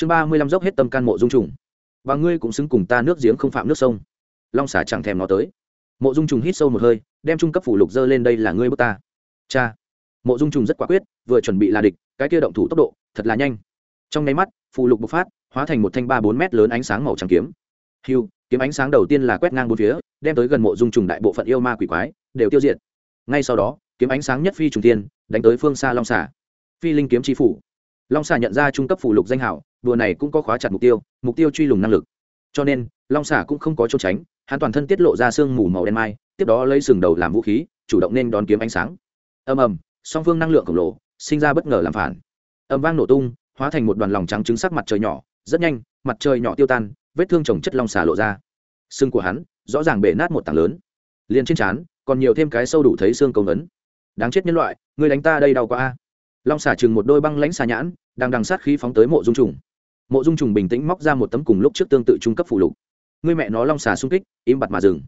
chương ba mươi lăm dốc hết tâm can mộ dung trùng. Và ngươi cũng xứng cùng ta nước giếng không phạm nước sông. Long xả chẳng thèm nó tới. Mộ dung trùng hít sâu một hơi, đem trung cấp phủ lục dơ lên đây là ngươi bước ta. Cha. Mộ dung trùng rất quả quyết, vừa chuẩn bị là địch, cái kia động thủ tốc độ, thật là nhanh. Trong nháy mắt phù lục bộc phát, hóa thành một thanh ba bốn mét lớn ánh sáng màu trắng kiếm. Hiu kiếm ánh sáng đầu tiên là quét ngang bốn phía, đem tới gần mộ dung trùng đại bộ phận yêu ma quỷ quái, đều tiêu diệt. Ngay sau đó, kiếm ánh sáng nhất phi trùng tiên đánh tới phương xa long xả phi linh kiếm chi phủ. Long xả nhận ra trung cấp phù lục danh hảo đùa này cũng có khóa chặt mục tiêu mục tiêu truy lùng năng lực. Cho nên, long xả cũng không có trốn tránh, hắn toàn thân tiết lộ ra sương mù màu đen mai, tiếp đó lấy sừng đầu làm vũ khí, chủ động nên đón kiếm ánh sáng. Ầm ầm, song phương năng lượng khổng lồ sinh ra bất ngờ làm phản. Ầm vang nổ tung, hóa thành một đoàn lòng trắng trứng sắc mặt trời nhỏ, rất nhanh, mặt trời nhỏ tiêu tan, vết thương trồng chất long xà lộ ra. Xương của hắn rõ ràng bể nát một tảng lớn. Liền trên trán, còn nhiều thêm cái sâu đủ thấy xương công ấn. Đáng chết nhân loại, người đánh ta đây đau quá a. Long xà chừng một đôi băng lãnh xà nhãn, đang đằng sát khí phóng tới mộ dung trùng mộ dung trùng bình tĩnh móc ra một tấm cùng lúc trước tương tự trung cấp phụ lục. Người mẹ nó long xà xung kích, im bặt mà dừng.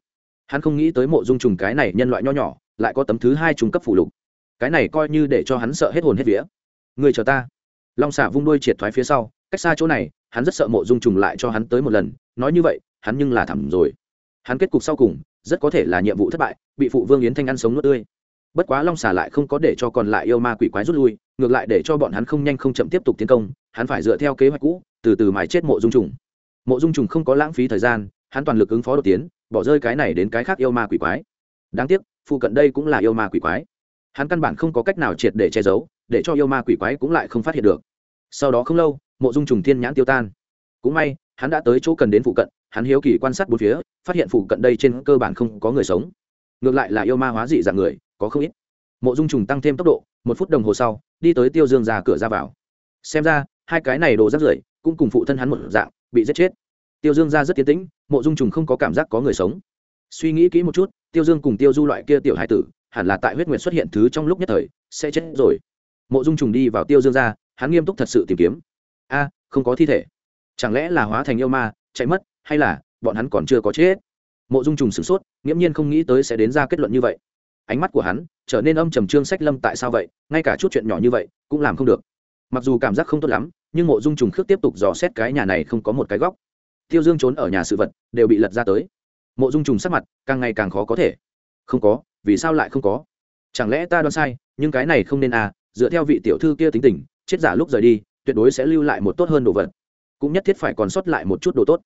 Hắn không nghĩ tới mộ dung trùng cái này nhân loại nho nhỏ, lại có tấm thứ hai trung cấp phụ lục. Cái này coi như để cho hắn sợ hết hồn hết vía. Người chờ ta. Long xà vung đuôi triệt thoái phía sau, cách xa chỗ này, hắn rất sợ mộ dung trùng lại cho hắn tới một lần. Nói như vậy, hắn nhưng là thẳm rồi. Hắn kết cục sau cùng, rất có thể là nhiệm vụ thất bại, bị phụ vương yến thanh ăn sống nuốt tươi. Bất quá long xà lại không có để cho còn lại yêu ma quỷ quái rút lui, ngược lại để cho bọn hắn không nhanh không chậm tiếp tục tiến công, hắn phải dựa theo kế hoạch cũ từ từ mài chết mộ dung trùng. Mộ dung trùng không có lãng phí thời gian, hắn toàn lực ứng phó đột tiến, bỏ rơi cái này đến cái khác yêu ma quỷ quái. Đáng tiếc, phụ cận đây cũng là yêu ma quỷ quái. Hắn căn bản không có cách nào triệt để che giấu, để cho yêu ma quỷ quái cũng lại không phát hiện được. Sau đó không lâu, mộ dung trùng thiên nhãn tiêu tan. Cũng may, hắn đã tới chỗ cần đến phụ cận, hắn hiếu kỳ quan sát bốn phía, phát hiện phụ cận đây trên cơ bản không có người sống. Ngược lại là yêu ma hóa dị dạng người, có không ít. Mộ dung trùng tăng thêm tốc độ, một phút đồng hồ sau, đi tới tiêu dương ra cửa ra vào. Xem ra, hai cái này đồ rác rưởi cũng cùng phụ thân hắn một dạng, bị giết chết. Tiêu dương ra rất tiến tĩnh, mộ dung trùng không có cảm giác có người sống. Suy nghĩ kỹ một chút, tiêu dương cùng tiêu du loại kia tiểu hải tử, hẳn là tại huyết nguyệt xuất hiện thứ trong lúc nhất thời, sẽ chết rồi. Mộ dung trùng đi vào tiêu dương ra hắn nghiêm túc thật sự tìm kiếm. A, không có thi thể. Chẳng lẽ là hóa thành yêu ma, chạy mất, hay là bọn hắn còn chưa có chết? Mộ dung trùng sửng sốt, nghiễm nhiên không nghĩ tới sẽ đến ra kết luận như vậy. Ánh mắt của hắn trở nên âm trầm trương sách lâm tại sao vậy, ngay cả chút chuyện nhỏ như vậy cũng làm không được. Mặc dù cảm giác không tốt lắm nhưng mộ dung trùng khước tiếp tục dò xét cái nhà này không có một cái góc. Tiêu dương trốn ở nhà sự vật đều bị lật ra tới. Mộ dung trùng sắc mặt càng ngày càng khó có thể. Không có, vì sao lại không có? Chẳng lẽ ta đoán sai, nhưng cái này không nên à dựa theo vị tiểu thư kia tính tình, chết giả lúc rời đi, tuyệt đối sẽ lưu lại một tốt hơn đồ vật. Cũng nhất thiết phải còn sót lại một chút đồ tốt.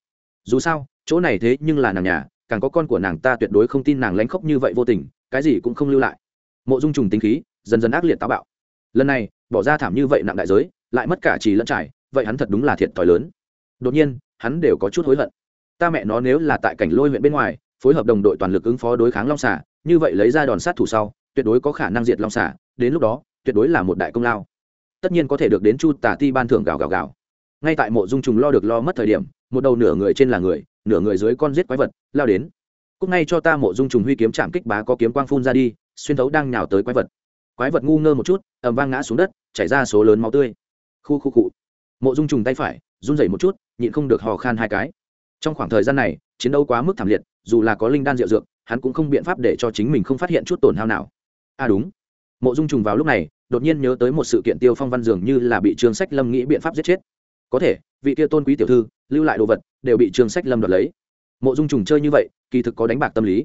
Dù sao, chỗ này thế nhưng là nàng nhà, càng có con của nàng ta tuyệt đối không tin nàng lánh khóc như vậy vô tình, cái gì cũng không lưu lại. Mộ dung trùng tính khí, dần dần ác liệt táo bạo. Lần này, bỏ ra thảm như vậy nặng đại giới lại mất cả trì lẫn trải, vậy hắn thật đúng là thiệt thòi lớn. Đột nhiên, hắn đều có chút hối hận. Ta mẹ nó nếu là tại cảnh lôi huyện bên ngoài, phối hợp đồng đội toàn lực ứng phó đối kháng long xả như vậy lấy ra đòn sát thủ sau, tuyệt đối có khả năng diệt long xả đến lúc đó, tuyệt đối là một đại công lao. Tất nhiên có thể được đến chu tả ti ban thưởng gào gào gào. Ngay tại mộ dung trùng lo được lo mất thời điểm, một đầu nửa người trên là người, nửa người dưới con giết quái vật, lao đến. Cúc ngay cho ta mộ dung trùng huy kiếm chạm kích bá có kiếm quang phun ra đi, xuyên thấu đang nhào tới quái vật. Quái vật ngu ngơ một chút ẩm vang ngã xuống đất, chảy ra số lớn máu tươi khu khu cụ mộ dung trùng tay phải, run rẩy một chút, nhịn không được hò khan hai cái. Trong khoảng thời gian này, chiến đấu quá mức thảm liệt, dù là có linh đan rượu dược, hắn cũng không biện pháp để cho chính mình không phát hiện chút tổn hao nào. À đúng. Mộ dung trùng vào lúc này, đột nhiên nhớ tới một sự kiện tiêu phong văn dường như là bị trương sách lâm nghĩ biện pháp giết chết. Có thể, vị kia tôn quý tiểu thư, lưu lại đồ vật, đều bị trương sách lâm đoạt lấy. Mộ dung trùng chơi như vậy, kỳ thực có đánh bạc tâm lý.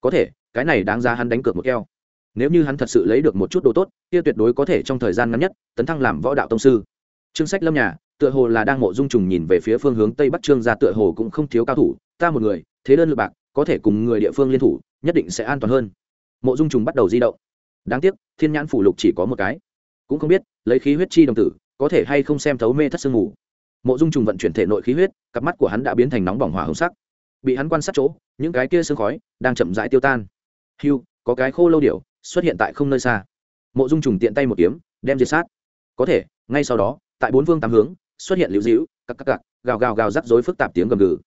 Có thể, cái này đáng ra hắn đánh cược một keo. Nếu như hắn thật sự lấy được một chút đồ tốt, kia tuyệt đối có thể trong thời gian ngắn nhất, tấn thăng làm võ đạo tông sư trương sách lâm nhà tựa hồ là đang mộ dung trùng nhìn về phía phương hướng tây bắc trương ra tựa hồ cũng không thiếu cao thủ ta một người thế đơn lượt bạc có thể cùng người địa phương liên thủ nhất định sẽ an toàn hơn. Mộ dung trùng bắt đầu di động. Đáng tiếc thiên nhãn phủ lục chỉ có một cái. Cũng không biết lấy khí huyết chi đồng tử có thể hay không xem thấu mê thất sương ngủ mộ dung trùng vận chuyển thể nội khí huyết cặp mắt của hắn đã biến thành nóng bỏng hỏa hồng sắc. Bị hắn quan sát chỗ những cái kia sương khói đang chậm rãi tiêu tan. Hưu, có cái khô lâu điểu xuất hiện tại không nơi xa. Mộ dung trùng tiện tay một kiếm đem diệt sát. Có thể ngay sau đó tại bốn phương tám hướng, xuất hiện liễu dĩu cặc cặc cặc, gào gào gào rắc rối phức tạp tiếng gầm gừ.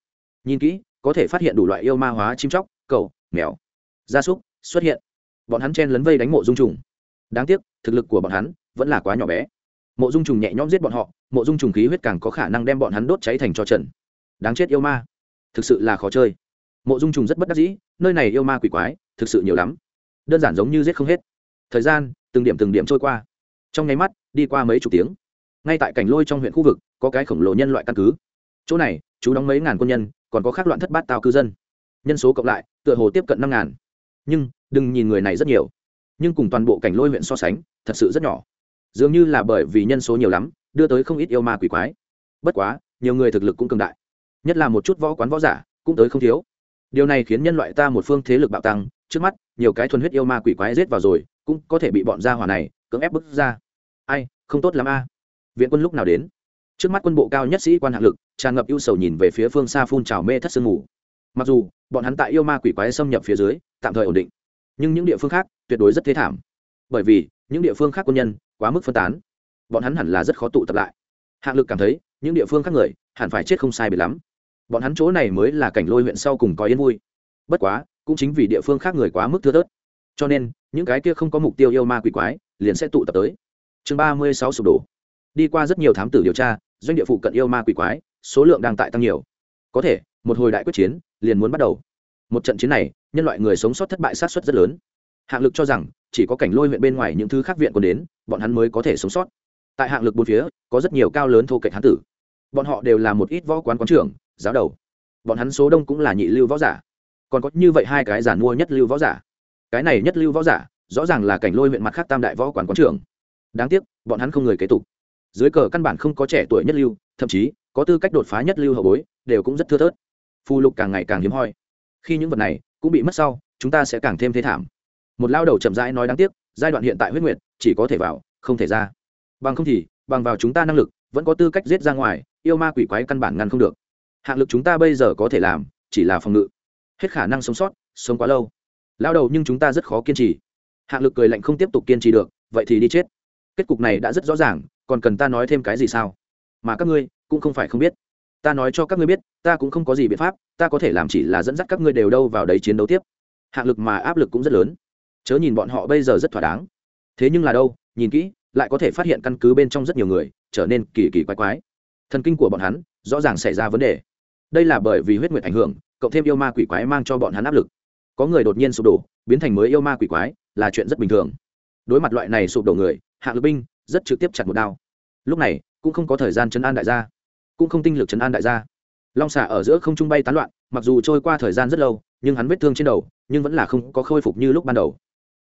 Nhìn kỹ, có thể phát hiện đủ loại yêu ma hóa chim chóc cầu mèo, gia súc xuất hiện. Bọn hắn chen lấn vây đánh mộ dung trùng. Đáng tiếc, thực lực của bọn hắn vẫn là quá nhỏ bé. Mộ dung trùng nhẹ nhõm giết bọn họ, mộ dung trùng khí huyết càng có khả năng đem bọn hắn đốt cháy thành cho trần đáng chết yêu ma. Thực sự là khó chơi. Mộ dung trùng rất bất đắc dĩ, nơi này yêu ma quỷ quái, thực sự nhiều lắm. Đơn giản giống như giết không hết. Thời gian, từng điểm từng điểm trôi qua. Trong nháy mắt, đi qua mấy chục tiếng ngay tại cảnh lôi trong huyện khu vực, có cái khổng lồ nhân loại căn cứ. Chỗ này, chú đóng mấy ngàn quân nhân, còn có khác loạn thất bát tao cư dân. Nhân số cộng lại, tựa hồ tiếp cận năm ngàn. Nhưng, đừng nhìn người này rất nhiều. Nhưng cùng toàn bộ cảnh lôi huyện so sánh, thật sự rất nhỏ. Dường như là bởi vì nhân số nhiều lắm, đưa tới không ít yêu ma quỷ quái. Bất quá, nhiều người thực lực cũng cường đại. Nhất là một chút võ quán võ giả, cũng tới không thiếu. Điều này khiến nhân loại ta một phương thế lực bạo tăng, trước mắt, nhiều cái thuần huyết yêu ma quỷ quái rết vào rồi, cũng có thể bị bọn gia hỏa này cưỡng ép bức ra. Ai, không tốt lắm a viện quân lúc nào đến? Trước mắt quân bộ cao nhất sĩ quan hạng lực, tràn ngập ưu sầu nhìn về phía phương xa phun trào mê thất sương ngủ mặc dù, bọn hắn tại yêu ma quỷ quái xâm nhập phía dưới, tạm thời ổn định. Nhưng những địa phương khác, tuyệt đối rất thế thảm. Bởi vì, những địa phương khác quân nhân, quá mức phân tán. Bọn hắn hẳn là rất khó tụ tập lại. Hạng lực cảm thấy, những địa phương khác người, hẳn phải chết không sai biệt lắm. Bọn hắn chỗ này mới là cảnh lôi huyện sau cùng có yên vui. Bất quá, cũng chính vì địa phương khác người quá mức thưa thớt. Cho nên, những cái kia không có mục tiêu yêu ma quỷ quái, liền sẽ tụ tập tới. Chương ba mươi sáu sụp đổ đi qua rất nhiều thám tử điều tra, doanh địa phụ cận yêu ma quỷ quái, số lượng đang tại tăng nhiều. Có thể, một hồi đại quyết chiến, liền muốn bắt đầu. Một trận chiến này, nhân loại người sống sót thất bại sát xuất rất lớn. Hạng lực cho rằng, chỉ có cảnh lôi huyện bên ngoài những thứ khác viện còn đến, bọn hắn mới có thể sống sót. Tại hạng lực bốn phía, có rất nhiều cao lớn thô kệch hán tử. Bọn họ đều là một ít võ quán quán trưởng, giáo đầu. Bọn hắn số đông cũng là nhị lưu võ giả. Còn có như vậy hai cái giản mua nhất lưu võ giả. Cái này nhất lưu võ giả, rõ ràng là cảnh lôi huyện mặt khác tam đại võ quán quán trưởng. Đáng tiếc, bọn hắn không người kế tục dưới cờ căn bản không có trẻ tuổi nhất lưu, thậm chí, có tư cách đột phá nhất lưu hậu bối, đều cũng rất thưa thớt. Phù lục càng ngày càng hiếm hoi. Khi những vật này cũng bị mất sau, chúng ta sẽ càng thêm thế thảm. Một lao đầu chậm rãi nói đáng tiếc, giai đoạn hiện tại huyết nguyệt, chỉ có thể vào, không thể ra. Bằng không thì, bằng vào chúng ta năng lực, vẫn có tư cách giết ra ngoài, yêu ma quỷ quái căn bản ngăn không được. Hạng lực chúng ta bây giờ có thể làm, chỉ là phòng ngự. Hết khả năng sống sót, sống quá lâu. Lao đầu nhưng chúng ta rất khó kiên trì. Hạng lực cười lạnh không tiếp tục kiên trì được, vậy thì đi chết. Kết cục này đã rất rõ ràng còn cần ta nói thêm cái gì sao? Mà các ngươi cũng không phải không biết. Ta nói cho các ngươi biết, ta cũng không có gì biện pháp, ta có thể làm chỉ là dẫn dắt các ngươi đều đâu vào đấy chiến đấu tiếp. Hạng lực mà áp lực cũng rất lớn. Chớ nhìn bọn họ bây giờ rất thỏa đáng. Thế nhưng là đâu, nhìn kỹ, lại có thể phát hiện căn cứ bên trong rất nhiều người, trở nên kỳ kỳ quái quái. Thần kinh của bọn hắn rõ ràng xảy ra vấn đề. Đây là bởi vì huyết nguyệt ảnh hưởng, cộng thêm yêu ma quỷ quái mang cho bọn hắn áp lực. Có người đột nhiên sụp đổ, biến thành mới yêu ma quỷ quái, là chuyện rất bình thường. Đối mặt loại này sụp đổ người hạ lực binh rất trực tiếp chặt một đao lúc này, cũng không có thời gian chấn an đại gia, cũng không tinh lực chấn an đại gia. Long xà ở giữa không trung bay tán loạn, mặc dù trôi qua thời gian rất lâu, nhưng hắn vết thương trên đầu, nhưng vẫn là không có khôi phục như lúc ban đầu.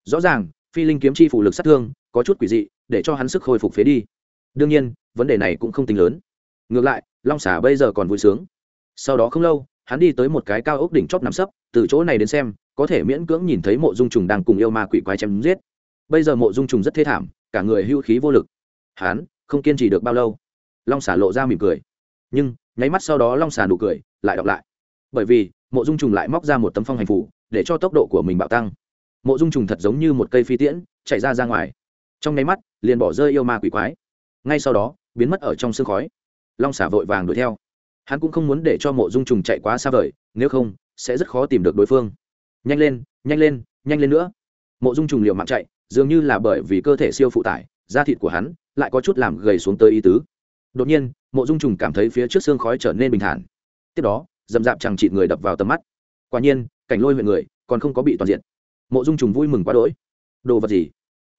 Rõ ràng, phi linh kiếm chi phủ lực sát thương, có chút quỷ dị, để cho hắn sức khôi phục phế đi. Đương nhiên, vấn đề này cũng không tính lớn. Ngược lại, long xà bây giờ còn vui sướng. Sau đó không lâu, hắn đi tới một cái cao ốc đỉnh chóp nằm sấp, từ chỗ này đến xem, có thể miễn cưỡng nhìn thấy mộ dung trùng đang cùng yêu ma quỷ quái chém giết. Bây giờ mộ dung trùng rất thê thảm, cả người hưu khí vô lực. Hắn không kiên trì được bao lâu, long xà lộ ra mỉm cười. Nhưng, nháy mắt sau đó long xà nụ cười lại đọc lại. Bởi vì, mộ dung trùng lại móc ra một tấm phong hành phủ để cho tốc độ của mình bạo tăng. Mộ dung trùng thật giống như một cây phi tiễn chạy ra ra ngoài. Trong nháy mắt, liền bỏ rơi yêu ma quỷ quái. Ngay sau đó, biến mất ở trong sương khói. Long xả vội vàng đuổi theo. Hắn cũng không muốn để cho mộ dung trùng chạy quá xa vời, nếu không, sẽ rất khó tìm được đối phương. Nhanh lên nhanh lên nhanh lên nữa. Mộ dung trùng liều mạng chạy, dường như là bởi vì cơ thể siêu phụ tải da thịt của hắn lại có chút làm gầy xuống tới ý tứ. Đột nhiên, mộ dung trùng cảm thấy phía trước xương khói trở nên bình thản. Tiếp đó, dầm dạp chẳng chịt người đập vào tầm mắt. Quả nhiên, cảnh lôi huyện người còn không có bị toàn diện. Mộ dung trùng vui mừng quá đỗi. Đồ vật gì?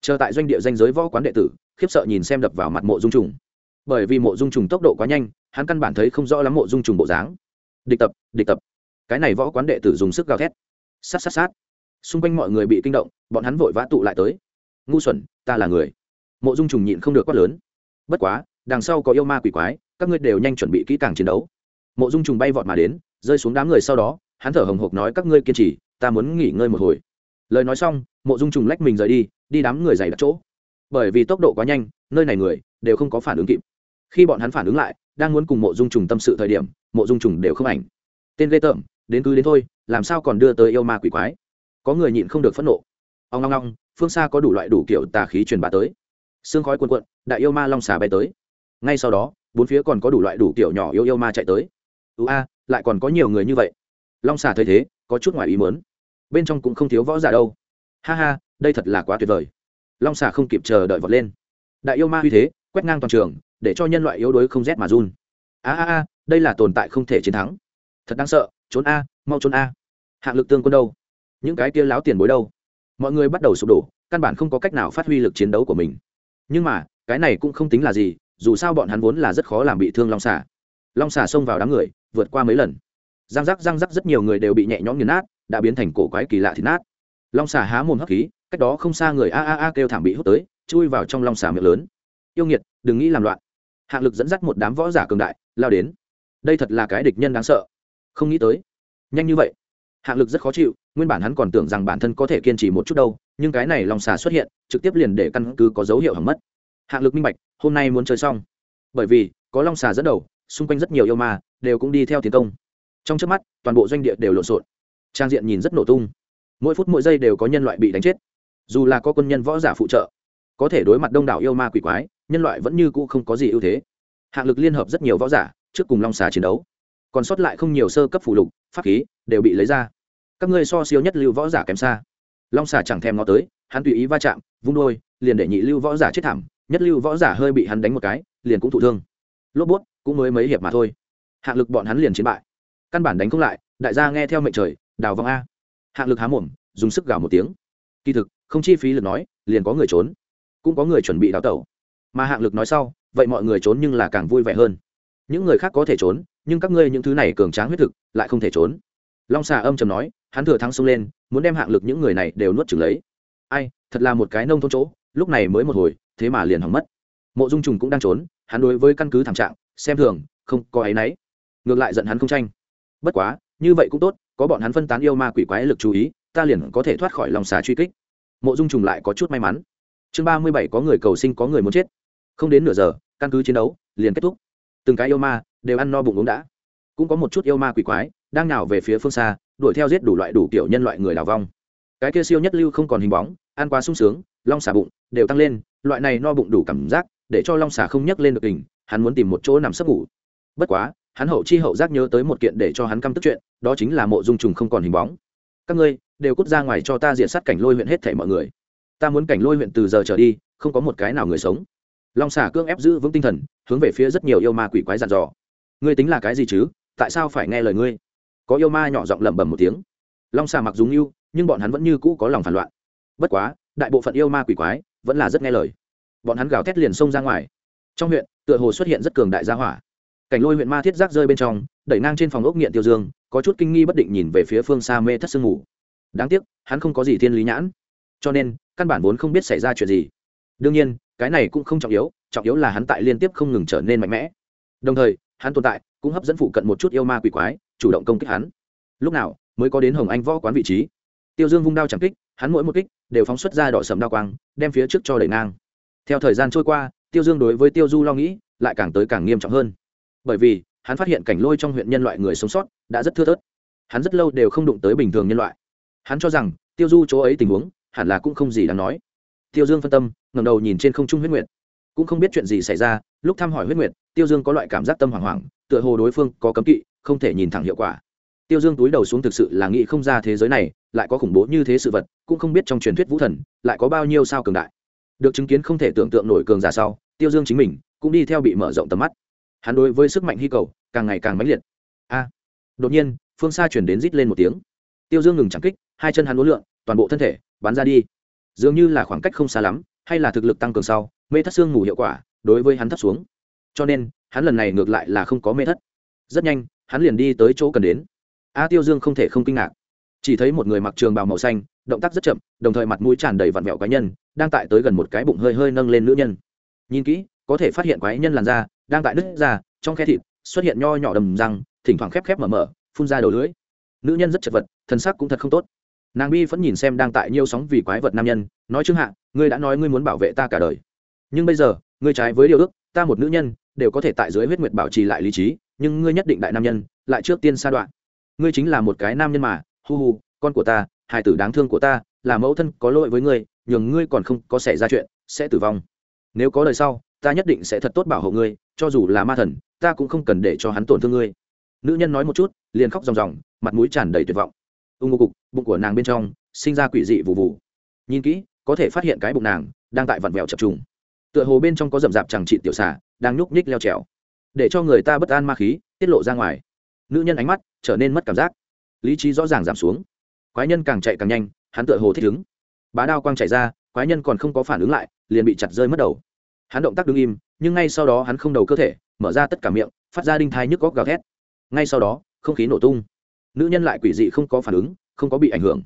Chờ tại doanh địa danh giới võ quán đệ tử, khiếp sợ nhìn xem đập vào mặt mộ dung trùng. Bởi vì mộ dung trùng tốc độ quá nhanh, hắn căn bản thấy không rõ lắm mộ dung trùng bộ dáng. Địch tập địch tập. Cái này võ quán đệ tử dùng sức gào thét. Sát sát sát. Xung quanh mọi người bị kinh động, bọn hắn vội vã tụ lại tới. Ngu xuẩn, ta là người mộ dung trùng nhịn không được quát lớn. Bất quá, đằng sau có yêu ma quỷ quái, các ngươi đều nhanh chuẩn bị kỹ càng chiến đấu. Mộ dung trùng bay vọt mà đến, rơi xuống đám người sau đó, hắn thở hồng hộc nói các ngươi kiên trì, ta muốn nghỉ ngơi một hồi. Lời nói xong, mộ dung trùng lách mình rời đi đi đám người dày đặt chỗ. Bởi vì tốc độ quá nhanh, nơi này người đều không có phản ứng kịp. Khi bọn hắn phản ứng lại, đang muốn cùng mộ dung trùng tâm sự thời điểm, mộ dung trùng đều không ảnh. Tên ghê tởm, đến cứ đến thôi, làm sao còn đưa tới yêu ma quỷ quái? Có người nhịn không được phẫn nộ. Ông long long phương xa có đủ loại đủ kiểu tà khí truyền bá tới xương khói cuồn cuộn, đại yêu ma long xà bay tới. Ngay sau đó, bốn phía còn có đủ loại đủ kiểu nhỏ yêu yêu ma chạy tới. Ưu a, lại còn có nhiều người như vậy. Long xà thấy thế, có chút ngoài ý mớn bên trong cũng không thiếu võ giả đâu. Ha ha, đây thật là quá tuyệt vời. Long xà không kịp chờ đợi vọt lên. Đại yêu ma uy thế, quét ngang toàn trường, để cho nhân loại yếu đuối không rét mà run. A a a, đây là tồn tại không thể chiến thắng. Thật đáng sợ, trốn a, mau trốn a. Hạng lực tương quân đâu? Những cái kia láo tiền bối đâu? Mọi người bắt đầu sụp đổ, căn bản không có cách nào phát huy lực chiến đấu của mình nhưng mà, cái này cũng không tính là gì, dù sao bọn hắn vốn là rất khó làm bị thương long xà. Long xà xông vào đám người, vượt qua mấy lần. Răng rắc răng rắc rất nhiều người đều bị nhẹ nhõm nghiền nát, đã biến thành cổ quái kỳ lạ thịt nát. Long xà há mồm hấp khí, cách đó không xa người a a a kêu thảm bị hút tới, chui vào trong long xà miệng lớn. Yêu nghiệt, đừng nghĩ làm loạn. Hạng lực dẫn dắt một đám võ giả cường đại, lao đến. Đây thật là cái địch nhân đáng sợ. Không nghĩ tới. Nhanh như vậy. Hạng lực rất khó chịu nguyên bản hắn còn tưởng rằng bản thân có thể kiên trì một chút đâu, nhưng cái này lòng xà xuất hiện, trực tiếp liền để căn cứ có dấu hiệu hỏng mất. Hạng lực minh bạch, hôm nay muốn chơi xong. Bởi vì, có long xà dẫn đầu, xung quanh rất nhiều yêu ma, đều cũng đi theo tiến công. Trong trước mắt, toàn bộ doanh địa đều lộn xộn. Trang diện nhìn rất nổ tung. Mỗi phút mỗi giây đều có nhân loại bị đánh chết. Dù là có quân nhân võ giả phụ trợ, có thể đối mặt đông đảo yêu ma quỷ quái, nhân loại vẫn như cũ không có gì ưu thế. Hạng lực liên hợp rất nhiều võ giả, trước cùng long xà chiến đấu. Còn sót lại không nhiều sơ cấp phủ lục, pháp khí, đều bị lấy ra các ngươi so siêu nhất lưu võ giả kém xa. Long xà chẳng thèm ngó tới, hắn tùy ý va chạm, vung đôi, liền để nhị lưu võ giả chết thảm, nhất lưu võ giả hơi bị hắn đánh một cái, liền cũng thụ thương. Lốp bút cũng mới mấy hiệp mà thôi. Hạng lực bọn hắn liền chiến bại. Căn bản đánh không lại, đại gia nghe theo mệnh trời, đào vong a. Hạng lực há mồm, dùng sức gào một tiếng. Kỳ thực, không chi phí lực nói, liền có người trốn, cũng có người chuẩn bị đào tẩu. Mà hạng lực nói sau, vậy mọi người trốn nhưng là càng vui vẻ hơn. Những người khác có thể trốn, nhưng các ngươi những thứ này cường tráng huyết thực, lại không thể trốn long xà âm chầm nói, hắn thừa thắng xông lên, muốn đem hạng lực những người này đều nuốt chừng lấy. Ai, thật là một cái nông thôn chỗ, lúc này mới một hồi, thế mà liền hỏng mất. Mộ dung trùng cũng đang trốn, hắn đối với căn cứ thảm trạng, xem thường, không có áy náy. Ngược lại giận hắn không tranh. Bất quá, như vậy cũng tốt, có bọn hắn phân tán yêu ma quỷ quái lực chú ý, ta liền có thể thoát khỏi lòng xà truy kích. Mộ dung trùng lại có chút may mắn. Chương ba mươi bảy có người cầu sinh có người muốn chết. Không đến nửa giờ, căn cứ chiến đấu liền kết thúc. Từng cái yêu ma đều ăn no bụng uống đã. Cũng có một chút yêu ma quỷ quái đang nào về phía phương xa, đuổi theo giết đủ loại đủ kiểu nhân loại người đào vong. Cái kia siêu nhất lưu không còn hình bóng, ăn quá sung sướng, long xà bụng đều tăng lên, loại này no bụng đủ cảm giác, để cho long xà không nhấc lên được đỉnh hắn muốn tìm một chỗ nằm sấp ngủ. Bất quá, hắn hậu chi hậu giác nhớ tới một kiện để cho hắn căm tức chuyện, đó chính là mộ dung trùng không còn hình bóng. Các ngươi, đều cút ra ngoài cho ta diện sát cảnh lôi huyện hết thảy mọi người. Ta muốn cảnh lôi huyện từ giờ trở đi, không có một cái nào người sống. Long xà cương ép giữ vững tinh thần, hướng về phía rất nhiều yêu ma quỷ quái dặn dò. Ngươi tính là cái gì chứ? Tại sao phải nghe lời ngươi? Có yêu ma nhỏ giọng lẩm bẩm một tiếng. Long xà mặc dùng yêu nhưng bọn hắn vẫn như cũ có lòng phản loạn. Bất quá, đại bộ phận yêu ma quỷ quái vẫn là rất nghe lời. Bọn hắn gào thét liền xông ra ngoài. Trong huyện, tựa hồ xuất hiện rất cường đại gia hỏa. Cảnh lôi huyện ma thiết giác rơi bên trong, đẩy ngang trên phòng ốc nghiện tiêu dương, có chút kinh nghi bất định nhìn về phía phương xa mê thất sương ngủ đáng tiếc, hắn không có gì thiên lý nhãn. Cho nên, căn bản vốn không biết xảy ra chuyện gì. Đương nhiên, cái này cũng không trọng yếu trọng yếu là hắn tại liên tiếp không ngừng trở nên mạnh mẽ. Đồng thời, hắn tồn tại cũng hấp dẫn phụ cận một chút yêu ma quỷ quái chủ động công kích hắn. Lúc nào, mới có đến hồng anh võ quán vị trí. Tiêu dương vung đao chẳng kích, hắn mỗi một kích đều phóng xuất ra đỏ sầm đao quang, đem phía trước cho đẩy ngang. Theo thời gian trôi qua, tiêu dương đối với tiêu du lo nghĩ lại càng tới càng nghiêm trọng hơn. Bởi vì, hắn phát hiện cảnh lôi trong huyện nhân loại người sống sót đã rất thưa thớt. Hắn rất lâu đều không đụng tới bình thường nhân loại. Hắn cho rằng, tiêu du chỗ ấy tình huống hẳn là cũng không gì đáng nói. Tiêu dương phân tâm ngầm đầu nhìn trên không trung huyết nguyệt. Cũng không biết chuyện gì xảy ra, lúc thăm hỏi huyết nguyệt, tiêu dương có loại cảm giác tâm hoảng hoảng, tựa hồ đối phương có cấm kỵ không thể nhìn thẳng hiệu quả. Tiêu dương túi đầu xuống thực sự là nghĩ không ra thế giới này, lại có khủng bố như thế sự vật, cũng không biết trong truyền thuyết vũ thần, lại có bao nhiêu sao cường đại. Được chứng kiến không thể tưởng tượng nổi cường giả sau, tiêu dương chính mình cũng đi theo bị mở rộng tầm mắt. Hắn đối với sức mạnh hy cầu càng ngày càng mãnh liệt. A! Đột nhiên, phương xa chuyển đến rít lên một tiếng. Tiêu dương ngừng chẳng kích, hai chân hắn uốn lượn, toàn bộ thân thể bắn ra đi. Dường như là khoảng cách không xa lắm, hay là thực lực tăng cường sau, mê thất xương ngủ hiệu quả đối với hắn thấp xuống. Cho nên, hắn lần này ngược lại là không có mê thất. Rất nhanh hắn liền đi tới chỗ cần đến. A tiêu dương không thể không kinh ngạc. Chỉ thấy một người mặc trường bào màu xanh, động tác rất chậm, đồng thời mặt mũi tràn đầy vặn vẹo quái nhân, đang tại tới gần một cái bụng hơi hơi nâng lên nữ nhân. Nhìn kỹ, có thể phát hiện quái nhân làn da đang tại đứt ra, trong khe thịt xuất hiện nho nhỏ đầm răng, thỉnh thoảng khép khép mở mở, phun ra đầu lưỡi. Nữ nhân rất chật vật, thân sắc cũng thật không tốt. Nàng bi vẫn nhìn xem đang tại nhiêu sóng vì quái vật nam nhân, nói trương hạ, ngươi đã nói ngươi muốn bảo vệ ta cả đời. Nhưng bây giờ, ngươi trái với điều ước, ta một nữ nhân đều có thể tại dưới huyết nguyệt bảo trì lại lý trí nhưng ngươi nhất định đại nam nhân, lại trước tiên sa đoạn. Ngươi chính là một cái nam nhân mà, hu hu, con của ta, hài tử đáng thương của ta, là mẫu thân có lỗi với ngươi, nhường ngươi còn không có xảy ra chuyện, sẽ tử vong. Nếu có lời sau, ta nhất định sẽ thật tốt bảo hộ ngươi, cho dù là ma thần, ta cũng không cần để cho hắn tổn thương ngươi. Nữ nhân nói một chút, liền khóc ròng ròng, mặt mũi tràn đầy tuyệt vọng. Ưng ngô cục, bụng của nàng bên trong, sinh ra quỷ dị vụ vụ nhìn kỹ, có thể phát hiện cái bụng nàng đang tại vặn vẹo chập trùng. Tựa hồ bên trong có rậm rạp chẳng trị tiểu xà, đang nhúc nhích leo trèo để cho người ta bất an ma khí, tiết lộ ra ngoài. Nữ nhân ánh mắt trở nên mất cảm giác. Lý trí rõ ràng giảm xuống. Quái nhân càng chạy càng nhanh, hắn tựa hồ thích ứng. Bá đao quang chạy ra, quái nhân còn không có phản ứng lại, liền bị chặt rơi mất đầu. Hắn động tác đứng im, nhưng ngay sau đó hắn không đầu cơ thể, mở ra tất cả miệng, phát ra đinh thai nhức góc gào thét. Ngay sau đó, không khí nổ tung. Nữ nhân lại quỷ dị không có phản ứng, không có bị ảnh hưởng.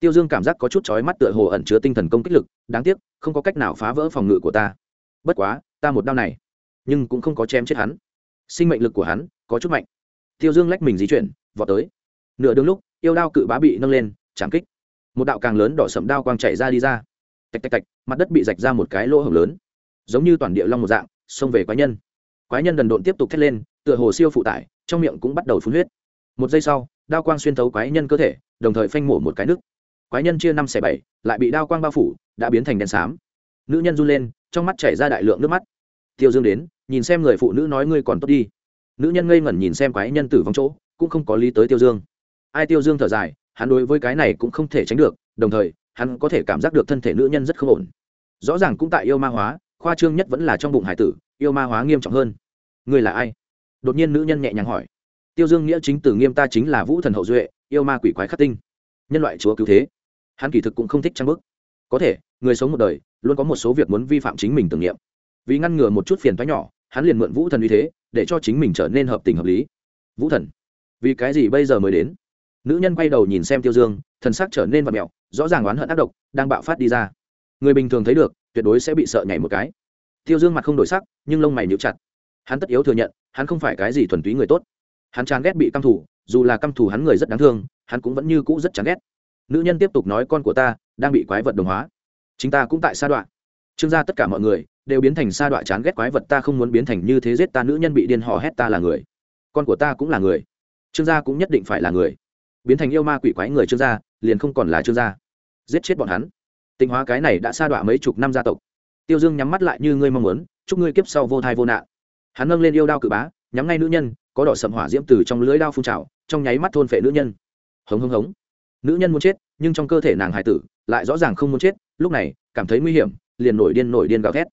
Tiêu dương cảm giác có chút chói mắt tựa hồ ẩn chứa tinh thần công kích lực, đáng tiếc, không có cách nào phá vỡ phòng ngự của ta. Bất quá, ta một đau này, nhưng cũng không có chém chết hắn sinh mệnh lực của hắn có chút mạnh. Tiêu dương lách mình di chuyển, vọt tới. Nửa đường lúc, yêu đao cự bá bị nâng lên, chạm kích. Một đạo càng lớn đỏ sậm đao quang chạy ra đi ra. Tạch tạch tạch, mặt đất bị rạch ra một cái lỗ hổng lớn. Giống như toàn địa long một dạng, xông về quái nhân. Quái nhân đần độn tiếp tục thét lên, tựa hồ siêu phụ tải, trong miệng cũng bắt đầu phun huyết. Một giây sau, đao quang xuyên thấu quái nhân cơ thể, đồng thời phanh mổ một cái nước quái nhân chia năm xẻ bảy, lại bị đao quang bao phủ, đã biến thành đèn xám. Nữ nhân run lên, trong mắt chảy ra đại lượng nước mắt. Tiêu dương đến nhìn xem người phụ nữ nói ngươi còn tốt đi. Nữ nhân ngây ngẩn nhìn xem quái nhân tử vong chỗ, cũng không có lý tới tiêu dương. Ai tiêu dương thở dài, hắn đối với cái này cũng không thể tránh được, đồng thời, hắn có thể cảm giác được thân thể nữ nhân rất không ổn. Rõ ràng cũng tại yêu ma hóa, khoa trương nhất vẫn là trong bụng hải tử, yêu ma hóa nghiêm trọng hơn. Ngươi là ai? Đột nhiên nữ nhân nhẹ nhàng hỏi. Tiêu dương nghĩa chính từ nghiêm ta chính là vũ thần hậu duệ, yêu ma quỷ quái khắc tinh. Nhân loại chúa cứu thế. Hắn kỳ thực cũng không thích trang bức có thể, người sống một đời, luôn có một số việc muốn vi phạm chính mình tưởng niệm. Vì ngăn ngừa một chút phiền toái nhỏ hắn liền mượn vũ thần uy thế, để cho chính mình trở nên hợp tình hợp lý. Vũ thần, vì cái gì bây giờ mới đến? Nữ nhân quay đầu nhìn xem tiêu dương, thần sắc trở nên vật mẹo, rõ ràng oán hận ác độc đang bạo phát đi ra. Người bình thường thấy được, tuyệt đối sẽ bị sợ nhảy một cái. Tiêu dương mặt không đổi sắc, nhưng lông mày níu chặt. Hắn tất yếu thừa nhận, hắn không phải cái gì thuần túy người tốt. Hắn chán ghét bị căm thủ dù là căm thủ hắn người rất đáng thương, hắn cũng vẫn như cũ rất chán ghét. Nữ nhân tiếp tục nói con của ta đang bị quái vật đồng hóa. Chính ta cũng tại sa đoạn. Trương gia tất cả mọi người đều biến thành sa đọa chán ghét quái vật, ta không muốn biến thành như thế giết ta, nữ nhân bị điên hò hét ta là người. Con của ta cũng là người. Trương gia cũng nhất định phải là người. Biến thành yêu ma quỷ quái người trương gia, liền không còn là trương gia. Giết chết bọn hắn. Tinh hóa cái này đã sa đọa mấy chục năm gia tộc. Tiêu dương nhắm mắt lại như ngươi mong muốn, chúc ngươi kiếp sau vô thai vô nạn. Hắn nâng lên yêu đao cự bá, nhắm ngay nữ nhân, có đỏ sầm hỏa diễm từ trong lưới đao phun trào, trong nháy mắt thôn phệ nữ nhân. Hống hống hống. Nữ nhân muốn chết, nhưng trong cơ thể nàng hải tử lại rõ ràng không muốn chết, lúc này, cảm thấy nguy hiểm, liền nổi điên nổi điên gào thét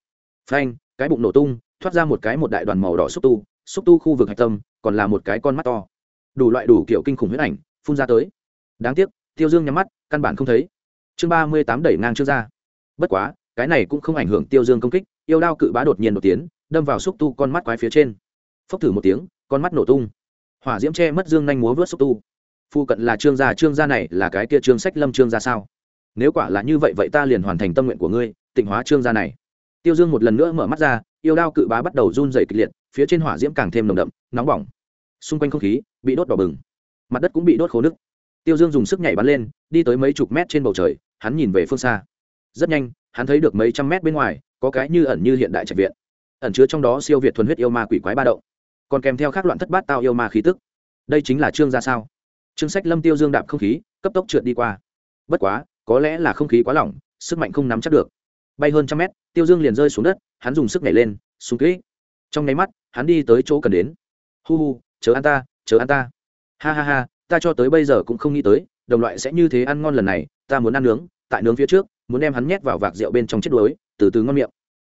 phanh, cái bụng nổ tung, thoát ra một cái một đại đoàn màu đỏ xúc tu xúc tu khu vực hạch tâm, còn là một cái con mắt to. Đủ loại đủ kiểu kinh khủng huyết ảnh phun ra tới. Đáng tiếc, tiêu dương nhắm mắt, căn bản không thấy. Chương ba mươi tám đẩy ngang trước ra. Bất quá, cái này cũng không ảnh hưởng tiêu dương công kích, yêu đao cự bá đột nhiên một tiếng, đâm vào xúc tu con mắt quái phía trên. Phốc thử một tiếng, con mắt nổ tung. Hỏa diễm che mất dương nhanh múa vớt xúc tu. Phu cận là trương gia trương gia này là cái kia trương sách lâm trương gia sao? Nếu quả là như vậy vậy ta liền hoàn thành tâm nguyện của ngươi, tịnh hóa trương gia này tiêu dương một lần nữa mở mắt ra, yêu đao cự bá bắt đầu run dày kịch liệt, phía trên hỏa diễm càng thêm nồng đậm, nóng bỏng. Xung quanh không khí bị đốt đỏ bừng, mặt đất cũng bị đốt khô nước tiêu dương dùng sức nhảy bắn lên, đi tới mấy chục mét trên bầu trời, hắn nhìn về phương xa. Rất nhanh, hắn thấy được mấy trăm mét bên ngoài, có cái như ẩn như hiện đại trạch viện. Ẩn chứa trong đó siêu việt thuần huyết yêu ma quỷ quái ba động. Còn kèm theo các loạn thất bát tao yêu ma khí tức. Đây chính là trương gia sao? Trương sách lâm tiêu dương đạp không khí, cấp tốc trượt đi qua. Bất quá, có lẽ là không khí quá lỏng, sức mạnh không nắm chắc được bay hơn trăm mét, tiêu dương liền rơi xuống đất, hắn dùng sức nhảy lên xuống kỹ. Trong nháy mắt, hắn đi tới chỗ cần đến. Hu hu, chờ ăn ta, chờ ăn ta. Ha ha ha, ta cho tới bây giờ cũng không nghĩ tới, đồng loại sẽ như thế ăn ngon lần này, ta muốn ăn nướng, tại nướng phía trước, muốn đem hắn nhét vào vạc rượu bên trong chết đuối, từ từ ngon miệng.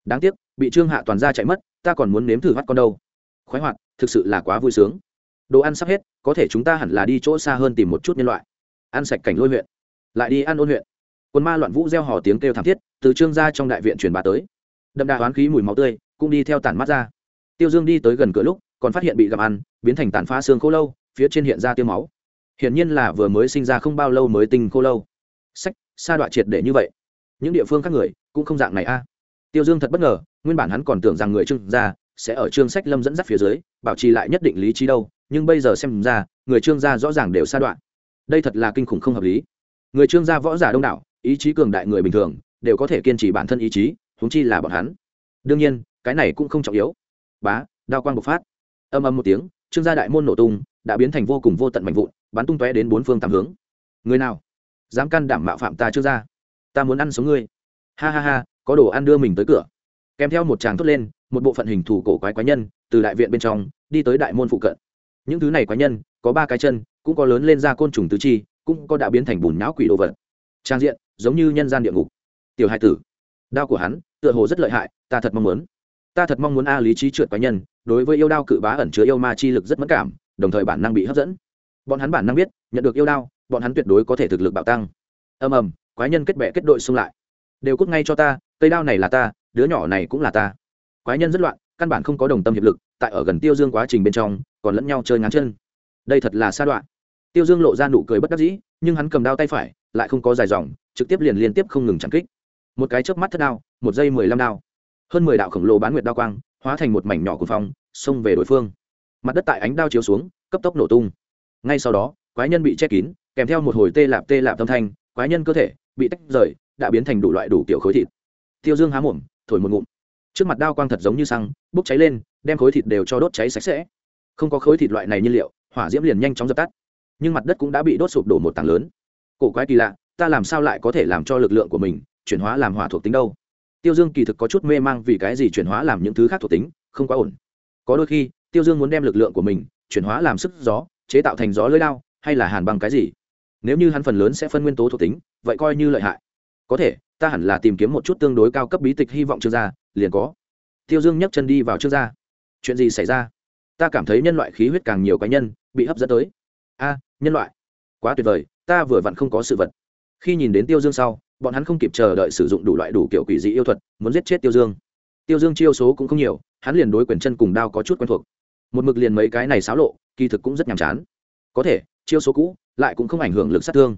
Đáng tiếc, bị trương hạ toàn ra chạy mất, ta còn muốn nếm thử mắt con đâu. Khoái hoạt, thực sự là quá vui sướng. Đồ ăn sắp hết, có thể chúng ta hẳn là đi chỗ xa hơn tìm một chút nhân loại. Ăn sạch cảnh lôi huyện. Lại đi ăn ôn huyện quân ma loạn vũ gieo hò tiếng kêu thảm thiết, từ trương ra trong đại viện truyền bá tới. Đậm đà hoán khí mùi máu tươi cũng đi theo tản mắt ra. Tiêu dương đi tới gần cửa lúc, còn phát hiện bị gặm ăn, biến thành tàn phá xương khô lâu, phía trên hiện ra tiêu máu. Hiển nhiên là vừa mới sinh ra không bao lâu mới tinh khô lâu. Sách, sa đoạn triệt để như vậy. Những địa phương khác người cũng không dạng này a. Tiêu dương thật bất ngờ, nguyên bản hắn còn tưởng rằng người trương gia sẽ ở trương sách lâm dẫn dắt phía dưới, bảo trì lại nhất định lý trí đâu, nhưng bây giờ xem ra, người trương gia rõ ràng đều sa đoạn đây thật là kinh khủng không hợp lý. Người trương gia võ giả đông đảo ý chí cường đại người bình thường đều có thể kiên trì bản thân ý chí, huống chi là bọn hắn. Đương nhiên, cái này cũng không trọng yếu. Bá, đao quang bộc phát. Âm âm một tiếng, trương gia đại môn nổ tung, đã biến thành vô cùng vô tận mạnh vụn, bắn tung tóe đến bốn phương tám hướng. Người nào? Dám can đảm mạo phạm ta trương gia? Ta muốn ăn sống ngươi. Ha ha ha, có đồ ăn đưa mình tới cửa. Kèm theo một tràng thốt lên, một bộ phận hình thủ cổ quái quái nhân, từ đại viện bên trong, đi tới đại môn phụ cận. Những thứ này quái nhân, có ba cái chân, cũng có lớn lên ra côn trùng tứ chi, cũng có đã biến thành bùn nhão quỷ đồ vật. Trang diện giống như nhân gian địa ngục. Tiểu hai tử, đao của hắn tựa hồ rất lợi hại, ta thật mong muốn. Ta thật mong muốn a lý trí trượt quái nhân, đối với yêu đao cự bá ẩn chứa yêu ma chi lực rất mất cảm, đồng thời bản năng bị hấp dẫn. Bọn hắn bản năng biết, nhận được yêu đao, bọn hắn tuyệt đối có thể thực lực bạo tăng. Ầm ầm, quái nhân kết bệ kết đội xung lại. Đều cút ngay cho ta, cây đao này là ta, đứa nhỏ này cũng là ta. Quái nhân rất loạn, căn bản không có đồng tâm hiệp lực, tại ở gần tiêu dương quá trình bên trong, còn lẫn nhau chơi ngắn chân. Đây thật là sa đoạn. Tiêu dương lộ ra nụ cười bất đắc dĩ, nhưng hắn cầm đao tay phải lại không có dài dòng, trực tiếp liền liên tiếp không ngừng chẳng kích. Một cái chớp mắt thất đao, một giây mười lăm đao. Hơn mười đạo khổng lồ bán nguyệt đao quang, hóa thành một mảnh nhỏ của phòng xông về đối phương. Mặt đất tại ánh đao chiếu xuống, cấp tốc nổ tung. Ngay sau đó, quái nhân bị che kín, kèm theo một hồi tê lạp tê lạp tâm thanh, quái nhân cơ thể bị tách rời, đã biến thành đủ loại đủ kiểu khối thịt. Tiêu dương há mồm, thổi một ngụm. Trước mặt đao quang thật giống như xăng, bốc cháy lên, đem khối thịt đều cho đốt cháy sạch sẽ. Không có khối thịt loại này nhiên liệu, hỏa diễm liền nhanh chóng dập tắt. Nhưng mặt đất cũng đã bị đốt sụp đổ một tảng lớn cổ quái kỳ lạ, ta làm sao lại có thể làm cho lực lượng của mình chuyển hóa làm hỏa thuộc tính đâu? Tiêu dương kỳ thực có chút mê mang vì cái gì chuyển hóa làm những thứ khác thuộc tính, không quá ổn. Có đôi khi, tiêu dương muốn đem lực lượng của mình chuyển hóa làm sức gió, chế tạo thành gió lưới lao, hay là hàn bằng cái gì? Nếu như hắn phần lớn sẽ phân nguyên tố thuộc tính, vậy coi như lợi hại. Có thể, ta hẳn là tìm kiếm một chút tương đối cao cấp bí tịch hy vọng trương gia liền có. Tiêu dương nhấc chân đi vào trương gia chuyện gì xảy ra? Ta cảm thấy nhân loại khí huyết càng nhiều cá nhân bị hấp dẫn tới. A, nhân loại. Quá tuyệt vời ta vừa vặn không có sự vật. Khi nhìn đến tiêu dương sau, bọn hắn không kịp chờ đợi sử dụng đủ loại đủ kiểu quỷ dị yêu thuật, muốn giết chết tiêu dương. Tiêu dương chiêu số cũng không nhiều, hắn liền đối quyền chân cùng đao có chút quen thuộc. Một mực liền mấy cái này xáo lộ, kỳ thực cũng rất nhàm chán. Có thể, chiêu số cũ lại cũng không ảnh hưởng lực sát thương.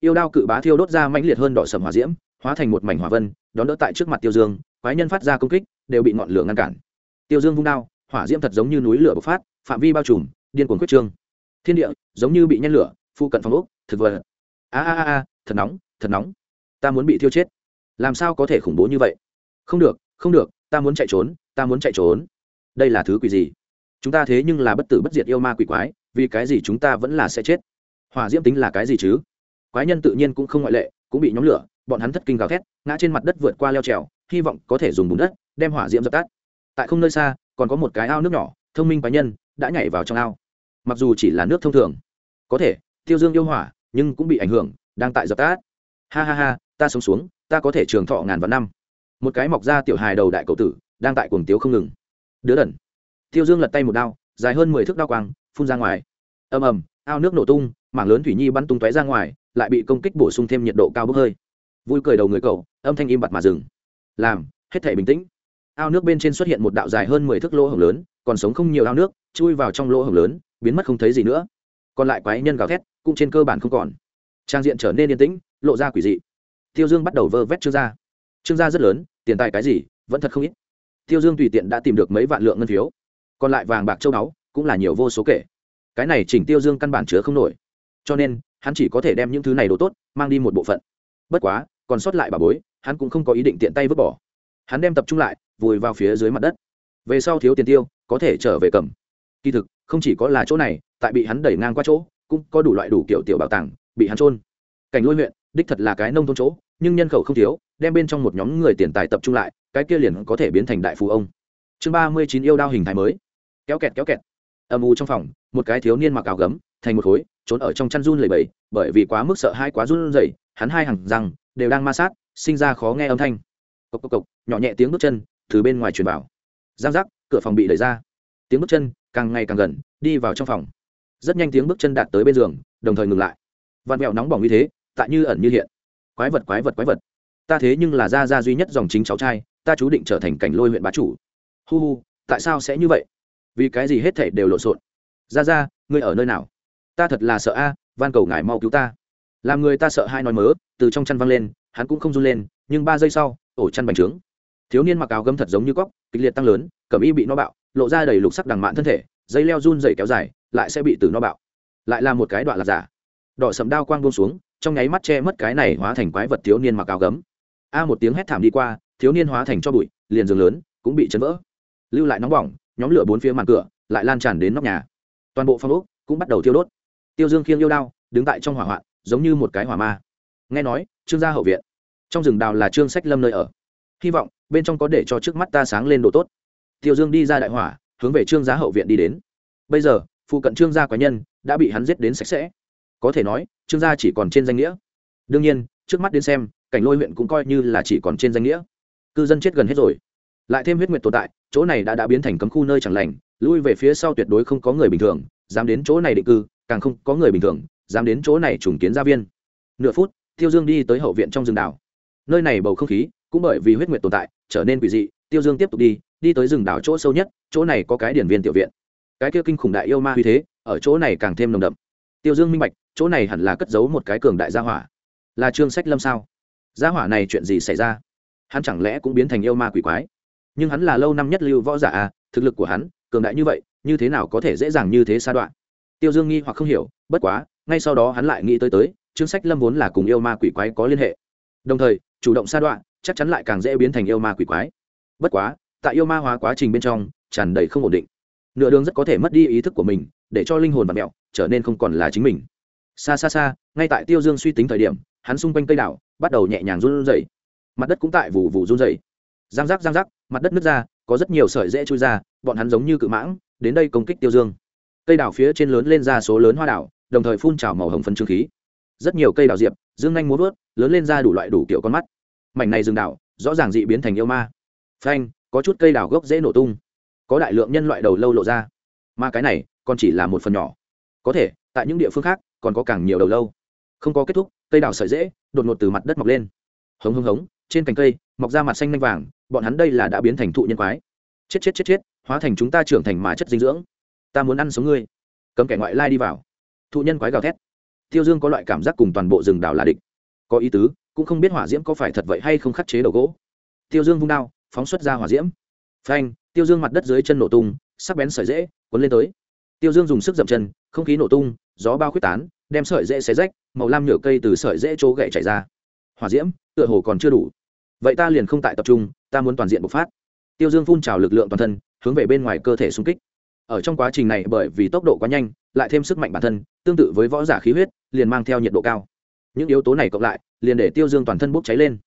Yêu đao cự bá thiêu đốt ra mãnh liệt hơn đỏ sầm hỏa diễm, hóa thành một mảnh hỏa vân, đón đỡ tại trước mặt tiêu dương, quái nhân phát ra công kích, đều bị ngọn lửa ngăn cản. Tiêu dương vung đao, hỏa diễm thật giống như núi lửa bộc phát, phạm vi bao trùm, điên cuồng quyết trương. Thiên địa, giống như bị nhen lửa phụ cận phòng ốc, thực vật. A a a thật nóng thật nóng. Ta muốn bị thiêu chết. Làm sao có thể khủng bố như vậy? Không được không được, ta muốn chạy trốn, ta muốn chạy trốn. Đây là thứ quỷ gì? Chúng ta thế nhưng là bất tử bất diệt yêu ma quỷ quái, vì cái gì chúng ta vẫn là sẽ chết? Hỏa diễm tính là cái gì chứ? Quái nhân tự nhiên cũng không ngoại lệ, cũng bị nhóm lửa, bọn hắn thất kinh gào thét, ngã trên mặt đất vượt qua leo trèo, hy vọng có thể dùng bùn đất, đem hỏa diễm dập tắt. Tại không nơi xa, còn có một cái ao nước nhỏ, thông minh quái nhân, đã nhảy vào trong ao. Mặc dù chỉ là nước thông thường, có thể tiêu dương yêu hỏa, nhưng cũng bị ảnh hưởng, đang tại dập tát ha ha ha, ta sống xuống, ta có thể trường thọ ngàn vạn năm. Một cái mọc ra tiểu hài đầu đại cậu tử, đang tại cuồng tiếu không ngừng. Đứa đần. Tiêu dương lật tay một đao, dài hơn mười thước đao quang, phun ra ngoài. Ầm ầm, ao nước nổ tung, mảng lớn thủy nhi bắn tung tóe ra ngoài, lại bị công kích bổ sung thêm nhiệt độ cao bốc hơi. Vui cười đầu người cậu, âm thanh im bặt mà dừng. Làm, hết thể bình tĩnh. Ao nước bên trên xuất hiện một đạo dài hơn mười thước lỗ hồng lớn, còn sống không nhiều ao nước, chui vào trong lỗ hồng lớn, biến mất không thấy gì nữa còn lại quái nhân gào thét, cũng trên cơ bản không còn. Trang diện trở nên yên tĩnh, lộ ra quỷ dị. Tiêu dương bắt đầu vơ vét trương gia. Trương gia rất lớn, tiền tài cái gì, vẫn thật không ít. Tiêu dương tùy tiện đã tìm được mấy vạn lượng ngân phiếu. Còn lại vàng bạc châu báu, cũng là nhiều vô số kể. Cái này chỉnh tiêu dương căn bản chứa không nổi. Cho nên, hắn chỉ có thể đem những thứ này đồ tốt, mang đi một bộ phận. Bất quá, còn sót lại bà bối, hắn cũng không có ý định tiện tay vứt bỏ. Hắn đem tập trung lại, vùi vào phía dưới mặt đất. Về sau thiếu tiền tiêu, có thể trở về cầm. Kỳ thực không chỉ có là chỗ này, tại bị hắn đẩy ngang qua chỗ, cũng có đủ loại đủ kiểu tiểu bảo tàng bị hắn trôn cảnh lôi huyện, đích thật là cái nông thôn chỗ, nhưng nhân khẩu không thiếu, đem bên trong một nhóm người tiền tài tập trung lại, cái kia liền có thể biến thành đại phú ông. Chương ba mươi chín yêu đao hình thái mới. Kéo kẹt kéo kẹt. Âm u trong phòng, một cái thiếu niên mặc áo gấm, thành một khối, trốn ở trong chăn run lầy bầy bởi vì quá mức sợ hai quá run rẩy, hắn hai hàng răng đều đang ma sát, sinh ra khó nghe âm thanh. Cộc cộc cộc, nhỏ nhẹ tiếng bước chân từ bên ngoài truyền vào. Giang giác, cửa phòng bị đẩy ra. Tiếng bước chân càng ngày càng gần đi vào trong phòng. Rất nhanh tiếng bước chân đạt tới bên giường đồng thời ngừng lại. Vạt mẹo nóng bỏng như thế tại như ẩn như hiện. Quái vật quái vật quái vật. Ta thế nhưng là gia gia duy nhất dòng chính cháu trai ta chú định trở thành cảnh lôi huyện bá chủ. Hu hu tại sao sẽ như vậy? Vì cái gì hết thể đều lộn xộn? Gia gia, ngươi ở nơi nào? Ta thật là sợ a van cầu ngài mau cứu ta. Làm người ta sợ hai nói mớ từ trong chăn văng lên hắn cũng không run lên nhưng ba giây sau ổ chăn bành trướng. Thiếu niên mặc áo gấm thật giống như cóc kịch liệt tăng lớn cẩm y bị nó bạo lộ ra đầy lục sắc đằng mạn thân thể, dây leo run dày kéo dài, lại sẽ bị tử no bạo. Lại là một cái đoạn lạc giả. Đỏ sầm đao quang buông xuống, trong nháy mắt che mất cái này hóa thành quái vật thiếu niên mặc áo gấm. A một tiếng hét thảm đi qua, thiếu niên hóa thành cho bụi, liền giường lớn, cũng bị chấn vỡ. Lưu lại nóng bỏng, nhóm lửa bốn phía màn cửa, lại lan tràn đến nóc nhà. Toàn bộ phong ốc cũng bắt đầu thiêu đốt. Tiêu dương khiêng yêu đao, đứng tại trong hỏa hoạn, giống như một cái hỏa ma. Nghe nói, trương gia hậu viện. Trong rừng đào là trương sách lâm nơi ở. Hy vọng, bên trong có để cho trước mắt ta sáng lên độ tốt tiêu dương đi ra đại hỏa, hướng về trương gia hậu viện đi đến. Bây giờ, phụ cận trương gia quái nhân đã bị hắn giết đến sạch sẽ. Có thể nói, trương gia chỉ còn trên danh nghĩa. Đương nhiên, trước mắt đến xem, cảnh lôi huyện cũng coi như là chỉ còn trên danh nghĩa. Cư dân chết gần hết rồi. Lại thêm huyết nguyệt tồn tại, chỗ này đã đã biến thành cấm khu nơi chẳng lành, lui về phía sau tuyệt đối không có người bình thường, dám đến chỗ này định cư, càng không có người bình thường, dám đến chỗ này trùng kiến gia viên. Nửa phút, tiêu dương đi tới hậu viện trong rừng đảo. Nơi này bầu không khí cũng bởi vì huyết nguyệt tồn tại, trở nên quỷ dị, tiêu dương tiếp tục đi đi tới rừng đảo chỗ sâu nhất, chỗ này có cái điển viên tiểu viện. Cái kia kinh khủng đại yêu ma uy thế, ở chỗ này càng thêm nồng đậm. Tiêu dương minh bạch, chỗ này hẳn là cất giấu một cái cường đại gia hỏa. Là trương sách lâm sao? Gia hỏa này chuyện gì xảy ra? Hắn chẳng lẽ cũng biến thành yêu ma quỷ quái? Nhưng hắn là lâu năm nhất lưu võ giả à thực lực của hắn, cường đại như vậy, như thế nào có thể dễ dàng như thế sa đoạn? Tiêu dương nghi hoặc không hiểu, bất quá, ngay sau đó hắn lại nghĩ tới tới, trương sách lâm vốn là cùng yêu ma quỷ quái có liên hệ. Đồng thời, chủ động sa đoạn, chắc chắn lại càng dễ biến thành yêu ma quỷ quái. Bất quá tại yêu ma hóa quá trình bên trong, tràn đầy không ổn định. Nửa đường rất có thể mất đi ý thức của mình, để cho linh hồn và mẹo, trở nên không còn là chính mình. Xa xa xa, ngay tại tiêu dương suy tính thời điểm, hắn xung quanh cây đảo, bắt đầu nhẹ nhàng run rẩy. Mặt đất cũng tại vụ vụ run rẩy. Giang rác giang rác mặt đất nứt ra, có rất nhiều sợi dễ chui ra, bọn hắn giống như cự mãng, đến đây công kích tiêu dương. Cây đảo phía trên lớn lên ra số lớn hoa đảo, đồng thời phun trào màu hồng phân trương khí. Rất nhiều cây đảo diệp, dương nhanh muốn vớt lớn lên ra đủ loại đủ kiểu con mắt. Mảnh này rừng đảo, rõ ràng dị biến thành yêu ma. Phanh có chút cây đào gốc dễ nổ tung. Có đại lượng nhân loại đầu lâu lộ ra. Mà cái này còn chỉ là một phần nhỏ. Có thể, tại những địa phương khác, còn có càng nhiều đầu lâu. Không có kết thúc, cây đào sợi dễ, đột ngột từ mặt đất mọc lên. Hống hống hống, trên cành cây, mọc ra mặt xanh nanh vàng, bọn hắn đây là đã biến thành thụ nhân quái. Chết chết chết chết, hóa thành chúng ta trưởng thành mà chất dinh dưỡng. Ta muốn ăn sống ngươi. Cấm kẻ ngoại lai đi vào. Thụ nhân quái gào thét. Tiêu dương có loại cảm giác cùng toàn bộ rừng đảo là địch. Có ý tứ, cũng không biết hỏa diễm có phải thật vậy hay không khắc chế đầu gỗ. Tiêu dương vung đao phóng xuất ra hỏa diễm. Phanh, tiêu dương mặt đất dưới chân nổ tung, sắc bén sợi dễ cuốn lên tới. Tiêu dương dùng sức dậm chân, không khí nổ tung, gió bao khuyết tán, đem sợi dễ xé rách, màu lam nhựa cây từ sợi dễ chỗ gậy chảy ra. Hỏa diễm, tựa hồ còn chưa đủ. Vậy ta liền không tại tập trung, ta muốn toàn diện bộc phát. Tiêu dương phun trào lực lượng toàn thân, hướng về bên ngoài cơ thể xung kích. Ở trong quá trình này, bởi vì tốc độ quá nhanh, lại thêm sức mạnh bản thân, tương tự với võ giả khí huyết, liền mang theo nhiệt độ cao. Những yếu tố này cộng lại, liền để tiêu dương toàn thân bốc cháy lên.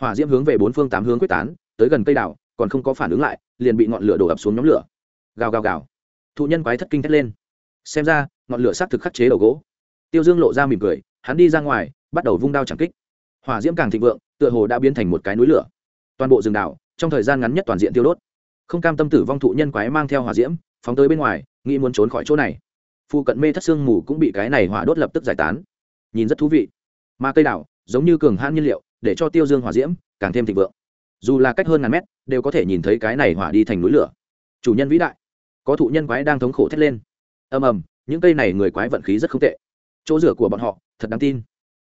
Hỏa diễm hướng về bốn phương tám hướng quyết tán tới gần cây đảo còn không có phản ứng lại, liền bị ngọn lửa đổ ập xuống nhóm lửa. Gào gào gào. Thụ nhân quái thất kinh thét lên. Xem ra, ngọn lửa xác thực khắc chế đầu gỗ. Tiêu dương lộ ra mỉm cười, hắn đi ra ngoài, bắt đầu vung đao chẳng kích. Hỏa diễm càng thịnh vượng, tựa hồ đã biến thành một cái núi lửa. Toàn bộ rừng đảo, trong thời gian ngắn nhất toàn diện tiêu đốt. Không cam tâm tử vong thụ nhân quái mang theo hỏa diễm, phóng tới bên ngoài, nghĩ muốn trốn khỏi chỗ này. Phụ cận mê thất xương mù cũng bị cái này hỏa đốt lập tức giải tán. Nhìn rất thú vị. Mà cây đảo, giống như cường hãn nhiên liệu, để cho tiêu dương hỏa diễm càng thêm thịnh vượng dù là cách hơn ngàn mét, đều có thể nhìn thấy cái này hỏa đi thành núi lửa. Chủ nhân vĩ đại, có thụ nhân quái đang thống khổ thét lên. Ầm ầm, những cây này người quái vận khí rất không tệ. Chỗ rửa của bọn họ, thật đáng tin.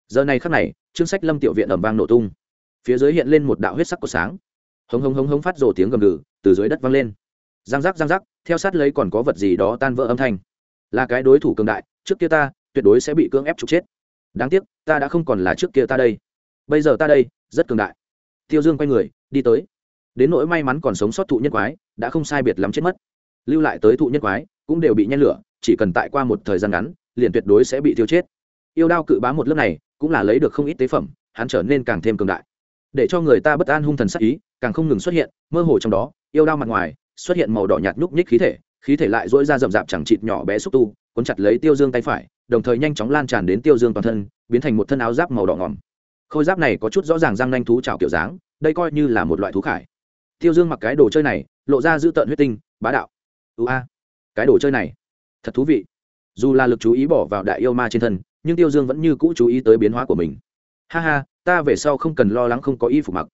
Giờ này khắc này, chương sách lâm tiểu viện ẩm vang nổ tung. Phía dưới hiện lên một đạo huyết sắc của sáng. Hống hống hống hống phát rồ tiếng gầm gừ, từ dưới đất vang lên. Giang giác giang giác, theo sát lấy còn có vật gì đó tan vỡ âm thanh. Là cái đối thủ cường đại, trước kia ta, tuyệt đối sẽ bị cưỡng ép trục chết. Đáng tiếc, ta đã không còn là trước kia ta đây. Bây giờ ta đây, rất cường đại tiêu dương quay người, đi tới. Đến nỗi may mắn còn sống sót thụ nhân quái, đã không sai biệt lắm chết mất. Lưu lại tới thụ nhân quái, cũng đều bị nhen lửa, chỉ cần tại qua một thời gian ngắn, liền tuyệt đối sẽ bị tiêu chết. Yêu đao cự bá một lớp này, cũng là lấy được không ít tế phẩm, hắn trở nên càng thêm cường đại. Để cho người ta bất an hung thần sắc ý, càng không ngừng xuất hiện, mơ hồ trong đó, yêu đao mặt ngoài, xuất hiện màu đỏ nhạt nhúc nhích khí thể khí thể lại dỗi ra rậm rạp chẳng chịt nhỏ bé xúc tu, cuốn chặt lấy tiêu dương tay phải, đồng thời nhanh chóng lan tràn đến tiêu dương toàn thân, biến thành một thân áo giáp màu đỏ ngỏm khôi giáp này có chút rõ ràng răng nanh thú trào kiểu dáng, đây coi như là một loại thú khải. Tiêu dương mặc cái đồ chơi này, lộ ra dữ tợn huyết tinh, bá đạo. Ưu a, cái đồ chơi này, thật thú vị. Dù là lực chú ý bỏ vào đại yêu ma trên thân, nhưng tiêu dương vẫn như cũ chú ý tới biến hóa của mình. Ha ha, ta về sau không cần lo lắng không có y phục mặc.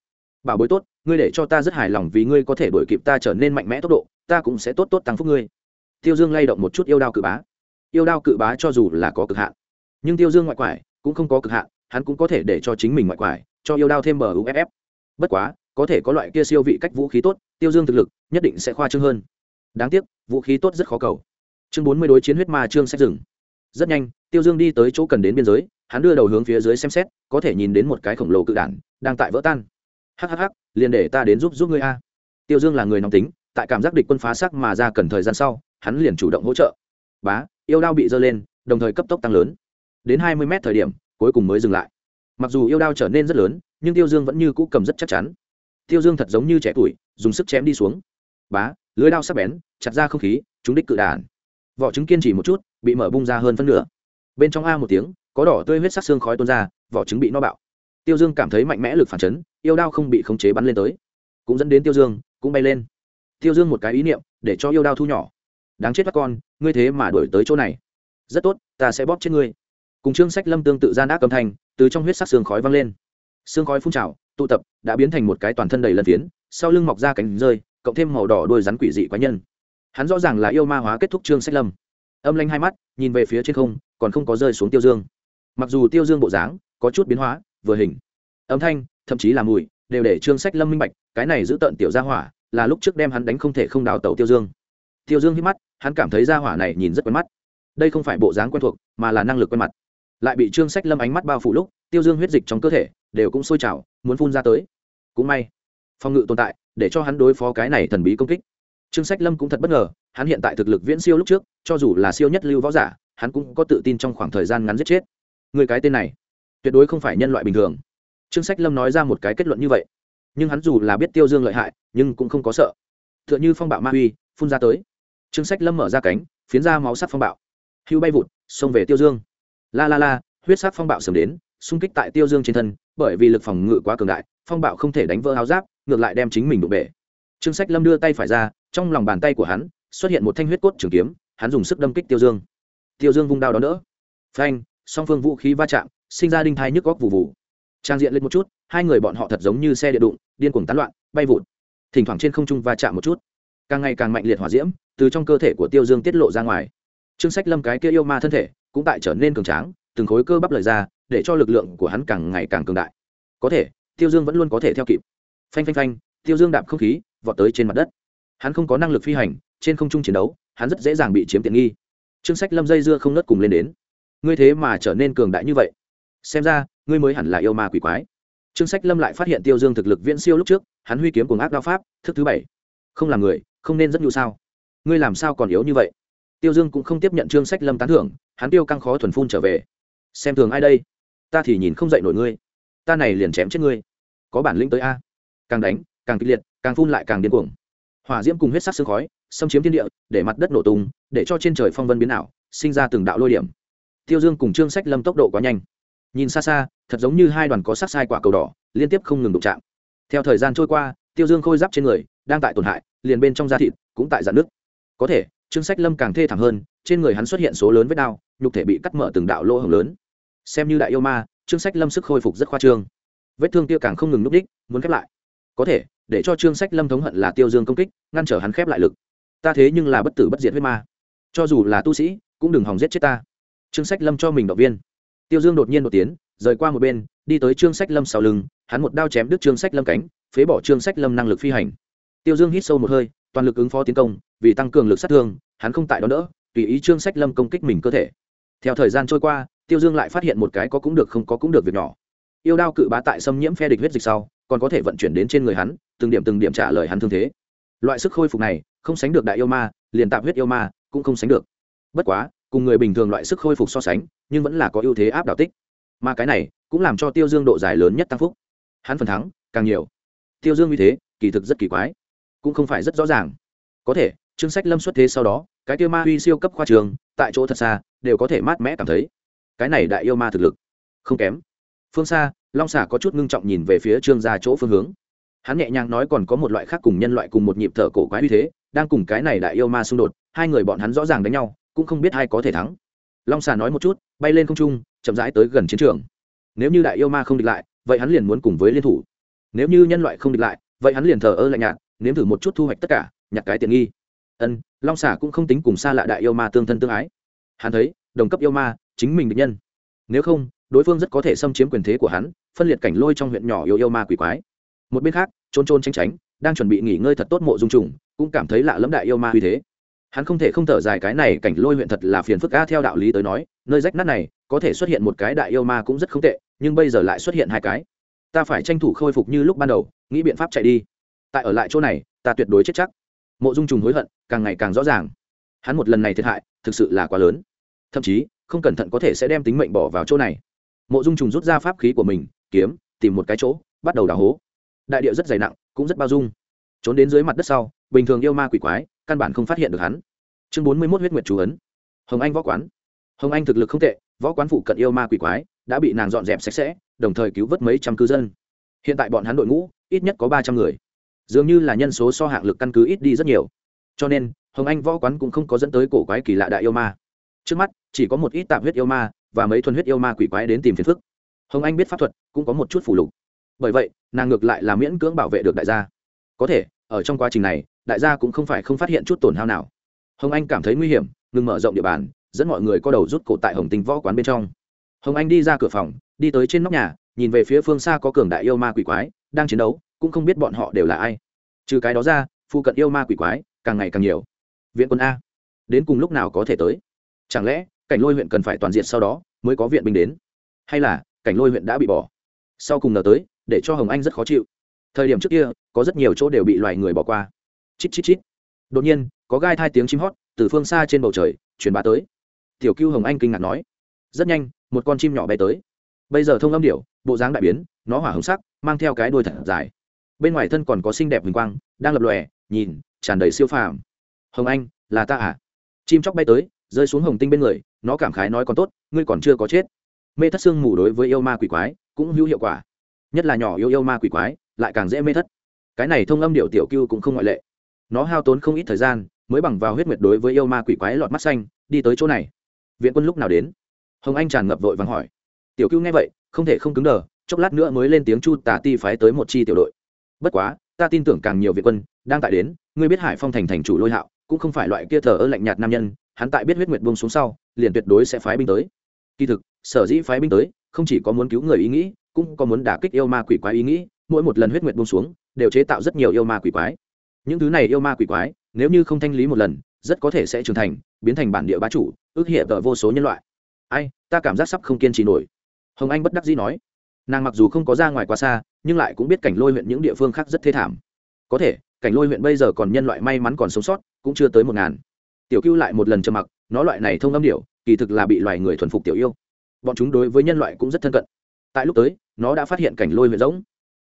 Bảo bối tốt, ngươi để cho ta rất hài lòng vì ngươi có thể đổi kịp ta trở nên mạnh mẽ tốc độ, ta cũng sẽ tốt tốt tăng phúc ngươi. Tiêu dương lay động một chút yêu đao cự bá. Yêu đao cự bá cho dù là có cực hạn, nhưng tiêu dương ngoại quải cũng không có cực hạn hắn cũng có thể để cho chính mình ngoại quải, cho yêu đao thêm bờ uff bất quá, có thể có loại kia siêu vị cách vũ khí tốt, tiêu dương thực lực, nhất định sẽ khoa trương hơn. Đáng tiếc, vũ khí tốt rất khó cầu. Chương bốn mươi đối chiến huyết ma trương sách rừng rất nhanh, tiêu dương đi tới chỗ cần đến biên giới, hắn đưa đầu hướng phía dưới xem xét, có thể nhìn đến một cái khổng lồ cự đản đang tại vỡ tan. Hhh liền để ta đến giúp giúp ngươi a. Tiêu dương là người nóng tính, tại cảm giác địch quân phá sắc mà ra cần thời gian sau, hắn liền chủ động hỗ trợ. Bá, yêu đao bị dơ lên, đồng thời cấp tốc tăng lớn. Đến hai mươi mét thời điểm cuối cùng mới dừng lại. Mặc dù yêu đao trở nên rất lớn, nhưng tiêu dương vẫn như cũ cầm rất chắc chắn. Tiêu dương thật giống như trẻ tuổi, dùng sức chém đi xuống. Bá, lưới đao sắc bén, chặt ra không khí chúng đích cự đàn. Vỏ trứng kiên trì một chút, bị mở bung ra hơn phân nửa. Bên trong a một tiếng, có đỏ tươi huyết sắc xương khói tuôn ra, vỏ trứng bị no bạo. Tiêu dương cảm thấy mạnh mẽ lực phản chấn, yêu đao không bị khống chế bắn lên tới. Cũng dẫn đến tiêu dương, cũng bay lên. Tiêu dương một cái ý niệm, để cho yêu đao thu nhỏ. Đáng chết các con, ngươi thế mà đổi tới chỗ này. Rất tốt, ta sẽ bóp chết ngươi cùng trương sách lâm tương tự gian ác âm thanh, từ trong huyết sắc xương khói văng lên. Xương khói phun trào, tụ tập, đã biến thành một cái toàn thân đầy lần phiến, sau lưng mọc ra cánh rơi, cộng thêm màu đỏ đôi rắn quỷ dị quái nhân. Hắn rõ ràng là yêu ma hóa kết thúc trương sách lâm. Âm lanh hai mắt, nhìn về phía trên không, còn không có rơi xuống tiêu dương. Mặc dù tiêu dương bộ dáng có chút biến hóa, vừa hình, âm thanh, thậm chí là mùi, đều để trương sách lâm minh bạch, cái này giữ tận tiểu gia hỏa, là lúc trước đem hắn đánh không thể không đào tẩu tiêu dương. Tiêu dương hít mắt, hắn cảm thấy gia hỏa này nhìn rất quen mắt. Đây không phải bộ dáng quen thuộc, mà là năng lực quen mặt lại bị trương sách lâm ánh mắt bao phủ lúc, tiêu dương huyết dịch trong cơ thể đều cũng sôi trào, muốn phun ra tới. Cũng may, phòng ngự tồn tại, để cho hắn đối phó cái này thần bí công kích. Trương sách lâm cũng thật bất ngờ, hắn hiện tại thực lực viễn siêu lúc trước, cho dù là siêu nhất lưu võ giả, hắn cũng có tự tin trong khoảng thời gian ngắn giết chết. Người cái tên này, tuyệt đối không phải nhân loại bình thường. Trương sách lâm nói ra một cái kết luận như vậy. Nhưng hắn dù là biết tiêu dương lợi hại, nhưng cũng không có sợ. T h ư ợ n h ư phong bạo ma uy, phun ra tới. Trương sách lâm mở ra cánh, phiến ra máu sắc phong bạo. Hưu bay vụt, xông về tiêu dương la la la, huyết sắc phong bạo sớm đến, xung kích tại tiêu dương trên thân, bởi vì lực phòng ngự quá cường đại, phong bạo không thể đánh vỡ áo giáp, ngược lại đem chính mình đụng bể. Trương sách lâm đưa tay phải ra, trong lòng bàn tay của hắn xuất hiện một thanh huyết cốt trường kiếm, hắn dùng sức đâm kích tiêu dương. Tiêu dương vung đao đón đỡ. Phanh, song phương vũ khí va chạm, sinh ra đinh thai nhức góc vụ vụ trang diện lên một chút, hai người bọn họ thật giống như xe điện đụng, điên cuồng tán loạn, bay vụt. Thỉnh thoảng trên không trung va chạm một chút. Càng ngày càng mạnh liệt hỏa diễm, từ trong cơ thể của tiêu dương tiết lộ ra ngoài. Trương sách lâm cái kia yêu ma thân thể cũng tại trở nên cường tráng, từng khối cơ bắp lời ra, để cho lực lượng của hắn càng ngày càng cường đại. Có thể, tiêu dương vẫn luôn có thể theo kịp. Phanh phanh phanh, tiêu dương đạp không khí, vọt tới trên mặt đất. Hắn không có năng lực phi hành, trên không trung chiến đấu, hắn rất dễ dàng bị chiếm tiện nghi. Trương sách lâm dây dưa không nớt cùng lên đến. Ngươi thế mà trở nên cường đại như vậy. Xem ra, ngươi mới hẳn là yêu ma quỷ quái. Trương sách lâm lại phát hiện tiêu dương thực lực viễn siêu lúc trước, hắn huy kiếm cùng ác đao pháp, thức thứ bảy. Không làm người, không nên rất nhu sao. Ngươi làm sao còn yếu như vậy? Tiêu dương cũng không tiếp nhận trương sách lâm tán thưởng hắn tiêu căng khó thuần phun trở về. Xem thường ai đây? Ta thì nhìn không dậy nổi ngươi. Ta này liền chém chết ngươi. Có bản lĩnh tới a. Càng đánh, càng kịch liệt, càng phun lại càng điên cuồng. Hỏa diễm cùng huyết sắc sương khói, xâm chiếm thiên địa, để mặt đất nổ tung, để cho trên trời phong vân biến ảo, sinh ra từng đạo lôi điểm. Tiêu dương cùng trương sách lâm tốc độ quá nhanh. Nhìn xa xa, thật giống như hai đoàn có sắc sai quả cầu đỏ, liên tiếp không ngừng đụng chạm. Theo thời gian trôi qua, tiêu dương khôi giáp trên người, đang tại tổn hại, liền bên trong da thịt cũng tại dạn nước có thể, trương sách lâm càng thê thảm hơn, trên người hắn xuất hiện số lớn vết đau nhục thể bị cắt mở từng đạo lỗ hồng lớn. Xem như đại yêu ma, trương sách lâm sức khôi phục rất khoa trương. Vết thương kia càng không ngừng núp đích muốn khép lại. Có thể, để cho trương sách lâm thống hận là tiêu dương công kích, ngăn trở hắn khép lại lực. Ta thế nhưng là bất tử bất diệt huyết ma. Cho dù là tu sĩ, cũng đừng hòng giết chết ta. Trương sách lâm cho mình động viên. Tiêu dương đột nhiên đột tiến, rời qua một bên, đi tới trương sách lâm sau lưng, hắn một đao chém đứt trương sách lâm cánh, phế bỏ trương sách lâm năng lực phi hành. Tiêu dương hít sâu một hơi, toàn lực ứng phó tiến công, vì tăng cường lực sát thương, hắn không tại đó nữa, tùy ý trương sách lâm công kích mình cơ thể theo thời gian trôi qua, tiêu dương lại phát hiện một cái có cũng được không có cũng được việc nhỏ. Yêu đao cự bá tại xâm nhiễm phe địch huyết dịch sau, còn có thể vận chuyển đến trên người hắn, từng điểm từng điểm trả lời hắn thương thế. Loại sức khôi phục này, không sánh được đại yêu ma, liền tạp huyết yêu ma, cũng không sánh được. Bất quá, cùng người bình thường loại sức khôi phục so sánh, nhưng vẫn là có ưu thế áp đảo tích. Mà cái này, cũng làm cho tiêu dương độ dài lớn nhất tăng phúc. Hắn phần thắng, càng nhiều. Tiêu dương như thế, kỳ thực rất kỳ quái. Cũng không phải rất rõ ràng. Có thể, chương sách lâm xuất thế sau đó, cái tiêu ma huy siêu cấp khoa trường tại chỗ thật xa, đều có thể mát mẻ cảm thấy. Cái này đại yêu ma thực lực, không kém. Phương xa, long xà có chút ngưng trọng nhìn về phía trương gia chỗ phương hướng. Hắn nhẹ nhàng nói còn có một loại khác cùng nhân loại cùng một nhịp thở cổ quái như thế, đang cùng cái này đại yêu ma xung đột, hai người bọn hắn rõ ràng đánh nhau, cũng không biết ai có thể thắng. Long xà nói một chút, bay lên không trung, chậm rãi tới gần chiến trường. Nếu như đại yêu ma không địch lại, vậy hắn liền muốn cùng với liên thủ. Nếu như nhân loại không địch lại, vậy hắn liền thờ ơ lạnh nhạt, nếm thử một chút thu hoạch tất cả, nhặt cái tiện nghi ân, long Xả cũng không tính cùng xa lạ đại yêu ma tương thân tương ái. Hắn thấy, đồng cấp yêu ma, chính mình định nhân. Nếu không, đối phương rất có thể xâm chiếm quyền thế của hắn, phân liệt cảnh lôi trong huyện nhỏ yêu yêu ma quỷ quái. Một bên khác trôn trôn tranh tránh, đang chuẩn bị nghỉ ngơi thật tốt mộ dung trùng, cũng cảm thấy lạ lẫm đại yêu ma uy thế. Hắn không thể không thở dài cái này cảnh lôi huyện thật là phiền phức a, theo đạo lý tới nói, nơi rách nát này, có thể xuất hiện một cái đại yêu ma cũng rất không tệ, nhưng bây giờ lại xuất hiện hai cái. Ta phải tranh thủ khôi phục như lúc ban đầu, nghĩ biện pháp chạy đi. Tại ở lại chỗ này, ta tuyệt đối chết chắc. Mộ dung trùng hối hận càng ngày càng rõ ràng. Hắn một lần này thiệt hại, thực sự là quá lớn. Thậm chí, không cẩn thận có thể sẽ đem tính mệnh bỏ vào chỗ này. Mộ dung trùng rút ra pháp khí của mình, kiếm, tìm một cái chỗ, bắt đầu đào hố. Đại điệu rất dày nặng, cũng rất bao dung. Trốn đến dưới mặt đất sau, bình thường yêu ma quỷ quái, căn bản không phát hiện được hắn. Chương bốn mươi mốt huyết nguyệt chú ấn. Hồng anh võ quán. Hồng anh thực lực không tệ, võ quán phụ cận yêu ma quỷ quái đã bị nàng dọn dẹp sạch sẽ, đồng thời cứu vớt mấy trăm cư dân. Hiện tại bọn hắn đội ngũ, ít nhất có ba trăm người. Dường như là nhân số so hạng lực căn cứ ít đi rất nhiều cho nên, hồng anh võ quán cũng không có dẫn tới cổ quái kỳ lạ đại yêu ma. Trước mắt, chỉ có một ít tạm huyết yêu ma và mấy thuần huyết yêu ma quỷ quái đến tìm phiền phức. Hồng anh biết pháp thuật, cũng có một chút phủ lục. Bởi vậy, nàng ngược lại là miễn cưỡng bảo vệ được đại gia. Có thể, ở trong quá trình này, đại gia cũng không phải không phát hiện chút tổn hao nào. Hồng anh cảm thấy nguy hiểm, ngừng mở rộng địa bàn, dẫn mọi người co đầu rút cổ tại hồng tinh võ quán bên trong. Hồng anh đi ra cửa phòng, đi tới trên nóc nhà, nhìn về phía phương xa có cường đại yêu ma quỷ quái đang chiến đấu, cũng không biết bọn họ đều là ai. Trừ cái đó ra, phụ cận yêu ma quỷ quái càng ngày càng nhiều. Viện quân a. Đến cùng lúc nào có thể tới? Chẳng lẽ, cảnh lôi huyện cần phải toàn diện sau đó mới có viện binh đến? Hay là, cảnh lôi huyện đã bị bỏ? Sau cùng ngờ tới, để cho hồng anh rất khó chịu. Thời điểm trước kia, có rất nhiều chỗ đều bị loài người bỏ qua. Chít chít chít. Đột nhiên, có gai thai tiếng chim hót từ phương xa trên bầu trời truyền bá tới. Tiểu cưu hồng anh kinh ngạc nói, rất nhanh, một con chim nhỏ bay tới. Bây giờ thông âm điệu bộ dáng đại biến, nó hỏa hồng sắc, mang theo cái đuôi thật dài. Bên ngoài thân còn có xinh đẹp huỳnh quang, đang lập lòe, nhìn tràn đầy siêu phàm. Hồng anh, là ta à? Chim chóc bay tới, rơi xuống hồng tinh bên người, nó cảm khái nói còn tốt, ngươi còn chưa có chết. Mê thất xương mù đối với yêu ma quỷ quái, cũng hữu hiệu quả. Nhất là nhỏ yêu yêu ma quỷ quái, lại càng dễ mê thất. Cái này thông âm điệu tiểu cưu cũng không ngoại lệ. Nó hao tốn không ít thời gian, mới bằng vào huyết nguyệt đối với yêu ma quỷ quái lọt mắt xanh, đi tới chỗ này. Viện quân lúc nào đến? Hồng anh tràn ngập vội vàng hỏi. Tiểu cưu nghe vậy, không thể không cứng đờ, chốc lát nữa mới lên tiếng chu tả ti phái tới một chi tiểu đội. Bất quá, ta tin tưởng càng nhiều viện quân đang tại đến ngươi biết hải phong thành thành chủ lôi hạo, cũng không phải loại kia thờ ơ lạnh nhạt nam nhân, hắn tại biết huyết nguyệt buông xuống sau, liền tuyệt đối sẽ phái binh tới. Kỳ thực, sở dĩ phái binh tới, không chỉ có muốn cứu người ý nghĩ, cũng có muốn đả kích yêu ma quỷ quái ý nghĩ, mỗi một lần huyết nguyệt buông xuống, đều chế tạo rất nhiều yêu ma quỷ quái. Những thứ này yêu ma quỷ quái, nếu như không thanh lý một lần, rất có thể sẽ trưởng thành, biến thành bản địa bá chủ, ước hiệp ở vô số nhân loại. Ai, ta cảm giác sắp không kiên trì nổi. Hồng anh bất đắc dĩ nói. Nàng mặc dù không có ra ngoài quá xa, nhưng lại cũng biết cảnh lôi huyện những địa phương khác rất thê thảm. Có thể cảnh lôi huyện bây giờ còn nhân loại may mắn còn sống sót, cũng chưa tới một ngàn. Tiểu cưu lại một lần trầm mặc, nó loại này thông âm điệu kỳ thực là bị loài người thuần phục tiểu yêu. Bọn chúng đối với nhân loại cũng rất thân cận. Tại lúc tới, nó đã phát hiện cảnh lôi huyện giống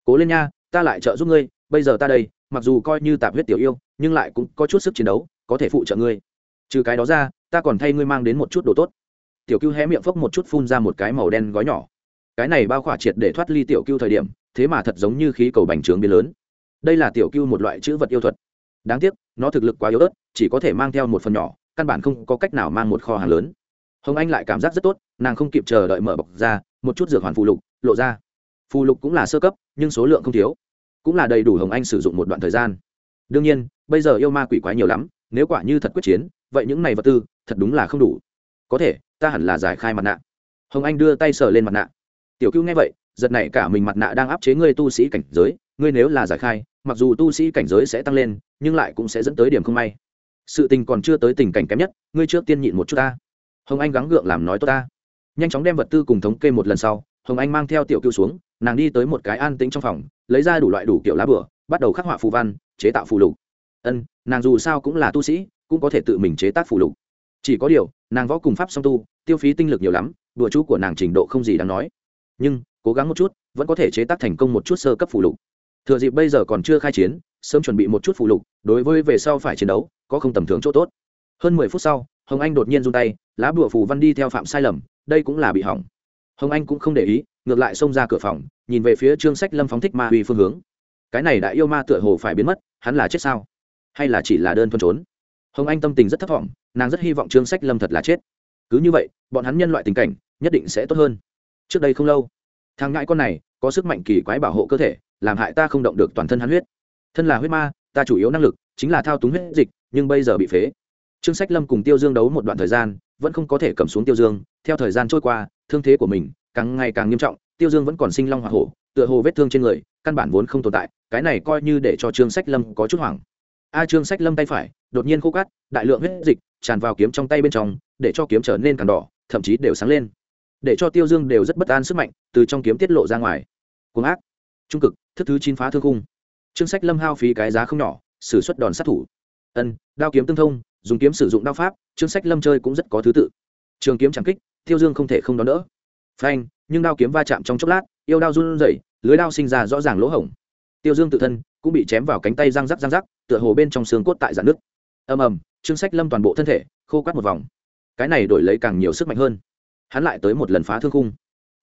cố lên nha, ta lại trợ giúp ngươi, bây giờ ta đây, mặc dù coi như tạp huyết tiểu yêu, nhưng lại cũng có chút sức chiến đấu, có thể phụ trợ ngươi. Trừ cái đó ra, ta còn thay ngươi mang đến một chút đồ tốt. Tiểu cưu hé miệng phốc một chút phun ra một cái màu đen gói nhỏ. Cái này bao khỏa triệt để thoát ly tiểu cưu thời điểm, thế mà thật giống như khí cầu bành trướng biến lớn đây là tiểu cưu một loại chữ vật yêu thuật. Đáng tiếc, nó thực lực quá yếu ớt, chỉ có thể mang theo một phần nhỏ, căn bản không có cách nào mang một kho hàng lớn. Hồng anh lại cảm giác rất tốt, nàng không kịp chờ đợi mở bọc ra, một chút dược hoàn phù lục, lộ ra. Phù lục cũng là sơ cấp, nhưng số lượng không thiếu. Cũng là đầy đủ hồng anh sử dụng một đoạn thời gian. Đương nhiên, bây giờ yêu ma quỷ quái nhiều lắm, nếu quả như thật quyết chiến, vậy những này vật tư, thật đúng là không đủ. Có thể, ta hẳn là giải khai mặt nạ. Hồng anh đưa tay sờ lên mặt nạ. Tiểu cưu nghe vậy giật này cả mình mặt nạ đang áp chế ngươi tu sĩ cảnh giới, ngươi nếu là giải khai, mặc dù tu sĩ cảnh giới sẽ tăng lên, nhưng lại cũng sẽ dẫn tới điểm không may. Sự tình còn chưa tới tình cảnh kém nhất, ngươi trước tiên nhịn một chút ta. Hồng anh gắng gượng làm nói tốt ta. Nhanh chóng đem vật tư cùng thống kê một lần sau, hồng anh mang theo tiểu cưu xuống, nàng đi tới một cái an tĩnh trong phòng, lấy ra đủ loại đủ kiểu lá bửa, bắt đầu khắc họa phù văn, chế tạo phù lục. Ân, nàng dù sao cũng là tu sĩ, cũng có thể tự mình chế tác phù lục. Chỉ có điều, nàng võ cùng pháp song tu, tiêu phí tinh lực nhiều lắm, đùa chú của nàng trình độ không gì đáng nói. Nhưng cố gắng một chút vẫn có thể chế tác thành công một chút sơ cấp phụ lục. Thừa dịp bây giờ còn chưa khai chiến sớm chuẩn bị một chút phụ lục đối với về sau phải chiến đấu có không tầm thường chỗ tốt. Hơn mười phút sau hồng anh đột nhiên run tay lá bùa phù văn đi theo phạm sai lầm đây cũng là bị hỏng. Hồng anh cũng không để ý ngược lại xông ra cửa phòng nhìn về phía trương sách lâm phóng thích ma uy phương hướng. Cái này đã yêu ma tựa hồ phải biến mất hắn là chết sao? Hay là chỉ là đơn thuần trốn? Hồng anh tâm tình rất thất vọng, nàng rất hy vọng trương sách lâm thật là chết. Cứ như vậy bọn hắn nhân loại tình cảnh nhất định sẽ tốt hơn. Trước đây không lâu thằng ngại con này, có sức mạnh kỳ quái bảo hộ cơ thể, làm hại ta không động được toàn thân hắn huyết. Thân là huyết ma, ta chủ yếu năng lực chính là thao túng huyết dịch, nhưng bây giờ bị phế. Trương sách lâm cùng tiêu dương đấu một đoạn thời gian, vẫn không có thể cầm xuống tiêu dương. Theo thời gian trôi qua, thương thế của mình càng ngày càng nghiêm trọng, tiêu dương vẫn còn sinh long hoa hổ, tựa hồ vết thương trên người, căn bản vốn không tồn tại, cái này coi như để cho trương sách lâm có chút hoảng. A trương sách lâm tay phải, đột nhiên khô cát, đại lượng huyết dịch tràn vào kiếm trong tay bên trong, để cho kiếm trở nên càng đỏ, thậm chí đều sáng lên để cho tiêu dương đều rất bất an sức mạnh, từ trong kiếm tiết lộ ra ngoài. Cuồng ác, trung cực thức thứ chín phá thương cung trương sách lâm hao phí cái giá không nhỏ xử suất đòn sát thủ. Ân, đao kiếm tương thông, dùng kiếm sử dụng đao pháp trương sách lâm chơi cũng rất có thứ tự. Trường kiếm chẳng kích, tiêu dương không thể không đón đỡ. Phanh, nhưng đao kiếm va chạm trong chốc lát, yêu đao run rẩy, lưới đao sinh ra rõ ràng lỗ hổng. Tiêu dương tự thân cũng bị chém vào cánh tay răng rắc răng rắc, tựa hồ bên trong xương cốt tại dạn nước ầm ầm trương sách lâm toàn bộ thân thể khô quát một vòng. Cái này đổi lấy càng nhiều sức mạnh hơn hắn lại tới một lần phá thương khung.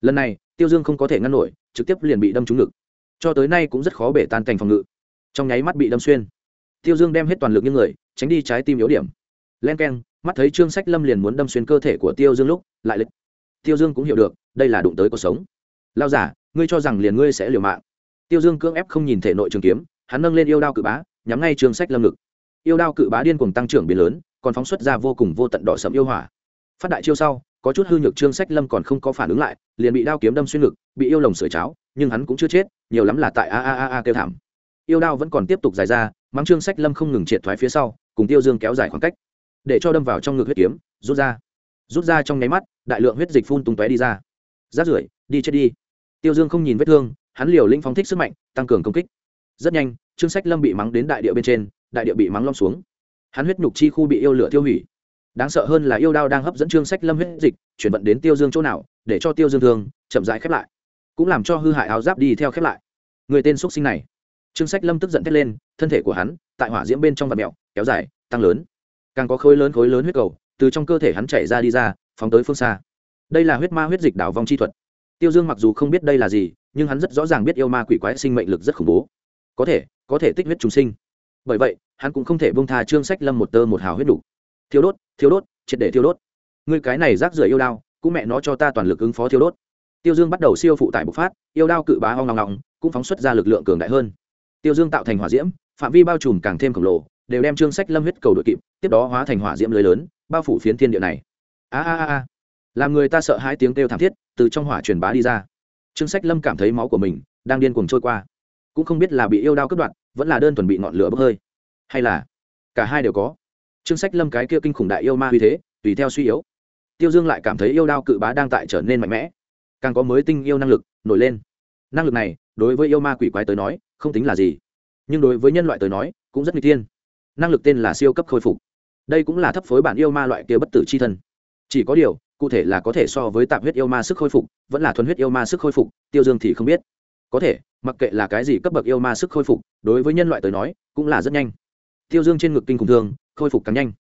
Lần này, tiêu dương không có thể ngăn nổi, trực tiếp liền bị đâm trúng ngực. Cho tới nay cũng rất khó bể tan cành phòng ngự. Trong nháy mắt bị đâm xuyên. Tiêu dương đem hết toàn lực những người, tránh đi trái tim yếu điểm. Len k e n mắt thấy trương sách lâm liền muốn đâm xuyên cơ thể của tiêu dương lúc, lại lịch tiêu dương cũng hiểu được, đây là đụng tới cuộc sống. Lao giả, ngươi cho rằng liền ngươi sẽ liều mạng? Tiêu dương cưỡng ép không nhìn thể nội trường kiếm, hắn nâng lên yêu đao cự bá, nhắm ngay trương sách lâm ngực. Yêu đao cự bá điên cùng tăng trưởng biến lớn, còn phóng xuất ra vô cùng vô tận đỏ sẫm yêu hỏa. Phát đại chiêu sau có chút hư nhược trương sách lâm còn không có phản ứng lại, liền bị đao kiếm đâm xuyên ngực, bị yêu lồng sưởi cháo, nhưng hắn cũng chưa chết, nhiều lắm là tại a a a a kêu thảm. Yêu đao vẫn còn tiếp tục dài ra, mắng trương sách lâm không ngừng triệt thoái phía sau, cùng tiêu dương kéo dài khoảng cách, để cho đâm vào trong ngực huyết kiếm, rút ra. Rút ra trong nháy mắt, đại lượng huyết dịch phun tung tóe đi ra. Rát rưởi, đi chết đi. Tiêu dương không nhìn vết thương, hắn liều linh phóng thích sức mạnh, tăng cường công kích. Rất nhanh, trương sách lâm bị mắng đến đại địa bên trên, đại địa bị mắng lom xuống. Hắn huyết nhục chi khu bị yêu lửa tiêu hủy đáng sợ hơn là yêu đao đang hấp dẫn trương sách lâm huyết dịch, chuyển vận đến tiêu dương chỗ nào, để cho tiêu dương thương, chậm rãi khép lại. Cũng làm cho hư hại áo giáp đi theo khép lại. Người tên x sinh này. Trương sách lâm tức giận thét lên, thân thể của hắn, tại hỏa diễm bên trong vạt mẹo, kéo dài, tăng lớn. Càng có khối lớn khối lớn huyết cầu, từ trong cơ thể hắn chảy ra đi ra, phóng tới phương xa. Đây là huyết ma huyết dịch đảo vong chi thuật. Tiêu dương mặc dù không biết đây là gì, nhưng hắn rất rõ ràng biết yêu ma quỷ quái sinh mệnh lực rất khủng bố. Có thể có thể tích huyết chúng sinh. Bởi vậy, hắn cũng không thể bông tha trương sách lâm một tơ một hào huyết đủ thiếu đốt thiếu đốt, triệt để thiếu đốt. Người cái này rác rưởi yêu đao, cũng mẹ nó cho ta toàn lực ứng phó thiếu đốt. Tiêu dương bắt đầu siêu phụ tải bộc phát, yêu đao cự bá hoang lòng lòng cũng phóng xuất ra lực lượng cường đại hơn. Tiêu dương tạo thành hỏa diễm, phạm vi bao trùm càng thêm khổng lồ, đều đem trương sách lâm huyết cầu đội kịp, tiếp đó hóa thành hỏa diễm lưới lớn, bao phủ phiến thiên địa này. A a a a. Làm người ta sợ hai tiếng kêu thảm thiết, từ trong hỏa truyền bá đi ra. Trương sách lâm cảm thấy máu của mình đang điên cuồng trôi qua. Cũng không biết là bị yêu đao cướp đoạt, vẫn là đơn thuần bị ngọn lửa bốc hơi. Hay là cả hai đều có trương sách lâm cái kia kinh khủng đại yêu ma uy thế, tùy theo suy yếu. Tiêu dương lại cảm thấy yêu đao cự bá đang tại trở nên mạnh mẽ. Càng có mới tinh yêu năng lực, nổi lên. Năng lực này, đối với yêu ma quỷ quái tới nói, không tính là gì. Nhưng đối với nhân loại tới nói, cũng rất nguy tiên năng lực tên là siêu cấp khôi phục. Đây cũng là thấp phối bản yêu ma loại kia bất tử c h i thân. Chỉ có điều, cụ thể là có thể so với tạp huyết yêu ma sức khôi phục, vẫn là thuần huyết yêu ma sức khôi phục, tiêu dương thì không biết. Có thể, mặc kệ là cái gì cấp bậc yêu ma sức khôi phục, đối với nhân loại tới nói, cũng là rất nhanh. Tiêu dương trên ngực kinh khủng thương khôi phục càng nhanh.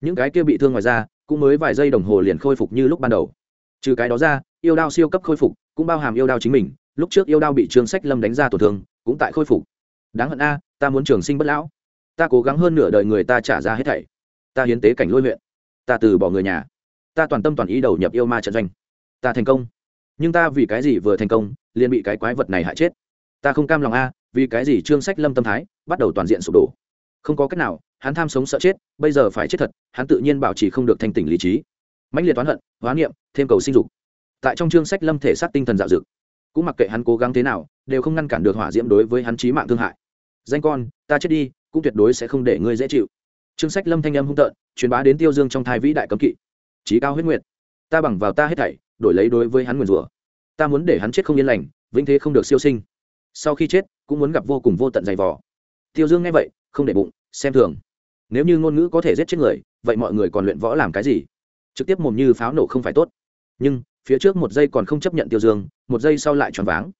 Những cái kia bị thương ngoài ra cũng mới vài giây đồng hồ liền khôi phục như lúc ban đầu. Trừ cái đó ra, yêu đao siêu cấp khôi phục, cũng bao hàm yêu đao chính mình, lúc trước yêu đao bị trương sách lâm đánh ra tổn thương, cũng tại khôi phục. Đáng hận a, ta muốn trường sinh bất lão. Ta cố gắng hơn nửa đời người ta trả ra hết thảy. Ta hiến tế cảnh lôi huyện. Ta từ bỏ người nhà. Ta toàn tâm toàn ý đầu nhập yêu ma trận doanh. Ta thành công. Nhưng ta vì cái gì vừa thành công, liền bị cái quái vật này hại chết? Ta không cam lòng a, vì cái gì trương sách lâm tâm thái bắt đầu toàn diện sụp đổ? Không có cách nào hắn tham sống sợ chết, bây giờ phải chết thật, hắn tự nhiên bảo trì không được thanh tỉnh lý trí. Mãnh liệt oán hận hóa niệm, thêm cầu sinh dục. Tại trong chương sách lâm thể xác tinh thần dạo dực cũng mặc kệ hắn cố gắng thế nào, đều không ngăn cản được hỏa diễm đối với hắn trí mạng thương hại. Danh con, ta chết đi, cũng tuyệt đối sẽ không để ngươi dễ chịu. Chương sách lâm thanh âm hung tợn, truyền bá đến tiêu dương trong thai vĩ đại cấm kỵ. Trí cao huyết nguyệt, ta bằng vào ta hết thảy, đổi lấy đối với hắn nguyền rủa. Ta muốn để hắn chết không yên lành, vĩnh thế không được siêu sinh. Sau khi chết, cũng muốn gặp vô cùng vô tận dày vò. Tiêu dương nghe vậy, không để bụng, xem thường nếu như ngôn ngữ có thể giết chết người, vậy mọi người còn luyện võ làm cái gì? Trực tiếp mồm như pháo nổ không phải tốt. Nhưng, phía trước một giây còn không chấp nhận tiêu dương, một giây sau lại tròn váng.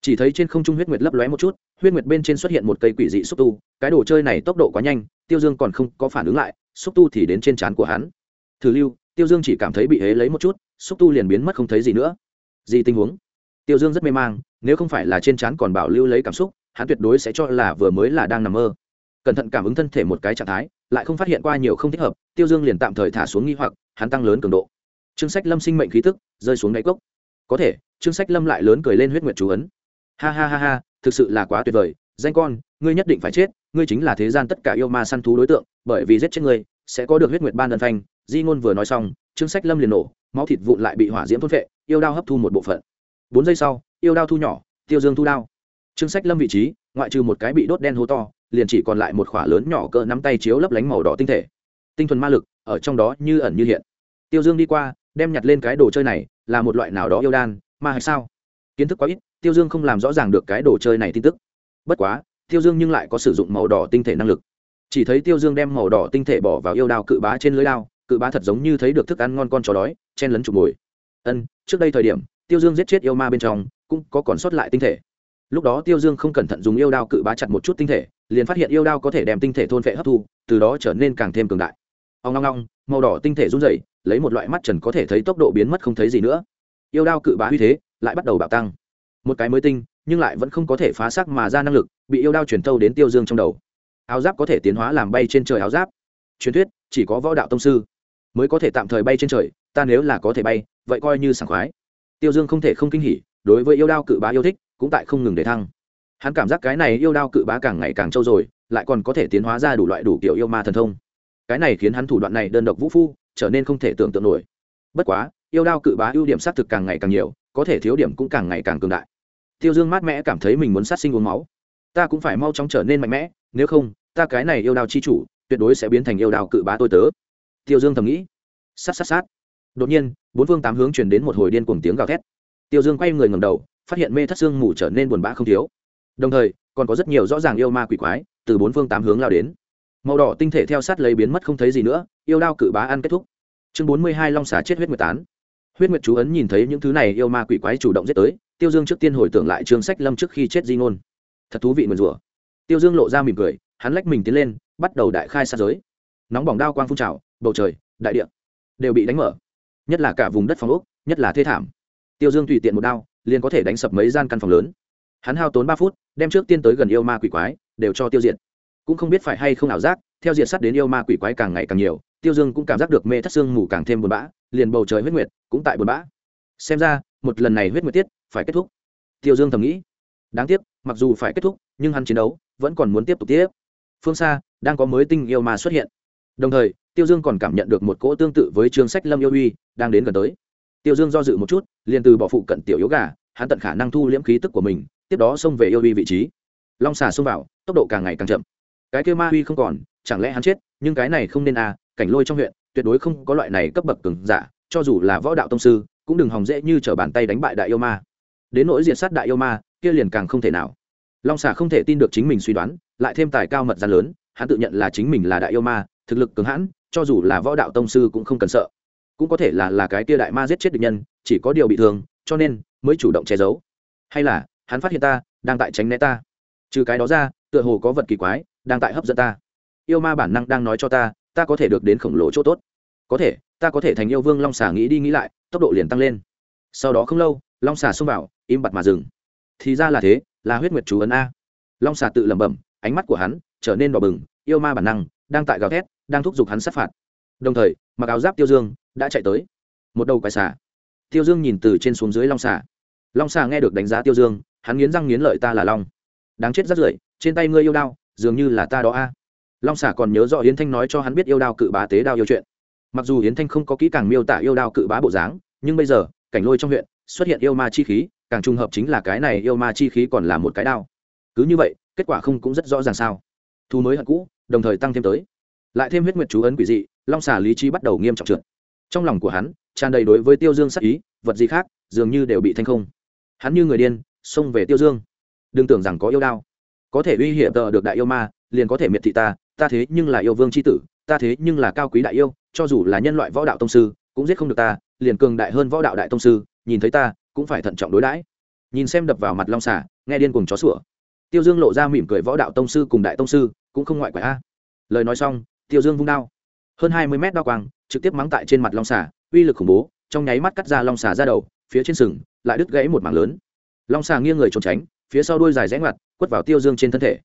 Chỉ thấy trên không trung huyết nguyệt lấp lóe một chút, huyết nguyệt bên trên xuất hiện một cây quỷ dị xúc tu, cái đồ chơi này tốc độ quá nhanh, tiêu dương còn không có phản ứng lại, xúc tu thì đến trên trán của hắn. Thử lưu, tiêu dương chỉ cảm thấy bị hế lấy một chút, xúc tu liền biến mất không thấy gì nữa. Gì tình huống? Tiêu dương rất mê mang, nếu không phải là trên trán còn bảo lưu lấy cảm xúc, hắn tuyệt đối sẽ cho là vừa mới là đang nằm mơ. Cẩn thận cảm ứng thân thể một cái trạng thái lại không phát hiện qua nhiều không thích hợp, tiêu dương liền tạm thời thả xuống nghi hoặc, hắn tăng lớn cường độ. Chương sách lâm sinh mệnh khí tức, rơi xuống đáy cốc. Có thể chương sách lâm lại lớn cười lên huyết nguyệt chú ấn. Ha ha ha ha, thực sự là quá tuyệt vời, danh con, ngươi nhất định phải chết, ngươi chính là thế gian tất cả yêu ma săn thú đối tượng, bởi vì giết chết ngươi, sẽ có được huyết nguyệt ban đơn phanh. Di ngôn vừa nói xong chương sách lâm liền nổ, máu thịt vụn lại bị hỏa diễm thôn vệ yêu đao hấp thu một bộ phận. Bốn giây sau, yêu đao thu nhỏ, tiêu dương thu đao. Chương sách lâm vị trí, ngoại trừ một cái bị đốt đen hố to liền chỉ còn lại một khỏa lớn nhỏ cỡ nắm tay chiếu lấp lánh màu đỏ tinh thể. Tinh thuần ma lực, ở trong đó như ẩn như hiện. Tiêu dương đi qua, đem nhặt lên cái đồ chơi này, là một loại nào đó yêu đan, ma hay sao? Kiến thức quá ít, tiêu dương không làm rõ ràng được cái đồ chơi này tin tức. Bất quá, tiêu dương nhưng lại có sử dụng màu đỏ tinh thể năng lực. Chỉ thấy tiêu dương đem màu đỏ tinh thể bỏ vào yêu đao cự bá trên lưới đao, cự bá thật giống như thấy được thức ăn ngon con chó đói, chen lấn chụp mồi. Ân, trước đây thời điểm, tiêu dương giết chết yêu ma bên trong, cũng có còn sót lại tinh thể. Lúc đó tiêu dương không cẩn thận dùng yêu đao cự bá chặt một chút tinh thể liền phát hiện yêu đao có thể đem tinh thể thôn vệ hấp thu, từ đó trở nên càng thêm cường đại. Ông long long màu đỏ tinh thể run rẩy, lấy một loại mắt trần có thể thấy tốc độ biến mất không thấy gì nữa. Yêu đao cự bá uy thế lại bắt đầu bạo tăng. Một cái mới tinh, nhưng lại vẫn không có thể phá xác mà ra năng lực, bị yêu đao truyền thâu đến tiêu dương trong đầu. Áo giáp có thể tiến hóa làm bay trên trời áo giáp. Truyền thuyết, chỉ có võ đạo tông sư mới có thể tạm thời bay trên trời, ta nếu là có thể bay, vậy coi như sảng khoái. Tiêu dương không thể không kinh hỉ, đối với yêu đao cự bá yêu thích, cũng tại không ngừng để thăng hắn cảm giác cái này yêu đao cự bá càng ngày càng trâu rồi, lại còn có thể tiến hóa ra đủ loại đủ kiểu yêu ma thần thông. Cái này khiến hắn thủ đoạn này đơn độc vũ phu, trở nên không thể tưởng tượng nổi. Bất quá, yêu đao cự bá ưu điểm xác thực càng ngày càng nhiều, có thể thiếu điểm cũng càng ngày càng cường đại. Tiêu dương mát mẽ cảm thấy mình muốn sát sinh uống máu. Ta cũng phải mau chóng trở nên mạnh mẽ, nếu không, ta cái này yêu đao chi chủ, tuyệt đối sẽ biến thành yêu đao cự bá tôi tớ. Tiêu dương thầm nghĩ. Sát sát sát. Đột nhiên, bốn phương tám hướng chuyển đến một hồi điên cuồng tiếng gào thét. Tiêu dương quay người ngầm đầu, phát hiện mê thất xương mù trở nên buồn bã không thiếu đồng thời, còn có rất nhiều rõ ràng yêu ma quỷ quái, từ bốn phương tám hướng lao đến. Màu đỏ tinh thể theo sát lấy biến mất không thấy gì nữa, yêu đao cự bá ăn kết thúc. Chương bốn mươi hai long xà chết huyết nguyệt tán. Huyết nguyệt chú ấn nhìn thấy những thứ này yêu ma quỷ quái chủ động giết tới, tiêu dương trước tiên hồi tưởng lại chương sách lâm trước khi chết di ngôn. Thật thú vị mượn rủa tiêu dương lộ ra mỉm cười, hắn lách mình tiến lên, bắt đầu đại khai sát giới. Nóng bỏng đao quang phun trào, bầu trời, đại địa đều bị đánh mở. Nhất là cả vùng đất phòng ốc, nhất là thê thảm. Tiêu dương tùy tiện một đao, liền có thể đánh sập mấy gian căn phòng lớn hắn hao tốn ba phút, đem trước tiên tới gần yêu ma quỷ quái, đều cho tiêu diệt. Cũng không biết phải hay không ảo giác, theo diệt sắt đến yêu ma quỷ quái càng ngày càng nhiều, tiêu dương cũng cảm giác được mê thất xương mù càng thêm buồn bã, liền bầu trời huyết nguyệt cũng tại buồn bã. Xem ra, một lần này huyết nguyệt tiết phải kết thúc. Tiêu dương thầm nghĩ. Đáng tiếc, mặc dù phải kết thúc, nhưng hắn chiến đấu vẫn còn muốn tiếp tục tiếp. Phương xa, đang có mới tinh yêu ma xuất hiện. Đồng thời, tiêu dương còn cảm nhận được một cỗ tương tự với trường sách lâm yêu uy đang đến gần tới. Tiêu dương do dự một chút, liền từ bỏ phụ cận tiểu yếu gà, hắn tận khả năng thu liễm khí tức của mình tiếp đó xông về yêu uy vị trí. Long xà xông vào, tốc độ càng ngày càng chậm. Cái kêu ma uy không còn, chẳng lẽ hắn chết? Nhưng cái này không nên à cảnh lôi trong huyện, tuyệt đối không có loại này cấp bậc cứng giả, cho dù là võ đạo tông sư, cũng đừng hòng dễ như t r ở bàn tay đánh bại đại yêu ma. Đến nỗi diệt sát đại yêu ma, kia liền càng không thể nào. Long xà không thể tin được chính mình suy đoán, lại thêm tài cao mật gian lớn, hắn tự nhận là chính mình là đại yêu ma, thực lực cứng hãn, cho dù là võ đạo tông sư cũng không cần sợ. Cũng có thể là là cái kia đại ma giết chết địch nhân, chỉ có điều bị thương, cho nên mới chủ động che giấu. Hay là hắn phát hiện ta, đang tại tránh né ta. Trừ cái đó ra, tựa hồ có vật kỳ quái, đang tại hấp dẫn ta. Yêu ma bản năng đang nói cho ta ta có thể được đến khổng lồ chỗ tốt. Có thể, ta có thể thành yêu vương long xà nghĩ đi nghĩ lại, tốc độ liền tăng lên. Sau đó không lâu, long xà xông vào, im bặt mà dừng. Thì ra là thế, là huyết nguyệt chú ấn a. Long xà tự lẩm bẩm, ánh mắt của hắn trở nên đỏ bừng, yêu ma bản năng đang tại gào thét, đang thúc giục hắn sát phạt. Đồng thời, mặc áo giáp tiêu dương đã chạy tới. Một đầu quái xà. Tiêu dương nhìn từ trên xuống dưới long xà. Long xà nghe được đánh giá tiêu dương hắn nghiến răng nghiến lợi ta là long. Đáng chết rất rưởi, trên tay ngươi yêu đao, dường như là ta đó a. À. Long xả còn nhớ rõ yến thanh nói cho hắn biết yêu đao cự bá tế đao yêu chuyện. Mặc dù yến thanh không có kỹ càng miêu tả yêu đao cự bá bộ dáng, nhưng bây giờ, cảnh lôi trong huyện, xuất hiện yêu ma chi khí, càng trùng hợp chính là cái này yêu ma chi khí còn là một cái đao. Cứ như vậy, kết quả không cũng rất rõ ràng sao. Thu mới hận cũ, đồng thời tăng thêm tới. Lại thêm huyết nguyệt chú ấn quỷ dị, long xà lý trí bắt đầu nghiêm trọng trượt. Trong lòng của hắn, tràn đầy đối với tiêu dương sắc ý, vật gì khác, dường như đều bị thanh không. Hắn như người điên xông về tiêu dương. Đừng tưởng rằng có yêu đao. Có thể uy hiểm tờ được đại yêu ma, liền có thể miệt thị ta ta thế nhưng là yêu vương c h i tử, ta thế nhưng là cao quý đại yêu, cho dù là nhân loại võ đạo tông sư, cũng giết không được ta, liền cường đại hơn võ đạo đại tông sư, nhìn thấy ta, cũng phải thận trọng đối đãi. Nhìn xem đập vào mặt long xả nghe điên cùng chó sủa. Tiêu dương lộ ra mỉm cười võ đạo tông sư cùng đại tông sư, cũng không ngoại quả a. Lời nói xong, tiêu dương vung đao. Hơn hai mươi mét đao quang, trực tiếp mắng tại trên mặt long xả uy lực khủng bố, trong nháy mắt cắt ra long xả ra đầu, phía trên sừng, lại đứt gãy một mảng lớn long xà nghiêng người trốn tránh, phía sau đuôi dài rẽ ngoặt, quất vào tiêu dương trên thân thể.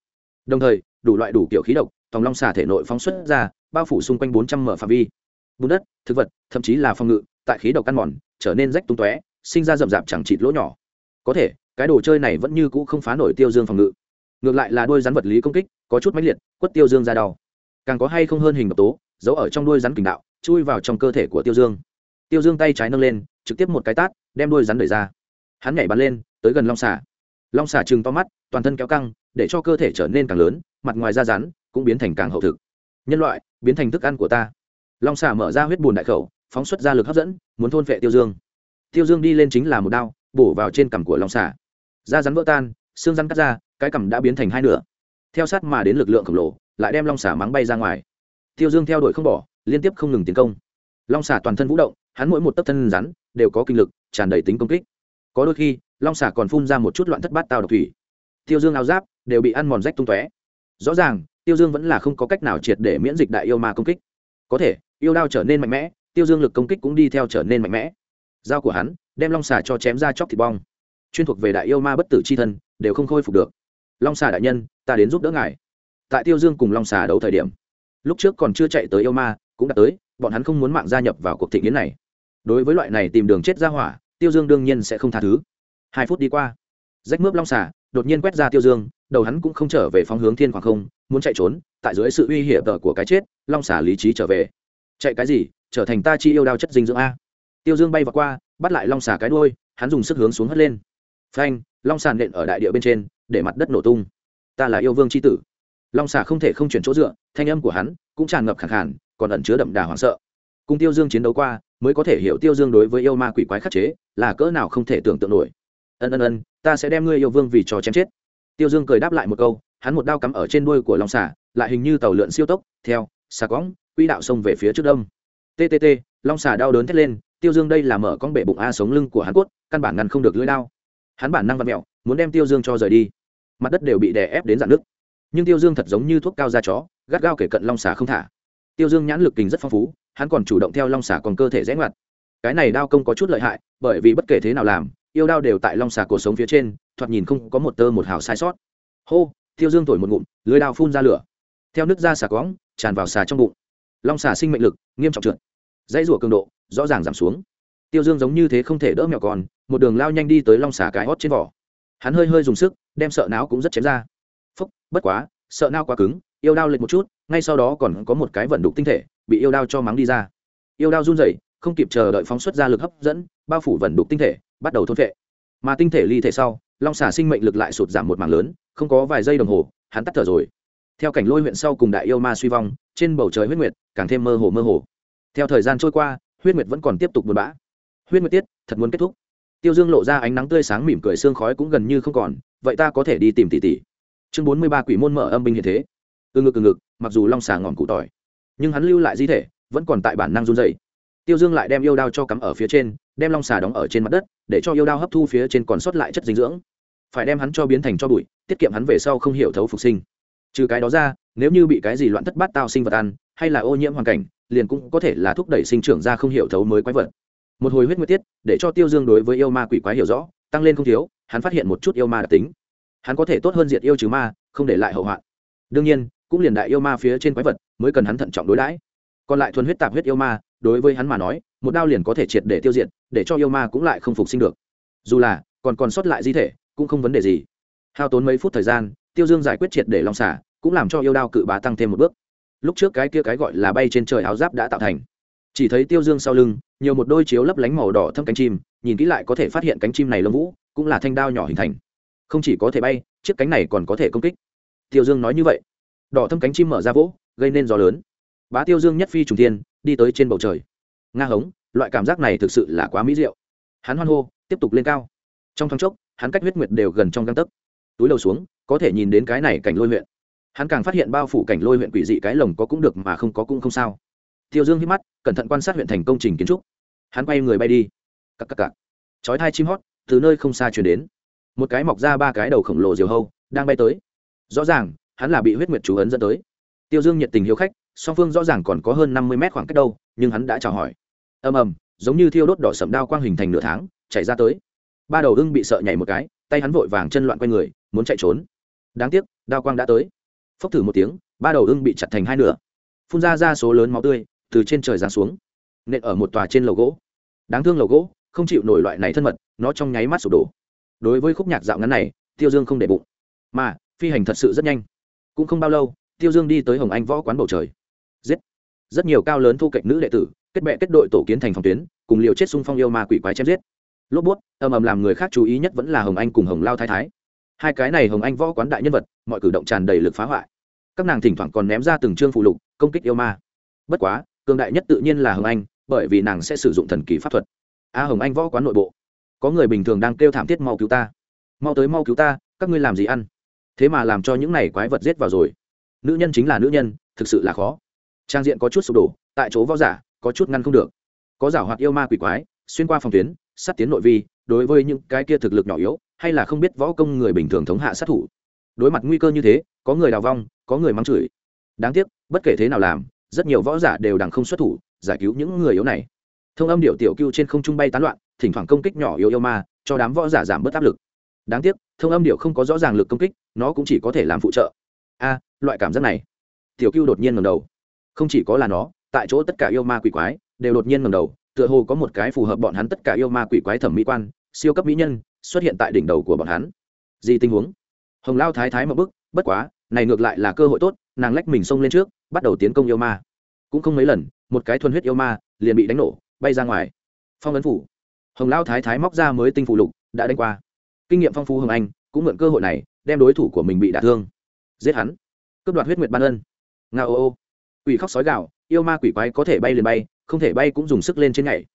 Đồng thời, đủ loại đủ kiểu khí độc, tòng long xà thể nội phóng xuất ra, bao phủ xung quanh bốn trăm mở phạm vi. Bùn đất, thực vật, thậm chí là phòng ngự, tại khí độc ăn mòn, trở nên rách tung tóe, sinh ra rậm rạp chẳng chịt lỗ nhỏ. Có thể, cái đồ chơi này vẫn như cũ không phá nổi tiêu dương phòng ngự. Ngược lại là đuôi rắn vật lý công kích, có chút máy liệt, quất tiêu dương ra đau. Càng có hay không hơn hình độc tố, giấu ở trong đuôi rắn kình đạo, chui vào trong cơ thể của tiêu dương. Tiêu dương tay trái nâng lên, trực tiếp một cái tát, đem đuôi rắn đẩy ra hắn nhảy bắn lên, tới gần long xà. Long xà chừng to mắt, toàn thân kéo căng, để cho cơ thể trở nên càng lớn, mặt ngoài da rắn cũng biến thành càng hậu thực. Nhân loại, biến thành thức ăn của ta. Long xà mở ra huyết bùn đại khẩu, phóng xuất ra lực hấp dẫn, muốn thôn vệ tiêu dương. Tiêu dương đi lên chính là một đao, bổ vào trên cằm của long xà. Da rắn vỡ tan, xương rắn cắt ra, cái cằm đã biến thành hai nửa. Theo sát mà đến lực lượng khổng lồ, lại đem long xà mắng bay ra ngoài. Tiêu dương theo đuổi không bỏ, liên tiếp không ngừng tiến công. Long xà toàn thân vũ động, hắn mỗi một tấc thân rắn đều có kinh lực, tràn đầy tính công kích có đôi khi, long xà còn phun ra một chút loạn thất bát tao độc thủy. Tiêu dương áo giáp đều bị ăn mòn rách tung tóe. Rõ ràng, tiêu dương vẫn là không có cách nào triệt để miễn dịch đại yêu ma công kích. Có thể, yêu đao trở nên mạnh mẽ, tiêu dương lực công kích cũng đi theo trở nên mạnh mẽ. Dao của hắn, đem long xà cho chém ra chóc thịt bong. Chuyên thuộc về đại yêu ma bất tử c h i thân, đều không khôi phục được. Long xà đại nhân, ta đến giúp đỡ ngài. Tại tiêu dương cùng long xà đấu thời điểm, lúc trước còn chưa chạy tới yêu ma, cũng đã tới, bọn hắn không muốn mạng gia nhập vào cuộc thị kiến này. Đối với loại này tìm đường chết ra hỏa tiêu dương đương nhiên sẽ không tha thứ. Hai phút đi qua, rách mướp long xả đột nhiên quét ra tiêu dương, đầu hắn cũng không trở về phóng hướng thiên khoảng không, muốn chạy trốn, tại dưới sự uy hiểm tờ của cái chết, long xả lý trí trở về. Chạy cái gì? Trở thành ta chi yêu đao chất dinh dưỡng a. Tiêu dương bay vào qua, bắt lại long xả cái đuôi, hắn dùng sức hướng xuống hất lên. Phanh, long sàn nện ở đại địa bên trên, để mặt đất nổ tung. Ta là yêu vương c h i tử. Long xà không thể không chuyển chỗ dựa, thanh âm của hắn cũng tràn ngập khẳng khản còn ẩn chứa đậm đà hoảng sợ cùng tiêu dương chiến đấu qua, mới có thể hiểu tiêu dương đối với yêu ma quỷ quái khắc chế, là cỡ nào không thể tưởng tượng nổi. Ân ân ân, ta sẽ đem ngươi yêu vương vì trò chém chết. Tiêu dương cười đáp lại một câu, hắn một đao cắm ở trên đuôi của long xà, lại hình như tàu lượn siêu tốc, theo, xà cõng, quỹ đạo sông về phía trước đông. Ttt long xà đau đớn thét lên, tiêu dương đây là mở con bể bụng a sống lưng của hắn cốt, căn bản ngăn không được lưỡi đao. Hắn bản năng văn mẹo, muốn đem tiêu dương cho rời đi. Mặt đất đều bị đè ép đến dạn nước nhưng tiêu dương thật giống như thuốc cao da chó, gắt gao kể cận long xà không thả. Tiêu dương nhãn lực kình rất phong phú hắn còn chủ động theo long xà còn cơ thể rẽ ngoặt. Cái này đao công có chút lợi hại, bởi vì bất kể thế nào làm, yêu đao đều tại long xà cuộc sống phía trên, thoạt nhìn không có một tơ một hào sai sót. Hô, tiêu dương thổi một ngụm, lưới đao phun ra lửa. Theo nước ra xà cóng tràn vào xà trong bụng. Long xà sinh mệnh lực, nghiêm trọng trượt. Dãy rủa cường độ, rõ ràng giảm xuống. Tiêu dương giống như thế không thể đỡ mèo còn, một đường lao nhanh đi tới long xà cái hót trên vỏ. Hắn hơi hơi dùng sức, đem sợ não cũng rất chém ra. Phúc, bất quá, sợ não quá cứng, yêu đao lệch một chút, ngay sau đó còn có một cái vận đục tinh thể bị yêu đao cho mắng đi ra. Yêu đao run rẩy, không kịp chờ đợi phóng xuất ra lực hấp dẫn, bao phủ vẩn đục tinh thể, bắt đầu thôn vệ. Mà tinh thể ly thể sau, long xà sinh mệnh lực lại sụt giảm một mảng lớn, không có vài giây đồng hồ, hắn tắt thở rồi. Theo cảnh lôi huyện sau cùng đại yêu ma suy vong, trên bầu trời huyết nguyệt càng thêm mơ hồ mơ hồ. Theo thời gian trôi qua, huyết nguyệt vẫn còn tiếp tục buồn bã. Huyết nguyệt tiết, thật muốn kết thúc. Tiêu dương lộ ra ánh nắng tươi sáng mỉm cười, xương khói cũng gần như không còn, vậy ta có thể đi tìm tỷ tỷ. Chương bốn mươi ba quỷ môn mở âm binh hiện thế. Từ ngực từ ngực, mặc dù long xà ngọn cụ tỏi nhưng hắn lưu lại di thể, vẫn còn tại bản năng run dày tiêu dương lại đem yêu đao cho cắm ở phía trên, đem long xà đóng ở trên mặt đất, để cho yêu đao hấp thu phía trên còn sót lại chất dinh dưỡng. Phải đem hắn cho biến thành cho bụi, tiết kiệm hắn về sau không hiểu thấu phục sinh. Trừ cái đó ra, nếu như bị cái gì loạn thất bát tao sinh vật ăn, hay là ô nhiễm hoàn cảnh, liền cũng có thể là thúc đẩy sinh trưởng ra không hiểu thấu mới quái vật. Một hồi huyết nguyệt tiết, để cho tiêu dương đối với yêu ma quỷ quái hiểu rõ, tăng lên không thiếu, hắn phát hiện một chút yêu ma đặc tính. Hắn có thể tốt hơn diệt yêu trừ ma, không để lại hậu hoạn. Đương nhiên, cũng liền đại yêu ma phía trên quái vật mới cần hắn thận trọng đối đãi. Còn lại thuần huyết tạp huyết yêu ma, đối với hắn mà nói, một đao liền có thể triệt để tiêu diệt, để cho yêu ma cũng lại không phục sinh được. Dù là, còn còn sót lại di thể, cũng không vấn đề gì. Hao tốn mấy phút thời gian, tiêu dương giải quyết triệt để long xả cũng làm cho yêu đao cự bá tăng thêm một bước. Lúc trước cái kia cái gọi là bay trên trời áo giáp đã tạo thành. Chỉ thấy tiêu dương sau lưng, nhiều một đôi chiếu lấp lánh màu đỏ thâm cánh chim, nhìn kỹ lại có thể phát hiện cánh chim này lông vũ, cũng là thanh đao nhỏ hình thành. Không chỉ có thể bay, chiếc cánh này còn có thể công kích. Tiêu dương nói như vậy. Đỏ thâm cánh chim mở ra vỗ gây nên gió lớn. Bá tiêu dương nhất phi trùng thiên, đi tới trên bầu trời. Nga hống, loại cảm giác này thực sự là quá mỹ diệu. Hắn hoan hô, tiếp tục lên cao. Trong thoáng chốc, hắn cách huyết nguyệt đều gần trong găng tấc. Túi đầu xuống, có thể nhìn đến cái này cảnh lôi huyện. Hắn càng phát hiện bao phủ cảnh lôi huyện quỷ dị cái lồng có cũng được mà không có cũng không sao. Tiêu dương hít mắt, cẩn thận quan sát huyện thành công trình kiến trúc. Hắn quay người bay đi. Cặp cặp cặp chói thai chim hót, từ nơi không xa chuyển đến. Một cái mọc ra ba cái đầu khổng lồ diều hâu, đang bay tới. Rõ ràng, hắn là bị huyết nguyệt chú ấn dẫn tới tiêu dương nhiệt tình hiếu khách, song phương rõ ràng còn có hơn năm mươi mét khoảng cách đâu, nhưng hắn đã chào hỏi. Ầm ầm, giống như thiêu đốt đỏ sầm đao quang hình thành nửa tháng chạy ra tới. Ba đầu hưng bị sợ nhảy một cái, tay hắn vội vàng chân loạn quay người, muốn chạy trốn. Đáng tiếc, đao quang đã tới. Phốc thử một tiếng, ba đầu hưng bị chặt thành hai nửa. Phun ra ra số lớn máu tươi, từ trên trời giáng xuống. Nện ở một tòa trên lầu gỗ. Đáng thương lầu gỗ, không chịu nổi loại này thân mật, nó trong nháy mắt sụp đổ. Đối với khúc nhạc dạo ngắn này, tiêu dương không để bụng. Mà, phi hành thật sự rất nhanh. Cũng không bao lâu tiêu dương đi tới hồng anh võ quán bầu trời. Giết. Rất nhiều cao lớn thu cạnh nữ đệ tử, kết bệ kết đội tổ kiến thành phòng tuyến, cùng liều chết xung phong yêu ma quỷ quái chém giết. Lốp bút, ầm ầm làm người khác chú ý nhất vẫn là hồng anh cùng hồng lao thái thái. Hai cái này hồng anh võ quán đại nhân vật, mọi cử động tràn đầy lực phá hoại. Các nàng thỉnh thoảng còn ném ra từng chương phụ lục, công kích yêu ma. Bất quá, cường đại nhất tự nhiên là hồng anh, bởi vì nàng sẽ sử dụng thần kỳ pháp thuật. A hồng anh võ quán nội bộ. Có người bình thường đang kêu thảm thiết mau cứu ta. Mau tới mau cứu ta, các ngươi làm gì ăn? Thế mà làm cho những này quái vật giết vào rồi nữ nhân chính là nữ nhân, thực sự là khó. Trang diện có chút sụp đổ, tại chỗ võ giả có chút ngăn không được. Có giả hoạt yêu ma quỷ quái, xuyên qua phòng tuyến, sát tiến nội vi, đối với những cái kia thực lực nhỏ yếu, hay là không biết võ công người bình thường thống hạ sát thủ. Đối mặt nguy cơ như thế, có người đào vong, có người mắng chửi. Đáng tiếc, bất kể thế nào làm, rất nhiều võ giả đều đằng không xuất thủ, giải cứu những người yếu này. Thông âm điệu tiểu cưu trên không trung bay tán loạn, thỉnh thoảng công kích nhỏ yếu yêu ma, cho đám võ giả giảm bớt áp lực. Đáng tiếc, thông âm điệu không có rõ ràng lực công kích, nó cũng chỉ có thể làm phụ trợ a, loại cảm giác này. Tiểu cưu đột nhiên ngầm đầu. Không chỉ có là nó, tại chỗ tất cả yêu ma quỷ quái đều đột nhiên ngầm đầu, tựa hồ có một cái phù hợp bọn hắn tất cả yêu ma quỷ quái thẩm mỹ quan, siêu cấp mỹ nhân, xuất hiện tại đỉnh đầu của bọn hắn. Gì tình huống? Hồng lao thái thái một bức bất quá, này ngược lại là cơ hội tốt, nàng lách mình xông lên trước, bắt đầu tiến công yêu ma. Cũng không mấy lần, một cái thuần huyết yêu ma liền bị đánh nổ, bay ra ngoài. Phong ấn phủ. Hồng lao thái thái móc ra mới tinh phụ lục, đã đánh qua. Kinh nghiệm phong phú hồng anh, cũng mượn cơ hội này, đem đối thủ của mình bị đả thương giết hắn. Cướp đoạt huyết nguyệt ban ân. Nga ô ô. Quỷ khóc sói gạo yêu ma quỷ quái có thể bay liền bay, không thể bay cũng dùng sức lên trên ngày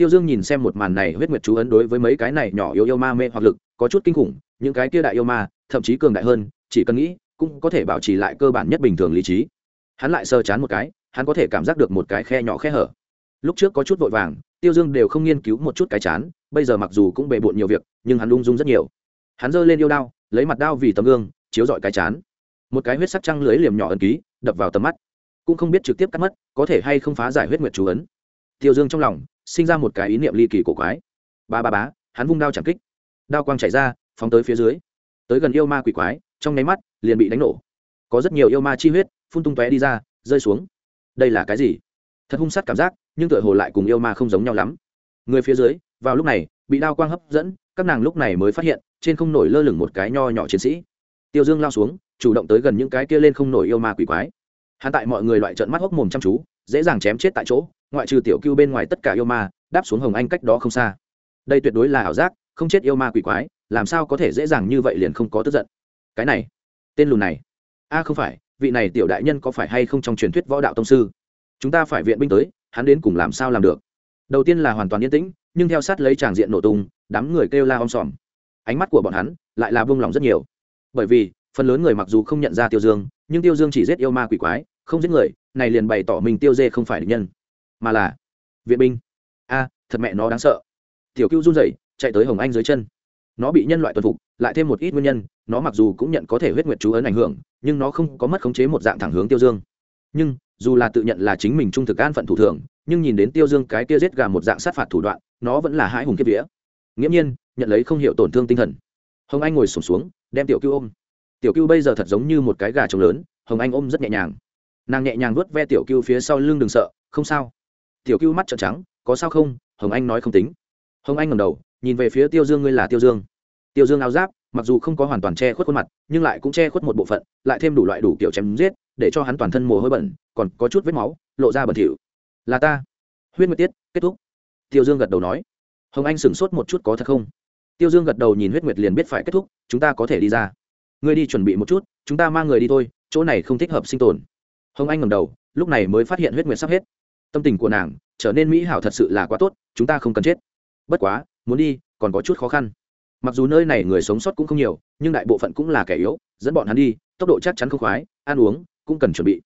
tiêu dương nhìn xem một màn này, huyết nguyệt chú ấn đối với mấy cái này nhỏ yêu yêu ma mê hoặc lực, có chút kinh khủng, những cái kia đại yêu ma, thậm chí cường đại hơn, chỉ cần nghĩ, cũng có thể bảo trì lại cơ bản nhất bình thường lý trí. Hắn lại sơ chán một cái, hắn có thể cảm giác được một cái khe nhỏ khe hở. Lúc trước có chút vội vàng, tiêu dương đều không nghiên cứu một chút cái chán, bây giờ mặc dù cũng bề bộn nhiều việc, nhưng hắn lung dung rất nhiều. Hắn giơ lên yêu đao, lấy mặt đao vì tấm gương, chiếu dọi cái chán một cái huyết sắc trăng lưới liềm nhỏ ẩn ký, đập vào tầm mắt. Cũng không biết trực tiếp cắt mất, có thể hay không phá giải huyết nguyệt chú ấn. Tiêu dương trong lòng, sinh ra một cái ý niệm ly kỳ cổ quái. Ba ba bá hắn vung đao chẳng kích. Đao quang chảy ra, phóng tới phía dưới. Tới gần yêu ma quỷ quái, trong nháy mắt, liền bị đánh nổ. Có rất nhiều yêu ma chi huyết, phun tung tóe đi ra, rơi xuống. Đây là cái gì? Thật hung sát cảm giác, nhưng tựa hồ lại cùng yêu ma không giống nhau lắm. Người phía dưới, vào lúc này, bị đao quang hấp dẫn, các nàng lúc này mới phát hiện, trên không nổi lơ lửng một cái nho nhỏ chiến sĩ. Tiêu dương lao xuống chủ động tới gần những cái kia lên không nổi yêu ma quỷ quái. Hắn tại mọi người loại trận mắt hốc mồm chăm chú, dễ dàng chém chết tại chỗ, ngoại trừ tiểu cưu bên ngoài tất cả yêu ma, đáp xuống hồng anh cách đó không xa. Đây tuyệt đối là ảo giác, không chết yêu ma quỷ quái, làm sao có thể dễ dàng như vậy liền không có tức giận. Cái này, tên lùn này. A, không phải, vị này tiểu đại nhân có phải hay không trong truyền thuyết võ đạo tông sư? Chúng ta phải viện binh tới, hắn đến cùng làm sao làm được? Đầu tiên là hoàn toàn yên tĩnh, nhưng theo sát lấy tràng diện nổ tung, đám người kêu la om sòm. Ánh mắt của bọn hắn lại là buông lỏng rất nhiều. Bởi vì phần lớn người mặc dù không nhận ra tiêu dương nhưng tiêu dương chỉ giết yêu ma quỷ quái không giết người này liền bày tỏ mình tiêu dê không phải địch nhân mà là viện binh. A thật mẹ nó đáng sợ. Tiểu cưu run rẩy chạy tới hồng anh dưới chân. Nó bị nhân loại tuần phục lại thêm một ít nguyên nhân nó mặc dù cũng nhận có thể huyết nguyệt chú ấn ảnh hưởng nhưng nó không có mất khống chế một dạng thẳng hướng tiêu dương. Nhưng dù là tự nhận là chính mình trung thực an phận thủ thường nhưng nhìn đến tiêu dương cái kia giết gà một dạng sát phạt thủ đoạn nó vẫn là hãi hùng kiếp vía. Nghiễm nhiên nhận lấy không hiểu tổn thương tinh thần. Hồng anh ngồi sùng xuống, xuống đem tiểu cưu ôm tiểu cưu bây giờ thật giống như một cái gà trống lớn, hồng anh ôm rất nhẹ nhàng. Nàng nhẹ nhàng vuốt ve tiểu cưu phía sau lưng đừng sợ, không sao. Tiểu cưu mắt trợn trắng, có sao không? Hồng anh nói không tính. Hồng anh ngầm đầu, nhìn về phía tiêu dương, ngươi là tiêu dương. Tiêu dương áo giáp, mặc dù không có hoàn toàn che khuất khuôn mặt, nhưng lại cũng che khuất một bộ phận, lại thêm đủ loại đủ kiểu chém giết, để cho hắn toàn thân mồ hôi bẩn, còn có chút vết máu, lộ ra bẩn thỉu. Là ta. Huyết nguyệt tiết, kết thúc. Tiêu dương gật đầu nói. Hồng anh sửng sốt một chút có thật không? Tiêu dương gật đầu nhìn huyết nguyệt liền biết phải kết thúc, chúng ta có thể đi ra ngươi đi chuẩn bị một chút, chúng ta mang người đi thôi, chỗ này không thích hợp sinh tồn. Hồng anh ngầm đầu, lúc này mới phát hiện huyết nguyệt sắp hết. Tâm tình của nàng trở nên mỹ hảo thật sự là quá tốt, chúng ta không cần chết. Bất quá, muốn đi, còn có chút khó khăn. Mặc dù nơi này người sống sót cũng không nhiều, nhưng đại bộ phận cũng là kẻ yếu, dẫn bọn hắn đi, tốc độ chắc chắn không khoái, ăn uống cũng cần chuẩn bị.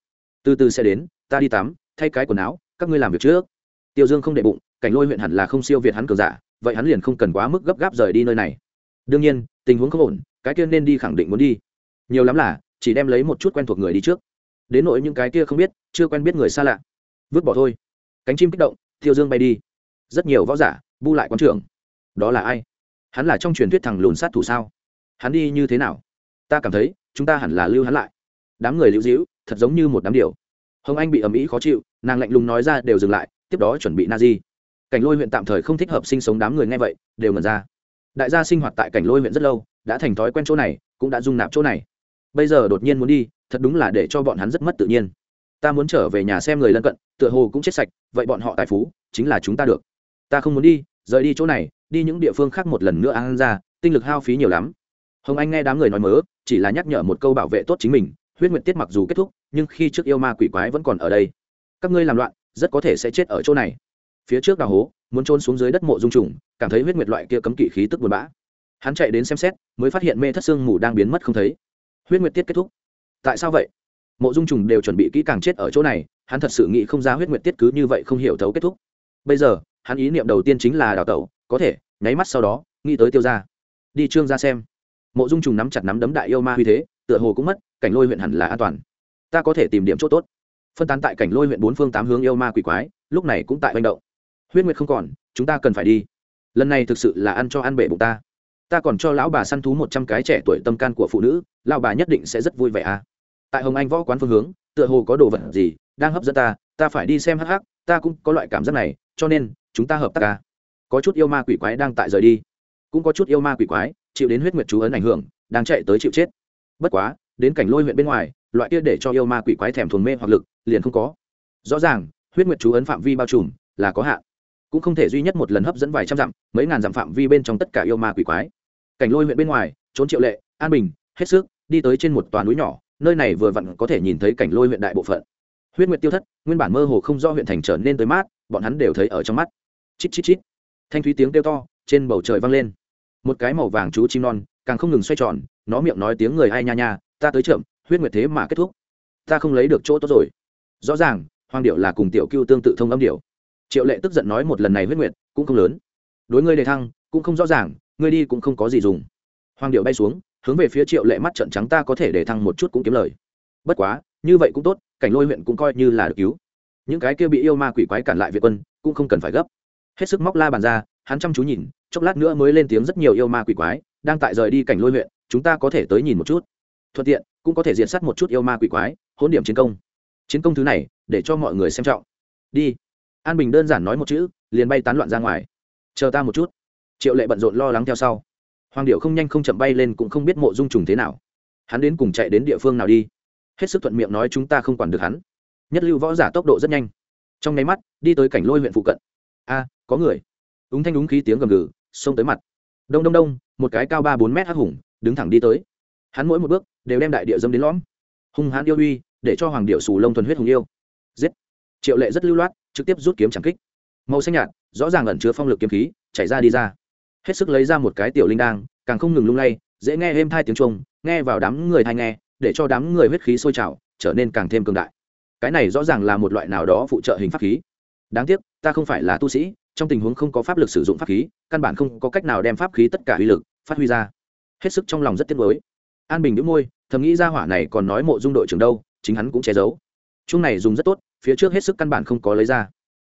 Từ từ sẽ đến, ta đi tắm, thay cái quần áo, các ngươi làm việc trước. Tiêu dương không để bụng, cảnh lôi huyện hẳn là không siêu việt hắn cường giả, vậy hắn liền không cần quá mức gấp gáp rời đi nơi này. Đương nhiên, tình huống không ổn cái kia nên đi khẳng định muốn đi. Nhiều lắm là, chỉ đem lấy một chút quen thuộc người đi trước. Đến nỗi những cái kia không biết, chưa quen biết người xa lạ. Vứt bỏ thôi. Cánh chim kích động thiêu dương bay đi. Rất nhiều võ giả, bu lại quán trưởng. Đó là ai? Hắn là trong truyền thuyết thằng lùn sát thủ sao? Hắn đi như thế nào? Ta cảm thấy, chúng ta hẳn là lưu hắn lại. Đám người lưu dĩu thật giống như một đám điều hồng anh bị ầm ĩ khó chịu, nàng lạnh lùng nói ra đều dừng lại, tiếp đó chuẩn bị na di cảnh lôi huyện tạm thời không thích hợp sinh sống đám người nghe vậy, đều ngần ra. Đại gia sinh hoạt tại cảnh lôi huyện rất lâu đã thành thói quen chỗ này, cũng đã dung nạp chỗ này. Bây giờ đột nhiên muốn đi, thật đúng là để cho bọn hắn rất mất tự nhiên. Ta muốn trở về nhà xem người lân cận, tựa hồ cũng chết sạch, vậy bọn họ tài phú, chính là chúng ta được. Ta không muốn đi, rời đi chỗ này, đi những địa phương khác một lần nữa ăn ra, tinh lực hao phí nhiều lắm. Hồng anh nghe đám người nói mớ, chỉ là nhắc nhở một câu bảo vệ tốt chính mình, huyết nguyện tiết mặc dù kết thúc, nhưng khi trước yêu ma quỷ quái vẫn còn ở đây. Các ngươi làm loạn, rất có thể sẽ chết ở chỗ này. Phía trước đào hố, muốn trôn xuống dưới đất mộ dung trùng, cảm thấy huyết nguyệt loại kia cấm kỵ khí tức buồn bã hắn chạy đến xem xét, mới phát hiện mê thất xương mù đang biến mất không thấy. Huyết nguyệt tiết kết thúc. Tại sao vậy? Mộ dung trùng đều chuẩn bị kỹ càng chết ở chỗ này, hắn thật sự nghĩ không ra huyết nguyệt tiết cứ như vậy không hiểu thấu kết thúc. Bây giờ, hắn ý niệm đầu tiên chính là đào tẩu, có thể, nháy mắt sau đó, nghĩ tới tiêu ra đi trương ra xem. Mộ dung trùng nắm chặt nắm đấm đại yêu ma huy thế, tựa hồ cũng mất, cảnh lôi huyện hẳn là an toàn. Ta có thể tìm điểm chỗ tốt. Phân tán tại cảnh lôi huyện bốn phương tám hướng yêu ma quỷ quái, lúc này cũng tại manh động. Huyết nguyệt không còn, chúng ta cần phải đi. Lần này thực sự là ăn cho ăn bể bụng ta ta còn cho lão bà săn thú một trăm cái trẻ tuổi tâm can của phụ nữ, lão bà nhất định sẽ rất vui vẻ à. Tại hồng anh võ quán phương hướng, tựa hồ có đồ vật gì đang hấp dẫn ta ta phải đi xem hắc hắc, ta cũng có loại cảm giác này, cho nên, chúng ta hợp tác ca à. có chút yêu ma quỷ quái đang tại rời đi. Cũng có chút yêu ma quỷ quái, chịu đến huyết nguyệt chú ấn ảnh hưởng, đang chạy tới chịu chết. Bất quá, đến cảnh lôi huyện bên ngoài, loại kia để cho yêu ma quỷ quái thèm thuồng mê hoặc lực, liền không có. Rõ ràng, huyết nguyệt chú ấn phạm vi bao trùm, là có hạn. Cũng không thể duy nhất một lần hấp dẫn vài trăm dặm, mấy ngàn dặm phạm vi bên trong tất cả yêu ma quỷ quái cảnh lôi huyện bên ngoài, trốn triệu lệ, an bình, hết sức, đi tới trên một tòa núi nhỏ, nơi này vừa vặn có thể nhìn thấy cảnh lôi huyện đại bộ phận. Huyết nguyệt tiêu thất, nguyên bản mơ hồ không do huyện thành trở nên tới mát, bọn hắn đều thấy ở trong mắt. Chít chít chít. Thanh thúy tiếng kêu to, trên bầu trời vang lên. Một cái màu vàng chú chim non, càng không ngừng xoay tròn, nó miệng nói tiếng người ai nha nha, ta tới chậm, huyết nguyệt thế mà kết thúc. Ta không lấy được chỗ tốt rồi. Rõ ràng, hoàng điệu là cùng tiểu cưu tương tự thông âm điệu triệu lệ tức giận nói một lần này huyết nguyệt, cũng không lớn. Đối ngươi đề thăng, cũng không rõ ràng ngươi đi cũng không có gì dùng. Hoàng điệu bay xuống, hướng về phía triệu lệ mắt trận trắng ta có thể để thăng một chút cũng kiếm lời. Bất quá, như vậy cũng tốt, cảnh lôi huyện cũng coi như là được cứu. Những cái kia bị yêu ma quỷ quái cản lại việt quân, cũng không cần phải gấp. Hết sức móc la bàn ra, hắn chăm chú nhìn, chốc lát nữa mới lên tiếng rất nhiều yêu ma quỷ quái, đang tại rời đi cảnh lôi huyện, chúng ta có thể tới nhìn một chút. Thuận tiện, cũng có thể diện sát một chút yêu ma quỷ quái, hỗn điểm chiến công. Chiến công thứ này, để cho mọi người xem trọng. Đi. An bình đơn giản nói một chữ, liền bay tán loạn ra ngoài. Chờ ta một chút triệu lệ bận rộn lo lắng theo sau. Hoàng điệu không nhanh không chậm bay lên cũng không biết mộ dung trùng thế nào. Hắn đến cùng chạy đến địa phương nào đi? Hết sức thuận miệng nói chúng ta không quản được hắn. Nhất lưu võ giả tốc độ rất nhanh. Trong nháy mắt, đi tới cảnh lôi huyện phụ cận. A, có người. Úng thanh úng khí tiếng gầm gừ, xông tới mặt. Đông đông đông, một cái cao ba bốn mét hắc hùng, đứng thẳng đi tới. Hắn mỗi một bước, đều đem đại địa dâm đến lõm. Hung hãn yêu uy, để cho hoàng điệu xù lông thuần huyết hùng yêu. Giết. Triệu lệ rất lưu loát, trực tiếp rút kiếm chẳng kích. Màu xanh nhạt, rõ ràng ẩn chứa phong lực kiếm khí, chảy ra đi ra hết sức lấy ra một cái tiểu linh đang càng không ngừng lung lay, dễ nghe êm thai tiếng trung nghe vào đám người hay nghe, để cho đám người huyết khí sôi trào, trở nên càng thêm cường đại. Cái này rõ ràng là một loại nào đó phụ trợ hình pháp khí. Đáng tiếc, ta không phải là tu sĩ, trong tình huống không có pháp lực sử dụng pháp khí, căn bản không có cách nào đem pháp khí tất cả uy lực phát huy ra. Hết sức trong lòng rất tiếc nuối. An bình đĩu môi, thầm nghĩ ra hỏa này còn nói mộ dung đội trưởng đâu, chính hắn cũng che giấu. Chung này dùng rất tốt, phía trước hết sức căn bản không có lấy ra.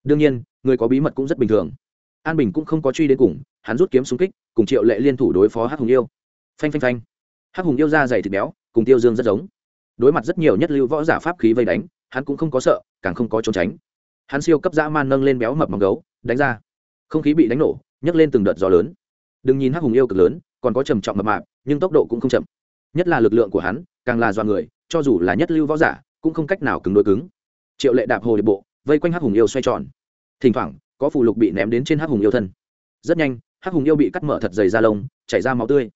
Đương nhiên, người có bí mật cũng rất bình thường an bình cũng không có truy đến cùng, hắn rút kiếm xung kích, cùng triệu lệ liên thủ đối phó hắc hùng yêu. Phanh phanh phanh. Hắc hùng yêu ra dày thịt béo, cùng tiêu dương rất giống. Đối mặt rất nhiều nhất lưu võ giả pháp khí vây đánh, hắn cũng không có sợ, càng không có trốn tránh. Hắn siêu cấp dã man nâng lên béo mập bằng gấu, đánh ra. Không khí bị đánh nổ, nhấc lên từng đợt gió lớn. Đừng nhìn hắc hùng yêu cực lớn, còn có trầm trọng mập mạp, nhưng tốc độ cũng không chậm. Nhất là lực lượng của hắn, càng là do người, cho dù là nhất lưu võ giả, cũng không cách nào cứng đối cứng. Triệu lệ đạp hồ điệp bộ, vây quanh hắc hùng yêu xoay tròn. Thỉnh thoảng có phù lục bị ném đến trên hắc hùng yêu thân. Rất nhanh, hắc hùng yêu bị cắt mở thật dày da lông, chảy ra máu tươi.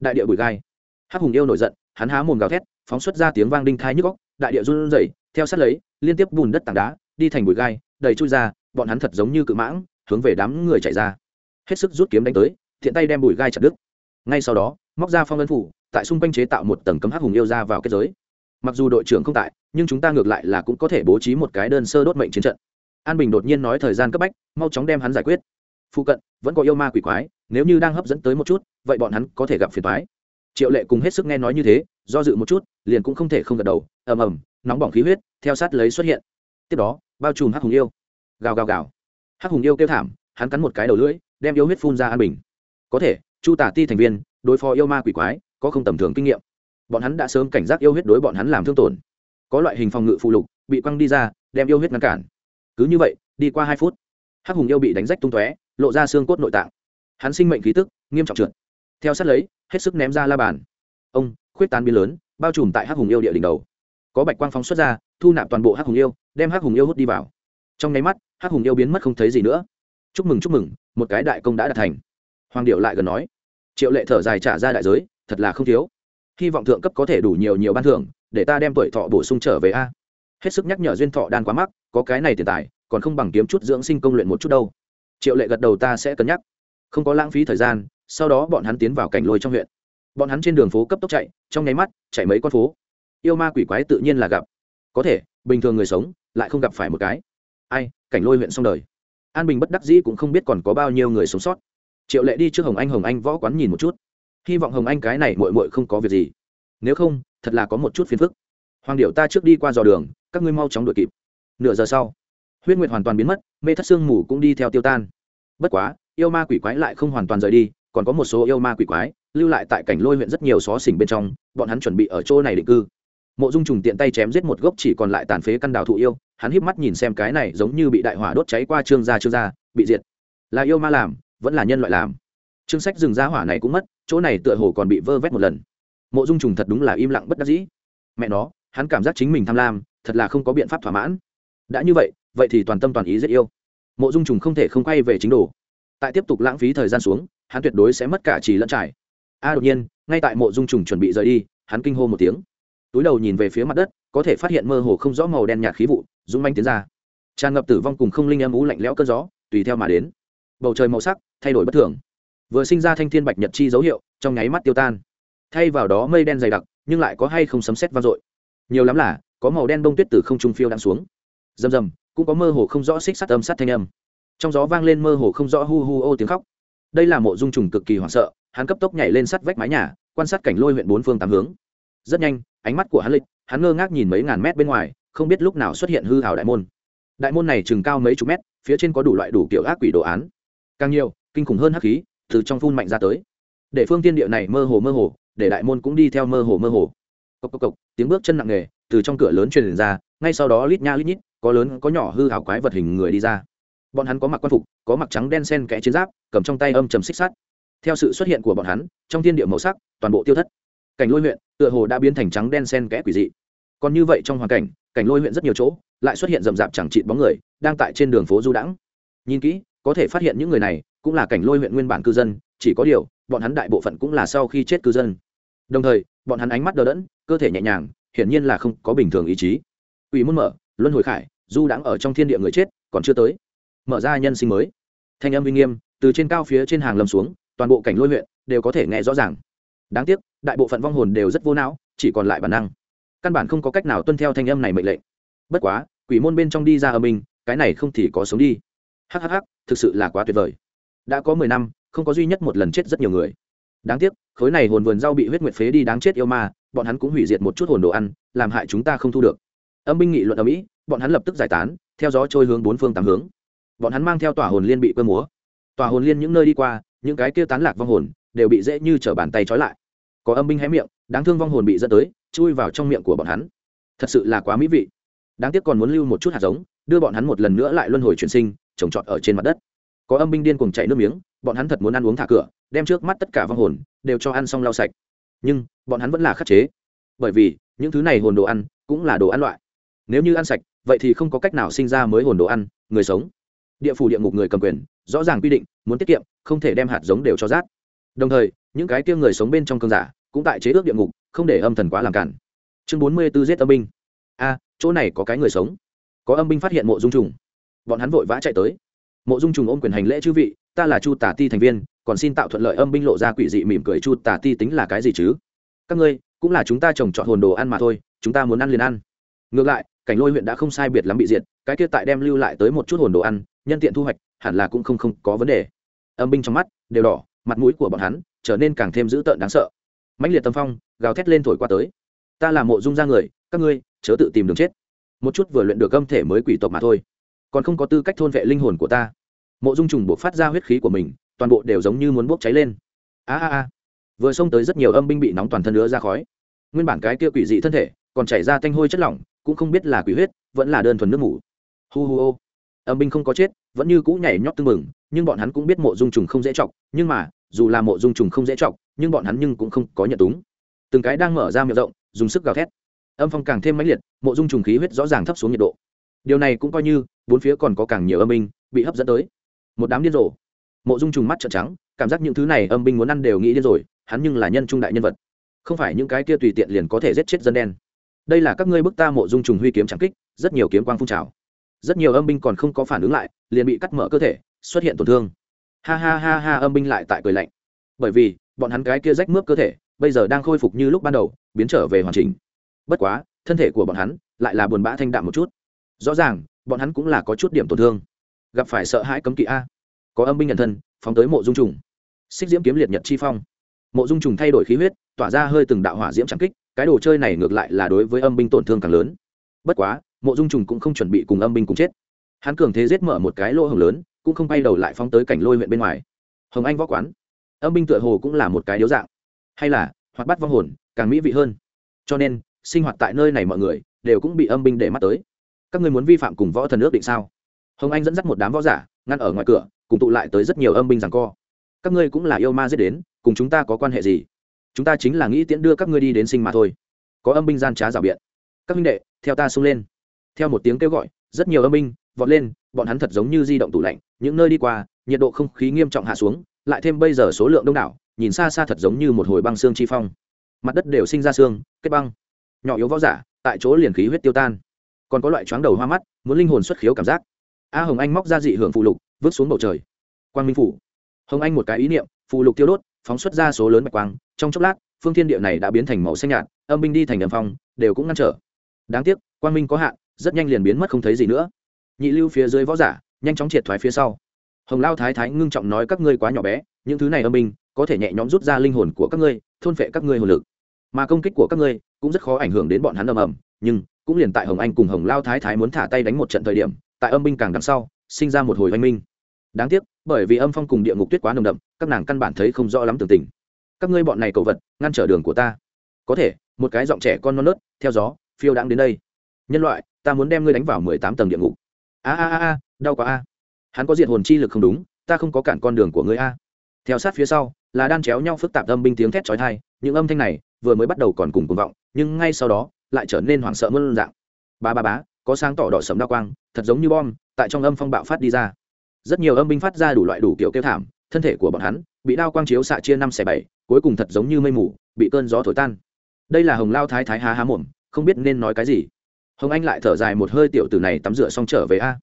Đại địa bụi gai. Hắc hùng yêu nổi giận, hắn há mồm gào thét, phóng xuất ra tiếng vang đinh thai nhức góc đại địa run rẩy, theo sát lấy, liên tiếp bùn đất tảng đá, đi thành bụi gai, đầy chui ra, bọn hắn thật giống như cự mãng, hướng về đám người chạy ra. Hết sức rút kiếm đánh tới, thiện tay đem bụi gai chặt đứt. Ngay sau đó, móc ra phong ấn phủ, tại xung quanh chế tạo một tầng cấm hắc hùng yêu ra vào kết giới. Mặc dù đội trưởng không tại, nhưng chúng ta ngược lại là cũng có thể bố trí một cái đơn sơ đốt mệnh chiến trận an bình đột nhiên nói thời gian cấp bách, mau chóng đem hắn giải quyết. Phụ cận, vẫn có yêu ma quỷ quái, nếu như đang hấp dẫn tới một chút, vậy bọn hắn có thể gặp phiền thoái triệu lệ cùng hết sức nghe nói như thế, do dự một chút, liền cũng không thể không gật đầu, ầm ầm, nóng bỏng khí huyết, theo sát lấy xuất hiện. Tiếp đó, bao trùm hắc hùng yêu. Gào gào gào. Hắc hùng yêu kêu thảm, hắn cắn một cái đầu lưỡi, đem yêu huyết phun ra an bình. Có thể, chu tả ti thành viên, đối phó yêu ma quỷ quái, có không tầm thường kinh nghiệm. Bọn hắn đã sớm cảnh giác yêu huyết đối bọn hắn làm thương tổn. Có loại hình phòng ngự phụ lục, bị quăng đi ra, đem yêu huyết ngăn cản cứ như vậy, đi qua hai phút, hắc hùng yêu bị đánh rách tung tóe, lộ ra xương cốt nội tạng. Hắn sinh mệnh khí tức, nghiêm trọng trượt. Theo sát lấy, hết sức ném ra la bàn. Ông, khuyết tán biến lớn, bao trùm tại hắc hùng yêu địa đỉnh đầu. Có bạch quang phóng xuất ra, thu nạp toàn bộ hắc hùng yêu, đem hắc hùng yêu hút đi vào. Trong nháy mắt, hắc hùng yêu biến mất không thấy gì nữa. Chúc mừng chúc mừng, một cái đại công đã đạt thành. Hoàng điệu lại gần nói, triệu lệ thở dài trả ra đại giới, thật là không thiếu. Hy vọng thượng cấp có thể đủ nhiều nhiều ban thưởng, để ta đem tuổi thọ bổ sung trở về a. Hết sức nhắc nhở duyên thọ đan quá mắc có cái này tiền tài, còn không bằng kiếm chút dưỡng sinh công luyện một chút đâu. Triệu lệ gật đầu ta sẽ cân nhắc. Không có lãng phí thời gian, sau đó bọn hắn tiến vào cảnh lôi trong huyện. Bọn hắn trên đường phố cấp tốc chạy, trong nháy mắt, chạy mấy con phố. Yêu ma quỷ quái tự nhiên là gặp. Có thể, bình thường người sống, lại không gặp phải một cái. Ai, cảnh lôi huyện xong đời. An bình bất đắc dĩ cũng không biết còn có bao nhiêu người sống sót. Triệu lệ đi trước hồng anh hồng anh võ quán nhìn một chút. Hy vọng hồng anh cái này mội mội không có việc gì. Nếu không, thật là có một chút phiền phức. Hoàng điệu ta trước đi qua dò đường, các ngươi mau chóng đuổi kịp nửa giờ sau, huyết nguyệt hoàn toàn biến mất, mê thất sương mù cũng đi theo tiêu tan. Bất quá, yêu ma quỷ quái lại không hoàn toàn rời đi, còn có một số yêu ma quỷ quái lưu lại tại cảnh lôi huyện rất nhiều xó xỉnh bên trong, bọn hắn chuẩn bị ở chỗ này định cư. Mộ dung trùng tiện tay chém giết một gốc chỉ còn lại tàn phế căn đào thụ yêu, hắn híp mắt nhìn xem cái này giống như bị đại hỏa đốt cháy qua trương gia trương gia, bị diệt. Là yêu ma làm, vẫn là nhân loại làm. Chương sách rừng gia hỏa này cũng mất, chỗ này tựa hồ còn bị vơ vét một lần. Mộ dung trùng thật đúng là im lặng bất đắc dĩ. Mẹ nó, hắn cảm giác chính mình tham lam, thật là không có biện pháp thỏa mãn đã như vậy vậy thì toàn tâm toàn ý rất yêu. Mộ dung trùng không thể không quay về chính đồ. Tại tiếp tục lãng phí thời gian xuống, hắn tuyệt đối sẽ mất cả trì lẫn trải. A, đột nhiên, ngay tại mộ dung trùng chuẩn bị rời đi, hắn kinh hô một tiếng. Túi đầu nhìn về phía mặt đất, có thể phát hiện mơ hồ không rõ màu đen nhạt khí vụ rung manh tiến ra. Tràn ngập tử vong cùng không linh âm ú lạnh lẽo cơn gió, tùy theo mà đến. Bầu trời màu sắc thay đổi bất thường. Vừa sinh ra thanh thiên bạch nhật chi dấu hiệu, trong nháy mắt tiêu tan. Thay vào đó mây đen dày đặc, nhưng lại có hay không sấm sét vang dội. Nhiều lắm là, có màu đen bông tuyết từ không trung phiêu đang xuống rầm rầm, cũng có mơ hồ không rõ xích sắt âm sắt thanh âm. Trong gió vang lên mơ hồ không rõ hu hu ô tiếng khóc. Đây là mộ dung trùng cực kỳ hoảng sợ, hắn cấp tốc nhảy lên sắt vách mái nhà, quan sát cảnh lôi huyện bốn phương tám hướng. Rất nhanh, ánh mắt của hắn lịch, hắn ngơ ngác nhìn mấy ngàn mét bên ngoài, không biết lúc nào xuất hiện hư hào đại môn. Đại môn này chừng cao mấy chục mét, phía trên có đủ loại đủ kiểu ác quỷ đồ án. Càng nhiều, kinh khủng hơn hắc khí, từ trong phun mạnh ra tới. Để phương tiên địa này mơ hồ mơ hồ, để đại môn cũng đi theo mơ hồ mơ hồ. Cộc cộc cộc, tiếng bước chân nặng nề, từ trong cửa lớn truyền ra, ngay sau đó lít nha lít nhít có lớn, có nhỏ hư hảo quái vật hình người đi ra. Bọn hắn có mặc quan phục, có mặc trắng đen sen kẽ chiến giáp, cầm trong tay âm trầm xích sắt. Theo sự xuất hiện của bọn hắn, trong thiên địa màu sắc, toàn bộ tiêu thất. Cảnh lôi huyện, tựa hồ đã biến thành trắng đen sen kẽ quỷ dị. Còn như vậy trong hoàn cảnh cảnh lôi huyện rất nhiều chỗ, lại xuất hiện rậm rạp chẳng trị bóng người, đang tại trên đường phố du đãng. Nhìn kỹ, có thể phát hiện những người này cũng là cảnh lôi huyện nguyên bản cư dân, chỉ có điều, bọn hắn đại bộ phận cũng là sau khi chết cư dân. Đồng thời, bọn hắn ánh mắt đờ đẫn, cơ thể nhẹ nhàng, hiển nhiên là không có bình thường ý chí. Ủy môn mở luân hồi khải, du đãng ở trong thiên địa người chết, còn chưa tới. Mở ra nhân sinh mới. Thanh âm uy nghiêm, từ trên cao phía trên hàng lầm xuống, toàn bộ cảnh lôi huyện đều có thể nghe rõ ràng. Đáng tiếc, đại bộ phận vong hồn đều rất vô não, chỉ còn lại bản năng. Căn bản không có cách nào tuân theo thanh âm này mệnh lệnh. Bất quá, quỷ môn bên trong đi ra ở mình cái này không thì có sống đi. Hhh thực sự là quá tuyệt vời. Đã có mười năm, không có duy nhất một lần chết rất nhiều người. Đáng tiếc, khối này hồn vườn rau bị huyết nguyệt phế đi đáng chết yêu ma, bọn hắn cũng hủy diệt một chút hồn đồ ăn, làm hại chúng ta không thu được âm binh nghị luận ở mỹ, bọn hắn lập tức giải tán, theo gió trôi hướng bốn phương tám hướng. Bọn hắn mang theo tòa hồn liên bị quơ múa. Tòa hồn liên những nơi đi qua, những cái kia tán lạc vong hồn, đều bị dễ như t bàn tay trói lại. Có âm binh hé miệng, đáng thương vong hồn bị dẫn tới, chui vào trong miệng của bọn hắn. Thật sự là quá mỹ vị. Đáng tiếc còn muốn lưu một chút hạt giống, đưa bọn hắn một lần nữa lại luân hồi chuyển sinh, trồng trọt ở trên mặt đất. Có âm binh điên cùng chạy nước miếng, bọn hắn thật muốn ăn uống thả cửa, đem trước mắt tất cả vong hồn, đều cho ăn xong lau sạch. Nhưng, bọn hắn vẫn là khắc chế. Bởi vì, những thứ này hồn đồ ăn, cũng là đồ ăn loại nếu như ăn sạch, vậy thì không có cách nào sinh ra mới hồn đồ ăn, người sống. Địa phủ địa ngục người cầm quyền, rõ ràng quy định, muốn tiết kiệm, không thể đem hạt giống đều cho rác đồng thời, những cái kia người sống bên trong cơn giả, cũng tại chế ước địa ngục, không để âm thần quá làm cản. Chương bốn mươi b ố giết âm binh. A, chỗ này có cái người sống. Có âm binh phát hiện mộ dung trùng. Bọn hắn vội vã chạy tới. Mộ dung trùng ôm quyền hành lễ chư vị, ta là chu tả ti thành viên, còn xin tạo thuận lợi âm binh lộ ra quỷ dị mỉm cười chu tả ti tính là cái gì chứ? Các ngươi, cũng là chúng ta trồng trọt hồn đồ ăn mà thôi, chúng ta muốn ăn liền ăn. Ngược lại cảnh lôi huyện đã không sai biệt lắm bị diệt, cái kia tại đem lưu lại tới một chút hồn đồ ăn, nhân tiện thu hoạch, hẳn là cũng không không có vấn đề. Âm binh trong mắt đều đỏ, mặt mũi của bọn hắn trở nên càng thêm dữ tợn đáng sợ. Mãnh liệt tâm phong, gào thét lên thổi qua tới. Ta là mộ dung ra người, các ngươi, chớ tự tìm đường chết. Một chút vừa luyện được âm thể mới quỷ tộc mà thôi. Còn không có tư cách thôn vệ linh hồn của ta. Mộ dung trùng buộc phát ra huyết khí của mình, toàn bộ đều giống như muốn bốc cháy lên. A a a. Vừa xông tới rất nhiều âm binh bị nóng toàn thân nữa ra khói. Nguyên bản cái kia quỷ dị thân thể, còn chảy ra tanh hôi chất lỏng cũng không biết là quỷ huyết, vẫn là đơn thuần nước mủ. Hu hu ô. Âm binh không có chết, vẫn như cũ nhảy nhót tưng mừng nhưng bọn hắn cũng biết mộ dung trùng không dễ chọc, nhưng mà, dù là mộ dung trùng không dễ chọc, nhưng bọn hắn nhưng cũng không có nhận túng. Từng cái đang mở ra miệng rộng, dùng sức gào thét. Âm phong càng thêm mãnh liệt, mộ dung trùng khí huyết rõ ràng thấp xuống nhiệt độ. Điều này cũng coi như, bốn phía còn có càng nhiều âm binh bị hấp dẫn tới. Một đám điên rồ. Mộ dung trùng mắt trợn trắng, cảm giác những thứ này âm binh muốn ăn đều nghĩ điên rồi, hắn nhưng là nhân trung đại nhân vật. Không phải những cái kia tùy tiện liền có thể giết chết dân đen đây là các ngươi bức ta mộ dung trùng huy kiếm trắng kích, rất nhiều kiếm quang phun trào. Rất nhiều âm binh còn không có phản ứng lại, liền bị cắt mở cơ thể, xuất hiện tổn thương. Ha ha ha ha, âm binh lại tại cười lạnh. Bởi vì, bọn hắn cái kia rách mướp cơ thể, bây giờ đang khôi phục như lúc ban đầu, biến trở về hoàn chỉnh. Bất quá, thân thể của bọn hắn lại là buồn bã thanh đạm một chút. Rõ ràng, bọn hắn cũng là có chút điểm tổn thương. Gặp phải sợ hãi cấm kỵ a. Có âm binh nhận thân, phóng tới mộ dung trùng. Xích diễm kiếm liệt nhật chi phong. Mộ dung trùng thay đổi khí huyết, tỏa ra hơi từng đạo hỏa diễm trắng kích cái đồ chơi này ngược lại là đối với âm binh tổn thương càng lớn. Bất quá, mộ dung trùng cũng không chuẩn bị cùng âm binh cùng chết. Hắn cường thế giết mở một cái lỗ hồng lớn, cũng không bay đầu lại phóng tới cảnh lôi huyện bên ngoài. Hồng anh võ quán. Âm binh tựa hồ cũng là một cái điếu dạng. Hay là hoặc bắt vong hồn, càng mỹ vị hơn. Cho nên, sinh hoạt tại nơi này mọi người, đều cũng bị âm binh để mắt tới. Các người muốn vi phạm cùng võ thần ước định sao? Hồng anh dẫn dắt một đám võ giả, ngăn ở ngoài cửa, cùng tụ lại tới rất nhiều âm binh rằng co. Các ngươi cũng là yêu ma giết đến, cùng chúng ta có quan hệ gì? Chúng ta chính là nghĩ tiễn đưa các ngươi đi đến sinh mà thôi. Có âm binh gian trá rào biện. Các minh đệ, theo ta xông lên. Theo một tiếng kêu gọi, rất nhiều âm binh vọt lên, bọn hắn thật giống như di động tủ lạnh, những nơi đi qua, nhiệt độ không khí nghiêm trọng hạ xuống, lại thêm bây giờ số lượng đông đảo, nhìn xa xa thật giống như một hồi băng xương chi phong. Mặt đất đều sinh ra xương, kết băng. Nhỏ yếu võ giả, tại chỗ liền khí huyết tiêu tan. Còn có loại chóng đầu hoa mắt, muốn linh hồn xuất khiếu cảm giác. A hồng anh móc ra dị hưởng phụ lục, vứt xuống bầu trời. Quang minh phủ. Hồng anh một cái ý niệm phụ lục tiêu đốt phóng xuất ra số lớn bạch quang, trong chốc lát, phương thiên địa này đã biến thành màu xanh nhạt, âm binh đi thành đầm phong, đều cũng ngăn trở. Đáng tiếc, quang minh có hạn, rất nhanh liền biến mất không thấy gì nữa. Nhị lưu phía dưới võ giả, nhanh chóng triệt thoái phía sau. Hồng lao thái thái ngưng trọng nói các ngươi quá nhỏ bé, những thứ này âm binh, có thể nhẹ nhõm rút ra linh hồn của các ngươi, thôn phệ các ngươi hồn lực. Mà công kích của các ngươi, cũng rất khó ảnh hưởng đến bọn hắn ầm ầm, nhưng, cũng liền tại hồng anh cùng hồng lao thái thái muốn thả tay đánh một trận thời điểm, tại âm binh càng đằng sau, sinh ra một hồi oanh minh. Đáng tiếc bởi vì âm phong cùng địa ngục tuyết quá nồng đậm, các nàng căn bản thấy không rõ lắm tường tình. Các ngươi bọn này cầu vật, ngăn trở đường của ta. Có thể, một cái giọng trẻ con non nớt, theo gió, phiêu đãng đến đây. Nhân loại, ta muốn đem ngươi đánh vào mười tám tầng địa ngục. A a a a, đau quá a. Hắn có diện hồn chi lực không đúng, ta không có cản con đường của ngươi a. Theo sát phía sau, là đan chéo nhau phức tạp âm binh tiếng thét trói thai những âm thanh này vừa mới bắt đầu còn cùng cuồng vọng, nhưng ngay sau đó, lại trở nên hoảng sợ mơn dạng. Ba ba bá có sáng tỏ đỏ sầm đa quang, thật giống như bom, tại trong âm phong bạo phát đi ra rất nhiều âm binh phát ra đủ loại đủ kiểu kêu thảm, thân thể của bọn hắn bị đao quang chiếu xạ chia năm xẻ bảy, cuối cùng thật giống như mây mù, bị cơn gió thổi tan. Đây là hồng lao thái thái há há mồm, không biết nên nói cái gì. Hồng anh lại thở dài một hơi, tiểu tử này tắm rửa xong trở về a.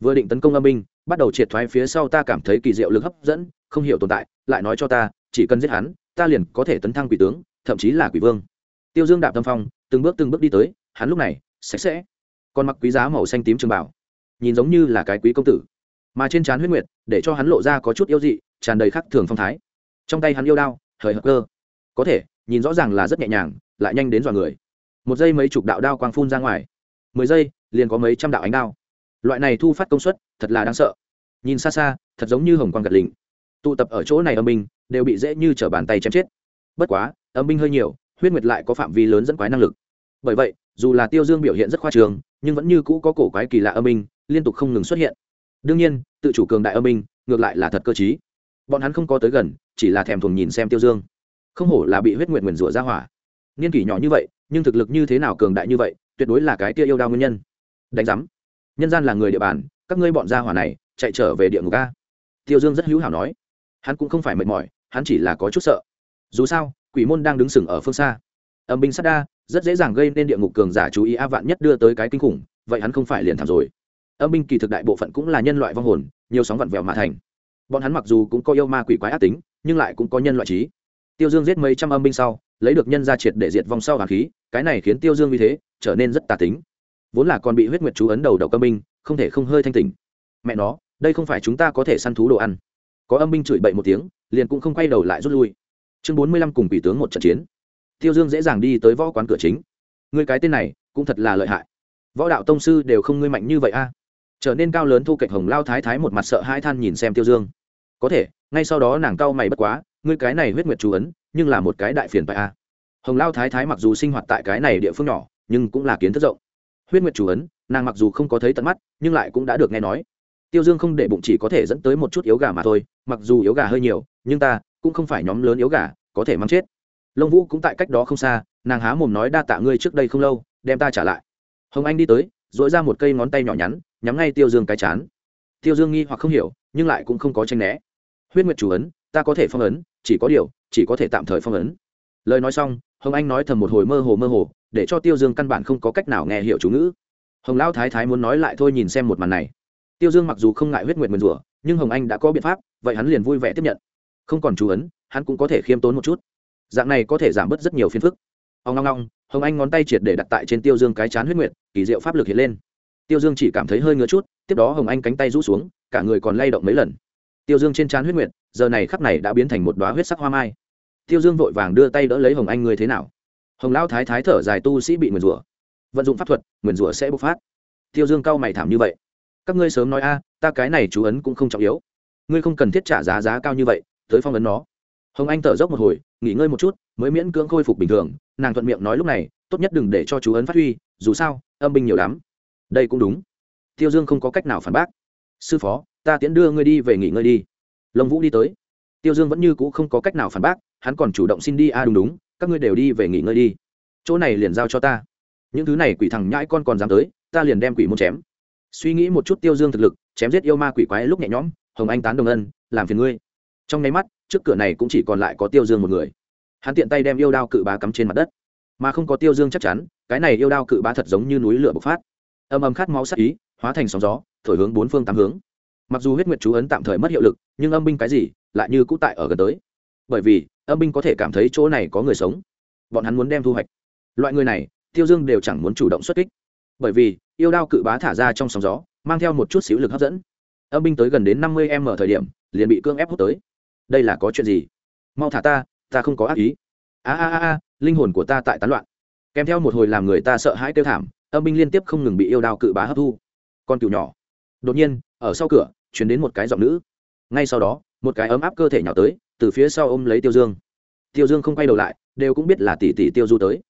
Vừa định tấn công âm binh, bắt đầu triệt thoái phía sau, ta cảm thấy kỳ diệu lực hấp dẫn, không hiểu tồn tại, lại nói cho ta, chỉ cần giết hắn, ta liền có thể tấn thăng quỷ tướng, thậm chí là quỷ vương. Tiêu dương đạp tâm phong, từng bước từng bước đi tới, hắn lúc này, sạch sẽ. Còn mặc quý giá màu xanh tím trường bảo, nhìn giống như là cái quý công tử mà trên trán huyết nguyệt, để cho hắn lộ ra có chút yêu dị, tràn đầy khắc thường phong thái. Trong tay hắn yêu đao, hời hợt cơ. Có thể, nhìn rõ ràng là rất nhẹ nhàng, lại nhanh đến dọa người. Một giây mấy chục đạo đao quang phun ra ngoài. Mười giây, liền có mấy trăm đạo ánh đao. Loại này thu phát công suất, thật là đáng sợ. Nhìn xa xa, thật giống như hồng quang gật lình tụ tập ở chỗ này âm binh, đều bị dễ như t r ở bàn tay chém chết. Bất quá, âm binh hơi nhiều, huyết nguyệt lại có phạm vi lớn dẫn quái năng lực. Bởi vậy, dù là tiêu dương biểu hiện rất khoa trường, nhưng vẫn như cũ có cổ quái kỳ lạ âm binh, liên tục không ngừng xuất hiện đương nhiên, tự chủ cường đại âm binh, ngược lại là thật cơ t bọn hắn không có tới gần, chỉ là thèm thuồng nhìn xem tiêu dương. Không hổ là bị huyết nguyệt nguyền rủa ra hỏa. Niên kỷ nhỏ như vậy, nhưng thực lực như thế nào cường đại như vậy, tuyệt đối là cái tia yêu đao nguyên nhân. Đánh giám. Nhân gian là người địa bàn, các ngươi bọn gia hỏa này, chạy trở về địa ngục a. Tiêu dương rất hữu hảo nói. Hắn cũng không phải mệt mỏi, hắn chỉ là có chút sợ. Dù sao, quỷ môn đang đứng sừng ở phương xa. Âm binh sát đa, rất dễ dàng gây nên địa ngục cường giả chú ý, a vạn nhất đưa tới cái kinh khủng, vậy hắn không phải liền thảm rồi âm binh kỳ thực đại bộ phận cũng là nhân loại vong hồn, nhiều sóng vặn vẹo mà thành. Bọn hắn mặc dù cũng có yêu ma quỷ quái ác tính, nhưng lại cũng có nhân loại trí. Tiêu dương giết mấy trăm âm binh sau, lấy được nhân gia triệt để diệt vong sau hàn khí, cái này khiến tiêu dương vì thế trở nên rất tà tính. Vốn là còn bị huyết nguyệt chú ấn đầu đầu âm binh, không thể không hơi thanh tỉnh. Mẹ nó, đây không phải chúng ta có thể săn thú đồ ăn. Có âm binh chửi bậy một tiếng, liền cũng không quay đầu lại rút lui. Chương bốn mươi lăm cùng quỷ tướng một trận chiến. Tiêu dương dễ dàng đi tới võ quán cửa chính. Người cái tên này, cũng thật là lợi hại. Võ đạo tông sư đều không ngươi mạnh như vậy a trở nên cao lớn thu cạnh hồng lao thái thái một mặt sợ hai than nhìn xem tiêu dương. Có thể, ngay sau đó nàng cao mày bất quá, ngươi cái này huyết nguyệt chú ấn, nhưng là một cái đại phiền bại a. Hồng lao thái thái mặc dù sinh hoạt tại cái này địa phương nhỏ, nhưng cũng là kiến thức rộng. Huyết nguyệt chú ấn, nàng mặc dù không có thấy tận mắt, nhưng lại cũng đã được nghe nói. Tiêu dương không để bụng chỉ có thể dẫn tới một chút yếu gà mà thôi, mặc dù yếu gà hơi nhiều, nhưng ta cũng không phải nhóm lớn yếu gà, có thể mang chết. Lông vũ cũng tại cách đó không xa, nàng há mồm nói đa tạ ngươi trước đây không lâu, đem ta trả lại. Hồng anh đi tới dội ra một cây ngón tay nhỏ nhắn nhắm ngay tiêu dương cái chán. Tiêu dương nghi hoặc không hiểu, nhưng lại cũng không có tranh né. Huyết nguyệt chủ ấn, ta có thể phong ấn, chỉ có điều, chỉ có thể tạm thời phong ấn. Lời nói xong, hồng anh nói thầm một hồi mơ hồ mơ hồ, để cho tiêu dương căn bản không có cách nào nghe hiểu chú ngữ. Hồng lão thái thái muốn nói lại thôi nhìn xem một màn này. Tiêu dương mặc dù không ngại huyết nguyệt nguyền rủa, nhưng hồng anh đã có biện pháp, vậy hắn liền vui vẻ tiếp nhận. Không còn chú ấn, hắn cũng có thể khiêm tốn một chút. Dạng này có thể giảm bớt rất nhiều phiền phức. Ông ngong ngong, hồng anh ngón tay triệt để đặt tại trên tiêu dương cái chán huyết nguyệt, kỳ diệu pháp lực hiện lên tiêu dương chỉ cảm thấy hơi ngứa chút, tiếp đó hồng anh cánh tay rũ xuống, cả người còn lay động mấy lần. Tiêu dương trên trán huyết nguyệt, giờ này khắc này đã biến thành một đoá huyết sắc hoa mai. Tiêu dương vội vàng đưa tay đỡ lấy hồng anh người thế nào? Hồng lão thái thái thở dài tu sĩ bị nguyền rủa. Vận dụng pháp thuật, nguyền rủa sẽ bộc phát. Tiêu dương cau mày thảm như vậy. Các ngươi sớm nói a, ta cái này chú ấn cũng không trọng yếu. Ngươi không cần thiết trả giá giá cao như vậy, tới phong ấn nó. Hồng anh thở dốc một hồi, nghỉ ngơi một chút, mới miễn cưỡng khôi phục bình thường. Nàng thuận miệng nói lúc này, tốt nhất đừng để cho chú ấn phát huy, dù sao, âm binh nhiều lắm đây cũng đúng. Tiêu dương không có cách nào phản bác. Sư phó, ta tiễn đưa ngươi đi về nghỉ ngơi đi. Lông vũ đi tới. Tiêu dương vẫn như c ũ không có cách nào phản bác, hắn còn chủ động xin đi. A đúng đúng, các ngươi đều đi về nghỉ ngơi đi. Chỗ này liền giao cho ta. Những thứ này quỷ thằng nhãi con còn dám tới, ta liền đem quỷ muốn chém. Suy nghĩ một chút tiêu dương thực lực, chém giết yêu ma quỷ quái lúc nhẹ nhõm, hồng anh tán đồng ân, làm phiền ngươi. Trong nháy mắt, trước cửa này cũng chỉ còn lại có tiêu dương một người. Hắn tiện tay đem yêu đao cự bá cắm trên mặt đất. Mà không có tiêu dương chắc chắn, cái này yêu đao cự bá thật giống như núi lửa bộc phát âm âm khát máu sắc ý, hóa thành sóng gió, thổi hướng bốn phương tám hướng. Mặc dù huyết nguyệt chú ấn tạm thời mất hiệu lực, nhưng âm binh cái gì, lại như cũ tại ở gần tới. Bởi vì, âm binh có thể cảm thấy chỗ này có người sống. Bọn hắn muốn đem thu hoạch. Loại người này, tiêu dương đều chẳng muốn chủ động xuất kích. Bởi vì, yêu đao cự bá thả ra trong sóng gió, mang theo một chút xíu lực hấp dẫn. Âm binh tới gần đến năm mươi m thời điểm, liền bị cương ép hút tới. Đây là có chuyện gì? Mau thả ta ta không có ác ý. A a a, linh hồn của ta tại tán loạn kèm theo một hồi làm người ta sợ hãi kêu thảm, âm binh liên tiếp không ngừng bị yêu đao cự bá hấp thu. Con cừu nhỏ. Đột nhiên, ở sau cửa chuyển đến một cái giọng nữ. Ngay sau đó, một cái ấm áp cơ thể nhỏ tới, từ phía sau ôm lấy tiêu dương. Tiêu dương không quay đầu lại, đều cũng biết là tỷ tỷ tiêu du tới.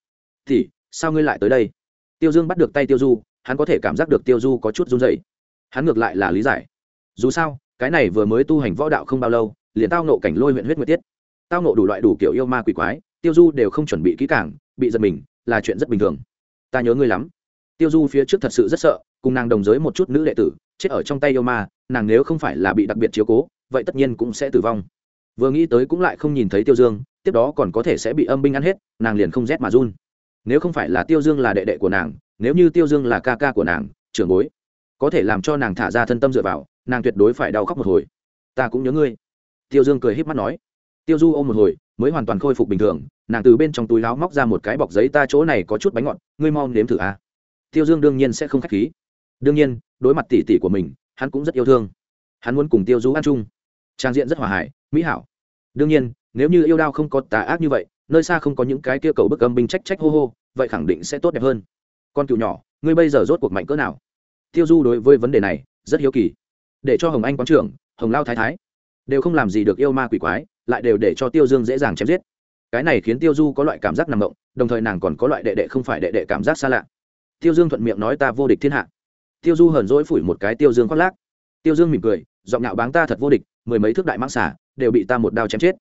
Tỷ, sao ngươi lại tới đây? Tiêu dương bắt được tay tiêu du, hắn có thể cảm giác được tiêu du có chút run dậy hắn ngược lại là lý giải. Dù sao, cái này vừa mới tu hành võ đạo không bao lâu, liền tao nộ cảnh lôi huyện huyết nguyệt tiết. Tao nộ đủ loại đủ kiểu yêu ma quỷ quái, tiêu du đều không chuẩn bị kỹ càng, bị giật mình là chuyện rất bình thường. Ta nhớ ngươi lắm. Tiêu du phía trước thật sự rất sợ, cùng nàng đồng giới một chút nữ đệ tử, chết ở trong tay yêu ma, nàng nếu không phải là bị đặc biệt chiếu cố, vậy tất nhiên cũng sẽ tử vong. Vừa nghĩ tới cũng lại không nhìn thấy tiêu dương, tiếp đó còn có thể sẽ bị âm binh ăn hết, nàng liền không rét mà run. Nếu không phải là tiêu dương là đệ đệ của nàng, nếu như tiêu dương là ca ca của nàng, trưởng bối, có thể làm cho nàng thả ra thân tâm dựa vào, nàng tuyệt đối phải đau khóc một hồi. Ta cũng nhớ ngươi. Tiêu dương cười h í p mắt nói. Tiêu du ôm một hồi, mới hoàn toàn khôi phục bình thường nàng từ bên trong túi láo móc ra một cái bọc giấy ta chỗ này có chút bánh ngọt, ngươi mau nếm thử à. tiêu dương đương nhiên sẽ không k h á c h khí. Đương nhiên, đối mặt tỉ tỉ của mình, hắn cũng rất yêu thương. Hắn muốn cùng tiêu du ăn chung. Trang diện rất hòa hải, mỹ hảo. Đương nhiên, nếu như yêu đao không có tà ác như vậy, nơi xa không có những cái kia cầu bức âm binh trách trách hô hô, vậy khẳng định sẽ tốt đẹp hơn. Con cựu nhỏ, ngươi bây giờ rốt cuộc mạnh cỡ nào? Tiêu du đối với vấn đề này, rất hiếu kỳ. Để cho hồng anh quán trưởng, hồng lao thái thái, đều không làm gì được yêu ma quỷ quái, lại đều để cho tiêu dương dễ dàng chém giết cái này khiến tiêu du có loại cảm giác nằm động, đồng thời nàng còn có loại đệ đệ không phải đệ đệ cảm giác xa lạ. Tiêu dương thuận miệng nói ta vô địch thiên hạ. Tiêu du hờn dỗi phủi một cái tiêu dương khoác lác. Tiêu dương mỉm cười, giọng nhạo báng ta thật vô địch, mười mấy thước đại mãng xả đều bị ta một đao chém chết.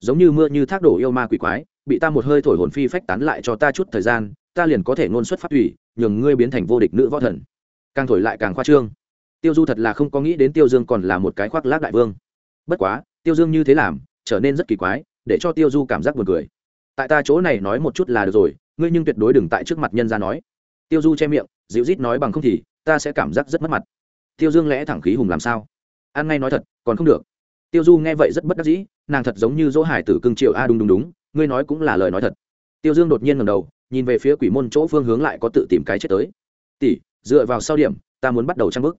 Giống như mưa như thác đổ yêu ma quỷ quái, bị ta một hơi thổi hồn phi phách tán lại cho ta chút thời gian, ta liền có thể ngôn xuất phát thủy, nhường ngươi biến thành vô địch nữ võ thần. Càng thổi lại càng khoa trương. Tiêu du thật là không có nghĩ đến tiêu dương còn là một cái khoác lác đại vương. Bất quá, tiêu dương như thế làm, trở nên rất kỳ quái để cho tiêu du cảm giác buồn cười. Tại ta chỗ này nói một chút là được rồi, ngươi nhưng tuyệt đối đừng tại trước mặt nhân ra nói. Tiêu du che miệng, dịu rít nói bằng không thì, ta sẽ cảm giác rất mất mặt. Tiêu dương lẽ thẳng khí hùng làm sao? Ăn ngay nói thật, còn không được. Tiêu du nghe vậy rất bất đắc dĩ, nàng thật giống như dỗ hải tử cưng triệu a, đúng đúng đúng, ngươi nói cũng là lời nói thật. Tiêu dương đột nhiên ngầm đầu, nhìn về phía quỷ môn chỗ phương hướng lại có tự tìm cái chết tới. Tỷ, dựa vào sau điểm, ta muốn bắt đầu trang bức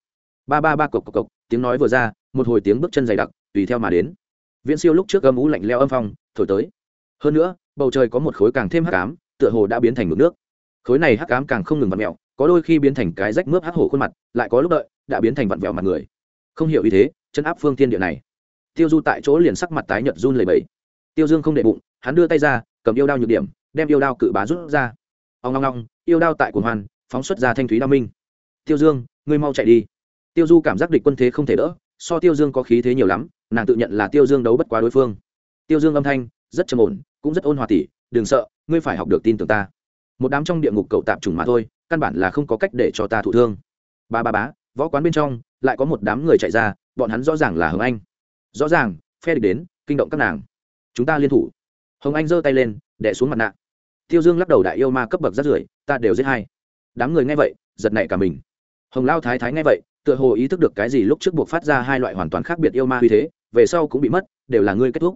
ba ba ba, cộc cộc cộc, tiếng nói vừa ra, một hồi tiếng bước chân dày đặc, tùy theo mà đến viễn siêu lúc trước âm ú lạnh leo âm phong, thổi tới. Hơn nữa, bầu trời có một khối càng thêm hắc ám, tựa hồ đã biến thành mực nước. Khối này hắc ám càng không ngừng vặn mẹo có đôi khi biến thành cái rách mướp hắc hổ khuôn mặt, lại có lúc đợi, đã biến thành vặn vẹo mặt người. Không hiểu ý thế, chân áp phương thiên địa này. Tiêu du tại chỗ liền sắc mặt tái nhợt run lầy bẫy tiêu dương không đệ bụng, hắn đưa tay ra, cầm yêu đao nhược điểm, đem yêu đao cự bá rút ra. Ông ngong ngong yêu đao tại cuồng hoàn phóng xuất ra thanh thúy đao minh. Tiêu dương, ngươi mau chạy đi. Tiêu du cảm giác địch quân thế không thể đỡ so tiêu dương có khí thế nhiều lắm, nàng tự nhận là tiêu dương đấu bất quá đối phương. Tiêu dương âm thanh rất trầm ổn, cũng rất ôn hòa tỉ, đừng sợ, ngươi phải học được tin tưởng ta. Một đám trong địa ngục cậu tạp trùng mà thôi, căn bản là không có cách để cho ta thụ thương. Ba ba bá, võ quán bên trong, lại có một đám người chạy ra, bọn hắn rõ ràng là hồng anh. Rõ ràng, phe địch đến, kinh động các nàng. Chúng ta liên thủ. Hồng anh giơ tay lên đẻ xuống mặt nạ. Tiêu dương lắc đầu đại yêu ma cấp bậc rất rưởi ta đều giết hai. Đám người nghe vậy, giật nảy cả mình. Hồng lao thái thái nghe vậy tựa hồ ý thức được cái gì lúc trước buộc phát ra hai loại hoàn toàn khác biệt yêu ma uy thế, về sau cũng bị mất, đều là ngươi kết thúc.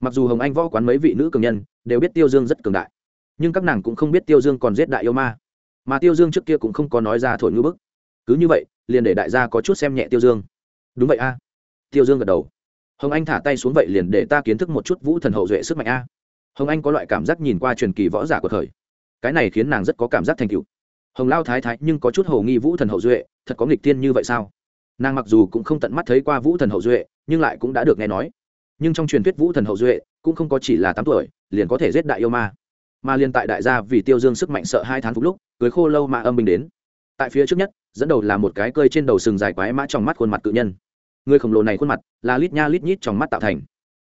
Mặc dù hồng anh võ quán mấy vị nữ cường nhân đều biết tiêu dương rất cường đại, nhưng các nàng cũng không biết tiêu dương còn giết đại yêu ma. Mà tiêu dương trước kia cũng không có nói ra thổi ngư bức. Cứ như vậy, liền để đại gia có chút xem nhẹ tiêu dương. Đúng vậy a. Tiêu dương gật đầu. Hồng anh thả tay xuống vậy liền để ta kiến thức một chút vũ thần hậu duệ sức mạnh a. Hồng anh có loại cảm giác nhìn qua truyền kỳ võ giả của thời. Cái này khiến nàng rất có cảm giác thành cựu hồng lao thái thái nhưng có chút hồ nghi vũ thần hậu duệ thật có nghịch tiên như vậy sao? Nàng mặc dù cũng không tận mắt thấy qua vũ thần hậu duệ, nhưng lại cũng đã được nghe nói. Nhưng trong truyền thuyết vũ thần hậu duệ, cũng không có chỉ là tám tuổi, liền có thể giết đại yêu ma. Mà liên tại đại gia vì tiêu dương sức mạnh sợ hai tháng phục lúc, cưới khô lâu mà âm binh đến. Tại phía trước nhất, dẫn đầu là một cái cơi trên đầu sừng dài quái mã trong mắt khuôn mặt cự nhân. Người khổng lồ này khuôn mặt, là lít nha lít nhít trong mắt tạo thành.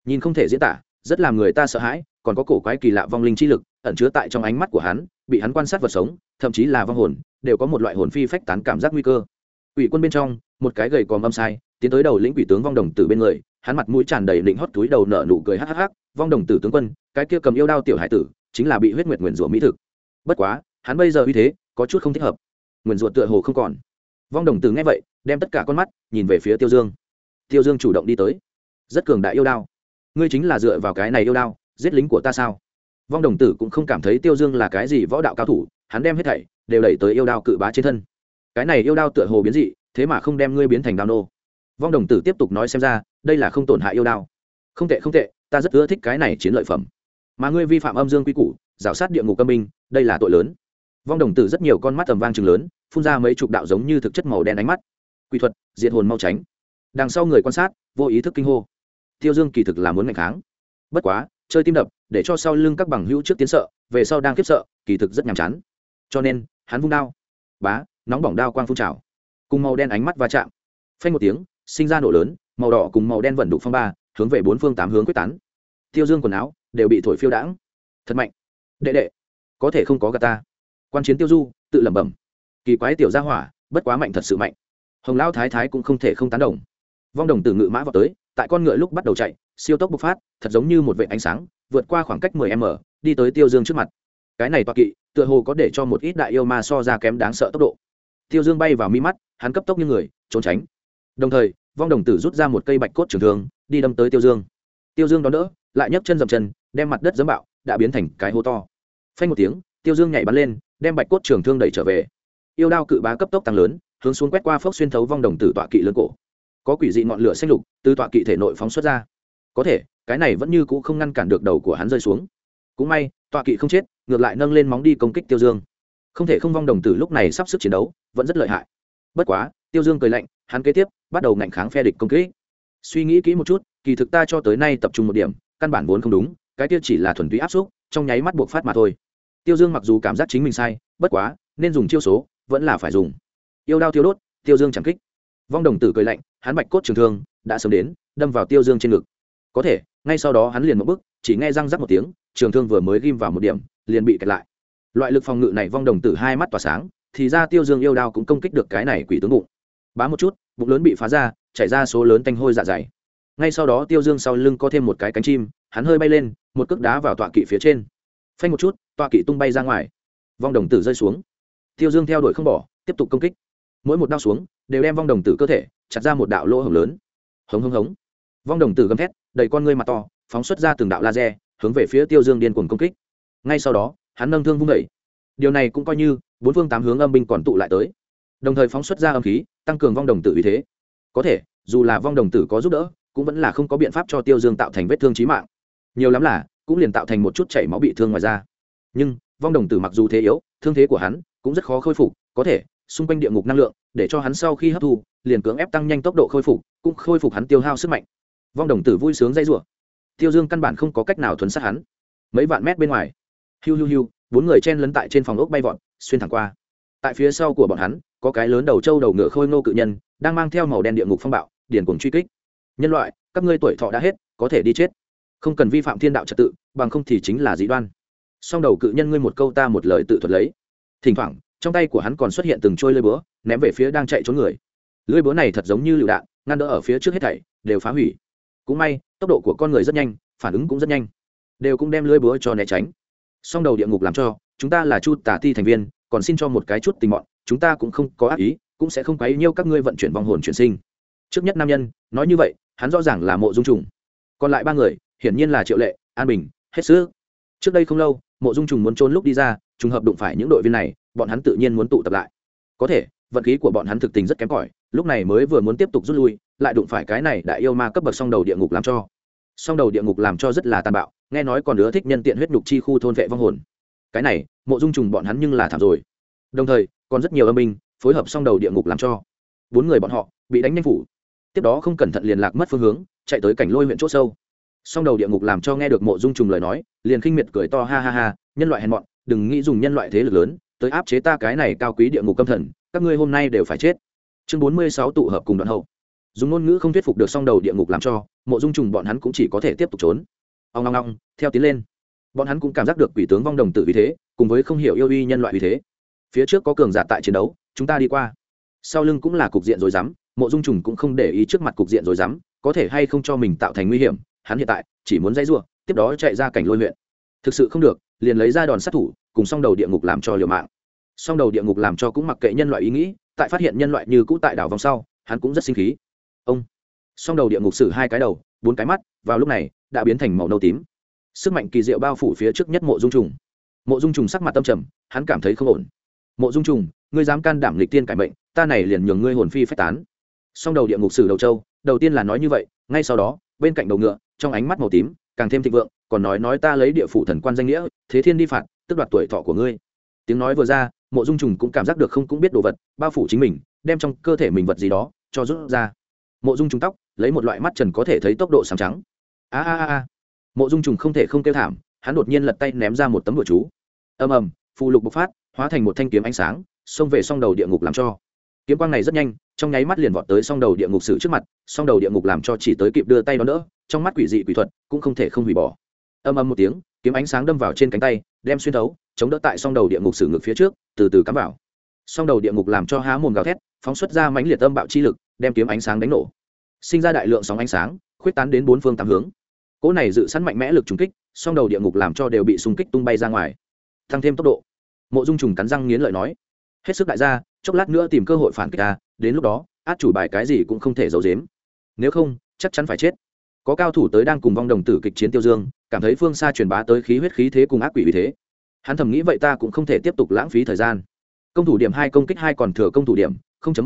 Nhìn không thể diễn tả, rất làm người ta sợ hãi, còn có cổ quái kỳ lạ vong linh chi lực, ẩn chứa tại trong ánh mắt của hắn, bị hắn quan sát vật sống, thậm chí là vong hồn đều có một loại hồn phi phách tán cảm giác nguy cơ. Ủy quân bên trong, một cái gầy còm âm sai, tiến tới đầu lĩnh quỷ tướng vong đồng tử bên người, hắn mặt mũi tràn đầy định hót túi đầu nở nụ cười hắc hắc hắc, vong đồng tử tướng quân, cái kia cầm yêu đao tiểu hải tử, chính là bị huyết nguyệt nguyền rủa mỹ thực. Bất quá, hắn bây giờ uy thế, có chút không thích hợp. Nguyền rủa tựa hồ không còn. Vong đồng tử nghe vậy, đem tất cả con mắt nhìn về phía tiêu dương. Tiêu dương chủ động đi tới. Rất cường đại yêu đao. Ngươi chính là dựa vào cái này yêu đao, giết lính của ta sao? Vong đồng tử cũng không cảm thấy tiêu dương là cái gì võ đạo cao thủ hắn đem hết thảy đều đẩy tới yêu đao cự bá trên thân. Cái này yêu đao tựa hồ biến dị, thế mà không đem ngươi biến thành đao nô. Vong đồng tử tiếp tục nói xem ra, đây là không tổn hại yêu đao. Không tệ không tệ, ta rất ưa thích cái này chiến lợi phẩm. Mà ngươi vi phạm âm dương quy củ, rào sát địa ngục âm minh đây là tội lớn. Vong đồng tử rất nhiều con mắt tầm vang chừng lớn, phun ra mấy chục đạo giống như thực chất màu đen ánh mắt. Quy thuật diện hồn mau tránh. Đằng sau người quan sát, vô ý thức kinh hô. Tiêu dương kỳ thực là muốn ngày kháng. Bất quá, chơi tim đập, để cho sau lưng các bằng hữu trước tiến sợ, về sau đang kiếp sợ, kỳ thực rất nhàm chán cho nên hắn vung đao. Bá, nóng bỏng đao quang phun trào. Cùng màu đen ánh mắt va chạm. Phanh một tiếng, sinh ra nổ lớn, màu đỏ cùng màu đen vận đục phong ba, hướng về bốn phương tám hướng quyết tán. Tiêu dương quần áo đều bị thổi phiêu đãng. Thật mạnh. Đệ đệ, có thể không có gà ta. Quan chiến tiêu du, tự lẩm bẩm. Kỳ quái tiểu gia hỏa, bất quá mạnh thật sự mạnh. Hồng lão thái thái cũng không thể không tán đồng. Vong đồng từ ngự mã vào tới, tại con ngựa lúc bắt đầu chạy, siêu tốc bộc phát, thật giống như một vệ ánh sáng, vượt qua khoảng cách 10 m, đi tới tiêu dương trước mặt cái này toa kỵ, tựa hồ có để cho một ít đại yêu ma so ra kém đáng sợ tốc độ. Tiêu dương bay vào mi mắt, hắn cấp tốc như người, trốn tránh. Đồng thời, vong đồng tử rút ra một cây bạch cốt trường thương, đi đâm tới tiêu dương. Tiêu dương đón đỡ, lại nhấc chân dậm chân, đem mặt đất dẫm bạo, đã biến thành cái hố to. Phanh một tiếng, tiêu dương nhảy bắn lên, đem bạch cốt trường thương đẩy trở về. Yêu đao cự bá cấp tốc tăng lớn, hướng xuống quét qua phốc xuyên thấu vong đồng tử tọa kỵ lớn cổ. Có quỷ dị ngọn lửa xanh lục, từ tọa kỵ thể nội phóng xuất ra. Có thể, cái này vẫn như cũ không ngăn cản được đầu của hắn rơi xuống. Cũng may tọa kỵ không chết, ngược lại nâng lên móng đi công kích tiêu dương. Không thể không vong đồng tử lúc này sắp sức chiến đấu, vẫn rất lợi hại. Bất quá, tiêu dương cười lạnh, hắn kế tiếp bắt đầu ngạnh kháng phe địch công kích. Suy nghĩ kỹ một chút, kỳ thực ta cho tới nay tập trung một điểm, căn bản vốn không đúng, cái tiêu chỉ là thuần túy áp xúc, trong nháy mắt buộc phát mà thôi. Tiêu dương mặc dù cảm giác chính mình sai, bất quá, nên dùng chiêu số, vẫn là phải dùng. Yêu đao tiêu đốt, tiêu dương chẳng kích. Vong đồng tử cười lạnh, hắn bạch cốt trường thương, đã sớm đến, đâm vào tiêu dương trên ngực. Có thể, ngay sau đó hắn liền một bức chỉ nghe răng rắc một tiếng trường thương vừa mới ghim vào một điểm, liền bị kẹt lại. Loại lực phòng ngự này vong đồng tử hai mắt tỏa sáng, thì ra tiêu dương yêu đao cũng công kích được cái này quỷ tướng bụng. Bá một chút, bụng lớn bị phá ra, chảy ra số lớn tanh hôi dạ dày. Ngay sau đó tiêu dương sau lưng có thêm một cái cánh chim, hắn hơi bay lên, một cước đá vào tọa kỵ phía trên. Phanh một chút, tọa kỵ tung bay ra ngoài. Vong đồng tử rơi xuống. Tiêu dương theo đuổi không bỏ, tiếp tục công kích. Mỗi một đao xuống, đều đem vong đồng tử cơ thể chặt ra một đạo lỗ hổng lớn. Hống hống hống. Vong đồng tử gầm thét, đầy con ngươi mặt to, phóng xuất ra từng đạo laser hướng về phía tiêu dương điên cuồng công kích. Ngay sau đó, hắn nâng thương vung đẩy điều này cũng coi như bốn phương tám hướng âm binh còn tụ lại tới. Đồng thời phóng xuất ra âm khí, tăng cường vong đồng tử uy thế. Có thể, dù là vong đồng tử có giúp đỡ, cũng vẫn là không có biện pháp cho tiêu dương tạo thành vết thương trí mạng. Nhiều lắm là, cũng liền tạo thành một chút chảy máu bị thương ngoài ra. nhưng, vong đồng tử mặc dù thế yếu, thương thế của hắn cũng rất khó khôi phục. Có thể, xung quanh địa ngục năng lượng, để cho hắn sau khi hấp thu, liền cưỡng ép tăng nhanh tốc độ khôi phục, cũng khôi phục hắn tiêu hao sức mạnh. Vong đồng tử vui sướng dây rủa tiêu dương căn bản không có cách nào thuấn sát hắn. Mấy vạn mét bên ngoài. Hiu hiu hiu, bốn người chen lấn tại trên phòng ốc bay vọt, xuyên thẳng qua. Tại phía sau của bọn hắn, có cái lớn đầu trâu đầu ngựa khôi ngô cự nhân, đang mang theo màu đen địa ngục phong bạo điển cùng truy kích. Nhân loại, các ngươi tuổi thọ đã hết, có thể đi chết. Không cần vi phạm thiên đạo trật tự, bằng không thì chính là dĩ đoan. Song đầu cự nhân ngươi một câu ta một lời tự thuật lấy. Thỉnh thoảng, trong tay của hắn còn xuất hiện từng trôi lưỡi búa, ném về phía đang chạy trốn người. Lưỡi búa này thật giống như lựu đạn, ngăn đỡ ở phía trước hết thảy, đều phá hủy cũng may, tốc độ của con người rất nhanh, phản ứng cũng rất nhanh. Đều cũng đem lưỡi búa cho né tránh. Song đầu địa ngục làm cho, chúng ta là chu tả ti thành viên, còn xin cho một cái chút tình mọn, chúng ta cũng không có ác ý, cũng sẽ không quấy nhiêu các ngươi vận chuyển vong hồn chuyển sinh. Trước nhất nam nhân, nói như vậy, hắn rõ ràng là mộ dung trùng. Còn lại ba người, hiển nhiên là triệu lệ, an bình, hết sức. Trước đây không lâu, mộ dung trùng muốn trốn lúc đi ra, trùng hợp đụng phải những đội viên này, bọn hắn tự nhiên muốn tụ tập lại. Có thể, vận khí của bọn hắn thực tình rất kém cỏi, lúc này mới vừa muốn tiếp tục rút lui lại đụng phải cái này đại yêu ma cấp bậc song đầu địa ngục làm cho. Song đầu địa ngục làm cho rất là tàn bạo, nghe nói còn đứa thích nhân tiện huyết nhục chi khu thôn vệ vong hồn. Cái này, mộ dung trùng bọn hắn nhưng là thảm rồi. Đồng thời, còn rất nhiều âm binh phối hợp song đầu địa ngục làm cho. Bốn người bọn họ bị đánh nhanh phủ. Tiếp đó không cẩn thận liền lạc mất phương hướng, chạy tới cảnh lôi huyện c h ỗ sâu. Song đầu địa ngục làm cho nghe được mộ dung trùng lời nói, liền khinh miệt cười to ha ha ha, nhân loại hèn mọn, đừng nghĩ dùng nhân loại thế lực lớn, tới áp chế ta cái này cao quý địa ngục câm thần, các ngươi hôm nay đều phải chết. Chương bốn mươi sáu tụ hợp cùng đoạn hậu dùng ngôn ngữ không thuyết phục được song đầu địa ngục làm cho, mộ dung trùng bọn hắn cũng chỉ có thể tiếp tục trốn. Ong ong ong, theo tiến lên. Bọn hắn cũng cảm giác được quỷ tướng vong đồng tử vì thế, cùng với không hiểu yêu uy nhân loại vì thế. Phía trước có cường giả tại chiến đấu, chúng ta đi qua. Sau lưng cũng là cục diện rồi dám mộ dung trùng cũng không để ý trước mặt cục diện rồi dám có thể hay không cho mình tạo thành nguy hiểm, hắn hiện tại chỉ muốn dây giụa tiếp đó chạy ra cảnh lôi huyện. Thực sự không được, liền lấy ra đòn sát thủ, cùng song đầu địa ngục làm cho liều mạng. Song đầu địa ngục làm cho cũng mặc kệ nhân loại ý nghĩ, tại phát hiện nhân loại như cũ tại đảo vòng sau, hắn cũng rất sinh khí ông. Song đầu địa ngục sử hai cái đầu, bốn cái mắt, vào lúc này, đã biến thành màu nâu tím. Sức mạnh kỳ diệu bao phủ phía trước nhất mộ dung trùng. Mộ dung trùng sắc mặt tâm trầm, hắn cảm thấy không ổn. Mộ dung trùng, ngươi dám can đảm lịch tiên cải mệnh, ta này liền nhường ngươi hồn phi phách tán. Song đầu địa ngục sử đầu châu đầu tiên là nói như vậy, ngay sau đó, bên cạnh đầu ngựa, trong ánh mắt màu tím, càng thêm thịnh vượng, còn nói nói ta lấy địa phủ thần quan danh nghĩa, thế thiên đi phạt tức đoạt tuổi thọ của ngươi. Tiếng nói vừa ra, mộ dung trùng cũng cảm giác được không cũng biết đồ vật, bao phủ chính mình, đem trong cơ thể mình vật gì đó, cho rút ra mộ dung trùng tóc, lấy một loại mắt trần có thể thấy tốc độ sáng trắng. A a a mộ dung trùng không thể không kêu thảm, hắn đột nhiên lật tay ném ra một tấm bụa chú. Ầm ầm, phù lục bộc phát, hóa thành một thanh kiếm ánh sáng, xông về song đầu địa ngục làm cho. Kiếm quang này rất nhanh, trong nháy mắt liền vọt tới song đầu địa ngục sử trước mặt, song đầu địa ngục làm cho chỉ tới kịp đưa tay đón đỡ, trong mắt quỷ dị quỷ thuật cũng không thể không hủy bỏ. Âm âm một tiếng, kiếm ánh sáng đâm vào trên cánh tay, đem xuyên thấu, chống đỡ tại song đầu địa ngục sử ngực phía trước, từ từ cắm vào. Song đầu địa ngục làm cho há mồm gào thét, phóng xuất ra mãnh liệt âm bạo chi lực đem kiếm ánh sáng đánh nổ. Sinh ra đại lượng sóng ánh sáng, khuyết tán đến bốn phương tám hướng. Cỗ này dự sẵn mạnh mẽ lực trùng kích, song đầu địa ngục làm cho đều bị xung kích tung bay ra ngoài. Tăng thêm tốc độ. Mộ dung trùng cắn răng nghiến lợi nói. Hết sức đại gia, chốc lát nữa tìm cơ hội phản kích ta, đến lúc đó, át chủ bài cái gì cũng không thể giấu giếm. Nếu không, chắc chắn phải chết. Có cao thủ tới đang cùng vong đồng tử kịch chiến tiêu dương, cảm thấy phương xa truyền bá tới khí huyết khí thế cùng ác quỷ vì thế. Hắn thầm nghĩ vậy ta cũng không thể tiếp tục lãng phí thời gian. Công thủ điểm hai công kích hai còn thừa công thủ điểm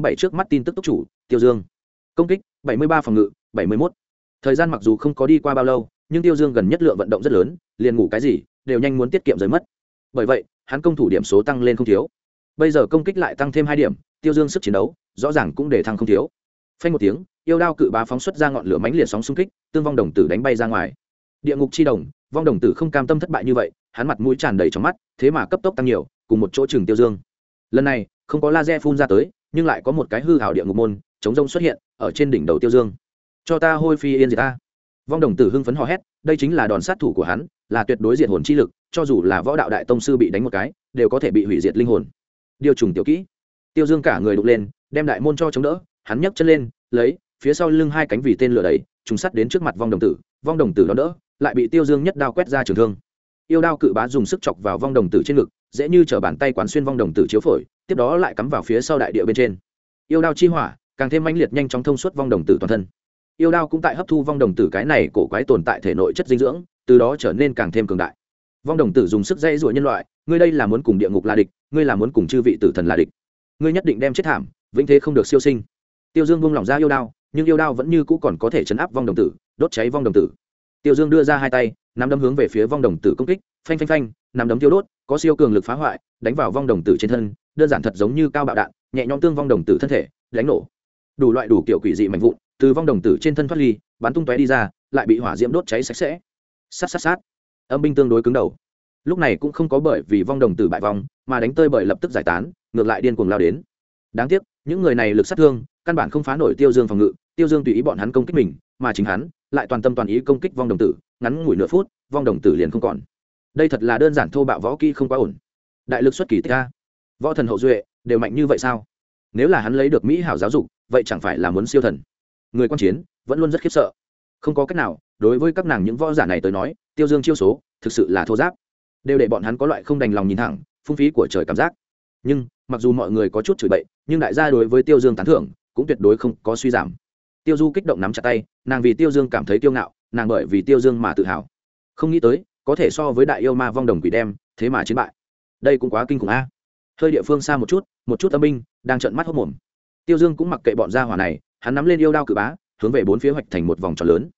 bảy trước mắt tin tức tốc chủ, tiêu dương. Công kích, bảy mươi ba phòng ngự, bảy mươi 71. thời gian mặc dù không có đi qua bao lâu, nhưng tiêu dương gần nhất lượng vận động rất lớn, liền ngủ cái gì, đều nhanh muốn tiết kiệm giới mất. Bởi vậy, hắn công thủ điểm số tăng lên không thiếu. Bây giờ công kích lại tăng thêm hai điểm, tiêu dương sức chiến đấu, rõ ràng cũng để thăng không thiếu. Phanh một tiếng, yêu đao cự bá phóng xuất ra ngọn lửa mãnh liệt sóng xung kích, tương vong đồng tử đánh bay ra ngoài. Địa ngục chi đồng, vong đồng tử không cam tâm thất bại như vậy, hắn mặt mũi tràn đầy trong mắt, thế mà cấp tốc tăng nhiều, cùng một chỗ trường tiêu dương. Lần này, không có laser phun ra tới nhưng lại có một cái hư hảo địa ngục môn, chống rông xuất hiện, ở trên đỉnh đầu tiêu dương. Cho ta hôi phi yên diệt ta. Vong đồng tử hưng phấn hò hét, đây chính là đòn sát thủ của hắn, là tuyệt đối diệt hồn chi lực, cho dù là võ đạo đại tông sư bị đánh một cái, đều có thể bị hủy diệt linh hồn. Điều trùng tiểu kỹ. Tiêu dương cả người đục lên, đem đại môn cho chống đỡ, hắn nhấc chân lên, lấy, phía sau lưng hai cánh vì tên lửa đầy trùng sắt đến trước mặt vong đồng tử, vong đồng tử đó đỡ, lại bị tiêu dương nhất đao quét ra trường thương. Yêu đao cự bá dùng sức chọc vào vong đồng tử trên ngực, dễ như chở bàn tay quán xuyên vong đồng tử chiếu phổi tiếp đó lại cắm vào phía sau đại địa bên trên. Yêu đao chi hỏa, càng thêm mãnh liệt nhanh chóng thông suốt vong đồng tử toàn thân. Yêu đao cũng tại hấp thu vong đồng tử cái này cổ quái tồn tại thể nội chất dinh dưỡng, từ đó trở nên càng thêm cường đại. Vong đồng tử dùng sức dây rủa nhân loại, ngươi đây là muốn cùng địa ngục là địch, ngươi là muốn cùng chư vị tử thần là địch. Ngươi nhất định đem chết thảm, vĩnh thế không được siêu sinh. Tiêu dương vung lỏng ra yêu đao, nhưng yêu đao vẫn như cũ còn có thể chấn áp vong đồng tử, đốt cháy vong đồng tử. Tiêu dương đưa ra hai tay, nắm đấm hướng về phía vong đồng tử công kích, phanh phanh phanh, nắm đấm tiêu đốt, có siêu cường lực phá hoại, đánh vào vong đồng tử trên thân đơn giản thật giống như cao bạo đạn, nhẹ nhõm tương vong đồng tử thân thể, đánh nổ. Đủ loại đủ kiểu quỷ dị mạnh vụn, từ vong đồng tử trên thân thoát ly, bắn tung tóe đi ra, lại bị hỏa diễm đốt cháy sạch sẽ. Sát sát sát. Âm binh tương đối cứng đầu. Lúc này cũng không có bởi vì vong đồng tử bại vong, mà đánh tơi bởi lập tức giải tán, ngược lại điên cuồng lao đến. Đáng tiếc, những người này lực sát thương, căn bản không phá nổi tiêu dương phòng ngự, tiêu dương tùy ý bọn hắn công kích mình, mà chính hắn lại toàn tâm toàn ý công kích vong đồng tử, ngắn ngủi nửa phút, vong đồng tử liền không còn. Đây thật là đơn giản thô bạo võ kỹ không quá ổn. Đại lực xuất kỳ tích ca võ thần hậu duệ đều mạnh như vậy sao? Nếu là hắn lấy được mỹ hảo giáo dục, vậy chẳng phải là muốn siêu thần? Người quan chiến vẫn luôn rất khiếp sợ. Không có cách nào, đối với các nàng những võ giả này tới nói, tiêu dương chiêu số thực sự là thô giáp. Đều để bọn hắn có loại không đành lòng nhìn thẳng, phung phí của trời cảm giác. Nhưng, mặc dù mọi người có chút chửi bậy, nhưng đại gia đối với tiêu dương tán thưởng cũng tuyệt đối không có suy giảm. Tiêu du kích động nắm chặt tay, nàng vì tiêu dương cảm thấy kiêu ngạo, nàng bởi vì tiêu dương mà tự hào. Không nghĩ tới, có thể so với đại yêu ma vong đồng quỷ đem, thế mà chiến bại. Đây cũng quá kinh khủng a hơi địa phương xa một chút một chút âm binh đang trợn mắt hốc mồm. Tiêu dương cũng mặc kệ bọn gia hỏa này, hắn nắm lên yêu đao cự bá, hướng về bốn phía hoạch thành một vòng tròn lớn.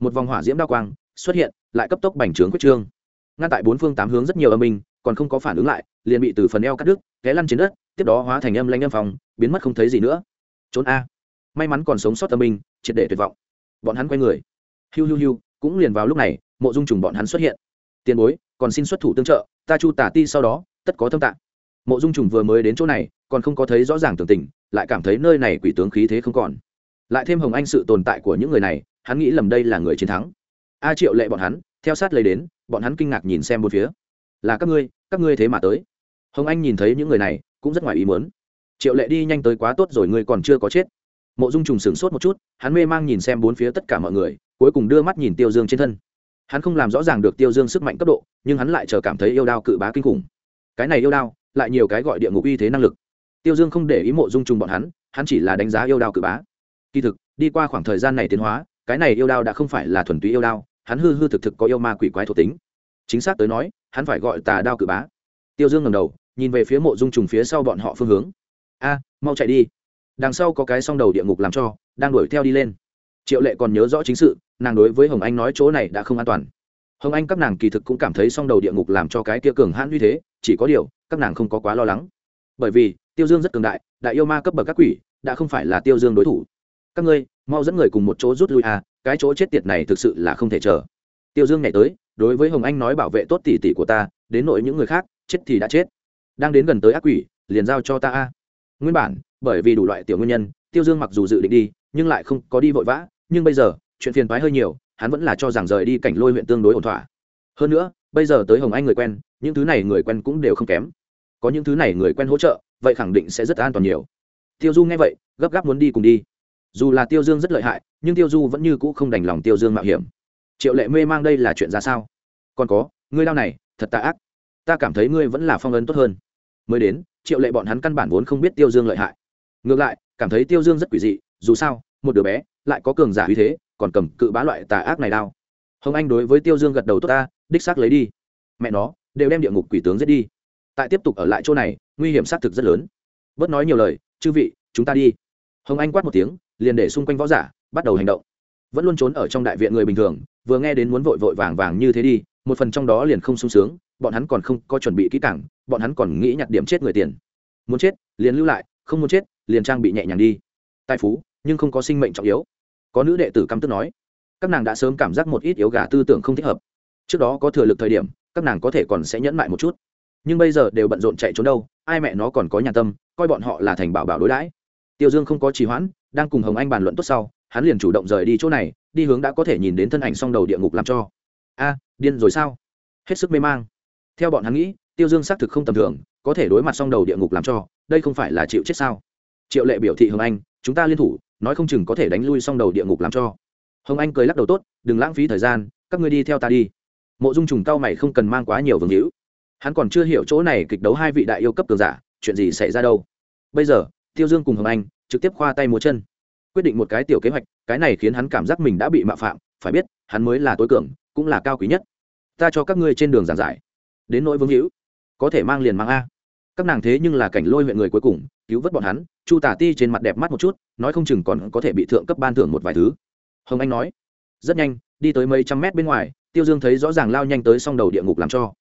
Một vòng hỏa diễm đao quang xuất hiện, lại cấp tốc bành trướng quyết trương. Ngăn tại bốn phương tám hướng rất nhiều âm binh còn không có phản ứng lại, liền bị từ phần eo cắt đứt, té lăn trên đất, tiếp đó hóa thành âm lanh âm phòng biến mất không thấy gì nữa. Trốn a. May mắn còn sống sót âm binh, triệt để tuyệt vọng. Bọn hắn quay người. Hiu hiu hiu, cũng liền vào lúc này, mộ dung trùng bọn hắn xuất hiện. Tiền bối, còn xin xuất thủ tương trợ, ta chu tả ti sau đó, tất có thâm tạng mộ dung trùng vừa mới đến chỗ này, còn không có thấy rõ ràng tưởng tình, lại cảm thấy nơi này quỷ tướng khí thế không còn. Lại thêm hồng anh sự tồn tại của những người này, hắn nghĩ lầm đây là người chiến thắng. A triệu lệ bọn hắn, theo sát lấy đến, bọn hắn kinh ngạc nhìn xem một phía. Là các ngươi các ngươi thế mà tới. Hồng anh nhìn thấy những người này, cũng rất ngoài ý muốn. Triệu lệ đi nhanh tới quá tốt rồi, ngươi còn chưa có chết. Mộ dung trùng sửng sốt một chút, hắn mê mang nhìn xem bốn phía tất cả mọi người, cuối cùng đưa mắt nhìn tiêu dương trên thân. Hắn không làm rõ ràng được tiêu dương sức mạnh cấp độ, nhưng hắn lại chờ cảm thấy yêu đao cự bá kinh khủng. Cái này yêu đao lại nhiều cái gọi địa ngục uy thế năng lực. Tiêu dương không để ý mộ dung trùng bọn hắn hắn chỉ là đánh giá yêu đao cự bá. Kỳ thực, đi qua khoảng thời gian này tiến hóa, cái này yêu đao đã không phải là thuần túy yêu đao, hắn hư hư thực thực có yêu ma quỷ quái thuộc tính. Chính xác tới nói, hắn phải gọi tà đao cự bá. Tiêu dương ngầm đầu, nhìn về phía mộ dung trùng phía sau bọn họ phương hướng. A, mau chạy đi. Đằng sau có cái song đầu địa ngục làm cho, đang đuổi theo đi lên. Triệu lệ còn nhớ rõ chính sự, nàng đối với hồng anh nói chỗ này đã không an toàn hồng anh các nàng kỳ thực cũng cảm thấy song đầu địa ngục làm cho cái kia cường hãn uy thế, chỉ có điều, các nàng không có quá lo lắng. Bởi vì, tiêu dương rất cường đại đại yêu ma cấp bậc các quỷ, đã không phải là tiêu dương đối thủ. Các ngươi, mau dẫn người cùng một chỗ rút lui à cái chỗ chết tiệt này thực sự là không thể chờ. Tiêu dương nhảy tới, đối với hồng anh nói bảo vệ tốt tỉ tỉ của ta, đến nội những người khác, chết thì đã chết. Đang đến gần tới ác quỷ, liền giao cho ta a. Nguyên bản, bởi vì đủ loại tiểu nguyên nhân, tiêu dương mặc dù dự định đi, nhưng lại không có đi vội vã, nhưng bây giờ, chuyện phiền toái hơi nhiều hắn vẫn là cho rằng rời đi cảnh lôi huyện tương đối ổn thỏa. Hơn nữa, bây giờ tới hồng anh người quen, những thứ này người quen cũng đều không kém. Có những thứ này người quen hỗ trợ, vậy khẳng định sẽ rất an toàn nhiều. Tiêu du nghe vậy, gấp gáp muốn đi cùng đi. Dù là tiêu dương rất lợi hại, nhưng tiêu du vẫn như cũ không đành lòng tiêu dương mạo hiểm. Triệu lệ mê mang đây là chuyện ra sao? Còn có, ngươi đau này, thật tạ ác. Ta cảm thấy ngươi vẫn là phong ấn tốt hơn. Mới đến, triệu lệ bọn hắn căn bản vốn không biết tiêu dương lợi hại. Ngược lại, cảm thấy tiêu dương rất quỷ dị, dù sao, một đứa bé, lại có cường giả uy thế còn cầm cự bá loại tà ác này đao. Hồng anh đối với tiêu dương gật đầu, tốt ta, đích xác lấy đi. Mẹ nó, đều đem địa ngục quỷ tướng giết đi. Tại tiếp tục ở lại chỗ này, nguy hiểm xác thực rất lớn. Bớt nói nhiều lời, chư vị, chúng ta đi. Hồng anh quát một tiếng, liền để xung quanh võ giả bắt đầu hành động. Vẫn luôn trốn ở trong đại viện người bình thường, vừa nghe đến muốn vội vội vàng vàng như thế đi, một phần trong đó liền không sung sướng, bọn hắn còn không có chuẩn bị kỹ càng, bọn hắn còn nghĩ nhặt điểm chết người tiền. Muốn chết, liền lưu lại, không muốn chết, liền trang bị nhẹ nhàng đi. Tài phú, nhưng không có sinh mệnh trọng yếu có nữ đệ tử căm tức nói, các nàng đã sớm cảm giác một ít yếu gà tư tưởng không thích hợp. Trước đó có thừa lực thời điểm, các nàng có thể còn sẽ nhẫn mại một chút. Nhưng bây giờ đều bận rộn chạy trốn đâu, ai mẹ nó còn có nhà tâm, coi bọn họ là thành bảo bảo đối đãi. Tiêu dương không có trì hoãn, đang cùng hồng anh bàn luận tốt sau, hắn liền chủ động rời đi chỗ này, đi hướng đã có thể nhìn đến thân ảnh song đầu địa ngục làm cho. A, điên rồi sao? Hết sức mê mang. Theo bọn hắn nghĩ, tiêu dương xác thực không tầm thường, có thể đối mặt song đầu địa ngục làm cho, đây không phải là chịu chết sao? Triệu lệ biểu thị hồng anh, chúng ta liên thủ nói không chừng có thể đánh lui xong đầu địa ngục làm cho. Hồng anh cười lắc đầu tốt, đừng lãng phí thời gian, các ngươi đi theo ta đi. Mộ dung trùng cao mày không cần mang quá nhiều vương hữu. Hắn còn chưa hiểu chỗ này kịch đấu hai vị đại yêu cấp cường giả, chuyện gì xảy ra đâu. Bây giờ, tiêu dương cùng hồng anh trực tiếp khoa tay múa chân, quyết định một cái tiểu kế hoạch, cái này khiến hắn cảm giác mình đã bị mạo phạm, phải biết, hắn mới là tối cường, cũng là cao quý nhất. Ta cho các ngươi trên đường giảng giải. Đến nỗi vương hữu, có thể mang liền mang a các nàng thế nhưng là cảnh lôi huyện người cuối cùng, cứu vớt bọn hắn, chu tả ti trên mặt đẹp mắt một chút, nói không chừng còn có thể bị thượng cấp ban thưởng một vài thứ. Hồng anh nói, rất nhanh, đi tới mấy trăm mét bên ngoài, tiêu dương thấy rõ ràng lao nhanh tới s đầu địa ngục làm cho.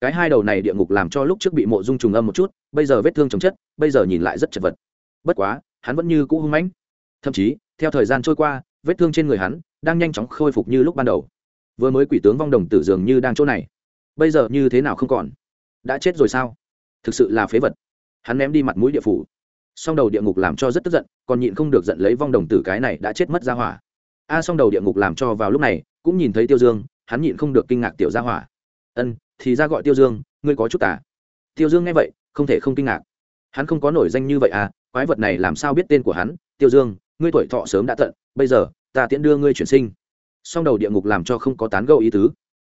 Cái hai đầu này địa ngục làm cho lúc trước bị mộ dung trùng âm một chút, bây giờ vết thương chồng chất, bây giờ nhìn lại rất chật vật. Bất quá, hắn vẫn như cũ hung mãnh. Thậm chí, theo thời gian trôi qua, vết thương trên người hắn đang nhanh chóng khôi phục như lúc ban đầu. Vừa mới quỷ tướng vong đồng tử dường như đang chỗ này. Bây giờ như thế nào không còn? Đã chết rồi sao? Thực sự là phế vật. Hắn ném đi mặt mũi địa phủ. Song đầu địa ngục làm cho rất tức giận, còn nhịn không được giận lấy vong đồng tử cái này đã chết mất ra hỏa. A, song đầu địa ngục làm cho vào lúc này, cũng nhìn thấy tiêu dương, hắn nhịn không được kinh ngạc tiểu ra hỏa. Ân, thì ra gọi tiêu dương, ngươi có chút tả tiêu dương nghe vậy, không thể không kinh ngạc. Hắn không có nổi danh như vậy à quái vật này làm sao biết tên của hắn? Tiêu dương, ngươi tuổi thọ sớm đã tận, bây giờ, ta tiễn đưa ngươi chuyển sinh. Song đầu địa ngục làm cho không có tán gẫu ý tứ.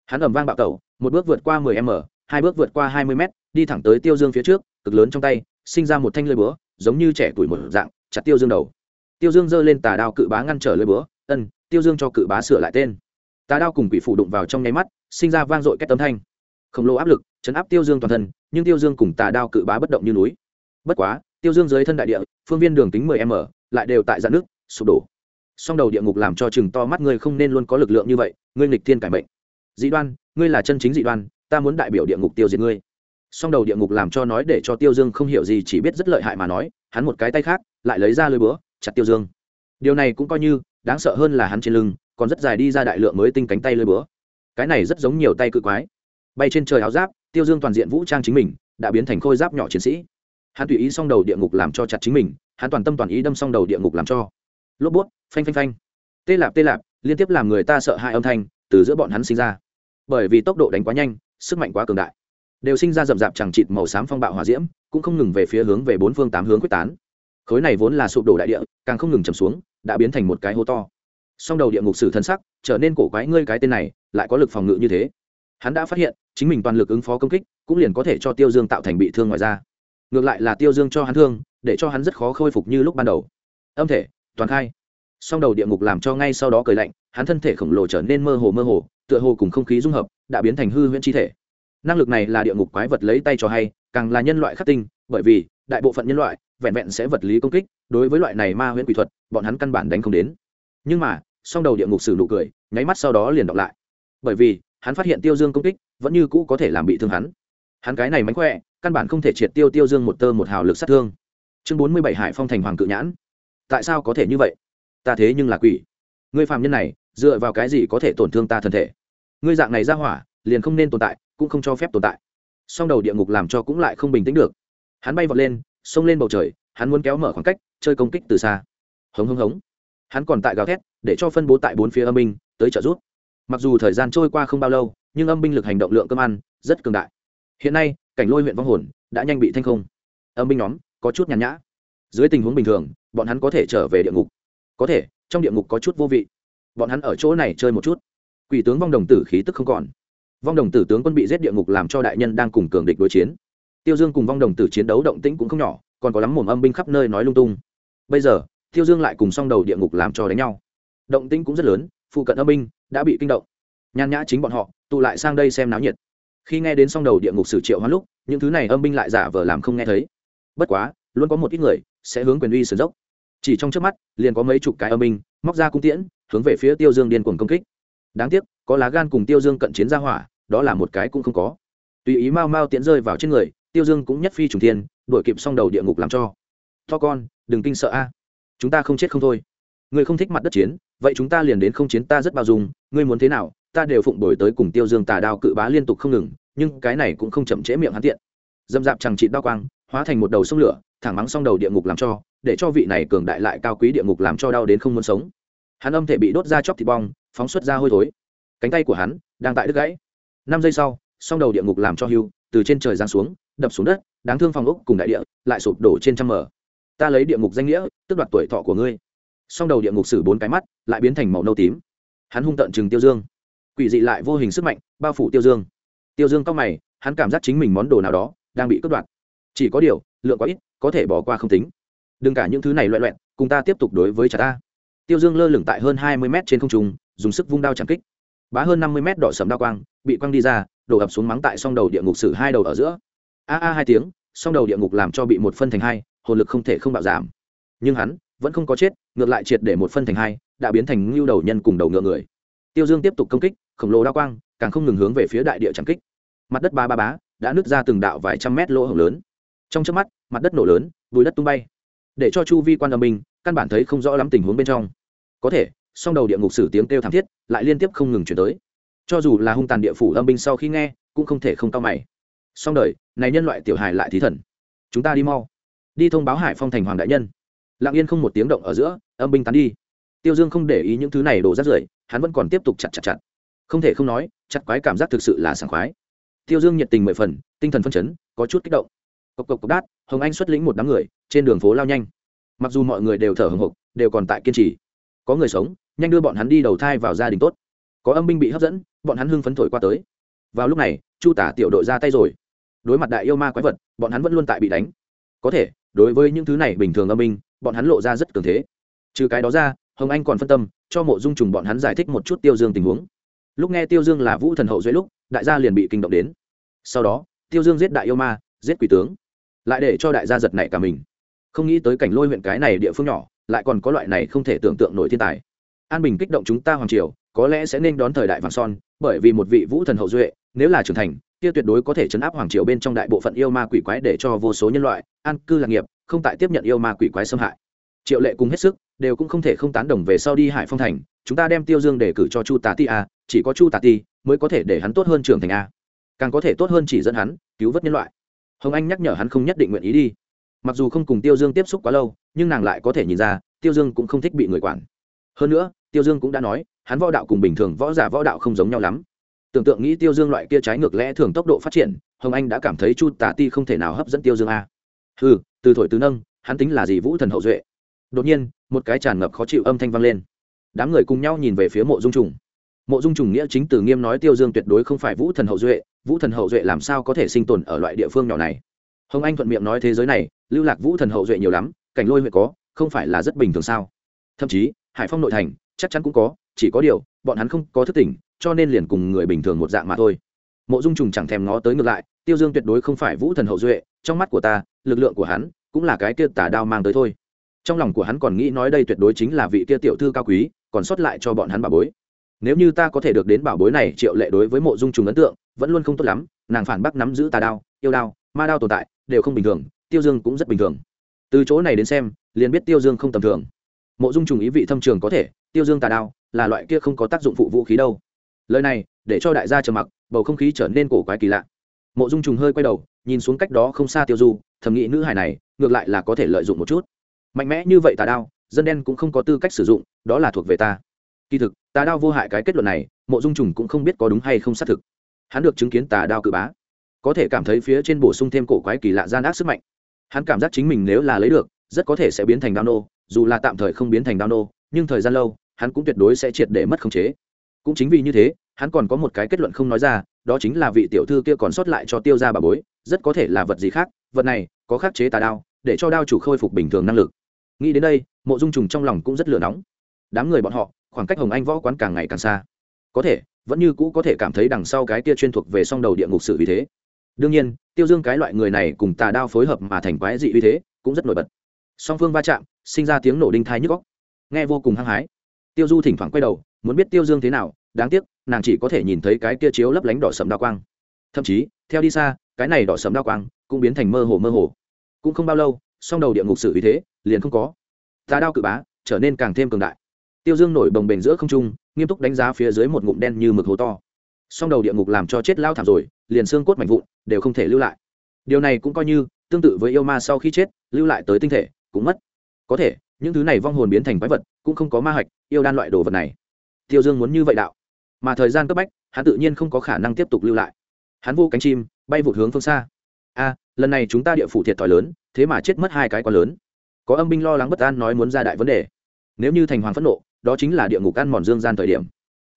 Hắn ầm vang bạo tẩu, một bước vượt qua mười m, hai bước vượt qua hai mươi m đi thẳng tới tiêu dương phía trước, cực lớn trong tay, sinh ra một thanh lưỡi búa, giống như trẻ tuổi một dạng, chặt tiêu dương đầu. Tiêu dương giơ lên tà đao cự bá ngăn trở lưỡi búa, ân, tiêu dương cho cự bá sửa lại tên. Tà đao cùng quỷ phủ đụng vào trong nháy mắt, sinh ra vang dội cách tấm thanh. Khổng lồ áp lực chấn áp tiêu dương toàn thân, nhưng tiêu dương cùng tà đao cự bá bất động như núi. Bất quá, tiêu dương dưới thân đại địa, phương viên đường kính mười m, lại đều tại dạn nước, sụp đổ. Song đầu địa ngục làm cho chừng to mắt ngươi không nên luôn có lực lượng như vậy, ngươi nghịch thiên cải mệnh. Dị đoan, ngươi là chân chính dị đoan, ta muốn đại biểu địa ngục tiêu diệt ngươi song đầu địa ngục làm cho nói để cho tiêu dương không hiểu gì, chỉ biết rất lợi hại mà nói, hắn một cái tay khác, lại lấy ra lưới búa, chặt tiêu dương. Điều này cũng coi như, đáng sợ hơn là hắn trên lưng, còn rất dài đi ra đại lượng mới tinh cánh tay lưới búa. Cái này rất giống nhiều tay cự quái. Bay trên trời áo giáp, tiêu dương toàn diện vũ trang chính mình, đã biến thành khôi giáp nhỏ chiến sĩ. Hắn tùy ý xong đầu địa ngục làm cho chặt chính mình, hắn toàn tâm toàn ý đâm xong đầu địa ngục làm cho. Lốp bút, phanh phanh phanh. Tê lạp tê lạp, liên tiếp làm người ta sợ hãi âm thanh từ giữa bọn hắn sinh ra. Bởi vì tốc độ đánh quá nhanh, sức mạnh quá cường đại đều sinh ra rậm rạp chẳng chịt màu xám phong bạo hỏa diễm, cũng không ngừng về phía hướng về bốn phương tám hướng quyết tán. Khối này vốn là sụp đổ đại địa, càng không ngừng chầm xuống, đã biến thành một cái hố to. Song đầu địa ngục sử thân sắc, trở nên cổ quái ngươi cái tên này, lại có lực phòng ngự như thế. Hắn đã phát hiện, chính mình toàn lực ứng phó công kích, cũng liền có thể cho tiêu dương tạo thành bị thương ngoài ra ngược lại là tiêu dương cho hắn thương, để cho hắn rất khó khôi phục như lúc ban đầu. Âm thể, toàn khai. Song đầu địa ngục làm cho ngay sau đó cười lạnh, hắn thân thể khổng lồ trở nên mơ hồ mơ hồ, tựa hồ cùng không khí dung hợp, đã biến thành hư huyễn chi thể năng lực này là địa ngục quái vật lấy tay cho hay, càng là nhân loại khắc tinh, bởi vì, đại bộ phận nhân loại, vẹn vẹn sẽ vật lý công kích, đối với loại này ma huyễn quỷ thuật, bọn hắn căn bản đánh không đến. Nhưng mà, song đầu địa ngục sử nụ cười, nháy mắt sau đó liền đọc lại. Bởi vì, hắn phát hiện tiêu dương công kích, vẫn như cũ có thể làm bị thương hắn. Hắn cái này mánh khỏe, căn bản không thể triệt tiêu tiêu dương một tơ một hào lực sát thương. Chương bốn mươi bảy hải phong thành hoàng cự nhãn. Tại sao có thể như vậy? Ta thế nhưng là quỷ. Người phạm nhân này, dựa vào cái gì có thể tổn thương ta thân thể? Ngươi dạng này ra hỏa, liền không nên tồn tại cũng không cho phép tồn tại. Song đầu địa ngục làm cho cũng lại không bình tĩnh được. Hắn bay vọt lên, xông lên bầu trời, hắn muốn kéo mở khoảng cách, chơi công kích từ xa. Hống hống hống. Hắn còn tại gào thét, để cho phân bố tại bốn phía âm binh tới trợ giúp. Mặc dù thời gian trôi qua không bao lâu, nhưng âm binh lực hành động lượng cơm ăn rất cường đại. Hiện nay, cảnh lôi huyện vong hồn đã nhanh bị thanh không. Âm binh nhóm có chút nhàn nhã. Dưới tình huống bình thường, bọn hắn có thể trở về địa ngục. Có thể, trong địa ngục có chút vô vị. Bọn hắn ở chỗ này chơi một chút. Quỷ tướng vong đồng tử khí tức không còn vong đồng tử tướng quân bị giết địa ngục làm cho đại nhân đang cùng cường địch đối chiến. Tiêu dương cùng vong đồng tử chiến đấu động tĩnh cũng không nhỏ, còn có lắm mồm âm binh khắp nơi nói lung tung. Bây giờ, tiêu dương lại cùng song đầu địa ngục làm cho đánh nhau. Động tĩnh cũng rất lớn, phụ cận âm binh đã bị kinh động. Nhàn nhã chính bọn họ, tụ lại sang đây xem náo nhiệt. Khi nghe đến song đầu địa ngục sử triệu hoán lúc, những thứ này âm binh lại giả vờ làm không nghe thấy. Bất quá, luôn có một ít người sẽ hướng quyền uy sườn dốc. Chỉ trong trước mắt, liền có mấy chục cái âm binh móc ra cung tiễn, hướng về phía tiêu dương điên cuồng công kích đáng tiếc, có lá gan cùng tiêu dương cận chiến ra hỏa, đó là một cái cũng không có. Tùy ý mau mau tiễn rơi vào trên người, tiêu dương cũng nhất phi trùng thiên, đuổi kịp xong đầu địa ngục làm cho. To con, đừng kinh sợ a. Chúng ta không chết không thôi. Người không thích mặt đất chiến, vậy chúng ta liền đến không chiến ta rất bao dung, ngươi muốn thế nào, ta đều phụng đổi tới cùng tiêu dương tà đao cự bá liên tục không ngừng, nhưng cái này cũng không chậm trễ miệng hắn tiện. Dâm dạp chẳng trị đao quang, hóa thành một đầu sông lửa, thẳng mắng xong đầu địa ngục làm cho, để cho vị này cường đại lại cao quý địa ngục làm cho đau đến không muốn sống. Hắn âm thể bị đốt ra chóc thịt bong phóng xuất ra hôi thối. Cánh tay của hắn đang tại đứt gãy. Năm giây sau, song đầu địa ngục làm cho hưu từ trên trời giáng xuống, đập xuống đất, đáng thương phòng ốc cùng đại địa lại sụp đổ trên trăm mở ta lấy địa ngục danh nghĩa tức đoạt tuổi thọ của ngươi. Song đầu địa ngục xử bốn cái mắt, lại biến thành màu nâu tím. Hắn hung tận chừng tiêu dương. Quỷ dị lại vô hình sức mạnh, bao phủ tiêu dương. Tiêu dương cao mày, hắn cảm giác chính mình món đồ nào đó đang bị cướp đoạt. Chỉ có điều, lượng quá ít, có thể bỏ qua không tính. Đừng cả những thứ này loẹ loẹn, cùng ta tiếp tục đối với chả ta. Tiêu dương lơ lửng tại hơn hai mươi mét trên không trung dùng sức vung đao chẳng kích. Bá hơn năm mươi mét đỏ sầm đao quang, bị quăng đi ra, đổ ập xuống mắng tại song đầu địa ngục xử hai đầu ở giữa. A a hai tiếng, song đầu địa ngục làm cho bị một phân thành hai, hồn lực không thể không bạo giảm. Nhưng hắn vẫn không có chết, ngược lại triệt để một phân thành hai, đã biến thành ngưu đầu nhân cùng đầu ngựa người. Tiêu dương tiếp tục công kích, khổng lồ đao quang, càng không ngừng hướng về phía đại địa chẳng kích. Mặt đất ba ba bá đã nứt ra từng đạo vài trăm mét lỗ hổng lớn. Trong trước mắt, mặt đất nổ lớn vùi đất tung bay. Để cho chu vi quan âm minh căn bản thấy không rõ lắm tình huống bên trong. Có thể song đầu địa ngục sử tiếng kêu thảm thiết lại liên tiếp không ngừng chuyển tới. Cho dù là hung tàn địa phủ âm binh sau khi nghe, cũng không thể không cao mày. Song đời, này nhân loại tiểu hài lại thí thần. Chúng ta đi mau. Đi thông báo hải phong thành hoàng đại nhân. Lặng yên không một tiếng động ở giữa, âm binh tán đi. Tiêu dương không để ý những thứ này đổ rác rưởi, hắn vẫn còn tiếp tục chặt chặt chặt. Không thể không nói, chặt quái cảm giác thực sự là sảng khoái. Tiêu dương nhiệt tình mười phần, tinh thần phân chấn, có chút kích động. Cộc cộc cộc đát, hồng anh xuất lĩnh một đám người, trên đường phố lao nhanh. Mặc dù mọi người đều thở hồng hộc, đều còn tại kiên trì. Có người sống nhanh đưa bọn hắn đi đầu thai vào gia đình tốt. Có âm binh bị hấp dẫn, bọn hắn hưng phấn thổi qua tới. Vào lúc này, chu tả tiểu đội ra tay rồi. Đối mặt đại yêu ma quái vật, bọn hắn vẫn luôn tại bị đánh. Có thể, đối với những thứ này bình thường âm binh, bọn hắn lộ ra rất cường thế. Trừ cái đó ra, hồng anh còn phân tâm, cho mộ dung trùng bọn hắn giải thích một chút tiêu dương tình huống. Lúc nghe tiêu dương là vũ thần hậu dưới lúc, đại gia liền bị kinh động đến. Sau đó, tiêu dương giết đại yêu ma, giết quỷ tướng. Lại để cho đại gia giật này cả mình. Không nghĩ tới cảnh lôi huyện cái này địa phương nhỏ, lại còn có loại này không thể tưởng tượng nổi thiên tài an bình kích động chúng ta hoàng triều, có lẽ sẽ nên đón thời đại vàng son, bởi vì một vị vũ thần hậu duệ, nếu là trưởng thành, kia tuyệt đối có thể chấn áp hoàng triều bên trong đại bộ phận yêu ma quỷ quái để cho vô số nhân loại an cư lạc nghiệp, không tại tiếp nhận yêu ma quỷ quái xâm hại. Triệu lệ cùng hết sức, đều cũng không thể không tán đồng về sau đi hải phong thành, chúng ta đem tiêu dương để cử cho chu tà ti a, chỉ có chu tà ti mới có thể để hắn tốt hơn trưởng thành a. Càng có thể tốt hơn chỉ dẫn hắn, cứu vớt nhân loại. Hồng anh nhắc nhở hắn không nhất định nguyện ý đi. Mặc dù không cùng tiêu dương tiếp xúc quá lâu, nhưng nàng lại có thể nhìn ra, tiêu dương cũng không thích bị người quản hơn nữa, tiêu dương cũng đã nói, hắn võ đạo cùng bình thường võ giả võ đạo không giống nhau lắm. Tưởng tượng nghĩ tiêu dương loại kia trái ngược lẽ thường tốc độ phát triển, hồng anh đã cảm thấy chu tả ti không thể nào hấp dẫn tiêu dương a. Ừ từ thổi từ nâng, hắn tính là gì vũ thần hậu duệ? Đột nhiên, một cái tràn ngập khó chịu âm thanh vang lên. Đám người cùng nhau nhìn về phía mộ dung trùng. Mộ dung trùng nghĩa chính từ nghiêm nói tiêu dương tuyệt đối không phải vũ thần hậu duệ, vũ thần hậu duệ làm sao có thể sinh tồn ở loại địa phương nhỏ này? Hồng anh thuận miệng nói thế giới này, lưu lạc vũ thần hậu duệ nhiều lắm, cảnh lôi huệ có, không phải là rất bình thường sao? Thậm chí hải phong nội thành, chắc chắn cũng có, chỉ có điều, bọn hắn không có thức tỉnh, cho nên liền cùng người bình thường một dạng mà thôi. Mộ dung trùng chẳng thèm ngó tới ngược lại, tiêu dương tuyệt đối không phải vũ thần hậu duệ, trong mắt của ta, lực lượng của hắn cũng là cái kia tà đao mang tới thôi. Trong lòng của hắn còn nghĩ nói đây tuyệt đối chính là vị kia tiểu thư cao quý, còn sót lại cho bọn hắn bảo bối. Nếu như ta có thể được đến bảo bối này triệu lệ đối với mộ dung trùng ấn tượng, vẫn luôn không tốt lắm, nàng phản bác nắm giữ tà đao, yêu đao, ma đao tồn tại, đều không bình thường, tiêu dương cũng rất bình thường. Từ chỗ này đến xem, liền biết tiêu dương không tầm thường mộ dung trùng ý vị thâm trường có thể, tiêu dương tà đao là loại kia không có tác dụng phụ vũ khí đâu. Lời này, để cho đại gia trầm mặc, bầu không khí trở nên cổ quái kỳ lạ. Mộ dung trùng hơi quay đầu, nhìn xuống cách đó không xa tiêu du, thầm nghĩ nữ hải này, ngược lại là có thể lợi dụng một chút. Mạnh mẽ như vậy tà đao, dân đen cũng không có tư cách sử dụng, đó là thuộc về ta. Kỳ thực, tà đao vô hại cái kết luận này, mộ dung trùng cũng không biết có đúng hay không xác thực. Hắn được chứng kiến tà đao cự bá. Có thể cảm thấy phía trên bổ sung thêm cổ quái kỳ lạ gian ác sức mạnh. Hắn cảm giác chính mình nếu là lấy được, rất có thể sẽ biến thành đao nô dù là tạm thời không biến thành đao nô, nhưng thời gian lâu, hắn cũng tuyệt đối sẽ triệt để mất khống chế. Cũng chính vì như thế, hắn còn có một cái kết luận không nói ra, đó chính là vị tiểu thư kia còn sót lại cho tiêu ra bà bối, rất có thể là vật gì khác, vật này, có khắc chế tà đao, để cho đao chủ khôi phục bình thường năng lực. Nghĩ đến đây, mộ dung trùng trong lòng cũng rất lửa nóng. Đám người bọn họ, khoảng cách hồng anh võ quán càng ngày càng xa. Có thể, vẫn như cũ có thể cảm thấy đằng sau cái kia chuyên thuộc về song đầu địa ngục sự vì thế. Đương nhiên, tiêu dương cái loại người này cùng tà đao phối hợp mà thành quái dị uy thế, cũng rất nổi bật song phương va chạm, sinh ra tiếng nổ đinh thai nhức góc nghe vô cùng hăng hái. Tiêu du thỉnh thoảng quay đầu, muốn biết tiêu dương thế nào, đáng tiếc, nàng chỉ có thể nhìn thấy cái kia chiếu lấp lánh đỏ sầm đa quang. Thậm chí, theo đi xa, cái này đỏ sầm đa quang cũng biến thành mơ hồ mơ hồ. Cũng không bao lâu, song đầu địa ngục sự vì thế liền không có. Tà đao cự bá trở nên càng thêm cường đại. Tiêu dương nổi bồng bềnh giữa không trung, nghiêm túc đánh giá phía dưới một ngụm đen như mực hố to. Song đầu địa ngục làm cho chết lao thảm rồi, liền xương cốt mạnh vụn đều không thể lưu lại. Điều này cũng coi như tương tự với yêu ma sau khi chết, lưu lại tới tinh thể cũng mất. Có thể, những thứ này vong hồn biến thành quái vật, cũng không có ma hạch, yêu đan loại đồ vật này. Tiêu dương muốn như vậy đạo. Mà thời gian cấp bách, hắn tự nhiên không có khả năng tiếp tục lưu lại. Hắn vô cánh chim, bay vụt hướng phương xa. A lần này chúng ta địa phủ thiệt thòi lớn, thế mà chết mất hai cái quá lớn. Có âm binh lo lắng bất an nói muốn ra đại vấn đề. Nếu như thành hoàng phẫn nộ, đó chính là địa ngục ăn mòn dương gian thời điểm.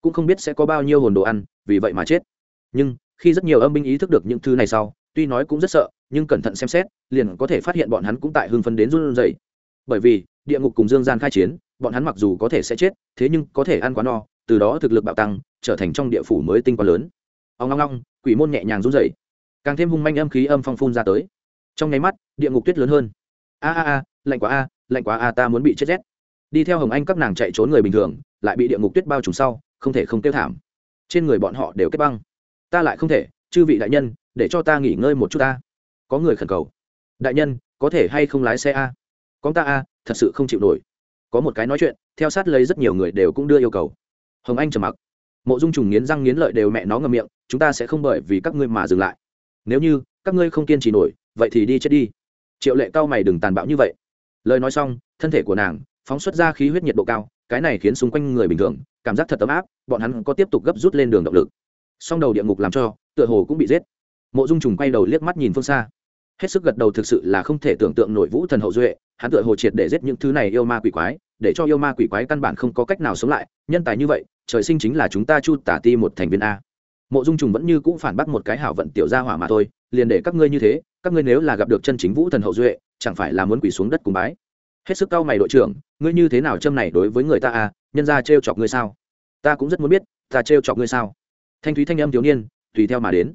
Cũng không biết sẽ có bao nhiêu hồn đồ ăn, vì vậy mà chết. Nhưng, khi rất nhiều âm binh ý thức được những thứ này sau tuy nói cũng rất sợ, nhưng cẩn thận xem xét, liền có thể phát hiện bọn hắn cũng tại hưng phấn đến run rẩy. Bởi vì, địa ngục cùng dương gian khai chiến, bọn hắn mặc dù có thể sẽ chết, thế nhưng có thể ăn quá no, từ đó thực lực bạo tăng, trở thành trong địa phủ mới tinh quá lớn. Ông long long quỷ môn nhẹ nhàng run rẩy. Càng thêm hung manh âm khí âm phong phun ra tới. Trong nháy mắt, địa ngục tuyết lớn hơn. A a a, lạnh quá a, lạnh quá a, ta muốn bị chết rét. Đi theo hồng anh các nàng chạy trốn người bình thường, lại bị địa ngục tuyết bao trùm sau, không thể không tiêu thảm. Trên người bọn họ đều kết băng. Ta lại không thể chư vị đại nhân, để cho ta nghỉ ngơi một chút ta có người khẩn cầu. Đại nhân, có thể hay không lái xe a? Con ta a, thật sự không chịu nổi. Có một cái nói chuyện, theo sát lấy rất nhiều người đều cũng đưa yêu cầu. Hồng anh trầm mặc. Mộ dung trùng nghiến răng nghiến lợi đều mẹ nó ngầm miệng, chúng ta sẽ không bởi vì các ngươi mà dừng lại. Nếu như các ngươi không kiên trì nổi, vậy thì đi chết đi. Triệu lệ cao mày đừng tàn bạo như vậy. Lời nói xong, thân thể của nàng phóng xuất ra khí huyết nhiệt độ cao, cái này khiến xung quanh người bình thường cảm giác thật ấm áp, bọn hắn có tiếp tục gấp rút lên đường động lực song đầu địa ngục làm cho, tựa hồ cũng bị giết. Mộ dung trùng quay đầu liếc mắt nhìn phương xa. Hết sức gật đầu thực sự là không thể tưởng tượng nổi vũ thần hậu duệ, hắn tựa hồ triệt để giết những thứ này yêu ma quỷ quái, để cho yêu ma quỷ quái căn bản không có cách nào sống lại, nhân tài như vậy, trời sinh chính là chúng ta chu tả ti một thành viên a. Mộ dung trùng vẫn như cũ phản bác một cái hảo vận tiểu gia hỏa mà thôi, liền để các ngươi như thế, các ngươi nếu là gặp được chân chính vũ thần hậu duệ, chẳng phải là muốn quỷ xuống đất cùng bái. Hết sức cao mày đội trưởng, ngươi như thế nào châm này đối với người ta à nhân ra trêu chọc ngươi sao? Ta cũng rất muốn biết, ta trêu chọc ngươi sao? Thanh thúy thanh âm thiếu niên, tùy theo mà đến.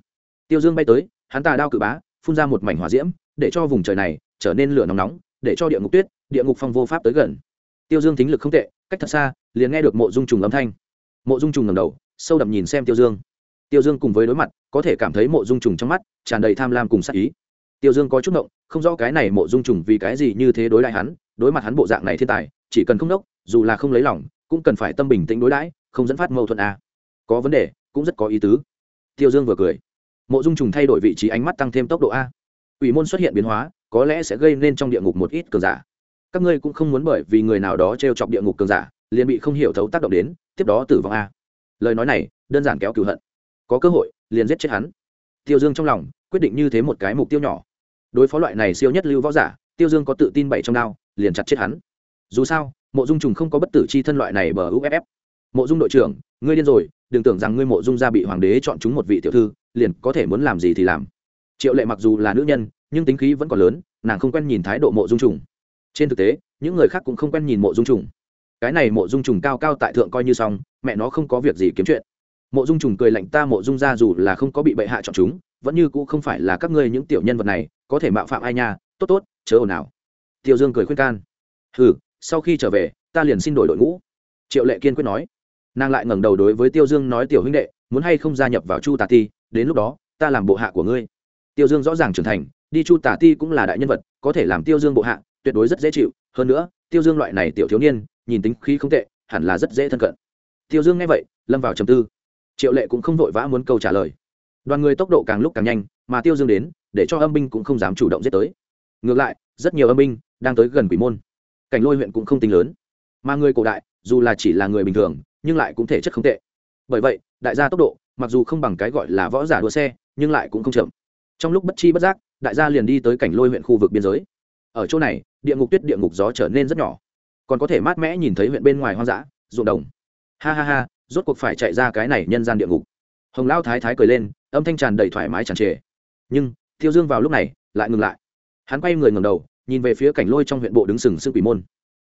Tiêu dương bay tới, hắn ta đao cự bá, phun ra một mảnh hỏa diễm, để cho vùng trời này trở nên lửa nóng nóng, để cho địa ngục tuyết, địa ngục phong vô pháp tới gần. Tiêu dương tính lực không tệ, cách thật xa, liền nghe được mộ dung trùng âm thanh. Mộ dung trùng ngầm đầu, sâu đậm nhìn xem tiêu dương. Tiêu dương cùng với đối mặt, có thể cảm thấy mộ dung trùng trong mắt tràn đầy tham lam cùng sắc ý. Tiêu dương có chút động không rõ cái này mộ dung trùng vì cái gì như thế đối đại hắn, đối mặt hắn bộ dạng này thiên tài, chỉ cần không đốc, dù là không lấy lòng, cũng cần phải tâm bình tĩnh đối đãi, không dẫn phát mâu thuẫn a. Có vấn đề cũng rất có ý tứ. Tiêu dương vừa cười. Mộ dung trùng thay đổi vị trí ánh mắt tăng thêm tốc độ a. Ủy môn xuất hiện biến hóa, có lẽ sẽ gây nên trong địa ngục một ít cường giả. Các ngươi cũng không muốn bởi vì người nào đó t r e o chọc địa ngục cường giả, liền bị không hiểu thấu tác động đến, tiếp đó tử vong a. Lời nói này, đơn giản kéo cửu hận. Có cơ hội, liền giết chết hắn. Tiêu dương trong lòng, quyết định như thế một cái mục tiêu nhỏ. Đối phó loại này siêu nhất lưu võ giả, tiêu dương có tự tin bảy trong đao, liền chặt chết hắn. Dù sao, mộ dung trùng không có bất tử chi thân loại này bờ uff mộ dung đội trưởng, ngươi điên rồi, đừng tưởng rằng ngươi mộ dung gia bị hoàng đế chọn chúng một vị tiểu thư, liền có thể muốn làm gì thì làm. Triệu lệ mặc dù là nữ nhân, nhưng tính khí vẫn còn lớn, nàng không quen nhìn thái độ mộ dung trùng. Trên thực tế, những người khác cũng không quen nhìn mộ dung trùng. Cái này mộ dung trùng cao cao tại thượng coi như xong, mẹ nó không có việc gì kiếm chuyện. Mộ dung trùng cười lạnh ta mộ dung ra dù là không có bị bệ hạ chọn chúng, vẫn như cũ không phải là các ngươi những tiểu nhân vật này, có thể mạo phạm ai nha, tốt tốt, chớ ồn ào. Tiêu dương cười khuyên can. Ừ sau khi trở về, ta liền xin đổi đội ngũ. Triệu lệ kiên quyết nói nàng lại ngẩng đầu đối với tiêu dương nói, tiểu huynh đệ, muốn hay không gia nhập vào chu tà ti, đến lúc đó, ta làm bộ hạ của ngươi. Tiêu dương rõ ràng trưởng thành, đi chu tà ti cũng là đại nhân vật, có thể làm tiêu dương bộ hạ, tuyệt đối rất dễ chịu. Hơn nữa, tiêu dương loại này tiểu thiếu niên, nhìn tính khí không tệ, hẳn là rất dễ thân cận. Tiêu dương nghe vậy, lâm vào trầm tư. Triệu lệ cũng không vội vã muốn câu trả lời. Đoàn người tốc độ càng lúc càng nhanh, mà tiêu dương đến, để cho âm binh cũng không dám chủ động giết tới. Ngược lại, rất nhiều âm binh đang tới gần quỷ môn. Cảnh lôi huyện cũng không tính lớn. Mà người cổ đại, dù là chỉ là người bình thường nhưng lại cũng thể chất không tệ. Bởi vậy, đại gia tốc độ, mặc dù không bằng cái gọi là võ giả đua xe, nhưng lại cũng không chậm. Trong lúc bất chi bất giác, đại gia liền đi tới cảnh lôi huyện khu vực biên giới. Ở chỗ này, địa ngục tuyết địa ngục gió trở nên rất nhỏ. Còn có thể mát mẽ nhìn thấy huyện bên ngoài hoang dã, ruộng đồng. Ha ha ha, rốt cuộc phải chạy ra cái này nhân gian địa ngục. Hồng lao thái thái cười lên, âm thanh tràn đầy thoải mái tràn trề. Nhưng, tiêu dương vào lúc này, lại ngừng lại. Hắn quay người ngầm đầu, nhìn về phía cảnh lôi trong huyện bộ đứng sừng sững quỷ môn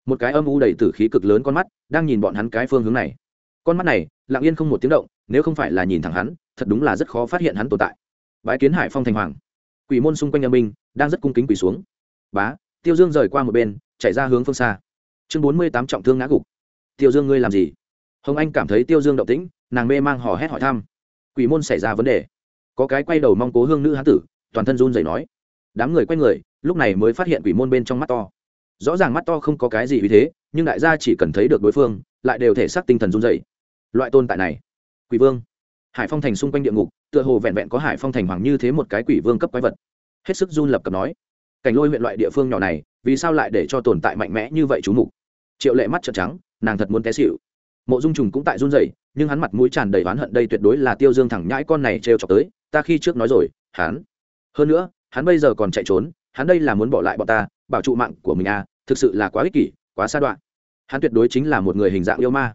một cái âm u đầy tử khí cực lớn con mắt, đang nhìn bọn hắn cái phương hướng này. Con mắt này, lặng yên không một tiếng động, nếu không phải là nhìn thẳng hắn, thật đúng là rất khó phát hiện hắn tồn tại. Bái kiến hải phong thành hoàng. Quỷ môn xung quanh âm minh đang rất cung kính quỷ xuống. Bá, tiêu dương rời qua một bên, chạy ra hướng phương xa. Chương bốn mươi tám trọng thương ngã gục. Tiêu dương ngươi làm gì? Hồng anh cảm thấy tiêu dương động tĩnh, nàng mê mang hò hét hỏi thăm. Quỷ môn xảy ra vấn đề. Có cái quay đầu mong cố hương nữ hán tử, toàn thân run rẩy nói. Đám người quay người, lúc này mới phát hiện quỷ môn bên trong mắt to rõ ràng mắt to không có cái gì vì thế, nhưng đại gia chỉ cần thấy được đối phương, lại đều thể xác tinh thần run rẩy. Loại tồn tại này, quỷ vương. Hải phong thành xung quanh địa ngục, tựa hồ vẹn vẹn có hải phong thành hoàng như thế một cái quỷ vương cấp quái vật. Hết sức run lập cập nói, cảnh lôi huyện loại địa phương nhỏ này, vì sao lại để cho tồn tại mạnh mẽ như vậy chú mục? Triệu lệ mắt trợn trắng, nàng thật muốn té xịu mộ dung trùng cũng tại run rẩy, nhưng hắn mặt mũi tràn đầy oán hận đây tuyệt đối là tiêu dương thẳng nhãi con này trêu chọc tới, ta khi trước nói rồi, hắn. Hơn nữa, hắn bây giờ còn chạy trốn, hắn đây là muốn bỏ lại bọn ta bảo trụ mạng của mình à thực sự là quá ích kỷ, quá xa đoạn. Hắn tuyệt đối chính là một người hình dạng yêu ma.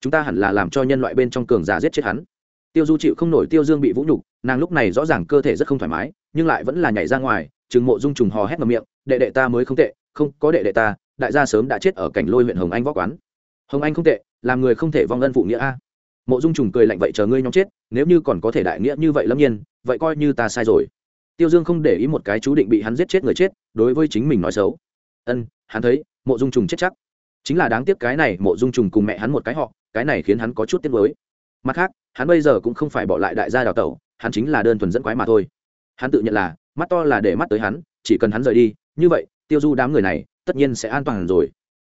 Chúng ta hẳn là làm cho nhân loại bên trong cường giả giết chết hắn. Tiêu du chịu không nổi tiêu dương bị vũ nhục, nàng lúc này rõ ràng cơ thể rất không thoải mái, nhưng lại vẫn là nhảy ra ngoài chừng mộ dung trùng hò hét ngầm miệng, đệ đệ ta mới không tệ, không, có đệ đệ ta, đại gia sớm đã chết ở cảnh lôi huyện hồng anh võ quán. Hồng anh không tệ, làm người không thể vong ân phụ nghĩa a. Mộ dung trùng cười lạnh, vậy chờ ngươi nhóm chết, nếu như còn có thể đại nghĩa như vậy lâm nhiên, vậy coi như ta sai rồi tiêu dương không để ý một cái chú định bị hắn giết chết người chết, đối với chính mình nói xấu. Ân, hắn thấy, mộ dung trùng chết chắc. Chính là đáng tiếc cái này, mộ dung trùng cùng mẹ hắn một cái họ, cái này khiến hắn có chút tiếc nuối. Mặt khác, hắn bây giờ cũng không phải bỏ lại đại gia đào tẩu, hắn chính là đơn thuần dẫn quái mà thôi. Hắn tự nhận là, mắt to là để mắt tới hắn, chỉ cần hắn rời đi, như vậy, tiêu du đám người này, tất nhiên sẽ an toàn rồi.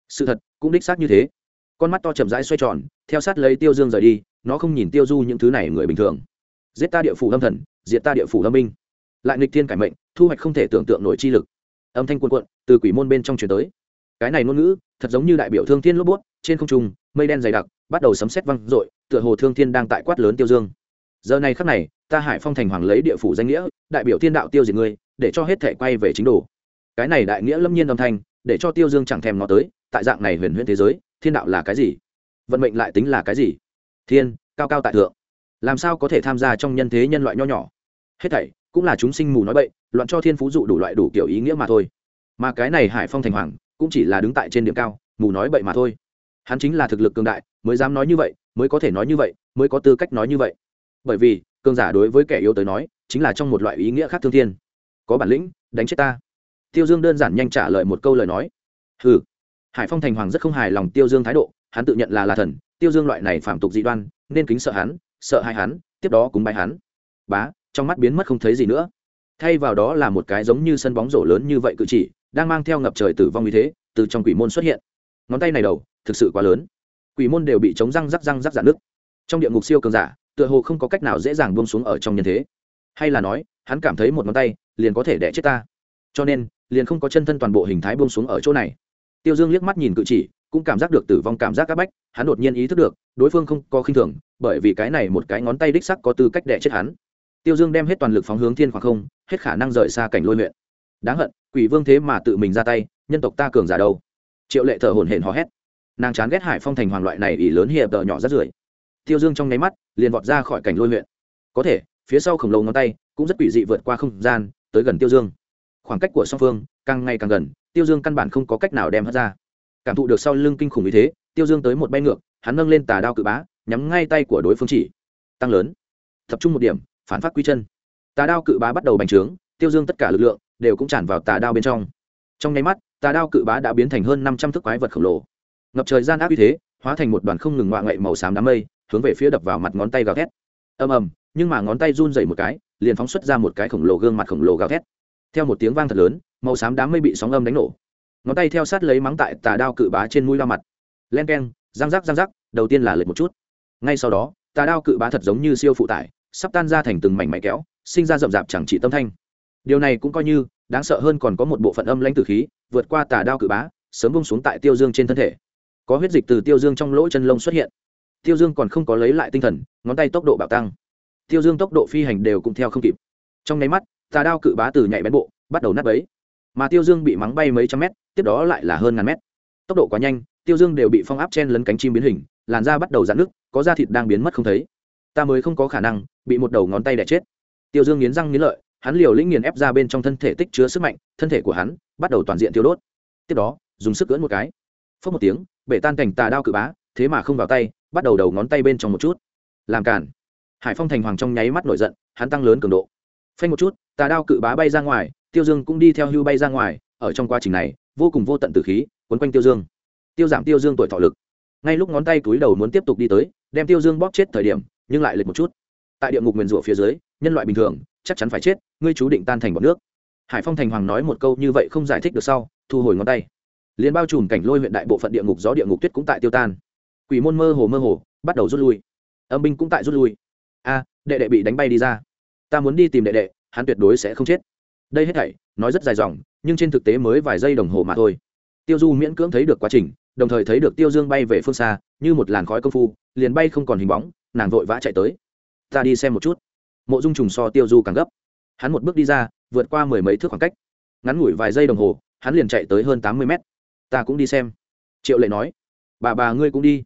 Sự thật cũng đích xác như thế. Con mắt to chậm rãi xoay tròn, theo sát lấy tiêu dương rời đi, nó không nhìn tiêu du những thứ này người bình thường. Giết ta địa phủ lâm thần, diệt ta địa phủ lâm minh lại nghịch thiên cải mệnh, thu hoạch không thể tưởng tượng nổi chi lực. Âm thanh cuồn cuộn, từ quỷ môn bên trong chuyển tới. Cái này ngôn ngữ, thật giống như đại biểu thương thiên lốp bút, trên không trung, mây đen dày đặc, bắt đầu sấm sét văng rội. tựa hồ thương thiên đang tại quát lớn tiêu dương. Giờ này khắc này, ta hải phong thành hoàng lấy địa phủ danh nghĩa, đại biểu thiên đạo tiêu diệt ngươi, để cho hết thể quay về chính đồ. Cái này đại nghĩa lâm nhiên âm thanh, để cho tiêu dương chẳng thèm nó tới, tại dạng này huyền huyền thế giới, thiên đạo là cái gì? Vận mệnh lại tính là cái gì? Thiên, cao cao tại thượng. Làm sao có thể tham gia trong nhân thế nhân loại nho nhỏ? Hết thảy cũng là chúng sinh mù nói bậy, loạn cho thiên phú dụ đủ loại đủ kiểu ý nghĩa mà thôi. Mà cái này hải phong thành hoàng cũng chỉ là đứng tại trên điểm cao, mù nói bậy mà thôi. Hắn chính là thực lực cường đại, mới dám nói như vậy, mới có thể nói như vậy, mới có tư cách nói như vậy. Bởi vì, cường giả đối với kẻ yếu tới nói, chính là trong một loại ý nghĩa khác thương thiên. Có bản lĩnh, đánh chết ta. Tiêu dương đơn giản nhanh trả lời một câu lời nói. Hừ. hải phong thành hoàng rất không hài lòng tiêu dương thái độ, hắn tự nhận là là thần, tiêu dương loại này phạm tục dị đoan, nên kính sợ hắn, sợ hai hắn, tiếp đó cúng bái hắn. Bá trong mắt biến mất không thấy gì nữa. Thay vào đó là một cái giống như sân bóng rổ lớn như vậy cự chỉ, đang mang theo ngập trời tử vong như thế, từ trong quỷ môn xuất hiện. Ngón tay này đầu, thực sự quá lớn. Quỷ môn đều bị chống răng rắc răng rắc dạn nước trong địa ngục siêu cường giả, tựa hồ không có cách nào dễ dàng buông xuống ở trong nhân thế. Hay là nói, hắn cảm thấy một ngón tay, liền có thể đẻ chết ta. Cho nên, liền không có chân thân toàn bộ hình thái buông xuống ở chỗ này. Tiêu dương liếc mắt nhìn cự chỉ, cũng cảm giác được tử vong cảm giác áp bách, hắn đột nhiên ý thức được, đối phương không có khinh thường, bởi vì cái này một cái ngón tay đích sắc có tư cách đẻ chết hắn tiêu dương đem hết toàn lực phóng hướng thiên khoảng không, hết khả năng rời xa cảnh lôi huyện. Đáng hận, quỷ vương thế mà tự mình ra tay, nhân tộc ta cường giả đâu? Triệu lệ thở hổn hển hò hét. Nàng chán ghét hải phong thành hoàng loại này ỷ lớn hiệp đỡ nhỏ rất rưởi. Tiêu dương trong nháy mắt, liền vọt ra khỏi cảnh lôi huyện. Có thể, phía sau khổng lồ ngón tay cũng rất quỷ dị vượt qua không gian, tới gần tiêu dương. Khoảng cách của song phương càng ngày càng gần, tiêu dương căn bản không có cách nào đem hất ra. Cảm thụ được sau lưng kinh khủng như thế, tiêu dương tới một bay ngược, hắn nâng lên tà đao cự bá, nhắm ngay tay của đối phương chỉ. Tăng lớn. Tập trung một điểm phản phát quy chân. Tà đao cự bá bắt đầu bành trướng, tiêu dương tất cả lực lượng đều cũng tràn vào tà đao bên trong. Trong nháy mắt, tà đao cự bá đã biến thành hơn năm trăm thước quái vật khổng lồ. Ngập trời gian áp uy thế, hóa thành một đoàn không ngừng ngoạ ngậy màu xám đám mây, hướng về phía đập vào mặt ngón tay gào thét. Ầm ầm, nhưng mà ngón tay run dày một cái, liền phóng xuất ra một cái khổng lồ gương mặt khổng lồ gào thét. Theo một tiếng vang thật lớn, màu xám đám mây bị sóng âm đánh nổ. Ngón tay theo sát lấy mắng tại tà đao cự bá trên mũi lao mặt. Len keng, răng rắc răng rắc, đầu tiên là lệch một chút. Ngay sau đó, tà đao cự bá thật giống như siêu phụ tải sắp tan ra thành từng mảnh máy kéo sinh ra rậm rạp chẳng chỉ tâm thanh. Điều này cũng coi như đáng sợ hơn còn có một bộ phận âm lãnh tử khí vượt qua tà đao cự bá sớm bông xuống tại tiêu dương trên thân thể. Có huyết dịch từ tiêu dương trong lỗ chân lông xuất hiện. Tiêu dương còn không có lấy lại tinh thần ngón tay tốc độ bạo tăng. Tiêu dương tốc độ phi hành đều cũng theo không kịp. Trong nháy mắt tà đao cự bá từ nhạy bén bộ bắt đầu nát bấy, mà tiêu dương bị mắng bay mấy trăm mét tiếp đó lại là hơn ngàn mét. Tốc độ quá nhanh tiêu dương đều bị phong áp chen lấn cánh chim biến hình làn da bắt đầu dạn nước có da thịt đang biến mất không thấy. Ta mới không có khả năng bị một đầu ngón tay đẻ chết. Tiêu dương nghiến răng nghiến lợi, hắn liều lĩnh nghiền ép ra bên trong thân thể tích chứa sức mạnh, thân thể của hắn bắt đầu toàn diện tiêu đốt. Tiếp đó, dùng sức cưỡn một cái. Phớt một tiếng, bể tan cảnh tà đao cự bá, thế mà không vào tay, bắt đầu đầu ngón tay bên trong một chút. Làm cản. Hải phong thành hoàng trong nháy mắt nổi giận, hắn tăng lớn cường độ. Phanh một chút, tà đao cự bá bay ra ngoài, tiêu dương cũng đi theo hưu bay ra ngoài, ở trong quá trình này, vô cùng vô tận từ khí quấn quanh tiêu dương. Tiêu giảm tiêu dương tuổi thọ lực. Ngay lúc ngón tay túi đầu muốn tiếp tục đi tới, đem tiêu dương bóp chết thời điểm, nhưng lại lệch một chút tại địa ngục nguyền rủa phía dưới, nhân loại bình thường, chắc chắn phải chết, ngươi chú định tan thành bọn nước. Hải phong thành hoàng nói một câu như vậy không giải thích được sau, thu hồi ngón tay. Liền bao trùm cảnh lôi huyện đại bộ phận địa ngục gió địa ngục tuyết cũng tại tiêu tan. Quỷ môn mơ hồ mơ hồ, bắt đầu rút lui. Âm binh cũng tại rút lui. A, đệ đệ bị đánh bay đi ra. Ta muốn đi tìm đệ đệ, hắn tuyệt đối sẽ không chết. Đây hết thảy, nói rất dài dòng, nhưng trên thực tế mới vài giây đồng hồ mà thôi. Tiêu du miễn cưỡng thấy được quá trình, đồng thời thấy được tiêu dương bay về phương xa, như một làn khói công phu, liền bay không còn hình bóng, nàng vội vã chạy tới ta đi xem một chút. Mộ dung trùng so tiêu du càng gấp. Hắn một bước đi ra, vượt qua mười mấy thước khoảng cách. Ngắn ngủi vài giây đồng hồ, hắn liền chạy tới hơn tám mươi mét. Ta cũng đi xem. Triệu lệ nói. Bà bà ngươi cũng đi.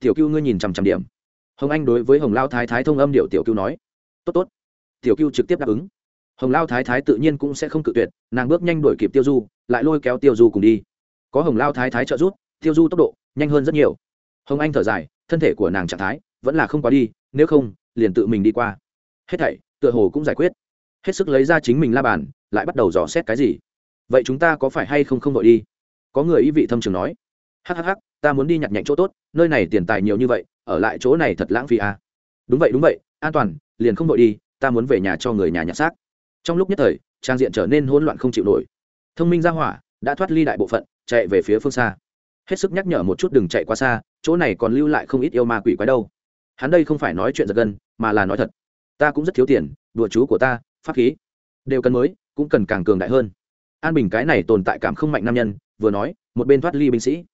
Tiểu cưu ngươi nhìn chằm chằm điểm. Hồng anh đối với hồng lao thái thái thông âm điệu tiểu cưu nói. Tốt tốt. Tiểu cưu trực tiếp đáp ứng. Hồng lao thái thái tự nhiên cũng sẽ không cự tuyệt, nàng bước nhanh đuổi kịp tiêu du, lại lôi kéo tiêu du cùng đi. Có hồng lao thái thái trợ giúp, tiêu du tốc độ nhanh hơn rất nhiều. Hồng anh thở dài, thân thể của nàng trạng thái vẫn là không quá đi, nếu không liền tự mình đi qua. Hết thảy, tựa hồ cũng giải quyết. Hết sức lấy ra chính mình la bàn, lại bắt đầu dò xét cái gì. Vậy chúng ta có phải hay không không đội đi? Có người ý vị thâm trường nói. Hhh ta muốn đi nhặt nhạnh chỗ tốt, nơi này tiền tài nhiều như vậy, ở lại chỗ này thật lãng phí à. đúng vậy đúng vậy, an toàn, liền không đội đi, ta muốn về nhà cho người nhà nhặt xác. Trong lúc nhất thời, trang diện trở nên hỗn loạn không chịu nổi. Thông minh ra hỏa, đã thoát ly đại bộ phận, chạy về phía phương xa. Hết sức nhắc nhở một chút đừng chạy quá xa, chỗ này còn lưu lại không ít yêu ma quỷ quái đâu hắn đây không phải nói chuyện giật gân, mà là nói thật. Ta cũng rất thiếu tiền, đùa chú của ta, pháp khí, đều cần mới, cũng cần càng cường đại hơn. An bình cái này tồn tại cảm không mạnh nam nhân, vừa nói, một bên thoát ly binh sĩ.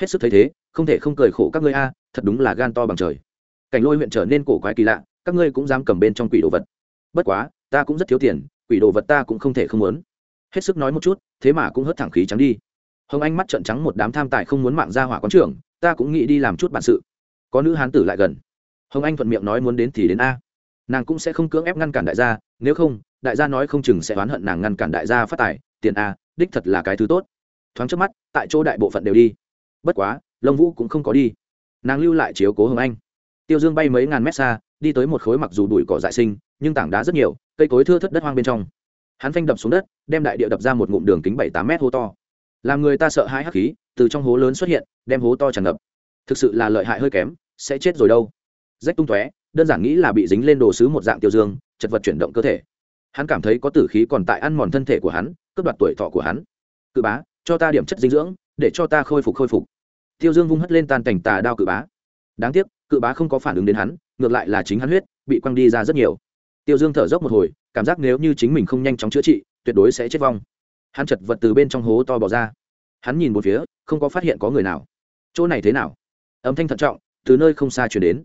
Hết sức thấy thế, không thể không cười khổ các ngươi a, thật đúng là gan to bằng trời. Cảnh lôi huyện trở nên cổ quái kỳ lạ, các ngươi cũng dám cầm bên trong quỷ đồ vật. Bất quá, ta cũng rất thiếu tiền, quỷ đồ vật ta cũng không thể không muốn. Hết sức nói một chút, thế mà cũng hớt thẳng khí trắng đi. Hồng anh mắt trợn trắng một đám tham tài không muốn mạng ra hỏa quán trưởng, ta cũng nghĩ đi làm chút bản sự. Có nữ hán tử lại gần hồng anh thuận miệng nói muốn đến thì đến a. Nàng cũng sẽ không cưỡng ép ngăn cản đại gia, nếu không, đại gia nói không chừng sẽ oán hận nàng ngăn cản đại gia phát tài, tiền a, đích thật là cái thứ tốt. Thoáng trước mắt, tại chỗ đại bộ phận đều đi. Bất quá lông vũ cũng không có đi. Nàng lưu lại chiếu cố hồng anh. Tiêu dương bay mấy ngàn mét xa, đi tới một khối mặc dù đùi cỏ dại sinh, nhưng tảng đá rất nhiều, cây cối thưa thất đất hoang bên trong. Hắn phanh đập xuống đất, đem đại địa đập ra một ngụm đường kính bảy tám mét hố to. Làm người ta sợ hãi hắc khí, từ trong hố lớn xuất hiện, đem hố to tràn ngập. Thực sự là lợi hại hơi kém, sẽ chết rồi đâu rách tung tóe, đơn giản nghĩ là bị dính lên đồ sứ một dạng tiêu dương, chật vật chuyển động cơ thể. Hắn cảm thấy có tử khí còn tại ăn mòn thân thể của hắn, cướp đoạt tuổi thọ của hắn. Cự bá, cho ta điểm chất dinh dưỡng, để cho ta khôi phục khôi phục. Tiêu dương vung hất lên tan cảnh tà đao cự bá. Đáng tiếc, cự bá không có phản ứng đến hắn, ngược lại là chính hắn huyết, bị quăng đi ra rất nhiều. Tiêu dương thở dốc một hồi, cảm giác nếu như chính mình không nhanh chóng chữa trị, tuyệt đối sẽ chết vong. Hắn chật vật từ bên trong hố to bỏ ra. Hắn nhìn một phía, không có phát hiện có người nào. Chỗ này thế nào? Âm thanh thận trọng, từ nơi không xa chuyển đến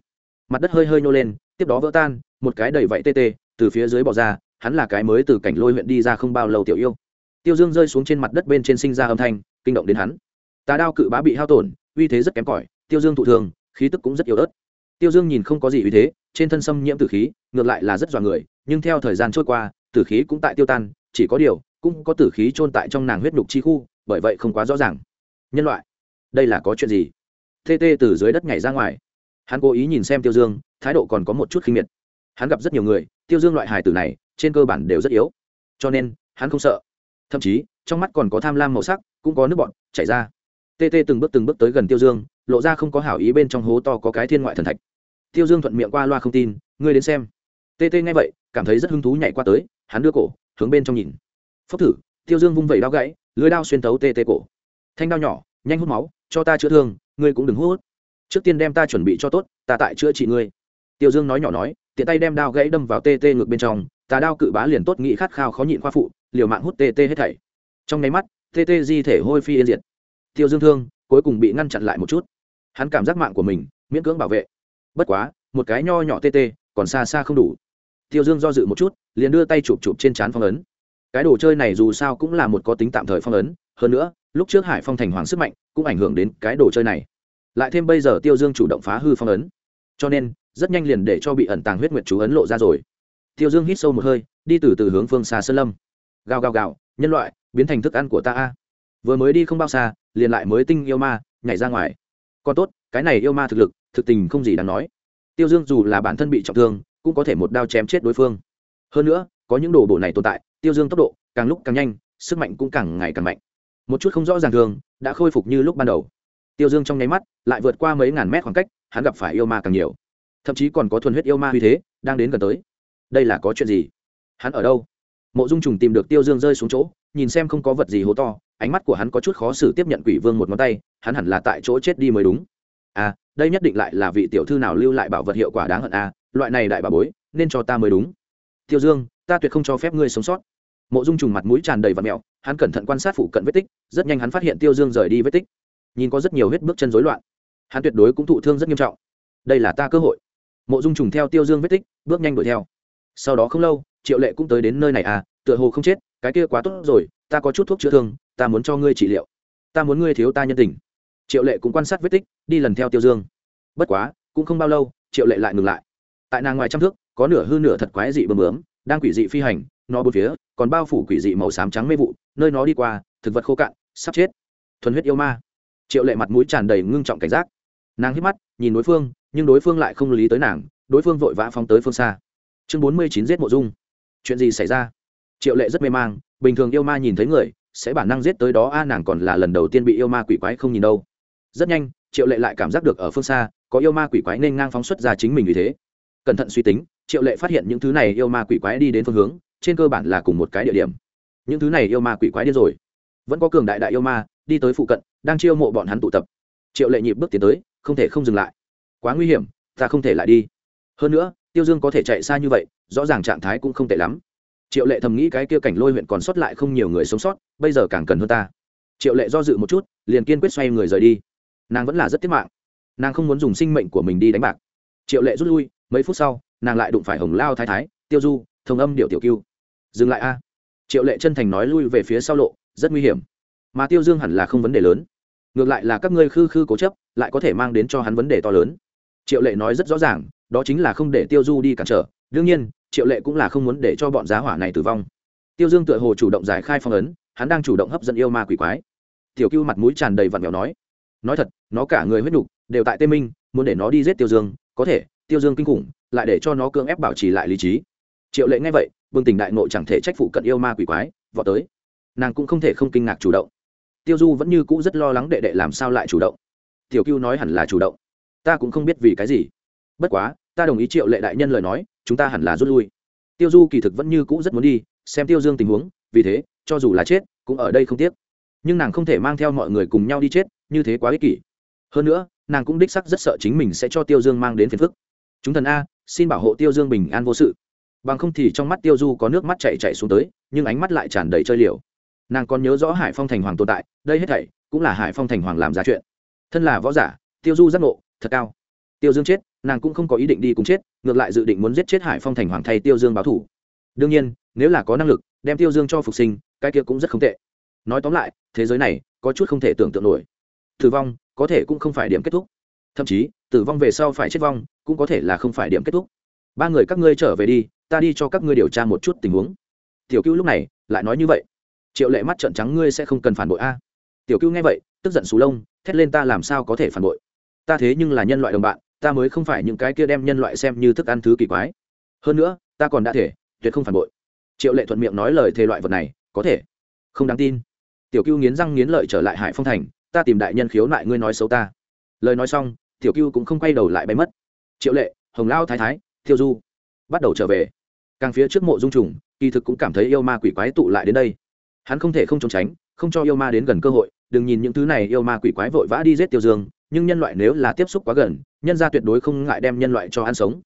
mặt đất hơi hơi nhô lên, tiếp đó vỡ tan, một cái đầy vẫy tê tê, từ phía dưới bỏ ra, hắn là cái mới từ cảnh lôi huyện đi ra không bao lâu tiểu yêu. Tiêu dương rơi xuống trên mặt đất bên trên sinh ra âm thanh, kinh động đến hắn. Tà đao cự bá bị hao tổn, uy thế rất kém cỏi, tiêu dương thụ thường, khí tức cũng rất yếu ớt. Tiêu dương nhìn không có gì uy thế, trên thân xâm nhiễm tử khí, ngược lại là rất dọa người, nhưng theo thời gian trôi qua, tử khí cũng tại tiêu tan, chỉ có điều, cũng có tử khí trôn tại trong nàng huyết nhục chi khu, bởi vậy không quá rõ ràng. Nhân loại, đây là có chuyện gì? Tê tê từ dưới đất nhảy ra ngoài hắn cố ý nhìn xem tiêu dương, thái độ còn có một chút khinh miệt. Hắn gặp rất nhiều người, tiêu dương loại hài tử này, trên cơ bản đều rất yếu. Cho nên, hắn không sợ. Thậm chí, trong mắt còn có tham lam màu sắc, cũng có nước bọn chảy ra. Tê tê từng bước từng bước tới gần tiêu dương, lộ ra không có hảo ý bên trong hố to có cái thiên ngoại thần thạch. Tiêu dương thuận miệng qua loa không tin, ngươi đến xem. Tê tê nghe vậy, cảm thấy rất hứng thú nhảy qua tới, hắn đưa cổ, hướng bên trong nhìn. Phốc thử. Tiêu dương vung vẩy đao gãy, lưới đao xuyên tấu tê tê cổ. Thanh đao nhỏ, nhanh hút máu, cho ta chữa thương, ngươi cũng đừng hút trước tiên đem ta chuẩn bị cho tốt, ta tại chữa trị ngươi. Tiêu dương nói nhỏ nói, tiện tay đem đao gãy đâm vào tê tê ngược bên trong tà đao cự bá liền tốt nghĩ khát khao khó nhịn khoa phụ, liều mạng hút tê tê hết thảy. Trong nháy mắt, tê tê di thể hôi phi yên diệt. Tiêu dương thương, cuối cùng bị ngăn chặn lại một chút. Hắn cảm giác mạng của mình, miễn cưỡng bảo vệ. Bất quá, một cái nho nhỏ tê tê, còn xa xa không đủ. Tiêu dương do dự một chút, liền đưa tay chụp chụp trên trán phong ấn. Cái đồ chơi này dù sao cũng là một có tính tạm thời phong ấn, hơn nữa, lúc trước hải phong thành hoàng sức mạnh, cũng ảnh hưởng đến cái đồ chơi này lại thêm bây giờ tiêu dương chủ động phá hư phong ấn. Cho nên, rất nhanh liền để cho bị ẩn tàng huyết nguyệt chú ấn lộ ra rồi. Tiêu dương hít sâu một hơi, đi từ từ hướng phương xa sơn lâm. Gào gào gào, nhân loại, biến thành thức ăn của ta a. Vừa mới đi không bao xa, liền lại mới tinh yêu ma, nhảy ra ngoài. Còn tốt, cái này yêu ma thực lực, thực tình không gì đáng nói. Tiêu dương dù là bản thân bị trọng thương, cũng có thể một đao chém chết đối phương. Hơn nữa, có những đồ bổ này tồn tại, tiêu dương tốc độ càng lúc càng nhanh, sức mạnh cũng càng ngày càng mạnh. Một chút không rõ ràng thường, đã khôi phục như lúc ban đầu tiêu dương trong nháy mắt, lại vượt qua mấy ngàn mét khoảng cách, hắn gặp phải yêu ma càng nhiều. Thậm chí còn có thuần huyết yêu ma uy thế, đang đến gần tới. Đây là có chuyện gì? Hắn ở đâu? Mộ dung trùng tìm được tiêu dương rơi xuống chỗ, nhìn xem không có vật gì hố to, ánh mắt của hắn có chút khó xử tiếp nhận quỷ vương một ngón tay, hắn hẳn là tại chỗ chết đi mới đúng. À đây nhất định lại là vị tiểu thư nào lưu lại bảo vật hiệu quả đáng hận à loại này đại bà bối, nên cho ta mới đúng. Tiêu dương, ta tuyệt không cho phép ngươi sống sót. Mộ dung trùng mặt mũi tràn đầy và mẹo, hắn cẩn thận quan sát phụ cận vết tích, rất nhanh hắn phát hiện tiêu dương rời đi vết tích nhìn có rất nhiều huyết bước chân rối loạn. Hắn tuyệt đối cũng thụ thương rất nghiêm trọng. Đây là ta cơ hội. Mộ dung trùng theo tiêu dương vết tích, bước nhanh đuổi theo. Sau đó không lâu, triệu lệ cũng tới đến nơi này à tựa hồ không chết, cái kia quá tốt rồi, ta có chút thuốc chữa thương, ta muốn cho ngươi trị liệu. Ta muốn ngươi thiếu ta nhân tình. Triệu lệ cũng quan sát vết tích, đi lần theo tiêu dương. Bất quá, cũng không bao lâu, triệu lệ lại ngừng lại. Tại nàng ngoài trăm thước, có nửa hư nửa thật quái dị bơm bướm, đang quỷ dị phi hành, nó bốn phía, còn bao phủ quỷ dị màu xám trắng mê vụ, nơi nó đi qua, thực vật khô cạn, sắp chết. Thuần huyết yêu ma triệu lệ mặt mũi tràn đầy ngưng trọng cảnh giác. Nàng hít mắt, nhìn đối phương, nhưng đối phương lại không lý tới nàng, đối phương vội vã phóng tới phương xa. Chương bốn mươi chín giết mộ dung. Chuyện gì xảy ra? Triệu lệ rất mê mang, bình thường yêu ma nhìn thấy người, sẽ bản năng giết tới đó, a, nàng còn là lần đầu tiên bị yêu ma quỷ quái không nhìn đâu. Rất nhanh, triệu lệ lại cảm giác được ở phương xa, có yêu ma quỷ quái nên ngang phóng xuất ra chính mình vì thế. Cẩn thận suy tính, triệu lệ phát hiện những thứ này yêu ma quỷ quái đi đến phương hướng, trên cơ bản là cùng một cái địa điểm. Những thứ này yêu ma quỷ quái điên rồi. Vẫn có cường đại đại yêu ma đi tới phụ cận, đang chiêu mộ bọn hắn tụ tập. Triệu lệ nhịp bước tiến tới, không thể không dừng lại. Quá nguy hiểm, ta không thể lại đi. Hơn nữa, tiêu dương có thể chạy xa như vậy, rõ ràng trạng thái cũng không tệ lắm. Triệu lệ thầm nghĩ cái kia cảnh lôi huyện còn sót lại không nhiều người sống sót, bây giờ càng cần hơn ta. Triệu lệ do dự một chút, liền kiên quyết xoay người rời đi. Nàng vẫn là rất tiết mạng. Nàng không muốn dùng sinh mệnh của mình đi đánh bạc. Triệu lệ rút lui, mấy phút sau, nàng lại đụng phải hồng lao thái thái, tiêu du, thông âm điệu tiểu cưu dừng lại a. Triệu lệ chân thành nói lui về phía sau lộ, rất nguy hiểm mà tiêu dương hẳn là không vấn đề lớn. Ngược lại là các ngươi khư khư cố chấp, lại có thể mang đến cho hắn vấn đề to lớn. Triệu lệ nói rất rõ ràng, đó chính là không để tiêu du đi cản trở. Đương nhiên, triệu lệ cũng là không muốn để cho bọn giá hỏa này tử vong. Tiêu dương tựa hồ chủ động giải khai phong ấn, hắn đang chủ động hấp dẫn yêu ma quỷ quái. Tiểu cưu mặt mũi tràn đầy vặn vẹo nói nói thật, nó cả người huyết nhục, đều tại tê minh, muốn để nó đi giết tiêu dương, có thể, tiêu dương kinh khủng, lại để cho nó cưỡng ép bảo trì lại lý trí. Triệu lệ nghe vậy, bừng tỉnh đại nộ chẳng thể trách phụ cận yêu ma quỷ quái, vọt tới. Nàng cũng không thể không kinh ngạc chủ động tiêu du vẫn như cũ rất lo lắng đệ đệ làm sao lại chủ động. Tiểu cưu nói hẳn là chủ động. Ta cũng không biết vì cái gì. Bất quá, ta đồng ý triệu lệ đại nhân lời nói, chúng ta hẳn là rút lui. Tiêu du kỳ thực vẫn như cũ rất muốn đi, xem tiêu dương tình huống, vì thế, cho dù là chết, cũng ở đây không tiếc. Nhưng nàng không thể mang theo mọi người cùng nhau đi chết, như thế quá ích kỷ. Hơn nữa, nàng cũng đích sắc rất sợ chính mình sẽ cho tiêu dương mang đến phiền phức. Chúng thần a, xin bảo hộ tiêu dương bình an vô sự. Bằng không thì trong mắt tiêu du có nước mắt chạy chạy xuống tới, nhưng ánh mắt lại tràn đầy chơi liều nàng còn nhớ rõ hải phong thành hoàng tồn tại, đây hết thảy cũng là hải phong thành hoàng làm ra chuyện. Thân là võ giả, tiêu du giác ngộ, thật cao. Tiêu dương chết, nàng cũng không có ý định đi cùng chết, ngược lại dự định muốn giết chết hải phong thành hoàng thay tiêu dương báo thủ. Đương nhiên, nếu là có năng lực, đem tiêu dương cho phục sinh, cái kia cũng rất không tệ. Nói tóm lại, thế giới này có chút không thể tưởng tượng nổi. Tử vong, có thể cũng không phải điểm kết thúc. Thậm chí, tử vong về sau phải chết vong, cũng có thể là không phải điểm kết thúc. Ba người các ngươi trở về đi, ta đi cho các ngươi điều tra một chút tình huống. Tiểu cữu lúc này lại nói như vậy triệu lệ mắt trợn trắng, ngươi sẽ không cần phản bội a? Tiểu cưu nghe vậy, tức giận xù lông, thét lên ta làm sao có thể phản bội? Ta thế nhưng là nhân loại đồng bạn, ta mới không phải những cái kia đem nhân loại xem như thức ăn thứ kỳ quái. Hơn nữa, ta còn đã thể, tuyệt không phản bội. Triệu lệ thuận miệng nói lời thề loại vật này, có thể. Không đáng tin. Tiểu cưu nghiến răng nghiến lợi trở lại hải phong thành, ta tìm đại nhân khiếu nại ngươi nói xấu ta. Lời nói xong, tiểu cưu cũng không quay đầu lại bay mất. Triệu lệ, hồng lao thái thái, thiêu du, bắt đầu trở về. Càng phía trước mộ dung trùng, kỳ thực cũng cảm thấy yêu ma quỷ quái tụ lại đến đây hắn không thể không trốn tránh, không cho yêu ma đến gần cơ hội, đừng nhìn những thứ này yêu ma quỷ quái vội vã đi giết tiêu dương, nhưng nhân loại nếu là tiếp xúc quá gần, nhân ra tuyệt đối không ngại đem nhân loại cho ăn sống.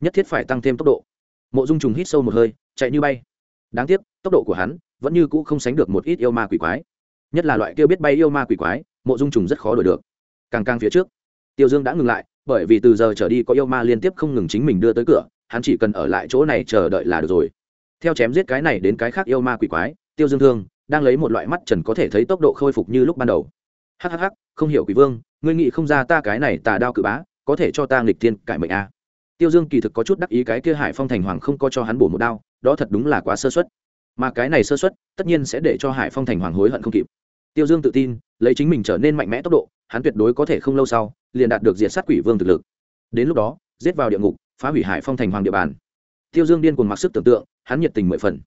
Nhất thiết phải tăng thêm tốc độ. Mộ dung trùng hít sâu một hơi, chạy như bay. Đáng tiếc, tốc độ của hắn vẫn như cũ không sánh được một ít yêu ma quỷ quái. Nhất là loại kia biết bay yêu ma quỷ quái, mộ dung trùng rất khó đổi được. Càng càng phía trước, tiêu dương đã ngừng lại, bởi vì từ giờ trở đi có yêu ma liên tiếp không ngừng chính mình đưa tới cửa, hắn chỉ cần ở lại chỗ này chờ đợi là được rồi. Theo chém giết cái này đến cái khác yêu ma quỷ quái tiêu dương thương, đang lấy một loại mắt trần có thể thấy tốc độ khôi phục như lúc ban đầu. Hhh không hiểu quỷ vương, ngươi nghĩ không ra ta cái này tà đao cự bá, có thể cho ta nghịch thiên cải mệnh a à. tiêu dương kỳ thực có chút đắc ý cái kia hải phong thành hoàng không có cho hắn bổ một đao, đó thật đúng là quá sơ xuất mà cái này sơ xuất tất nhiên sẽ để cho hải phong thành hoàng hối hận không kịp. Tiêu dương tự tin, lấy chính mình trở nên mạnh mẽ tốc độ, hắn tuyệt đối có thể không lâu sau, liền đạt được diệt sát quỷ vương thực lực. Đến lúc đó, giết vào địa ngục, phá hủy hải phong thành hoàng địa bàn. Tiêu dương điên cuồng mặc sức tưởng tượng, hắn nhiệt tình mười phần.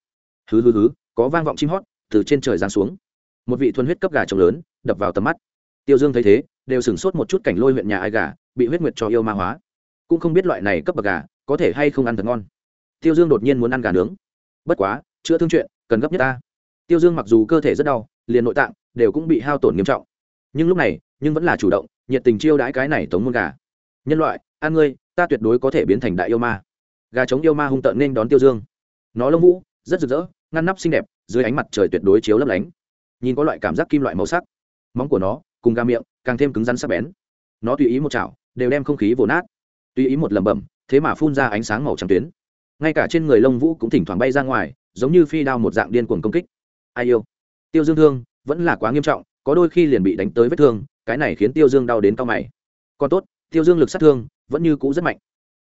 Hứ hứ hứ có vang vọng chim hót từ trên trời giáng xuống. Một vị thuần huyết cấp gà trống lớn, đập vào tầm mắt. Tiêu dương thấy thế, đều sửng sốt một chút cảnh lôi huyện nhà ai gà, bị huyết nguyệt cho yêu ma hóa. Cũng không biết loại này cấp bậc gà, có thể hay không ăn thật ngon. Tiêu dương đột nhiên muốn ăn gà nướng. Bất quá, chữa thương chuyện, cần gấp nhất ta. Tiêu dương mặc dù cơ thể rất đau, liền nội tạng, đều cũng bị hao tổn nghiêm trọng. Nhưng lúc này, nhưng vẫn là chủ động, nhiệt tình chiêu đãi cái này tống môn gà. Nhân loại ăn ngươi, ta tuyệt đối có thể biến thành đại yêu ma. Gà chống yêu ma hung tợn nên đón tiêu dương. Nó lông vũ, rất rực rỡ ngăn nắp xinh đẹp, dưới ánh mặt trời tuyệt đối chiếu lấp lánh. Nhìn có loại cảm giác kim loại màu sắc. Móng của nó, cùng ga miệng, càng thêm cứng rắn sắc bén. Nó tùy ý một chảo, đều đem không khí vồ nát. Tùy ý một lầm bẩm, thế mà phun ra ánh sáng màu trắng tuyến. Ngay cả trên người lông vũ cũng thỉnh thoảng bay ra ngoài, giống như phi đao một dạng điên cuồng công kích. Ai yêu? Tiêu dương thương, vẫn là quá nghiêm trọng, có đôi khi liền bị đánh tới vết thương, cái này khiến tiêu dương đau đến cao mày. Còn tốt, tiêu dương lực sát thương, vẫn như cũ rất mạnh.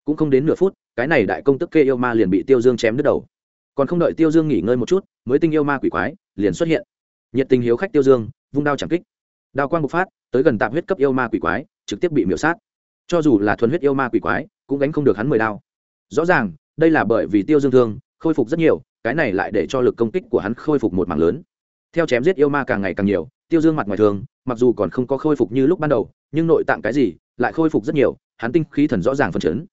Cũng không đến nửa phút, cái này đại công tức kê yêu ma liền bị tiêu dương chém đứt đầu còn không đợi tiêu dương nghỉ ngơi một chút, mới tinh yêu ma quỷ quái liền xuất hiện. Nhiệt tình hiếu khách tiêu dương, vung đao chẳng kích. Đao quang bộc phát, tới gần tạm huyết cấp yêu ma quỷ quái, trực tiếp bị miễu sát. Cho dù là thuần huyết yêu ma quỷ quái, cũng gánh không được hắn mười đao. Rõ ràng, đây là bởi vì tiêu dương thương, khôi phục rất nhiều, cái này lại để cho lực công kích của hắn khôi phục một mảng lớn. Theo chém giết yêu ma càng ngày càng nhiều, tiêu dương mặt ngoài thường, mặc dù còn không có khôi phục như lúc ban đầu, nhưng nội tạng cái gì, lại khôi phục rất nhiều, hắn tinh khí thần rõ ràng phân chấn.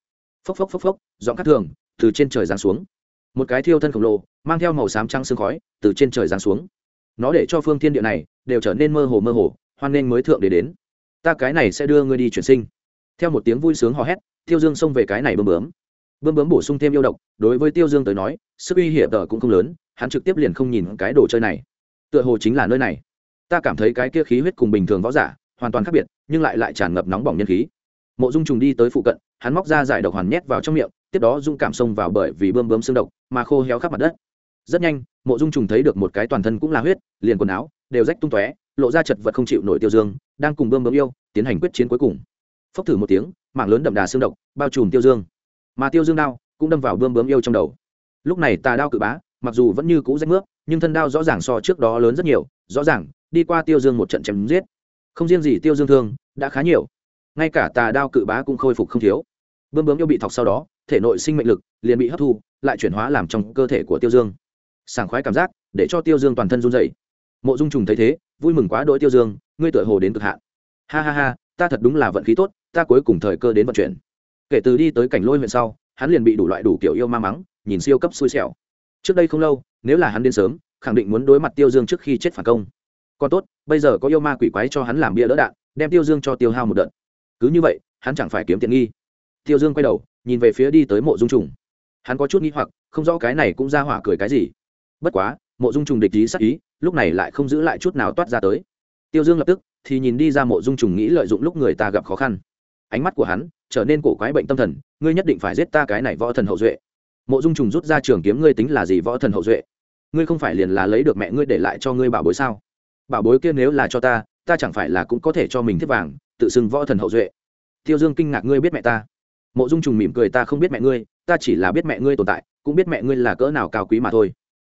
Phốc phốc phốc phốc, giọng cắt thường, từ trên trời giáng xuống một cái thiêu thân khổng lồ, mang theo màu xám trắng sương khói từ trên trời giáng xuống. Nó để cho phương thiên địa này đều trở nên mơ hồ mơ hồ, hoan nghênh mới thượng để đến. Ta cái này sẽ đưa ngươi đi chuyển sinh. Theo một tiếng vui sướng hò hét, tiêu dương xông về cái này bơm bướm. Bơm bướm bổ sung thêm yêu độc, đối với tiêu dương tới nói, sức uy hiểm tờ cũng không lớn, hắn trực tiếp liền không nhìn cái đồ chơi này. Tựa hồ chính là nơi này. Ta cảm thấy cái kia khí huyết cùng bình thường võ giả, hoàn toàn khác biệt, nhưng lại lại tràn ngập nóng bỏng nhân khí. Mộ dung trùng đi tới phụ cận, hắn móc ra giải độc hoàn nhét vào trong miệng tiếp đó dung cảm xông vào bởi vì bơm bơm xương độc, mà khô héo khắp mặt đất. Rất nhanh, mộ dung trùng thấy được một cái toàn thân cũng là huyết, liền quần áo, đều rách tung tóe, lộ ra chật vật không chịu nổi tiêu dương, đang cùng bơm bơm yêu, tiến hành quyết chiến cuối cùng. Phốc thử một tiếng, mảng lớn đậm đà xương độc, bao trùm tiêu dương. Mà tiêu dương đao cũng đâm vào bơm bơm yêu trong đầu. Lúc này tà đao cự bá, mặc dù vẫn như cũ rách nước nhưng thân đao rõ ràng so trước đó lớn rất nhiều, rõ ràng, đi qua tiêu dương một trận chém giết. Không riêng gì tiêu dương thương, đã khá nhiều. Ngay cả tà đao cự bá cũng khôi phục không thiếu. Bơm bướm yêu bị thọc sau đó thể nội sinh mệnh lực liền bị hấp thu, lại chuyển hóa làm trong cơ thể của tiêu dương. Sảng khoái cảm giác để cho tiêu dương toàn thân run dậy mộ dung trùng thấy thế, vui mừng quá đỗi tiêu dương, ngươi tựa hồ đến cực hạn. Ha ha ha, ta thật đúng là vận khí tốt, ta cuối cùng thời cơ đến vận chuyển. Kể từ đi tới cảnh lôi huyện sau, hắn liền bị đủ loại đủ kiểu yêu ma mắng, nhìn siêu cấp xui xẻo. Trước đây không lâu, nếu là hắn đến sớm, khẳng định muốn đối mặt tiêu dương trước khi chết phản công. Còn tốt, bây giờ có yêu ma quỷ quái cho hắn làm bia đỡ đạn, đem tiêu dương cho tiêu hao một đợt. Cứ như vậy, hắn chẳng phải kiếm tiện nghi. Tiêu dương quay đầu nhìn về phía đi tới mộ dung trùng. Hắn có chút nghĩ hoặc, không rõ cái này cũng ra hỏa cười cái gì. Bất quá, mộ dung trùng địch ý sắc ý, lúc này lại không giữ lại chút nào toát ra tới. Tiêu dương lập tức thì nhìn đi ra mộ dung trùng nghĩ lợi dụng lúc người ta gặp khó khăn. Ánh mắt của hắn trở nên cổ quái bệnh tâm thần, ngươi nhất định phải giết ta cái này võ thần hậu duệ. Mộ dung trùng rút ra trường kiếm, ngươi tính là gì võ thần hậu duệ? Ngươi không phải liền là lấy được mẹ ngươi để lại cho ngươi bảo bối sao? Bảo bối kia nếu là cho ta ta chẳng phải là cũng có thể cho mình thiết vàng, tự xưng võ thần hậu duệ. Tiêu dương kinh ngạc, ngươi biết mẹ ta? Mộ dung trùng mỉm cười ta không biết mẹ ngươi, ta chỉ là biết mẹ ngươi tồn tại, cũng biết mẹ ngươi là cỡ nào cao quý mà thôi.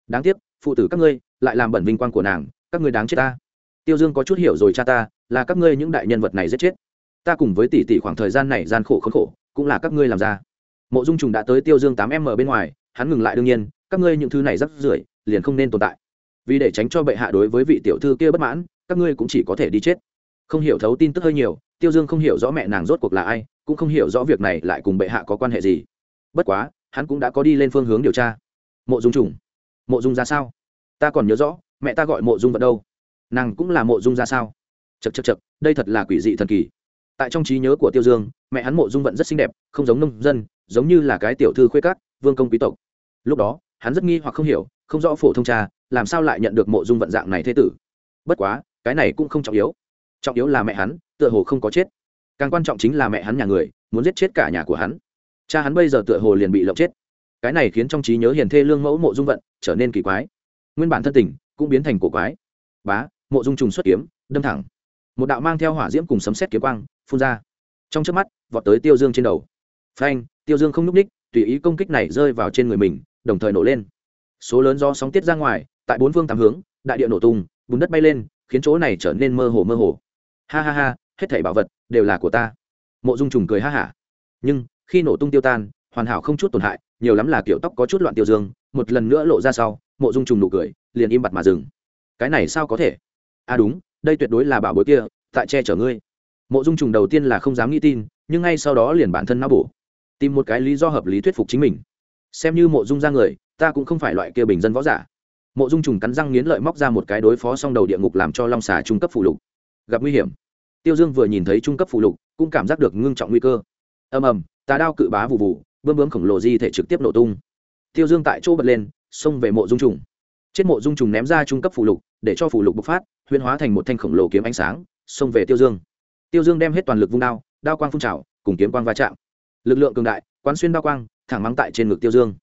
Đáng tiếc, phụ tử các ngươi lại làm bẩn vinh quang của nàng, các ngươi đáng chết ta. Tiêu dương có chút hiểu rồi cha ta, là các ngươi những đại nhân vật này giết chết. Ta cùng với tỷ tỷ khoảng thời gian này gian khổ khốn khổ, cũng là các ngươi làm ra. Mộ dung trùng đã tới tiêu dương tám m bên ngoài, hắn ngừng lại đương nhiên, các ngươi những thứ này rắc rưởi, liền không nên tồn tại. Vì để tránh cho bệ hạ đối với vị tiểu thư kia bất mãn, các ngươi cũng chỉ có thể đi chết. Không hiểu thấu tin tức hơi nhiều, tiêu dương không hiểu rõ mẹ nàng rốt cuộc là ai cũng không hiểu rõ việc này lại cùng bệ hạ có quan hệ gì. Bất quá, hắn cũng đã có đi lên phương hướng điều tra. Mộ dung trùng. Mộ dung ra sao? Ta còn nhớ rõ, mẹ ta gọi mộ dung vận đâu? Nàng cũng là mộ dung ra sao? Chật chật chật đây thật là quỷ dị thần kỳ. Tại trong trí nhớ của tiêu dương, mẹ hắn mộ dung vận rất xinh đẹp, không giống nông dân, giống như là cái tiểu thư khuê cát vương công quý tộc. Lúc đó, hắn rất nghi hoặc không hiểu, không rõ phổ thông cha, làm sao lại nhận được mộ dung vận dạng này thế tử? Bất quá, cái này cũng không trọng yếu. Trọng yếu là mẹ hắn, tựa hồ không có chết càng quan trọng chính là mẹ hắn nhà người, muốn giết chết cả nhà của hắn. Cha hắn bây giờ tựa hồ liền bị lộng chết. Cái này khiến trong trí nhớ hiền thê lương mẫu mộ dung vận trở nên kỳ quái. Nguyên bản thân tình cũng biến thành cổ quái. Bá, mộ dung trùng xuất kiếm, đâm thẳng. Một đạo mang theo hỏa diễm cùng sấm xét kiếm quang phun ra. Trong trước mắt, vọt tới tiêu dương trên đầu. Phanh, tiêu dương không n ú c ních tùy ý công kích này rơi vào trên người mình, đồng thời nổ lên. Số lớn do sóng tiết ra ngoài, tại bốn phương tám hướng, đại địa nổ tung, bùn đất bay lên, khiến chỗ này trở nên mơ hồ mơ hồ. Ha ha ha hết thảy bảo vật đều là của ta. Mộ dung trùng cười ha hả. Nhưng, khi nổ tung tiêu tan, hoàn hảo không chút tổn hại, nhiều lắm là kiểu tóc có chút loạn tiêu dương, một lần nữa lộ ra sau, mộ dung trùng nụ cười, liền im bặt mà dừng. Cái này sao có thể? À đúng, đây tuyệt đối là bảo bối kia, tại che chở ngươi. Mộ dung trùng đầu tiên là không dám nghĩ tin, nhưng ngay sau đó liền bản thân não bổ. Tìm một cái lý do hợp lý thuyết phục chính mình. Xem như mộ dung ra người, ta cũng không phải loại kia bình dân võ giả. Mộ dung trùng cắn răng nghiến lợi móc ra một cái đối phó xong đầu địa ngục làm cho long xà trung cấp phụ lục. Gặp nguy hiểm tiêu dương vừa nhìn thấy trung cấp phụ lục, cũng cảm giác được ngưng trọng nguy cơ. Ầm ầm, tà đao cự bá vụ vụ bơm bướm khổng lồ di thể trực tiếp nổ tung. Tiêu dương tại chỗ bật lên, xông về mộ dung trùng. Chết mộ dung trùng ném ra trung cấp phụ lục, để cho phụ lục bộc phát, huyễn hóa thành một thanh khổng lồ kiếm ánh sáng, xông về tiêu dương. Tiêu dương đem hết toàn lực vung đao đao quang phun trào, cùng kiếm quang va chạm. Lực lượng cường đại, quán xuyên đao quang, thẳng mắng tại trên ngực tiêu dương.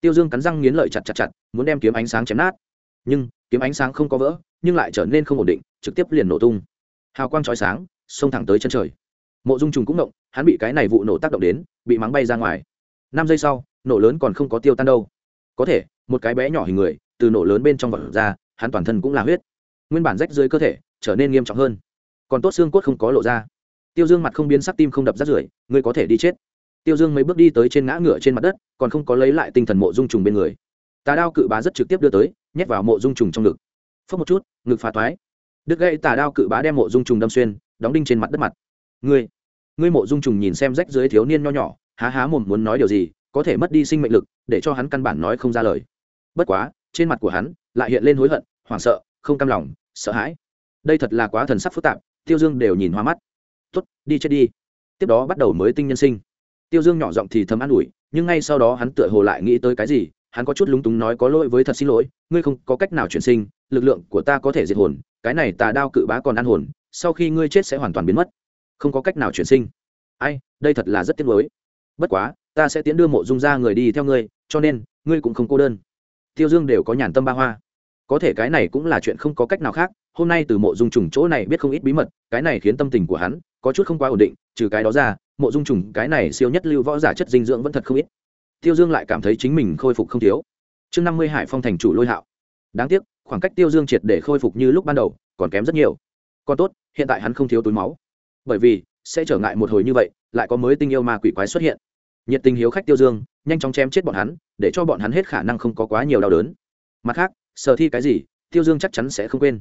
Tiêu dương cắn răng nghiến lợi chặt chặt chặt, muốn đem kiếm ánh sáng chém nát. Nhưng, kiếm ánh sáng không có vỡ, nhưng lại trở nên không ổn định, trực tiếp liền nổ tung hào quang trói sáng, xông thẳng tới chân trời. Mộ dung trùng cũng động hắn bị cái này vụ nổ tác động đến, bị mắng bay ra ngoài. Năm giây sau, nổ lớn còn không có tiêu tan đâu. Có thể, một cái bé nhỏ hình người, từ nổ lớn bên trong vật ra, hắn toàn thân cũng là huyết. Nguyên bản rách dưới cơ thể, trở nên nghiêm trọng hơn. Còn tốt xương cốt không có lộ ra. Tiêu dương mặt không biến sắc tim không đập rát rưởi, ngươi có thể đi chết. Tiêu dương mấy bước đi tới trên ngã ngựa trên mặt đất, còn không có lấy lại tinh thần mộ dung trùng bên người. Tà đao cự bá rất trực tiếp đưa tới, nhét vào mộ dung trùng trong ngực. Phớt một chút, ngực phá toái đứt gãy tà đao cự bá đem mộ dung trùng đâm xuyên, đóng đinh trên mặt đất mặt. Ngươi ngươi mộ dung trùng nhìn xem rách dưới thiếu niên nho nhỏ, há há mồm muốn nói điều gì, có thể mất đi sinh mệnh lực, để cho hắn căn bản nói không ra lời. Bất quá, trên mặt của hắn lại hiện lên hối hận, hoảng sợ, không cam lòng, sợ hãi. Đây thật là quá thần sắc phức tạp, tiêu dương đều nhìn hoa mắt. Tuất đi chết đi. Tiếp đó bắt đầu mới tinh nhân sinh. Tiêu dương nhỏ giọng thì thầm an ủi, nhưng ngay sau đó hắn tựa hồ lại nghĩ tới cái gì, hắn có chút lúng túng nói có lỗi với thật xin lỗi, ngươi không có cách nào chuyển sinh, lực lượng của ta có thể diệt hồn cái này tà đao cự bá còn ăn hồn, sau khi ngươi chết sẽ hoàn toàn biến mất. Không có cách nào chuyển sinh. Ai, đây thật là rất tiếc nuối. Bất quá, ta sẽ tiến đưa mộ dung ra người đi theo ngươi, cho nên, ngươi cũng không cô đơn. Tiêu dương đều có nhàn tâm ba hoa. Có thể cái này cũng là chuyện không có cách nào khác, hôm nay từ mộ dung trùng chỗ này biết không ít bí mật, cái này khiến tâm tình của hắn có chút không quá ổn định, trừ cái đó ra, mộ dung trùng cái này siêu nhất lưu võ giả chất dinh dưỡng vẫn thật không ít. Tiêu dương lại cảm thấy chính mình khôi phục không thiếu. Chương năm mươi hải phong thành chủ lôi hạo đáng tiếc, khoảng cách tiêu dương triệt để khôi phục như lúc ban đầu, còn kém rất nhiều. Còn tốt, hiện tại hắn không thiếu túi máu. Bởi vì, sẽ trở ngại một hồi như vậy, lại có mới tinh yêu ma quỷ quái xuất hiện. Nhiệt tình hiếu khách tiêu dương, nhanh chóng chém chết bọn hắn, để cho bọn hắn hết khả năng không có quá nhiều đau đớn. Mặt khác, sở thi cái gì, tiêu dương chắc chắn sẽ không quên.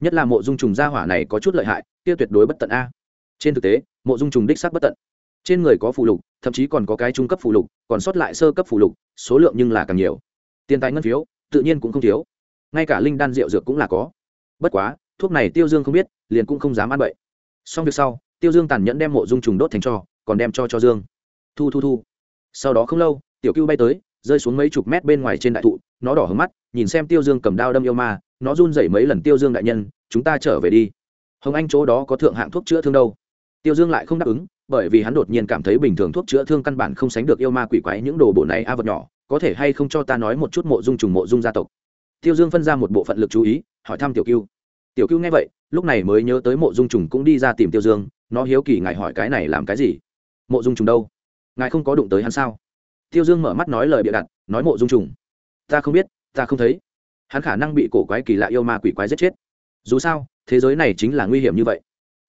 Nhất là mộ dung trùng gia hỏa này có chút lợi hại tiêu tuyệt đối bất tận a. Trên thực tế, mộ dung trùng đích xác bất tận. Trên người có phụ lục, thậm chí còn có cái trung cấp phụ lục, còn sót lại sơ cấp phụ lục, số lượng nhưng là càng nhiều. Tiền tài ngân phiếu, tự nhiên cũng không thiếu ngay cả linh đan rượu dược cũng là có. Bất quá, thuốc này tiêu dương không biết, liền cũng không dám ăn bậy. Xong việc sau, tiêu dương tàn nhẫn đem mộ dung trùng đốt thành cho, còn đem cho cho dương. Thu thu thu. Sau đó không lâu, tiểu cưu bay tới, rơi xuống mấy chục mét bên ngoài trên đại thụ, nó đỏ hứng mắt, nhìn xem tiêu dương cầm đao đâm yêu ma, nó run rẩy mấy lần tiêu dương đại nhân, chúng ta trở về đi. Hồng anh chỗ đó có thượng hạng thuốc chữa thương đâu? Tiêu dương lại không đáp ứng, bởi vì hắn đột nhiên cảm thấy bình thường thuốc chữa thương căn bản không sánh được yêu ma quỷ quái những đồ bổ này a vật nhỏ, có thể hay không cho ta nói một chút mộ dung trùng mộ dung gia tộc? Tiêu dương phân ra một bộ phận lực chú ý, hỏi thăm tiểu cưu. Tiểu cưu nghe vậy, lúc này mới nhớ tới mộ dung trùng cũng đi ra tìm tiêu dương, nó hiếu kỳ ngài hỏi cái này làm cái gì? Mộ dung trùng đâu? Ngài không có đụng tới hắn sao? Tiêu dương mở mắt nói lời bịa đặt, nói mộ dung trùng. Ta không biết, ta không thấy. Hắn khả năng bị cổ quái kỳ lạ yêu ma quỷ quái giết chết. Dù sao, thế giới này chính là nguy hiểm như vậy.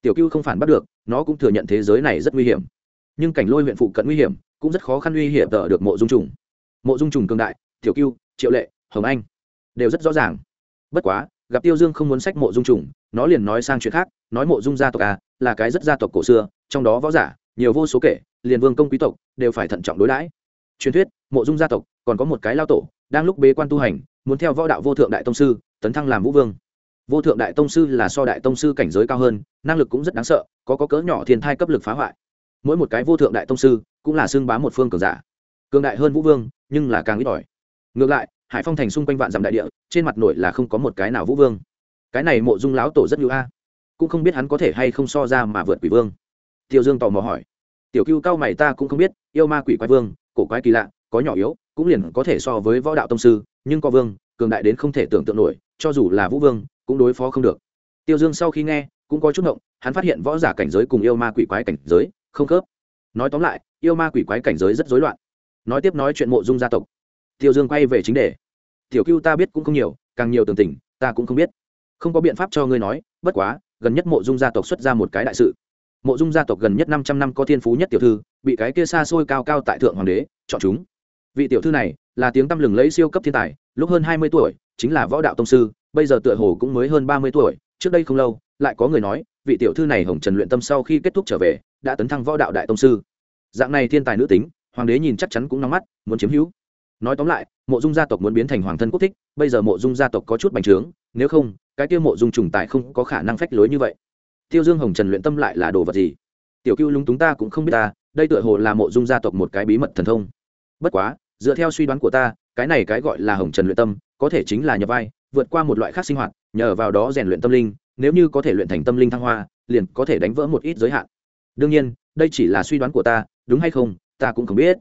Tiểu cưu không phản bắt được, nó cũng thừa nhận thế giới này rất nguy hiểm. Nhưng cảnh lôi huyện phụ cận nguy hiểm, cũng rất khó khăn uy hiểm tờ được mộ dung trùng. Mộ dung trùng cương đại, tiểu cưu, triệu lệ, hồng anh đều rất rõ ràng. Bất quá, gặp tiêu dương không muốn sách mộ dung trùng, nó liền nói sang chuyện khác, nói mộ dung gia tộc à là cái rất gia tộc cổ xưa, trong đó võ giả, nhiều vô số kể, liền vương công quý tộc, đều phải thận trọng đối đãi. Truyền thuyết, mộ dung gia tộc, còn có một cái lao tổ, đang lúc bế quan tu hành, muốn theo võ đạo vô thượng đại tông sư, tấn thăng làm vũ vương. Vô thượng đại tông sư là so đại tông sư cảnh giới cao hơn, năng lực cũng rất đáng sợ, có có cỡ nhỏ thiên thai cấp lực phá hoại. Mỗi một cái vô thượng đại tông sư, cũng là xương bá một phương cường giả. Cường đại hơn vũ vương, nhưng là càng ít ỏi. Ngược lại hải phong thành xung quanh vạn dặm đại địa, trên mặt nổi là không có một cái nào vũ vương. Cái này mộ dung láo tổ rất hữu a. Cũng không biết hắn có thể hay không so ra mà vượt quỷ vương. Tiêu dương tò mò hỏi. Tiểu cưu cao mày ta cũng không biết, yêu ma quỷ quái vương, cổ quái kỳ lạ, có nhỏ yếu, cũng liền có thể so với võ đạo tông sư, nhưng có vương, cường đại đến không thể tưởng tượng nổi, cho dù là vũ vương, cũng đối phó không được. Tiêu dương sau khi nghe, cũng có chút động, hắn phát hiện võ giả cảnh giới cùng yêu ma quỷ quái cảnh giới không khớp. Nói tóm lại, yêu ma quỷ quái cảnh giới rất rối loạn. Nói tiếp nói chuyện mộ dung gia tộc tiêu dương quay về chính đề. Tiểu cưu ta biết cũng không nhiều, càng nhiều tường tình, ta cũng không biết. Không có biện pháp cho ngươi nói, bất quá, gần nhất mộ dung gia tộc xuất ra một cái đại sự. Mộ dung gia tộc gần nhất năm trăm năm có thiên phú nhất tiểu thư, bị cái kia xa xôi cao cao tại thượng hoàng đế chọn chúng. Vị tiểu thư này là tiếng tăm lừng lấy siêu cấp thiên tài, lúc hơn hai mươi tuổi, chính là võ đạo tông sư, bây giờ tựa hồ cũng mới hơn ba mươi tuổi, trước đây không lâu, lại có người nói, vị tiểu thư này hồng trần luyện tâm sau khi kết thúc trở về, đã tấn thăng võ đạo đại tông sư. Dạng này thiên tài nữ tính, hoàng đế nhìn chắc chắn cũng nóng mắt, muốn chiếm hữu nói tóm lại, mộ dung gia tộc muốn biến thành hoàng thân quốc thích, bây giờ mộ dung gia tộc có chút bành trướng, nếu không, cái tiêu mộ dung trùng tài không có khả năng phách lối như vậy. Tiêu dương hồng trần luyện tâm lại là đồ vật gì? Tiểu cưu lúng túng ta cũng không biết ta, đây tựa hồ là mộ dung gia tộc một cái bí mật thần thông. Bất quá, dựa theo suy đoán của ta, cái này cái gọi là hồng trần luyện tâm, có thể chính là nhập vai, vượt qua một loại khác sinh hoạt, nhờ vào đó rèn luyện tâm linh, nếu như có thể luyện thành tâm linh thăng hoa, liền có thể đánh vỡ một ít giới hạn. Đương nhiên, đây chỉ là suy đoán của ta, đúng hay không, ta cũng không biết.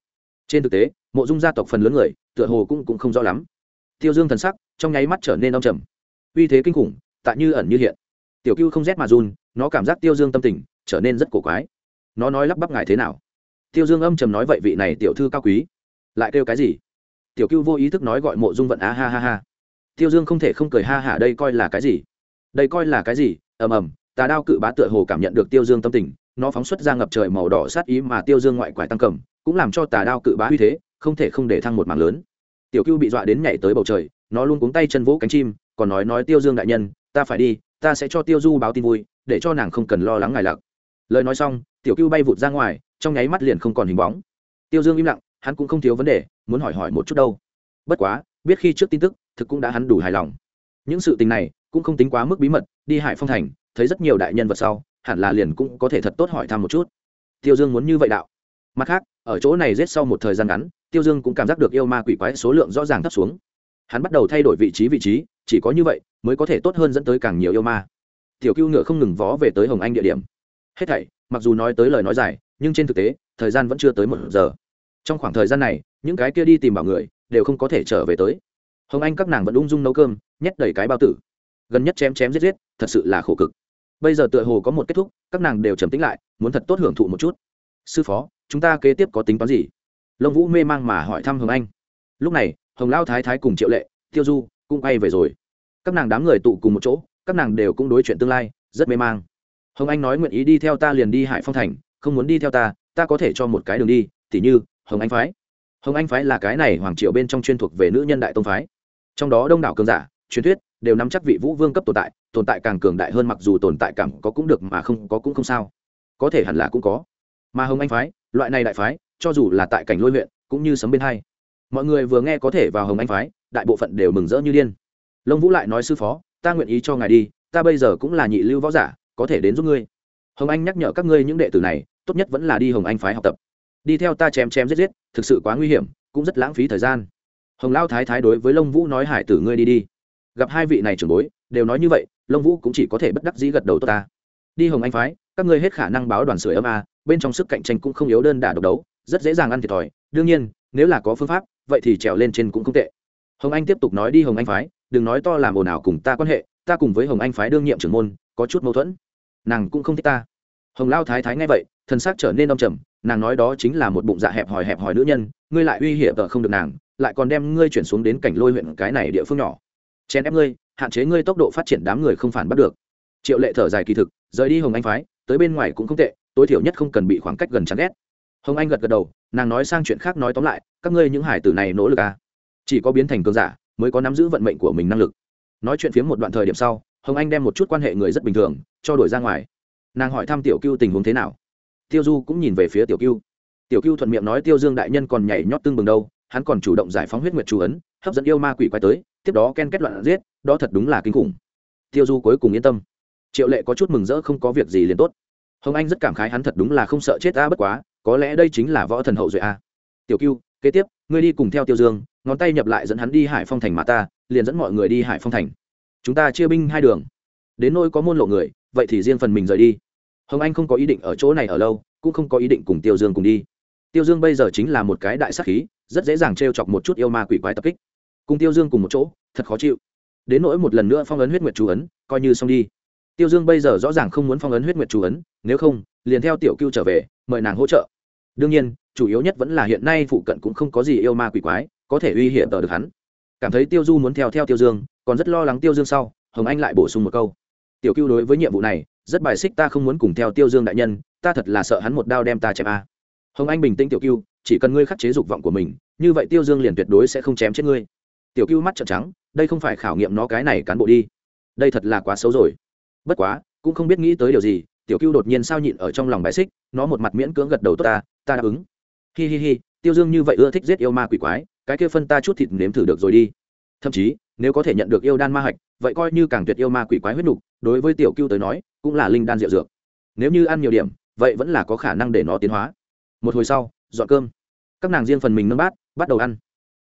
Trên thực tế mộ dung gia tộc phần lớn người tựa hồ cũng, cũng không rõ lắm. Tiêu dương thần sắc trong nháy mắt trở nên đông trầm. Uy thế kinh khủng tại như ẩn như hiện. Tiểu cưu không rét mà run nó cảm giác tiêu dương tâm tình trở nên rất cổ quái. Nó nói lắp bắp ngài thế nào? Tiêu dương âm trầm nói vậy vị này tiểu thư cao quý. Lại kêu cái gì? Tiểu cưu vô ý thức nói gọi mộ dung vận á ha ha ha. Tiêu dương không thể không cười ha hả đây coi là cái gì? Đây coi là cái gì? Ầm ầm tà đao cự bá tựa hồ cảm nhận được tiêu dương tâm tình nó phóng xuất ra ngập trời màu đỏ sát ý mà tiêu dương ngoại quải tăng cầm cũng làm cho tà đao cự bá uy thế không thể không để thăng một mảng lớn. Tiểu cưu bị dọa đến nhảy tới bầu trời, nó luôn cuống tay chân vỗ cánh chim, còn nói nói tiêu dương đại nhân, ta phải đi, ta sẽ cho tiêu du báo tin vui, để cho nàng không cần lo lắng ngài lặc. Lời nói xong, tiểu cưu bay vụt ra ngoài, trong nháy mắt liền không còn hình bóng. Tiêu dương im lặng, hắn cũng không thiếu vấn đề, muốn hỏi hỏi một chút đâu. Bất quá, biết khi trước tin tức, thực cũng đã hắn đủ hài lòng. Những sự tình này cũng không tính quá mức bí mật, đi hải phong thành, thấy rất nhiều đại nhân vật sau, hẳn là liền cũng có thể thật tốt hỏi thăm một chút. Tiêu dương muốn như vậy đạo. Mặt khác, ở chỗ này rết sau một thời gian ngắn tiêu dương cũng cảm giác được yêu ma quỷ quái số lượng rõ ràng thấp xuống. Hắn bắt đầu thay đổi vị trí vị trí, chỉ có như vậy mới có thể tốt hơn dẫn tới càng nhiều yêu ma. Tiểu cưu ngựa không ngừng vó về tới hồng anh địa điểm. Hết thảy, mặc dù nói tới lời nói dài, nhưng trên thực tế, thời gian vẫn chưa tới một giờ. Trong khoảng thời gian này, những cái kia đi tìm bảo người đều không có thể trở về tới. Hồng anh các nàng vẫn ung dung nấu cơm, nhét đầy cái bao tử. Gần nhất chém chém giết giết, thật sự là khổ cực. Bây giờ tựa hồ có một kết thúc, các nàng đều trầm tính lại, muốn thật tốt hưởng thụ một chút. Sư phó, chúng ta kế tiếp có tính toán gì? Lông vũ mê mang mà hỏi thăm hồng anh. Lúc này, hồng lao thái thái cùng triệu lệ, tiêu du cũng quay về rồi. Các nàng đám người tụ cùng một chỗ, các nàng đều cũng đối chuyện tương lai, rất mê mang. Hồng anh nói nguyện ý đi theo ta liền đi hải phong thành, không muốn đi theo ta ta có thể cho một cái đường đi, tỉ như, hồng anh phái. Hồng anh phái là cái này hoàng triệu bên trong chuyên thuộc về nữ nhân đại tông phái. Trong đó đông đảo cường giả, truyền thuyết, đều nắm chắc vị vũ vương cấp tồn tại tồn tại càng cường đại hơn mặc dù tồn tại cảm có cũng được mà không có cũng không sao. Có thể hẳn là cũng có. Mà hồng anh phái, loại này đại phái cho dù là tại cảnh lôi huyện, cũng như sấm bên hai. Mọi người vừa nghe có thể vào hồng anh phái, đại bộ phận đều mừng rỡ như điên. Lông vũ lại nói, sư phó, ta nguyện ý cho ngài đi, ta bây giờ cũng là nhị lưu võ giả, có thể đến giúp ngươi. Hồng anh nhắc nhở các ngươi những đệ tử này, tốt nhất vẫn là đi hồng anh phái học tập. Đi theo ta chém chém giết giết, thực sự quá nguy hiểm, cũng rất lãng phí thời gian. Hồng lao thái thái đối với lông vũ nói, hải tử ngươi đi đi. Gặp hai vị này trưởng bối, đều nói như vậy, lông vũ cũng chỉ có thể bất đắc dĩ gật đầu tốt ta. Đi hồng anh phái, các ngươi hết khả năng báo đoàn sửa ấm a, bên trong sức cạnh tranh cũng không yếu đơn đả độc đấu rất dễ dàng ăn thiệt thòi. Đương nhiên, nếu là có phương pháp, vậy thì trèo lên trên cũng không tệ. Hồng anh tiếp tục nói đi, hồng anh phái, đừng nói to làm ồn ào cùng ta quan hệ, ta cùng với hồng anh phái đương nhiệm trưởng môn, có chút mâu thuẫn. Nàng cũng không thích ta. Hồng lao thái thái nghe vậy thân xác trở nên đông trầm, nàng nói đó chính là một bụng dạ hẹp hòi hẹp hòi nữ nhân, ngươi lại uy hiểm tờ không được nàng, lại còn đem ngươi chuyển xuống đến cảnh lôi huyện cái này địa phương nhỏ. Chèn ép ngươi, hạn chế ngươi tốc độ phát triển đám người không phản bắt được. Triệu lệ thở dài kỳ thực, rời đi hồng anh phái, tới bên ngoài cũng không tệ, tối thiểu nhất không cần bị khoảng cách gần chắn ghét hồng anh gật gật đầu, nàng nói sang chuyện khác nói tóm lại, các ngươi những hải tử này nỗ lực à? Chỉ có biến thành cường giả mới có nắm giữ vận mệnh của mình năng lực. Nói chuyện phiếm một đoạn thời điểm sau, hồng anh đem một chút quan hệ người rất bình thường, cho đổi ra ngoài. Nàng hỏi thăm tiểu cưu tình huống thế nào. Tiêu du cũng nhìn về phía tiểu cưu. Tiểu cưu thuận miệng nói tiêu dương đại nhân còn nhảy nhót tương bừng đâu, hắn còn chủ động giải phóng huyết nguyệt chú ấn, hấp dẫn yêu ma quỷ quay tới, tiếp đó ken kết loạn giết, đó thật đúng là kinh khủng. Tiêu du cuối cùng yên tâm. Triệu lệ có chút mừng rỡ không có việc gì liền tốt. Hồng anh rất cảm khái hắn thật đúng là không sợ chết ta bất quá có lẽ đây chính là võ thần hậu duệ a. Tiểu cưu kế tiếp, ngươi đi cùng theo tiêu dương, ngón tay nhập lại dẫn hắn đi hải phong thành mà ta, liền dẫn mọi người đi hải phong thành. Chúng ta chia binh hai đường. Đến nôi có môn lộ người, vậy thì riêng phần mình rời đi. Hồng anh không có ý định ở chỗ này ở lâu, cũng không có ý định cùng tiêu dương cùng đi. Tiêu dương bây giờ chính là một cái đại sắc khí, rất dễ dàng t r e o chọc một chút yêu ma quỷ quái tập kích. Cùng tiêu dương cùng một chỗ, thật khó chịu. Đến nỗi một lần nữa phong ấn huyết nguyệt chú ấn, coi như xong đi. Tiêu dương bây giờ rõ ràng không muốn phong ấn huyết nguyệt chú ấn, nếu không, liền theo tiểu cưu trở về, mời nàng hỗ trợ đương nhiên, chủ yếu nhất vẫn là hiện nay phụ cận cũng không có gì yêu ma quỷ quái, có thể uy hiểm tờ được hắn. Cảm thấy tiêu du muốn theo theo tiêu dương, còn rất lo lắng tiêu dương sau, hồng anh lại bổ sung một câu. Tiểu cưu đối với nhiệm vụ này, rất bài xích ta không muốn cùng theo tiêu dương đại nhân, ta thật là sợ hắn một đao đem ta chém a. Hồng anh bình tĩnh tiểu cưu chỉ cần ngươi khắc chế dục vọng của mình, như vậy tiêu dương liền tuyệt đối sẽ không chém chết ngươi. Tiểu cưu mắt trợn trắng, đây không phải khảo nghiệm nó cái này cán bộ đi. Đây thật là quá xấu rồi. Bất quá, cũng không biết nghĩ tới điều gì tiểu cưu đột nhiên sao nhịn ở trong lòng bài xích, nó một mặt miễn cưỡng gật đầu, tốt ta ta đáp ứng. Hi hi hi, tiêu dương như vậy ưa thích giết yêu ma quỷ quái, cái kia phân ta chút thịt nếm thử được rồi đi. Thậm chí, nếu có thể nhận được yêu đan ma hạch, vậy coi như càng tuyệt yêu ma quỷ quái huyết nục, đối với tiểu cưu tới nói, cũng là linh đan rượu dược. Nếu như ăn nhiều điểm, vậy vẫn là có khả năng để nó tiến hóa. Một hồi sau, dọn cơm. Các nàng riêng phần mình nâng bát, bắt đầu ăn.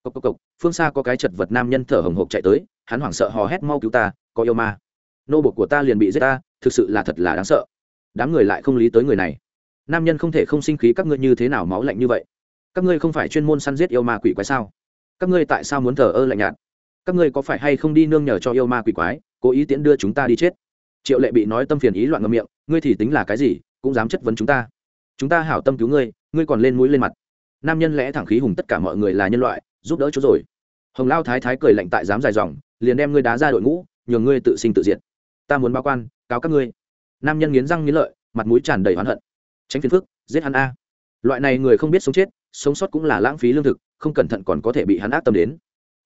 Cộc cộc cộc phương xa có cái chật vật nam nhân thở hồng hộc chạy tới, hắn hoảng sợ hò hét mau cứu ta, có yêu ma. Nô bột của ta liền bị giết ta, thực sự là thật là đáng sợ đám người lại không lý tới người này. Nam nhân không thể không sinh khí, các ngươi như thế nào máu lạnh như vậy? Các ngươi không phải chuyên môn săn giết yêu ma quỷ quái sao? Các ngươi tại sao muốn thờ ơ lạnh nhạt? Các ngươi có phải hay không đi nương nhờ cho yêu ma quỷ quái, cố ý tiễn đưa chúng ta đi chết? Triệu lệ bị nói tâm phiền ý loạn ngậm miệng, ngươi thì tính là cái gì, cũng dám chất vấn chúng ta. Chúng ta hảo tâm cứu ngươi ngươi còn lên mũi lên mặt. Nam nhân lẽ thẳng khí hùng tất cả mọi người là nhân loại, giúp đỡ chỗ rồi. Hồng lao thái thái cười lạnh tại dám dài dòng, liền đem ngươi đá ra đội ngũ, nhường ngươi tự sinh tự diệt. Ta muốn báo quan, cáo các ngươi nam nhân nghiến răng nghiến lợi, mặt mũi tràn đầy oán hận. Tránh phiền phức, giết hắn a. Loại này người không biết sống chết, sống sót cũng là lãng phí lương thực, không cẩn thận còn có thể bị hắn ác tâm đến.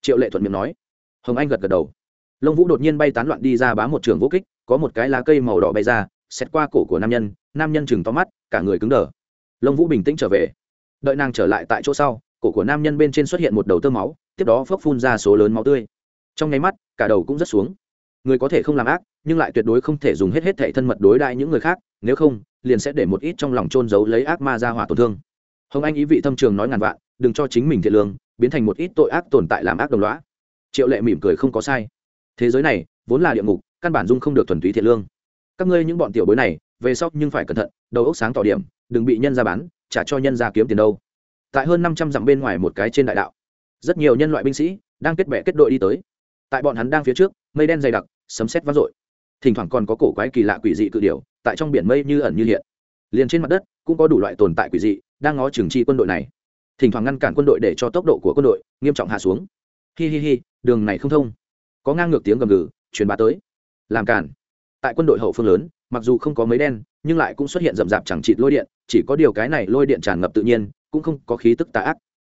Triệu lệ thuận miệng nói. Hồng anh gật gật đầu. Lông vũ đột nhiên bay tán loạn đi ra bá một trường vũ kích, có một cái lá cây màu đỏ bay ra xét qua cổ của nam nhân nam nhân chừng to mắt, cả người cứng đờ. Lông vũ bình tĩnh trở về. Đợi nàng trở lại tại chỗ sau, cổ của nam nhân bên trên xuất hiện một đầu tơ máu, tiếp đó phốc phun ra số lớn máu tươi. Trong nháy mắt, cả đầu cũng rất xuống người có thể không làm ác, nhưng lại tuyệt đối không thể dùng hết hết thể thân mật đối đại những người khác, nếu không, liền sẽ để một ít trong lòng trôn giấu lấy ác ma ra hỏa tổn thương. Hồng anh ý vị thâm trường nói ngàn vạn, đừng cho chính mình thiện lương, biến thành một ít tội ác tồn tại làm ác đồng loá triệu lệ mỉm cười không có sai. Thế giới này, vốn là địa ngục, căn bản dung không được thuần túy thiện lương. Các ngươi những bọn tiểu bối này, về sau nhưng phải cẩn thận, đầu óc sáng tỏ điểm, đừng bị nhân ra bán, trả cho nhân ra kiếm tiền đâu. Tại hơn năm trăm dặm bên ngoài một cái trên đại đạo, rất nhiều nhân loại binh sĩ đang kết bè kết đội đi tới. Tại bọn hắn đang phía trước mây đen dày đặc, sấm sét vang dội. Thỉnh thoảng còn có cổ quái kỳ lạ quỷ dị cự điều tại trong biển mây như ẩn như hiện. Liền trên mặt đất, cũng có đủ loại tồn tại quỷ dị, đang ngó trừng trị quân đội này. Thỉnh thoảng ngăn cản quân đội để cho tốc độ của quân đội nghiêm trọng hạ xuống. Hi hi hi, đường này không thông. Có ngang ngược tiếng gầm gừ, truyền bá tới. Làm cản. Tại quân đội hậu phương lớn, mặc dù không có mấy đen, nhưng lại cũng xuất hiện rậm rạp chẳng chịt lôi điện, chỉ có điều cái này lôi điện tràn ngập tự nhiên, cũng không có khí tức tà ác.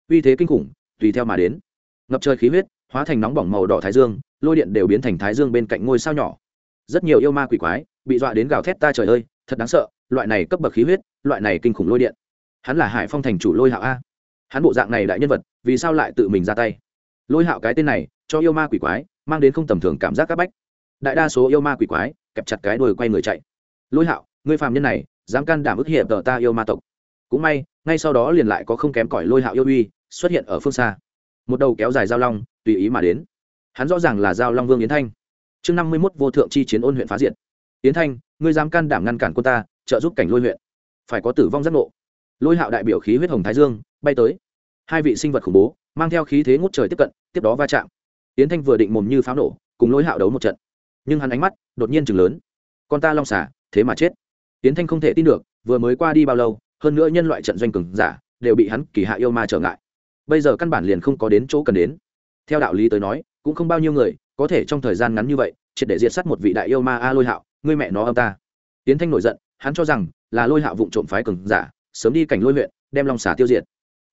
Uy thế kinh khủng, tùy theo mà đến. Ngập trời khí huyết hóa thành nóng bỏng màu đỏ thái dương, lôi điện đều biến thành thái dương bên cạnh ngôi sao nhỏ. Rất nhiều yêu ma quỷ quái bị dọa đến gào thét ta trời ơi, thật đáng sợ, loại này cấp bậc khí huyết, loại này kinh khủng lôi điện. Hắn là hải phong thành chủ lôi hạo a. Hắn bộ dạng này đại nhân vật, vì sao lại tự mình ra tay? Lôi hạo cái tên này, cho yêu ma quỷ quái, mang đến không tầm thường cảm giác c áp bách. Đại đa số yêu ma quỷ quái, kẹp chặt cái đuôi quay người chạy. Lôi hạo người phàm nhân này, dám can đảm ức hiệp tờ ta yêu ma tộc. Cũng may, ngay sau đó liền lại có không kém cỏi lôi hạo yêu uy, xuất hiện ở phương xa. Một đầu kéo dài giao long tùy ý mà đến. Hắn rõ ràng là giao long vương yến thanh. Chương năm mươi mốt, vô thượng chi chiến ôn huyện phá diệt. Yến thanh, ngươi dám can đảm ngăn cản quân ta, trợ giúp cảnh lôi huyện. Phải có tử vong giác ngộ. Lôi hạo đại biểu khí huyết hồng thái dương, bay tới. Hai vị sinh vật khủng bố, mang theo khí thế ngút trời tiếp cận, tiếp đó va chạm. Yến thanh vừa định mồm như pháo nổ, cùng lôi hạo đấu một trận. Nhưng hắn ánh mắt đột nhiên chừng lớn. Con ta long xả thế mà chết. Yến thanh không thể tin được, vừa mới qua đi bao lâu, hơn nữa nhân loại trận doanh cường giả, đều bị hắn kỳ hạ yêu ma trở ngại. Bây giờ căn bản liền không có đến chỗ cần đến theo đạo lý tới nói, cũng không bao nhiêu người có thể trong thời gian ngắn như vậy triệt để diệt sát một vị đại yêu ma a lôi hạo, ngươi mẹ nó âm ta. Tiến thanh nổi giận, hắn cho rằng là lôi hạo vụ trộm phái cường giả, sớm đi cảnh lôi huyện, đem long xả tiêu diệt.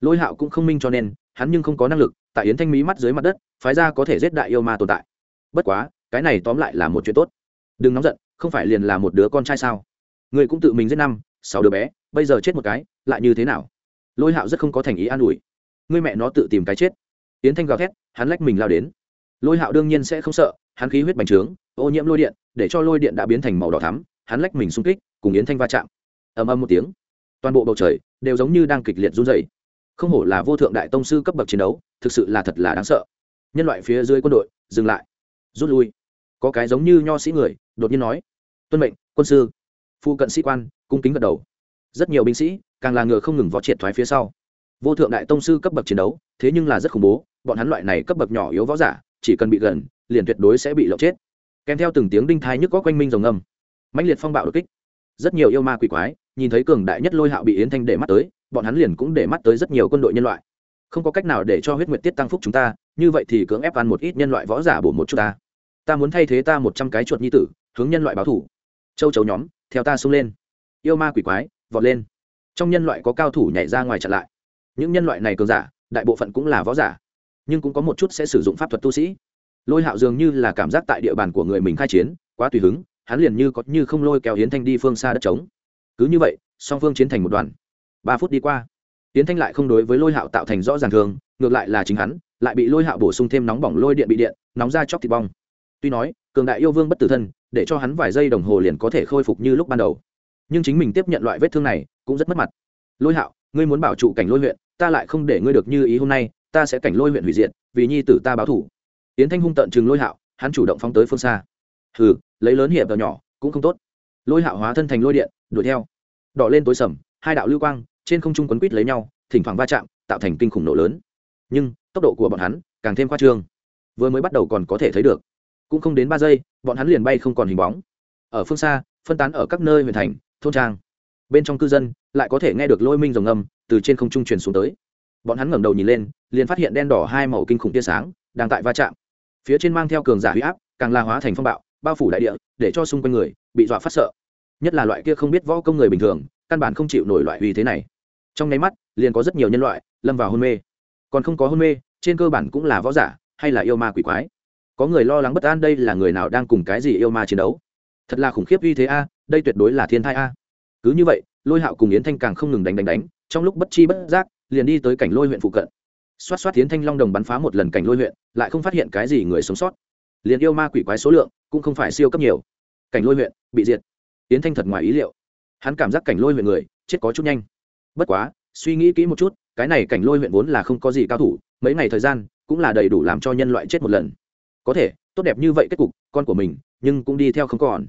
Lôi hạo cũng không minh cho nên, hắn nhưng không có năng lực, tại yến thanh mỹ mắt dưới mặt đất, phái ra có thể giết đại yêu ma tồn tại. Bất quá, cái này tóm lại là một chuyện tốt. Đừng nóng giận, không phải liền là một đứa con trai sao? Người cũng tự mình giết năm, sáu đứa bé, bây giờ chết một cái, lại như thế nào? Lôi hạo rất không có thành ý an ủi. Người mẹ nó tự tìm cái chết yến thanh gào thét, hắn lách mình lao đến. Lôi hạo đương nhiên sẽ không sợ, hắn khí huyết bành trướng, ô nhiễm lôi điện, để cho lôi điện đã biến thành màu đỏ thắm, hắn lách mình xung kích, cùng yến thanh va chạm. Ầm ầm một tiếng, toàn bộ bầu trời đều giống như đang kịch liệt run dày không hổ là vô thượng đại tông sư cấp bậc chiến đấu, thực sự là thật là đáng sợ. Nhân loại phía dưới quân đội, dừng lại, rút lui. Có cái giống như nho sĩ người, đột nhiên nói, tuân mệnh, quân sư. Phụ cận sĩ quan, cung kính gật đầu. Rất nhiều binh sĩ, càng là ngựa không ngừng võ triệt thoái phía sau vô thượng đại tông sư cấp bậc chiến đấu, thế nhưng là rất khủng bố, bọn hắn loại này cấp bậc nhỏ yếu võ giả, chỉ cần bị gần, liền tuyệt đối sẽ bị lộng chết. Kèm theo từng tiếng đinh thai nhức có quanh minh rồng ngầm, mãnh liệt phong bạo đột kích. Rất nhiều yêu ma quỷ quái, nhìn thấy cường đại nhất lôi hạo bị yến thanh để mắt tới, bọn hắn liền cũng để mắt tới rất nhiều quân đội nhân loại. Không có cách nào để cho huyết nguyệt tiết tăng phúc chúng ta, như vậy thì cưỡng ép ăn một ít nhân loại võ giả bổ một chút ta. Ta muốn thay thế ta một trăm cái chuột nhi tử, hướng nhân loại báo thủ. Châu chấu nhóm, theo ta xông lên. Yêu ma quỷ quái, vọt lên. Trong nhân loại có cao thủ nhảy ra ngoài chặn lại những nhân loại này cường giả, đại bộ phận cũng là võ giả, nhưng cũng có một chút sẽ sử dụng pháp thuật tu sĩ. Lôi hạo dường như là cảm giác tại địa bàn của người mình khai chiến, quá tùy hứng, hắn liền như có như không lôi kéo hiến thanh đi phương xa đất trống. Cứ như vậy, song phương chiến thành một đoàn. Ba phút đi qua hiến thanh lại không đối với lôi hạo tạo thành rõ ràng thường, ngược lại là chính hắn, lại bị lôi hạo bổ sung thêm nóng bỏng lôi điện bị điện, nóng ra chóc thịt bong. Tuy nói, cường đại yêu vương bất tử thân, để cho hắn vài giây đồng hồ liền có thể khôi phục như lúc ban đầu. Nhưng chính mình tiếp nhận loại vết thương này, cũng rất mất mặt. Lôi hạo, ngươi muốn bảo trụ cảnh lôi huyện ta lại không để ngươi được như ý hôm nay, ta sẽ cảnh lôi huyện hủy diệt, vì nhi tử ta báo thủ. Yến thanh hung tận chừng lôi hạo, hắn chủ động phóng tới phương xa. Hừ, lấy lớn hiệp vào nhỏ, cũng không tốt. Lôi hạo hóa thân thành lôi điện, đuổi theo. Đỏ lên tối sầm, hai đạo lưu quang, trên không trung quấn quýt lấy nhau, thỉnh thoảng va chạm, tạo thành kinh khủng nổ lớn. Nhưng, tốc độ của bọn hắn càng thêm khoa trương. Vừa mới bắt đầu còn có thể thấy được. Cũng không đến ba giây, bọn hắn liền bay không còn hình bóng. Ở phương xa, phân tán ở các nơi huyện thành, thôn trang bên trong cư dân lại có thể nghe được lôi minh rồng âm từ trên không trung truyền xuống tới. Bọn hắn ngẩng đầu nhìn lên, liền phát hiện đen đỏ hai màu kinh khủng tia sáng đang tại va chạm. Phía trên mang theo cường giả huy áp, càng la hóa thành phong bạo, bao phủ đại địa, để cho xung quanh người bị dọa phát sợ. Nhất là loại kia không biết võ công người bình thường, căn bản không chịu nổi loại uy thế này. Trong nháy mắt, liền có rất nhiều nhân loại lâm vào hôn mê. Còn không có hôn mê, trên cơ bản cũng là võ giả hay là yêu ma quỷ quái. Có người lo lắng bất an đây là người nào đang cùng cái gì yêu ma chiến đấu. Thật là khủng khiếp uy thế a, đây tuyệt đối là thiên thai a cứ như vậy, lôi hạo cùng yến thanh càng không ngừng đánh đánh đánh, trong lúc bất chi bất giác, liền đi tới cảnh lôi huyện phụ cận. Xoát xoát yến thanh long đồng bắn phá một lần cảnh lôi huyện, lại không phát hiện cái gì người sống sót. Liền yêu ma quỷ quái số lượng, cũng không phải siêu cấp nhiều. Cảnh lôi huyện, bị diệt. Yến thanh thật ngoài ý liệu. Hắn cảm giác cảnh lôi huyện người, chết có chút nhanh. Bất quá, suy nghĩ kỹ một chút, cái này cảnh lôi huyện vốn là không có gì cao thủ, mấy ngày thời gian, cũng là đầy đủ làm cho nhân loại chết một lần. Có thể, tốt đẹp như vậy kết cục, con của mình, nhưng cũng đi theo không còn.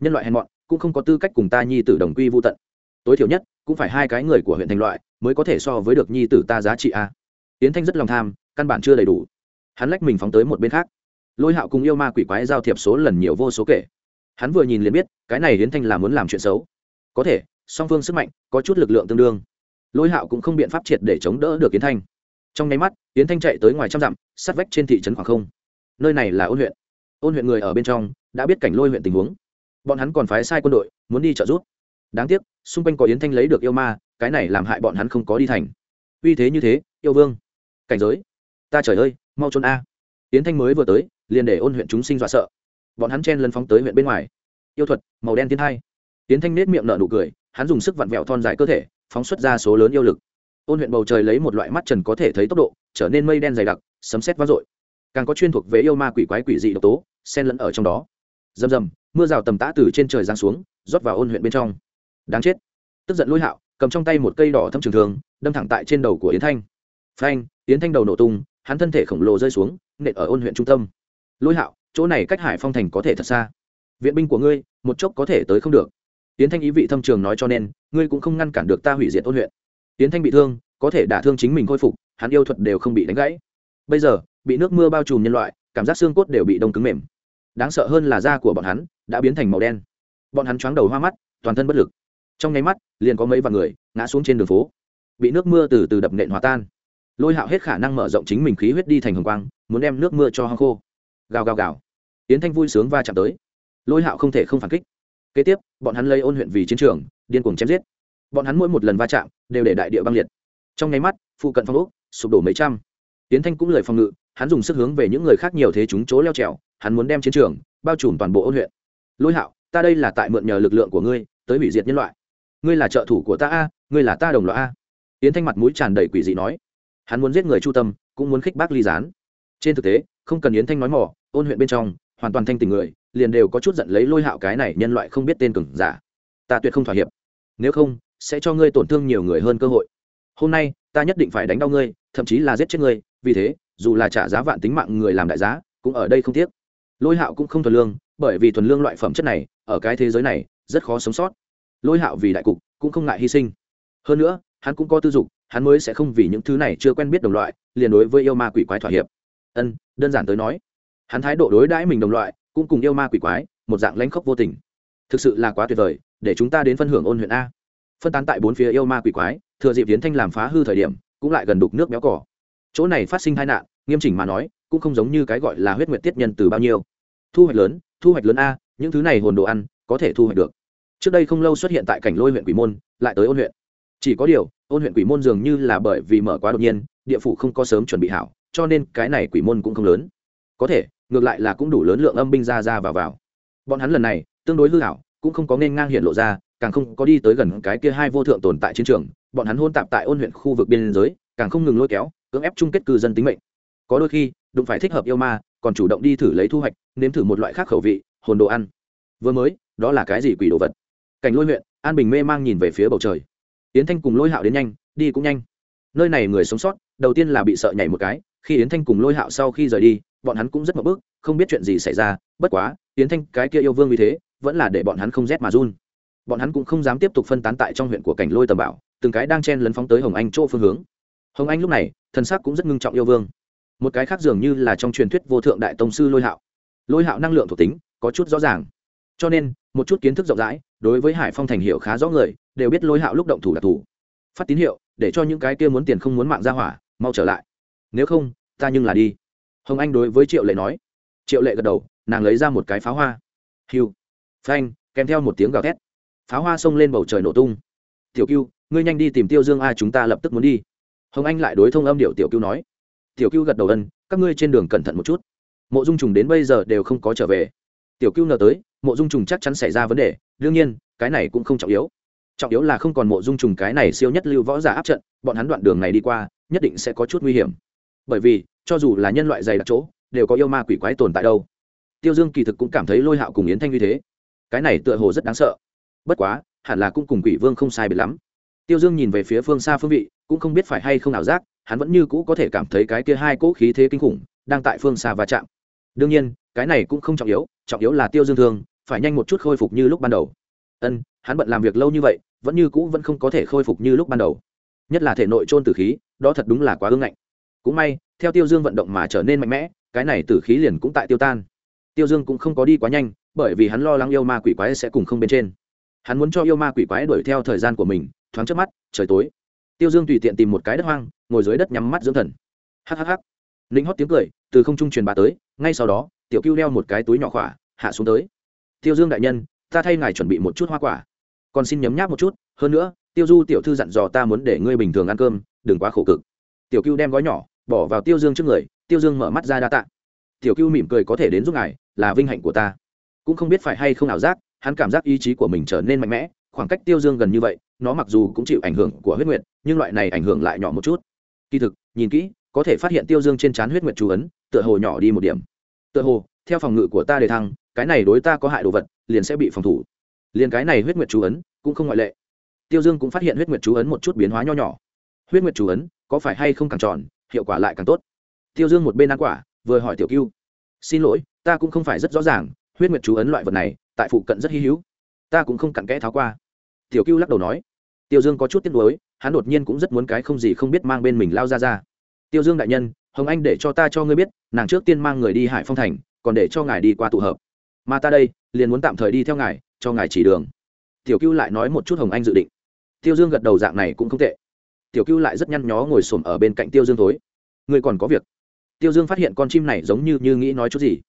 Nhân loại hèn mọn cũng không có tư cách cùng ta nhi tử đồng quy vô tận. Tối thiểu nhất, cũng phải hai cái người của huyện thành loại, mới có thể so với được nhi tử ta giá trị a. Yến thanh rất lòng tham, căn bản chưa đầy đủ. Hắn lách mình phóng tới một bên khác. Lôi hạo cùng yêu ma quỷ quái giao thiệp số lần nhiều vô số kể. Hắn vừa nhìn liền biết, cái này yến thanh là muốn làm chuyện xấu. Có thể, song phương sức mạnh, có chút lực lượng tương đương. Lôi hạo cũng không biện pháp triệt để chống đỡ được yến thanh. Trong nháy mắt, yến thanh chạy tới ngoài trăm dặm, sát vách trên thị trấn khoảng không. Nơi này là ôn huyện. Ôn huyện người ở bên trong, đã biết cảnh lôi huyện tình huống bọn hắn còn phái sai quân đội, muốn đi trợ giúp. Đáng tiếc, xung quanh có yến thanh lấy được yêu ma, cái này làm hại bọn hắn không có đi thành. Uy thế như thế, yêu vương. Cảnh giới. Ta trời ơi, mau trốn a. Yến thanh mới vừa tới, liền để ôn huyện chúng sinh dọa sợ. Bọn hắn chen lân phóng tới huyện bên ngoài. Yêu thuật, màu đen tiến hai. Yến thanh nết miệng nở nụ cười, hắn dùng sức vặn vẹo thon dài cơ thể, phóng xuất ra số lớn yêu lực. Ôn huyện bầu trời lấy một loại mắt trần có thể thấy tốc độ, trở nên mây đen dày đặc, sấm xét vang dội. Càng có chuyên thuộc về yêu ma quỷ quái quỷ dị độc tố, xen lẫn ở trong đó rầm rầm, mưa rào tầm tã từ trên trời giáng xuống, rót vào ôn huyện bên trong. Đáng chết. Tức giận lôi hạo, cầm trong tay một cây đỏ thâm trường thường đâm thẳng tại trên đầu của yến thanh. Phanh, yến thanh đầu nổ tung, hắn thân thể khổng lồ rơi xuống, nện ở ôn huyện trung tâm. Lôi hạo, chỗ này cách hải phong thành có thể thật xa. Viện binh của ngươi, một chốc có thể tới không được. Yến thanh ý vị thâm trường nói cho nên, ngươi cũng không ngăn cản được ta hủy diệt ôn huyện. Yến thanh bị thương, có thể đả thương chính mình khôi phục, hắn yêu thuật đều không bị đánh gãy. Bây giờ, bị nước mưa bao trùm nhân loại, cảm giác xương cốt đều bị đông cứng mềm đáng sợ hơn là da của bọn hắn đã biến thành màu đen. Bọn hắn choáng đầu hoa mắt, toàn thân bất lực. Trong nháy mắt, liền có mấy vạn người ngã xuống trên đường phố. Bị nước mưa từ từ đập nện hòa tan. Lôi hạo hết khả năng mở rộng chính mình khí huyết đi thành hồng quang, muốn đem nước mưa cho hăng khô. Gào gào gào. Yến thanh vui sướng va chạm tới. Lôi hạo không thể không phản kích. Kế tiếp, bọn hắn lấy ôn huyện vì chiến trường, điên cuồng chém giết. Bọn hắn mỗi một lần va chạm, đều để đại địa băng liệt. Trong nháy mắt, phụ cận phong úc sụp đổ mấy trăm. Yến thanh cũng lời phòng ngự, hắn dùng sức hướng về những người khác nhiều thế chúng chỗ leo trèo hắn muốn đem chiến trường bao trùm toàn bộ ôn huyện. Lôi hạo, ta đây là tại mượn nhờ lực lượng của ngươi, tới hủy diệt nhân loại. Ngươi là trợ thủ của ta a, ngươi là ta đồng loại a. Yến thanh mặt mũi tràn đầy quỷ dị nói. Hắn muốn giết người chu tâm, cũng muốn khích bác ly gián. Trên thực tế, không cần yến thanh nói mỏ ôn huyện bên trong, hoàn toàn thanh tình người, liền đều có chút giận lấy lôi hạo cái này nhân loại không biết tên cừng giả. Ta tuyệt không thỏa hiệp. Nếu không, sẽ cho ngươi tổn thương nhiều người hơn cơ hội. Hôm nay, ta nhất định phải đánh đau ngươi, thậm chí là giết chết ngươi, vì thế, dù là trả giá vạn tính mạng người làm đại giá, cũng ở đây không tiếc lôi hạo cũng không thuần lương, bởi vì thuần lương loại phẩm chất này, ở cái thế giới này, rất khó sống sót. Lôi hạo vì đại cục, cũng không ngại hy sinh. Hơn nữa, hắn cũng có tư dục, hắn mới sẽ không vì những thứ này chưa quen biết đồng loại, liền đối với yêu ma quỷ quái thỏa hiệp. Ân, đơn giản tới nói, hắn thái độ đối đãi mình đồng loại, cũng cùng yêu ma quỷ quái, một dạng lãnh khốc vô tình. Thực sự là quá tuyệt vời, để chúng ta đến phân hưởng ôn huyện a. Phân tán tại bốn phía yêu ma quỷ quái, thừa dịp tiến thanh làm phá hư thời điểm, cũng lại gần đục nước béo cỏ. Chỗ này phát sinh tai nạn, nghiêm chỉnh mà nói cũng không giống như cái gọi là huyết nguyệt tiết nhân từ bao nhiêu. Thu hoạch lớn, thu hoạch lớn a, những thứ này hồn đồ ăn, có thể thu hoạch được. Trước đây không lâu xuất hiện tại cảnh lôi huyện quỷ môn, lại tới ôn huyện. Chỉ có điều, ôn huyện quỷ môn dường như là bởi vì mở quá đột nhiên, địa phủ không có sớm chuẩn bị hảo, cho nên cái này quỷ môn cũng không lớn. Có thể, ngược lại là cũng đủ lớn lượng âm binh ra ra vào vào. Bọn hắn lần này, tương đối hư hảo, cũng không có nên ngang hiện lộ ra, càng không có đi tới gần cái kia hai vô thượng tồn tại chiến trường. Bọn hắn hôn tạp tại ôn huyện khu vực biên giới, càng không ngừng lôi kéo, cưỡng ép chung kết cư dân tính mệnh có đôi khi, đụng phải thích hợp yêu ma, còn chủ động đi thử lấy thu hoạch, nếm thử một loại khác khẩu vị, hồn đồ ăn. Vừa mới, đó là cái gì quỷ đồ vật? Cảnh lôi huyện, an bình mê mang nhìn về phía bầu trời. Yến thanh cùng lôi hạo đến nhanh, đi cũng nhanh. Nơi này người sống sót, đầu tiên là bị sợ nhảy một cái, khi yến thanh cùng lôi hạo sau khi rời đi, bọn hắn cũng rất mập bước, không biết chuyện gì xảy ra, bất quá, yến thanh, cái kia yêu vương vì thế, vẫn là để bọn hắn không rét mà run. Bọn hắn cũng không dám tiếp tục phân tán tại trong huyện của cảnh lôi tầm bảo, từng cái đang chen lấn phóng tới hồng anh chỗ phương hướng. Hồng anh lúc này thân xác cũng rất ngưng trọng yêu vương một cái khác dường như là trong truyền thuyết vô thượng đại tông sư lôi hạo. Lôi hạo năng lượng thuộc tính, có chút rõ ràng. Cho nên, một chút kiến thức rộng rãi, đối với hải phong thành hiệu khá rõ người, đều biết lôi hạo lúc động thủ đặc thủ. Phát tín hiệu, để cho những cái kia muốn tiền không muốn mạng ra hỏa, mau trở lại. Nếu không, ta nhưng là đi. Hồng anh đối với triệu lệ nói. Triệu lệ gật đầu, nàng lấy ra một cái pháo hoa. Hiu phanh, kèm theo một tiếng gào thét. Pháo hoa xông lên bầu trời nổ tung. Tiểu cưu ngươi nhanh đi tìm tiêu dương a, chúng ta lập tức muốn đi. Hồng anh lại đối thông âm điệu tiểu cưu nói tiểu cưu gật đầu ân, các ngươi trên đường cẩn thận một chút. Mộ dung trùng đến bây giờ đều không có trở về. Tiểu cưu nở tới, mộ dung trùng chắc chắn xảy ra vấn đề, đương nhiên, cái này cũng không trọng yếu. Trọng yếu là không còn mộ dung trùng cái này siêu nhất lưu võ giả áp trận, bọn hắn đoạn đường này đi qua, nhất định sẽ có chút nguy hiểm. Bởi vì, cho dù là nhân loại dày đặc chỗ, đều có yêu ma quỷ quái tồn tại đâu. Tiêu dương kỳ thực cũng cảm thấy lôi hạo cùng yến thanh như thế. Cái này tựa hồ rất đáng sợ. Bất quá, hẳn là cũng cùng quỷ vương không sai biệt lắm. Tiêu dương nhìn về phía phương xa phương vị, cũng không biết phải hay không ảo giác hắn vẫn như cũ có thể cảm thấy cái kia hai cỗ khí thế kinh khủng đang tại phương xa va chạm. Đương nhiên, cái này cũng không trọng yếu trọng yếu là tiêu dương thương, phải nhanh một chút khôi phục như lúc ban đầu. Ân, hắn bận làm việc lâu như vậy, vẫn như cũ vẫn không có thể khôi phục như lúc ban đầu. Nhất là thể nội trôn tử khí, đó thật đúng là quá ưng ngạnh. Cũng may, theo tiêu dương vận động mà trở nên mạnh mẽ, cái này tử khí liền cũng tại tiêu tan. Tiêu dương cũng không có đi quá nhanh, bởi vì hắn lo lắng yêu ma quỷ quái sẽ cùng không bên trên. Hắn muốn cho yêu ma quỷ quái đuổi theo thời gian của mình, thoáng trước mắt, trời tối. Tiêu dương tùy tiện tìm một cái đất hoang ngồi dưới đất nhắm mắt dưỡng thần. Hhh ninh hót tiếng cười từ không trung truyền bá tới, ngay sau đó, tiểu cưu đeo một cái túi nhỏ khỏa, hạ xuống tới. Tiêu dương đại nhân, ta thay ngài chuẩn bị một chút hoa quả. Còn xin nhấm nháp một chút, hơn nữa, tiêu du tiểu thư dặn dò ta muốn để ngươi bình thường ăn cơm, đừng quá khổ cực. Tiểu cưu đem gói nhỏ bỏ vào tiêu dương trước người, tiêu dương mở mắt ra đa tạ. Tiểu cưu mỉm cười có thể đến giúp ngài, là vinh hạnh của ta. Cũng không biết phải hay không ảo giác, hắn cảm giác ý chí của mình trở nên mạnh mẽ, khoảng cách tiêu dương gần như vậy, nó mặc dù cũng chịu ảnh hưởng của huyết nguyệt, nhưng loại này ảnh hưởng lại nhỏ một chút kỳ thực, nhìn kỹ, có thể phát hiện tiêu dương trên trán huyết nguyệt chú ấn, tựa hồ nhỏ đi một điểm. Tựa hồ, theo phòng ngự của ta đề thăng, cái này đối ta có hại đồ vật, liền sẽ bị phòng thủ. Liền cái này huyết nguyệt chú ấn, cũng không ngoại lệ. Tiêu dương cũng phát hiện huyết nguyệt chú ấn một chút biến hóa nho nhỏ. Huyết nguyệt chú ấn, có phải hay không càng tròn, hiệu quả lại càng tốt. Tiêu dương một bên ăn quả, vừa hỏi tiểu cưu. Xin lỗi, ta cũng không phải rất rõ ràng, huyết nguyệt chú ấn loại vật này, tại phụ cận rất hy hữu. Ta cũng không cặn kẽ tháo qua. Tiểu cưu lắc đầu nói. Tiêu dương có chút tiếc nuối hắn đột nhiên cũng rất muốn cái không gì không biết mang bên mình lao ra ra. Tiêu dương đại nhân, hồng anh để cho ta cho ngươi biết, nàng trước tiên mang người đi hải phong thành, còn để cho ngài đi qua tụ hợp. Mà ta đây, liền muốn tạm thời đi theo ngài, cho ngài chỉ đường. Tiểu cưu lại nói một chút hồng anh dự định. Tiêu dương gật đầu dạng này cũng không tệ. Tiểu cưu lại rất nhăn nhó ngồi s ổ m ở bên cạnh tiêu dương thối. Ngươi còn có việc. Tiêu dương phát hiện con chim này giống như như nghĩ nói chút gì.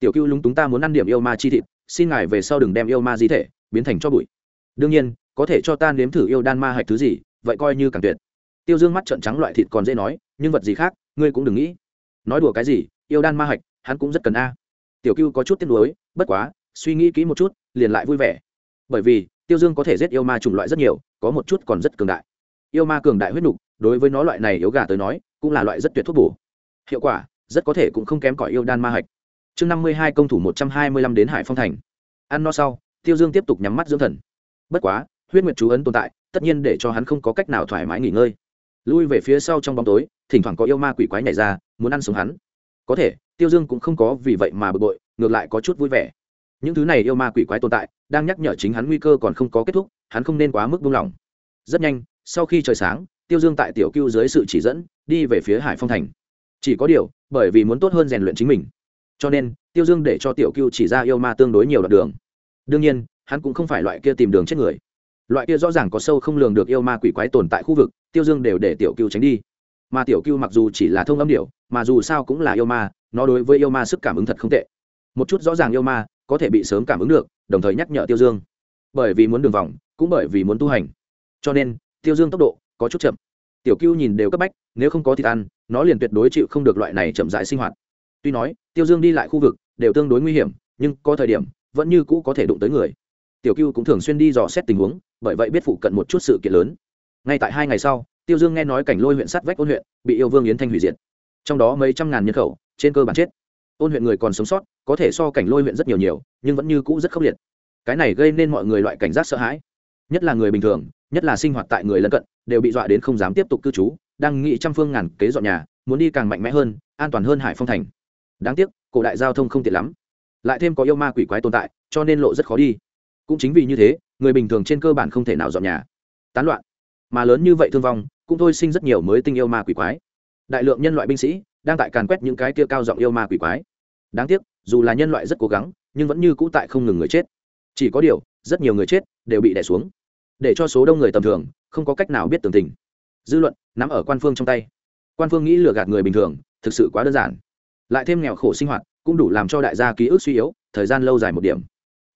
Tiểu cưu lúng túng ta muốn ăn điểm yêu ma chi thịt, xin ngài về sau đừng đem yêu ma di thể, biến thành cho bụi. Đương nhiên, có thể cho ta nếm thử yêu đan ma hạch thứ gì vậy coi như càng tuyệt. Tiêu dương mắt trợn trắng loại thịt còn dễ nói, nhưng vật gì khác, ngươi cũng đừng nghĩ. Nói đùa cái gì, yêu đan ma hạch, hắn cũng rất cần a. Tiểu cưu có chút tiếc nuối, bất quá, suy nghĩ kỹ một chút, liền lại vui vẻ. Bởi vì, tiêu dương có thể giết yêu ma chủng loại rất nhiều, có một chút còn rất cường đại. Yêu ma cường đại huyết nục, đối với nó loại này yếu gà tới nói, cũng là loại rất tuyệt thuốc bổ. Hiệu quả, rất có thể cũng không kém cỏi yêu đan ma hạch. Chương năm mươi hai công thủ một trăm hai mươi lăm đến hải phong thành. Ăn no sau, tiêu dương tiếp tục nhắm mắt dưỡng thần. Bất quá, huyết nguyệt chú ấn tồn tại tất nhiên để cho hắn không có cách nào thoải mái nghỉ ngơi. Lui về phía sau trong bóng tối, thỉnh thoảng có yêu ma quỷ quái nhảy ra, muốn ăn sống hắn. Có thể, tiêu dương cũng không có vì vậy mà bực bội, ngược lại có chút vui vẻ. Những thứ này yêu ma quỷ quái tồn tại, đang nhắc nhở chính hắn nguy cơ còn không có kết thúc, hắn không nên quá mức buông lỏng. Rất nhanh, sau khi trời sáng, tiêu dương tại tiểu cưu dưới sự chỉ dẫn, đi về phía hải phong thành. Chỉ có điều, bởi vì muốn tốt hơn rèn luyện chính mình. Cho nên, tiêu dương để cho tiểu cưu chỉ ra yêu ma tương đối nhiều đoạn đường. Đương nhiên, hắn cũng không phải loại kia tìm đường chết người loại kia rõ ràng có sâu không lường được yêu ma quỷ quái tồn tại khu vực, tiêu dương đều để tiểu cưu tránh đi. Mà tiểu cưu mặc dù chỉ là thông âm điệu mà dù sao cũng là yêu ma, nó đối với yêu ma sức cảm ứng thật không tệ. Một chút rõ ràng yêu ma có thể bị sớm cảm ứng được, đồng thời nhắc nhở tiêu dương. Bởi vì muốn đường vòng, cũng bởi vì muốn tu hành. Cho nên, tiêu dương tốc độ có chút chậm. Tiểu cưu nhìn đều cấp bách, nếu không có thịt ăn, nó liền tuyệt đối chịu không được loại này chậm dại sinh hoạt. Tuy nói, tiêu dương đi lại khu vực đều tương đối nguy hiểm, nhưng có thời điểm vẫn như cũ có thể đụng tới người. Tiểu cưu cũng thường xuyên đi dò xét tình huống bởi vậy biết phụ cận một chút sự kiện lớn. Ngay tại hai ngày sau, tiêu dương nghe nói cảnh lôi huyện sát vách ôn huyện, bị yêu vương yến thanh hủy diệt. Trong đó mấy trăm ngàn nhân khẩu, trên cơ bản chết. Ôn huyện người còn sống sót, có thể so cảnh lôi huyện rất nhiều nhiều, nhưng vẫn như cũ rất khốc liệt. Cái này gây nên mọi người loại cảnh giác sợ hãi. Nhất là người bình thường, nhất là sinh hoạt tại người lân cận, đều bị dọa đến không dám tiếp tục cư trú, đang nghĩ trăm phương ngàn kế dọn nhà, muốn đi càng mạnh mẽ hơn, an toàn hơn hải phong thành. Đáng tiếc, cổ đại giao thông không tiện lắm. Lại thêm có yêu ma quỷ quái tồn tại, cho nên lộ rất khó đi cũng chính vì như thế, người bình thường trên cơ bản không thể nào dọn nhà. Tán loạn. Mà lớn như vậy thương vong, cũng thôi sinh rất nhiều mới tinh yêu ma quỷ quái. Đại lượng nhân loại binh sĩ đang tại càn quét những cái kia cao giọng yêu ma quỷ quái. Đáng tiếc, dù là nhân loại rất cố gắng, nhưng vẫn như cũ tại không ngừng người chết. Chỉ có điều, rất nhiều người chết đều bị đẻ xuống. Để cho số đông người tầm thường, không có cách nào biết tường tình. Dư luận nắm ở quan phương trong tay. Quan phương nghĩ lừa gạt người bình thường, thực sự quá đơn giản. Lại thêm nghèo khổ sinh hoạt, cũng đủ làm cho đại gia ký ức suy yếu, thời gian lâu dài một điểm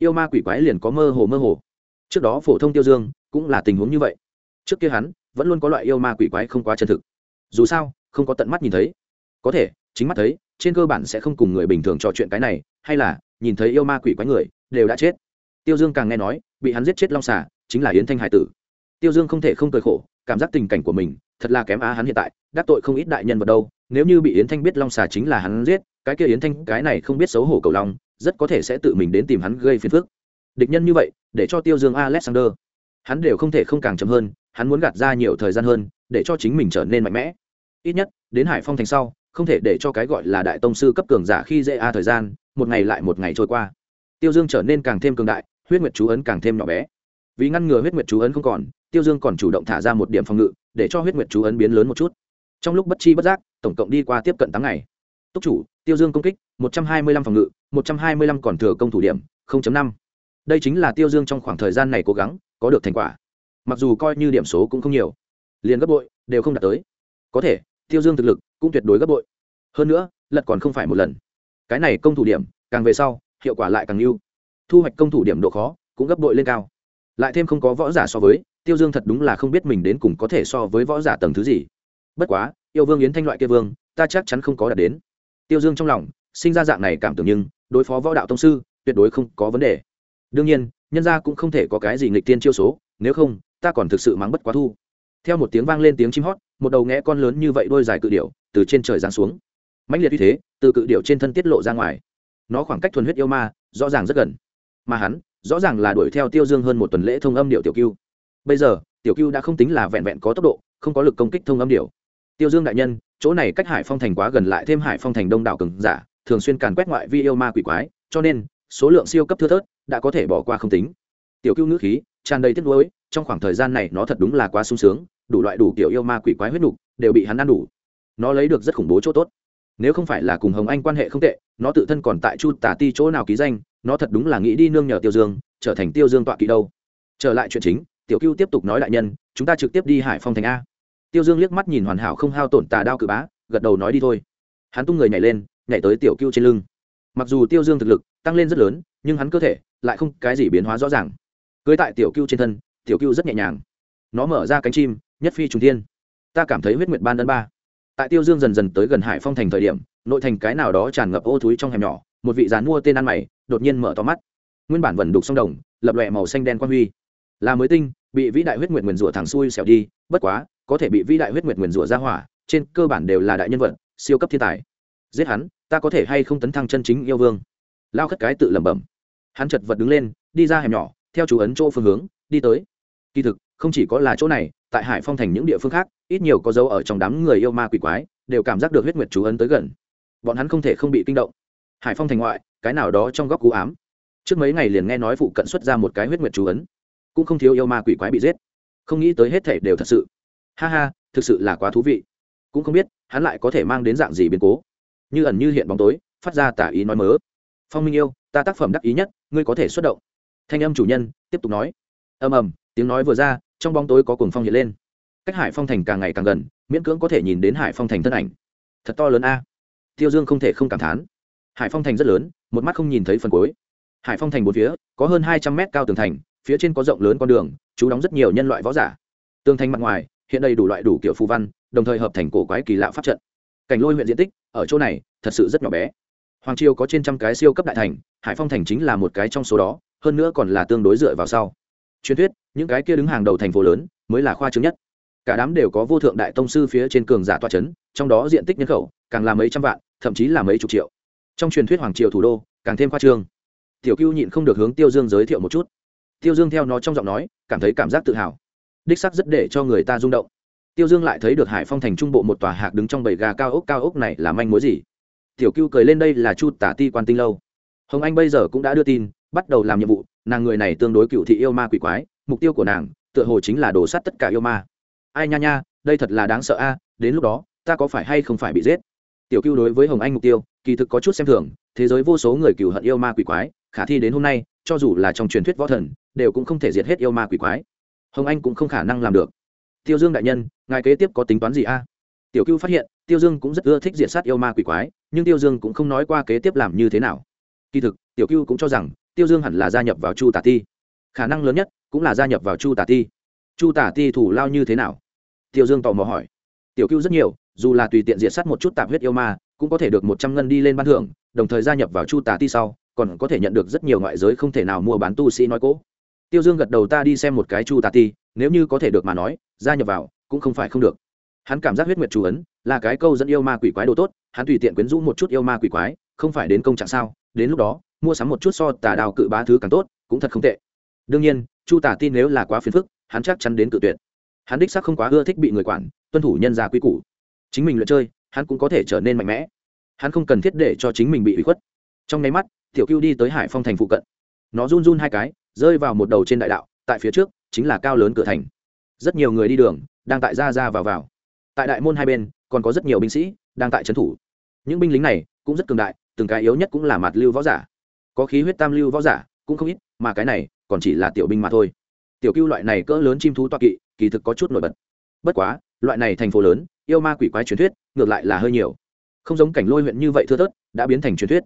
yêu ma quỷ quái liền có mơ hồ mơ hồ. Trước đó phổ thông tiêu dương cũng là tình huống như vậy. Trước kia hắn vẫn luôn có loại yêu ma quỷ quái không quá chân thực. Dù sao, không có tận mắt nhìn thấy. Có thể, chính mắt thấy, trên cơ bản sẽ không cùng người bình thường trò chuyện cái này, hay là nhìn thấy yêu ma quỷ quái người, đều đã chết. Tiêu dương càng nghe nói, bị hắn giết chết long xà, chính là yến thanh hải tử. Tiêu dương không thể không cười khổ, cảm giác tình cảnh của mình thật là kém á hắn hiện tại, đắc tội không ít đại nhân vật đâu. Nếu như bị yến thanh biết long xà chính là hắn giết, cái kia yến thanh, cái này không biết xấu hổ cầu long rất có thể sẽ tự mình đến tìm hắn gây phiền phức. Địch nhân như vậy, để cho tiêu dương alexander, hắn đều không thể không càng chậm hơn, hắn muốn gạt ra nhiều thời gian hơn, để cho chính mình trở nên mạnh mẽ. Ít nhất, đến hải phong thành sau, không thể để cho cái gọi là đại tông sư cấp cường giả khi dễ a thời gian, một ngày lại một ngày trôi qua. Tiêu dương trở nên càng thêm cường đại, huyết nguyệt chú ấn càng thêm nhỏ bé. Vì ngăn ngừa huyết nguyệt chú ấn không còn, tiêu dương còn chủ động thả ra một điểm phòng ngự, để cho huyết nguyệt chú ấn biến lớn một chút. Trong lúc bất chi bất giác, tổng cộng đi qua tiếp cận tám ngày. Túc chủ tiêu dương công kích, một trăm hai mươi lăm phòng ngự, một trăm hai mươi lăm còn thừa công thủ điểm năm. Đây chính là tiêu dương trong khoảng thời gian này cố gắng, có được thành quả. Mặc dù coi như điểm số cũng không nhiều, liền gấp bội, đều không đạt tới. Có thể, tiêu dương thực lực cũng tuyệt đối gấp bội. Hơn nữa, lật còn không phải một lần. Cái này công thủ điểm, càng về sau, hiệu quả lại càng lưu thu hoạch công thủ điểm độ khó cũng gấp bội lên cao. Lại thêm không có võ giả so với, tiêu dương thật đúng là không biết mình đến cùng có thể so với võ giả tầng thứ gì. Bất quá, yêu vương yến thanh loại kia vương, ta chắc chắn không có đạt đến tiêu dương trong lòng sinh ra dạng này cảm tưởng nhưng đối phó võ đạo tông sư tuyệt đối không có vấn đề. Đương nhiên, nhân gia cũng không thể có cái gì nghịch tiên chiêu số, nếu không, ta còn thực sự mắng bất quá thu. Theo một tiếng vang lên tiếng chim hót, một đầu nghẽ con lớn như vậy đôi dài cự điệu từ trên trời giáng xuống. Mãnh liệt như thế, từ cự điệu trên thân tiết lộ ra ngoài. Nó khoảng cách thuần huyết yêu ma rõ ràng rất gần, mà hắn rõ ràng là đuổi theo tiêu dương hơn một tuần lễ thông âm điệu tiểu cưu bây giờ, tiểu cưu đã không tính là vẹn vẹn có tốc độ, không có lực công kích thông âm điệu. Tiêu dương đại nhân chỗ này cách hải phong thành quá gần lại thêm hải phong thành đông đảo cường giả, thường xuyên càn quét ngoại vi yêu ma quỷ quái, cho nên, số lượng siêu cấp thưa thớt đã có thể bỏ qua không tính. Tiểu cưu ngữ khí, tràn đầy tiếc nuối, trong khoảng thời gian này nó thật đúng là quá sung sướng, đủ loại đủ kiểu yêu ma quỷ quái huyết nục đều bị hắn ăn đủ. Nó lấy được rất khủng bố chỗ tốt. Nếu không phải là cùng hồng anh quan hệ không tệ, nó tự thân còn tại chu tả ti chỗ nào ký danh, nó thật đúng là nghĩ đi nương nhờ tiêu dương, trở thành tiêu dương tọa kỵ đâu. Trở lại chuyện chính, tiểu cưu tiếp tục nói đại nhân, chúng ta trực tiếp đi hải phong thành a tiêu dương liếc mắt nhìn hoàn hảo không hao tổn tà đao cự bá, gật đầu nói đi thôi. Hắn tung người nhảy lên, nhảy tới tiểu cưu trên lưng. Mặc dù tiêu dương thực lực tăng lên rất lớn, nhưng hắn cơ thể lại không cái gì biến hóa rõ ràng. Cưới tại tiểu cưu trên thân, tiểu cưu rất nhẹ nhàng. Nó mở ra cánh chim, nhất phi trùng thiên. Ta cảm thấy huyết nguyệt ban đơn ba. Tại tiêu dương dần dần tới gần hải phong thành thời điểm, nội thành cái nào đó tràn ngập ô thúi trong hẻm nhỏ, một vị dàn mua tên ăn mày, đột nhiên mở to mắt. Nguyên bản vẩn đục sông đồng, lập lòe màu xanh đen quan huy. Là mới tinh, bị vĩ đại huyết nguyệt nguyền rủa thẳng xuôi xẻo đi, bất quá có thể bị vĩ đại huyết nguyệt nguyền rủa ra hỏa, trên cơ bản đều là đại nhân vật, siêu cấp thiên tài. Giết hắn, ta có thể hay không tấn thăng chân chính yêu vương? Lao khất cái tự lẩm bẩm. Hắn chật vật đứng lên, đi ra hẻm nhỏ, theo chú ấn chỗ phương hướng, đi tới. Kỳ thực, không chỉ có là chỗ này, tại hải phong thành những địa phương khác, ít nhiều có dấu ở trong đám người yêu ma quỷ quái, đều cảm giác được huyết nguyệt chú ấn tới gần. Bọn hắn không thể không bị kinh động. Hải phong thành ngoại, cái nào đó trong góc cú ám. Trước mấy ngày liền nghe nói phụ cận xuất ra một cái huyết nguyệt chú ấn. Cũng không thiếu yêu ma quỷ quái bị giết. Không nghĩ tới hết thể đều thật sự ha ha, thực sự là quá thú vị. Cũng không biết, hắn lại có thể mang đến dạng gì biến cố. Như ẩn như hiện bóng tối, phát ra tả ý nói mớ. Phong minh yêu, ta tác phẩm đắc ý nhất, ngươi có thể xuất động. Thanh âm chủ nhân, tiếp tục nói. Ầm ầm, tiếng nói vừa ra, trong bóng tối có cuồng phong hiện lên. Cách hải phong thành càng ngày càng gần, miễn cưỡng có thể nhìn đến hải phong thành thân ảnh. Thật to lớn a. Tiêu dương không thể không cảm thán. Hải phong thành rất lớn, một mắt không nhìn thấy phần cuối. Hải phong thành bốn phía, có hơn hai trăm mét cao tường thành, phía trên có rộng lớn con đường, chú đóng rất nhiều nhân loại võ giả. Tường thành mặt ngoài hiện đây đủ loại đủ kiểu phù văn, đồng thời hợp thành cổ quái kỳ lạ pháp trận. Cảnh lôi huyện diện tích, ở chỗ này, thật sự rất nhỏ bé. Hoàng triều có trên trăm cái siêu cấp đại thành, hải phong thành chính là một cái trong số đó, hơn nữa còn là tương đối dựa vào sau. Truyền thuyết, những cái kia đứng hàng đầu thành phố lớn, mới là khoa chứng nhất. Cả đám đều có vô thượng đại tông sư phía trên cường giả toa c trong đó diện tích nhân khẩu, càng là mấy trăm vạn, thậm chí là mấy chục triệu. Trong truyền thuyết hoàng triều thủ đô, càng thêm khoa trương. Tiểu cưu nhịn không được hướng tiêu dương giới thiệu một chút. Tiêu dương theo nó trong giọng nói, cảm thấy cảm giác tự hào đích sắc rất để cho người ta rung động. Tiêu dương lại thấy được hải phong thành trung bộ một tòa hạc đứng trong bầy gà cao ốc cao ốc này là manh mối gì? Tiểu cưu cười lên, đây là chu tả ti quan tinh lâu. Hồng anh bây giờ cũng đã đưa tin, bắt đầu làm nhiệm vụ, nàng người này tương đối cựu thị yêu ma quỷ quái, mục tiêu của nàng, tựa hồ chính là đổ sát tất cả yêu ma. Ai nha nha, đây thật là đáng sợ a, đến lúc đó, ta có phải hay không phải bị giết? Tiểu cưu đối với hồng anh mục tiêu, kỳ thực có chút xem thường, thế giới vô số người cựu hận yêu ma quỷ quái, khả thi đến hôm nay, cho dù là trong truyền thuyết võ thần, đều cũng không thể diệt hết yêu ma quỷ quái hồng anh cũng không khả năng làm được. Tiêu dương đại nhân, ngài kế tiếp có tính toán gì a? Tiểu cưu phát hiện, tiêu dương cũng rất ưa thích diệt sát yêu ma quỷ quái, nhưng tiêu dương cũng không nói qua kế tiếp làm như thế nào. Kỳ thực, tiểu cưu cũng cho rằng, tiêu dương hẳn là gia nhập vào chu tả ti. Khả năng lớn nhất cũng là gia nhập vào chu tả ti. Chu tả ti thủ lao như thế nào? Tiêu dương tò mò hỏi. Tiểu cưu rất nhiều, dù là tùy tiện diệt sát một chút tạp huyết yêu ma, cũng có thể được một trăm ngân đi lên ban thưởng, đồng thời gia nhập vào chu tả ti sau, còn có thể nhận được rất nhiều ngoại giới không thể nào mua bán tu sĩ nói cố tiêu dương gật đầu ta đi xem một cái chu tà ti, nếu như có thể được mà nói, gia nhập vào, cũng không phải không được. Hắn cảm giác huyết nguyệt chủ ấn, là cái câu dẫn yêu ma quỷ quái đồ tốt, hắn tùy tiện quyến rũ một chút yêu ma quỷ quái, không phải đến công trạng sao, đến lúc đó, mua sắm một chút so tà đào cự bá thứ càng tốt, cũng thật không tệ. Đương nhiên, chu tà tin nếu là quá phiền phức, hắn chắc chắn đến cự tuyệt. Hắn đích sắc không quá ưa thích bị người quản, tuân thủ nhân gia quy củ. Chính mình luyện chơi, hắn cũng có thể trở nên mạnh mẽ. Hắn không cần thiết để cho chính mình bị ủy khuất. Trong nháy mắt, tiểu cưu đi tới hải phong thành phụ cận. Nó run run hai cái rơi vào một đầu trên đại đạo, tại phía trước, chính là cao lớn cửa thành. Rất nhiều người đi đường, đang tại ra ra vào vào. Tại đại môn hai bên, còn có rất nhiều binh sĩ, đang tại trấn thủ. Những binh lính này, cũng rất cường đại, từng cái yếu nhất cũng là mặt lưu võ giả. Có khí huyết tam lưu võ giả, cũng không ít, mà cái này, còn chỉ là tiểu binh mà thôi. Tiểu cưu loại này cỡ lớn chim thú toa kỵ, kỳ thực có chút nổi bật. Bất quá, loại này thành phố lớn, yêu ma quỷ quái truyền thuyết, ngược lại là hơi nhiều. Không giống cảnh lôi huyện như vậy thưa thớt, đã biến thành truyền thuyết.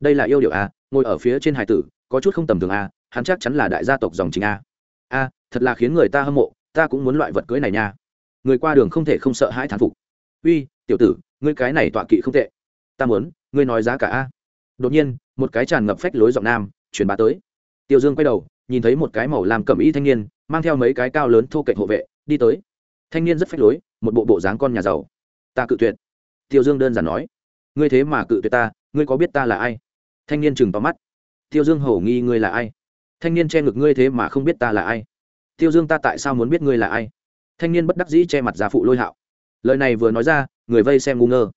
Đây là yêu điệu a ngồi ở phía trên hải tử, có chút không tầm thường a hắn chắc chắn là đại gia tộc dòng chính a. A, thật là khiến người ta hâm mộ, ta cũng muốn loại vật cưới này nha. Người qua đường không thể không sợ hãi thán phục. Uy, tiểu tử, ngươi cái này tọa kỵ không tệ. Ta muốn, ngươi nói giá cả a. Đột nhiên, một cái tràn ngập phách lối giọng nam truyền bá tới. Tiêu dương quay đầu, nhìn thấy một cái màu làm cẩm y thanh niên, mang theo mấy cái cao lớn thô cạnh hộ vệ, đi tới. Thanh niên rất phách lối, một bộ bộ dáng con nhà giàu. Ta cự tuyệt. Tiêu dương đơn giản nói. Ngươi thế mà cự tuyệt ta, ngươi có biết ta là ai? Thanh niên chừng tóm mắt. Tiêu dương hổ nghi ngươi là ai? Thanh niên che ngực ngươi thế mà không biết ta là ai. Tiêu dương ta tại sao muốn biết ngươi là ai? Thanh niên bất đắc dĩ che mặt gia phụ lôi hạo. Lời này vừa nói ra, người vây xem ngu ngơ.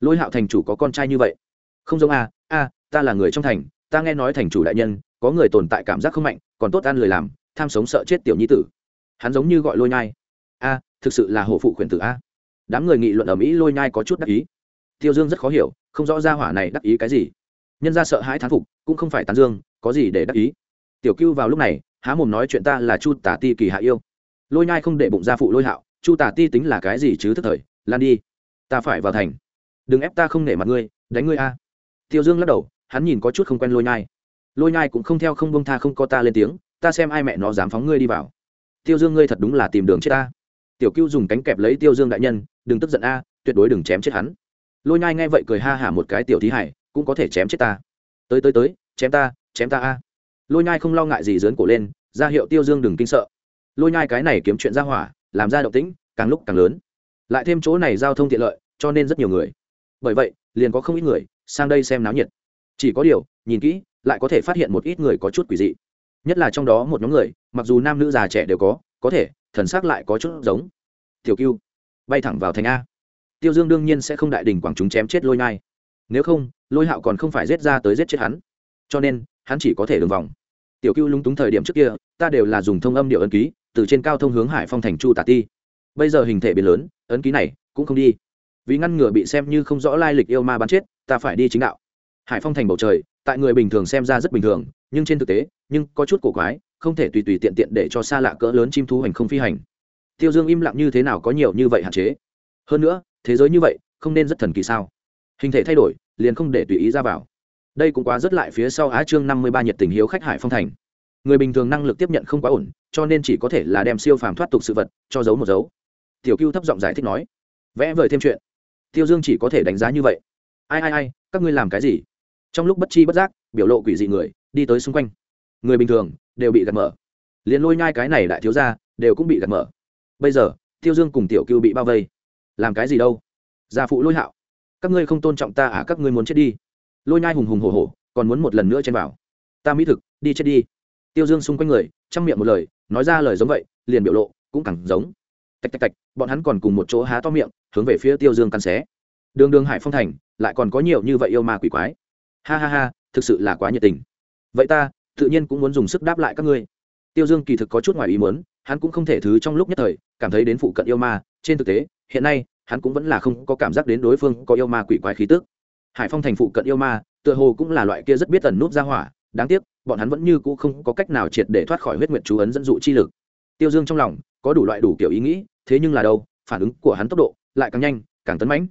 Lôi hạo thành chủ có con trai như vậy? Không giống a a ta là người trong thành, ta nghe nói thành chủ đại nhân, có người tồn tại cảm giác không mạnh, còn tốt ăn lời làm, tham sống sợ chết tiểu nhi tử. Hắn giống như gọi lôi nhai. A thực sự là hổ phụ khuyển tử a. Đám người nghị luận ở mỹ lôi nhai có chút đắc ý. Tiêu dương rất khó hiểu, không rõ ra hỏa này đắc ý cái gì. Nhân ra sợ hãi thán phục, cũng không phải tán dương, có gì để đắc ý? Tiểu cưu vào lúc này, há mồm nói chuyện ta là chu tả ti kỳ hạ yêu. Lôi nhai không để bụng ra phụ lôi hạo, chu tả ti tính là cái gì chứ thức thời, lan đi. Ta phải vào thành. Đừng ép ta không nể mặt ngươi, đánh ngươi a. Tiêu dương lắc đầu, hắn nhìn có chút không quen lôi nhai. Lôi nhai cũng không theo không bông tha không có ta lên tiếng, ta xem ai mẹ nó dám phóng ngươi đi vào. Tiêu dương ngươi thật đúng là tìm đường chết ta. Tiểu cưu dùng cánh kẹp lấy tiêu dương đại nhân, đừng tức giận a, tuyệt đối đừng chém chết hắn. Lôi nhai nghe vậy cười ha hả một cái tiểu thí hải, cũng có thể chém chết ta. Tới tới tới, chém ta chém ta a lôi nhai không lo ngại gì dớn cổ lên, ra hiệu tiêu dương đừng kinh sợ. Lôi nhai cái này kiếm chuyện ra hỏa, làm ra động tĩnh, càng lúc càng lớn. Lại thêm chỗ này giao thông tiện lợi, cho nên rất nhiều người. Bởi vậy, liền có không ít người sang đây xem náo nhiệt. Chỉ có điều, nhìn kỹ, lại có thể phát hiện một ít người có chút quỷ dị. Nhất là trong đó một nhóm người, mặc dù nam nữ già trẻ đều có có thể, thần sắc lại có chút giống. Tiểu cưu bay thẳng vào thành a. Tiêu dương đương nhiên sẽ không đại đình quảng chúng chém chết lôi nhai. Nếu không, lôi hạo còn không phải giết ra tới giết chết hắn. Cho nên hắn chỉ có thể đường vòng. Tiểu cưu lúng túng thời điểm trước kia, ta đều là dùng thông âm điệu ấn ký, từ trên cao thông hướng hải phong thành chu tả ti. Bây giờ hình thể biến lớn, ấn ký này cũng không đi. Vì ngăn ngừa bị xem như không rõ lai lịch yêu ma bắn chết, ta phải đi chính đạo. Hải phong thành bầu trời, tại người bình thường xem ra rất bình thường, nhưng trên thực tế, nhưng có chút cổ quái, không thể tùy tùy tiện tiện để cho xa lạ cỡ lớn chim thú hành không phi hành. Tiêu dương im lặng như thế nào có nhiều như vậy hạn chế? Hơn nữa, thế giới như vậy, không nên rất thần kỳ sao? Hình thể thay đổi, liền không để tùy ý ra vào đây cũng quá rất lại phía sau á chương năm mươi ba nhiệt tình hiếu khách hải phong thành. Người bình thường năng lực tiếp nhận không quá ổn, cho nên chỉ có thể là đem siêu phàm thoát tục sự vật cho giấu một dấu tiểu cưu thấp giọng giải thích nói, vẽ vời thêm chuyện. Tiêu dương chỉ có thể đánh giá như vậy. Ai ai ai, các ngươi làm cái gì? Trong lúc bất chi bất giác, biểu lộ quỷ dị người, đi tới xung quanh. Người bình thường, đều bị gạt mở. Liền lôi nhai cái này đại thiếu ra đều cũng bị gạt mở. Bây giờ, tiêu dương cùng tiểu cưu bị bao vây. Làm cái gì đâu? Gia phụ lôi hạo. Các ngươi không tôn trọng ta à các ngươi muốn chết đi lôi nhai hùng hùng hổ hổ, còn muốn một lần nữa chen vào. Ta mỹ thực, đi chết đi. Tiêu dương xung quanh người, chăm miệng một lời, nói ra lời giống vậy, liền biểu lộ cũng càng giống. Tạch tạch tạch, bọn hắn còn cùng một chỗ há to miệng, hướng về phía tiêu dương căn xé. Đường đường hải phong thành, lại còn có nhiều như vậy yêu ma quỷ quái. Ha ha ha, thực sự là quá nhiệt tình. Vậy ta, tự nhiên cũng muốn dùng sức đáp lại các ngươi. Tiêu dương kỳ thực có chút ngoài ý muốn, hắn cũng không thể thứ trong lúc nhất thời, cảm thấy đến phụ cận yêu ma, trên thực tế, hiện nay, hắn cũng vẫn là không có cảm giác đến đối phương có yêu ma quỷ quái khí tức hải phong thành phụ cận yêu ma, tựa hồ cũng là loại kia rất biết tần nút ra hỏa, đáng tiếc, bọn hắn vẫn như cũ không có cách nào triệt để thoát khỏi huyết nguyện chú ấn dẫn dụ chi lực. Tiêu dương trong lòng có đủ loại đủ kiểu ý nghĩ, thế nhưng là đâu, phản ứng của hắn tốc độ lại càng nhanh, càng tấn mãnh.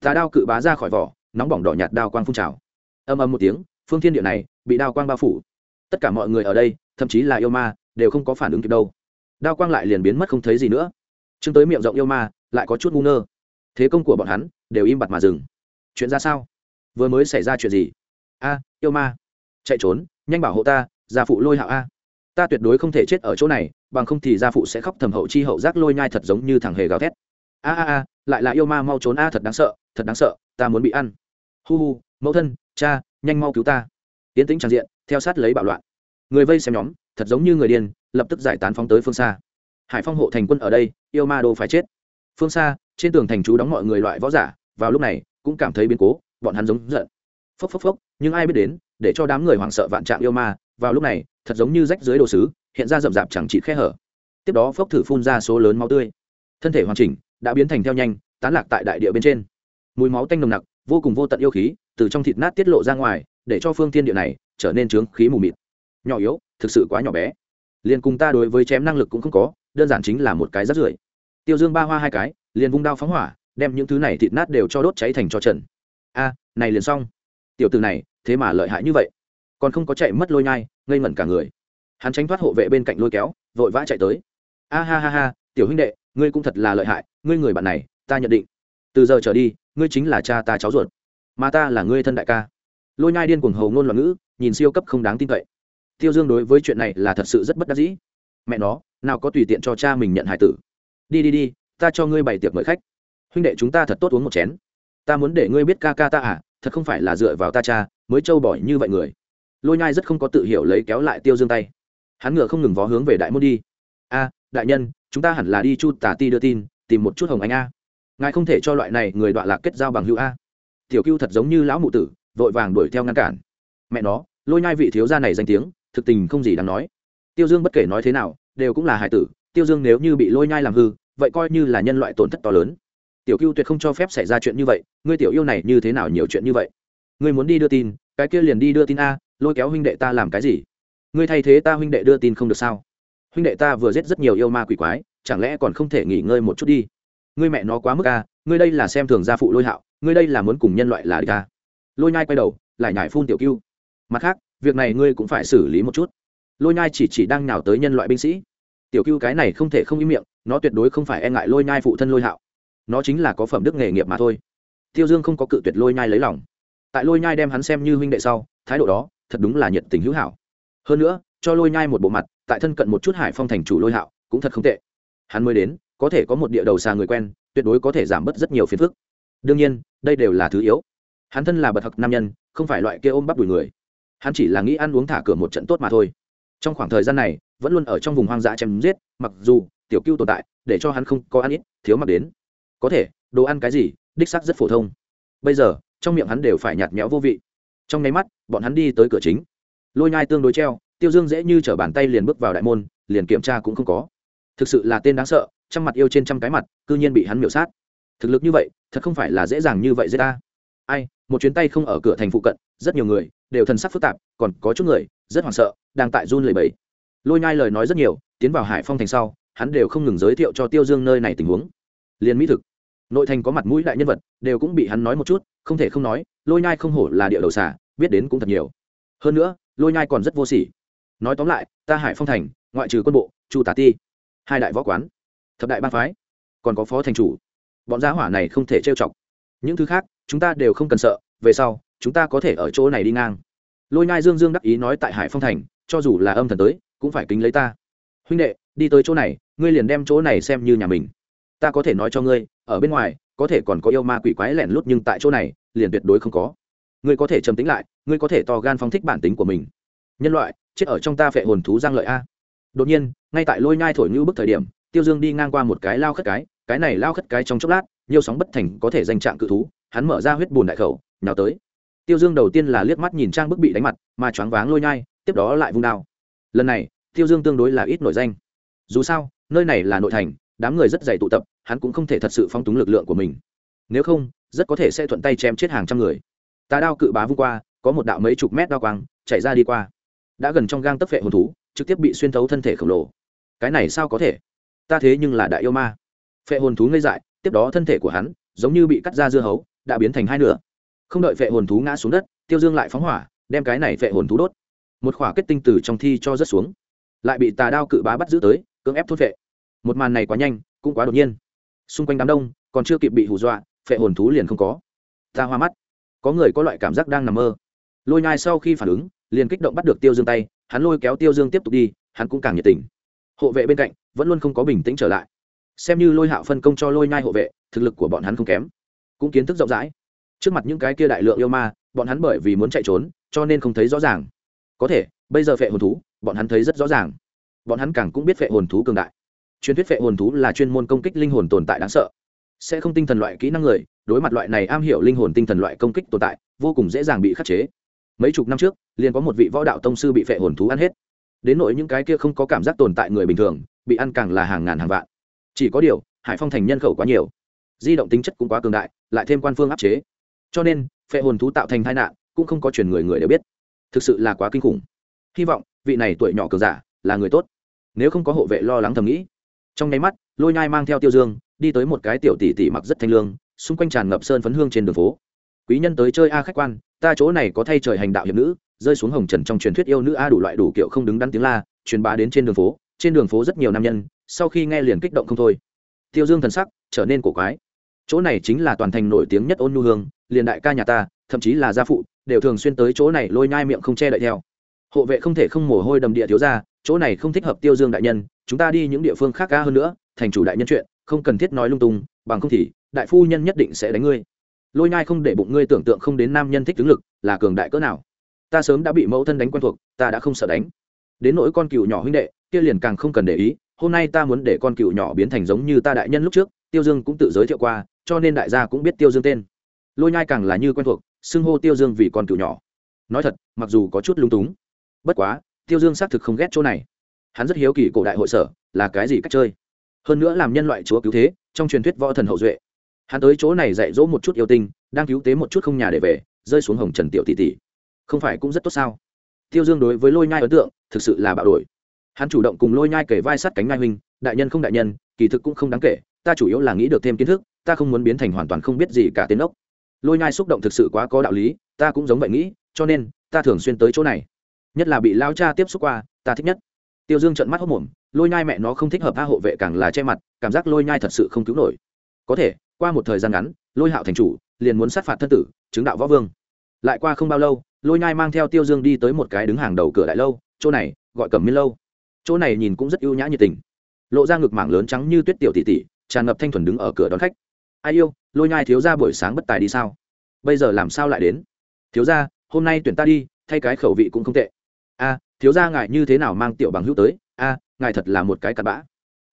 Tà đao cự bá ra khỏi vỏ, nóng bỏng đỏ nhạt đao quang phun trào. Âm âm một tiếng, phương thiên địa này bị đao quang bao phủ. Tất cả mọi người ở đây, thậm chí là yêu ma, đều không có phản ứng kịp đâu. Đao quang lại liền biến mất không thấy gì nữa. Chứng tới miệng rộng yêu ma, lại có chút ngu ngơ. Thế công của bọn hắn đều im bặt mà dừng. Chuyện ra sao? Vừa mới xảy ra chuyện gì? A, yêu ma. Chạy trốn, nhanh bảo hộ ta, gia phụ lôi hạo a. Ta tuyệt đối không thể chết ở chỗ này, bằng không thì gia phụ sẽ khóc thầm hậu chi hậu giác lôi nhai thật giống như thằng hề gào thét. A a a, lại là yêu ma mau trốn a, thật đáng sợ, thật đáng sợ, ta muốn bị ăn. Hu hu, mẫu thân, cha, nhanh mau cứu ta. Tiến tĩnh tràn diện, theo sát lấy bạo loạn. Người vây xem nhóm, thật giống như người điên, lập tức giải tán phóng tới phương xa. Hải phong hộ thành quân ở đây, yêu ma đô phải chết. Phương xa, trên tường thành chú đóng mọi người loại võ giả, vào lúc này, cũng cảm thấy biến cố bọn hắn giống giận. Phốc phốc phốc, nhưng ai biết đến, để cho đám người hoảng sợ vạn trạng yêu ma, vào lúc này, thật giống như rách dưới đồ sứ, hiện ra rậm rạp chẳng chỉ khe hở. Tiếp đó phốc thử phun ra số lớn máu tươi. Thân thể hoàn chỉnh, đã biến thành theo nhanh, tán lạc tại đại địa bên trên. Mùi máu tanh nồng nặc, vô cùng vô tận yêu khí, từ trong thịt nát tiết lộ ra ngoài, để cho phương thiên địa này trở nên trướng khí mù mịt. Nhỏ yếu, thực sự quá nhỏ bé. Liền cùng ta đối với chém năng lực cũng không có, đơn giản chính là một cái rắt rưởi. Tiêu dương ba hoa hai cái, liền vung đao phóng hỏa, đem những thứ này thịt nát đều cho đốt cháy thành cho trần a, này liền xong. Tiểu từ này, thế mà lợi hại như vậy. Còn không có chạy mất lôi nhai, ngây ngẩn cả người. Hắn tránh thoát hộ vệ bên cạnh lôi kéo, vội vã chạy tới. A ha ha ha, tiểu huynh đệ, ngươi cũng thật là lợi hại, ngươi người bạn này, ta nhận định. Từ giờ trở đi, ngươi chính là cha ta cháu ruột. Mà ta là ngươi thân đại ca. Lôi nhai điên cuồng hầu ngôn loạn ngữ, nhìn siêu cấp không đáng tin cậy. Tiêu dương đối với chuyện này là thật sự rất bất đắc dĩ. Mẹ nó, nào có tùy tiện cho cha mình nhận hải tử. Đi đi đi, ta cho ngươi bày tiệc mời khách. Huynh đệ chúng ta thật tốt uống một chén ta muốn để ngươi biết ca ca ta à thật không phải là dựa vào ta cha, mới trâu bỏ như vậy người. Lôi nhai rất không có tự hiểu lấy kéo lại tiêu dương tay. Hắn ngựa không ngừng vó hướng về đại môn đi. A, đại nhân, chúng ta hẳn là đi chu tả ti đưa tin, tìm một chút hồng anh a. Ngài không thể cho loại này người đoạn lạc kết giao bằng hữu a. Tiểu cưu thật giống như lão mụ tử, vội vàng đuổi theo ngăn cản. Mẹ nó, lôi nhai vị thiếu gia này danh tiếng, thực tình không gì đáng nói. Tiêu dương bất kể nói thế nào, đều cũng là hải tử, tiêu dương nếu như bị lôi nhai làm hư, vậy coi như là nhân loại tổn thất to lớn tiểu cưu tuyệt không cho phép xảy ra chuyện như vậy, ngươi tiểu yêu này như thế nào nhiều chuyện như vậy? Ngươi muốn đi đưa tin, cái kia liền đi đưa tin a, lôi kéo huynh đệ ta làm cái gì? Ngươi thay thế ta huynh đệ đưa tin không được sao? Huynh đệ ta vừa giết rất nhiều yêu ma quỷ quái, chẳng lẽ còn không thể nghỉ ngơi một chút đi? Ngươi mẹ nó quá mức a, ngươi đây là xem thường gia phụ lôi hạo, ngươi đây là muốn cùng nhân loại là địch ta lôi nhai quay đầu, lại nhải phun tiểu cưu mặt khác, việc này ngươi cũng phải xử lý một chút. Lôi nhai chỉ chỉ đang nhào tới nhân loại binh sĩ. Tiểu cưu cái này không thể không im miệng, nó tuyệt đối không phải e ngại lôi nhai phụ thân lôi hạo nó chính là có phẩm đức nghề nghiệp mà thôi. Tiêu dương không có cự tuyệt lôi nhai lấy lòng. Tại lôi nhai đem hắn xem như huynh đệ sau, thái độ đó thật đúng là nhiệt tình hữu hảo. Hơn nữa, cho lôi nhai một bộ mặt, tại thân cận một chút hải phong thành chủ lôi hạo cũng thật không tệ. Hắn mới đến, có thể có một địa đầu xa người quen, tuyệt đối có thể giảm bớt rất nhiều phiền phức. Đương nhiên, đây đều là thứ yếu. Hắn thân là bậc học nam nhân, không phải loại kia ôm bắp đùi người. Hắn chỉ là nghĩ ăn uống thả cửa một trận tốt mà thôi. Trong khoảng thời gian này, vẫn luôn ở trong vùng hoang dã chém giết, mặc dù tiểu cưu tồn tại, để cho hắn không có ăn ít, thiếu mặc đến có thể, đồ ăn cái gì, đích sắc rất phổ thông. Bây giờ, trong miệng hắn đều phải nhạt nhẽo vô vị. Trong nháy mắt, bọn hắn đi tới cửa chính. Lôi nhai tương đối treo, tiêu dương dễ như t bàn tay liền bước vào đại môn, liền kiểm tra cũng không có. Thực sự là tên đáng sợ, trăm mặt yêu trên trăm cái mặt, cư nhiên bị hắn miểu sát. Thực lực như vậy, thật không phải là dễ dàng như vậy dễ ta. Ai, một chuyến tay không ở cửa thành phụ cận, rất nhiều người, đều thần sắc phức tạp, còn có chút người, rất hoảng sợ, đang tại run lầy bẫy lôi nhai lời nói rất nhiều, tiến vào hải phong thành sau, hắn đều không ngừng giới thiệu cho tiêu dương nơi này tình huống. Liền mỹ thực nội thành có mặt mũi đại nhân vật, đều cũng bị hắn nói một chút, không thể không nói, lôi nhai không hổ là địa đầu xả biết đến cũng thật nhiều. Hơn nữa, lôi nhai còn rất vô sỉ. Nói tóm lại, ta hải phong thành, ngoại trừ quân bộ, chu tả ti, hai đại võ quán, thập đại ba phái, còn có phó thành chủ. Bọn gia hỏa này không thể trêu chọc. Những thứ khác, chúng ta đều không cần sợ, về sau, chúng ta có thể ở chỗ này đi ngang. Lôi nhai dương dương đắc ý nói tại hải phong thành, cho dù là âm thần tới, cũng phải kính lấy ta. Huynh đệ, đi tới chỗ này, ngươi liền đem chỗ này xem như nhà mình ta có thể nói cho ngươi, ở bên ngoài, có thể còn có yêu ma quỷ quái lẻn lút nhưng tại chỗ này, liền tuyệt đối không có. Ngươi có thể trầm tính lại, ngươi có thể to gan phong thích bản tính của mình. Nhân loại, chết ở trong ta phệ hồn thú giang lợi a. Đột nhiên, ngay tại lôi nhai thổi như bức thời điểm, tiêu dương đi ngang qua một cái lao khất cái cái này lao khất cái trong chốc lát, nhiều sóng bất thành có thể danh trạng cự thú, hắn mở ra huyết bùn đại khẩu nào tới. Tiêu dương đầu tiên là liếc mắt nhìn trang bức bị đánh mặt, mà choáng váng lôi nhai, tiếp đó lại vung đao. Lần này, tiêu dương tương đối là ít nổi danh. Dù sao, nơi này là nội thành, đám người rất dày tụ tập hắn cũng không thể thật sự phong túng lực lượng của mình. Nếu không, rất có thể sẽ thuận tay chém chết hàng trăm người. Tà đao cự bá vung qua, có một đạo mấy chục mét đao quang chạy ra đi qua. Đã gần trong gang tấc vệ hồn thú, trực tiếp bị xuyên thấu thân thể khổng lồ. Cái này sao có thể? Ta thế nhưng là đại yêu ma. Phệ hồn thú ngây dại, tiếp đó thân thể của hắn giống như bị cắt ra dưa hấu, đã biến thành hai nửa. Không đợi phệ hồn thú ngã xuống đất, tiêu dương lại phóng hỏa, đem cái này phệ hồn thú đốt. Một khỏa kết tinh từ trong thi cho rất xuống. Lại bị tà đao cự bá bắt giữ tới, cưỡng ép thốt phệ một màn này quá nhanh, cũng quá đột nhiên xung quanh đám đông, còn chưa kịp bị hù dọa, phệ hồn thú liền không có. Ta hoa mắt. Có người có loại cảm giác đang nằm mơ. Lôi nhai sau khi phản ứng, liền kích động bắt được tiêu dương tay, hắn lôi kéo tiêu dương tiếp tục đi, hắn cũng càng nhiệt tình. Hộ vệ bên cạnh, vẫn luôn không có bình tĩnh trở lại. Xem như lôi hạo phân công cho lôi nhai hộ vệ, thực lực của bọn hắn không kém. Cũng kiến thức rộng rãi. Trước mặt những cái kia đại lượng yêu ma, bọn hắn bởi vì muốn chạy trốn, cho nên không thấy rõ ràng. Có thể, bây giờ phệ hồn thú, bọn hắn thấy rất rõ ràng. Bọn hắn càng cũng biết phệ hồn thú cường đại truyền thuyết phệ hồn thú là chuyên môn công kích linh hồn tồn tại đáng sợ. Sẽ không tinh thần loại kỹ năng người, đối mặt loại này am hiểu linh hồn tinh thần loại công kích tồn tại, vô cùng dễ dàng bị khắc chế. Mấy chục năm trước, liền có một vị võ đạo tông sư bị phệ hồn thú ăn hết. Đến nỗi những cái kia không có cảm giác tồn tại người bình thường, bị ăn càng là hàng ngàn hàng vạn. Chỉ có điều, hải phong thành nhân khẩu quá nhiều. Di động tính chất cũng quá cường đại, lại thêm quan phương áp chế. Cho nên, phệ hồn thú tạo thành tai nạn, cũng không có truyền người người đều biết. Thực sự là quá kinh khủng. Hy vọng vị này tuổi nhỏ cường giả là người tốt. Nếu không có hộ vệ lo lắng thầm nghĩ trong nháy mắt, lôi nhai mang theo tiêu dương, đi tới một cái tiểu tỷ tỷ mặc rất thanh lương, xung quanh tràn ngập sơn phấn hương trên đường phố. Quý nhân tới chơi a khách quan, ta chỗ này có thay trời hành đạo hiệp nữ, rơi xuống hồng trần trong truyền thuyết yêu nữ a đủ loại đủ kiểu không đứng đắn tiếng la, truyền bá đến trên đường phố, trên đường phố rất nhiều nam nhân, sau khi nghe liền kích động không thôi. Tiêu dương thần sắc trở nên cổ quái. Chỗ này chính là toàn thành nổi tiếng nhất ôn nhu hương, liền đại ca nhà ta, thậm chí là gia phụ, đều thường xuyên tới chỗ này lôi nhai miệng không che đậy theo. Hộ vệ không thể không mồ hôi đầm địa thiếu ra chỗ này không thích hợp tiêu dương đại nhân, chúng ta đi những địa phương khác ca hơn nữa, thành chủ đại nhân chuyện, không cần thiết nói lung tung, bằng không thì, đại phu nhân nhất định sẽ đánh ngươi. Lôi nhai không để bụng ngươi tưởng tượng không đến nam nhân thích tướng lực, là cường đại cỡ nào. Ta sớm đã bị mẫu thân đánh quen thuộc, ta đã không sợ đánh. Đến nỗi con cựu nhỏ huynh đệ, kia liền càng không cần để ý, hôm nay ta muốn để con cựu nhỏ biến thành giống như ta đại nhân lúc trước, tiêu dương cũng tự giới thiệu qua, cho nên đại gia cũng biết tiêu dương tên. Lôi nhai càng là như quen thuộc, xưng hô tiêu dương vì con cựu nhỏ. Nói thật, mặc dù có chút lung túng, bất quá tiêu dương xác thực không ghét chỗ này. Hắn rất hiếu kỳ cổ đại hội sở, là cái gì cách chơi? Hơn nữa làm nhân loại chúa cứu thế, trong truyền thuyết võ thần hậu duệ. Hắn tới chỗ này dạy dỗ một chút yêu tinh, đang cứu tế một chút không nhà để về, rơi xuống hồng trần tiểu tỷ tỷ. Không phải cũng rất tốt sao? Tiêu dương đối với lôi nhai ấn tượng, thực sự là bạo đổi. Hắn chủ động cùng lôi nhai kể vai sát cánh ngai huynh, đại nhân không đại nhân, kỳ thực cũng không đáng kể, ta chủ yếu là nghĩ được thêm kiến thức, ta không muốn biến thành hoàn toàn không biết gì cả tên ốc. Lôi nhai xúc động thực sự quá có đạo lý, ta cũng giống vậy nghĩ, cho nên, ta thường xuyên tới chỗ này nhất là bị lao cha tiếp xúc qua, ta thích nhất. Tiêu dương trận mắt hốc mồm, lôi nhai mẹ nó không thích hợp tha hộ vệ càng là che mặt, cảm giác lôi nhai thật sự không cứu nổi. Có thể, qua một thời gian ngắn, lôi hạo thành chủ, liền muốn sát phạt thân tử, chứng đạo võ vương. Lại qua không bao lâu, lôi nhai mang theo tiêu dương đi tới một cái đứng hàng đầu cửa đại lâu, chỗ này, gọi cẩm miên lâu. Chỗ này nhìn cũng rất ưu nhã nhiệt tình. Lộ ra ngực mảng lớn trắng như tuyết tiểu tỷ tỷ, tràn ngập thanh thuần đứng ở cửa đón khách. Ai yêu, lôi nhai thiếu ra buổi sáng bất tài đi sao? Bây giờ làm sao lại đến? Thiếu ra hôm nay tuyển ta đi, thay cái khẩu vị cũng không tệ a, thiếu gia ngài như thế nào mang tiểu bằng hữu tới? A, ngài thật là một cái cặn bã.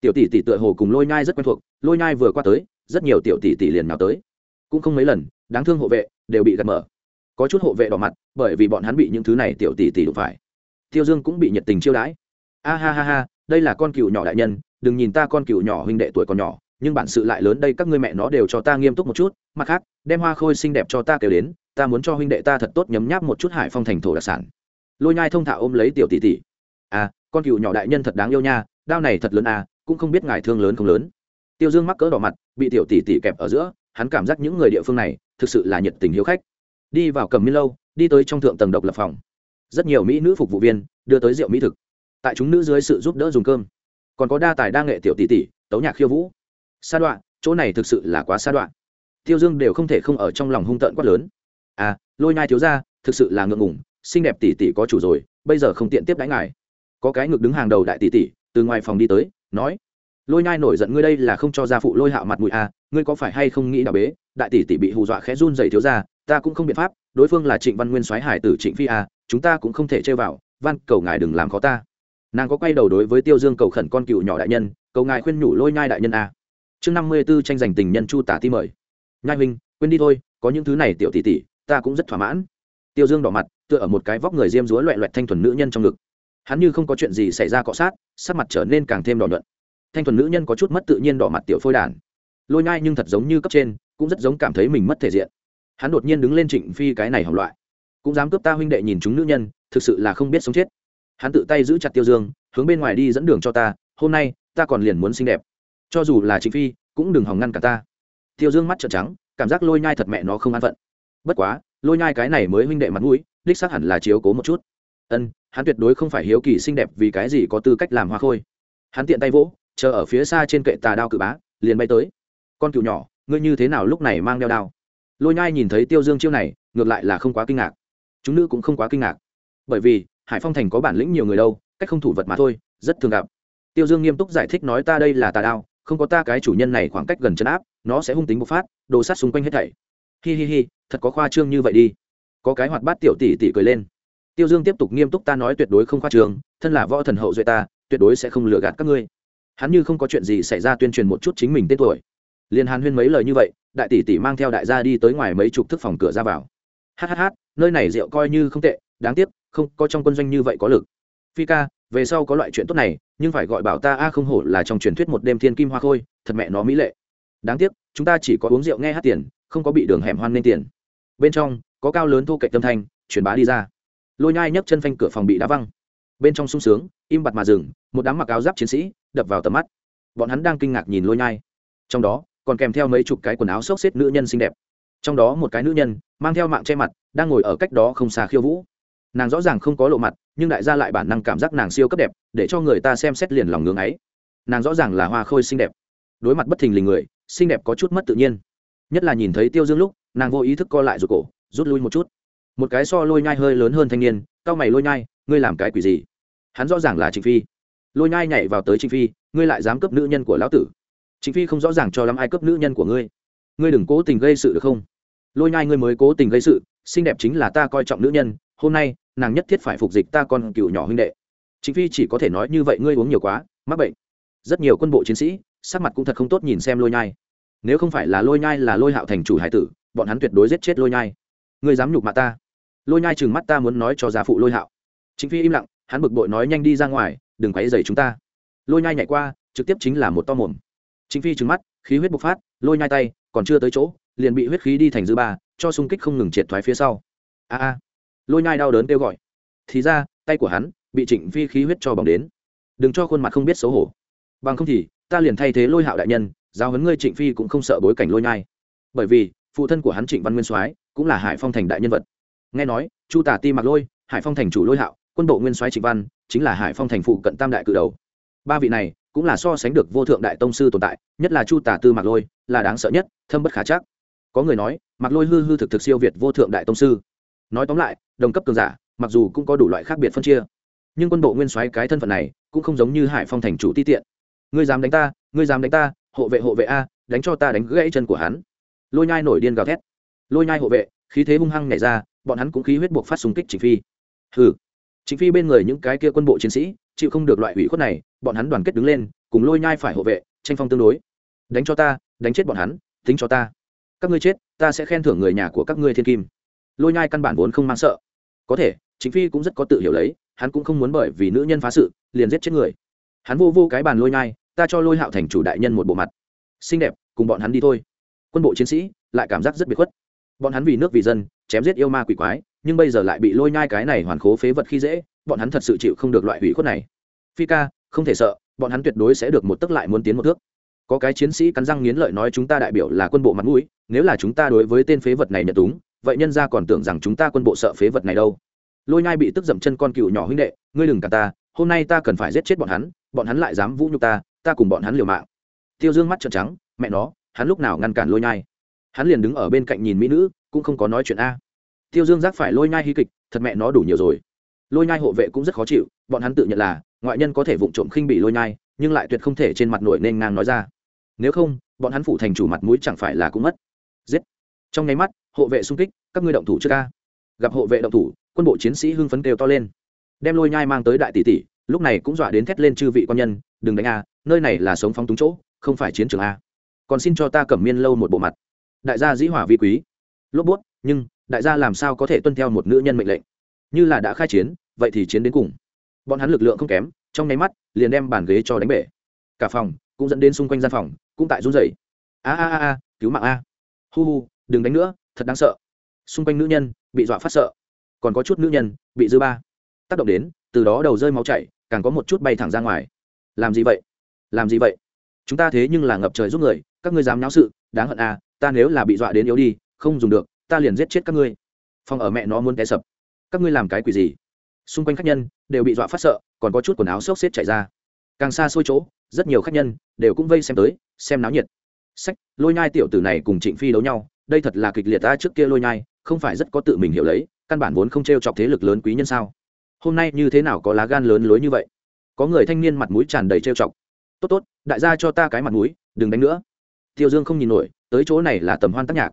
Tiểu tỷ tỷ tựa hồ cùng lôi nhai rất quen thuộc, lôi nhai vừa qua tới, rất nhiều tiểu tỷ tỷ liền nào tới. Cũng không mấy lần, đáng thương hộ vệ đều bị gạt mở. Có chút hộ vệ đỏ mặt, bởi vì bọn hắn bị những thứ này tiểu tỷ tỷ đụng phải. Tiêu dương cũng bị nhiệt tình chiêu đãi. A ha ha ha, đây là con cừu nhỏ đại nhân, đừng nhìn ta con cừu nhỏ huynh đệ tuổi còn nhỏ, nhưng bản sự lại lớn đây, các ngươi mẹ nó đều cho ta nghiêm túc một chút, mặt khác, đem hoa khôi xinh đẹp cho ta kêu đến, ta muốn cho huynh đệ ta thật tốt nhấm nháp một chút hải phong thành thổ đặc sản lôi nhai thông thạo ôm lấy tiểu tỷ tỷ. À con cừu nhỏ đại nhân thật đáng yêu nha, đao này thật lớn à cũng không biết ngài thương lớn không lớn. Tiêu dương mắc cỡ đỏ mặt, bị tiểu tỷ tỷ kẹp ở giữa, hắn cảm giác những người địa phương này thực sự là nhiệt tình hiếu khách. Đi vào cầm miên lâu, đi tới trong thượng tầng độc lập phòng. Rất nhiều mỹ nữ phục vụ viên đưa tới rượu mỹ thực. Tại chúng nữ dưới sự giúp đỡ dùng cơm. Còn có đa tài đa nghệ tiểu tỷ tỷ, tấu nhạc khiêu vũ. Sa đoạn chỗ này thực sự là quá sa đoạn tiêu dương đều không thể không ở trong lòng hung tợn quát lớn. À lôi nhai thiếu ra thực sự là ngượng ngủng xinh đẹp tỷ tỷ có chủ rồi, bây giờ không tiện tiếp đãi ngài. Có cái ngực đứng hàng đầu đại tỷ tỷ từ ngoài phòng đi tới, nói, lôi nhai nổi giận ngươi đây là không cho gia phụ lôi hạo mặt mũi à ngươi có phải hay không nghĩ đạo bế, đại tỷ tỷ bị hù dọa khẽ run dày thiếu ra ta cũng không biện pháp, đối phương là trịnh văn nguyên soái hải tử trịnh phi à chúng ta cũng không thể chơi vào, van cầu ngài đừng làm khó ta. Nàng có quay đầu đối với tiêu dương cầu khẩn con cựu nhỏ đại nhân, cầu ngài khuyên nhủ lôi nhai đại nhân à. chương năm mươi b ố tranh giành tình nhân chu tả ti mời. Nhai huynh, quên đi thôi, có những thứ này tiểu tỷ tỷ ta cũng rất thỏa mãn. Tiêu dương đỏ mặt tựa ở một cái vóc người diêm dúa loẹ loẹt thanh thuần nữ nhân trong ngực. Hắn như không có chuyện gì xảy ra cọ sát, sắc mặt trở nên càng thêm đỏ nhuận. Thanh thuần nữ nhân có chút mất tự nhiên đỏ mặt tiểu phôi đàn. Lôi nhai nhưng thật giống như cấp trên, cũng rất giống cảm thấy mình mất thể diện. Hắn đột nhiên đứng lên trịnh phi cái này hỏng loại. Cũng dám cướp ta huynh đệ nhìn chúng nữ nhân, thực sự là không biết sống chết. Hắn tự tay giữ chặt tiêu dương, hướng bên ngoài đi dẫn đường cho ta, hôm nay, ta còn liền muốn xinh đẹp. Cho dù là trịnh phi, cũng đừng hòng ngăn cả ta. Tiêu dương mắt trợn trắng, cảm giác lôi nhai thật mẹ nó không an phận. Bất quá, lôi nhai cái này mới huynh đệ mặt mũi đích xác hẳn là chiếu cố một chút. Ân, hắn tuyệt đối không phải hiếu kỳ xinh đẹp vì cái gì có tư cách làm hoa khôi. Hắn tiện tay vỗ, chờ ở phía xa trên kệ tà đao cự bá, liền bay tới. Con cựu nhỏ, ngươi như thế nào lúc này mang đeo đao? Lôi nhai nhìn thấy tiêu dương chiêu này, ngược lại là không quá kinh ngạc. Chúng nữ cũng không quá kinh ngạc. Bởi vì, hải phong thành có bản lĩnh nhiều người đâu, cách không thủ vật mà thôi, rất thường gặp. Tiêu dương nghiêm túc giải thích nói ta đây là tà đao, không có ta cái chủ nhân này khoảng cách gần chân áp, nó sẽ hung tính bộc phát, đồ sát xung quanh hết thảy. Hi hi hi, thật có khoa trương như vậy đi có cái hoạt bát tiểu tỷ tỷ cười lên. Tiêu dương tiếp tục nghiêm túc ta nói tuyệt đối không khoa trường, thân là võ thần hậu duệ ta tuyệt đối sẽ không lừa gạt các ngươi. Hắn như không có chuyện gì xảy ra tuyên truyền một chút chính mình tên tuổi. Liền hàn huyên mấy lời như vậy đại tỷ tỷ mang theo đại gia đi tới ngoài mấy chục thức phòng cửa ra vào. Hhh nơi này rượu coi như không tệ đáng tiếc không có trong quân doanh như vậy có lực. Phi ca về sau có loại chuyện tốt này nhưng phải gọi bảo ta a không hổ là trong truyền thuyết một đêm thiên kim hoa khôi thật mẹ nó mỹ lệ. Đáng tiếc chúng ta chỉ có uống rượu nghe hát tiền không có bị đường hẻm hoan nên tiền. Bên trong có cao lớn thu cạnh tâm thanh, truyền bá đi ra. Lôi nhai nhấc chân phanh cửa phòng bị đá văng. Bên trong sung sướng, im bặt mà dừng, một đám mặc áo giáp chiến sĩ đập vào tầm mắt. Bọn hắn đang kinh ngạc nhìn lôi nhai. Trong đó, còn kèm theo mấy chục cái quần áo xốc xếp nữ nhân xinh đẹp. Trong đó một cái nữ nhân, mang theo mạng che mặt, đang ngồi ở cách đó không xa khiêu vũ. Nàng rõ ràng không có lộ mặt, nhưng đại gia lại bản năng cảm giác nàng siêu cấp đẹp, để cho người ta xem xét liền lòng ngưng ấy. Nàng rõ ràng là hoa khôi xinh đẹp. Đối mặt bất thình lình người, xinh đẹp có chút mất tự nhiên. Nhất là nhìn thấy tiêu dương lúc, nàng vô ý thức co lại ruột cổ rút lui một chút. Một cái so lôi nhai hơi lớn hơn thanh niên, cao mày lôi nhai, ngươi làm cái quỷ gì? Hắn rõ ràng là trịnh phi. Lôi nhai nhảy vào tới trịnh phi, ngươi lại dám cướp nữ nhân của lão tử. Trịnh phi không rõ ràng cho lắm ai cướp nữ nhân của ngươi. Ngươi đừng cố tình gây sự được không? Lôi nhai ngươi mới cố tình gây sự, xinh đẹp chính là ta coi trọng nữ nhân, hôm nay, nàng nhất thiết phải phục dịch ta con cựu nhỏ huynh đệ. Trịnh phi chỉ có thể nói như vậy ngươi uống nhiều quá, mắc bệnh. Rất nhiều quân bộ chiến sĩ, sắc mặt cũng thật không tốt nhìn xem lôi nhai. Nếu không phải là lôi nhai là lôi hạo thành chủ hải tử, bọn hắn tuyệt đối giết chết lôi nhai ngươi dám nhục mạ ta. Lôi nhai chừng mắt ta muốn nói cho gia phụ lôi hạo. Chính phi im lặng, hắn bực bội nói nhanh đi ra ngoài, đừng quấy dày chúng ta. Lôi nhai nhảy qua, trực tiếp chính là một to mồm. Chính phi trừng mắt, khí huyết bộc phát, lôi nhai tay, còn chưa tới chỗ, liền bị huyết khí đi thành dư ba, cho xung kích không ngừng triệt thoái phía sau. A a. Lôi nhai đau đớn kêu gọi. Thì ra, tay của hắn bị trịnh phi khí huyết cho bỏng đến. Đừng cho khuôn mặt không biết xấu hổ. Bằng không thì, ta liền thay thế lôi hạo đại nhân, giáo huấn ngươi trịnh phi cũng không sợ bối cảnh lôi nhai. Bởi vì, phụ thân của hắn trịnh văn nguyên soái cũng là hải phong thành đại nhân vật. Nghe nói, chu tả ti mặc lôi, hải phong thành chủ lôi hạo, quân bộ nguyên soái trịnh văn, chính là hải phong thành phụ cận tam đại cự đầu. Ba vị này cũng là so sánh được vô thượng đại tông sư tồn tại, nhất là chu tả tư mặc lôi, là đáng sợ nhất, thâm bất khả chắc. Có người nói mặc lôi hư hư thực thực siêu việt vô thượng đại tông sư. Nói tóm lại, đồng cấp cường giả, mặc dù cũng có đủ loại khác biệt phân chia, nhưng quân bộ nguyên soái cái thân phận này cũng không giống như hải phong thành chủ ti tiện. Ngươi dám đánh ta, ngươi dám đánh ta, hộ vệ hộ vệ a, đánh cho ta đánh gãy chân của hắn. Lôi nhai nổi điên gào thét lôi nhai hộ vệ, khí thế hung hăng nhảy ra, bọn hắn cũng khí huyết buộc phát xung kích trịnh phi. Hừ. Trịnh phi bên người những cái kia quân bộ chiến sĩ, chịu không được loại ủy khuất này, bọn hắn đoàn kết đứng lên, cùng lôi nhai phải hộ vệ, tranh phong tương đối. Đánh cho ta, đánh chết bọn hắn, tính cho ta. Các ngươi chết, ta sẽ khen thưởng người nhà của các ngươi thiên kim. Lôi nhai căn bản vốn không mang sợ. Có thể chính phi cũng rất có tự hiểu lấy, hắn cũng không muốn bởi vì nữ nhân phá sự, liền giết chết người. Hắn vô vô cái bàn lôi nhai, ta cho lôi hạo thành chủ đại nhân một bộ mặt. Xinh đẹp, cùng bọn hắn đi thôi. Quân bộ chiến sĩ, lại cảm giác rất biệt khuất bọn hắn vì nước vì dân, chém giết yêu ma quỷ quái, nhưng bây giờ lại bị lôi nhai cái này hoàn khố phế vật khi dễ, bọn hắn thật sự chịu không được loại hủy khuất này. Phi ca, không thể sợ, bọn hắn tuyệt đối sẽ được một tức lại muốn tiến một thước. Có cái chiến sĩ cắn răng nghiến lợi nói chúng ta đại biểu là quân bộ mặt mũi, nếu là chúng ta đối với tên phế vật này nhận túng, vậy nhân ra còn tưởng rằng chúng ta quân bộ sợ phế vật này đâu. Lôi nhai bị tức dậm chân con cựu nhỏ huynh đệ, ngươi đừng cả ta, hôm nay ta cần phải giết chết bọn hắn bọn hắn lại dám vũ nhục ta ta cùng bọn hắn liều mạng. Tiêu dương mắt trợn trắng, mẹ nó, hắn lúc nào ngăn cản lôi nhai? Hắn liền đứng ở bên cạnh nhìn mỹ nữ, cũng không có nói chuyện a. Tiêu dương giác phải lôi nhai hí kịch, thật mẹ nó đủ nhiều rồi. Lôi nhai hộ vệ cũng rất khó chịu, bọn hắn tự nhận là, ngoại nhân có thể vụng trộm khinh bị lôi nhai, nhưng lại tuyệt không thể trên mặt nổi nên ngang nói ra. Nếu không, bọn hắn phụ thành chủ mặt mũi chẳng phải là cũng mất. Giết. Trong nháy mắt, hộ vệ xung kích, các ngươi động thủ trước ca gặp hộ vệ động thủ, quân bộ chiến sĩ hưng phấn kêu to lên. Đem lôi nhai mang tới đại tỷ tỷ, lúc này cũng dọa đến thét lên chư vị quan nhân, đừng đánh a, nơi này là sống phóng túng chỗ, không phải chiến trường a. Còn xin cho ta cẩm miên lâu một bộ mặt đại gia dĩ hỏa vi quý. Lốp bút, nhưng, đại gia làm sao có thể tuân theo một nữ nhân mệnh lệnh? Như là đã khai chiến, vậy thì chiến đến cùng. Bọn hắn lực lượng không kém, trong nháy mắt, liền đem bàn ghế cho đánh bể. Cả phòng cũng dẫn đến xung quanh gian phòng, cũng tại run rẩy. A a a a, cứu mạng a. Hu hu, đừng đánh nữa, thật đáng sợ. Xung quanh nữ nhân bị dọa phát sợ. Còn có chút nữ nhân bị dư ba. Tác động đến, từ đó đầu rơi máu chảy, càng có một chút bay thẳng ra ngoài. Làm gì vậy? Làm gì vậy? Chúng ta thế nhưng là ngập trời giúp người, các ngươi dám náo sự, đáng hận à ta nếu là bị dọa đến yếu đi, không dùng được, ta liền giết chết các ngươi. Phòng ở mẹ nó muốn té sập. Các ngươi làm cái quỷ gì? Xung quanh khách nhân đều bị dọa phát sợ, còn có chút quần áo xốc xếp chạy ra. Càng xa xôi chỗ, rất nhiều khách nhân đều cũng vây xem tới, xem náo nhiệt. Sách, lôi nhai tiểu tử này cùng trịnh phi đấu nhau, đây thật là kịch liệt ta trước kia lôi nhai, không phải rất có tự mình hiểu lấy, căn bản vốn không t r e o chọc thế lực lớn quý nhân sao? Hôm nay như thế nào có lá gan lớn lối như vậy? Có người thanh niên mặt mũi tràn đầy trêu chọc. Tốt tốt, đại gia cho ta cái mặt mũi, đừng đánh nữa. Tiêu dương không nhìn nổi tới chỗ này là tầm hoan tác nhạc.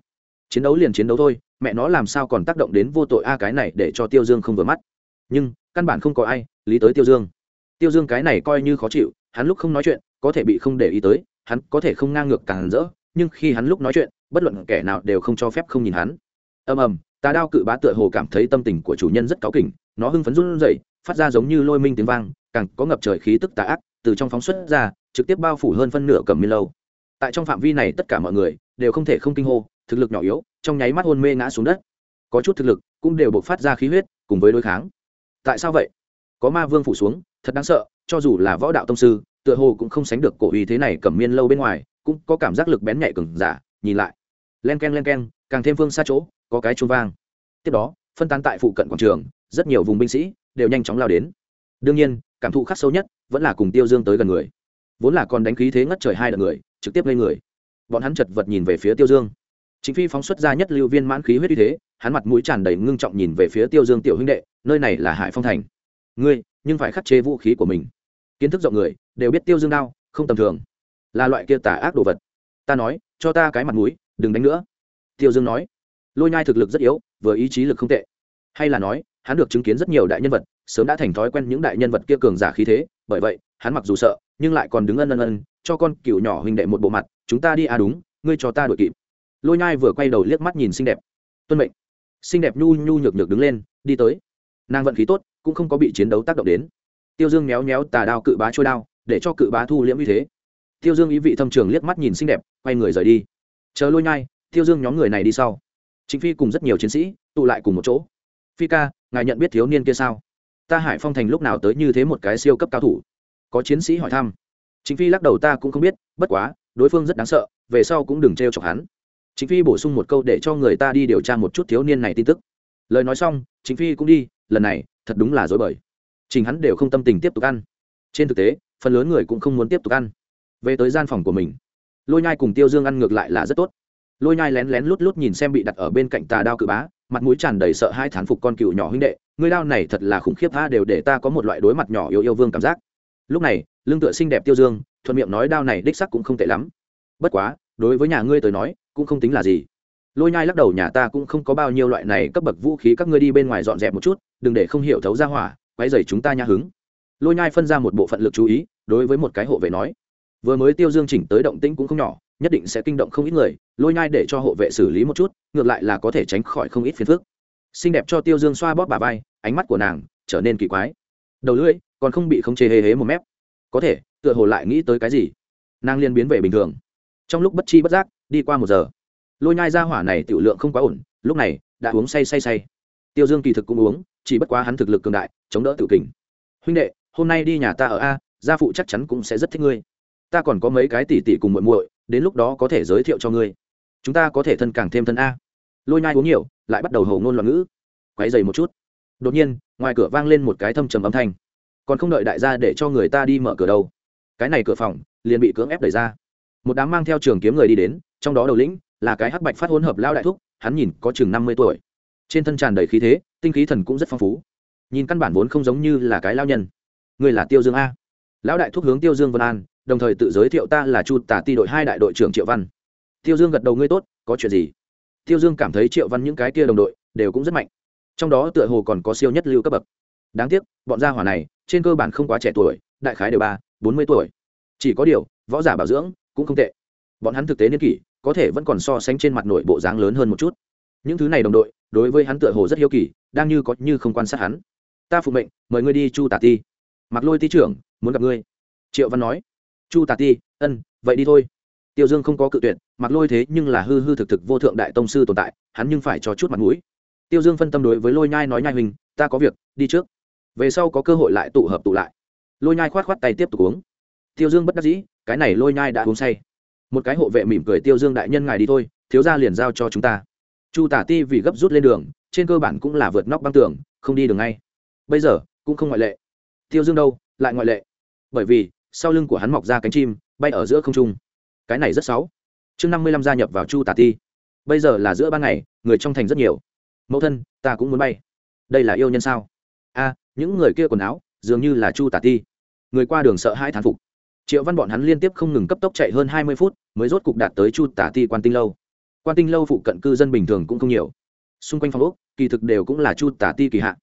Chiến đấu liền chiến đấu thôi, mẹ nó làm sao còn tác động đến vô tội a cái này để cho tiêu dương không vừa mắt. Nhưng, căn bản không có ai lý tới tiêu dương. Tiêu dương cái này coi như khó chịu, hắn lúc không nói chuyện, có thể bị không để ý tới, hắn có thể không ngang ngược càng rỡ, nhưng khi hắn lúc nói chuyện, bất luận kẻ nào đều không cho phép không nhìn hắn. Ầm ầm, tà đao cự bá tựa hồ cảm thấy tâm tình của chủ nhân rất cáu kỉnh, nó hưng phấn run rẩy, phát ra giống như lôi minh tiếng vang, càng có ngập trời khí tức tà ác từ trong phóng xuất ra, trực tiếp bao phủ hơn phân nửa cầm miên lâu. Tại trong phạm vi này tất cả mọi người đều không thể không kinh hô, thực lực nhỏ yếu, trong nháy mắt hôn mê ngã xuống đất. Có chút thực lực cũng đều buộc phát ra khí huyết, cùng với đối kháng. Tại sao vậy? Có ma vương phủ xuống, thật đáng sợ, cho dù là võ đạo tông sư, tựa hồ cũng không sánh được cổ uy thế này cầm miên lâu bên ngoài, cũng có cảm giác lực bén nhạy cừng giả, nhìn lại. Len k e n len k e n càng thêm phương xa chỗ, có cái chuông vang. Tiếp đó, phân tán tại phụ cận quảng trường, rất nhiều vùng binh sĩ đều nhanh chóng lao đến. Đương nhiên, cảm thụ khắc sâu nhất vẫn là cùng tiêu dương tới gần người. Vốn là còn đánh khí thế ngất trời hai đợt người, trực tiếp lên người bọn hắn chật vật nhìn về phía tiêu dương. Chính phi phóng xuất ra nhất lưu viên mãn khí huyết uy thế, hắn mặt mũi tràn đầy ngưng trọng nhìn về phía tiêu dương tiểu huynh đệ, nơi này là hải phong thành. Ngươi, nhưng phải khắc chế vũ khí của mình. Kiến thức rộng người, đều biết tiêu dương đao, không tầm thường. Là loại kia tà ác đồ vật. Ta nói, cho ta cái mặt mũi, đừng đánh nữa. Tiêu dương nói. Lôi nhai thực lực rất yếu, vừa ý chí lực không tệ. Hay là nói, hắn được chứng kiến rất nhiều đại nhân vật, sớm đã thành thói quen những đại nhân vật kia cường giả khí thế, bởi vậy, hắn mặc dù sợ, nhưng lại còn đứng ân ân ân, cho con cựu nhỏ huynh đệ một bộ mặt chúng ta đi à đúng, ngươi cho ta đuổi kịp. Lôi nhai vừa quay đầu liếc mắt nhìn xinh đẹp. Tuân mệnh. Xinh đẹp nhu nhu nhược nhược đứng lên, đi tới. Nàng vận khí tốt, cũng không có bị chiến đấu tác động đến. Tiêu dương méo méo tà đao cự bá trôi đao, để cho cự bá thu liễm như thế. Tiêu dương ý vị thâm trường liếc mắt nhìn xinh đẹp, quay người rời đi. Chờ lôi nhai, tiêu dương nhóm người này đi sau. Chính phi cùng rất nhiều chiến sĩ, tụ lại cùng một chỗ. Phi ca, ngài nhận biết thiếu niên kia sao? Ta hải phong thành lúc nào tới như thế một cái siêu cấp cao thủ? Có chiến sĩ hỏi thăm. Chính phi lắc đầu, ta cũng không biết, bất quá đối phương rất đáng sợ, về sau cũng đừng t r e o chọc hắn. Chính phi bổ sung một câu để cho người ta đi điều tra một chút thiếu niên này tin tức. Lời nói xong, chính phi cũng đi, lần này, thật đúng là dối bời. Chính hắn đều không tâm tình tiếp tục ăn. Trên thực tế, phần lớn người cũng không muốn tiếp tục ăn. Về tới gian phòng của mình, lôi nhai cùng tiêu dương ăn ngược lại là rất tốt. Lôi nhai lén lén lút lút nhìn xem bị đặt ở bên cạnh tà đao cự bá, mặt mũi tràn đầy sợ hai thán phục con cựu nhỏ huynh đệ, ngươi đao này thật là khủng khiếp tha đều để ta có một loại đối mặt nhỏ yêu yêu vương cảm giác. Lúc này lương tựa xinh đẹp tiêu dương thuận miệng nói đao này đích sắc cũng không tệ lắm. Bất quá, đối với nhà ngươi tới nói, cũng không tính là gì. Lôi nhai lắc đầu, nhà ta cũng không có bao nhiêu loại này cấp bậc vũ khí, các ngươi đi bên ngoài dọn dẹp một chút, đừng để không hiểu thấu ra hỏa quay dày chúng ta nhã hứng. Lôi nhai phân ra một bộ phận lực chú ý, đối với một cái hộ vệ nói, vừa mới tiêu dương chỉnh tới động tĩnh cũng không nhỏ, nhất định sẽ kinh động không ít người, lôi nhai để cho hộ vệ xử lý một chút, ngược lại là có thể tránh khỏi không ít phiền phức. Xinh đẹp cho tiêu dương xoa bóp bà vai, ánh mắt của nàng trở nên kỳ quái. Đầu lưỡi, còn không bị khống chế hề hế một mép. Có thể tựa hồ lại nghĩ tới cái gì. Nàng liên biến về bình thường. Trong lúc bất chi bất giác, đi qua một giờ. Lôi nhai ra hỏa này tiểu lượng không quá ổn, lúc này, đã uống say say say. Tiêu dương kỳ thực cũng uống, chỉ bất quá hắn thực lực cường đại, chống đỡ tự kình. Huynh đệ, hôm nay đi nhà ta ở a, gia phụ chắc chắn cũng sẽ rất thích ngươi. Ta còn có mấy cái tỷ tỷ cùng muội muội, đến lúc đó có thể giới thiệu cho ngươi. Chúng ta có thể thân càng thêm thân a. Lôi nhai uống nhiều, lại bắt đầu hầu ngôn loạn ngữ. Quáy dày một chút. Đột nhiên, ngoài cửa vang lên một cái thâm trầm âm thanh. Còn không đợi đại gia để cho người ta đi mở cửa đâu cái này cửa phòng liền bị cưỡng ép đẩy ra. Một đám mang theo trường kiếm người đi đến, trong đó đầu lĩnh là cái hắc bạch phát hỗn hợp lao đại thúc, hắn nhìn có chừng năm mươi tuổi. Trên thân tràn đầy khí thế, tinh khí thần cũng rất phong phú. Nhìn căn bản vốn không giống như là cái lao nhân. Người là tiêu dương a. Lão đại thúc hướng tiêu dương vân an, đồng thời tự giới thiệu ta là chu tả ti đội hai đại đội trưởng triệu văn. Tiêu dương gật đầu, ngươi tốt, có chuyện gì? Tiêu dương cảm thấy triệu văn những cái kia đồng đội đều cũng rất mạnh. Trong đó tựa hồ còn có siêu nhất lưu cấp bậc. Đáng tiếc, bọn gia hỏa này trên cơ bản không quá trẻ tuổi, đại khái đều ba bốn mươi tuổi. Chỉ có điều, võ giả bảo dưỡng cũng không tệ. Bọn hắn thực tế niên kỷ, có thể vẫn còn so sánh trên mặt nội bộ dáng lớn hơn một chút. Những thứ này đồng đội, đối với hắn tựa hồ rất hiếu kỳ, đang như có như không quan sát hắn. Ta phụ mệnh, mời ngươi đi chu tả ti. Mặc lôi ti trưởng, muốn gặp ngươi. Triệu văn nói. Chu tả ti, ân, vậy đi thôi. Tiêu dương không có cự tuyệt, mặc lôi thế nhưng là hư hư thực thực vô thượng đại tông sư tồn tại, hắn nhưng phải cho chút mặt mũi. Tiêu dương phân tâm đối với lôi nhai nói, nhai hình ta có việc, đi trước. Về sau có cơ hội lại tụ hợp tụ lại lôi nhai khoát khoát tay tiếp tục uống. Tiêu dương bất đắc dĩ, cái này lôi nhai đã uống say. Một cái hộ vệ mỉm cười tiêu dương đại nhân ngài đi thôi, thiếu ra liền giao cho chúng ta. Chu tả ti vì gấp rút lên đường, trên cơ bản cũng là vượt nóc băng tường, không đi đường ngay. Bây giờ, cũng không ngoại lệ. Tiêu dương đâu, lại ngoại lệ. Bởi vì, sau lưng của hắn mọc ra cánh chim, bay ở giữa không trung. Cái này rất xấu. Chương năm mươi lăm gia nhập vào chu Tả ti. Bây giờ là giữa ban ngày, người trong thành rất nhiều. Mẫu thân, ta cũng muốn bay. Đây là yêu nhân sao? A những người kia quần áo dường như là chu Tả ti. Người qua đường sợ hai thán phục. Triệu văn bọn hắn liên tiếp không ngừng cấp tốc chạy hơn hai mươi phút, mới rốt cục đạt tới chu Tả ti quan tinh lâu. Quan tinh lâu phụ cận cư dân bình thường cũng không nhiều. Xung quanh phòng úc kỳ thực đều cũng là chu Tả ti kỳ hạn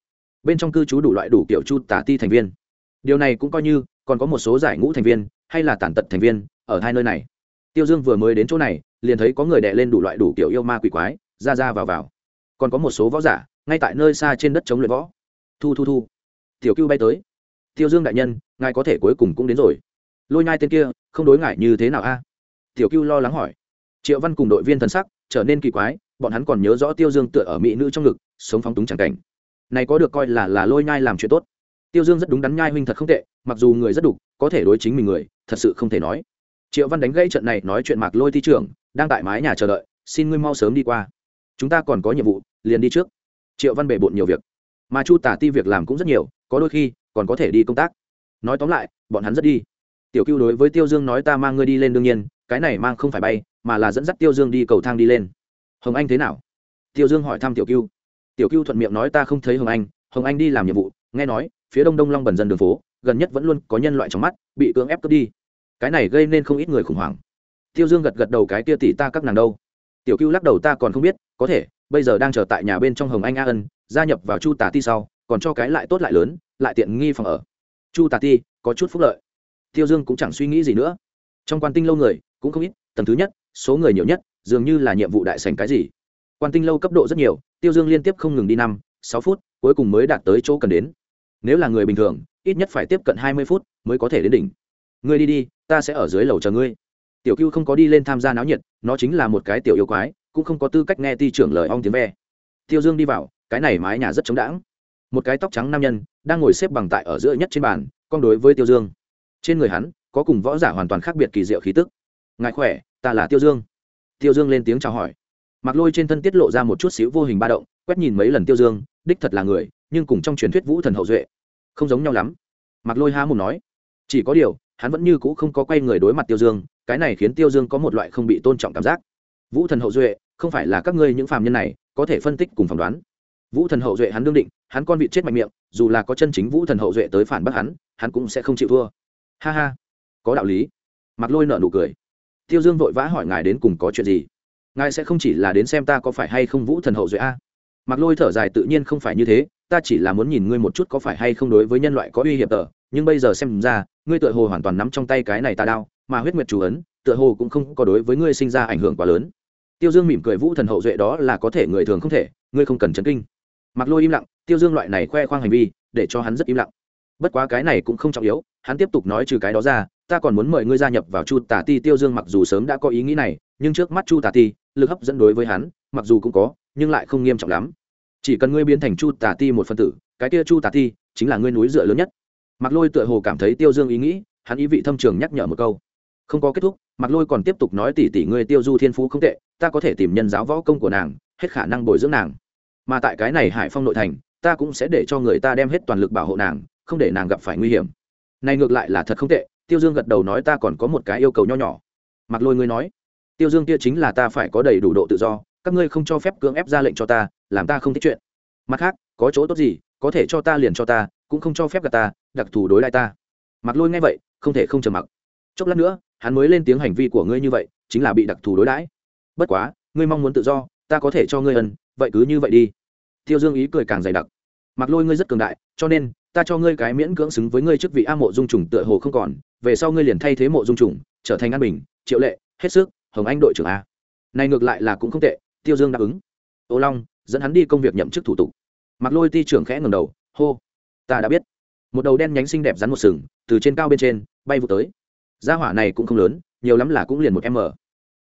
bên trong cư trú đủ loại đủ kiểu chu Tả ti thành viên. Điều này cũng coi như còn có một số giải ngũ thành viên, hay là tàn tật thành viên, ở hai nơi này. Tiêu dương vừa mới đến chỗ này, liền thấy có người đệ lên đủ loại đủ kiểu yêu ma quỷ quái, ra ra vào vào. Còn có một số võ giả, ngay tại nơi xa trên đất chống luyện võ. Thu thu thu. Tiểu cưu bay tới tiêu dương đại nhân, ngài có thể cuối cùng cũng đến rồi. Lôi nhai tên kia, không đối ngại như thế nào a? Tiểu cưu lo lắng hỏi. Triệu văn cùng đội viên thần sắc trở nên kỳ quái, bọn hắn còn nhớ rõ tiêu dương tựa ở mỹ nữ trong ngực, sống phóng túng c h ẳ n g cảnh. Này có được coi là là lôi nhai làm chuyện tốt. Tiêu dương rất đúng đắn nhai huynh thật không tệ, mặc dù người rất đục có thể đối chính mình người, thật sự không thể nói. Triệu văn đánh gãy trận này nói chuyện mạc lôi thi trưởng, đang tại mái nhà chờ đợi, xin ngươi mau sớm đi qua. Chúng ta còn có nhiệm vụ, liền đi trước. Triệu văn bể bộn nhiều việc. Mà chu tả ti việc làm cũng rất nhiều, có đôi khi còn có thể đi công tác. Nói tóm lại, bọn hắn rất đi. Tiểu cưu đối với tiêu dương nói ta mang ngươi đi lên đương nhiên, cái này mang không phải bay, mà là dẫn dắt tiêu dương đi cầu thang đi lên. Hồng anh thế nào? Tiêu dương hỏi thăm tiểu cưu tiểu cưu thuận miệng nói ta không thấy hồng anh hồng anh đi làm nhiệm vụ, nghe nói, phía đông đông long bần dân đường phố, gần nhất vẫn luôn có nhân loại trong mắt, bị cưỡng ép cướp đi. Cái này gây nên không ít người khủng hoảng. Tiêu dương gật gật đầu cái kia tỷ ta các nàng đâu. Tiểu cưu lắc đầu ta còn không biết, có thể, bây giờ đang chờ tại nhà bên trong hồng anh a ân, gia nhập vào chu tà ti sau, còn cho cái lại tốt lại lớn lại tiện nghi phòng ở. Chu tà ti, có chút phúc lợi. Tiêu dương cũng chẳng suy nghĩ gì nữa. Trong quan tinh lâu người, cũng không ít, tầng thứ nhất, số người nhiều nhất, dường như là nhiệm vụ đại sành cái gì. Quan tinh lâu cấp độ rất nhiều, tiêu dương liên tiếp không ngừng đi năm, sáu phút, cuối cùng mới đạt tới chỗ cần đến. Nếu là người bình thường, ít nhất phải tiếp cận hai mươi phút mới có thể đến đỉnh. Ngươi đi đi, ta sẽ ở dưới lầu chờ ngươi. Tiểu cưu không có đi lên tham gia náo nhiệt, nó chính là một cái tiểu yêu quái, cũng không có tư cách nghe ti trưởng lời ong tiếng ve. Tiêu dương đi vào, cái này mái nhà rất chống đãng. Một cái tóc trắng nam nhân đang ngồi xếp bằng tại ở giữa nhất trên bàn, con đối với tiêu dương. Trên người hắn, có cùng võ giả hoàn toàn khác biệt kỳ diệu khí tức. Ngài khỏe, ta là tiêu dương. Tiêu dương lên tiếng chào hỏi. Mặc lôi trên thân tiết lộ ra một chút xíu vô hình ba động, quét nhìn mấy lần tiêu dương, đích thật là người, nhưng cùng trong truyền thuyết vũ thần hậu duệ, không giống nhau lắm. Mặc lôi há mồm nói, chỉ có điều, hắn vẫn như cũ không có quay người đối mặt tiêu dương, cái này khiến tiêu dương có một loại không bị tôn trọng cảm giác. Vũ thần hậu duệ, không phải là các ngươi những phàm nhân này, có thể phân tích cùng phỏng đoán vũ thần hậu duệ hắn đương định, hắn con vịt chết mạnh miệng, dù là có chân chính vũ thần hậu duệ tới phản bác hắn hắn cũng sẽ không chịu thua. Ha ha, có đạo lý. Mặc lôi nợ nụ cười. Tiêu dương vội vã hỏi ngài đến cùng có chuyện gì? Ngài sẽ không chỉ là đến xem ta có phải hay không vũ thần hậu duệ a? Mặc lôi thở dài tự nhiên không phải như thế, ta chỉ là muốn nhìn ngươi một chút có phải hay không đối với nhân loại có uy hiểm tờ, nhưng bây giờ xem ra, ngươi tựa hồ hoàn toàn nắm trong tay cái này ta đao, mà huyết nguyệt chủ ấn, tựa hồ cũng không có đối với ngươi sinh ra ảnh hưởng quá lớn. Tiêu dương mỉm cười vũ thần hậu duệ đó là có thể người thường không thể, ngươi không cần chấn kinh mặc lôi im lặng, tiêu dương loại này khoe khoang hành vi, để cho hắn rất im lặng. Bất quá cái này cũng không trọng yếu, hắn tiếp tục nói trừ cái đó ra, ta còn muốn mời ngươi gia nhập vào chu tả ti, tiêu dương mặc dù sớm đã có ý nghĩ này, nhưng trước mắt chu tả ti, lực hấp dẫn đối với hắn, mặc dù cũng có, nhưng lại không nghiêm trọng lắm. Chỉ cần ngươi biến thành chu tả ti một phân tử, cái kia chu tả ti chính là ngươi núi dựa lớn nhất. Mặc lôi tựa hồ cảm thấy tiêu dương ý nghĩ, hắn ý vị thâm trường nhắc nhở một câu. Không có kết thúc mặc lôi còn tiếp tục nói tỉ tỉ ngươi tiêu du thiên phú không tệ, ta có thể tìm nhân giáo võ công của nàng, hết khả năng bồi dưỡng nàng mà tại cái này hải phong nội thành, ta cũng sẽ để cho người ta đem hết toàn lực bảo hộ nàng, không để nàng gặp phải nguy hiểm. Này ngược lại là thật không tệ, tiêu dương gật đầu nói ta còn có một cái yêu cầu nho nhỏ. Mặc lôi ngươi nói, tiêu dương kia chính là ta phải có đầy đủ độ tự do, các ngươi không cho phép cưỡng ép ra lệnh cho ta, làm ta không thích chuyện. Mặt khác, có chỗ tốt gì, có thể cho ta liền cho ta, cũng không cho phép gặp ta, đặc thù đối lại ta. Mặc lôi nghe vậy, không thể không trầm mặc. Chốc lát nữa, hắn mới lên tiếng hành vi của ngươi như vậy, chính là bị đặc thù đối đãi. Bất quá, ngươi mong muốn tự do, ta có thể cho ngươi ân vậy cứ như vậy đi. Tiêu dương ý cười càng dày đặc. Mặc lôi ngươi rất cường đại, cho nên, ta cho ngươi cái miễn cưỡng xứng với ngươi trước vị a mộ dung trùng tựa hồ không còn, về sau ngươi liền thay thế mộ dung trùng trở thành an bình, triệu lệ, hết sức hồng anh đội trưởng a. Này ngược lại là cũng không tệ, tiêu dương đáp ứng. Ô long, dẫn hắn đi công việc nhậm chức thủ tục. Mặc lôi ti trưởng khẽ ngầm đầu, hô, ta đã biết. Một đầu đen nhánh xinh đẹp rắn một sừng, từ trên cao bên trên, bay vụ tới. Gia hỏa này cũng không lớn, nhiều lắm là cũng liền một m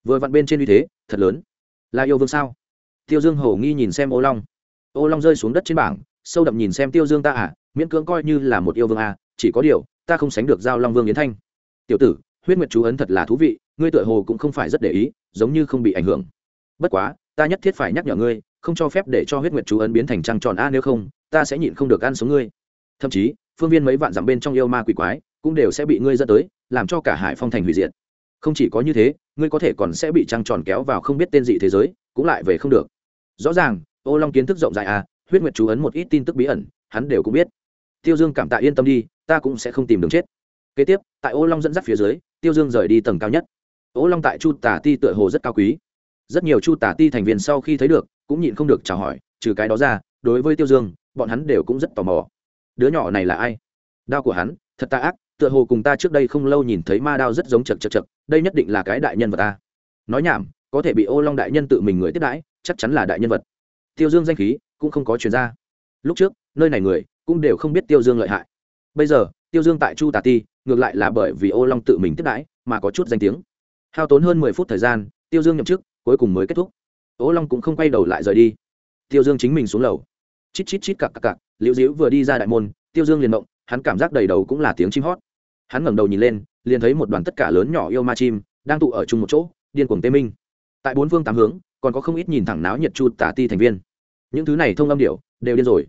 vừa vặn bên trên uy thế, thật lớn. Là yêu vương sao? Tiêu dương hầu nghi nhìn xem ô long. Ô long rơi xuống đất trên bảng, sâu đậm nhìn xem tiêu dương ta à miễn cưỡng coi như là một yêu vương à chỉ có điều, ta không sánh được giao long vương yến thanh. Tiểu tử, huyết nguyệt chú ấn thật là thú vị, ngươi tựa hồ cũng không phải rất để ý, giống như không bị ảnh hưởng. Bất quá, ta nhất thiết phải nhắc nhở ngươi, không cho phép để cho huyết nguyệt chú ấn biến thành trăng tròn a, nếu không, ta sẽ nhịn không được ăn xuống ngươi. Thậm chí, phương viên mấy vạn dặm bên trong yêu ma quỷ quái cũng đều sẽ bị ngươi dẫn tới, làm cho cả hải phong thành hủy diệt. Không chỉ có như thế, ngươi có thể còn sẽ bị trăng tròn kéo vào không biết tên dị thế giới cũng lại về không được. Rõ ràng, ô long kiến thức rộng rãi à huyết nguyệt chú ấn một ít tin tức bí ẩn, hắn đều cũng biết. Tiêu dương cảm tạ yên tâm đi, ta cũng sẽ không tìm đường chết. Kế tiếp, tại ô long dẫn dắt phía dưới, tiêu dương rời đi tầng cao nhất. Ô long tại chu tả ti tựa hồ rất cao quý. Rất nhiều chu tả ti thành viên sau khi thấy được, cũng nhịn không được chào hỏi, trừ cái đó ra, đối với tiêu dương, bọn hắn đều cũng rất tò mò. Đứa nhỏ này là ai? Đao của hắn, thật ta ác, tựa hồ cùng ta trước đây không lâu nhìn thấy ma đao rất giống chật chật chật, đây nhất định là cái đại nhân vật ta. Nói nhảm có thể bị ô long đại nhân tự mình người tiếp đãi, chắc chắn là đại nhân vật. Tiêu dương danh khí cũng không có chuyển ra. Lúc trước, nơi này người cũng đều không biết tiêu dương lợi hại. Bây giờ, tiêu dương tại chu tà ti, ngược lại là bởi vì ô long tự mình tiếp đãi mà có chút danh tiếng. Hao tốn hơn mười phút thời gian, tiêu dương nhậm chức, cuối cùng mới kết thúc. Ô long cũng không quay đầu lại rời đi. Tiêu dương chính mình xuống lầu. Chít chít chít cặc cặc cặc, liễu diễu vừa đi ra đại môn, tiêu dương liền động hắn cảm giác đầy đầu cũng là tiếng chim hót. Hắn ngẩng đầu nhìn lên, liền thấy một đoàn tất cả lớn nhỏ yêu ma chim đang tụ ở chung một chỗ, điên cuồng tê minh tại bốn phương tám hướng, còn có không ít nhìn thẳng náo nhiệt chu tả ti thành viên. Những thứ này thông âm điệu đều điên rồi.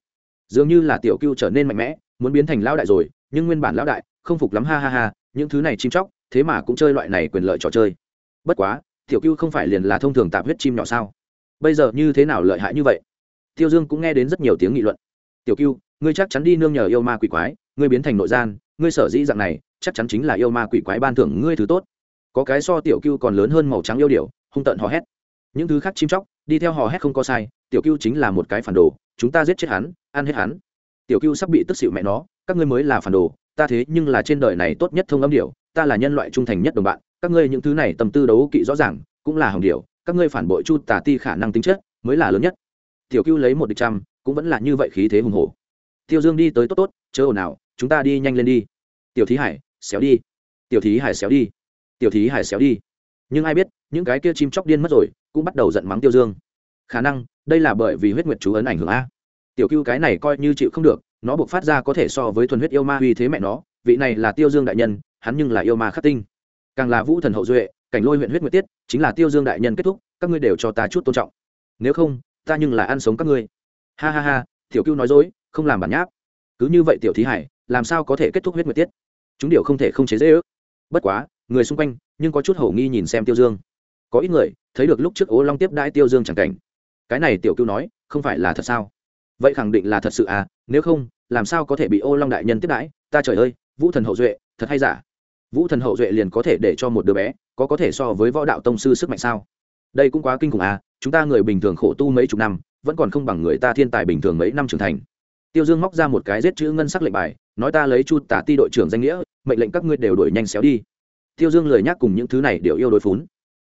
Dường như là tiểu cưu trở nên mạnh mẽ, muốn biến thành lão đại rồi, nhưng nguyên bản lão đại, không phục lắm, ha ha ha, những thứ này chim chóc, thế mà cũng chơi loại này quyền lợi trò chơi. Bất quá, tiểu cưu không phải liền là thông thường tạp huyết chim nhỏ sao? Bây giờ như thế nào lợi hại như vậy? Tiêu dương cũng nghe đến rất nhiều tiếng nghị luận. Tiểu cưu ngươi chắc chắn đi nương nhờ yêu ma quỷ quái, ngươi biến thành nội gian, ngươi sở dĩ dạng này, chắc chắn chính là yêu ma quỷ quái ban thưởng ngươi thứ tốt. Có cái so tiểu cưu còn lớn hơn màu trắng yêu điểu hung tợn hò hét. Những thứ khác chim chóc, đi theo hò hét không có sai, tiểu cưu chính là một cái phản đồ, chúng ta giết chết hắn, ăn hết hắn. Tiểu cưu sắp bị tức xịu mẹ nó, các ngươi mới là phản đồ, ta thế nhưng là trên đời này tốt nhất thông âm điều ta là nhân loại trung thành nhất đồng bạn, các ngươi những thứ này tâm tư đấu kỵ rõ ràng, cũng là hồng điều các ngươi phản bội chu tà ti khả năng tính chất mới là lớn nhất. Tiểu cưu lấy một địch trăm, cũng vẫn là như vậy khí thế hùng hổ. Tiêu dương đi tới tốt tốt, chớ ồn nào chúng ta đi nhanh lên đi. Tiểu thí hải, xéo đi. Tiểu thí hải xéo đi. Tiểu thí hải xéo đi nhưng ai biết, những cái kia chim chóc điên mất rồi, cũng bắt đầu giận mắng tiêu dương. Khả năng, đây là bởi vì huyết nguyệt chú ấn ảnh hưởng a. Tiểu cưu cái này coi như chịu không được, nó buộc phát ra có thể so với thuần huyết yêu ma uy thế mẹ nó, vị này là tiêu dương đại nhân, hắn nhưng là yêu ma khắc tinh. Càng là vũ thần hậu duệ, cảnh lôi huyện huyết nguyệt tiết, chính là tiêu dương đại nhân kết thúc, các ngươi đều cho ta chút tôn trọng. Nếu không, ta nhưng là ăn sống các ngươi. Ha ha ha, tiểu cưu nói dối, không làm bản nháp. Cứ như vậy tiểu thí hải, làm sao có thể kết thúc huyết nguyệt tiết? Chúng điều không thể không chế dễ ước. Bất quá, người xung quanh nhưng có chút hầu nghi nhìn xem tiêu dương. Có ít người thấy được lúc trước ố long tiếp đãi tiêu dương chẳng cảnh. Cái này tiểu cưu nói, không phải là thật sao? Vậy khẳng định là thật sự à nếu không, làm sao có thể bị ô long đại nhân tiếp đãi? Ta trời ơi, vũ thần hậu duệ, thật hay giả? Vũ thần hậu duệ liền có thể để cho một đứa bé có có thể so với võ đạo tông sư sức mạnh sao? Đây cũng quá kinh khủng à chúng ta người bình thường khổ tu mấy chục năm, vẫn còn không bằng người ta thiên tài bình thường mấy năm trưởng thành. Tiêu dương móc ra một cái giết chữ ngân sắc lệnh bài, nói ta lấy chu tả ti đội trưởng danh nghĩa, mệnh lệnh các ngươi đều đuổi nhanh xéo đi tiêu dương lời nhắc cùng những thứ này đều yêu đối phún.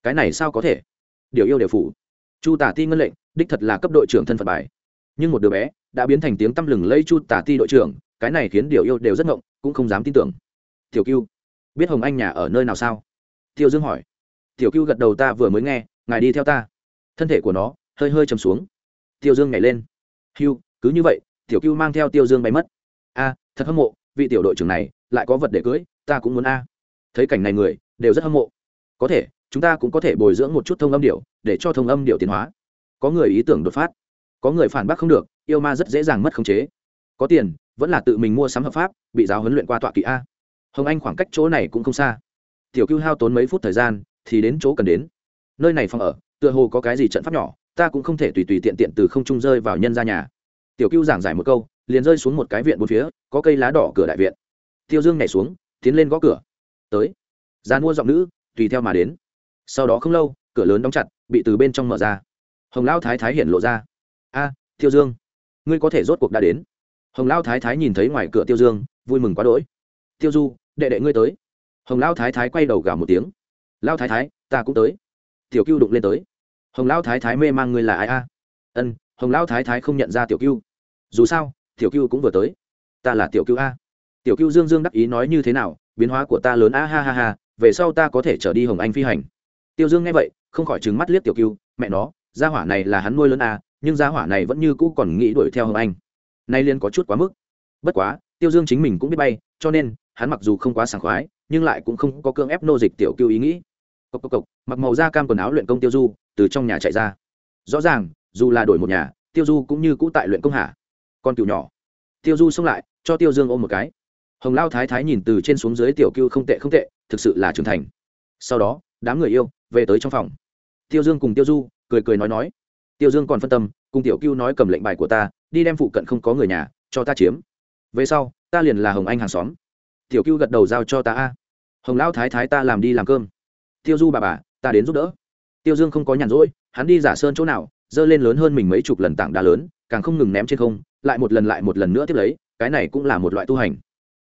Cái này sao có thể? Điều yêu đều phủ. Chu tả ti ngân lệnh, đích thật là cấp đội trưởng thân phận bài. Nhưng một đứa bé đã biến thành tiếng tăm lừng lây chu tả ti đội trưởng, cái này khiến điều yêu đều rất ngộng, cũng không dám tin tưởng. Tiểu cưu, biết hồng anh nhà ở nơi nào sao? Tiêu dương hỏi. Tiểu cưu gật đầu ta vừa mới nghe, ngài đi theo ta. Thân thể của nó hơi hơi chầm xuống. Tiêu dương nhảy lên. Hưu, cứ như vậy, tiểu cưu mang theo tiêu dương bay mất. A, thật hâm mộ, vị tiểu đội trưởng này lại có vật để cưới, ta cũng muốn a thấy cảnh này người, đều rất hâm mộ. Có thể, chúng ta cũng có thể bồi dưỡng một chút thông âm điệu, để cho thông âm điệu tiến hóa. Có người ý tưởng đột phát, có người phản bác không được, yêu ma rất dễ dàng mất khống chế. Có tiền, vẫn là tự mình mua sắm hợp pháp, bị giáo huấn luyện qua tọa kỵ a. Hồng anh khoảng cách chỗ này cũng không xa. Tiểu cưu hao tốn mấy phút thời gian, thì đến chỗ cần đến. Nơi này phòng ở, tựa hồ có cái gì trận pháp nhỏ, ta cũng không thể tùy tùy tiện tiện từ không trung rơi vào nhân ra nhà. Tiểu cưu giảng giải một câu, liền rơi xuống một cái viện bốn phía, có cây lá đỏ cửa đại viện. Tiêu dương nhảy xuống, tiến lên gõ cửa tới. Gian mua giọng nữ, tùy theo mà đến. Sau đó không lâu, cửa lớn đóng chặt, bị từ bên trong mở ra. Hồng lao thái thái hiện lộ ra. A, tiêu dương, ngươi có thể rốt cuộc đã đến. Hồng lao thái thái nhìn thấy ngoài cửa tiêu dương, vui mừng quá đỗi. Tiêu du, đệ đệ ngươi tới. Hồng lao thái thái quay đầu gào một tiếng. Lao thái thái, ta cũng tới. Tiểu cưu đụng lên tới. Hồng lao thái thái mê mang ngươi là ai a? Ân, hồng lao thái thái không nhận ra tiểu cưu. Dù sao, tiểu cưu cũng vừa tới. Ta là tiểu cưu a. Tiểu cưu dương dương đắc ý nói như thế nào biến hóa của ta lớn a ha ha ha, về sau ta có thể trở đi hồng anh phi hành. Tiêu dương nghe vậy, không khỏi trừng mắt liếc tiểu cưu mẹ nó, gia hỏa này là hắn nuôi lớn a nhưng gia hỏa này vẫn như cũ còn nghĩ đuổi theo hồng anh. Nay liên có chút quá mức. Bất quá, tiêu dương chính mình cũng biết bay, cho nên, hắn mặc dù không quá sảng khoái, nhưng lại cũng không có cương ép nô dịch tiểu cưu ý nghĩ. Cộc cộc cộc, mặc màu da cam quần áo luyện công tiêu du, từ trong nhà chạy ra. Rõ ràng, dù là đổi một nhà, tiêu du cũng như cũ tại luyện công hạ. Con cừu nhỏ. Tiêu du xông lại, cho tiêu dương ôm một cái hồng lao thái thái nhìn từ trên xuống dưới tiểu cưu không tệ không tệ, thực sự là trưởng thành. Sau đó, đám người yêu về tới trong phòng. Tiêu dương cùng tiêu du cười cười nói nói. Tiêu dương còn phân tâm, cùng tiểu cưu nói cầm lệnh bài của ta, đi đem phụ cận không có người nhà, cho ta chiếm. Về sau, ta liền là hồng anh hàng xóm. Tiểu cưu gật đầu giao cho ta a. Hồng lão thái thái ta làm đi làm cơm. Tiêu du bà bà, ta đến giúp đỡ. Tiêu dương không có nhàn rỗi, hắn đi giả sơn chỗ nào, dơ lên lớn hơn mình mấy chục lần tảng đá lớn, càng không ngừng ném trên không, lại một lần lại một lần nữa tiếp lấy, cái này cũng là một loại tu hành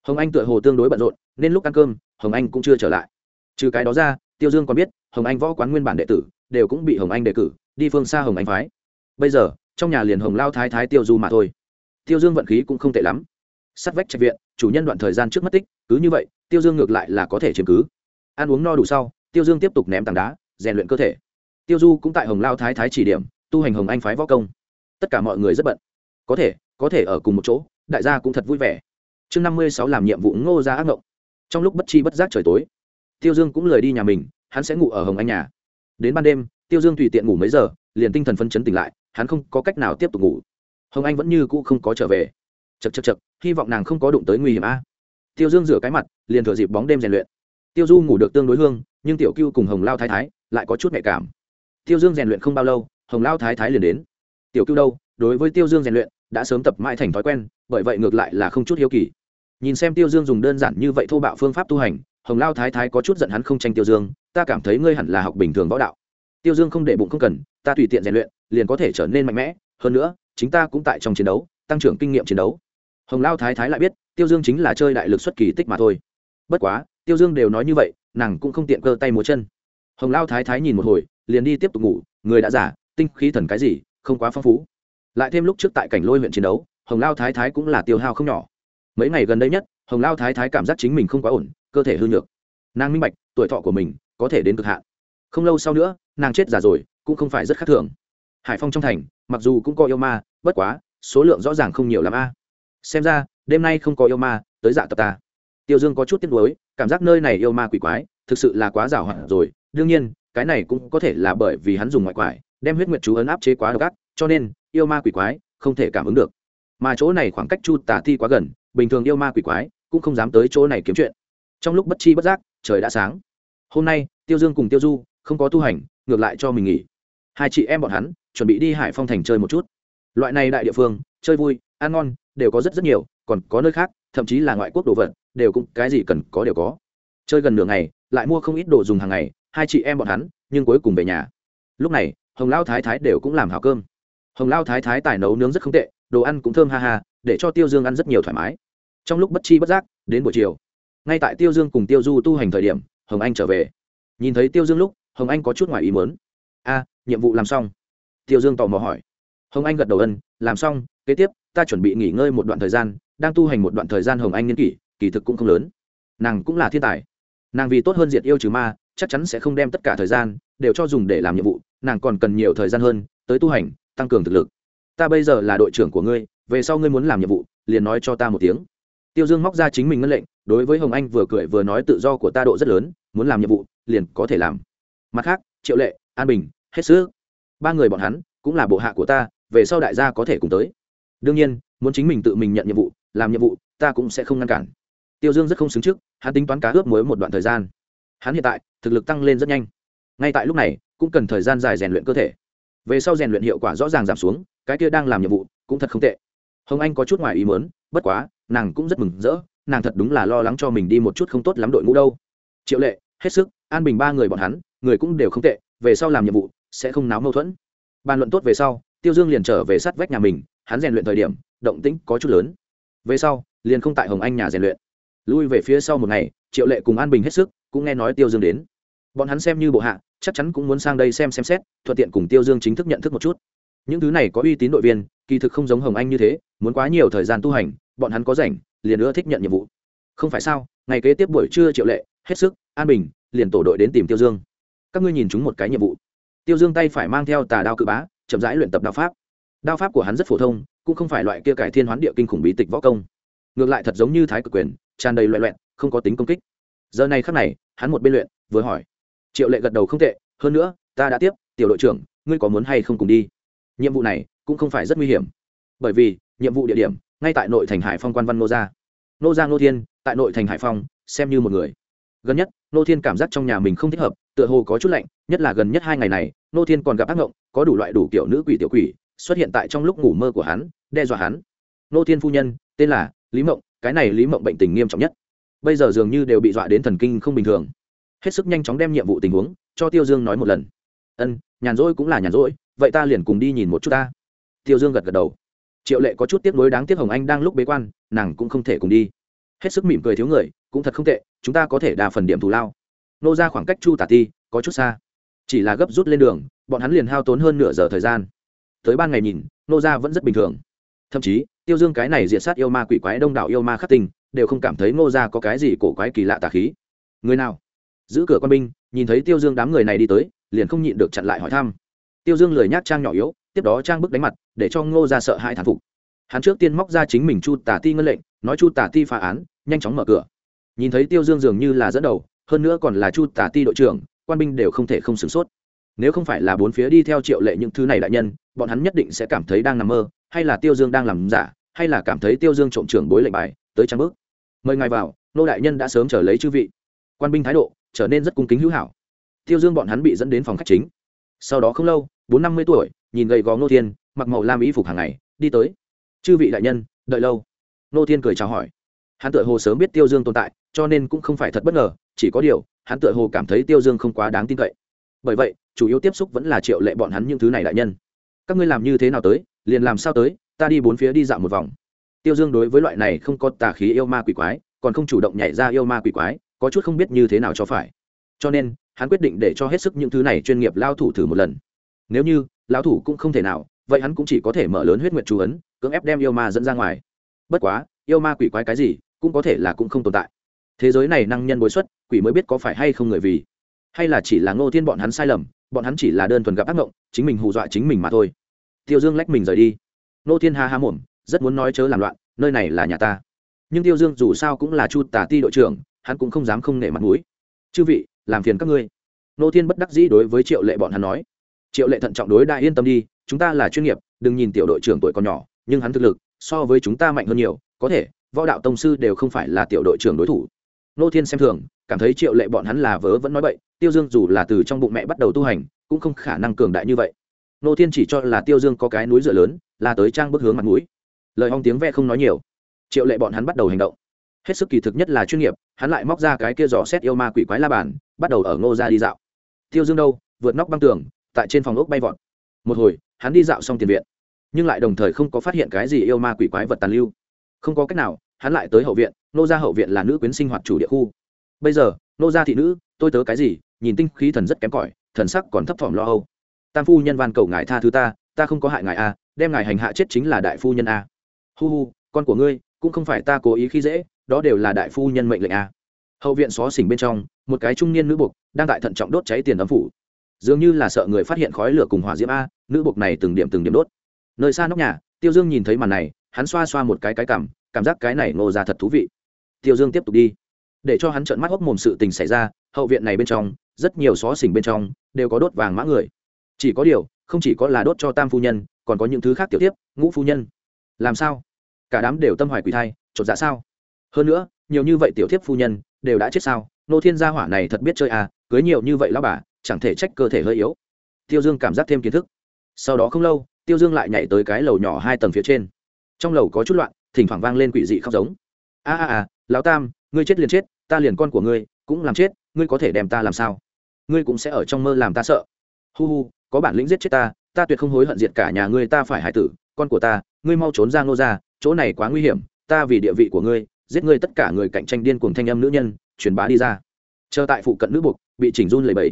hồng anh tựa hồ tương đối bận rộn, nên lúc ăn cơm, hồng anh cũng chưa trở lại. Trừ cái đó ra, tiêu dương còn biết, hồng anh võ quán nguyên bản đệ tử đều cũng bị hồng anh đề cử, đi phương xa hồng anh phái. Bây giờ, trong nhà liền hồng lao thái thái tiêu du mà thôi. Tiêu dương vận khí cũng không tệ lắm. Sắt vách trạch viện, chủ nhân đoạn thời gian trước mất tích, cứ như vậy, tiêu dương ngược lại là có thể chiếm cứ. Ăn uống no đủ sau, tiêu dương tiếp tục ném tảng đá, rèn luyện cơ thể. Tiêu du cũng tại hồng lao thái thái chỉ điểm, tu hành hồng anh phái võ công. Tất cả mọi người rất bận. Có thể có thể ở cùng một chỗ, đại gia cũng thật vui vẻ chương năm mươi sáu làm nhiệm vụ ngô ra ác ngộng. Trong lúc bất chi bất giác trời tối, tiêu dương cũng lời đi nhà mình, hắn sẽ ngủ ở hồng anh nhà. Đến ban đêm, tiêu dương tùy tiện ngủ mấy giờ, liền tinh thần phân chấn tỉnh lại, hắn không có cách nào tiếp tục ngủ. Hồng anh vẫn như cũ không có trở về. Chật chật chật hy vọng nàng không có đụng tới nguy hiểm a. Tiêu dương rửa cái mặt, liền thừa dịp bóng đêm rèn luyện. Tiêu du ngủ được tương đối hương, nhưng tiểu cưu cùng hồng lao thái thái lại có chút nhạy cảm. Tiêu dương rèn luyện không bao lâu, hồng lao thái thái liền đến. Tiểu cưu đâu? Đối với tiêu dương rèn luyện, đã sớm tập mãi thành thói quen, bởi vậy ngược lại là không chút hiếu kỳ nhìn xem tiêu dương dùng đơn giản như vậy thô bạo phương pháp tu hành, hồng lao thái thái có chút giận hắn không tranh tiêu dương, ta cảm thấy ngươi hẳn là học bình thường võ đạo. Tiêu dương không để bụng không cần, ta tùy tiện rèn luyện, liền có thể trở nên mạnh mẽ. Hơn nữa, chính ta cũng tại trong chiến đấu, tăng trưởng kinh nghiệm chiến đấu. Hồng lao thái thái lại biết, tiêu dương chính là chơi đại lực xuất kỳ tích mà thôi. Bất quá, tiêu dương đều nói như vậy, nàng cũng không tiện cơ tay múa chân. Hồng lao thái thái nhìn một hồi, liền đi tiếp tục ngủ, người đã giả tinh khí thần cái gì, không quá phong phú. Lại thêm lúc trước tại cảnh lôi huyện chiến đấu, hồng lao thái thái cũng là tiêu hao không nhỏ mấy ngày gần đây nhất, hồng lao thái thái cảm giác chính mình không quá ổn, cơ thể hư nhược. Nàng minh bạch, tuổi thọ của mình có thể đến cực hạn. Không lâu sau nữa, nàng chết già rồi, cũng không phải rất khác thường. Hải phong trong thành, mặc dù cũng có yêu ma, bất quá, số lượng rõ ràng không nhiều l a. Xem ra, đêm nay không có yêu ma, tới dạ tập ta. Tiêu dương có chút tiếc nuối, cảm giác nơi này yêu ma quỷ quái, thực sự là quá rào hoạn rồi. Đương nhiên, cái này cũng có thể là bởi vì hắn dùng ngoại quải, đem huyết nguyệt chú ấn áp chế quá độc ác, cho nên, yêu ma quỷ quái không thể cảm ứng được. Mà chỗ này khoảng cách chu tả thi quá gần bình thường yêu ma quỷ quái cũng không dám tới chỗ này kiếm chuyện. Trong lúc bất chi bất giác, trời đã sáng. Hôm nay, tiêu dương cùng tiêu du không có tu hành, ngược lại cho mình nghỉ. Hai chị em bọn hắn chuẩn bị đi hải phong thành chơi một chút. Loại này đại địa phương, chơi vui, ăn ngon đều có rất rất nhiều, còn có nơi khác, thậm chí là ngoại quốc đồ vật, đều cũng cái gì cần có đều có. Chơi gần nửa ngày, lại mua không ít đồ dùng hàng ngày, hai chị em bọn hắn nhưng cuối cùng về nhà. Lúc này, hồng lao thái thái đều cũng làm hào cơm. Hồng lao thái thái tài nấu nướng rất không tệ, đồ ăn cũng thơm ha ha để cho tiêu dương ăn rất nhiều thoải mái. Trong lúc bất chi bất giác, đến buổi chiều, ngay tại tiêu dương cùng tiêu du tu hành thời điểm, hồng anh trở về. Nhìn thấy tiêu dương lúc, hồng anh có chút ngoài ý mớn a, nhiệm vụ làm xong. Tiêu dương tò mò hỏi. Hồng anh gật đầu ân, làm xong, kế tiếp, ta chuẩn bị nghỉ ngơi một đoạn thời gian, đang tu hành một đoạn thời gian hồng anh nghiên kỷ, kỳ thực cũng không lớn. Nàng cũng là thiên tài. Nàng vì tốt hơn diệt yêu trừ ma, chắc chắn sẽ không đem tất cả thời gian đều cho dùng để làm nhiệm vụ, nàng còn cần nhiều thời gian hơn tới tu hành, tăng cường thực lực. Ta bây giờ là đội trưởng của ngươi về sau ngươi muốn làm nhiệm vụ, liền nói cho ta một tiếng. Tiêu dương móc ra chính mình ngân lệnh, đối với hồng anh vừa cười vừa nói tự do của ta độ rất lớn, muốn làm nhiệm vụ, liền có thể làm. Mặt khác, triệu lệ, an bình, hết sức. Ba người bọn hắn cũng là bộ hạ của ta, về sau đại gia có thể cùng tới. Đương nhiên, muốn chính mình tự mình nhận nhiệm vụ, làm nhiệm vụ, ta cũng sẽ không ngăn cản. Tiêu dương rất không xứng trước, hắn tính toán cá ướp mới một đoạn thời gian. Hắn hiện tại, thực lực tăng lên rất nhanh. Ngay tại lúc này, cũng cần thời gian dài rèn luyện cơ thể. Về sau rèn luyện hiệu quả rõ ràng giảm xuống, cái kia đang làm nhiệm vụ cũng thật không tệ hồng anh có chút ngoài ý mớn bất quá, nàng cũng rất mừng rỡ, nàng thật đúng là lo lắng cho mình đi một chút không tốt lắm đội ngũ đâu. Triệu lệ, hết sức, an bình ba người bọn hắn, người cũng đều không tệ, về sau làm nhiệm vụ, sẽ không náo mâu thuẫn. Bàn luận tốt về sau, tiêu dương liền trở về sát vách nhà mình, hắn rèn luyện thời điểm, động tĩnh có chút lớn. Về sau, liền không tại hồng anh nhà rèn luyện. Lui về phía sau một ngày, triệu lệ cùng an bình hết sức, cũng nghe nói tiêu dương đến. Bọn hắn xem như bộ hạ, chắc chắn cũng muốn sang đây xem xem xét, thuận tiện cùng tiêu dương chính thức nhận thức một chút những thứ này có uy tín đội viên, kỳ thực không giống hồng anh như thế, muốn quá nhiều thời gian tu hành, bọn hắn có rảnh, liền nữa thích nhận nhiệm vụ. Không phải sao, ngày kế tiếp buổi trưa triệu lệ, hết sức, an bình, liền tổ đội đến tìm tiêu dương. Các ngươi nhìn chúng một cái nhiệm vụ. Tiêu dương tay phải mang theo tà đao cự bá, chậm rãi luyện tập đao pháp. Đao pháp của hắn rất phổ thông, cũng không phải loại kia cải thiên hoán địa kinh khủng bí tịch võ công. Ngược lại thật giống như thái cực quyền, tràn đầy loại loẹn không có tính công kích. Giờ này khắc này, hắn một bên luyện, vừa hỏi. Triệu lệ gật đầu không tệ, hơn nữa, ta đã tiếp, tiểu đội trưởng, ngươi có muốn hay không cùng đi? Nhiệm vụ này cũng không phải rất nguy hiểm. Bởi vì, nhiệm vụ địa điểm ngay tại nội thành hải phong quan văn nô gia. Nô gia nô thiên, tại nội thành hải phong, xem như một người. Gần nhất, nô thiên cảm giác trong nhà mình không thích hợp, tựa hồ có chút lạnh, nhất là gần nhất hai ngày này, nô thiên còn gặp ác ngộng, có đủ loại đủ kiểu nữ quỷ tiểu quỷ xuất hiện tại trong lúc ngủ mơ của hắn, đe dọa hắn. Nô thiên phu nhân, tên là lý mộng, cái này lý mộng bệnh tình nghiêm trọng nhất. Bây giờ dường như đều bị dọa đến thần kinh không bình thường. Hết sức nhanh chóng đem nhiệm vụ tình huống cho tiêu dương nói một lần. Ân, nhàn rỗi cũng là nhàn rỗi vậy ta liền cùng đi nhìn một chút ta. Tiêu dương gật gật đầu. Triệu lệ có chút tiếc nuối đáng tiếc hồng anh đang lúc bế quan, nàng cũng không thể cùng đi. Hết sức mỉm cười thiếu người, cũng thật không tệ, chúng ta có thể đà phần điểm thù lao. Nô ra khoảng cách chu tả ti, có chút xa. Chỉ là gấp rút lên đường, bọn hắn liền hao tốn hơn nửa giờ thời gian. Tới ban ngày nhìn, nô ra vẫn rất bình thường. Thậm chí, tiêu dương cái này diện sát yêu ma quỷ quái, đông đảo yêu ma khắc tinh, đều không cảm thấy nô ra có cái gì cổ quái kỳ lạ tà khí. Người nào? Giữ cửa quan binh, nhìn thấy tiêu dương đám người này đi tới, liền không nhịn được chặn lại hỏi thăm tiêu dương lười nhác trang nhỏ yếu, tiếp đó trang bức đánh mặt, để cho ngô ra sợ hai thản phục. Hắn trước tiên móc ra chính mình chu tả ti ngân lệnh, nói chu tả ti phá án, nhanh chóng mở cửa. Nhìn thấy tiêu dương dường như là dẫn đầu, hơn nữa còn là chu tả ti đội trưởng, quan binh đều không thể không sửng sốt. Nếu không phải là bốn phía đi theo triệu lệ những thứ này đại nhân, bọn hắn nhất định sẽ cảm thấy đang nằm mơ, hay là tiêu dương đang làm giả, hay là cảm thấy tiêu dương trộm trưởng bối lệnh bài, tới trang bước mời ngài vào nô đại nhân đã sớm trở lấy chư vị. Quan binh thái độ, trở nên rất cung kính hữu hảo. Tiêu dương bọn hắn bị dẫn đến phòng khách chính. Sau đó không lâu bốn năm mươi tuổi, nhìn gầy gò nô thiên, mặc màu lam y phục hàng ngày, đi tới. Chư vị đại nhân, đợi lâu. Nô thiên cười chào hỏi. Hắn tự hồ sớm biết tiêu dương tồn tại, cho nên cũng không phải thật bất ngờ, chỉ có điều, hắn tự hồ cảm thấy tiêu dương không quá đáng tin cậy. Bởi vậy, chủ yếu tiếp xúc vẫn là triệu lệ bọn hắn những thứ này đại nhân. Các ngươi làm như thế nào tới, liền làm sao tới, ta đi bốn phía đi dạo một vòng. Tiêu dương đối với loại này không có tà khí yêu ma quỷ quái, còn không chủ động nhảy ra yêu ma quỷ quái, có chút không biết như thế nào cho phải. Cho nên, hắn quyết định để cho hết sức những thứ này chuyên nghiệp lao thủ thử một lần nếu như, lão thủ cũng không thể nào, vậy hắn cũng chỉ có thể mở lớn huyết nguyệt chú ấn, cưỡng ép đem yêu ma dẫn ra ngoài. Bất quá, yêu ma quỷ quái cái gì, cũng có thể là cũng không tồn tại. Thế giới này năng nhân bối xuất, quỷ mới biết có phải hay không người vì. Hay là chỉ là ngô thiên bọn hắn sai lầm, bọn hắn chỉ là đơn thuần gặp ác mộng, chính mình hù dọa chính mình mà thôi. Tiêu dương lách mình rời đi. Ngô thiên ha ha mồm rất muốn nói chớ làm loạn, nơi này là nhà ta. Nhưng tiêu dương dù sao cũng là chu tà ti đội trưởng, hắn cũng không dám không nể mặt mũi. Chư vị, làm phiền các ngươi. Ngô thiên bất đắc dĩ đối với triệu lệ bọn hắn nói triệu lệ thận trọng đối đại yên tâm đi, chúng ta là chuyên nghiệp, đừng nhìn tiểu đội trưởng tuổi còn nhỏ, nhưng hắn thực lực so với chúng ta mạnh hơn nhiều, có thể, võ đạo tông sư đều không phải là tiểu đội trưởng đối thủ. Nô thiên xem thường, cảm thấy triệu lệ bọn hắn là vớ vẫn nói bậy, tiêu dương dù là từ trong bụng mẹ bắt đầu tu hành, cũng không khả năng cường đại như vậy. Nô thiên chỉ cho là tiêu dương có cái núi dựa lớn, là tới trang bức hướng mặt mũi. Lời hong tiếng ve không nói nhiều. Triệu lệ bọn hắn bắt đầu hành động. Hết sức kỳ thực nhất là chuyên nghiệp, hắn lại móc ra cái kia dò xét yêu ma quỷ quái la bàn, bắt đầu ở ngô ra đi dạo. Tiêu dương đâu, vượt nóc băng tường tại trên phòng ốc bay vọt. Một hồi, hắn đi dạo xong tiền viện, nhưng lại đồng thời không có phát hiện cái gì yêu ma quỷ quái vật tàn lưu. Không có cách nào, hắn lại tới hậu viện, nô gia hậu viện là nữ quyến sinh hoạt chủ địa khu. Bây giờ, nô gia thị nữ, tôi tớ cái gì, nhìn tinh khí thần rất kém cỏi, thần sắc còn thấp thỏm lo âu. Tam phu nhân van cầu ngài tha thứ ta ta không có hại ngài a, đem ngài hành hạ chết chính là đại phu nhân a. Hu hu, con của ngươi, cũng không phải ta cố ý khi dễ, đó đều là đại phu nhân mệnh lệnh a. Hậu viện xó xỉnh bên trong, một cái trung niên nữ buộc đang tại thận trọng đốt cháy tiền ấm phủ dường như là sợ người phát hiện khói lửa cùng hỏa diễm a, nữ buộc này từng điểm từng điểm đốt. Nơi xa nóc nhà, tiêu dương nhìn thấy màn này, hắn xoa xoa một cái cái cảm cảm giác cái này nô ra thật thú vị. Tiêu dương tiếp tục đi. Để cho hắn trợn mắt hốc mồm sự tình xảy ra, hậu viện này bên trong, rất nhiều xó xỉnh bên trong, đều có đốt vàng mã người. Chỉ có điều, không chỉ có là đốt cho tam phu nhân, còn có những thứ khác tiểu tiếp, ngũ phu nhân. Làm sao? Cả đám đều tâm hoài quỷ thai, chột dạ sao? Hơn nữa, nhiều như vậy tiểu thiếp phu nhân, đều đã chết sao? Nô thiên gia hỏa này thật biết chơi à cưới nhiều như vậy lão bà chẳng thể trách cơ thể hơi yếu. Tiêu dương cảm giác thêm kiến thức. Sau đó không lâu, tiêu dương lại nhảy tới cái lầu nhỏ hai tầng phía trên. Trong lầu có chút loạn, thỉnh thoảng vang lên quỷ dị khóc giống. A a a, lão tam, ngươi chết liền chết, ta liền con của ngươi, cũng làm chết, ngươi có thể đem ta làm sao? Ngươi cũng sẽ ở trong mơ làm ta sợ. Hu hu, có bản lĩnh giết chết ta ta tuyệt không hối hận diệt cả nhà ngươi, ta phải hải tử, con của ta, ngươi mau trốn ra ngô ra chỗ này quá nguy hiểm, ta vì địa vị của ngươi, giết ngươi tất cả người cạnh tranh điên cuồng thanh âm nữ nhân, truyền bá đi ra. Chờ tại phụ cận nữ buộc, bị chỉnh run lầy bẫy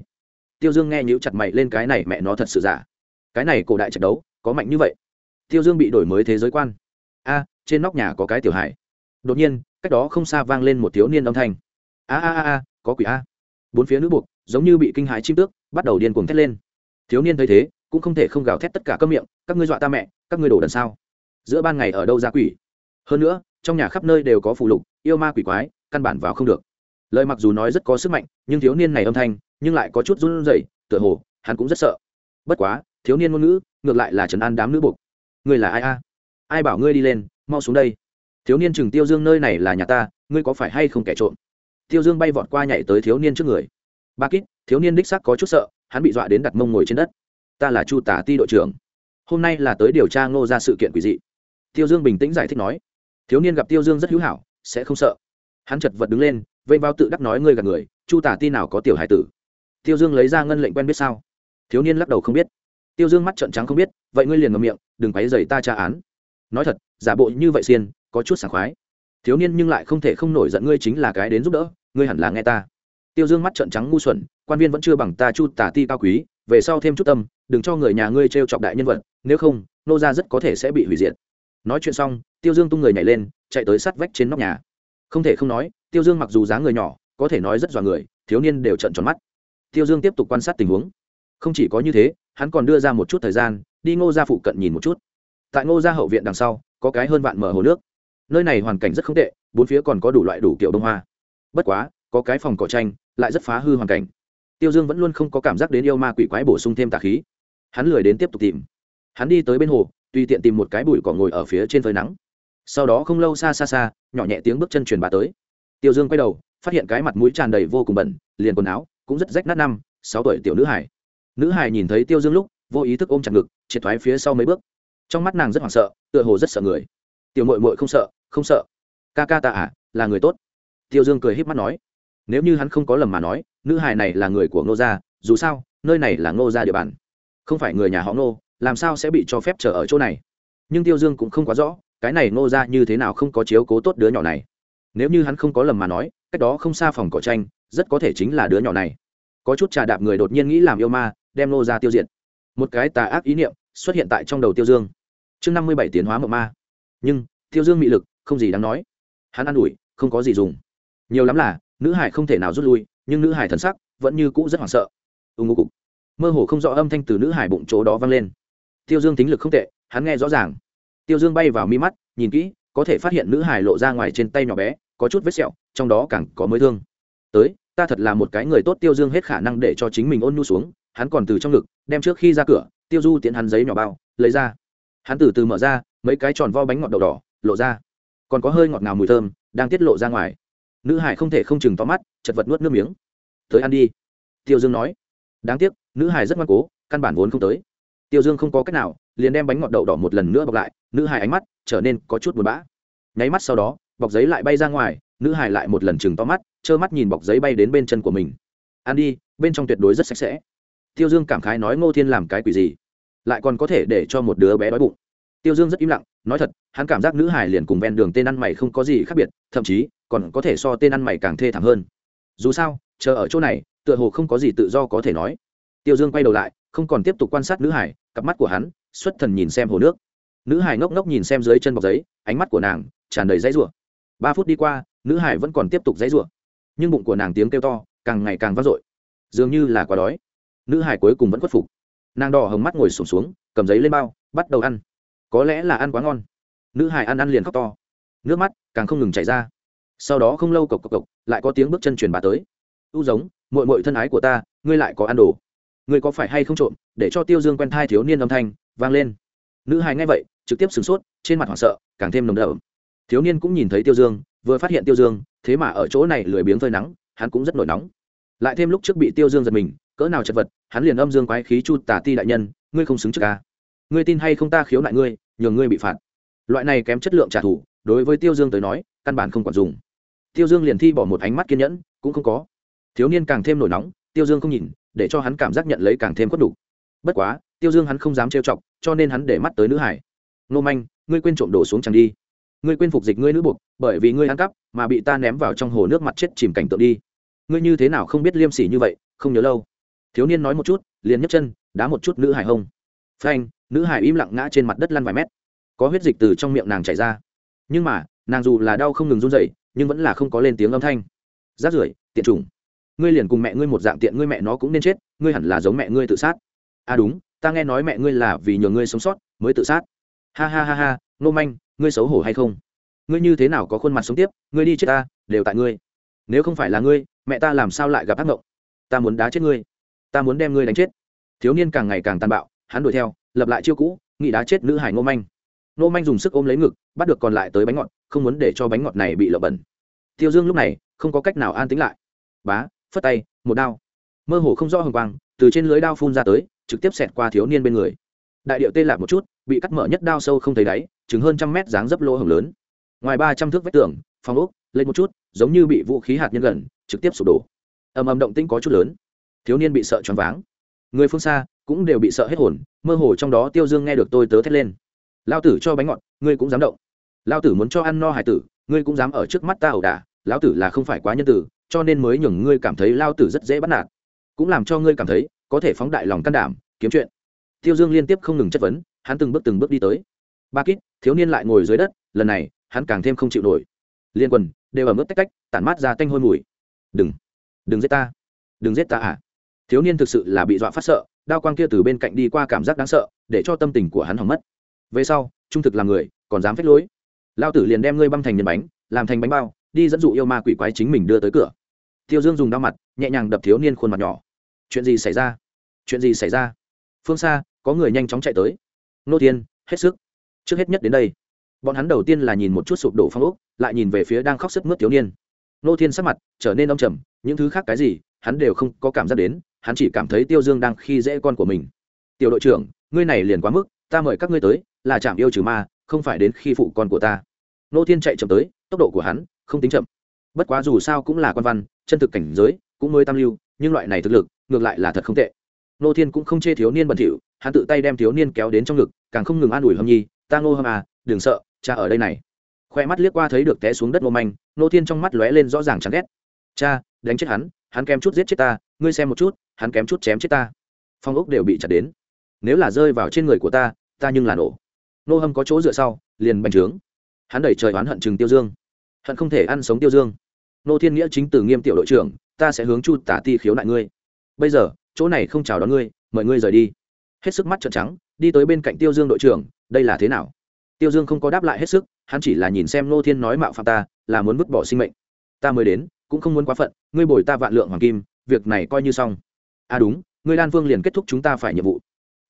tiêu dương nghe nhíu chặt mày lên cái này mẹ nó thật sự giả. Cái này cổ đại trận đấu, có mạnh như vậy. Tiêu dương bị đổi mới thế giới quan. A, trên nóc nhà có cái tiểu hải đột nhiên, cách đó không xa vang lên một thiếu niên âm thanh. A a a a, có quỷ a. Bốn phía nữ buộc, giống như bị kinh hãi chim tước, bắt đầu điên cuồng thét lên. Thiếu niên thấy thế, cũng không thể không gào thét tất cả các miệng, các ngươi dọa ta mẹ, các ngươi đổ đần sao? Giữa ban ngày ở đâu ra quỷ? Hơn nữa, trong nhà khắp nơi đều có phụ lục, yêu ma quỷ quái, căn bản vào không được. Lời mặc dù nói rất có sức mạnh, nhưng thiếu niên này âm thanh nhưng lại có chút run rẩy, tựa hồ, hắn cũng rất sợ. Bất quá, thiếu niên ngôn ngữ, ngược lại là trấn an đám nữ buộc. Ngươi là ai a? Ai bảo ngươi đi lên, mau xuống đây. Thiếu niên chừng tiêu dương, nơi này là nhà ta, ngươi có phải hay không kẻ trộm? Tiêu dương bay vọt qua nhảy tới thiếu niên trước người. Ba kít, thiếu niên đích xác có chút sợ, hắn bị dọa đến đặt mông ngồi trên đất. Ta là chu tả ti đội trưởng. Hôm nay là tới điều tra ngô ra sự kiện quỷ dị. Tiêu dương bình tĩnh giải thích nói. Thiếu niên gặp tiêu dương rất hữu hảo, sẽ không sợ. Hắn chật vật đứng lên, vây vào tự đắc nói ngươi gạt người, chu tả ti nào có tiểu hải tử? Tiêu dương lấy ra ngân lệnh quen biết sao? Thiếu niên lắc đầu không biết. Tiêu dương mắt trợn trắng không biết, vậy ngươi liền ngậm miệng, đừng quấy dày ta tra án. Nói thật, giả bộ như vậy xiên, có chút sảng khoái. Thiếu niên nhưng lại không thể không nổi giận ngươi chính là cái đến giúp đỡ, ngươi hẳn là nghe ta. Tiêu dương mắt trợn trắng ngu xuẩn, quan viên vẫn chưa bằng ta chu tả ti cao quý, về sau thêm chút tâm, đừng cho người nhà ngươi t r e o chọc đại nhân vật, nếu không, nô ra rất có thể sẽ bị hủy diệt. Nói chuyện xong, tiêu dương tung người nhảy lên, chạy tới sát vách trên nóc nhà. Không thể không nói, tiêu dương mặc dù dáng người nhỏ, có thể nói rất dọa người, thiếu niên đều trận tròn mắt tiêu dương tiếp tục quan sát tình huống. Không chỉ có như thế, hắn còn đưa ra một chút thời gian, đi ngô ra phụ cận nhìn một chút. Tại ngô ra hậu viện đằng sau, có cái hơn vạn mở hồ nước. Nơi này hoàn cảnh rất không tệ, bốn phía còn có đủ loại đủ kiểu bông hoa. Bất quá, có cái phòng cỏ tranh, lại rất phá hư hoàn cảnh. Tiêu dương vẫn luôn không có cảm giác đến yêu ma quỷ quái bổ sung thêm tà khí. Hắn lười đến tiếp tục tìm. Hắn đi tới bên hồ, tùy tiện tìm một cái bụi cỏ ngồi ở phía trên phơi nắng. Sau đó không lâu xa xa xa, nhỏ nhẹ tiếng bước chân truyền bà tới. Tiêu dương quay đầu, phát hiện cái mặt mũi tràn đầy vô cùng bẩn, liền quần áo cũng rất rách nát năm, sáu tuổi tiểu nữ hải nữ hải nhìn thấy tiêu dương lúc, vô ý thức ôm chặt ngực, triệt thoái phía sau mấy bước. Trong mắt nàng rất hoảng sợ, tựa hồ rất sợ người. Tiểu mội mội không sợ không sợ. Ca ca ta à là người tốt. Tiêu dương cười h í p mắt nói. Nếu như hắn không có lầm mà nói, nữ hài này là người của ngô gia, dù sao, nơi này là ngô gia địa bàn. Không phải người nhà họ ngô, làm sao sẽ bị cho phép chờ ở chỗ này? Nhưng tiêu dương cũng không quá rõ, cái này ngô gia như thế nào không có chiếu cố tốt đứa nhỏ này. Nếu như hắn không có lầm mà nói, cách đó không xa phòng cỏ tranh rất có thể chính là đứa nhỏ này. Có chút trà đạp người đột nhiên nghĩ làm yêu ma, đem nô gia tiêu diệt. Một cái tà ác ý niệm xuất hiện tại trong đầu tiêu dương. Chương năm mươi bảy tiến hóa mộng ma. Nhưng, tiêu dương mị lực, không gì đáng nói. Hắn ăn ủi, không có gì dùng. Nhiều lắm là, nữ hải không thể nào rút lui, nhưng nữ hải thần sắc vẫn như cũ rất hoảng sợ. Ưng ngô cục. Mơ hồ không rõ âm thanh từ nữ hải bụng chỗ đó vang lên. Tiêu dương tính lực không tệ, hắn nghe rõ ràng. Tiêu dương bay vào mi mắt, nhìn kỹ, có thể phát hiện nữ hải lộ ra ngoài trên tay nhỏ bé, có chút vết sẹo, trong đó càng có mới thương. Tới ta thật là một cái người tốt, tiêu dương hết khả năng để cho chính mình ôn nhu xuống, hắn còn từ trong ngực, đem trước khi ra cửa, tiêu du tiện hắn giấy nhỏ bao, lấy ra. Hắn từ từ mở ra, mấy cái tròn vo bánh ngọt đậu đỏ, lộ ra. Còn có hơi ngọt ngào mùi thơm, đang tiết lộ ra ngoài. Nữ hải không thể không chừng to mắt, chật vật nuốt nước miếng. Tới ăn đi. Tiêu dương nói. Đáng tiếc, nữ hải rất ngoan cố, căn bản vốn không tới. Tiêu dương không có cách nào, liền đem bánh ngọt đậu đỏ một lần nữa bọc lại, nữ hải ánh mắt trở nên có chút buồn bã. Nháy mắt sau đó, bọc giấy lại bay ra ngoài, nữ hải lại một lần chừng to mắt trơ mắt nhìn bọc giấy bay đến bên chân của mình. Ăn đi, bên trong tuyệt đối rất sạch sẽ. Tiêu dương cảm khái nói, ngô thiên làm cái quỷ gì? Lại còn có thể để cho một đứa bé đói bụng. Tiêu dương rất im lặng, nói thật, hắn cảm giác nữ hải liền cùng ven đường tên ăn mày không có gì khác biệt, thậm chí còn có thể so tên ăn mày càng thê thảm hơn. Dù sao, chờ ở chỗ này, tựa hồ không có gì tự do có thể nói. Tiêu dương quay đầu lại, không còn tiếp tục quan sát nữ hải cặp mắt của hắn xuất thần nhìn xem hồ nước. Nữ hải ngốc ngốc nhìn xem dưới chân bọc giấy, ánh mắt của nàng tràn đầy dãy rủa. Ba phút đi qua, nữ hải vẫn còn tiếp tục dãy rủa nhưng bụng của nàng tiếng kêu to càng ngày càng vang dội. Dường như là quá đói. Nữ hải cuối cùng vẫn khuất phục. Nàng đỏ hồng mắt ngồi sổm xuống, xuống cầm giấy lên bao bắt đầu ăn. Có lẽ là ăn quá ngon. Nữ hải ăn ăn liền khóc to. Nước mắt càng không ngừng chảy ra. Sau đó không lâu cộc cộc cộc lại có tiếng bước chân truyền bà tới. U giống mội mội thân ái của ta ngươi lại có ăn đồ. Ngươi có phải hay không trộm để cho tiêu dương quen thai thiếu niên âm thanh vang lên. Nữ hài nghe vậy trực tiếp sửng sốt trên mặt hoảng sợ càng thêm nồng đậm. Thiếu niên cũng nhìn thấy tiêu dương vừa phát hiện tiêu dương thế mà ở chỗ này lười biếng phơi nắng, hắn cũng rất nổi nóng. Lại thêm lúc trước bị tiêu dương giật mình, cỡ nào chật vật, hắn liền âm dương quái khí chu tả ti đại nhân, ngươi không xứng trước ca ngươi tin hay không ta khiếu nại ngươi, nhường ngươi bị phạt. Loại này kém chất lượng trả thù, đối với tiêu dương tới nói, căn bản không quản dùng. Tiêu dương liền thi bỏ một ánh mắt kiên nhẫn, cũng không có. Thiếu niên càng thêm nổi nóng, tiêu dương không nhìn, để cho hắn cảm giác nhận lấy càng thêm khuất đủ. bất quá, tiêu dương hắn không dám trêu chọc, cho nên hắn để mắt tới nữ hải. Nô manh, ngươi quên trộm đổ xuống chẳng đi. Ngươi quên phục dịch ngươi nữ buộc bởi vì ngươi ăn cắp, mà bị ta ném vào trong hồ nước mặt chết chìm cảnh tượng đi. Ngươi như thế nào không biết liêm sỉ như vậy, không nhớ lâu. Thiếu niên nói một chút, liền nhấc chân, đá một chút nữ hải hông phanh, nữ hải im lặng ngã trên mặt đất lăn vài mét. Có huyết dịch từ trong miệng nàng chảy ra. Nhưng mà, nàng dù là đau không ngừng run dậy nhưng vẫn là không có lên tiếng âm thanh. Rát rưởi, tiện trùng ngươi liền cùng mẹ ngươi một dạng tiện ngươi mẹ nó cũng nên chết, ngươi hẳn là giống mẹ ngươi tự sát. À đúng, ta nghe nói mẹ ngươi là vì nhờ ngươi sống sót, mới tự sát. Ha ha ha ha, nô manh, ngươi xấu hổ hay không? Ngươi như thế nào có khuôn mặt sống tiếp, ngươi đi chết ta, đều tại ngươi. Nếu không phải là ngươi, mẹ ta làm sao lại gặp ác mộng ta muốn đá chết ngươi. Ta muốn đem ngươi đánh chết. Thiếu niên càng ngày càng tàn bạo, hắn đuổi theo, lập lại chiêu cũ nghị đá chết nữ hải ngô manh. Ngô manh dùng sức ôm lấy ngực, bắt được còn lại tới bánh ngọt, không muốn để cho bánh ngọt này bị lợp bẩn. Tiêu dương lúc này, không có cách nào an tính lại. Bá, phất tay, một đao. Mơ hồ không rõ hồng quang, từ trên lưới đao phun ra tới, trực tiếp xẹt qua thiếu niên bên người. Đại điệu tê lạc một chút, bị cắt mở nhất đao sâu không thấy đáy chứng hơn trăm mét dáng dấp lỗ hồng lớn ngoài ba trăm thước vách tường, phòng ốc, lên một chút, giống như bị vũ khí hạt nhân gần, trực tiếp sụp đổ. Ầm ầm động tĩnh có chút lớn. Thiếu niên bị sợ choáng váng. Người phương xa cũng đều bị sợ hết hồn, mơ hồ trong đó tiêu dương nghe được tôi tớ thét lên. Lao tử cho bánh ngọt, ngươi cũng dám động. Lao tử muốn cho ăn no hải tử, ngươi cũng dám ở trước mắt ta ẩu đả. Lão tử là không phải quá nhân tử, cho nên mới nhường ngươi cảm thấy lao tử rất dễ bắt nạt. Cũng làm cho ngươi cảm thấy có thể phóng đại lòng can đảm, kiếm chuyện. Tiêu dương liên tiếp không ngừng chất vấn, hắn từng bước từng bước đi tới. Ba kít, thiếu niên lại ngồi dưới đất, lần này hắn càng thêm không chịu nổi. Liên quần, đều ở mức tách cách tản mát ra tanh hôi mùi. Đừng đừng giết ta. Đừng giết ta à? Thiếu niên thực sự là bị dọa phát sợ, đao quang kia từ bên cạnh đi qua cảm giác đáng sợ, để cho tâm tình của hắn hỏng mất. Về sau, trung thực làm người, còn dám phép lối. Lao tử liền đem ngươi băm thành nhân bánh, làm thành bánh bao, đi dẫn dụ yêu ma quỷ quái chính mình đưa tới cửa. Tiêu dương dùng đao mặt, nhẹ nhàng đập thiếu niên khuôn mặt nhỏ. Chuyện gì xảy ra? Chuyện gì xảy ra? Phương xa, có người nhanh chóng chạy tới. Nô tiên hết sức. Trước hết nhất đến đây bọn hắn đầu tiên là nhìn một chút sụp đổ phong ốc, lại nhìn về phía đang khóc sức mướt thiếu niên. Nô thiên sắc mặt trở nên đông trầm, những thứ khác cái gì, hắn đều không có cảm giác đến, hắn chỉ cảm thấy tiêu dương đang khi dễ con của mình. Tiểu đội trưởng, ngươi này liền quá mức, ta mời các ngươi tới, là chạm yêu trừ ma, không phải đến khi phụ con của ta. Nô thiên chạy chậm tới, tốc độ của hắn không tính chậm. Bất quá dù sao cũng là quan văn, chân thực cảnh giới cũng mới tam lưu, nhưng loại này thực lực, ngược lại là thật không tệ. Nô thiên cũng không chê thiếu niên bẩn thỉu, hắn tự tay đem thiếu niên kéo đến trong ngực, càng không ngừng an ủi hâm nhi, ta ngô hâm à đừng sợ cha ở đây này. Khoe mắt liếc qua thấy được té xuống đất ngô manh, nô thiên trong mắt lóe lên rõ ràng chán ghét. Cha, đánh chết hắn hắn kém chút giết chết ta, ngươi xem một chút, hắn kém chút chém chết ta. Phong ốc đều bị chặt đến. Nếu là rơi vào trên người của ta ta nhưng là nổ. Nô hâm có chỗ dựa sau, liền bành trướng. Hắn đẩy trời oán hận chừng tiêu dương. Hận không thể ăn sống tiêu dương. Nô thiên nghĩa chính từ nghiêm tiểu đội trưởng, ta sẽ hướng chu tả ti khiếu nại ngươi. Bây giờ, chỗ này không chào đón ngươi, mời ngươi rời đi. Hết sức mắt trợn trắng, đi tới bên cạnh tiêu dương đội trưởng, đây là thế nào? Tiêu dương không có đáp lại hết sức, hắn chỉ là nhìn xem nô thiên nói mạo phạm ta, là muốn vứt bỏ sinh mệnh. Ta mới đến, cũng không muốn quá phận, ngươi bồi ta vạn lượng hoàng kim, việc này coi như xong. À đúng, ngươi đan vương liền kết thúc chúng ta phải nhiệm vụ.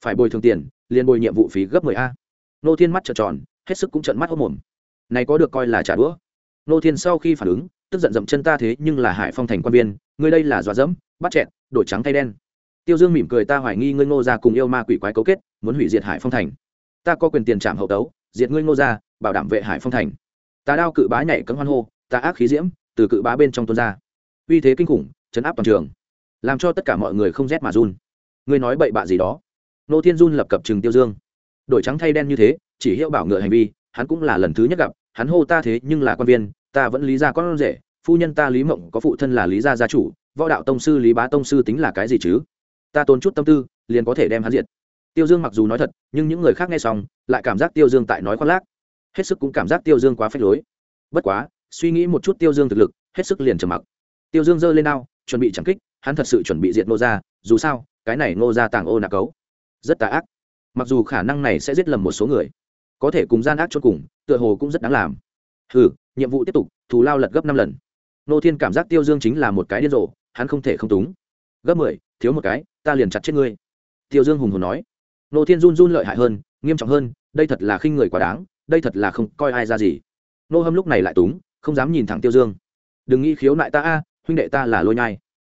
Phải bồi thường tiền, liền bồi nhiệm vụ phí gấp mười a. Nô thiên mắt trợn tròn, hết sức cũng trợn mắt hốc mồm. Này có được coi là trả đũa. Nô thiên sau khi phản ứng, tức giận dậm chân ta thế nhưng là hải phong thành quan viên, ngươi đây là dọa dẫm, bắt chẹn đổi trắng thay đen. Tiêu dương mỉm cười ta hoài nghi ngươi ngô ra cùng yêu ma quỷ quái cấu kết, muốn hủy diệt hải phong thành. Ta có quyền tiền trảm hậu tấu diệt ngươi ngô ra bảo đảm vệ hải phong thành. Ta đao cự bá nhảy cấm hoan hô ta ác khí diễm, từ cự bá bên trong tuôn ra. Uy thế kinh khủng, chấn áp toàn trường, làm cho tất cả mọi người không rét mà run. Ngươi nói bậy bạ gì đó? Nô thiên run lập cập trừng tiêu dương. Đổi trắng thay đen như thế, chỉ hiệu bảo ngựa hành vi, hắn cũng là lần thứ nhất gặp, hắn hô ta thế nhưng là quan viên, ta vẫn lý ra con rể, phu nhân ta lý mộng có phụ thân là lý gia gia chủ, võ đạo tông sư lý bá tông sư tính là cái gì chứ? Ta tốn chút tâm tư, liền có thể đem hắn diệt tiêu dương mặc dù nói thật, nhưng những người khác nghe xong, lại cảm giác tiêu dương tại nói khoác lác. Hết sức cũng cảm giác tiêu dương quá phế lối. Bất quá, suy nghĩ một chút tiêu dương thực lực, hết sức liền trầm mặc. Tiêu dương giơ lên ao chuẩn bị chẳng kích, hắn thật sự chuẩn bị diệt nô ra dù sao, cái này nô ra tàng ô nạc cấu. Rất tà ác. Mặc dù khả năng này sẽ giết lầm một số người, có thể cùng gian ác chốt cùng, tựa hồ cũng rất đáng làm. Hừ, nhiệm vụ tiếp tục, thù lao lật gấp năm lần. Nô thiên cảm giác tiêu dương chính là một cái điên rồ, hắn không thể không túng. Gấp mười, thiếu một cái, ta liền chặt chết ngươi. Tiêu dương hùng hồn nói nô thiên run run lợi hại hơn, nghiêm trọng hơn, đây thật là khinh người quá đáng, đây thật là không coi ai ra gì. Nô hâm lúc này lại túng, không dám nhìn thẳng tiêu dương. Đừng nghĩ khiếu nại ta a, huynh đệ ta là lôi nhai.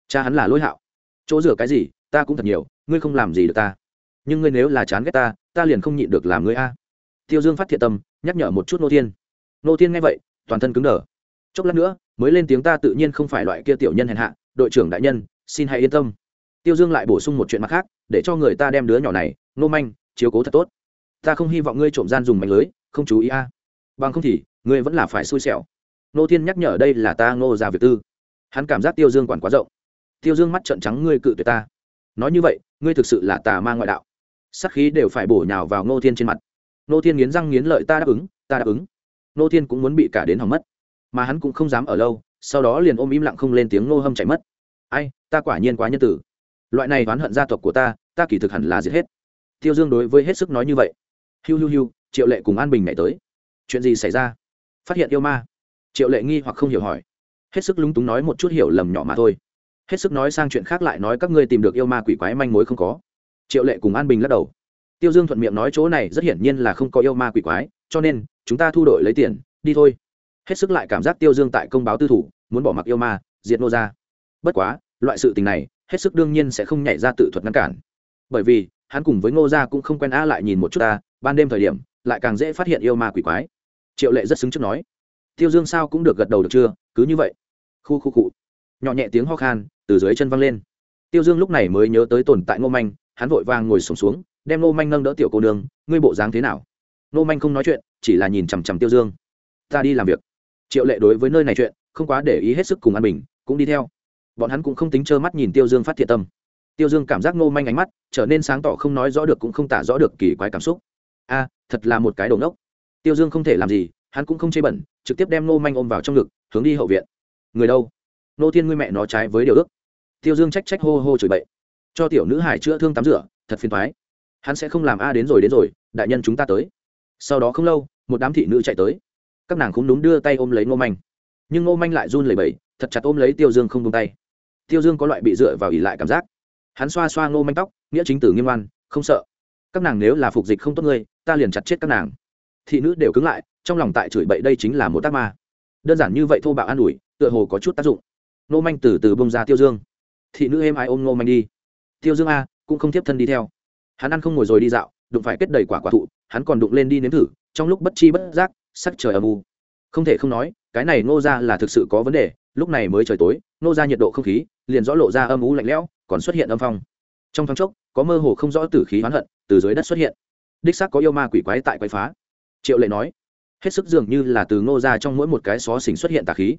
Cha hắn là lôi hạo. Chỗ rửa cái gì, ta cũng thật nhiều, ngươi không làm gì được ta. Nhưng ngươi nếu là chán ghét ta ta liền không nhịn được làm ngươi a. Tiêu dương phát thiện tâm, nhắc nhở một chút nô thiên. Nô thiên nghe vậy, toàn thân cứng đờ. Chốc lát nữa, mới lên tiếng ta tự nhiên không phải loại kia tiểu nhân hèn hạ, đội trưởng đại nhân, xin hãy yên tâm. Tiêu dương lại bổ sung một chuyện mặt khác, để cho người ta đem đứa nhỏ này nô manh, chiếu cố thật tốt. Ta không hy vọng ngươi trộm gian dùng mạnh lưới, không chú ý a. Bằng không thì, ngươi vẫn là phải xui xẻo. Nô thiên nhắc nhở đây là ta ngô ra việc tư. Hắn cảm giác tiêu dương quản quá rộng. Tiêu dương mắt trợn trắng ngươi cự tuyệt ta. Nói như vậy, ngươi thực sự là tà ma ngoại đạo. Sắc khí đều phải bổ nhào vào ngô thiên trên mặt. Ngô thiên nghiến răng nghiến lợi ta đáp ứng, ta đáp ứng. Ngô thiên cũng muốn bị cả đến hỏng mất. Mà hắn cũng không dám ở lâu, sau đó liền ôm im lặng không lên tiếng ngô hâm chạy mất. Ai, ta quả nhiên quá nhân tử. Loại này oán hận gia tộc của ta ta kỳ thực hẳn là giết hết tiêu dương đối với hết sức nói như vậy. Hiu hiu hiu, triệu lệ cùng an bình nhảy tới. Chuyện gì xảy ra? Phát hiện yêu ma. Triệu lệ nghi hoặc không hiểu hỏi. Hết sức lúng túng nói một chút hiểu lầm nhỏ mà thôi. Hết sức nói sang chuyện khác lại nói các ngươi tìm được yêu ma quỷ quái manh mối không có. Triệu lệ cùng an bình lắc đầu. Tiêu dương thuận miệng nói chỗ này rất hiển nhiên là không có yêu ma quỷ quái, cho nên, chúng ta thu đội lấy tiền, đi thôi. Hết sức lại cảm giác tiêu dương tại công báo tư thủ, muốn bỏ mặc yêu ma, diệt nô ra. Bất quá, loại sự tình này, hết sức đương nhiên sẽ không nhảy ra tự thuật ngăn cản. Bởi vì hắn cùng với ngô gia cũng không quen a lại nhìn một chút ta ban đêm thời điểm lại càng dễ phát hiện yêu ma quỷ quái. Triệu lệ rất xứng trước nói. Tiêu dương sao cũng được gật đầu được chưa? Cứ như vậy. Khu khu cụ nhỏ nhẹ tiếng ho khan từ dưới chân văng lên. Tiêu dương lúc này mới nhớ tới tồn tại ngô manh hắn vội vàng ngồi sùng xuống, xuống đem ngô manh nâng đỡ tiểu cô nương ngươi bộ dáng thế nào? Ngô manh không nói chuyện chỉ là nhìn chằm chằm tiêu dương. Ta đi làm việc. Triệu lệ đối với nơi này chuyện không quá để ý hết sức cùng an bình cũng đi theo. Bọn hắn cũng không tính trơ mắt nhìn tiêu dương phát thiệt tâm tiêu dương cảm giác ngô manh ánh mắt, trở nên sáng tỏ không nói rõ được cũng không tả rõ được kỳ quái cảm xúc. A, thật là một cái đầu nốc tiêu dương không thể làm gì, hắn cũng không chê bẩn, trực tiếp đem ngô manh ôm vào trong ngực, hướng đi hậu viện. Người đâu? Nô thiên ngươi mẹ nó trái với điều ước. Tiêu dương trách trách hô hô chửi bậy. Cho tiểu nữ hải chữa thương tắm rửa, thật phiền thoái hắn sẽ không làm a đến rồi đến rồi, đại nhân chúng ta tới. Sau đó không lâu, một đám thị nữ chạy tới. Các nàng cũng đúng đưa tay ôm lấy ngô manh. Nhưng ngô manh lại run lẩy bẩy, thật chặt ôm lấy tiêu dương không tung tay. Tiêu dương có loại bị dựa vào ỉ lại cảm giác hắn xoa xoa ngô manh tóc, nghĩa chính tử nghiêm oan, không sợ. Các nàng nếu là phục dịch không tốt ngươi, ta liền chặt chết các nàng. Thị nữ đều cứng lại, trong lòng tại chửi bậy đây chính là một tác ma. Đơn giản như vậy thô bạo an ủi, tựa hồ có chút tác dụng. Ngô manh từ từ bông ra tiêu dương. Thị nữ êm ai ôm Ngô manh đi. Tiêu dương a, cũng không tiếp thân đi theo. Hắn ăn không ngồi rồi đi dạo, đụng phải kết đầy quả quả thụ, hắn còn đụng lên đi nếm thử, trong lúc bất chi bất giác, sắc trời âm u. Không thể không nói, cái này Ngô ra là thực sự có vấn đề, lúc này mới trời tối nô ra nhiệt độ không khí, liền rõ lộ ra âm u lạnh lẽo còn xuất hiện âm phong. Trong thoáng chốc, có mơ hồ không rõ tử khí hoán hận từ dưới đất xuất hiện. Đích xác có yêu ma quỷ quái tại quái phá. Triệu lệ nói, hết sức dường như là từ ngô ra trong mỗi một cái xó xỉnh xuất hiện tà khí.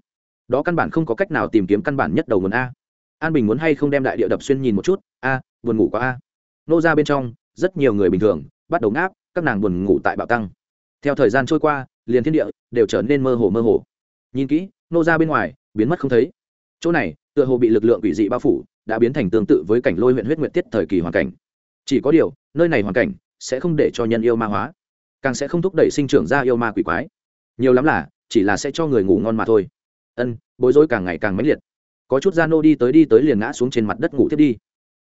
Đó căn bản không có cách nào tìm kiếm căn bản nhất đầu nguồn a. An bình muốn hay không đem đại địa đập xuyên nhìn một chút? A, buồn ngủ quá a. Nô ra bên trong, rất nhiều người bình thường, bắt đầu ngáp, các nàng buồn ngủ tại bạo tăng. Theo thời gian trôi qua, liền thiên địa đều trở nên mơ hồ mơ hồ. Nhìn kỹ nô ra bên ngoài, biến mất không thấy. Chỗ này, tựa hồ bị lực lượng quỷ dị bao phủ đã biến thành tương tự với cảnh lôi huyện huyết nguyện tiết thời kỳ hoàn cảnh. Chỉ có điều, nơi này hoàn cảnh sẽ không để cho nhân yêu ma hóa, càng sẽ không thúc đẩy sinh trưởng ra yêu ma quỷ quái. Nhiều lắm là, chỉ là sẽ cho người ngủ ngon mà thôi. Ân, bối rối càng ngày càng mãnh liệt. Có chút da nô đi tới đi tới liền ngã xuống trên mặt đất ngủ thiết đi.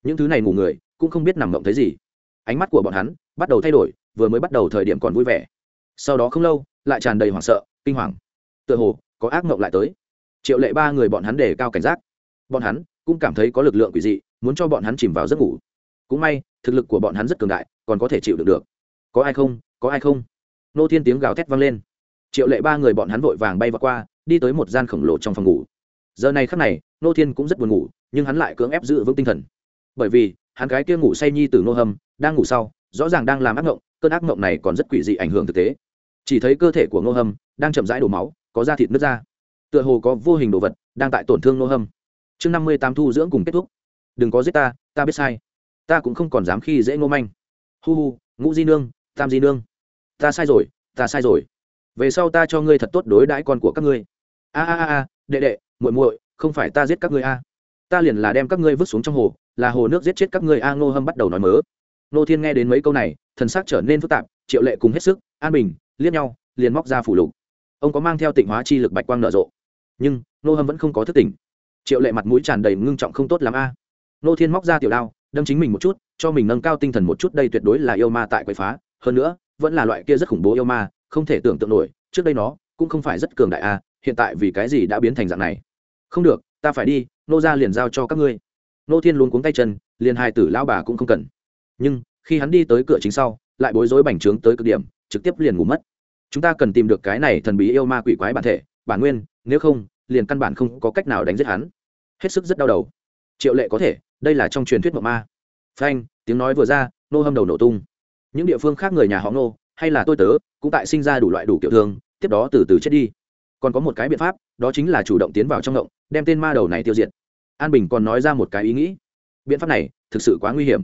Những thứ này ngủ người, cũng không biết nằm mộng thấy gì. Ánh mắt của bọn hắn bắt đầu thay đổi, vừa mới bắt đầu thời điểm còn vui vẻ. Sau đó không lâu, lại tràn đầy hoảng sợ, kinh hoàng. Tựa hồ, có ác mộng lại tới. Triệu lệ ba người bọn hắn để cao cảnh giác. Bọn hắn cũng cảm thấy có lực lượng quỷ dị, muốn cho bọn hắn chìm vào giấc ngủ. Cũng may, thực lực của bọn hắn rất cường đại, còn có thể chịu được được. Có ai không? Có ai không? Nô thiên tiếng gào thét vang lên. Triệu lệ ba người bọn hắn vội vàng bay vào qua, đi tới một gian khổng lồ trong phòng ngủ. Giờ này khắc này, nô thiên cũng rất buồn ngủ, nhưng hắn lại cưỡng ép giữ vững tinh thần. Bởi vì, hắn gái kia ngủ say nhi từ nô hâm, đang ngủ sau, rõ ràng đang làm ác mộng cơn ác mộng này còn rất quỷ dị ảnh hưởng thực tế. Chỉ thấy cơ thể của nô hâm đang chậm rãi đổ máu, có da thịt nứt ra. Tựa hồ có vô hình đồ vật đang tại tổn thương nô hâm chương năm mươi tám thu dưỡng cùng kết thúc. Đừng có giết ta ta biết sai. Ta cũng không còn dám khi dễ ngô manh. Hu hu, ngũ di nương, tam di nương. Ta sai rồi, ta sai rồi. Về sau ta cho ngươi thật tốt đối đãi con của các ngươi. A a a đệ đệ, muội muội, không phải ta giết các ngươi a. Ta liền là đem các ngươi vứt xuống trong hồ, là hồ nước giết chết các ngươi a, ngô hâm bắt đầu nói mớ. Nô thiên nghe đến mấy câu này, thần sắc trở nên phức tạp, triệu lệ cùng hết sức, an bình, liếc nhau, liền móc ra phủ lục. Ông có mang theo tịnh hóa chi lực bạch quang nở rộ. Nhưng nô hâm vẫn không có thức tỉnh triệu lệ mặt mũi tràn đầy ngưng trọng không tốt lắm a. Nô thiên móc ra tiểu đao, đâm chính mình một chút, cho mình nâng cao tinh thần một chút, đây tuyệt đối là yêu ma tại quậy phá. Hơn nữa, vẫn là loại kia rất khủng bố yêu ma, không thể tưởng tượng nổi, trước đây nó cũng không phải rất cường đại a, hiện tại vì cái gì đã biến thành dạng này? Không được, ta phải đi, nô ra liền giao cho các ngươi. Nô thiên luôn cuống tay chân, liền hai tử lao bà cũng không cần. Nhưng, khi hắn đi tới cửa chính sau, lại bối rối bành trướng tới cực điểm, trực tiếp liền ngủ mất. Chúng ta cần tìm được cái này thần bí yêu ma quỷ quái bản thể, bản nguyên, nếu không, liền căn bản không có cách nào đánh giết hắn hết sức rất đau đầu. Triệu lệ có thể, đây là trong truyền thuyết mộng ma. Phanh, tiếng nói vừa ra, nô hâm đầu nổ tung. Những địa phương khác người nhà họ nô, hay là tôi tớ, cũng tại sinh ra đủ loại đủ kiểu thương, tiếp đó từ từ chết đi. Còn có một cái biện pháp, đó chính là chủ động tiến vào trong ngộng, đem tên ma đầu này tiêu diệt. An bình còn nói ra một cái ý nghĩ. Biện pháp này, thực sự quá nguy hiểm.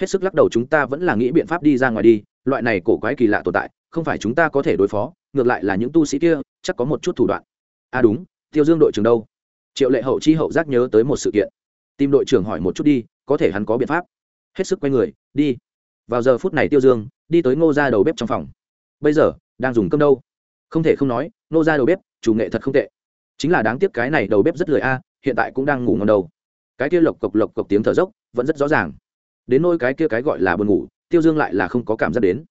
Hết sức lắc đầu chúng ta vẫn là nghĩ biện pháp đi ra ngoài đi, loại này cổ quái kỳ lạ tồn tại, không phải chúng ta có thể đối phó, ngược lại là những tu sĩ kia, chắc có một chút thủ đoạn. À đúng, tiêu dương đội trưởng đâu? Triệu lệ hậu chi hậu giác nhớ tới một sự kiện. Tìm đội trưởng hỏi một chút đi, có thể hắn có biện pháp. Hết sức quay người, đi. Vào giờ phút này tiêu dương, đi tới ngô ra đầu bếp trong phòng. Bây giờ, đang dùng cơm đâu? Không thể không nói, ngô ra đầu bếp, chủ nghệ thật không tệ. Chính là đáng tiếc cái này đầu bếp rất lười a, hiện tại cũng đang ngủ ngon đầu cái kia lộc cộc lộc cộc tiếng thở dốc, vẫn rất rõ ràng. Đến nôi cái kia cái gọi là buồn ngủ, tiêu dương lại là không có cảm giác đến.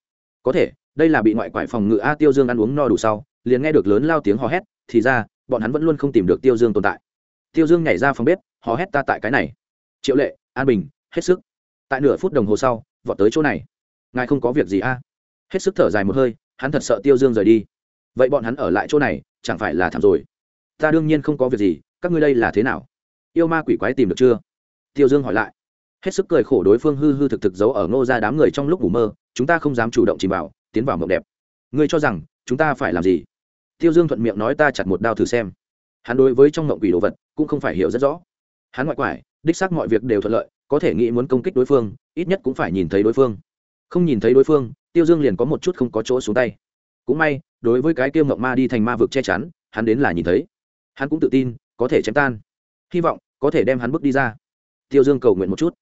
Có thể, đây là bị ngoại quải phòng ngự a, tiêu dương ăn uống no đủ sau, liền nghe được lớn lao tiếng hò hét, thì ra, bọn hắn vẫn luôn không tìm được tiêu dương tồn tại tiêu dương nhảy ra phòng bếp, hò hét ta tại cái này. Triệu lệ, an bình, hết sức. Tại nửa phút đồng hồ sau, vọt tới chỗ này. Ngài không có việc gì a hết sức thở dài một hơi, hắn thật sợ tiêu dương rời đi. Vậy bọn hắn ở lại chỗ này, chẳng phải là thảm rồi? Ta đương nhiên không có việc gì, các ngươi đây là thế nào? Yêu ma quỷ quái tìm được chưa? Tiêu dương hỏi lại. Hết sức cười khổ đối phương hư hư thực thực giấu ở ngô ra đám người trong lúc ngủ mơ, chúng ta không dám chủ động chìm vào, tiến vào mộng đẹp. Ngươi cho rằng, chúng ta phải làm gì? Tiêu dương thuận miệng nói ta chặt một đao thử xem. Hắn đối với trong mộng quỷ đồ vật cũng không phải hiểu rất rõ. Hắn ngoại quải, đích xác mọi việc đều thuận lợi, có thể nghĩ muốn công kích đối phương, ít nhất cũng phải nhìn thấy đối phương. Không nhìn thấy đối phương, tiêu dương liền có một chút không có chỗ xuống tay. Cũng may, đối với cái tiêu mộng ma đi thành ma vực che chắn, hắn đến là nhìn thấy. Hắn cũng tự tin, có thể chém tan. Hy vọng, có thể đem hắn bước đi ra. Tiêu dương cầu nguyện một chút.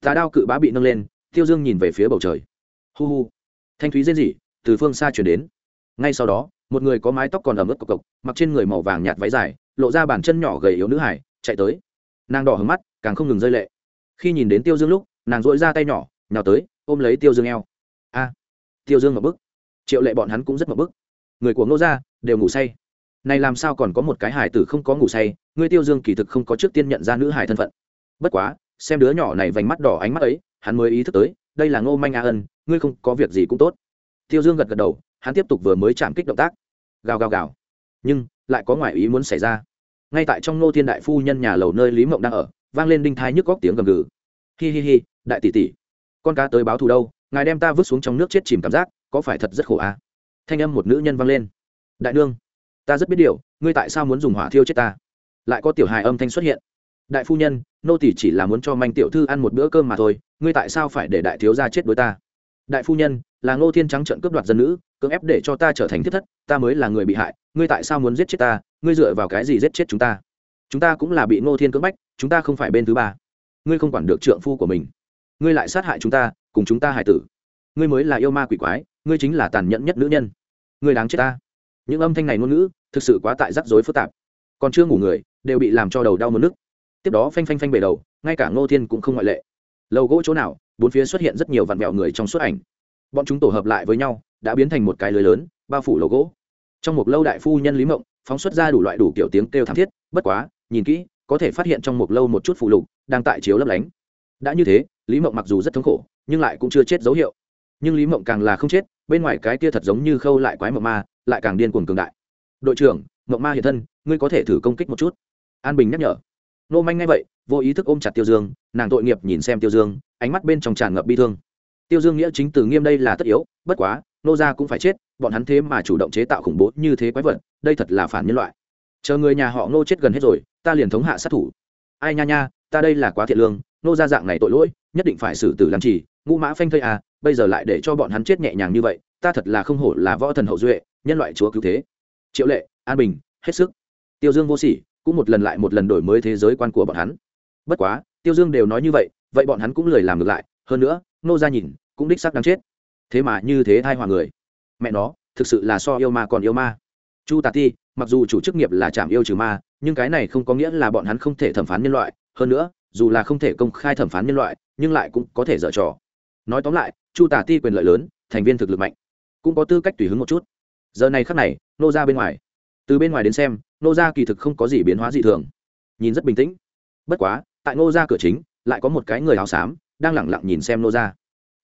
Tà đao cự bá bị nâng lên, tiêu dương nhìn về phía bầu trời. Hu hu. Thanh thúy dễ dị từ phương xa chuyển đến. Ngay sau đó, một người có mái tóc còn ẩm ướt cộc cộc, mặc trên người màu vàng nhạt váy dài lộ ra bàn chân nhỏ gầy yếu nữ hải, chạy tới. Nàng đỏ hứng mắt, càng không ngừng rơi lệ. Khi nhìn đến tiêu dương lúc, nàng dội ra tay nhỏ, nhào tới, ôm lấy tiêu dương eo. A, tiêu dương ngập bức. Triệu lệ bọn hắn cũng rất ngập bức. Người của ngô gia, đều ngủ say. Này làm sao còn có một cái hải tử không có ngủ say, ngươi tiêu dương kỳ thực không có trước tiên nhận ra nữ hải thân phận. Bất quá, xem đứa nhỏ này vành mắt đỏ ánh mắt ấy, hắn mới ý thức tới, đây là ngô manh a ân, ngươi không có việc gì cũng tốt. Tiêu dương gật gật đầu, hắn tiếp tục vừa mới chạm kích động tác. Gào gào gào. Nhưng, lại có ngoại ý muốn xảy ra ngay tại trong nô thiên đại phu nhân nhà lầu nơi lý mộng đang ở, vang lên đinh thái nhức góc tiếng gầm gừ. Hi hi hi, đại tỷ tỷ. Con cá tới báo thù đâu, ngài đem ta vứt xuống trong nước chết chìm cảm giác, có phải thật rất khổ à? thanh âm một nữ nhân vang lên. Đại nương, ta rất biết điều, ngươi tại sao muốn dùng hỏa thiêu chết ta? Lại có tiểu hài âm thanh xuất hiện. Đại phu nhân, nô tỷ chỉ là muốn cho manh tiểu thư ăn một bữa cơm mà thôi, ngươi tại sao phải để đại thiếu gia chết đối ta? Đại phu nhân, là ngô thiên trắng trận cướp đoạt dân nữ cưỡng ép để cho ta trở thành thiết thất, ta mới là người bị hại, ngươi tại sao muốn giết chết ta, ngươi dựa vào cái gì giết chết chúng ta? Chúng ta cũng là bị ngô thiên cưỡng bách, chúng ta không phải bên thứ ba. Ngươi không quản được trượng phu của mình. Ngươi lại sát hại chúng ta, cùng chúng ta hại tử. Ngươi mới là yêu ma quỷ quái, ngươi chính là tàn nhẫn nhất nữ nhân. Ngươi đáng chết ta. Những âm thanh này ngôn ngữ, thực sự quá tại rắc rối phức tạp. Còn chưa ngủ người, đều bị làm cho đầu đau mất nước. Tiếp đó phanh phanh phanh bể đầu, ngay cả ngô thiên cũng không ngoại lệ. Lầu gỗ chỗ nào, bốn phía xuất hiện rất nhiều vạn vẹo người trong suốt ảnh. Bọn chúng tổ hợp lại với nhau đã biến thành một cái lưới lớn, bao phủ lầu gỗ. Trong một lâu đại phu nhân lý mộng, phóng xuất ra đủ loại đủ kiểu tiếng kêu thảm thiết, bất quá, nhìn kỹ, có thể phát hiện trong một lâu một chút phụ lục đang tại chiếu lấp lánh. Đã như thế, lý mộng mặc dù rất thống khổ, nhưng lại cũng chưa chết dấu hiệu. Nhưng lý mộng càng là không chết, bên ngoài cái kia thật giống như khâu lại quái mộng ma, lại càng điên cuồng cường đại. Đội trưởng, mộng ma hiện thân, ngươi có thể thử công kích một chút. An bình nhắc nhở. Nô manh ngay vậy, vô ý thức ôm chặt tiêu dương, nàng tội nghiệp nhìn xem tiêu dương, ánh mắt bên trong tràn ngập bi thương. Tiêu dương nghĩa chính từ nghiêm đây là tất yếu, bất quá nô gia cũng phải chết, bọn hắn thế mà chủ động chế tạo khủng bố như thế quái vật, đây thật là phản nhân loại. Chờ người nhà họ nô chết gần hết rồi, ta liền thống hạ sát thủ. Ai nha nha, ta đây là quá thiện lương nô gia dạng này tội lỗi, nhất định phải xử tử làm chỉ ngũ mã phanh thây à bây giờ lại để cho bọn hắn chết nhẹ nhàng như vậy, ta thật là không hổ là võ thần hậu duệ, nhân loại chúa cứu thế. Triệu lệ, an bình, hết sức. Tiêu dương vô sỉ, cũng một lần lại một lần đổi mới thế giới quan của bọn hắn. Bất quá, tiêu dương đều nói như vậy vậy bọn hắn cũng lười làm ngược lại, hơn nữa nô ra nhìn, cũng đích xác đáng chết thế mà như thế thai hòa người. Mẹ nó, thực sự là so yêu ma còn yêu ma. Chu tà ti, mặc dù chủ chức nghiệp là chạm yêu trừ ma, nhưng cái này không có nghĩa là bọn hắn không thể thẩm phán nhân loại. Hơn nữa, dù là không thể công khai thẩm phán nhân loại, nhưng lại cũng có thể dở trò. Nói tóm lại, chu tà ti quyền lợi lớn, thành viên thực lực mạnh. Cũng có tư cách tùy hứng một chút. Giờ này khắc này, nô ra bên ngoài. Từ bên ngoài đến xem, nô ra kỳ thực không có gì biến hóa dị thường. Nhìn rất bình tĩnh. Bất quá, tại nô ra cửa chính, lại có một cái người áo xám, đang lẳng lặng nhìn xem nô ra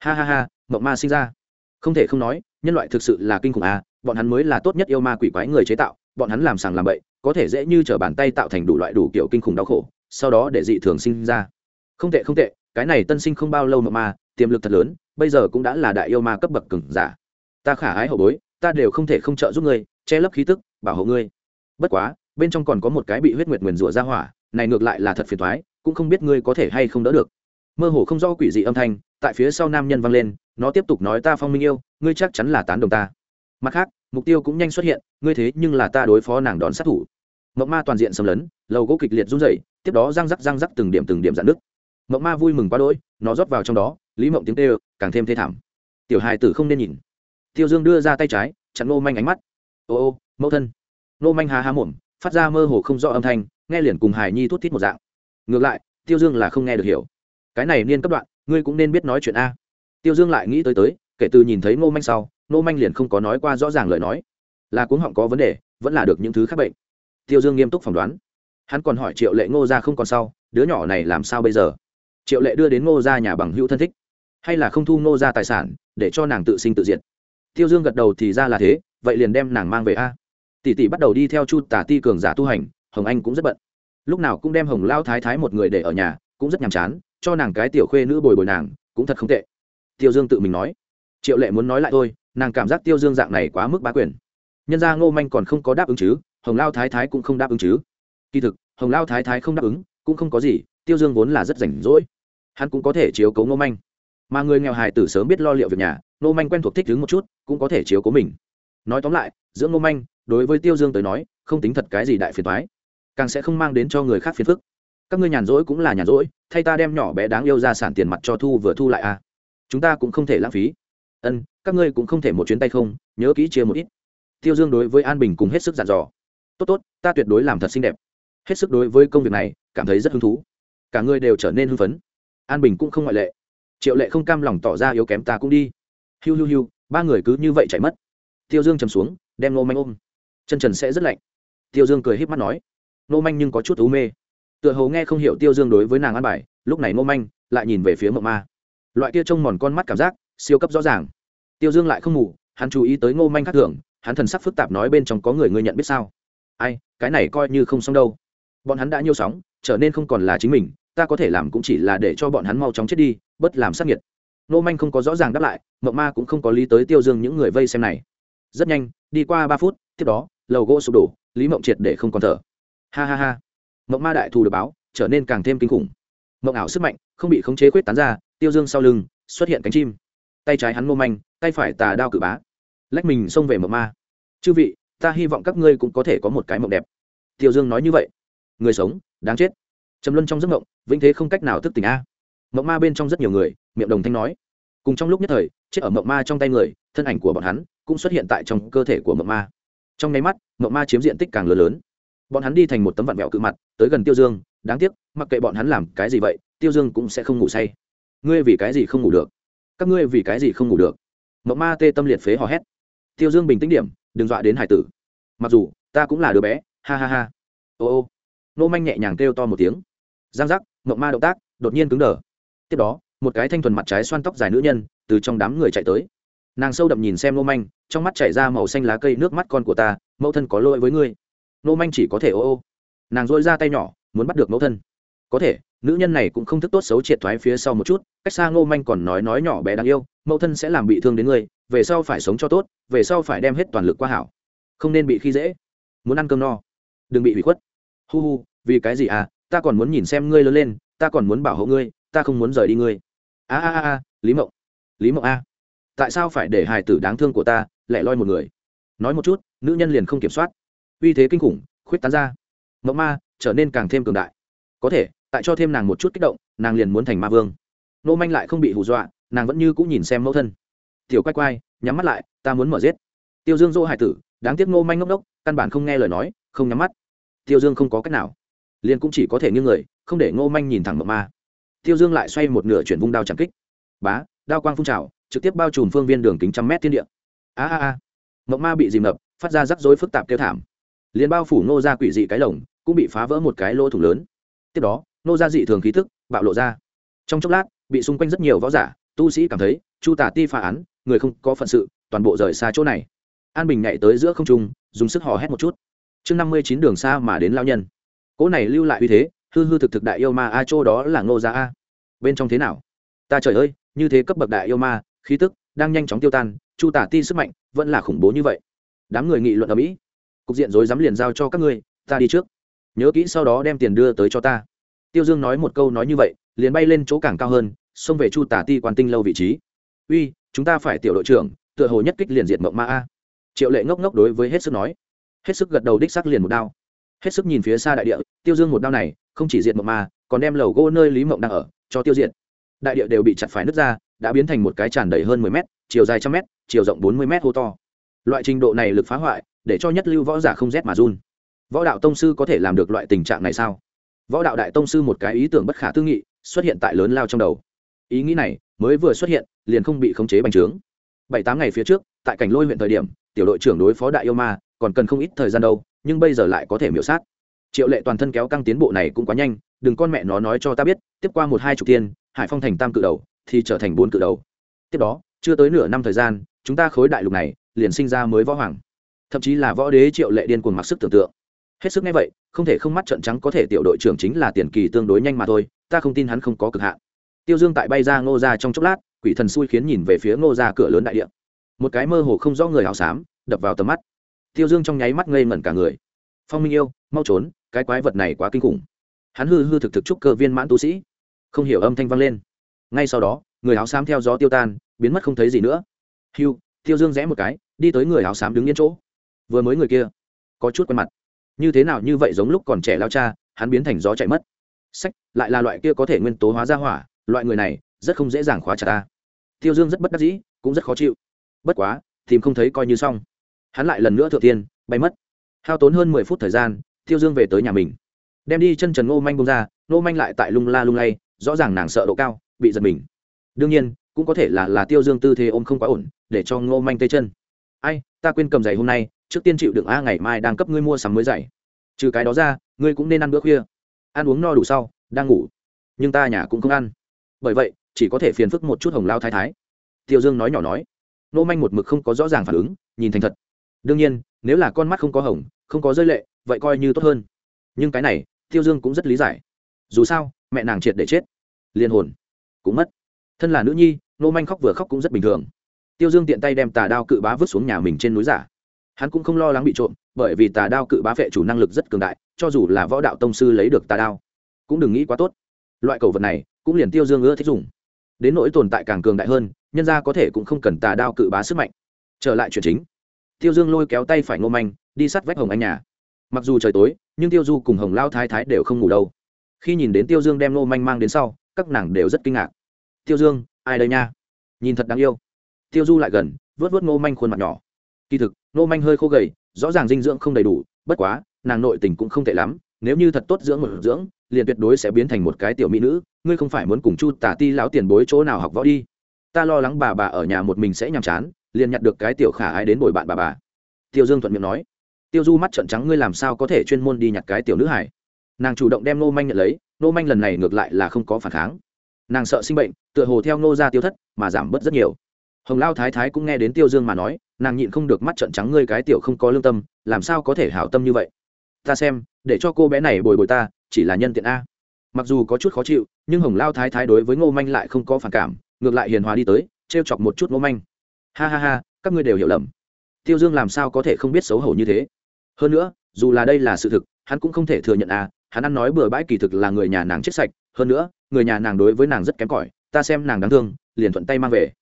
ha ha ha, mộng ma sinh ra. Không thể không nói, nhân loại thực sự là kinh khủng à bọn hắn mới là tốt nhất yêu ma quỷ quái người chế tạo, bọn hắn làm sàng làm bậy, có thể dễ như t r ở bàn tay tạo thành đủ loại đủ kiểu kinh khủng đau khổ, sau đó để dị thường sinh ra. Không tệ không tệ, cái này tân sinh không bao lâu mộng ma, tiềm lực thật lớn, bây giờ cũng đã là đại yêu ma cấp bậc cừng giả. Ta khả ái hậu bối, ta đều không thể không trợ giúp ngươi, che lấp khí tức, bảo hộ ngươi. Bất quá, bên trong còn có một cái bị huyết nguyệt nguyền rủa ra hỏa, này ngược lại là thật phiền thoái cũng không biết ngươi có thể hay không đỡ được. Mơ hồ không rõ quỷ dị âm thanh tại phía sau nam nhân vang lên, nó tiếp tục nói ta phong minh yêu, ngươi chắc chắn là tán đồng ta. Mặt khác, mục tiêu cũng nhanh xuất hiện, ngươi thế nhưng là ta đối phó nàng đón sát thủ. Mộng ma toàn diện xâm lấn, lầu gỗ kịch liệt run rẩy, tiếp đó răng rắc răng rắc từng điểm từng điểm dạn nước mộng ma vui mừng quá đỗi, nó rót vào trong đó, lý mộng tiếng tê càng thêm thê thảm. Tiểu hài tử không nên nhìn. Tiêu dương đưa ra tay trái, chặn nô manh ánh mắt. Ô ô, mẫu thân. Nô manh há há mồm, phát ra mơ hồ không rõ âm thanh, nghe liền cùng hài nhi thút thít một dạng. Ngược lại, tiêu dương là không nghe được hiểu. Cái này niên cấp đoạn ngươi cũng nên biết nói chuyện a. Tiêu dương lại nghĩ tới tới, kể từ nhìn thấy ngô manh sau, ngô manh liền không có nói qua rõ ràng lời nói. Là cuống họng có vấn đề, vẫn là được những thứ khác bệnh. Tiêu dương nghiêm túc phỏng đoán. Hắn còn hỏi triệu lệ ngô ra không còn sau, đứa nhỏ này làm sao bây giờ? Triệu lệ đưa đến ngô ra nhà bằng hữu thân thích. Hay là không thu ngô ra tài sản, để cho nàng tự sinh tự diệt? Tiêu dương gật đầu thì ra là thế, vậy liền đem nàng mang về a. Tỷ tỷ bắt đầu đi theo chu tả ti cường giả tu hành, hồng anh cũng rất bận. Lúc nào cũng đem hồng lao thái thái một người để ở nhà, cũng rất nhàm chán cho nàng cái tiểu khuê nữ bồi bồi nàng, cũng thật không tệ. Tiêu dương tự mình nói. Triệu lệ muốn nói lại thôi, nàng cảm giác tiêu dương dạng này quá mức bá quyền. Nhân ra ngô manh còn không có đáp ứng chứ, hồng lao thái thái cũng không đáp ứng chứ. Kỳ thực, hồng lao thái thái không đáp ứng, cũng không có gì, tiêu dương vốn là rất rảnh rỗi. Hắn cũng có thể chiếu cấu ngô manh. Mà người nghèo hài tử sớm biết lo liệu việc nhà, ngô manh quen thuộc thích đứng một chút, cũng có thể chiếu cố mình. Nói tóm lại, giữa ngô manh, đối với tiêu dương tới nói, không tính thật cái gì đại phiền thoái càng sẽ không mang đến cho người khác phiền phức các ngươi nhàn rỗi cũng là nhàn rỗi, thay ta đem nhỏ bé đáng yêu ra sản tiền mặt cho thu vừa thu lại à. Chúng ta cũng không thể lãng phí. Ân, các ngươi cũng không thể một chuyến tay không, nhớ kỹ chia một ít. Tiêu dương đối với an bình cùng hết sức dặn dò. Tốt tốt, ta tuyệt đối làm thật xinh đẹp. Hết sức đối với công việc này, cảm thấy rất hứng thú. Cả ngươi đều trở nên hưng phấn. An bình cũng không ngoại lệ. Triệu lệ không cam lòng tỏ ra yếu kém ta cũng đi. Hiu hiu hiu, ba người cứ như vậy chạy mất. Tiêu dương chầm xuống, đem nô manh ôm. Chân trần sẽ rất lạnh. Tiêu dương cười h í p mắt nói. Nô manh nhưng có chút ú mê tựa hồ nghe không hiểu tiêu dương đối với nàng ăn bài, lúc này Ngô manh lại nhìn về phía mộng ma. Loại kia trông mòn con mắt cảm giác, siêu cấp rõ ràng. Tiêu dương lại không ngủ, hắn chú ý tới ngô manh khác thường, hắn thần sắc phức tạp nói bên trong có người ngươi nhận biết sao? Ai, cái này coi như không xong đâu. Bọn hắn đã nhiêu sóng, trở nên không còn là chính mình, ta có thể làm cũng chỉ là để cho bọn hắn mau chóng chết đi, bất làm sát nhiệt Ngô manh không có rõ ràng đáp lại, mộng ma cũng không có lý tới tiêu dương những người vây xem này. Rất nhanh, đi qua ba phút, tiếp đó, lầu gỗ sụp đổ, lý mộng triệt để không còn thở. Ha ha ha mộng ma đại thù được báo, trở nên càng thêm kinh khủng. Mộng ảo sức mạnh không bị khống chế quyết tán ra, tiêu dương sau lưng xuất hiện cánh chim. Tay trái hắn mô manh, tay phải tà đao cử bá. Lách mình xông về mộng ma. Chư vị, ta hy vọng các ngươi cũng có thể có một cái mộng đẹp. Tiêu dương nói như vậy. Người sống, đáng chết. Trầm luân trong giấc mộng, vĩnh thế không cách nào thức tỉnh a. Mộng ma bên trong rất nhiều người, miệng đồng thanh nói. Cùng trong lúc nhất thời, chết ở mộng ma trong tay người, thân ảnh của bọn hắn cũng xuất hiện tại trong cơ thể của mộng ma. Trong nháy mắt, mộng ma chiếm diện tích càng lớn lớn bọn hắn đi thành một tấm vạn mẹo cự mặt, tới gần tiêu dương, đáng tiếc, mặc kệ bọn hắn làm cái gì vậy, tiêu dương cũng sẽ không ngủ say. Ngươi vì cái gì không ngủ được? Các ngươi vì cái gì không ngủ được? Mộng ma tê tâm liệt phế hò hét. Tiêu dương bình tĩnh điểm, đừng dọa đến hải tử. Mặc dù, ta cũng là đứa bé, ha ha ha. Ô ô. Nô manh nhẹ nhàng kêu to một tiếng. Giang giác mộng ma động tác, đột nhiên cứng đờ. Tiếp đó, một cái thanh thuần mặt trái xoan tóc dài nữ nhân, từ trong đám người chạy tới. Nàng sâu đậm nhìn xem nô manh, trong mắt chảy ra màu xanh lá cây, nước mắt con của ta, mẫu thân có lỗi với ngươi nô manh chỉ có thể ô ô. Nàng dội ra tay nhỏ, muốn bắt được mẫu thân. Có thể, nữ nhân này cũng không thức tốt xấu triệt thoái phía sau một chút, cách xa ngô manh còn nói nói nhỏ bé đáng yêu, mẫu thân sẽ làm bị thương đến ngươi về sau phải sống cho tốt, về sau phải đem hết toàn lực qua hảo. Không nên bị khi dễ. Muốn ăn cơm no. Đừng bị hủy khuất. Hu hu, vì cái gì à ta còn muốn nhìn xem ngươi lớn lên, ta còn muốn bảo hộ ngươi, ta không muốn rời đi ngươi. A a a lý mộng. Lý mộng a. Tại sao phải để hài tử đáng thương của ta lại loi một người? Nói một chút, nữ nhân liền không kiểm soát uy thế kinh khủng, khuyết tán ra. Mộng ma trở nên càng thêm cường đại. Có thể, tại cho thêm nàng một chút kích động, nàng liền muốn thành ma vương. Nô manh lại không bị hù dọa, nàng vẫn như cũng nhìn xem mẫu thân. Tiểu quay quay nhắm mắt lại, ta muốn mở giết. Tiêu dương dỗ hải tử, đáng tiếc nô manh ngốc đốc, căn bản không nghe lời nói, không nhắm mắt. Tiêu dương không có cách nào. Liền cũng chỉ có thể nghiêng người, không để ngô manh nhìn thẳng mộng ma. Tiêu dương lại xoay một nửa chuyển vung đao chẳng kích. Bá, đao quang phun trào, trực tiếp bao trùm phương viên đường kính trăm mét thiên địa. A a a. Mộng ma bị dìm ngập, phát ra rắc rối phức tạp kêu thảm liền bao phủ nô ra quỷ dị cái lồng, cũng bị phá vỡ một cái lỗ thủng lớn. Tiếp đó nô ra dị thường khí thức bạo lộ ra. Trong chốc lát, bị xung quanh rất nhiều võ giả, tu sĩ cảm thấy, chu tả ti phá án, người không có phận sự, toàn bộ rời xa chỗ này. An bình nhảy tới giữa không trung, dùng sức hò hét một chút. Chương năm mươi chín đường xa mà đến lao nhân. Cỗ này lưu lại uy thế, hư hư thực thực đại yêu ma a châu đó là ngô gia a. Bên trong thế nào? Ta trời ơi, như thế cấp bậc đại yêu ma, khí tức đang nhanh chóng tiêu tan, chu tả ti sức mạnh vẫn là khủng bố như vậy. Đám người nghị luận ở mỹ cục diện rối dám liền giao cho các ngươi, ta đi trước. Nhớ kỹ sau đó đem tiền đưa tới cho ta. Tiêu dương nói một câu nói như vậy, liền bay lên chỗ càng cao hơn, xông về chu tả ti quan tinh lâu vị trí. Uy, chúng ta phải tiểu đội trưởng, tựa hồ nhất kích liền diệt mộng ma a. Triệu lệ ngốc ngốc đối với hết sức nói. Hết sức gật đầu đích sắc liền một đao. Hết sức nhìn phía xa đại địa, tiêu dương một đao này, không chỉ diệt mộng ma, còn đem lầu gỗ nơi lý mộng đang ở, cho tiêu diệt. Đại địa đều bị chặt phải nứt ra, đã biến thành một cái tràn đầy hơn mười mét, chiều dài trăm mét, chiều rộng bốn mươi mét hô to. Loại trình độ này lực phá hoại để cho nhất lưu võ giả không rét mà run. Võ đạo tông sư có thể làm được loại tình trạng này sao? Võ đạo đại tông sư một cái ý tưởng bất khả tư nghị, xuất hiện tại lớn lao trong đầu. Ý nghĩ này, mới vừa xuất hiện, liền không bị khống chế bành trướng. Bảy tám ngày phía trước, tại cảnh lôi huyện thời điểm, tiểu đội trưởng đối phó đại yêu ma, còn cần không ít thời gian đâu, nhưng bây giờ lại có thể miểu sát. Triệu lệ toàn thân kéo căng tiến bộ này cũng quá nhanh, đừng con mẹ nó nói cho ta biết, tiếp qua một hai chục tiên hải phong thành tam cự đầu, thì trở thành bốn cự đầu. Tiếp đó, chưa tới nửa năm thời gian, chúng ta khối đại lục này, liền sinh ra mới võ hoàng thậm chí là võ đế triệu lệ điên cuồng mặc sức tưởng tượng. Hết sức nghe vậy, không thể không mắt trận trắng có thể tiểu đội trưởng chính là tiền kỳ tương đối nhanh mà thôi, ta không tin hắn không có cực hạn. Tiêu dương tại bay ra ngô ra trong chốc lát, quỷ thần xui khiến nhìn về phía ngô ra cửa lớn đại điện một cái mơ hồ không rõ người áo xám, đập vào tầm mắt. Tiêu dương trong nháy mắt ngây ngẩn cả người. Phong minh yêu, mau trốn, cái quái vật này quá kinh khủng. Hắn hư hư thực thực trúc cơ viên mãn tu sĩ. Không hiểu âm thanh vang lên. Ngay sau đó, người áo xám theo gió tiêu tan, biến mất không thấy gì nữa. Hiu tiêu dương rẽ một cái, đi tới người áo xám đứng yên chỗ vừa mới người kia, có chút quen mặt. Như thế nào như vậy giống lúc còn trẻ lao cha, hắn biến thành gió chạy mất. Sách, lại là loại kia có thể nguyên tố hóa ra hỏa, loại người này, rất không dễ dàng khóa chặt ta. Tiêu dương rất bất đắc dĩ, cũng rất khó chịu. Bất quá, tìm không thấy coi như xong. Hắn lại lần nữa thượng tiên, bay mất. Hao tốn hơn mười phút thời gian, tiêu dương về tới nhà mình. Đem đi chân trần ngô manh bông ra, ngô manh lại tại lung la lung lay, rõ ràng nàng sợ độ cao, bị giật mình. Đương nhiên, cũng có thể là là tiêu dương tư thế ôm không quá ổn, để cho ngô manh tê chân. Ai, ta quên cầm giày hôm nay trước tiên chịu đựng a ngày mai đang cấp ngươi mua sắm mới dậy, trừ cái đó ra ngươi cũng nên ăn bữa khuya. Ăn uống no đủ sau đang ngủ. Nhưng ta nhà cũng không ăn. Bởi vậy chỉ có thể phiền phức một chút hồng lao thái thái. Tiêu dương nói nhỏ nói. Nô manh một mực không có rõ ràng phản ứng nhìn thành thật. Đương nhiên nếu là con mắt không có hồng không có rơi lệ vậy coi như tốt hơn. Nhưng cái này tiêu dương cũng rất lý giải. Dù sao mẹ nàng triệt để chết. Liên hồn cũng mất. Thân là nữ nhi nô manh khóc vừa khóc cũng rất bình thường. Tiêu dương tiện tay đem tà đao cự bá vứt xuống nhà mình trên núi giả hắn cũng không lo lắng bị trộm, bởi vì tà đao cự bá vệ chủ năng lực rất cường đại, cho dù là võ đạo tông sư lấy được tà đao, cũng đừng nghĩ quá tốt. Loại cầu vật này, cũng liền tiêu dương ưa thích dùng. Đến nỗi tồn tại càng cường đại hơn, nhân ra có thể cũng không cần tà đao cự bá sức mạnh. Trở lại chuyện chính. Tiêu dương lôi kéo tay phải ngô manh, đi sát vách hồng anh nhà. Mặc dù trời tối, nhưng tiêu du cùng hồng lao thái thái đều không ngủ đâu. Khi nhìn đến tiêu dương đem ngô manh mang đến sau, các nàng đều rất kinh ngạc. Tiêu dương, ai đây nha? Nhìn thật đáng yêu. Tiêu du lại gần vớt vớt ngô manh khuôn mặt nhỏ kỳ thực, nô manh hơi khô gầy, rõ ràng dinh dưỡng không đầy đủ, bất quá, nàng nội tình cũng không tệ lắm, nếu như thật tốt dưỡng một dưỡng, liền tuyệt đối sẽ biến thành một cái tiểu mỹ nữ, ngươi không phải muốn cùng chu tả ti lão tiền bối chỗ nào học võ đi. Ta lo lắng bà bà ở nhà một mình sẽ nhàm chán, liền nhặt được cái tiểu khả ái đến bồi bạn bà bà. Tiêu dương thuận miệng nói. Tiêu du mắt trợn trắng, ngươi làm sao có thể chuyên môn đi nhặt cái tiểu nữ hải nàng chủ động đem nô manh nhận lấy, nô manh lần này ngược lại là không có phản kháng. Nàng sợ sinh bệnh, tựa hồ theo nô ra tiêu thất, mà giảm bớt rất nhiều. Hồng lao thái thái cũng nghe đến tiêu dương mà nói nàng nhịn không được mắt trợn trắng, ngươi cái tiểu không có lương tâm, làm sao có thể hảo tâm như vậy? Ta xem, để cho cô bé này bồi bồi ta, chỉ là nhân tiện a. Mặc dù có chút khó chịu, nhưng hồng lao thái thái đối với ngô manh lại không có phản cảm, ngược lại hiền hòa đi tới, trêu chọc một chút ngô manh. Ha ha ha, các ngươi đều hiểu lầm. Tiêu dương làm sao có thể không biết xấu hổ như thế? Hơn nữa, dù là đây là sự thực, hắn cũng không thể thừa nhận à hắn ăn nói bừa bãi kỳ thực là người nhà nàng chết sạch, hơn nữa, người nhà nàng đối với nàng rất kém cỏi, ta xem nàng đáng thương, liền thuận tay mang về.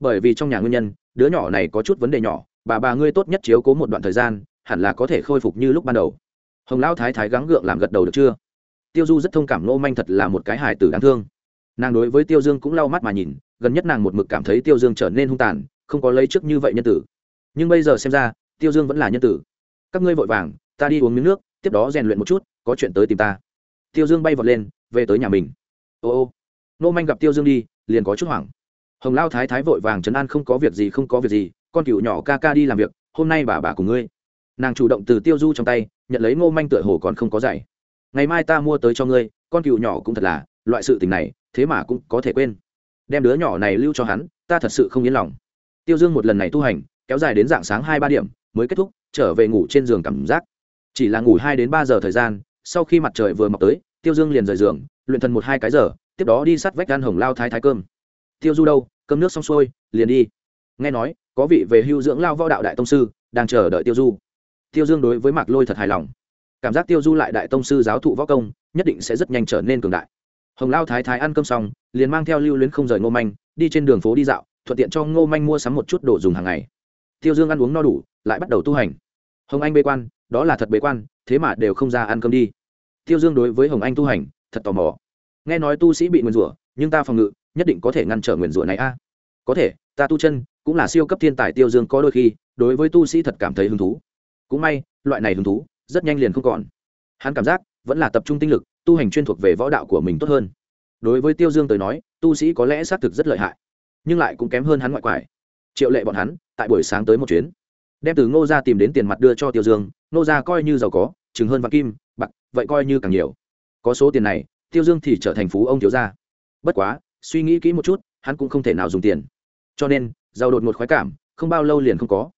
Bởi vì trong nhà nguyên nhân đứa nhỏ này có chút vấn đề nhỏ, bà bà ngươi tốt nhất chiếu cố một đoạn thời gian, hẳn là có thể khôi phục như lúc ban đầu. Hồng lão thái thái gắng gượng làm gật đầu được chưa? Tiêu du rất thông cảm nô manh thật là một cái hài tử đáng thương. Nàng đối với tiêu dương cũng lau mắt mà nhìn, gần nhất nàng một mực cảm thấy tiêu dương trở nên hung tàn, không có lấy trước như vậy nhân tử. Nhưng bây giờ xem ra, tiêu dương vẫn là nhân tử. Các ngươi vội vàng, ta đi uống miếng nước, tiếp đó rèn luyện một chút, có chuyện tới tìm ta. Tiêu dương bay vọt lên, về tới nhà mình. Ô ô. Nô manh gặp tiêu dương đi, liền có chút hoảng hồng lao thái thái vội vàng trấn an không có việc gì, không có việc gì, con cựu nhỏ ca ca đi làm việc, hôm nay bà bà cùng ngươi. Nàng chủ động từ tiêu du trong tay, nhận lấy ngô manh tựa hồ còn không có dạy. Ngày mai ta mua tới cho ngươi, con cựu nhỏ cũng thật là, loại sự tình này, thế mà cũng có thể quên. Đem đứa nhỏ này lưu cho hắn, ta thật sự không yên lòng. Tiêu dương một lần này tu hành, kéo dài đến dạng sáng hai ba điểm, mới kết thúc, trở về ngủ trên giường cảm giác. Chỉ là ngủ hai đến ba giờ thời gian, sau khi mặt trời vừa mọc tới, tiêu dương liền rời giường, luyện thần một hai cái giờ, tiếp đó đi sát vách gan hồng lao thái thái cơm tiêu du đâu, cơm nước xong xuôi, liền đi. Nghe nói, có vị về hưu dưỡng lao võ đạo đại tông sư, đang chờ đợi tiêu du. Tiêu dương đối với mạc lôi thật hài lòng. Cảm giác tiêu du lại đại tông sư giáo thụ võ công, nhất định sẽ rất nhanh trở nên cường đại. Hồng lao thái thái ăn cơm xong, liền mang theo lưu luyến không rời ngô manh, đi trên đường phố đi dạo, thuận tiện cho ngô manh mua sắm một chút đồ dùng hàng ngày. Tiêu dương ăn uống no đủ, lại bắt đầu tu hành. Hồng anh bế quan, đó là thật bế quan, thế mà đều không ra ăn cơm đi. Tiêu dương đối với hồng anh tu hành, thật tò mò. Nghe nói tu sĩ bị nguyền rủa, nhưng ta phòng ngự nhất định có thể ngăn trở nguyền rủa này a. Có thể, ta tu chân cũng là siêu cấp thiên tài tiêu dương có đôi khi, đối với tu sĩ thật cảm thấy hứng thú. Cũng may, loại này hứng thú rất nhanh liền không còn. Hắn cảm giác vẫn là tập trung tinh lực, tu hành chuyên thuộc về võ đạo của mình tốt hơn. Đối với tiêu dương tới nói, tu sĩ có lẽ xác thực rất lợi hại, nhưng lại cũng kém hơn hắn ngoại quải. Triệu lệ bọn hắn, tại buổi sáng tới một chuyến, đem từ ngô ra tìm đến tiền mặt đưa cho tiêu dương, ngô ra coi như giàu có, chừng hơn vạn kim, bạc, vậy coi như càng nhiều. Có số tiền này, tiêu dương thì trở thành phú ông thiếu gia. Bất quá suy nghĩ kỹ một chút, hắn cũng không thể nào dùng tiền. Cho nên, giàu đột một khoái cảm, không bao lâu liền không có.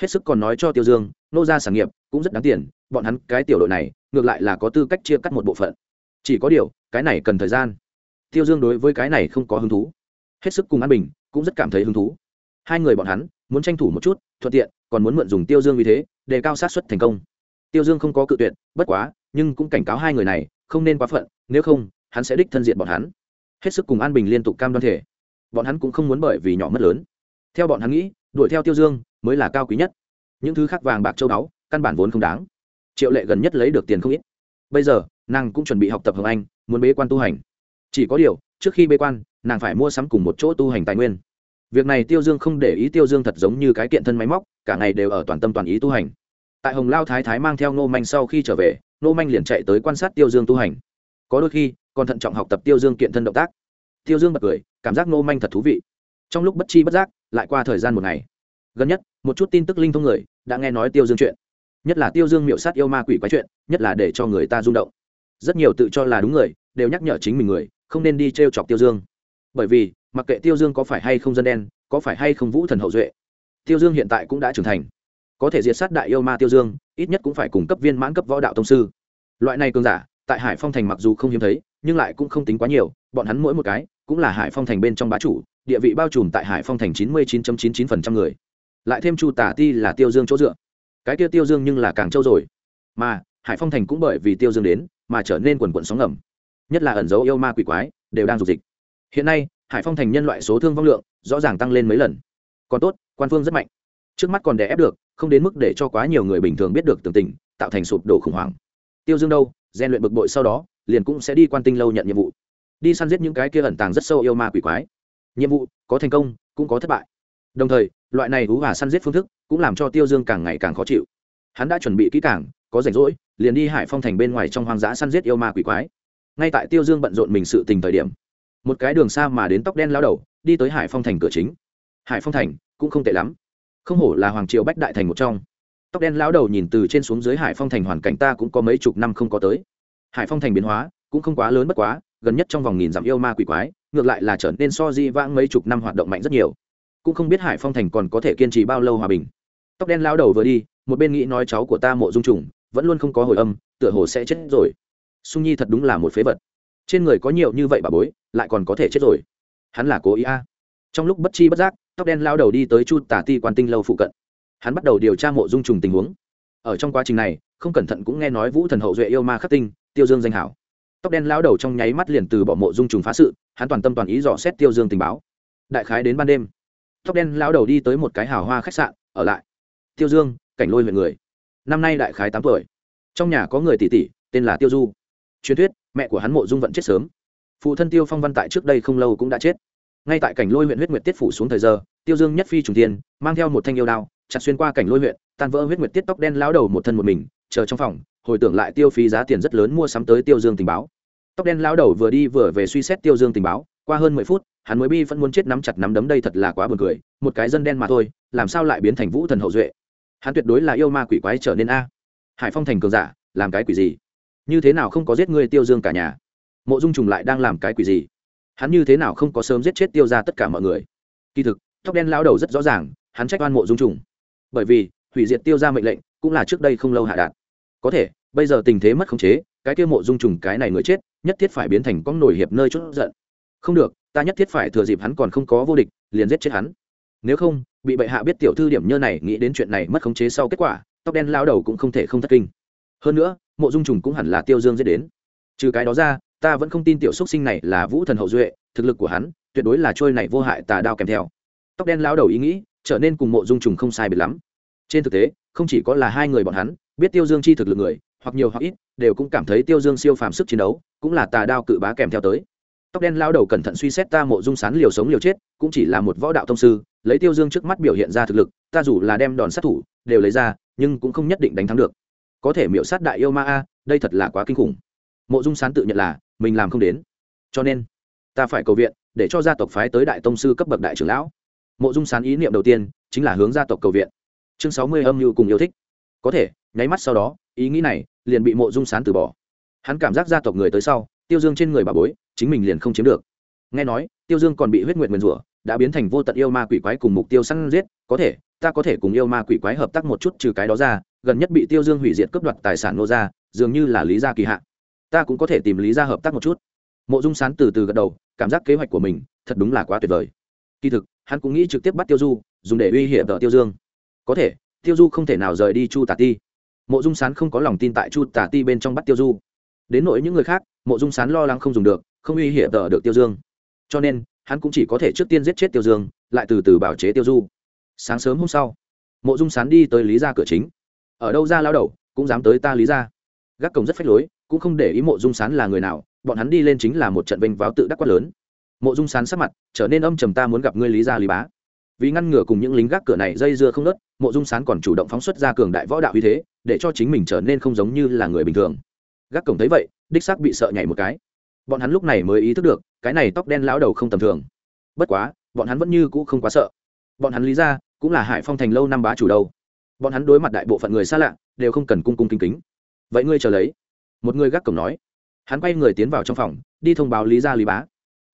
Hết sức còn nói cho tiêu dương, nô ra sản nghiệp cũng rất đáng tiền, bọn hắn cái tiểu đội này, ngược lại là có tư cách chia cắt một bộ phận. Chỉ có điều, cái này cần thời gian. Tiêu dương đối với cái này không có hứng thú. Hết sức cùng an bình cũng rất cảm thấy hứng thú. Hai người bọn hắn muốn tranh thủ một chút, thuận tiện, còn muốn mượn dùng tiêu dương vì thế, để cao sát xuất thành công. Tiêu dương không có cự tuyệt, bất quá, nhưng cũng cảnh cáo hai người này, không nên quá phận, nếu không, hắn sẽ đích thân diện bọn hắn hết sức cùng an bình liên tục cam đoan thể. Bọn hắn cũng không muốn bởi vì nhỏ mất lớn. Theo bọn hắn nghĩ, đuổi theo tiêu dương mới là cao quý nhất. Những thứ khác vàng bạc châu báu, căn bản vốn không đáng. Triệu lệ gần nhất lấy được tiền không ít. Bây giờ, nàng cũng chuẩn bị học tập hồng anh, muốn bế quan tu hành. Chỉ có điều, trước khi bế quan, nàng phải mua sắm cùng một chỗ tu hành tài nguyên. Việc này tiêu dương không để ý, tiêu dương thật giống như cái kiện thân máy móc, cả ngày đều ở toàn tâm toàn ý tu hành. Tại hồng lao thái thái mang theo nô manh sau khi trở về nô manh liền chạy tới quan sát tiêu dương tu hành. Có đôi khi còn thận trọng học tập tiêu dương kiện thân động tác. Tiêu dương bật cười, cảm giác nô manh thật thú vị. Trong lúc bất chi bất giác, lại qua thời gian một ngày. Gần nhất, một chút tin tức linh thông người đã nghe nói tiêu dương chuyện. Nhất là tiêu dương miệu sát yêu ma quỷ quái chuyện, nhất là để cho người ta rung động. Rất nhiều tự cho là đúng người, đều nhắc nhở chính mình người, không nên đi t r e o chọc tiêu dương. Bởi vì, mặc kệ tiêu dương có phải hay không dân đen, có phải hay không vũ thần hậu duệ, tiêu dương hiện tại cũng đã trưởng thành. Có thể diệt sát đại yêu ma tiêu dương, ít nhất cũng phải cung cấp viên mãn cấp võ đạo thông sư. Loại này cường giả tại hải phong thành mặc dù không hiếm thấy, nhưng lại cũng không tính quá nhiều, bọn hắn mỗi một cái cũng là hải phong thành bên trong bá chủ, địa vị bao trùm tại hải phong thành chín mươi chín chín chín phần trăm người. Lại thêm chu tả ti là tiêu dương chỗ dựa. Cái kia tiêu dương nhưng là càng trâu rồi. Mà, hải phong thành cũng bởi vì tiêu dương đến mà trở nên quần quận sóng ngầm. Nhất là ẩn dấu yêu ma quỷ quái đều đang dục dịch. Hiện nay, hải phong thành nhân loại số thương vong lượng rõ ràng tăng lên mấy lần. Còn tốt, quan phương rất mạnh. Trước mắt còn đè ép được, không đến mức để cho quá nhiều người bình thường biết được tường tình, tạo thành sụp đổ khủng hoảng. Tiêu dương đâu? Rèn luyện bực bội sau đó, liền cũng sẽ đi quan tinh lâu nhận nhiệm vụ. Đi săn giết những cái kia ẩn tàng rất sâu yêu ma quỷ quái. Nhiệm vụ, có thành công, cũng có thất bại. Đồng thời, loại này hú hà săn giết phương thức cũng làm cho tiêu dương càng ngày càng khó chịu. Hắn đã chuẩn bị kỹ càng, có rảnh rỗi, liền đi hải phong thành bên ngoài trong hoang dã săn giết yêu ma quỷ quái. Ngay tại tiêu dương bận rộn mình sự tình thời điểm, một cái đường xa mà đến tóc đen lao đầu, đi tới hải phong thành cửa chính. Hải phong thành cũng không tệ lắm. Không hổ là hoàng triều bách đại thành một trong tóc đen lão đầu nhìn từ trên xuống dưới hải phong thành hoàn cảnh ta cũng có mấy chục năm không có tới. Hải phong thành biến hóa, cũng không quá lớn bất quá, gần nhất trong vòng nghìn dặm yêu ma quỷ quái, ngược lại là trở nên so di vãng mấy chục năm hoạt động mạnh rất nhiều. Cũng không biết hải phong thành còn có thể kiên trì bao lâu hòa bình. Tóc đen lão đầu vừa đi, một bên nghĩ nói cháu của ta mộ dung trùng, vẫn luôn không có hồi âm, tựa hồ sẽ chết rồi. Sung nhi thật đúng là một phế vật. Trên người có nhiều như vậy bà bối, lại còn có thể chết rồi. Hắn là cố ý a. Trong lúc bất chi bất giác, tóc đen lao đầu đi tới chu tả ti quan tinh lâu phụ cận hắn bắt đầu điều tra mộ dung trùng tình huống. Ở trong quá trình này, không cẩn thận cũng nghe nói vũ thần hậu duệ yêu ma khắc tinh, tiêu dương danh hảo. Tóc đen lao đầu trong nháy mắt liền từ bỏ mộ dung trùng phá sự, hắn toàn tâm toàn ý dò xét tiêu dương tình báo. Đại khái đến ban đêm, tóc đen lao đầu đi tới một cái hào hoa khách sạn, ở lại. Tiêu dương, cảnh lôi huyện người. Năm nay đại khái tám tuổi. Trong nhà có người tỷ tỷ, tên là tiêu du. Truyền thuyết, mẹ của hắn mộ dung vẫn chết sớm. Phụ thân tiêu phong văn tại trước đây không lâu cũng đã chết. Ngay tại cảnh lôi huyện huyết nguyệt tiết phủ xuống thời giờ, tiêu dương nhất phi trùng tiên mang theo một thanh yêu đao chặt xuyên qua cảnh lôi huyện, tan vỡ huyết nguyệt tiết tóc đen lao đầu một thân một mình, chờ trong phòng, hồi tưởng lại tiêu phí giá tiền rất lớn mua sắm tới tiêu dương tình báo. Tóc đen lao đầu vừa đi vừa về suy xét tiêu dương tình báo, qua hơn mười phút, hắn mới bi vẫn muốn chết nắm chặt nắm đấm đây thật là quá buồn cười, một cái dân đen mà thôi, làm sao lại biến thành vũ thần hậu duệ? Hắn tuyệt đối là yêu ma quỷ quái trở nên a. Hải phong thành cường giả, làm cái quỷ gì? Như thế nào không có giết người tiêu dương cả nhà? Mộ dung trùng lại đang làm cái quỷ gì? Hắn như thế nào không có sớm giết chết tiêu ra tất cả mọi người? Kỳ thực, tóc đen lao đầu rất rõ ràng, hắn trách oan mộ dung trùng bởi vì hủy diệt tiêu ra mệnh lệnh cũng là trước đây không lâu hạ đạt. Có thể, bây giờ tình thế mất khống chế, cái tiêu mộ dung trùng cái này người chết, nhất thiết phải biến thành con nổi hiệp nơi chốt giận. Không được, ta nhất thiết phải thừa dịp hắn còn không có vô địch, liền giết chết hắn. Nếu không, bị bệ hạ biết tiểu thư điểm nhơ này nghĩ đến chuyện này mất khống chế sau kết quả, tóc đen lao đầu cũng không thể không thất kinh. Hơn nữa, mộ dung trùng cũng hẳn là tiêu dương dễ đến. Trừ cái đó ra, ta vẫn không tin tiểu xúc sinh này là vũ thần hậu duệ, thực lực của hắn tuyệt đối là trôi này vô hại tà đao kèm theo. Tóc đen lao đầu ý nghĩ trở nên cùng mộ dung trùng không sai biệt lắm. Trên thực tế, không chỉ có là hai người bọn hắn, biết tiêu dương chi thực lực người, hoặc nhiều hoặc ít, đều cũng cảm thấy tiêu dương siêu phàm sức chiến đấu, cũng là tà đao cự bá kèm theo tới. Tóc đen lao đầu cẩn thận suy xét ta mộ dung sán liều sống liều chết, cũng chỉ là một võ đạo thông sư, lấy tiêu dương trước mắt biểu hiện ra thực lực, ta dù là đem đòn sát thủ đều lấy ra, nhưng cũng không nhất định đánh thắng được. Có thể miễu sát đại yêu ma a, đây thật là quá kinh khủng. Mộ dung sán tự nhận là, mình làm không đến. Cho nên, ta phải cầu viện, để cho gia tộc phái tới đại tông sư cấp bậc đại trưởng lão mộ dung sán ý niệm đầu tiên chính là hướng gia tộc cầu viện. Chương sáu mươi âm mưu cùng yêu thích. Có thể, nháy mắt sau đó, ý nghĩ này liền bị mộ dung sán từ bỏ. Hắn cảm giác gia tộc người tới sau, tiêu dương trên người bà bối, chính mình liền không chiếm được. Nghe nói, tiêu dương còn bị huyết nguyệt nguyền rủa, đã biến thành vô tận yêu ma quỷ quái cùng mục tiêu săn giết. Có thể, ta có thể cùng yêu ma quỷ quái hợp tác một chút trừ cái đó ra, gần nhất bị tiêu dương hủy diệt cướp đoạt tài sản nô ra, dường như là lý gia kỳ hạn. ta cũng có thể tìm lý gia hợp tác một chút. Mộ dung sán từ từ gật đầu, cảm giác kế hoạch của mình thật đúng là quá tuyệt vời kỳ thực, hắn cũng nghĩ trực tiếp bắt tiêu du, dùng để uy hiểm vợ tiêu dương. Có thể, tiêu du không thể nào rời đi chu tà ti. Mộ dung sán không có lòng tin tại chu tà ti bên trong bắt tiêu du. Đến nỗi những người khác, mộ dung sán lo lắng không dùng được, không uy hiểm vợ được tiêu dương. Cho nên, hắn cũng chỉ có thể trước tiên giết chết tiêu dương, lại từ từ bảo chế tiêu du. Sáng sớm hôm sau, mộ dung sán đi tới lý gia cửa chính. Ở đâu ra lao đầu, cũng dám tới ta lý gia. Gác cổng rất phách lối, cũng không để ý mộ dung sán là người nào, bọn hắn đi lên chính là một trận vinh váo tự đắc quát lớn mộ dung sán sắc mặt, trở nên âm trầm ta muốn gặp ngươi lý gia lý bá. Vì ngăn ngừa cùng những lính gác cửa này dây dưa không nớt, mộ dung sán còn chủ động phóng xuất ra cường đại võ đạo uy thế, để cho chính mình trở nên không giống như là người bình thường. Gác cổng thấy vậy, đích xác bị sợ nhảy một cái. Bọn hắn lúc này mới ý thức được, cái này tóc đen lão đầu không tầm thường. Bất quá, bọn hắn vẫn như cũ không quá sợ. Bọn hắn lý ra cũng là hải phong thành lâu năm bá chủ đâu. Bọn hắn đối mặt đại bộ phận người xa lạ, đều không cần cung cung kính kính. Vậy ngươi chờ lấy. Một người gác cổng nói. Hắn quay người tiến vào trong phòng, đi thông báo lý ra lý bá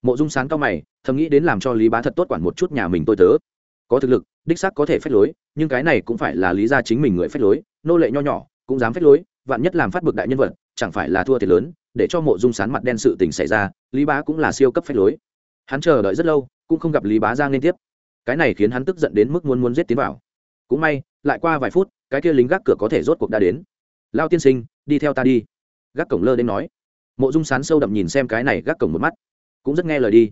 mộ dung sán cao mày, thầm nghĩ đến làm cho lý bá thật tốt quản một chút nhà mình tôi tớ. Có thực lực, đích xác có thể phép lối, nhưng cái này cũng phải là lý ra chính mình người phép lối, nô lệ nho nhỏ, cũng dám phép lối, vạn nhất làm phát bực đại nhân vật, chẳng phải là thua thiệt lớn, để cho mộ dung sán mặt đen sự tình xảy ra, lý bá cũng là siêu cấp phép lối. Hắn chờ đợi rất lâu, cũng không gặp lý bá ra liên tiếp. Cái này khiến hắn tức giận đến mức muốn muốn giết tiến vào. Cũng may, lại qua vài phút, cái kia lính gác cửa có thể rốt cuộc đã đến. Lao tiên sinh, đi theo ta đi. Gác cổng lơ đến nói. Mộ dung sán sâu đậm nhìn xem cái này gác cổng một mắt cũng rất nghe lời đi.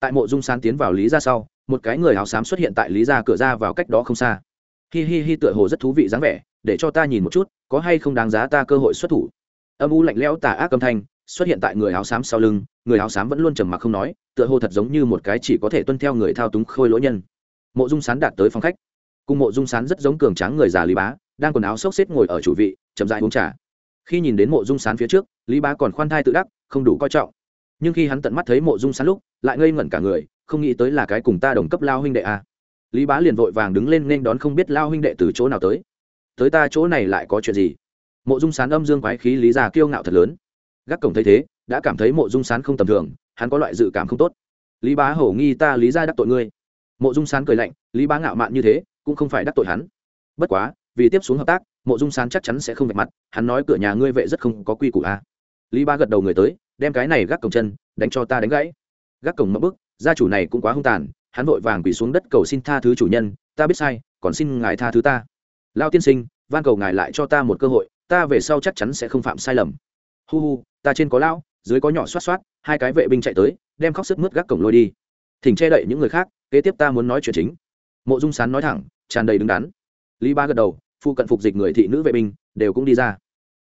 Tại mộ dung sán tiến vào lý ra sau, một cái người áo xám xuất hiện tại lý ra cửa ra vào cách đó không xa. Hi hi hi tựa hồ rất thú vị dáng vẻ, để cho ta nhìn một chút, có hay không đáng giá ta cơ hội xuất thủ. Âm u lạnh lẽo tà ác âm thanh xuất hiện tại người áo xám sau lưng, người áo xám vẫn luôn trầm mặc không nói, tựa hồ thật giống như một cái chỉ có thể tuân theo người thao túng khôi lỗ nhân. Mộ dung sán đạt tới phòng khách. Cùng mộ dung sán rất giống cường tráng người già lý bá, đang quần áo xốc xếp ngồi ở chủ vị, chậm dại uống trà. Khi nhìn đến mộ dung sán phía trước, lý bá còn khoan thai tự đắc, không đủ coi trọng nhưng khi hắn tận mắt thấy mộ dung sán lúc, lại ngây ngẩn cả người, không nghĩ tới là cái cùng ta đồng cấp lao huynh đệ à. lý bá liền vội vàng đứng lên nên đón không biết lao huynh đệ từ chỗ nào tới. Tới ta chỗ này lại có chuyện gì? Mộ dung sán âm dương quái khí lý già kiêu ngạo thật lớn. Gác cổng thấy thế, đã cảm thấy mộ dung sán không tầm thường, hắn có loại dự cảm không tốt. Lý bá hổ nghi ta lý ra đắc tội ngươi. Mộ dung sán cười lạnh, lý bá ngạo mạn như thế, cũng không phải đắc tội hắn. Bất quá, vì tiếp xuống hợp tác, mộ dung sán chắc chắn sẽ không vạch mặt, hắn nói cửa nhà ngươi vệ rất không có quy củ a à. lý bá gật đầu người tới đem cái này gác cổng chân, đánh cho ta đánh gãy. Gác cổng mẫu bức gia chủ này cũng quá hung tàn, hắn vội vàng quỳ xuống đất cầu xin tha thứ chủ nhân, ta biết sai, còn xin ngài tha thứ ta. Lao tiên sinh, van cầu ngài lại cho ta một cơ hội, ta về sau chắc chắn sẽ không phạm sai lầm. Hu hu, ta trên có lão, dưới có nhỏ xoát xoát, hai cái vệ binh chạy tới, đem khóc sức mướt gác cổng lôi đi. Thỉnh che đậy những người khác, kế tiếp ta muốn nói chuyện chính. Mộ dung sán nói thẳng, tràn đầy đứng đắn. Lý ba gật đầu, phụ cận phục dịch người thị nữ vệ binh, đều cũng đi ra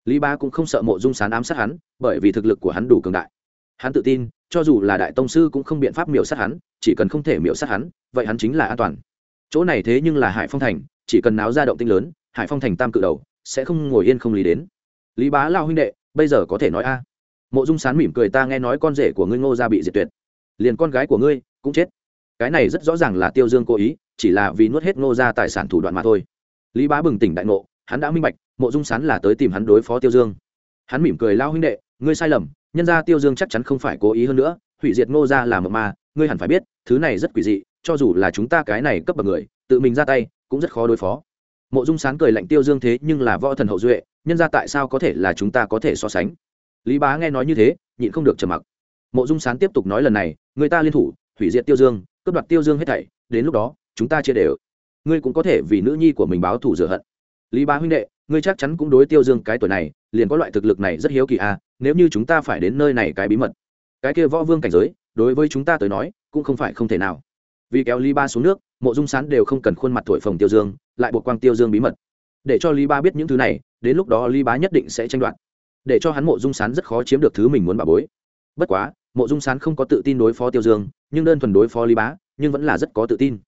lý ba cũng không sợ mộ dung sán ám sát hắn, bởi vì thực lực của hắn đủ cường đại. Hắn tự tin, cho dù là đại tông sư cũng không biện pháp miểu sát hắn, chỉ cần không thể miểu sát hắn, vậy hắn chính là an toàn. Chỗ này thế nhưng là hải phong thành, chỉ cần náo ra động tinh lớn, hải phong thành tam cự đầu sẽ không ngồi yên không lý đến. Lý bá lao huynh đệ, bây giờ có thể nói a. Mộ dung sán mỉm cười ta nghe nói con rể của ngươi ngô gia bị diệt tuyệt. Liền con gái của ngươi cũng chết. Cái này rất rõ ràng là tiêu dương cố ý, chỉ là vì nuốt hết ngô gia tài sản thủ đoạn mà thôi. Lý bá bừng tỉnh đại ngộ, hắn đã minh bạch mộ dung sán là tới tìm hắn đối phó tiêu dương. Hắn mỉm cười lao huynh đệ, ngươi sai lầm, nhân gia tiêu dương chắc chắn không phải cố ý hơn nữa, hủy diệt ngô gia là mộng ma, ngươi hẳn phải biết, thứ này rất quỷ dị, cho dù là chúng ta cái này cấp bậc người, tự mình ra tay, cũng rất khó đối phó. Mộ dung sán cười lạnh tiêu dương thế nhưng là võ thần hậu duệ, nhân ra tại sao có thể là chúng ta có thể so sánh? Lý bá nghe nói như thế, nhịn không được trầm mặc. Mộ dung sán tiếp tục nói lần này, người ta liên thủ, hủy diệt tiêu dương, cướp đoạt tiêu dương hết thảy, đến lúc đó, chúng ta chia đều. Ngươi cũng có thể vì nữ nhi của mình báo thù rửa hận. Lý bá huynh đệ ngươi chắc chắn cũng đối tiêu dương cái tuổi này, liền có loại thực lực này rất hiếu kỳ à nếu như chúng ta phải đến nơi này cái bí mật. Cái kia võ vương cảnh giới, đối với chúng ta tới nói, cũng không phải không thể nào. Vì kéo lý ba xuống nước, mộ dung sán đều không cần khuôn mặt thổi phồng tiêu dương, lại buộc quang tiêu dương bí mật. Để cho lý ba biết những thứ này, đến lúc đó lý bá nhất định sẽ tranh đoạt. Để cho hắn mộ dung sán rất khó chiếm được thứ mình muốn bà bối. Bất quá, mộ dung sán không có tự tin đối phó tiêu dương, nhưng đơn thuần đối phó lý bá nhưng vẫn là rất có tự tin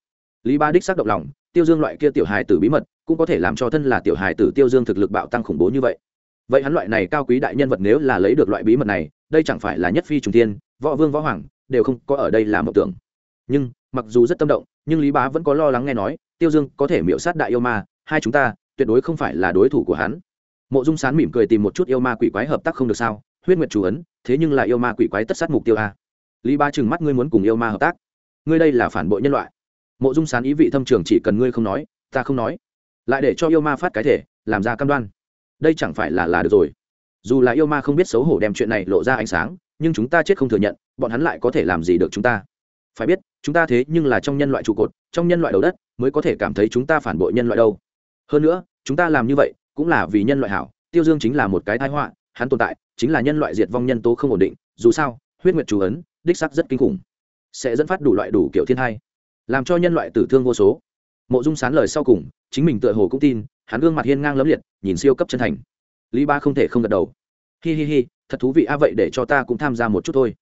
lý bá đích xác động lòng, tiêu dương loại kia tiểu hài tử bí mật, cũng có thể làm cho thân là tiểu hài tử tiêu dương thực lực bạo tăng khủng bố như vậy. Vậy hắn loại này cao quý đại nhân vật nếu là lấy được loại bí mật này, đây chẳng phải là nhất phi trùng tiên võ vương võ hoàng, đều không có ở đây là mộng tưởng. Nhưng, mặc dù rất tâm động, nhưng lý bá vẫn có lo lắng nghe nói, tiêu dương có thể miễu sát đại yêu ma, hai chúng ta, tuyệt đối không phải là đối thủ của hắn. Mộ dung sán mỉm cười tìm một chút yêu ma quỷ quái hợp tác không được sao, huyết nguyệt chủ ấn, thế nhưng là yêu ma quỷ quái tất sát mục tiêu a. Lý ba chừng mắt ngươi muốn cùng yêu ma hợp tác. Ngươi đây là phản bội nhân loại mộ dung sán ý vị thâm trường chỉ cần ngươi không nói, ta không nói. Lại để cho yêu ma phát cái thể, làm ra cam đoan. Đây chẳng phải là là được rồi. Dù là yêu ma không biết xấu hổ đem chuyện này lộ ra ánh sáng, nhưng chúng ta chết không thừa nhận, bọn hắn lại có thể làm gì được chúng ta? Phải biết, chúng ta thế nhưng là trong nhân loại trụ cột, trong nhân loại đầu đất, mới có thể cảm thấy chúng ta phản bội nhân loại đâu. Hơn nữa, chúng ta làm như vậy, cũng là vì nhân loại hảo, tiêu dương chính là một cái thái họa, hắn tồn tại, chính là nhân loại diệt vong nhân tố không ổn định, dù sao, huyết nguyệt chú ấn, đích sắc rất kinh khủng. Sẽ dẫn phát đủ loại đủ kiểu thiên hai làm cho nhân loại tử thương vô số. Mộ dung sán lời sau cùng, chính mình tựa hồ cũng tin, hắn gương mặt hiên ngang lấm liệt, nhìn siêu cấp chân thành. Lý ba không thể không gật đầu. Hi hi hi, thật thú vị a, vậy để cho ta cũng tham gia một chút thôi.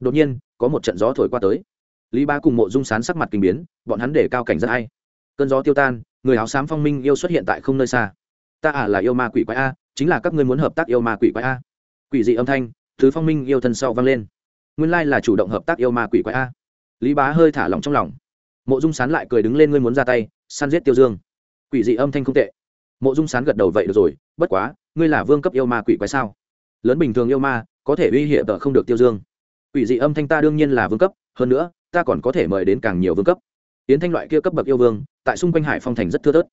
Đột nhiên, có một trận gió thổi qua tới. Lý ba cùng mộ dung sán sắc mặt kinh biến, bọn hắn để cao cảnh rất hay. Cơn gió tiêu tan, người áo xám phong minh yêu xuất hiện tại không nơi xa. Ta à là yêu ma quỷ quái a, chính là các ngươi muốn hợp tác yêu ma quỷ quái a. Quỷ dị âm thanh, thứ phong minh yêu thân sau vang lên. Nguyên lai là chủ động hợp tác yêu ma quỷ quái a. Lý bá hơi thả lỏng trong lòng mộ dung sán lại cười đứng lên, ngươi muốn ra tay, săn giết tiêu dương. Quỷ dị âm thanh không tệ. Mộ dung sán gật đầu, vậy được rồi, bất quá, ngươi là vương cấp yêu ma quỷ quái sao? Lớn bình thường yêu ma, có thể uy hiểm tợ không được tiêu dương. Quỷ dị âm thanh ta đương nhiên là vương cấp, hơn nữa, ta còn có thể mời đến càng nhiều vương cấp. Yến thanh loại kia cấp bậc yêu vương, tại xung quanh hải phong thành rất thưa thớt.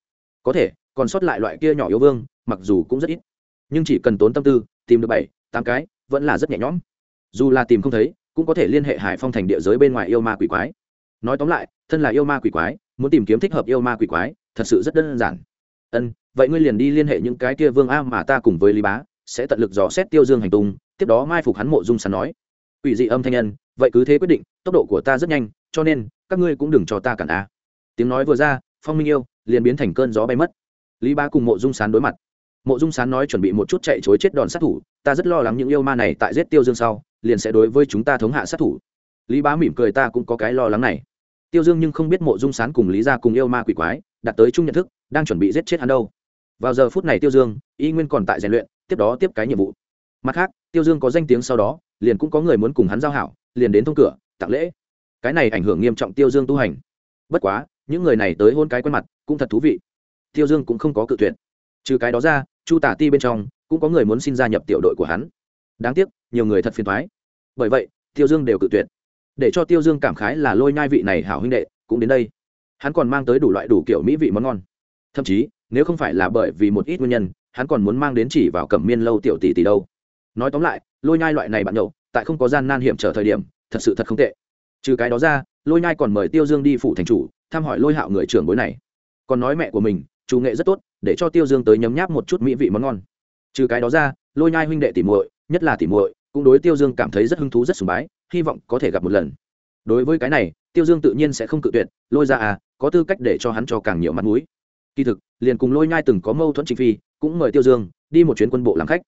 Có thể, còn sót lại loại kia nhỏ yêu vương, mặc dù cũng rất ít. Nhưng chỉ cần tốn tâm tư, tìm được bảy, tám cái, vẫn là rất nhẹ nhõm. Dù là tìm không thấy, cũng có thể liên hệ hải phong thành địa giới bên ngoài yêu ma quỷ quái nói tóm lại, thân là yêu ma quỷ quái, muốn tìm kiếm thích hợp yêu ma quỷ quái, thật sự rất đơn giản. Ân, vậy ngươi liền đi liên hệ những cái kia vương a mà ta cùng với lý bá, sẽ tận lực dò xét tiêu dương hành tung, tiếp đó mai phục hắn mộ dung sán nói. Quỷ dị âm thanh nhân, vậy cứ thế quyết định, tốc độ của ta rất nhanh, cho nên, các ngươi cũng đừng cho ta cản a. Tiếng nói vừa ra, phong minh yêu liền biến thành cơn gió bay mất. Lý ba cùng mộ dung sán đối mặt. Mộ dung sán nói chuẩn bị một chút chạy chối chết đòn sát thủ, ta rất lo lắng những yêu ma này tại giết tiêu dương sau, liền sẽ đối với chúng ta thống hạ sát thủ. Lý bá mỉm cười ta cũng có cái lo lắng này tiêu dương nhưng không biết mộ dung sán cùng lý ra cùng yêu ma quỷ quái đặt tới chung nhận thức, đang chuẩn bị giết chết hắn đâu. Vào giờ phút này tiêu dương, y nguyên còn tại rèn luyện, tiếp đó tiếp cái nhiệm vụ. Mặt khác, tiêu dương có danh tiếng sau đó, liền cũng có người muốn cùng hắn giao hảo, liền đến thông cửa, tặng lễ. Cái này ảnh hưởng nghiêm trọng tiêu dương tu hành. Bất quá, những người này tới hôn cái quen mặt, cũng thật thú vị. Tiêu dương cũng không có cự tuyệt. Trừ cái đó ra, chu tả ti bên trong, cũng có người muốn xin gia nhập tiểu đội của hắn. Đáng tiếc, nhiều người thật phiền thoái bởi vậy, tiêu dương đều cự tuyệt để cho tiêu dương cảm khái là lôi nhai vị này hảo huynh đệ, cũng đến đây. Hắn còn mang tới đủ loại đủ kiểu mỹ vị món ngon. Thậm chí, nếu không phải là bởi vì một ít nguyên nhân, hắn còn muốn mang đến chỉ vào cẩm miên lâu tiểu tỷ tỷ đâu. Nói tóm lại, lôi nhai loại này bạn nhậu, tại không có gian nan hiểm trở thời điểm, thật sự thật không tệ. Trừ cái đó ra, lôi nhai còn mời tiêu dương đi phủ thành chủ, thăm hỏi lôi hạo người trưởng bối này. Còn nói mẹ của mình chủ nghệ rất tốt, để cho tiêu dương tới nhấm nháp một chút mỹ vị món ngon. Trừ cái đó ra, lôi nhai huynh đệ tỉ muội, nhất là tỉ muội, cũng đối tiêu dương cảm thấy rất hứng thú, rất sùng bái hy vọng có thể gặp một lần. Đối với cái này, tiêu dương tự nhiên sẽ không cự tuyệt, lôi ra à có tư cách để cho hắn cho càng nhiều mặt mũi. Kỳ thực, liền cùng lôi nhai từng có mâu thuẫn chính phi, cũng mời tiêu dương đi một chuyến quân bộ làm khách.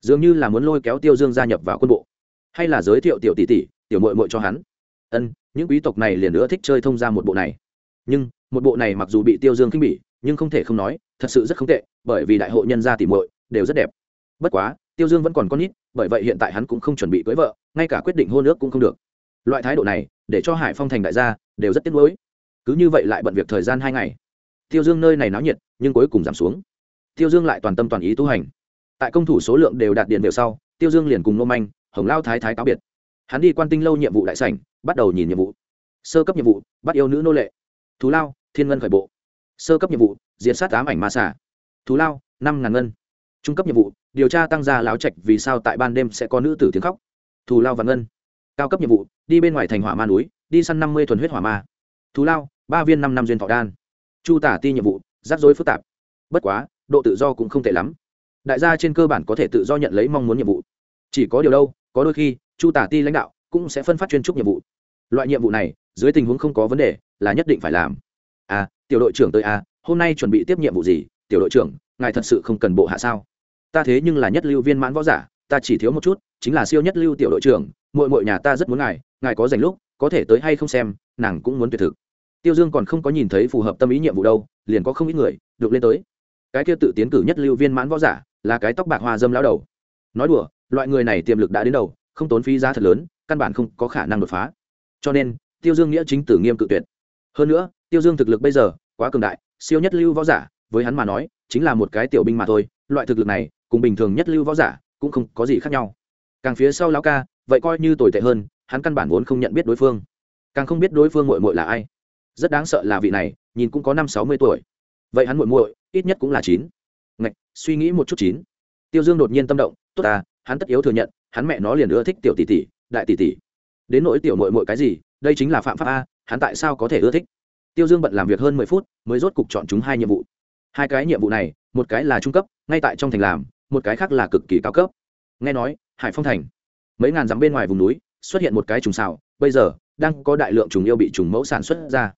Dường như là muốn lôi kéo tiêu dương gia nhập vào quân bộ, hay là giới thiệu tiểu tỷ tỷ, tiểu mội mội cho hắn. Ân, những quý tộc này liền nữa thích chơi thông ra một bộ này. Nhưng, một bộ này mặc dù bị tiêu dương khinh bỉ, nhưng không thể không nói, thật sự rất không tệ, bởi vì đại hội nhân gia tỷ muội đều rất đẹp. Bất quá tiêu dương vẫn còn con nít, bởi vậy hiện tại hắn cũng không chuẩn bị cưới vợ, ngay cả quyết định hôn ước cũng không được. Loại thái độ này, để cho hải phong thành đại gia, đều rất tiếc nuối. Cứ như vậy lại bận việc thời gian hai ngày. Tiêu dương nơi này náo nhiệt, nhưng cuối cùng giảm xuống. Tiêu dương lại toàn tâm toàn ý tu hành. Tại công thủ số lượng đều đạt điện đều sau, tiêu dương liền cùng nô manh, hồng lao thái thái cáo biệt. Hắn đi quan tinh lâu nhiệm vụ đại sảnh, bắt đầu nhìn nhiệm vụ. Sơ cấp nhiệm vụ, bắt yêu nữ nô lệ. Thú lao, thiên ngân khởi bộ. Sơ cấp nhiệm vụ, diệt sát ám ảnh ma xả thú lao, năm ngàn ngân. Trung cấp nhiệm vụ điều tra tăng gia láo trạch vì sao tại ban đêm sẽ có nữ tử tiếng khóc. Thù lao và ngân, cao cấp nhiệm vụ, đi bên ngoài thành hỏa ma núi, đi săn năm mươi thuần huyết hỏa ma. Thù lao, ba viên năm năm duyên thọ đan. Chu tả ti nhiệm vụ, rắc rối phức tạp. Bất quá, độ tự do cũng không tệ lắm. Đại gia trên cơ bản có thể tự do nhận lấy mong muốn nhiệm vụ. Chỉ có điều đâu, có đôi khi, chu tả ti lãnh đạo cũng sẽ phân phát chuyên trúc nhiệm vụ. Loại nhiệm vụ này, dưới tình huống không có vấn đề, là nhất định phải làm. À tiểu đội trưởng tới à hôm nay chuẩn bị tiếp nhiệm vụ gì? Tiểu đội trưởng, ngài thật sự không cần bộ hạ sao? Ta thế nhưng là nhất lưu viên mãn võ giả, ta chỉ thiếu một chút, chính là siêu nhất lưu tiểu đội trưởng, muội muội nhà ta rất muốn ngài ngài có dành lúc, có thể tới hay không xem, nàng cũng muốn tuyệt thực. Tiêu dương còn không có nhìn thấy phù hợp tâm ý nhiệm vụ đâu, liền có không ít người, được lên tới. Cái kia tự tiến cử nhất lưu viên mãn võ giả, là cái tóc bạc hoa dâm lao đầu. Nói đùa, loại người này tiềm lực đã đến đầu, không tốn phí giá thật lớn, căn bản không có khả năng đột phá. Cho nên, tiêu dương nghĩa chính tử nghiêm cự tuyệt. Hơn nữa, tiêu dương thực lực bây giờ quá cường đại, siêu nhất lưu võ giả, với hắn mà nói, chính là một cái tiểu binh mà thôi, loại thực lực này cùng bình thường nhất lưu võ giả cũng không có gì khác nhau. Càng phía sau lão ca, vậy coi như tồi tệ hơn, hắn căn bản vốn không nhận biết đối phương. Càng không biết đối phương muội muội là ai. Rất đáng sợ là vị này, nhìn cũng có năm sáu mươi tuổi. Vậy hắn muội muội, ít nhất cũng là chín. Ngạch, suy nghĩ một chút chín. Tiêu dương đột nhiên tâm động, tốt à hắn tất yếu thừa nhận, hắn mẹ nó liền ưa thích tiểu tỷ tỷ, đại tỷ tỷ. Đến nỗi tiểu muội muội cái gì, đây chính là phạm pháp a, hắn tại sao có thể ưa thích? Tiêu dương bận làm việc hơn mười phút, mới rốt cục chọn chúng hai nhiệm vụ. Hai cái nhiệm vụ này, một cái là trung cấp, ngay tại trong thành làm một cái khác là cực kỳ cao cấp. Nghe nói, hải phong thành, mấy ngàn dặm bên ngoài vùng núi, xuất hiện một cái trùng xào, bây giờ, đang có đại lượng trùng yêu bị trùng mẫu sản xuất ra.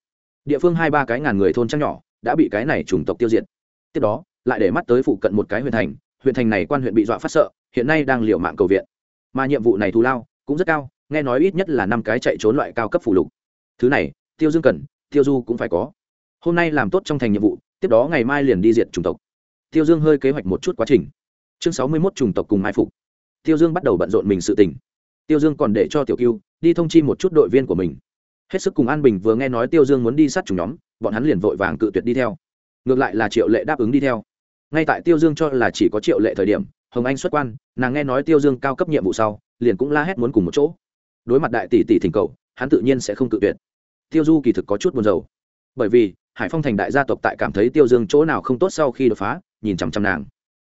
Địa phương hai ba cái ngàn người thôn trang nhỏ, đã bị cái này trùng tộc tiêu diệt. Tiếp đó, lại để mắt tới phụ cận một cái huyện thành huyện thành này quan huyện bị dọa phát sợ, hiện nay đang liều mạng cầu viện. Mà nhiệm vụ này thù lao, cũng rất cao, nghe nói ít nhất là năm cái chạy trốn loại cao cấp phủ lục. Thứ này, tiêu dương cần, tiêu du cũng phải có. Hôm nay làm tốt trong thành nhiệm vụ, tiếp đó ngày mai liền đi diệt chủng tộc. Tiêu dương hơi kế hoạch một chút quá trình chương sáu mươi mốt chủng tộc cùng mai phục. Tiêu dương bắt đầu bận rộn mình sự tình. Tiêu dương còn để cho tiểu cưu đi thông chi một chút đội viên của mình. Hết sức cùng an bình vừa nghe nói tiêu dương muốn đi sát chủng nhóm, bọn hắn liền vội vàng cự tuyệt đi theo. Ngược lại là triệu lệ đáp ứng đi theo. Ngay tại tiêu dương cho là chỉ có triệu lệ thời điểm, hồng anh xuất quan, nàng nghe nói tiêu dương cao cấp nhiệm vụ sau, liền cũng la hét muốn cùng một chỗ. Đối mặt đại tỷ tỷ thỉnh cầu, hắn tự nhiên sẽ không cự tuyệt. Tiêu du kỳ thực có chút buồn rầu. Bởi vì, hải phong thành đại gia tộc tại cảm thấy tiêu dương chỗ nào không tốt sau khi đột phá, nhìn chằm chằm nàng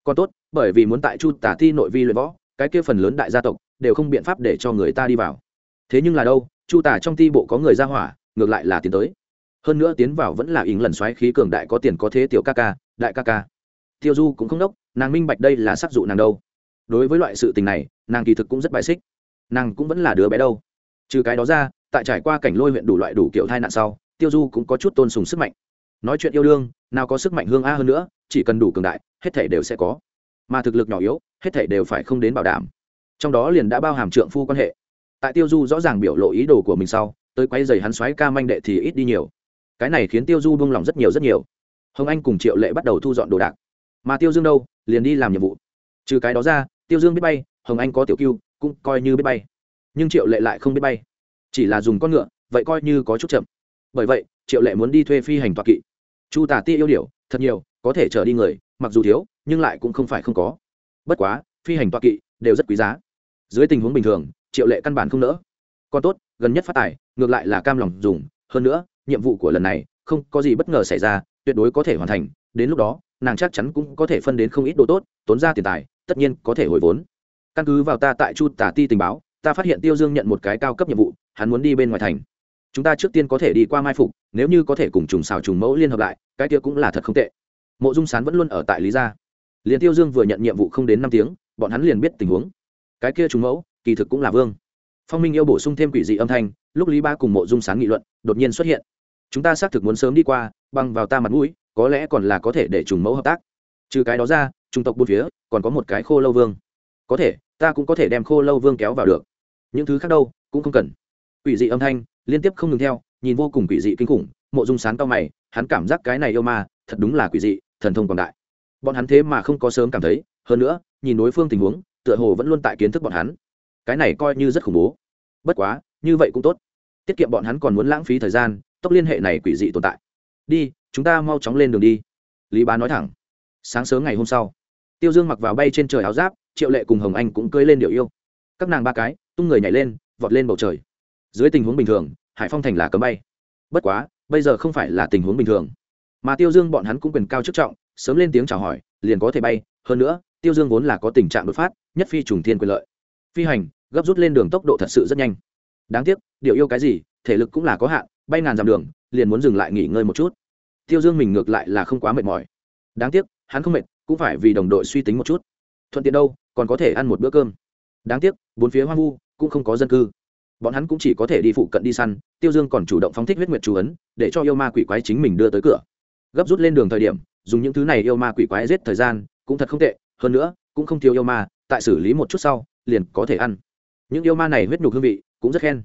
còn tốt, bởi vì muốn tại chu tả thi nội vi luyện võ, cái kia phần lớn đại gia tộc đều không biện pháp để cho người ta đi vào. Thế nhưng là đâu, chu tả trong ti bộ có người ra hỏa, ngược lại là tiến tới. Hơn nữa tiến vào vẫn là ý lần xoáy khí cường đại có tiền có thế tiểu ca ca, đại ca ca. Tiêu du cũng không đốc, nàng minh bạch đây là sắc dụ nàng đâu. Đối với loại sự tình này, nàng kỳ thực cũng rất bài xích. Nàng cũng vẫn là đứa bé đâu. Trừ cái đó ra, tại trải qua cảnh lôi huyện đủ loại đủ kiểu thai nạn sau, tiêu du cũng có chút tôn sùng sức mạnh nói chuyện yêu đương, nào có sức mạnh hương a hơn nữa, chỉ cần đủ cường đại, hết thể đều sẽ có. Mà thực lực nhỏ yếu, hết thể đều phải không đến bảo đảm. Trong đó liền đã bao hàm trượng phu quan hệ. Tại tiêu du rõ ràng biểu lộ ý đồ của mình sau, tới quay giày hắn xoáy ca manh đệ thì ít đi nhiều. Cái này khiến tiêu du buông lòng rất nhiều rất nhiều. Hồng anh cùng triệu lệ bắt đầu thu dọn đồ đạc. Mà tiêu dương đâu? Liền đi làm nhiệm vụ. Trừ cái đó ra, tiêu dương biết bay, hồng anh có tiểu cưu cũng coi như biết bay. Nhưng triệu lệ lại không biết bay. Chỉ là dùng con ngựa, vậy coi như có chút chậm bởi vậy, triệu lệ muốn đi thuê phi hành toa kỵ. Chu tả tia yêu điểu thật nhiều, có thể trở đi người, mặc dù thiếu, nhưng lại cũng không phải không có. Bất quá, phi hành toa kỵ đều rất quý giá. Dưới tình huống bình thường, triệu lệ căn bản không nỡ. Còn tốt, gần nhất phát tài, ngược lại là cam lòng dùng. Hơn nữa, nhiệm vụ của lần này, không có gì bất ngờ xảy ra, tuyệt đối có thể hoàn thành. Đến lúc đó, nàng chắc chắn cũng có thể phân đến không ít đồ tốt, tốn ra tiền tài, tất nhiên có thể hồi vốn. Căn cứ vào ta tại chu tả ti tình báo, ta phát hiện tiêu dương nhận một cái cao cấp nhiệm vụ, hắn muốn đi bên ngoài thành chúng ta trước tiên có thể đi qua mai phục, nếu như có thể cùng trùng xào trùng mẫu liên hợp lại, cái kia cũng là thật không tệ. Mộ dung sán vẫn luôn ở tại lý gia. Liền tiêu dương vừa nhận nhiệm vụ không đến năm tiếng, bọn hắn liền biết tình huống. Cái kia trùng mẫu, kỳ thực cũng là vương. Phong minh yêu bổ sung thêm quỷ dị âm thanh, lúc lý ba cùng mộ dung sán nghị luận, đột nhiên xuất hiện. Chúng ta xác thực muốn sớm đi qua băng vào ta mặt mũi, có lẽ còn là có thể để trùng mẫu hợp tác. Trừ cái đó ra, trung tộc bốn phía, còn có một cái khô lâu vương. Có thể, ta cũng có thể đem khô lâu vương kéo vào được. Những thứ khác đâu, cũng không cần. Quỷ dị âm thanh liên tiếp không ngừng theo, nhìn vô cùng quỷ dị kinh khủng, mộ dung sán cao mày, hắn cảm giác cái này yêu ma, thật đúng là quỷ dị, thần thông quảng đại. Bọn hắn thế mà không có sớm cảm thấy, hơn nữa, nhìn đối phương tình huống, tựa hồ vẫn luôn tại kiến thức bọn hắn. Cái này coi như rất khủng bố. Bất quá, như vậy cũng tốt. Tiết kiệm bọn hắn còn muốn lãng phí thời gian, tốc liên hệ này quỷ dị tồn tại. Đi, chúng ta mau chóng lên đường đi. Lý bá nói thẳng. Sáng sớm ngày hôm sau, tiêu dương mặc vào bay trên trời áo giáp, triệu lệ cùng hồng anh cũng cưới lên điệu yêu. Các nàng ba cái, tung người nhảy lên, vọt lên bầu trời dưới tình huống bình thường, hải phong thành là cấm bay. Bất quá, bây giờ không phải là tình huống bình thường. Mà tiêu dương bọn hắn cũng quyền cao chức trọng, sớm lên tiếng chào hỏi, liền có thể bay. Hơn nữa, tiêu dương vốn là có tình trạng đột phát, nhất phi trùng thiên quyền lợi. Phi hành, gấp rút lên đường tốc độ thật sự rất nhanh. Đáng tiếc, điều yêu cái gì, thể lực cũng là có hạn, bay ngàn dặm đường, liền muốn dừng lại nghỉ ngơi một chút. Tiêu dương mình ngược lại là không quá mệt mỏi. Đáng tiếc, hắn không mệt, cũng phải vì đồng đội suy tính một chút. Thuận tiện đâu, còn có thể ăn một bữa cơm. Đáng tiếc, bốn phía hoang vu, cũng không có dân cư bọn hắn cũng chỉ có thể đi phụ cận đi săn, tiêu dương còn chủ động phóng thích huyết nguyệt chú ấn, để cho yêu ma quỷ quái chính mình đưa tới cửa. Gấp rút lên đường thời điểm, dùng những thứ này yêu ma quỷ quái giết thời gian, cũng thật không tệ, hơn nữa, cũng không thiếu yêu ma, tại xử lý một chút sau, liền có thể ăn. Những yêu ma này huyết nhục hương vị, cũng rất khen.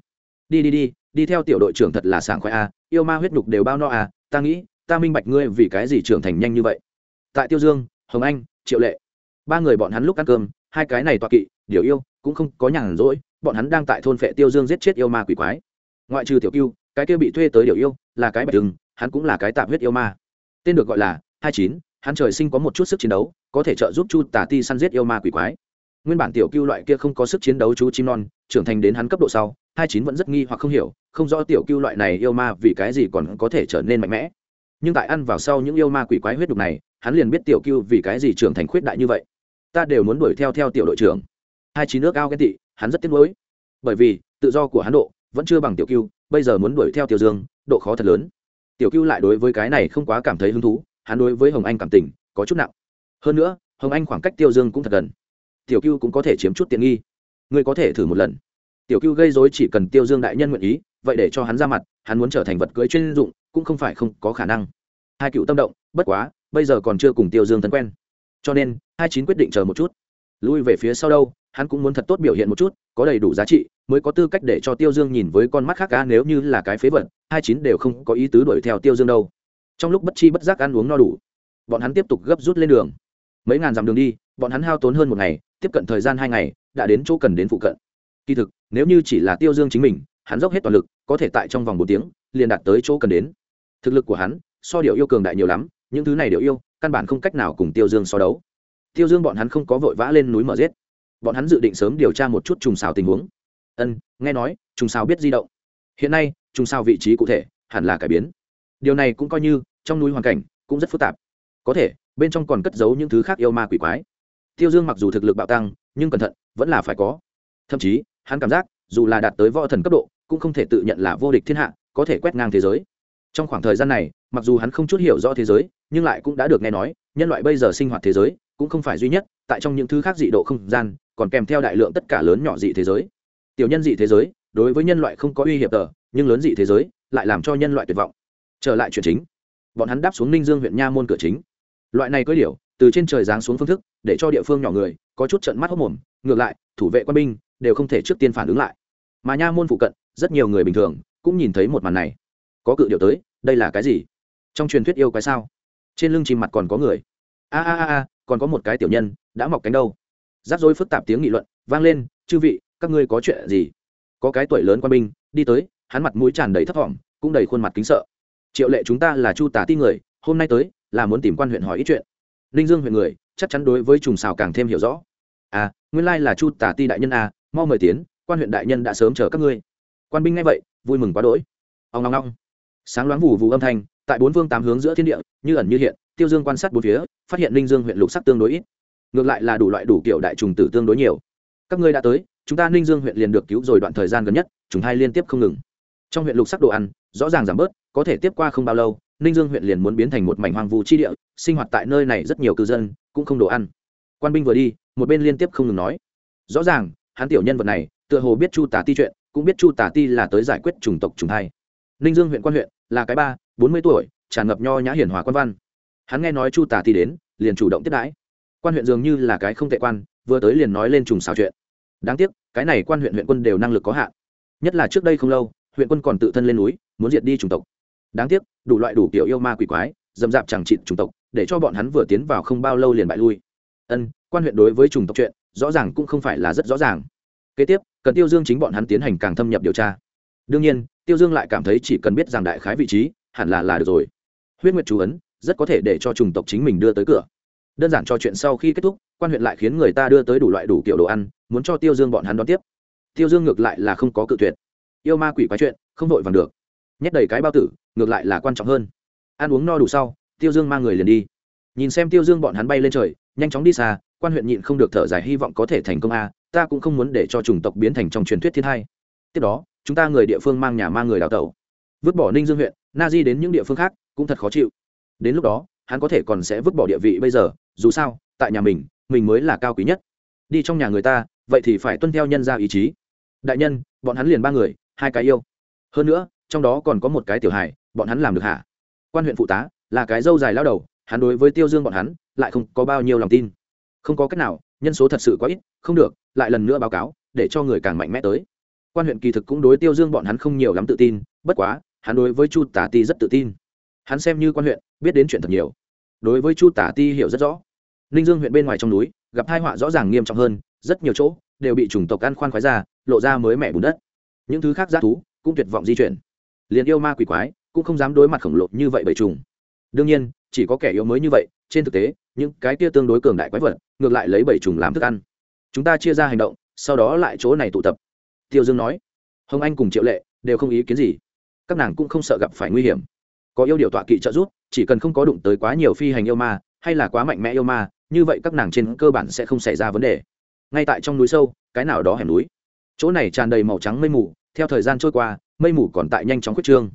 Đi đi đi đi theo tiểu đội trưởng thật là sảng khoái a, yêu ma huyết nhục đều bao no à ta nghĩ, ta minh bạch ngươi vì cái gì trưởng thành nhanh như vậy. Tại tiêu dương, hồng anh, triệu lệ, ba người bọn hắn lúc ăn cơm hai cái này tọa kỵ, điều yêu, cũng không có nhàn rỗi, bọn hắn đang tại thôn phệ tiêu dương giết chết yêu ma quỷ quái. Ngoại trừ tiểu cưu cái kia bị thuê tới điều yêu, là cái bạch rừng, hắn cũng là cái tạm huyết yêu ma. Tên được gọi là hai chín, hắn trời sinh có một chút sức chiến đấu, có thể trợ giúp chu tả ti săn giết yêu ma quỷ quái. Nguyên bản tiểu cưu loại kia không có sức chiến đấu chú chim non, trưởng thành đến hắn cấp độ sau, hai chín vẫn rất nghi hoặc không hiểu, không rõ tiểu cưu loại này yêu ma vì cái gì còn có thể trở nên mạnh mẽ. Nhưng tại ăn vào sau những yêu ma quỷ quái huyết đục này, hắn liền biết tiểu cưu vì cái gì trưởng thành khuyết đại như vậy ta đều muốn đuổi theo theo tiểu đội trưởng. Hai chín nước ao ghen tị, hắn rất tiếc nuối. Bởi vì, tự do của hắn độ vẫn chưa bằng tiểu cưu, bây giờ muốn đuổi theo tiểu dương, độ khó thật lớn. Tiểu cưu lại đối với cái này không quá cảm thấy hứng thú, hắn đối với hồng anh cảm tình có chút nặng. Hơn nữa, hồng anh khoảng cách tiêu dương cũng thật gần. Tiểu cưu cũng có thể chiếm chút tiện nghi. Ngươi có thể thử một lần. Tiểu cưu gây dối chỉ cần tiêu dương đại nhân nguyện ý, vậy để cho hắn ra mặt, hắn muốn trở thành vật cưới chuyên dụng, cũng không phải không có khả năng. Hai cựu tâm động, bất quá, bây giờ còn chưa cùng tiêu dương thân quen. Cho nên hai chín quyết định chờ một chút. Lui về phía sau đâu, hắn cũng muốn thật tốt biểu hiện một chút, có đầy đủ giá trị, mới có tư cách để cho tiêu dương nhìn với con mắt khác ca nếu như là cái phế vật, hai chín đều không có ý tứ đuổi theo tiêu dương đâu. Trong lúc bất chi bất giác ăn uống no đủ, bọn hắn tiếp tục gấp rút lên đường. Mấy ngàn dặm đường đi, bọn hắn hao tốn hơn một ngày, tiếp cận thời gian hai ngày, đã đến chỗ cần đến phụ cận. Kỳ thực, nếu như chỉ là tiêu dương chính mình, hắn dốc hết toàn lực, có thể tại trong vòng một tiếng, liền đạt tới chỗ cần đến. Thực lực của hắn, so điệu yêu cường đại nhiều lắm, những thứ này điệu yêu, căn bản không cách nào cùng tiêu dương so đấu tiêu dương bọn hắn không có vội vã lên núi mở giết. Bọn hắn dự định sớm điều tra một chút trùng xào tình huống. Ân, nghe nói, trùng xào biết di động. Hiện nay, trùng xào vị trí cụ thể, hẳn là cải biến. Điều này cũng coi như, trong núi hoàn cảnh, cũng rất phức tạp. Có thể, bên trong còn cất giấu những thứ khác yêu ma quỷ quái. Tiêu dương mặc dù thực lực bạo tăng, nhưng cẩn thận, vẫn là phải có. Thậm chí, hắn cảm giác, dù là đạt tới võ thần cấp độ, cũng không thể tự nhận là vô địch thiên hạ, có thể quét ngang thế giới. Trong khoảng thời gian này, mặc dù hắn không chút hiểu rõ thế giới, nhưng lại cũng đã được nghe nói, nhân loại bây giờ sinh hoạt thế giới cũng không phải duy nhất, tại trong những thứ khác dị độ không gian, còn kèm theo đại lượng tất cả lớn nhỏ dị thế giới. Tiểu nhân dị thế giới, đối với nhân loại không có uy hiểm tờ, nhưng lớn dị thế giới lại làm cho nhân loại tuyệt vọng. Trở lại chuyện chính. Bọn hắn đáp xuống ninh dương huyện nha môn cửa chính. Loại này cưỡi điểu, từ trên trời giáng xuống phương thức, để cho địa phương nhỏ người, có chút trận mắt hốc mồm, ngược lại, thủ vệ quân binh, đều không thể trước tiên phản ứng lại. Mà nha môn phụ cận, rất nhiều người bình thường, cũng nhìn thấy một màn này. Có cự điệu tới, đây là cái gì? Trong truyền thuyết yêu cái sao? Trên lưng chim mặt còn có người. A a a a còn có một cái tiểu nhân, đã mọc cánh đâu. Rắc rối phức tạp tiếng nghị luận vang lên, chư vị, các ngươi có chuyện gì? Có cái tuổi lớn quan binh đi tới, hắn mặt mũi tràn đầy thấp thỏm, cũng đầy khuôn mặt kính sợ. Triệu lệ chúng ta là chu tả ti người, hôm nay tới là muốn tìm quan huyện hỏi ít chuyện. Ninh dương huyện người, chắc chắn đối với trùng xào càng thêm hiểu rõ. À nguyên lai là chu tả ti đại nhân à mau mời tiến, quan huyện đại nhân đã sớm chờ các ngươi. Quan binh nghe vậy, vui mừng quá đỗi. Ông long long. Sáng loáng vù vù âm thanh, tại bốn phương tám hướng giữa thiên địa, như ẩn như hiện tiêu dương quan sát bốn phía, phát hiện ninh dương huyện lục sắc tương đối ít. Ngược lại là đủ loại đủ kiểu đại trùng tử tương đối nhiều. Các ngươi đã tới, chúng ta ninh dương huyện liền được cứu rồi đoạn thời gian gần nhất chúng hai liên tiếp không ngừng. Trong huyện lục sắc đồ ăn, rõ ràng giảm bớt, có thể tiếp qua không bao lâu, ninh dương huyện liền muốn biến thành một mảnh hoang vu chi địa, sinh hoạt tại nơi này rất nhiều cư dân, cũng không đồ ăn. Quan binh vừa đi, một bên liên tiếp không ngừng nói. Rõ ràng, hắn tiểu nhân vật này, tựa hồ biết chu tả ti chuyện, cũng biết chu tả ti là tới giải quyết chủng tộc chủng hai. Ninh dương huyện quan huyện, là cái ba, bốn mươi tuổi, tràn ngập nho nhã hiển hòa quan văn hắn nghe nói chu tả thì đến, liền chủ động tiếp đãi. Quan huyện dường như là cái không tệ quan, vừa tới liền nói lên trùng xào chuyện. Đáng tiếc, cái này quan huyện huyện quân đều năng lực có hạn. Nhất là trước đây không lâu, huyện quân còn tự thân lên núi, muốn diệt đi chủng tộc. Đáng tiếc, đủ loại đủ kiểu yêu ma quỷ quái, dầm dạp chẳng trị chủng tộc, để cho bọn hắn vừa tiến vào không bao lâu liền bại lui. Ân, quan huyện đối với chủng tộc chuyện, rõ ràng cũng không phải là rất rõ ràng. Kế tiếp, cần tiêu dương chính bọn hắn tiến hành càng thâm nhập điều tra. Đương nhiên, tiêu dương lại cảm thấy chỉ cần biết rằng đại khái vị trí, hẳn là là được rồi. Huyết nguyệt chú ấn rất có thể để cho chủng tộc chính mình đưa tới cửa. Đơn giản cho chuyện sau khi kết thúc, quan huyện lại khiến người ta đưa tới đủ loại đủ kiểu đồ ăn, muốn cho tiêu dương bọn hắn đón tiếp. Tiêu dương ngược lại là không có cự tuyệt. Yêu ma quỷ quái chuyện, không vội vàng được. Nhét đầy cái bao tử, ngược lại là quan trọng hơn. Ăn uống no đủ sau, tiêu dương mang người liền đi. Nhìn xem tiêu dương bọn hắn bay lên trời, nhanh chóng đi xa, quan huyện nhịn không được thở dài hy vọng có thể thành công a, ta cũng không muốn để cho chủng tộc biến thành trong truyền thuyết thiên hai tiếp đó, chúng ta người địa phương mang nhà mang người đào tẩu. Vứt bỏ ninh dương huyện, na di đến những địa phương khác, cũng thật khó chịu đến lúc đó, hắn có thể còn sẽ vứt bỏ địa vị bây giờ, dù sao, tại nhà mình mình mới là cao quý nhất. Đi trong nhà người ta, vậy thì phải tuân theo nhân ra ý chí. Đại nhân, bọn hắn liền ba người, hai cái yêu. Hơn nữa, trong đó còn có một cái tiểu hài, bọn hắn làm được hả? Quan huyện phụ tá, là cái dâu dài lao đầu, hắn đối với tiêu dương bọn hắn, lại không có bao nhiêu lòng tin. Không có cách nào, nhân số thật sự quá ít, không được, lại lần nữa báo cáo, để cho người càng mạnh mẽ tới. Quan huyện kỳ thực cũng đối tiêu dương bọn hắn không nhiều lắm tự tin, bất quá, hắn đối với chu tả ti rất tự tin hắn xem như quan huyện, biết đến chuyện thật nhiều. Đối với chu tả ti hiểu rất rõ. Ninh dương huyện bên ngoài trong núi, gặp hai họa rõ ràng nghiêm trọng hơn, rất nhiều chỗ đều bị chủng tộc ăn khoan khoái ra, lộ ra mới mẻ bùn đất. Những thứ khác g thú cũng tuyệt vọng di chuyển. Liền yêu ma quỷ quái cũng không dám đối mặt khổng lồ như vậy bởi trùng đương nhiên, chỉ có kẻ yếu mới như vậy, trên thực tế, những cái kia tương đối cường đại quái vật ngược lại lấy bảy trùng làm thức ăn. Chúng ta chia ra hành động, sau đó lại chỗ này tụ tập. Tiêu dương nói, hồng anh cùng triệu lệ đều không ý kiến gì. Các nàng cũng không sợ gặp phải nguy hiểm có yêu điều tọa kỵ trợ giúp, chỉ cần không có đụng tới quá nhiều phi hành yêu ma, hay là quá mạnh mẽ yêu ma, như vậy các nàng trên cơ bản sẽ không xảy ra vấn đề. Ngay tại trong núi sâu, cái nào đó hẻm núi. Chỗ này tràn đầy màu trắng mây mù, theo thời gian trôi qua, mây mù còn tại nhanh chóng quyết trương.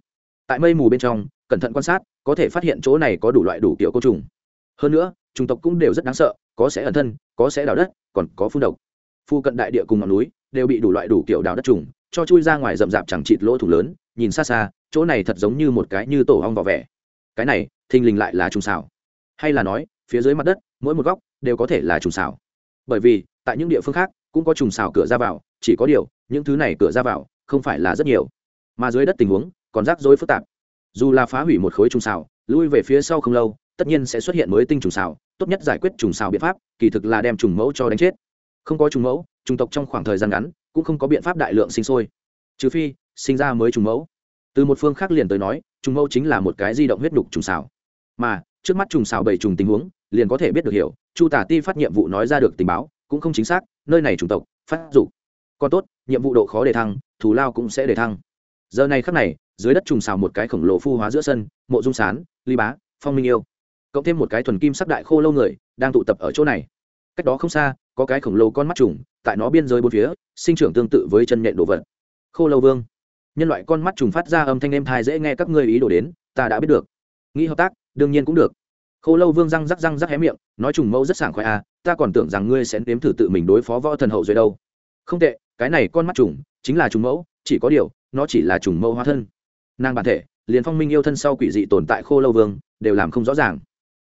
Tại mây mù bên trong, cẩn thận quan sát, có thể phát hiện chỗ này có đủ loại đủ kiểu côn trùng. Hơn nữa, chủng tộc cũng đều rất đáng sợ, có sẽ ẩn thân, có sẽ đào đất, còn có phun độc. Phu cận đại địa cùng ngọn núi đều bị đủ loại đủ kiểu đào đất trùng, cho chui ra ngoài rậm rạp chẳng chịt lỗ thủ lớn nhìn xa xa, chỗ này thật giống như một cái như tổ ong vỏ vẻ. Cái này, thình lình lại là trùng xào. Hay là nói, phía dưới mặt đất, mỗi một góc đều có thể là trùng xào. Bởi vì, tại những địa phương khác, cũng có trùng xào cửa ra vào, chỉ có điều, những thứ này cửa ra vào, không phải là rất nhiều. Mà dưới đất tình huống, còn rắc rối phức tạp. Dù là phá hủy một khối trùng xào, lui về phía sau không lâu, tất nhiên sẽ xuất hiện mới tinh trùng xào. Tốt nhất giải quyết trùng xào biện pháp, kỳ thực là đem trùng mẫu cho đánh chết. Không có trùng mẫu, trùng tộc trong khoảng thời gian ngắn, cũng không có biện pháp đại lượng sinh sôi. Trừ phi sinh ra mới trùng mẫu. Từ một phương khác liền tới nói, trùng mẫu chính là một cái di động huyết đục trùng xào. Mà, trước mắt trùng xào bảy trùng tình huống, liền có thể biết được hiểu, chu tả ti phát nhiệm vụ nói ra được tình báo, cũng không chính xác, nơi này chủng tộc, phát dục. Còn tốt, nhiệm vụ độ khó đề thăng, thù lao cũng sẽ đề thăng. Giờ này khắc này, dưới đất trùng xào một cái khổng lồ phu hóa giữa sân, mộ dung sán, ly bá, phong minh yêu. Cộng thêm một cái thuần kim sắc đại khô lâu người, đang tụ tập ở chỗ này. Cách đó không xa, có cái khổng lồ con mắt trùng, tại nó biên giới bốn phía, sinh trưởng tương tự với chân nhện đồ vật. Khô lâu vương nhân loại con mắt trùng phát ra âm thanh êm thai dễ nghe các ngươi ý đồ đến, ta đã biết được. Nghĩ hợp tác, đương nhiên cũng được. Khô lâu vương răng rắc răng rắc hé miệng, nói trùng mẫu rất sảng khoái à ta còn tưởng rằng ngươi sẽ nếm thử tự mình đối phó võ thần hậu duệ đâu. Không tệ, cái này con mắt trùng, chính là trùng mẫu, chỉ có điều, nó chỉ là trùng mẫu hóa thân. Nàng bản thể, liền phong minh yêu thân sau quỷ dị tồn tại khô lâu vương, đều làm không rõ ràng.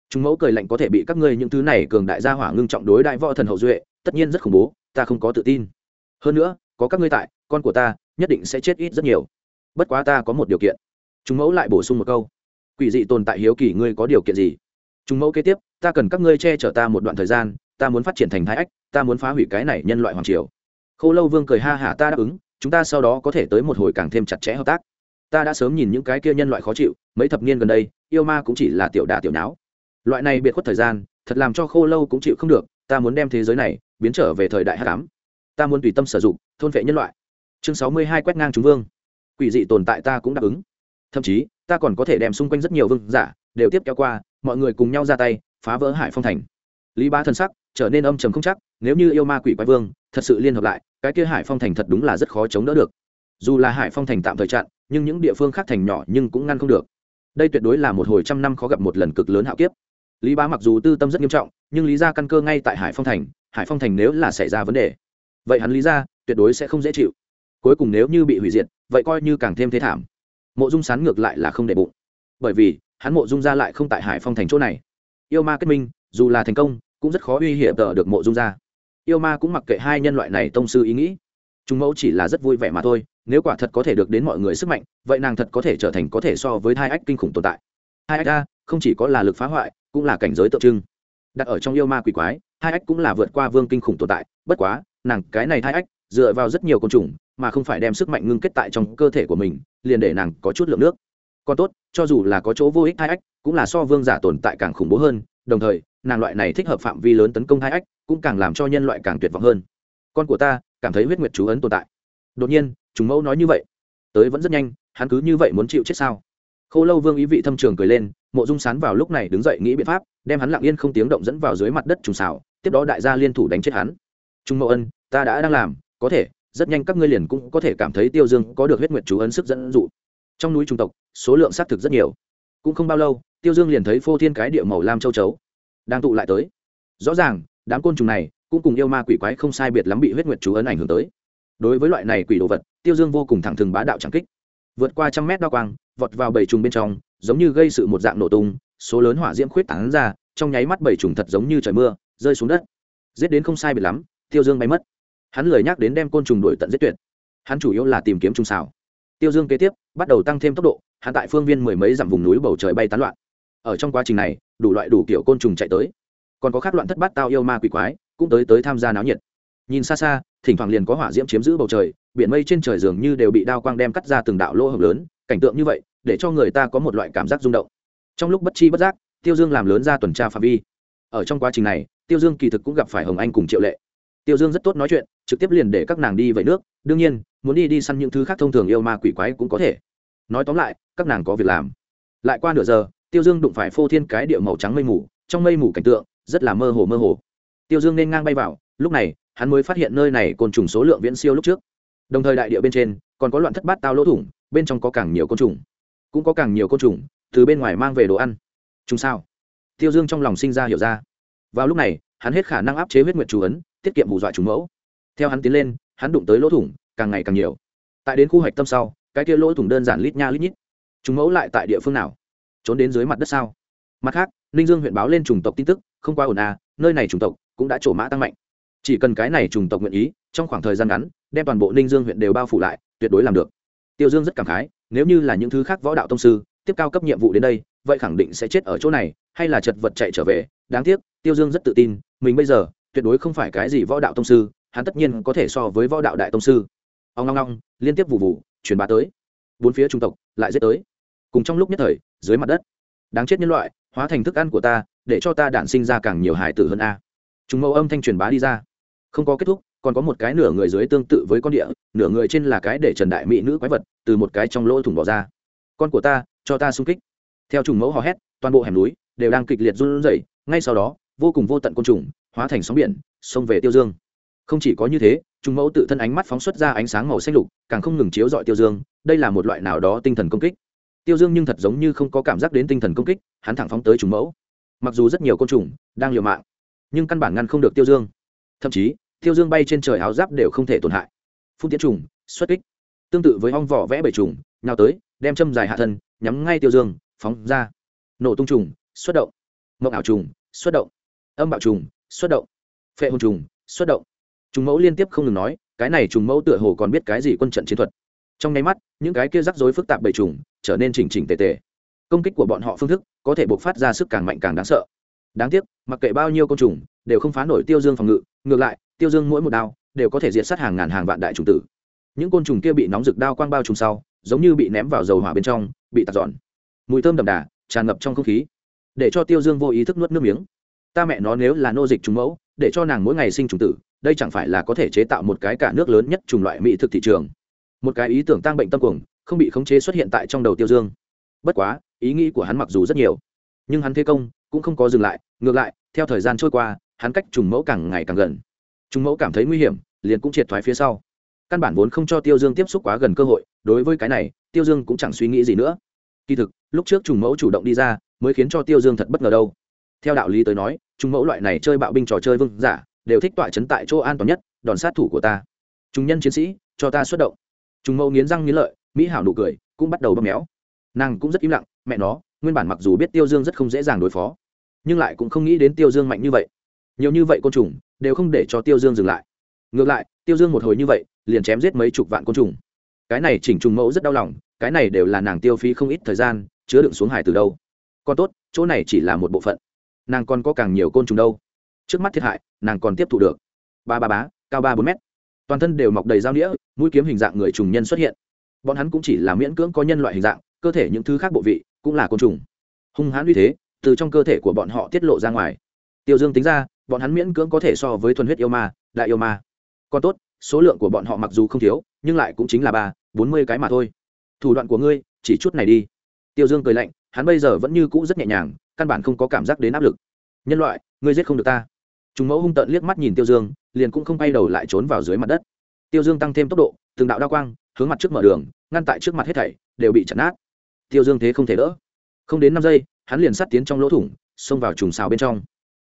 Trùng mẫu cười lạnh có thể bị các ngươi những thứ này cường đại gia hỏa ngưng trọng đối đại võ thần hậu duệ, tất nhiên rất khủng bố, ta không có tự tin. Hơn nữa, có các ngươi tại, con của ta nhất định sẽ chết ít rất nhiều. Bất quá ta có một điều kiện. Chúng mẫu lại bổ sung một câu. Quỷ dị tồn tại hiếu kỳ ngươi có điều kiện gì? Chúng mẫu kế tiếp, ta cần các ngươi che chở ta một đoạn thời gian, ta muốn phát triển thành thái ách, ta muốn phá hủy cái này nhân loại hoàng triều. Khô lâu vương cười ha hả ta đáp ứng, chúng ta sau đó có thể tới một hồi càng thêm chặt chẽ hợp tác. Ta đã sớm nhìn những cái kia nhân loại khó chịu, mấy thập niên gần đây, yêu ma cũng chỉ là tiểu đà tiểu não. loại này biệt khuất thời gian, thật làm cho khô lâu cũng chịu không được, ta muốn đem thế giới này biến trở về thời đại h tám ta muốn tùy tâm sử dụng, thôn vệ nhân loại chương sáu mươi hai quét ngang chúng vương. Quỷ dị tồn tại ta cũng đáp ứng. Thậm chí, ta còn có thể đem xung quanh rất nhiều vương giả, đều tiếp kéo qua, mọi người cùng nhau ra tay, phá vỡ hải phong thành. Lý ba thân sắc trở nên âm trầm không chắc, nếu như yêu ma quỷ quái vương thật sự liên hợp lại, cái kia hải phong thành thật đúng là rất khó chống đỡ được. Dù là hải phong thành tạm thời chặn, nhưng những địa phương khác thành nhỏ nhưng cũng ngăn không được. Đây tuyệt đối là một hồi trăm năm khó gặp một lần cực lớn hạo kiếp. Lý bá mặc dù tư tâm rất nghiêm trọng, nhưng lý ra căn cơ ngay tại hải phong thành, hải phong thành nếu là xảy ra vấn đề, vậy hắn lý ra tuyệt đối sẽ không dễ chịu cuối cùng nếu như bị hủy diệt, vậy coi như càng thêm thế thảm. Mộ dung sán ngược lại là không để bụng. Bởi vì, hắn mộ dung ra lại không tại hải phong thành chỗ này. Yêu ma kết minh, dù là thành công, cũng rất khó uy hiểm tờ được mộ dung ra. Yêu ma cũng mặc kệ hai nhân loại này tông sư ý nghĩ. Chúng mẫu chỉ là rất vui vẻ mà thôi, nếu quả thật có thể được đến mọi người sức mạnh, vậy nàng thật có thể trở thành có thể so với hai ách kinh khủng tồn tại. Hai ách a không chỉ có là lực phá hoại, cũng là cảnh giới tượng trưng. Đặt ở trong yêu ma quỷ quái hai ách cũng là vượt qua vương kinh khủng tồn tại, bất quá, nàng cái này hai ách, dựa vào rất nhiều côn trùng mà không phải đem sức mạnh ngưng kết tại trong cơ thể của mình, liền để nàng có chút lượng nước. Còn tốt, cho dù là có chỗ vô ích hai ách, cũng là so vương giả tồn tại càng khủng bố hơn, đồng thời, nàng loại này thích hợp phạm vi lớn tấn công hai ách, cũng càng làm cho nhân loại càng tuyệt vọng hơn. Con của ta, cảm thấy huyết nguyệt chú ấn tồn tại. Đột nhiên, chúng mẫu nói như vậy. Tới vẫn rất nhanh, hắn cứ như vậy muốn chịu chết sao? Khô lâu vương ý vị thâm trường cười lên, mộ dung sán vào lúc này đứng dậy nghĩ biện pháp, đem hắn lặng yên không tiếng động dẫn vào dưới mặt đất trùng xào, tiếp đó đại gia liên thủ đánh chết hắn. Trung mẫu ân, ta đã đang làm, có thể rất nhanh các ngươi liền cũng có thể cảm thấy tiêu dương có được huyết nguyệt chú ấn sức dẫn dụ. Trong núi trung tộc, số lượng xác thực rất nhiều. Cũng không bao lâu, tiêu dương liền thấy phô thiên cái địa màu lam châu chấu đang tụ lại tới. Rõ ràng, đám côn trùng này cũng cùng yêu ma quỷ quái không sai biệt lắm bị huyết nguyệt chú ấn ảnh hưởng tới. Đối với loại này quỷ đồ vật, tiêu dương vô cùng thẳng thừng bá đạo trắng kích. Vượt qua trăm mét đo quang, vọt vào bảy trùng bên trong, giống như gây sự một dạng nổ tung, số lớn hỏa diễm khuyết tảng ra, trong nháy mắt bảy trùng thật giống như trời mưa, rơi xuống đất. Giết đến không sai biệt lắm, tiêu dương bay mất hắn lời nhắc đến đem côn trùng đuổi tận giết tuyệt. Hắn chủ yếu là tìm kiếm trùng xào. Tiêu dương kế tiếp, bắt đầu tăng thêm tốc độ, hắn tại phương viên mười mấy dặm vùng núi bầu trời bay tán loạn. Ở trong quá trình này, đủ loại đủ kiểu côn trùng chạy tới. Còn có khác loạn thất bát tao yêu ma quỷ quái, cũng tới tới tham gia náo nhiệt. Nhìn xa xa, thỉnh thoảng liền có hỏa diễm chiếm giữ bầu trời, biển mây trên trời dường như đều bị đao quang đem cắt ra từng đạo lỗ hồng lớn, cảnh tượng như vậy, để cho người ta có một loại cảm giác rung động. Trong lúc bất chi bất giác, tiêu dương làm lớn ra tuần tra phạm vi. Ở trong quá trình này, tiêu dương kỳ thực cũng gặp phải hồng anh cùng triệu lệ tiêu dương rất tốt nói chuyện, trực tiếp liền để các nàng đi vậy nước. Đương nhiên, muốn đi đi săn những thứ khác thông thường yêu ma quỷ quái cũng có thể. Nói tóm lại, các nàng có việc làm. Lại qua nửa giờ, tiêu dương đụng phải phô thiên cái địa màu trắng mây mù. Trong mây mù cảnh tượng, rất là mơ hồ mơ hồ. Tiêu dương nên ngang bay vào, lúc này, hắn mới phát hiện nơi này côn trùng số lượng viễn siêu lúc trước. Đồng thời đại địa bên trên, còn có loạn thất bát tao lỗ thủng, bên trong có càng nhiều côn trùng. Cũng có càng nhiều côn trùng, từ bên ngoài mang về đồ ăn. Chúng sao? Tiêu dương trong lòng sinh ra hiểu ra. Vào lúc này, hắn hết khả năng áp chế huyết nguyệt chú ấn tiết kiệm hù dọa chúng mẫu. Theo hắn tiến lên, hắn đụng tới lỗ thủng, càng ngày càng nhiều. Tại đến khu hoạch tâm sau, cái kia lỗ thủng đơn giản lít nha lít nhít. Chúng mẫu lại tại địa phương nào? Trốn đến dưới mặt đất sao? Mặt khác, ninh dương huyện báo lên chủng tộc tin tức, không qua ổn à nơi này chủng tộc cũng đã trổ mã tăng mạnh. Chỉ cần cái này chủng tộc nguyện ý, trong khoảng thời gian ngắn, đem toàn bộ ninh dương huyện đều bao phủ lại, tuyệt đối làm được. Tiêu dương rất cảm khái, nếu như là những thứ khác võ đạo tông sư, tiếp cao cấp nhiệm vụ đến đây, vậy khẳng định sẽ chết ở chỗ này, hay là chật vật chạy trở về. Đáng tiếc, tiêu dương rất tự tin, mình bây giờ tuyệt đối không phải cái gì võ đạo tông sư, hắn tất nhiên có thể so với võ đạo đại tông sư. Ông long long liên tiếp vụ vụ truyền bá tới. Bốn phía trung tộc lại giết tới. Cùng trong lúc nhất thời, dưới mặt đất. Đáng chết nhân loại, hóa thành thức ăn của ta, để cho ta đản sinh ra càng nhiều hải tử hơn a. Chúng mẫu âm thanh truyền bá đi ra. Không có kết thúc, còn có một cái nửa người dưới tương tự với con địa, nửa người trên là cái để trần đại mỹ nữ quái vật, từ một cái trong lỗ thủng bỏ ra. Con của ta, cho ta xung kích. Theo trùng mẫu hò hét, toàn bộ hẻm núi đều đang kịch liệt run rẩy, ngay sau đó, vô cùng vô tận côn trùng hóa thành sóng biển, xông về tiêu dương. Không chỉ có như thế trùng mẫu tự thân ánh mắt phóng xuất ra ánh sáng màu xanh lục, càng không ngừng chiếu dọi tiêu dương, đây là một loại nào đó tinh thần công kích. Tiêu dương nhưng thật giống như không có cảm giác đến tinh thần công kích, hắn thẳng phóng tới trùng mẫu. Mặc dù rất nhiều côn trùng đang liều mạng, nhưng căn bản ngăn không được tiêu dương. Thậm chí, tiêu dương bay trên trời áo giáp đều không thể tổn hại. Phun tiến trùng, xuất kích. Tương tự với ong vỏ vẽ bầy trùng, nhào tới, đem châm dài hạ thân, nhắm ngay tiêu dương, phóng ra. Nổ tung trùng, xuất động. Mộng ảo trùng, xuất động. Âm bạo trùng xuất động. Phệ hồn trùng, xuất động. Trùng mẫu liên tiếp không ngừng nói, cái này trùng mẫu tựa hồ còn biết cái gì quân trận chiến thuật. Trong nháy mắt, những cái kia rắc rối phức tạp bầy trùng trở nên chỉnh chỉnh tề tề. Công kích của bọn họ phương thức có thể buộc phát ra sức càng mạnh càng đáng sợ. Đáng tiếc, mặc kệ bao nhiêu côn trùng, đều không phá nổi tiêu dương phòng ngự, ngược lại, tiêu dương mỗi một đao đều có thể diệt sát hàng ngàn hàng vạn đại trùng tử. Những côn trùng kia bị nóng rực đao quang bao trùng sau, giống như bị ném vào dầu hỏa bên trong, bị tạt giòn. mùi thơm đậm đà, tràn ngập trong không khí, để cho tiêu dương vô ý thức nuốt nước miếng ta mẹ nó nếu là nô dịch trùng mẫu, để cho nàng mỗi ngày sinh trùng tử, đây chẳng phải là có thể chế tạo một cái cả nước lớn nhất trùng loại mỹ thực thị trường. Một cái ý tưởng tăng bệnh tâm cuồng, không bị khống chế xuất hiện tại trong đầu tiêu dương. Bất quá, ý nghĩ của hắn mặc dù rất nhiều, nhưng hắn thế công cũng không có dừng lại, ngược lại, theo thời gian trôi qua, hắn cách trùng mẫu càng ngày càng gần. Trùng mẫu cảm thấy nguy hiểm, liền cũng triệt thoái phía sau. Căn bản vốn không cho tiêu dương tiếp xúc quá gần cơ hội, đối với cái này, tiêu dương cũng chẳng suy nghĩ gì nữa. Kỳ thực, lúc trước trùng mẫu chủ động đi ra, mới khiến cho tiêu dương thật bất ngờ đâu theo đạo lý tới nói, chúng mẫu loại này chơi bạo binh trò chơi vương giả, đều thích tọa chấn tại chỗ an toàn nhất, đòn sát thủ của ta. Chúng nhân chiến sĩ, cho ta xuất động. Chúng mẫu nghiến răng nghiến lợi, mỹ hảo nụ cười, cũng bắt đầu bóp méo. Nàng cũng rất im lặng, mẹ nó, nguyên bản mặc dù biết tiêu dương rất không dễ dàng đối phó, nhưng lại cũng không nghĩ đến tiêu dương mạnh như vậy. Nhiều như vậy côn trùng, đều không để cho tiêu dương dừng lại. Ngược lại, tiêu dương một hồi như vậy, liền chém giết mấy chục vạn côn trùng. Cái này chỉnh trùng mẫu rất đau lòng, cái này đều là nàng tiêu phí không ít thời gian, chứa đựng xuống hải từ đâu. Còn tốt, chỗ này chỉ là một bộ phận nàng còn có càng nhiều côn trùng đâu. Trước mắt thiệt hại, nàng còn tiếp thụ được. Ba ba bá, cao ba bốn mét. Toàn thân đều mọc đầy dao đĩa mũi kiếm hình dạng người trùng nhân xuất hiện. Bọn hắn cũng chỉ là miễn cưỡng có nhân loại hình dạng, cơ thể những thứ khác bộ vị cũng là côn trùng. Hung hãn uy thế, từ trong cơ thể của bọn họ tiết lộ ra ngoài. Tiêu dương tính ra, bọn hắn miễn cưỡng có thể so với thuần huyết yêu ma, đại yêu ma. Còn tốt, số lượng của bọn họ mặc dù không thiếu, nhưng lại cũng chính là ba, bốn mươi cái mà thôi. Thủ đoạn của ngươi, chỉ chút này đi. Tiêu dương cười lạnh, hắn bây giờ vẫn như cũ rất nhẹ nhàng căn bản không có cảm giác đến áp lực. Nhân loại, ngươi giết không được ta. Chúng mẫu hung tợn liếc mắt nhìn tiêu dương, liền cũng không bay đầu lại trốn vào dưới mặt đất. Tiêu dương tăng thêm tốc độ, từng đạo đa quang, hướng mặt trước mở đường, ngăn tại trước mặt hết thảy, đều bị chặn nát. Tiêu dương thế không thể đỡ. Không đến năm giây, hắn liền sát tiến trong lỗ thủng, xông vào trùng xào bên trong.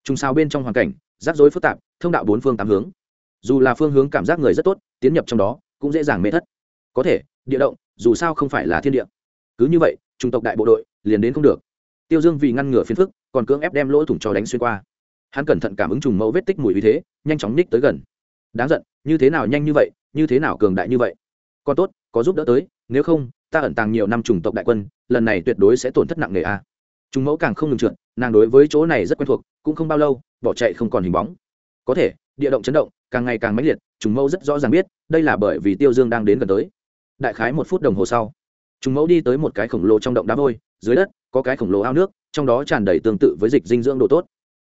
Trùng xào bên trong hoàn cảnh, rắc rối phức tạp, thông đạo bốn phương tám hướng. Dù là phương hướng cảm giác người rất tốt, tiến nhập trong đó, cũng dễ dàng mê thất. Có thể, địa động, dù sao không phải là thiên địa. Cứ như vậy trung tộc đại bộ đội, liền đến không được tiêu dương vì ngăn ngừa phiền phức, còn cưỡng ép đem lỗ thủng cho đánh xuyên qua. Hắn cẩn thận cảm ứng trùng mẫu vết tích mùi vì thế, nhanh chóng ních tới gần. Đáng giận, như thế nào nhanh như vậy, như thế nào cường đại như vậy? Còn tốt, có giúp đỡ tới, nếu không, ta ẩn tàng nhiều năm trùng tộc đại quân, lần này tuyệt đối sẽ tổn thất nặng nề a. À. Trùng mẫu càng không ngừng trượt, nàng đối với chỗ này rất quen thuộc, cũng không bao lâu, bỏ chạy không còn hình bóng. Có thể, địa động chấn động, càng ngày càng mãnh liệt, Trùng mẫu rất rõ ràng biết, đây là bởi vì tiêu dương đang đến gần tới. Đại khái một phút đồng hồ sau chúng mẫu đi tới một cái khổng lồ trong động đá vôi, dưới đất, có cái khổng lồ ao nước, trong đó tràn đầy tương tự với dịch dinh dưỡng độ tốt.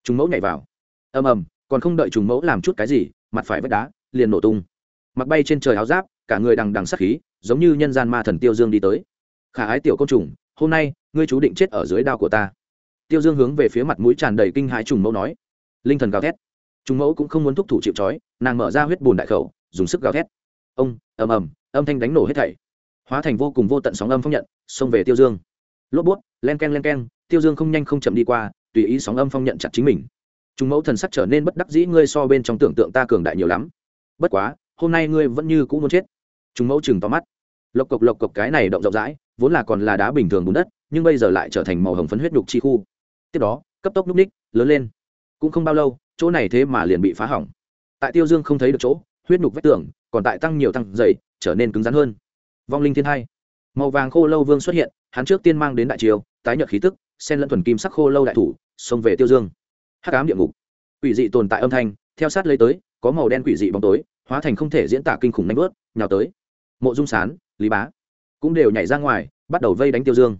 Chúng mẫu nhảy vào. Ầm ầm, còn không đợi chúng mẫu làm chút cái gì, mặt phải vách đá liền nổ tung. Mặc bay trên trời áo giáp, cả người đằng đằng sát khí, giống như nhân gian ma thần tiêu dương đi tới. Khả ái tiểu côn trùng, hôm nay, ngươi chú định chết ở dưới đao của ta. Tiêu dương hướng về phía mặt mũi tràn đầy kinh hãi trùng mẫu nói. Linh thần gào thét. Trùng mẫu cũng không muốn thúc thủ chịu trói, nàng mở ra huyết bùn đại khẩu, dùng sức gào thét. Ông, ầm ầm, âm thanh đánh nổ hết thảy hóa thành vô cùng vô tận sóng âm phong nhận, xông về tiêu dương. Lốp bút, len k e n len k e n tiêu dương không nhanh không chậm đi qua, tùy ý sóng âm phong nhận chặt chính mình. Chúng mẫu thần sắc trở nên bất đắc dĩ, ngươi so bên trong tưởng tượng ta cường đại nhiều lắm. Bất quá, hôm nay ngươi vẫn như cũ muốn chết. Chúng mẫu chừng to mắt. Lộc cộc lộc cộc cái này động rộng rãi, vốn là còn là đá bình thường bùn đất, nhưng bây giờ lại trở thành màu hồng phấn huyết đục chi khu. Tiếp đó, cấp tốc núp ních, lớn lên. Cũng không bao lâu, chỗ này thế mà liền bị phá hỏng. Tại tiêu dương không thấy được chỗ, huyết nhục vách tường, còn tại tăng nhiều tăng dày trở nên cứng rắn hơn vong linh thiên hai. Màu vàng khô lâu vương xuất hiện, hắn trước tiên mang đến đại triều, tái nhợt khí tức sen lẫn thuần kim sắc khô lâu đại thủ, xông về tiêu dương. Hắc ám địa ngục. Quỷ dị tồn tại âm thanh, theo sát lấy tới, có màu đen quỷ dị bóng tối, hóa thành không thể diễn tả kinh khủng nanh vớt, nhào tới. Mộ dung sán, lý bá cũng đều nhảy ra ngoài, bắt đầu vây đánh tiêu dương.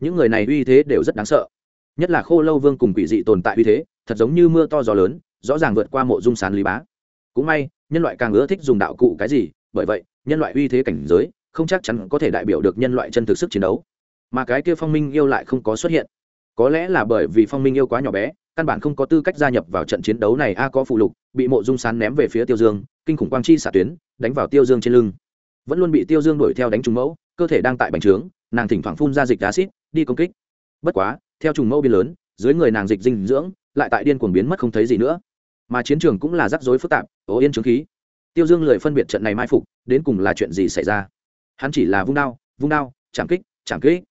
Những người này uy thế đều rất đáng sợ. Nhất là khô lâu vương cùng quỷ dị tồn tại uy thế, thật giống như mưa to gió lớn, rõ ràng vượt qua mộ dung sán, lý bá. Cũng may, nhân loại càng ưa thích dùng đạo cụ cái gì, bởi vậy, nhân loại uy thế cảnh giới không chắc chắn có thể đại biểu được nhân loại chân thực sức chiến đấu. Mà cái kia phong minh yêu lại không có xuất hiện. Có lẽ là bởi vì phong minh yêu quá nhỏ bé, căn bản không có tư cách gia nhập vào trận chiến đấu này a có phụ lục, bị mộ dung sán ném về phía tiêu dương, kinh khủng quang chi xạ tuyến, đánh vào tiêu dương trên lưng. Vẫn luôn bị tiêu dương đuổi theo đánh trùng mẫu, cơ thể đang tại bành trướng, nàng thỉnh thoảng phun ra dịch acid đi công kích. Bất quá, theo trùng mẫu biên lớn, dưới người nàng dịch dinh dưỡng, lại tại điên cuồng biến mất không thấy gì nữa. Mà chiến trường cũng là rắc rối phức tạp ố yên trướng khí. Tiêu dương lười phân biệt trận này mai phục, đến cùng là chuyện gì xảy ra? Hắn chỉ là vung đao vung đao, chạm kích chạm kích.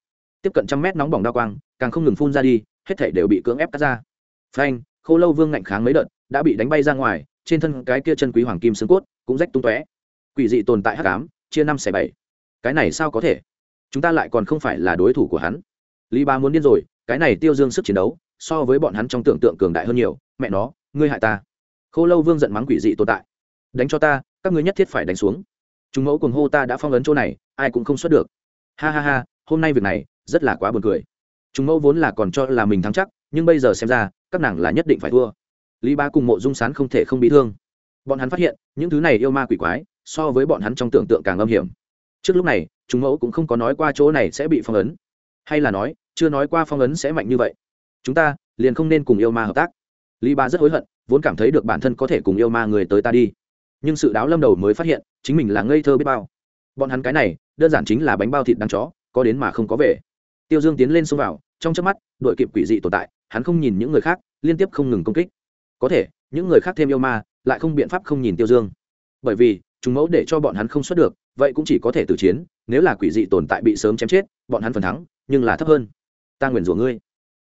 Tiếp cận trăm mét nóng bỏng đao quang, càng không ngừng phun ra đi, hết thảy đều bị cưỡng ép cắt ra. Phanh, khô lâu vương ngạnh kháng mấy đợt, đã bị đánh bay ra ngoài, trên thân cái kia chân quý hoàng kim xương cốt cũng rách tung tóe. Quỷ dị tồn tại hắc ám, chia năm xẻ bảy. Cái này sao có thể? Chúng ta lại còn không phải là đối thủ của hắn. Lý ba muốn điên rồi, cái này tiêu dương sức chiến đấu, so với bọn hắn trong tưởng tượng cường đại hơn nhiều. Mẹ nó, ngươi hại ta. Khô lâu vương giận mắng quỷ dị tồn tại. Đánh cho ta, các ngươi nhất thiết phải đánh xuống chúng mẫu cùng hô ta đã phong ấn chỗ này, ai cũng không xuất được. Ha ha ha, hôm nay việc này, rất là quá buồn cười. Chúng mẫu vốn là còn cho là mình thắng chắc, nhưng bây giờ xem ra, các nàng là nhất định phải thua. Lý ba cùng mộ dung sán không thể không bị thương. Bọn hắn phát hiện, những thứ này yêu ma quỷ quái, so với bọn hắn trong tưởng tượng càng âm hiểm. Trước lúc này, chúng mẫu cũng không có nói qua chỗ này sẽ bị phong ấn. Hay là nói, chưa nói qua phong ấn sẽ mạnh như vậy. Chúng ta, liền không nên cùng yêu ma hợp tác. Lý ba rất hối hận, vốn cảm thấy được bản thân có thể cùng yêu ma người tới ta đi nhưng sự đáo lâm đầu mới phát hiện, chính mình là ngây thơ biết bao. Bọn hắn cái này, đơn giản chính là bánh bao thịt đắng chó, có đến mà không có về. Tiêu dương tiến lên xông vào, trong chớp mắt, đội kịp quỷ dị tồn tại, hắn không nhìn những người khác, liên tiếp không ngừng công kích. Có thể, những người khác thêm yêu ma, lại không biện pháp không nhìn tiêu dương. Bởi vì, chúng mẫu để cho bọn hắn không xuất được, vậy cũng chỉ có thể tử chiến, nếu là quỷ dị tồn tại bị sớm chém chết, bọn hắn phần thắng, nhưng là thấp hơn. Ta nguyền rủa ngươi.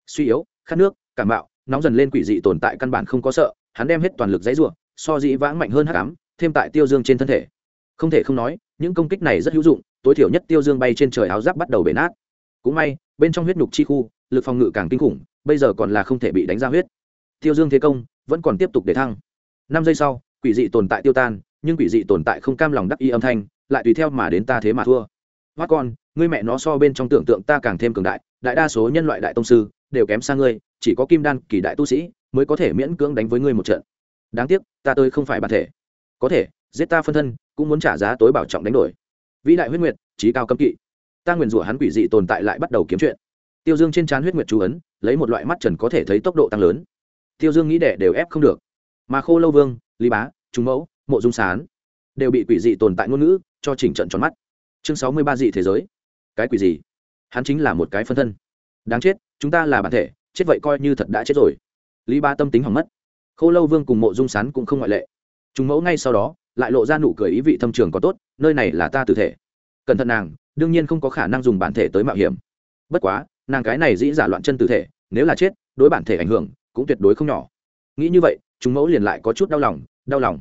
Suy yếu, khát nước, cảm bạo, nóng dần lên quỷ dị tồn tại căn bản không có sợ, hắn đem hết toàn lực dãy rủa, so dĩ vãng mạnh hơn hắc ám thêm tại tiêu dương trên thân thể. Không thể không nói, những công kích này rất hữu dụng, tối thiểu nhất tiêu dương bay trên trời áo giáp bắt đầu bể nát. Cũng may, bên trong huyết nhục chi khu, lực phòng ngự càng kinh khủng, bây giờ còn là không thể bị đánh ra huyết. Tiêu dương thế công vẫn còn tiếp tục để thăng. Năm giây sau, quỷ dị tồn tại tiêu tan, nhưng quỷ dị tồn tại không cam lòng đắc y âm thanh, lại tùy theo mà đến ta thế mà thua. Hoát con, ngươi mẹ nó so bên trong tưởng tượng ta càng thêm cường đại đại đa số nhân loại đại tông sư đều kém xa ngươi, chỉ có kim đan kỳ đại tu sĩ mới có thể miễn cưỡng đánh với ngươi một trận. Đáng tiếc, ta tôi không phải bản thể có thể, giết ta phân thân, cũng muốn trả giá tối bảo trọng đánh đổi. Vĩ đại huyết nguyệt, trí cao cấm kỵ. Ta nguyền rủa hắn quỷ dị tồn tại lại bắt đầu kiếm chuyện. Tiêu dương trên trán huyết nguyệt chú ấn, lấy một loại mắt trần có thể thấy tốc độ tăng lớn. Tiêu dương nghĩ đẻ đều ép không được. Mà khô lâu vương, lý bá, trung mẫu, mộ dung sán đều bị quỷ dị tồn tại ngôn ngữ cho chỉnh trận tròn mắt. Chương sáu mươi ba dị thế giới. Cái quỷ gì? Hắn chính là một cái phân thân. Đáng chết, chúng ta là bản thể, chết vậy coi như thật đã chết rồi. Lý ba tâm tính hỏng mất. Khô lâu vương cùng mộ dung sán cũng không ngoại lệ chúng mẫu ngay sau đó, lại lộ ra nụ cười ý vị thâm trường có tốt, nơi này là ta tử thể. Cẩn thận nàng, đương nhiên không có khả năng dùng bản thể tới mạo hiểm. Bất quá, nàng cái này dĩ giả loạn chân tử thể, nếu là chết, đối bản thể ảnh hưởng cũng tuyệt đối không nhỏ. Nghĩ như vậy chúng mẫu liền lại có chút đau lòng đau lòng.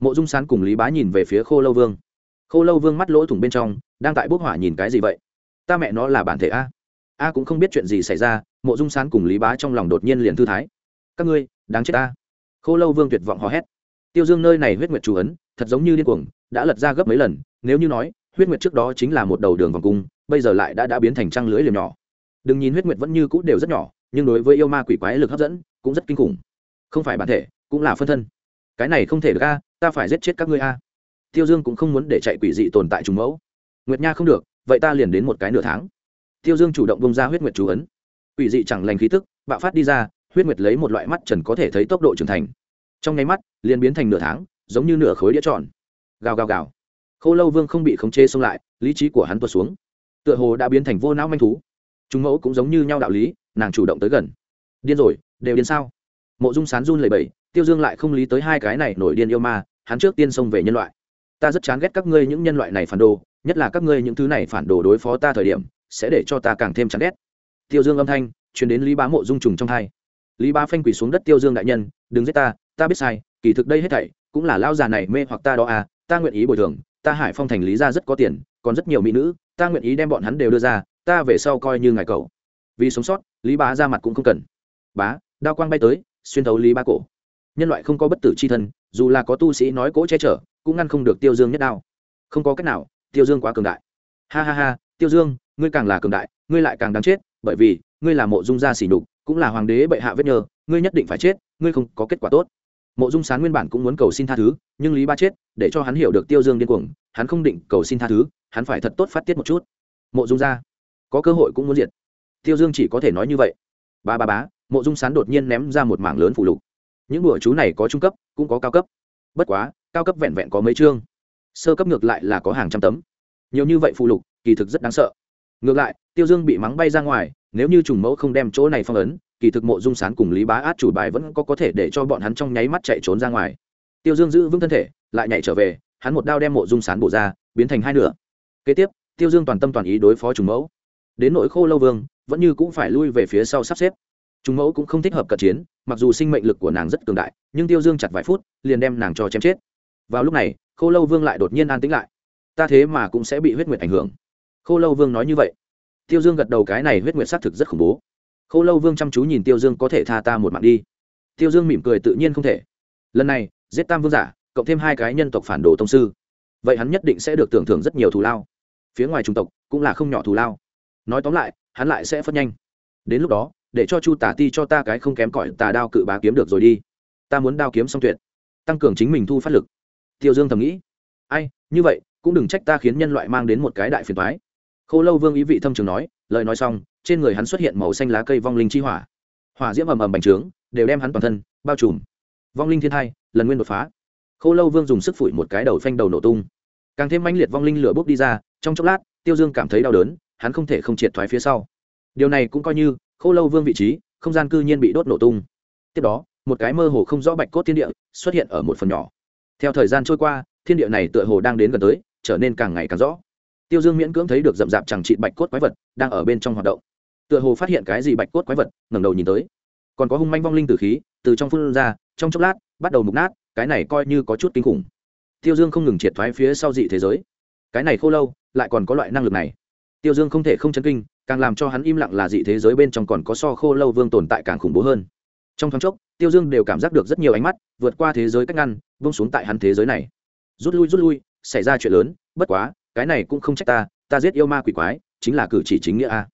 Mộ dung sán cùng lý bá nhìn về phía khô lâu vương. Khô lâu vương mắt lỗ thủng bên trong, đang tại bốc hỏa nhìn cái gì vậy? Ta mẹ nó là bản thể a. A cũng không biết chuyện gì xảy ra. Mộ dung sán cùng lý bá trong lòng đột nhiên liền thư thái. Các ngươi, đáng chết ta khô lâu vương tuyệt vọng hò hét tiêu dương nơi này huyết nguyệt chủ ấn, thật giống như điên cuồng, đã lật ra gấp mấy lần, nếu như nói, huyết nguyệt trước đó chính là một đầu đường vòng cung, bây giờ lại đã đã biến thành trăng lưới liềm nhỏ. Đừng nhìn huyết nguyệt vẫn như cũ đều rất nhỏ, nhưng đối với yêu ma quỷ quái lực hấp dẫn, cũng rất kinh khủng. Không phải bản thể, cũng là phân thân. Cái này không thể được a, ta phải giết chết các ngươi a. Tiêu dương cũng không muốn để chạy quỷ dị tồn tại trùng mẫu. Nguyệt nha không được, vậy ta liền đến một cái nửa tháng. Tiêu dương chủ động bông ra huyết nguyệt chú ấn. Quỷ dị chẳng lành khí tức, bạo phát đi ra, huyết nguyệt lấy một loại mắt trần có thể thấy tốc độ trưởng thành trong nháy mắt, liền biến thành nửa tháng, giống như nửa khối đĩa tròn. Gào gào gào. Khô lâu vương không bị khống chế xông lại, lý trí của hắn tuột xuống. Tựa hồ đã biến thành vô não manh thú. Chúng mẫu cũng giống như nhau đạo lý, nàng chủ động tới gần. Điên rồi, đều điên sao? Mộ dung sán run lầy bẩy, tiêu dương lại không lý tới hai cái này nổi điên yêu ma, hắn trước tiên xông về nhân loại. Ta rất chán ghét các ngươi những nhân loại này phản đồ, nhất là các ngươi những thứ này phản đồ đối phó ta thời điểm, sẽ để cho ta càng thêm chán ghét. Tiêu dương âm thanh chuyển đến lý bá mộ dung trùng trong thai lý bá phanh quỷ xuống đất, tiêu dương đại nhân, đừng giết ta ta biết sai, kỳ thực đây hết thảy cũng là lao già này mê hoặc ta đó à ta nguyện ý bồi thường, ta hải phong thành lý ra rất có tiền, còn rất nhiều mỹ nữ, ta nguyện ý đem bọn hắn đều đưa ra, ta về sau coi như ngài cậu. Vì sống sót, lý bá ra mặt cũng không cần. Bá, đao quang bay tới, xuyên thấu lý bá cổ. Nhân loại không có bất tử c h i thân, dù là có tu sĩ nói cỗ che chở, cũng ngăn không được tiêu dương nhất đao. Không có cách nào, tiêu dương quá cường đại. Ha ha ha, tiêu dương, ngươi càng là cường đại, ngươi lại càng đáng chết, bởi vì, ngươi là mộ dung gia xỉ nhục, cũng là hoàng đế bệ hạ vết nhờ ngươi nhất định phải chết, ngươi không có kết quả tốt mộ dung sán nguyên bản cũng muốn cầu xin tha thứ, nhưng lý ba chết, để cho hắn hiểu được tiêu dương điên cuồng, hắn không định cầu xin tha thứ, hắn phải thật tốt phát tiết một chút. Mộ dung gia có cơ hội cũng muốn diệt. Tiêu dương chỉ có thể nói như vậy. Ba ba bá mộ dung sán đột nhiên ném ra một mảng lớn phụ lục. Những bữa chú này có trung cấp, cũng có cao cấp. Bất quá, cao cấp vẹn vẹn có mấy chương. Sơ cấp ngược lại là có hàng trăm tấm. Nhiều như vậy phụ lục, kỳ thực rất đáng sợ. Ngược lại, tiêu dương bị mắng bay ra ngoài, nếu như trùng mẫu không đem chỗ này phong ấn kỳ thực mộ dung sán cùng lý bá át chủ bài vẫn có có thể để cho bọn hắn trong nháy mắt chạy trốn ra ngoài. Tiêu dương giữ vững thân thể, lại nhảy trở về, hắn một đao đem mộ dung sán bổ ra, biến thành hai nửa. Kế tiếp, tiêu dương toàn tâm toàn ý đối phó trùng mẫu. Đến nội khô lâu vương, vẫn như cũng phải lui về phía sau sắp xếp. Trùng mẫu cũng không thích hợp cận chiến, mặc dù sinh mệnh lực của nàng rất cường đại, nhưng tiêu dương chặt vài phút, liền đem nàng cho chém chết. Vào lúc này, khô lâu vương lại đột nhiên an tĩnh lại. Ta thế mà cũng sẽ bị huyết nguyệt ảnh hưởng. Khô lâu vương nói như vậy. Tiêu dương gật đầu cái này huyết nguyệt xác thực rất khủng bố khô lâu vương chăm chú nhìn tiêu dương có thể tha ta một mạng đi. Tiêu dương mỉm cười tự nhiên không thể. Lần này, giết tam vương giả, cộng thêm hai cái nhân tộc phản đồ tông sư. Vậy hắn nhất định sẽ được tưởng thưởng rất nhiều thù lao. Phía ngoài trung tộc cũng là không nhỏ thù lao. Nói tóm lại, hắn lại sẽ phất nhanh. Đến lúc đó, để cho chu tả ti cho ta cái không kém cỏi tà đao cự bá kiếm được rồi đi. Ta muốn đao kiếm xong tuyệt. Tăng cường chính mình thu phát lực. Tiêu dương thầm nghĩ. Ai, như vậy, cũng đừng trách ta khiến nhân loại mang đến một cái đại phiền thoái khô lâu vương ý vị thâm trường nói, lời nói xong trên người hắn xuất hiện màu xanh lá cây vong linh chi hỏa. Hỏa diễm ầm ầm bành trướng, đều đem hắn toàn thân bao trùm. Vong linh thiên thai, lần nguyên đột phá. Khô lâu vương dùng sức phủi một cái đầu phanh đầu nổ tung. Càng thêm mãnh liệt vong linh lửa bốc đi ra, trong chốc lát, tiêu dương cảm thấy đau đớn, hắn không thể không triệt thoái phía sau. Điều này cũng coi như khô lâu vương vị trí, không gian cư nhiên bị đốt nổ tung. Tiếp đó, một cái mơ hồ không rõ bạch cốt thiên địa xuất hiện ở một phần nhỏ. Theo thời gian trôi qua, thiên địa này tựa hồ đang đến gần tới, trở nên càng ngày càng rõ. Tiêu dương miễn cưỡng thấy được rậm rạp chẳng trị bạch cốt quái vật đang ở bên trong hoạt động tựa hồ phát hiện cái gì bạch cốt quái vật, ngẩng đầu nhìn tới. Còn có hung manh vong linh tử khí, từ trong phun ra, trong chốc lát, bắt đầu mục nát, cái này coi như có chút kinh khủng. Tiêu dương không ngừng triệt thoái phía sau dị thế giới. Cái này khô lâu, lại còn có loại năng lực này. Tiêu dương không thể không chấn kinh, càng làm cho hắn im lặng là dị thế giới bên trong còn có so khô lâu vương tồn tại càng khủng bố hơn. Trong thoáng chốc, tiêu dương đều cảm giác được rất nhiều ánh mắt, vượt qua thế giới cách ngăn vung xuống tại hắn thế giới này. Rút lui rút lui, xảy ra chuyện lớn, bất quá, cái này cũng không trách ta ta giết yêu ma quỷ quái, chính là cử chỉ chính nghĩa a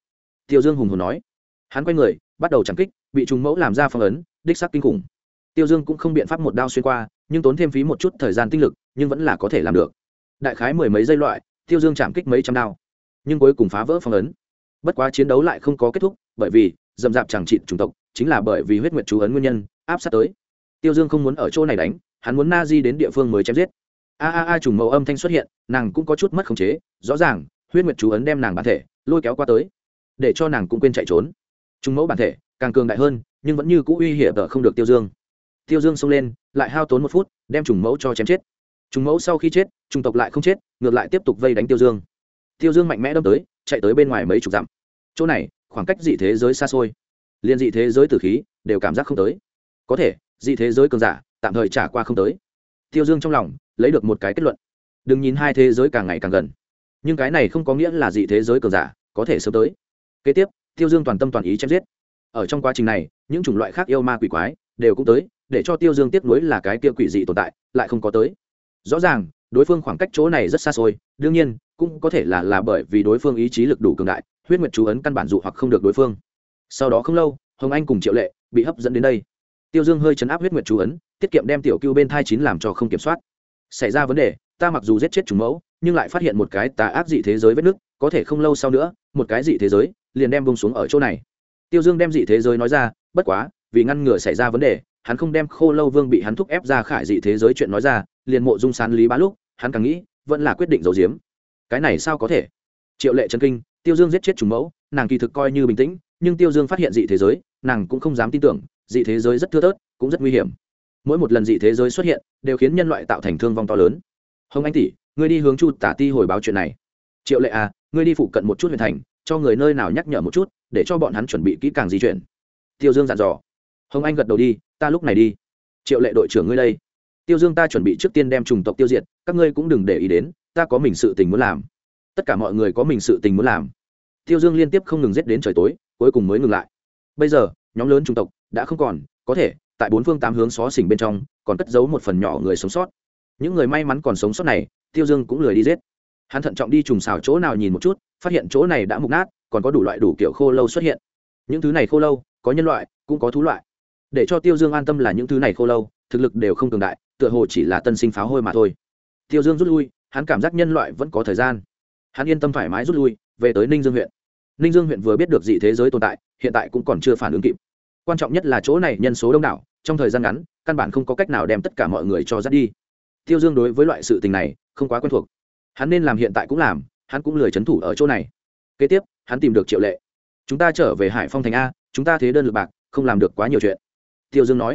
tiêu dương hùng hồn nói. Hắn quay người, bắt đầu chẳng kích, bị trùng mẫu làm ra phong ấn, đích sắc kinh khủng. Tiêu dương cũng không biện pháp một đao xuyên qua, nhưng tốn thêm phí một chút thời gian tinh lực, nhưng vẫn là có thể làm được. Đại khái mười mấy giây loại, tiêu dương chạm kích mấy trăm đao. Nhưng cuối cùng phá vỡ phong ấn. Bất quá chiến đấu lại không có kết thúc, bởi vì, dầm dạp chẳng trị chủng tộc, chính là bởi vì huyết nguyệt chú ấn nguyên nhân, áp sát tới. Tiêu dương không muốn ở chỗ này đánh, hắn muốn na di đến địa phương mới chém giết. A a a, trùng mẫu âm thanh xuất hiện, nàng cũng có chút mất khống chế, rõ ràng, huyết nguyệt chú ấn đem nàng bản thể, lôi kéo qua tới để cho nàng cũng quên chạy trốn. Trùng mẫu bản thể càng cường đại hơn, nhưng vẫn như cũ uy hiểm tờ không được tiêu dương. Tiêu dương xông lên, lại hao tốn một phút, đem trùng mẫu cho chém chết. Trùng mẫu sau khi chết trùng tộc lại không chết, ngược lại tiếp tục vây đánh tiêu dương. Tiêu dương mạnh mẽ đâm tới, chạy tới bên ngoài mấy chục dặm. Chỗ này, khoảng cách dị thế giới xa xôi. Liên dị thế giới tử khí đều cảm giác không tới. Có thể, dị thế giới cường giả tạm thời trả qua không tới. Tiêu dương trong lòng lấy được một cái kết luận. Đừng nhìn hai thế giới càng ngày càng gần, nhưng cái này không có nghĩa là dị thế giới cường giả có thể sớm tới kế tiếp, tiêu dương toàn tâm toàn ý chém giết. Ở trong quá trình này, những chủng loại khác yêu ma quỷ quái đều cũng tới, để cho tiêu dương tiếp nối là cái kia quỷ dị tồn tại, lại không có tới. Rõ ràng, đối phương khoảng cách chỗ này rất xa xôi, đương nhiên, cũng có thể là là bởi vì đối phương ý chí lực đủ cường đại, huyết nguyệt chú ấn căn bản dụ hoặc không được đối phương. Sau đó không lâu, hồng anh cùng triệu lệ bị hấp dẫn đến đây. Tiêu dương hơi chấn áp huyết nguyệt chú ấn, tiết kiệm đem tiểu cưu bên thai chín làm cho không kiểm soát. Xảy ra vấn đề, ta mặc dù giết chết chủ mẫu, nhưng lại phát hiện một cái tà ác dị thế giới vết nước có thể không lâu sau nữa, một cái dị thế giới liền đem bông xuống ở chỗ này. Tiêu dương đem dị thế giới nói ra, bất quá, vì ngăn ngừa xảy ra vấn đề, hắn không đem khô lâu vương bị hắn thúc ép ra khải dị thế giới chuyện nói ra, liền mộ dung sán lý bá lúc, hắn càng nghĩ, vẫn là quyết định giấu giếm. Cái này sao có thể? Triệu lệ chân kinh, tiêu dương giết chết chủ mẫu, nàng kỳ thực coi như bình tĩnh, nhưng tiêu dương phát hiện dị thế giới, nàng cũng không dám tin tưởng, dị thế giới rất thưa thớt, cũng rất nguy hiểm. Mỗi một lần dị thế giới xuất hiện, đều khiến nhân loại tạo thành thương vong to lớn. Hồng anh tỷ, ngươi đi hướng chu tả ti hồi báo chuyện này. Triệu lệ à ngươi đi phụ cận một chút huyện thành cho người nơi nào nhắc nhở một chút, để cho bọn hắn chuẩn bị kỹ càng di chuyển. Tiêu dương dặn dò. Hồng anh gật đầu đi, ta lúc này đi. Triệu lệ đội trưởng ngươi đây. Tiêu dương ta chuẩn bị trước tiên đem trùng tộc tiêu diệt, các ngươi cũng đừng để ý đến, ta có mình sự tình muốn làm. Tất cả mọi người có mình sự tình muốn làm. Tiêu dương liên tiếp không ngừng giết đến trời tối, cuối cùng mới ngừng lại. Bây giờ, nhóm lớn chủng tộc đã không còn, có thể, tại bốn phương tám hướng xó xỉnh bên trong, còn cất giấu một phần nhỏ người sống sót. Những người may mắn còn sống sót này, tiêu dương cũng lười đi giết hắn thận trọng đi trùng xào chỗ nào nhìn một chút, phát hiện chỗ này đã mục nát, còn có đủ loại đủ kiểu khô lâu xuất hiện. Những thứ này khô lâu, có nhân loại, cũng có thú loại. Để cho tiêu dương an tâm là những thứ này khô lâu, thực lực đều không cường đại, tựa hồ chỉ là tân sinh pháo hôi mà thôi. Tiêu dương rút lui, hắn cảm giác nhân loại vẫn có thời gian. Hắn yên tâm thoải mái rút lui, về tới ninh dương huyện. Ninh dương huyện vừa biết được dị thế giới tồn tại, hiện tại cũng còn chưa phản ứng kịp. Quan trọng nhất là chỗ này nhân số đông đảo, trong thời gian ngắn, căn bản không có cách nào đem tất cả mọi người cho dắt đi. Tiêu dương đối với loại sự tình này, không quá quen thuộc hắn nên làm hiện tại cũng làm, hắn cũng lười c h ấ n thủ ở chỗ này. Kế tiếp, hắn tìm được triệu lệ. Chúng ta trở về hải phong thành a, chúng ta thế đơn lực bạc, không làm được quá nhiều chuyện. Tiêu dương nói.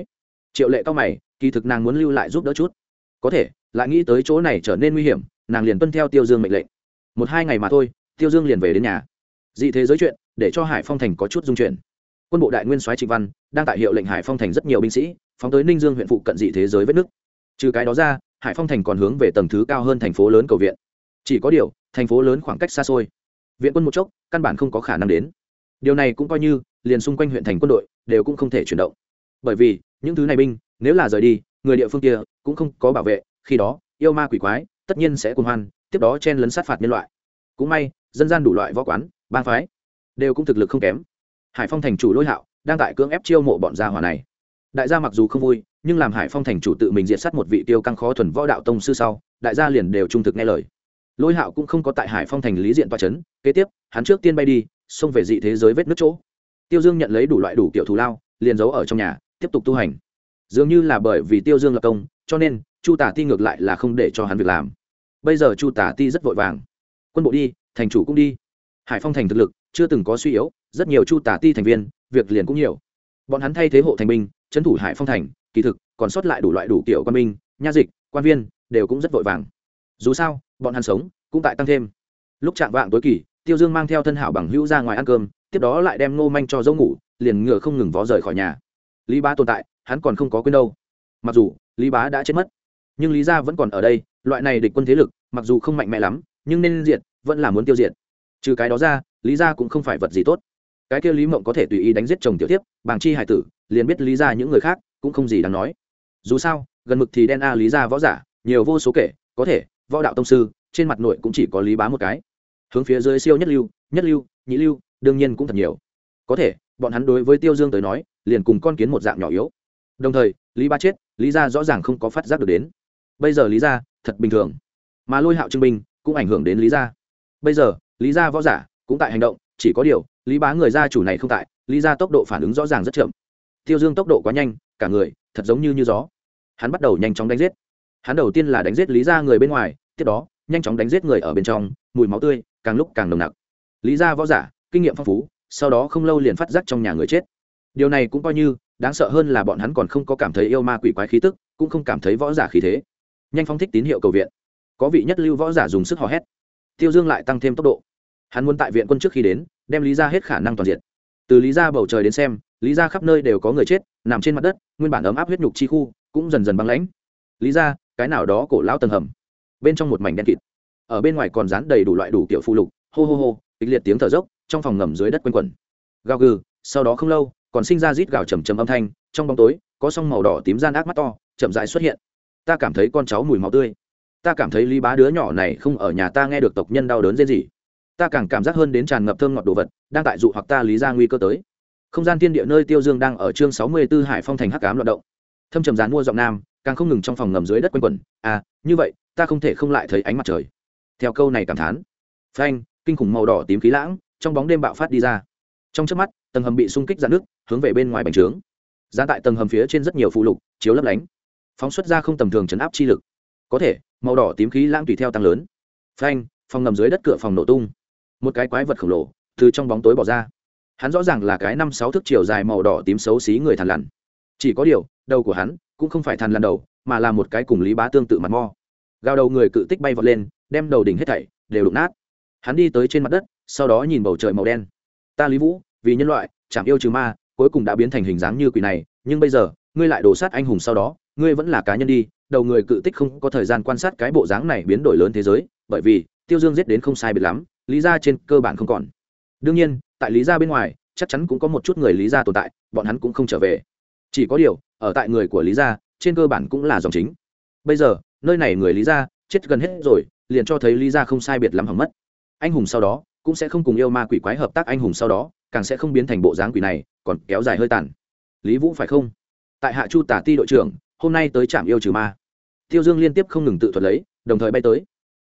Triệu lệ cao mày, kỳ thực nàng muốn lưu lại giúp đỡ chút. Có thể, lại nghĩ tới chỗ này trở nên nguy hiểm, nàng liền tuân theo tiêu dương mệnh lệnh. Một hai ngày mà thôi, tiêu dương liền về đến nhà. Dị thế giới chuyện, để cho hải phong thành có chút dung chuyển quân bộ đại nguyên soái trịnh văn, đang tại hiệu lệnh hải phong thành rất nhiều binh sĩ, phóng tới ninh dương huyện phụ cận dị thế giới vết nước trừ cái đó ra, hải phong thành còn hướng về tầng thứ cao hơn thành phố lớn cầu viện chỉ có điều, thành phố lớn khoảng cách xa xôi. Viện quân một chốc, căn bản không có khả năng đến. Điều này cũng coi như, liền xung quanh huyện thành quân đội, đều cũng không thể chuyển động. Bởi vì, những thứ này binh, nếu là rời đi, người địa phương kia cũng không có bảo vệ, khi đó, yêu ma quỷ quái, tất nhiên sẽ cuồng hoan, tiếp đó chen lấn sát phạt nhân loại. Cũng may, dân gian đủ loại võ quán ban phái, đều cũng thực lực không kém. Hải phong thành chủ lôi hạo đang tại cưỡng ép chiêu mộ bọn gia hỏa này. Đại gia mặc dù không vui, nhưng làm hải phong thành chủ tự mình diện sát một vị tiêu căng khó thuần võ đạo tông sư sau, đại gia liền đều trung thực nghe lời lôi hạo cũng không có tại hải phong thành lý diện toa c h ấ n kế tiếp, hắn trước tiên bay đi, xông về dị thế giới vết nước chỗ. Tiêu dương nhận lấy đủ loại đủ kiểu thù lao, liền giấu ở trong nhà, tiếp tục tu hành. Dường như là bởi vì tiêu dương lập công, cho nên, chu tả ti ngược lại là không để cho hắn việc làm. Bây giờ chu tả ti rất vội vàng. Quân bộ đi, thành chủ cũng đi. Hải phong thành thực lực, chưa từng có suy yếu, rất nhiều chu tả ti thành viên, việc liền cũng nhiều. Bọn hắn thay thế hộ thành binh, trấn thủ hải phong thành, kỳ thực, còn sót lại đủ loại đủ kiểu quan binh, nha dịch, quan viên, đều cũng rất vội vàng. Dù sao bọn hắn sống, cũng tại tăng thêm. Lúc chạm vạng tối kỳ, tiêu dương mang theo thân hảo bằng hữu ra ngoài ăn cơm, tiếp đó lại đem ngô manh cho dấu ngủ, liền ngựa không ngừng vó rời khỏi nhà. Lý bá tồn tại, hắn còn không có quên đâu. Mặc dù, lý bá đã chết mất, nhưng lý gia vẫn còn ở đây, loại này địch quân thế lực, mặc dù không mạnh mẽ lắm, nhưng nên diệt, vẫn là muốn tiêu diệt. Trừ cái đó ra, lý gia cũng không phải vật gì tốt. Cái kia lý mộng có thể tùy ý đánh giết chồng tiểu tiếp bàng chi hải tử, liền biết lý gia những người khác, cũng không gì đáng nói. Dù sao, gần mực thì đen a lý gia võ giả, nhiều vô số kể, có thể võ đạo tông sư, trên mặt nội cũng chỉ có lý bá một cái. Hướng phía dưới siêu nhất lưu nhất lưu, nhị lưu, đương nhiên cũng thật nhiều. Có thể, bọn hắn đối với tiêu dương tới nói, liền cùng con kiến một dạng nhỏ yếu. Đồng thời, lý ba chết, lý ra rõ ràng không có phát giác được đến. Bây giờ lý ra thật bình thường. Mà lôi hạo trưng binh cũng ảnh hưởng đến lý ra bây giờ, lý ra võ giả cũng tại hành động, chỉ có điều, lý bá người gia chủ này không tại, lý ra tốc độ phản ứng rõ ràng rất chậm. Tiêu dương tốc độ quá nhanh, cả người thật giống như như gió. Hắn bắt đầu nhanh chóng đánh giết hắn đầu tiên là đánh giết lý ra người bên ngoài, tiếp đó, nhanh chóng đánh giết người ở bên trong, mùi máu tươi, càng lúc càng nồng nặc. Lý ra võ giả, kinh nghiệm phong phú, sau đó không lâu liền phát giác trong nhà người chết. Điều này cũng coi như, đáng sợ hơn là bọn hắn còn không có cảm thấy yêu ma quỷ quái khí tức, cũng không cảm thấy võ giả khí thế. Nhanh phong thích tín hiệu cầu viện. Có vị nhất lưu võ giả dùng sức hò hét. Tiêu dương lại tăng thêm tốc độ. Hắn muốn tại viện quân trước khi đến, đem lý ra hết khả năng toàn diện từ lý ra bầu trời đến xem, lý ra khắp nơi đều có người chết, nằm trên mặt đất, nguyên bản ấm áp huyết nhục chi khu, cũng dần dần băng lãnh. Lý ra cái nào đó cổ lão tầng hầm, bên trong một mảnh đen kịt, ở bên ngoài còn dán đầy đủ loại đủ kiểu phụ lục, hô hô hô, kịch liệt tiếng thở dốc, trong phòng ngầm dưới đất quanh quẩn. Gào gừ, sau đó không lâu, còn sinh ra rít gào trầm trầm âm thanh, trong bóng tối, có song màu đỏ tím gian ác mắt to, chậm rãi xuất hiện. Ta cảm thấy con cháu mùi máu tươi. Ta cảm thấy lý bá đứa nhỏ này không ở nhà ta nghe được tộc nhân đau đớn dễ gì ta càng cảm giác hơn đến tràn ngập thơm ngọt đồ vật, đang tại dụ hoặc ta lý ra nguy cơ tới. Không gian thiên địa nơi tiêu dương đang ở chương sáu mươi 64 hải phong thành hắc ám loạn động thâm trầm dán mua giọng nam, càng không ngừng trong phòng ngầm dưới đất quanh quẩn à như vậy, ta không thể không lại thấy ánh mặt trời. Theo câu này cảm thán, phanh, kinh khủng màu đỏ tím khí lãng trong bóng đêm bạo phát đi ra. Trong trước mắt, tầng hầm bị xung kích dạn nước hướng về bên ngoài bành trướng. Ra tại tầng hầm phía trên rất nhiều phụ lục, chiếu lấp lánh. Phóng xuất ra không tầm thường chấn áp chi lực. Có thể, màu đỏ tím khí lãng tùy theo tăng lớn. Phanh, phòng ngầm dưới đất cửa phòng nổ tung. Một cái quái vật khổng lồ từ trong bóng tối bỏ ra. Hắn rõ ràng là cái năm sáu thước chiều dài màu đỏ tím xấu xí người thằn lằn. Chỉ có điều đầu của hắn cũng không phải thằn lằn đầu, mà là một cái cùng lý bá tương tự mặt mo. Gào đầu người cự tích bay vọt lên, đem đầu đỉnh hết thảy đều đụng nát. Hắn đi tới trên mặt đất, sau đó nhìn bầu trời màu đen. Ta lý vũ, vì nhân loại chạm yêu trừ ma, cuối cùng đã biến thành hình dáng như quỷ này, nhưng bây giờ, ngươi lại đổ sát anh hùng sau đó, ngươi vẫn là cá nhân đi. Đầu người cự tích không có thời gian quan sát cái bộ dáng này biến đổi lớn thế giới, bởi vì, tiêu dương giết đến không sai biệt lắm, lý ra trên cơ bản không còn. Đương nhiên, tại lý ra bên ngoài, chắc chắn cũng có một chút người lý ra tồn tại, bọn hắn cũng không trở về. Chỉ có điều ở tại người của lý gia, trên cơ bản cũng là dòng chính. Bây giờ, nơi này người lý gia, chết gần hết rồi, liền cho thấy lý gia không sai biệt lắm hỏng mất. Anh hùng sau đó, cũng sẽ không cùng yêu ma quỷ quái hợp tác anh hùng sau đó, càng sẽ không biến thành bộ dáng quỷ này, còn kéo dài hơi tàn. Lý vũ phải không? Tại hạ chu tả ti đội trưởng, hôm nay tới trạm yêu trừ ma. Tiêu dương liên tiếp không ngừng tự thuật lấy, đồng thời bay tới.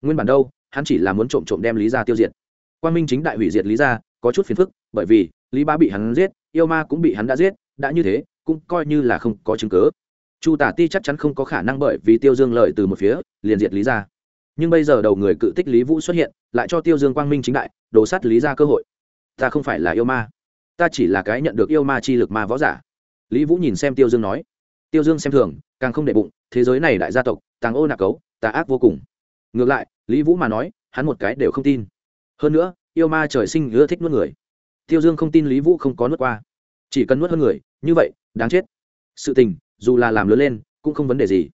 Nguyên bản đâu, hắn chỉ là muốn trộm trộm đem lý gia tiêu diệt. Quan minh chính đại hủy diệt lý gia, có chút phiền phức, bởi vì lý ba bị hắn giết, yêu ma cũng bị hắn đã giết, đã như thế cũng coi như là không có chứng cứ. Chu tả ti chắc chắn không có khả năng bởi vì tiêu dương lợi từ một phía, liền diệt lý ra nhưng bây giờ đầu người cự tích lý vũ xuất hiện, lại cho tiêu dương quang minh chính đại đổ sát lý ra cơ hội. Ta không phải là yêu ma. Ta chỉ là cái nhận được yêu ma chi lực ma võ giả. Lý vũ nhìn xem tiêu dương nói. Tiêu dương xem thường, càng không để bụng, thế giới này đại gia tộc, tàng ô nạc cấu, tà ác vô cùng. Ngược lại, lý vũ mà nói, hắn một cái đều không tin. Hơn nữa, yêu ma trời sinh ưa thích nuốt người. Tiêu dương không tin lý vũ không có nuốt qua chỉ cần nuốt hơn người, như vậy, đáng chết. Sự tình, dù là làm lớn lên, cũng không vấn đề gì.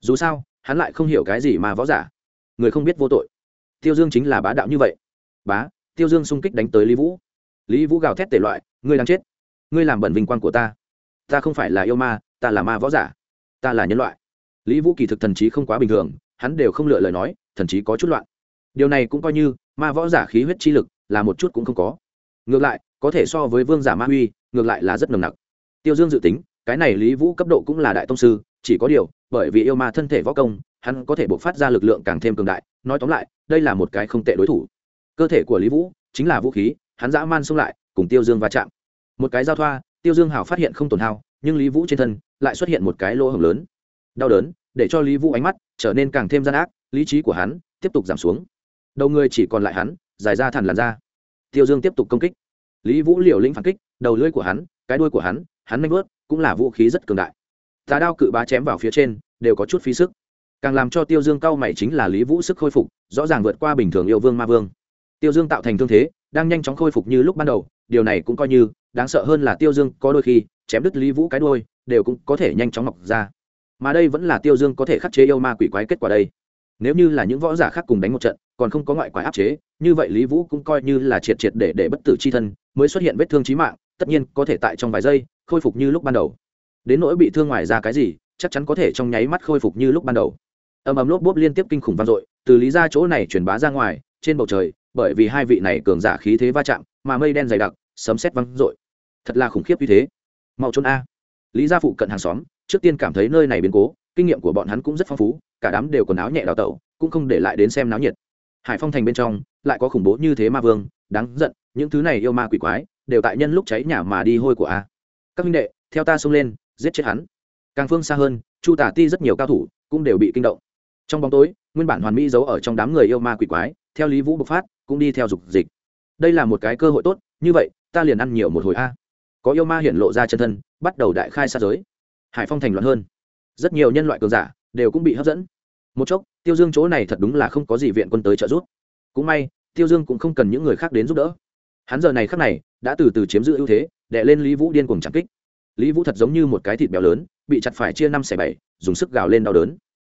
Dù sao, hắn lại không hiểu cái gì mà võ giả. Người không biết vô tội. Tiêu dương chính là bá đạo như vậy. Bá, tiêu dương xung kích đánh tới lý vũ. Lý vũ gào thét tể loại, ngươi đang chết. Ngươi làm bẩn vinh quang của ta. Ta không phải là yêu ma, ta là ma võ giả. Ta là nhân loại. Lý vũ kỳ thực thần trí không quá bình thường, hắn đều không lựa lời nói, thần trí có chút loạn. Điều này cũng coi như, ma võ giả khí huyết chi lực là một chút cũng không có. Ngược lại, có thể so với vương giả ma huy ngược lại là rất nồng nặc. Tiêu dương dự tính, cái này lý vũ cấp độ cũng là đại tông sư, chỉ có điều, bởi vì yêu ma thân thể võ công, hắn có thể buộc phát ra lực lượng càng thêm cường đại. Nói tóm lại, đây là một cái không tệ đối thủ. Cơ thể của lý vũ chính là vũ khí, hắn dã man xông lại, cùng tiêu dương va chạm. Một cái giao thoa, tiêu dương hào phát hiện không tổn hao, nhưng lý vũ trên thân lại xuất hiện một cái lỗ hổng lớn. Đau đớn, để cho lý vũ ánh mắt trở nên càng thêm gian ác, lý trí của hắn tiếp tục giảm xuống. Đầu người chỉ còn lại hắn, dài ra thằn làn ra tiêu dương tiếp tục công kích. Lý vũ liều lĩnh phản kích đầu lưỡi của hắn, cái đuôi của hắn hắn nanh vớt cũng là vũ khí rất cường đại. Tà đao cự bá chém vào phía trên, đều có chút phí sức. Càng làm cho tiêu dương cao mày chính là lý vũ sức khôi phục, rõ ràng vượt qua bình thường yêu vương ma vương. Tiêu dương tạo thành thương thế, đang nhanh chóng khôi phục như lúc ban đầu, điều này cũng coi như, đáng sợ hơn là tiêu dương có đôi khi, chém đứt lý vũ cái đôi đều cũng có thể nhanh chóng mọc ra. Mà đây vẫn là tiêu dương có thể khắc chế yêu ma quỷ quái kết quả đây. Nếu như là những võ giả khác cùng đánh một trận, còn không có ngoại quái áp chế, như vậy lý vũ cũng coi như là triệt triệt để để bất tử c h i thân, mới xuất hiện vết thương trí mạng tất nhiên có thể tại trong vài giây khôi phục như lúc ban đầu. Đến nỗi bị thương ngoài ra cái gì, chắc chắn có thể trong nháy mắt khôi phục như lúc ban đầu. Ầm ầm lốp bốp liên tiếp kinh khủng vang dội, từ lý ra chỗ này truyền bá ra ngoài, trên bầu trời, bởi vì hai vị này cường giả khí thế va chạm, mà mây đen dày đặc, sấm sét vang dội. Thật là khủng khiếp như thế. Mau trốn a. Lý gia phụ cận hàng xóm, trước tiên cảm thấy nơi này biến cố, kinh nghiệm của bọn hắn cũng rất phong phú, cả đám đều quần áo nhẹ đào tẩu, cũng không để lại đến xem náo nhiệt. Hải phong thành bên trong, lại có khủng bố như thế ma vương, đáng giận, những thứ này yêu ma quỷ quái đều tại nhân lúc cháy nhà mà đi hôi của a. Các minh đệ, theo ta xông lên, giết chết hắn. Càng phương xa hơn, chu tả ti rất nhiều cao thủ cũng đều bị kinh động. Trong bóng tối, nguyên bản hoàn mỹ giấu ở trong đám người yêu ma quỷ quái, theo lý vũ bộc phát, cũng đi theo dục dịch. Đây là một cái cơ hội tốt, như vậy, ta liền ăn nhiều một hồi a. Có yêu ma hiện lộ ra chân thân, bắt đầu đại khai xa giới. Hải phong thành loạn hơn. Rất nhiều nhân loại cường giả đều cũng bị hấp dẫn. Một chốc, tiêu dương chỗ này thật đúng là không có gì viện quân tới trợ giúp. Cũng may, tiêu dương cũng không cần những người khác đến giúp đỡ hắn giờ này khắc này, đã từ từ chiếm giữ ưu thế đệ lên lý vũ điên cùng chẳng kích. Lý vũ thật giống như một cái thịt béo lớn, bị chặt phải chia năm xẻ bảy, dùng sức gào lên đau đớn.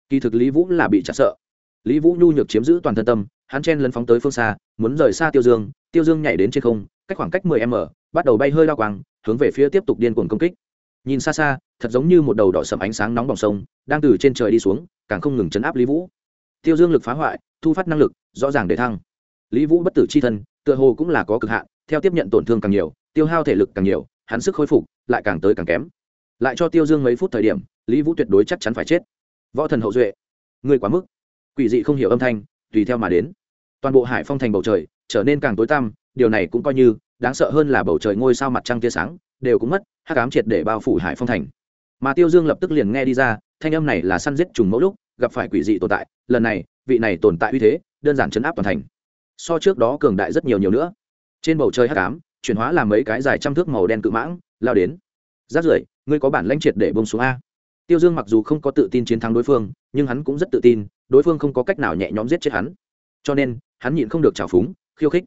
Kỳ thực lý vũ là bị chặt sợ. Lý vũ nhu nhược chiếm giữ toàn thân tâm, hắn chen lấn phóng tới phương xa, muốn rời xa tiêu dương tiêu dương nhảy đến trên không, cách khoảng cách mười m bắt đầu bay hơi lao quang, hướng về phía tiếp tục điên cuồng công kích. Nhìn xa xa, thật giống như một đầu đỏ sầm ánh sáng nóng bỏng sông, đang từ trên trời đi xuống, càng không ngừng chấn áp lý vũ. Tiêu dương lực phá hoại, thu phát năng lực, rõ ràng để thăng. Lý vũ bất tử c h i thân tựa hồ cũng là có cực hạn, theo tiếp nhận tổn thương càng nhiều, tiêu hao thể lực càng nhiều, hắn sức khôi phục lại càng tới càng kém. Lại cho tiêu dương mấy phút thời điểm, lý vũ tuyệt đối chắc chắn phải chết. Võ thần hậu duệ, người quá mức. Quỷ dị không hiểu âm thanh, tùy theo mà đến. Toàn bộ hải phong thành bầu trời, trở nên càng tối tăm, điều này cũng coi như, đáng sợ hơn là bầu trời ngôi sao mặt trăng tia sáng, đều cũng mất hát cám triệt để bao phủ hải phong thành. Mà tiêu dương lập tức liền nghe đi ra, thanh âm này là săn giết trùng mẫu lúc, gặp phải quỷ dị tồn tại, lần này, vị này tồn tại uy thế, đơn giản chấn áp toàn thành so trước đó cường đại rất nhiều nhiều nữa. Trên bầu trời hắc ám, chuyển hóa làm mấy cái dài trăm thước màu đen cự mãng, lao đến. Rát rưởi, ngươi có bản lãnh triệt để bông xuống a. Tiêu dương mặc dù không có tự tin chiến thắng đối phương, nhưng hắn cũng rất tự tin, đối phương không có cách nào nhẹ nhõm giết chết hắn. Cho nên, hắn nhịn không được trào phúng, khiêu khích.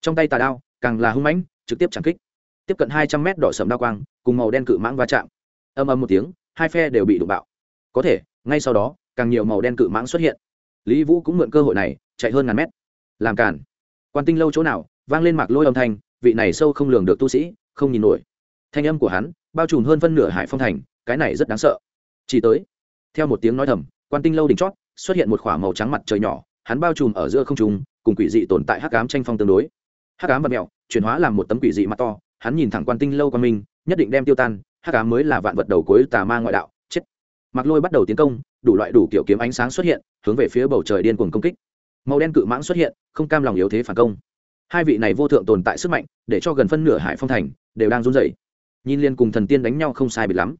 Trong tay tà đao, càng là hung mãnh, trực tiếp chẳng kích. Tiếp cận hai trăm mét đỏ sầm đao quang, cùng màu đen cự mãng va chạm. Âm âm một tiếng, hai phe đều bị đụng bạo. Có thể, ngay sau đó, càng nhiều màu đen cự mãng xuất hiện. Lý vũ cũng mượn cơ hội này, chạy hơn ngàn mét làm cản. Quan tinh lâu chỗ nào, vang lên mạc lôi âm thanh, vị này sâu không lường được tu sĩ, không nhìn nổi. Thanh âm của hắn, bao trùm hơn phân nửa hải phong thành, cái này rất đáng sợ. Chỉ tới, theo một tiếng nói thầm, quan tinh lâu đỉnh chót, xuất hiện một k h ỏ a màu trắng mặt trời nhỏ, hắn bao trùm ở giữa không trung, cùng quỷ dị tồn tại hắc cám tranh phong tương đối. Hắc cám và mẹo chuyển hóa làm một tấm quỷ dị mặt to, hắn nhìn thẳng quan tinh lâu quan minh, nhất định đem tiêu tan, hắc cám mới là vạn vật đầu cuối tà ma ngoại đạo, chết. Mặc lôi bắt đầu tiến công, đủ loại đủ kiểu kiếm ánh sáng xuất hiện, hướng về phía bầu trời điên cuồng công kích màu đen cự mãng xuất hiện, không cam lòng yếu thế phản công. Hai vị này vô thượng tồn tại sức mạnh, để cho gần phân nửa hải phong thành, đều đang run rẩy. Nhìn liên cùng thần tiên đánh nhau không sai biệt lắm.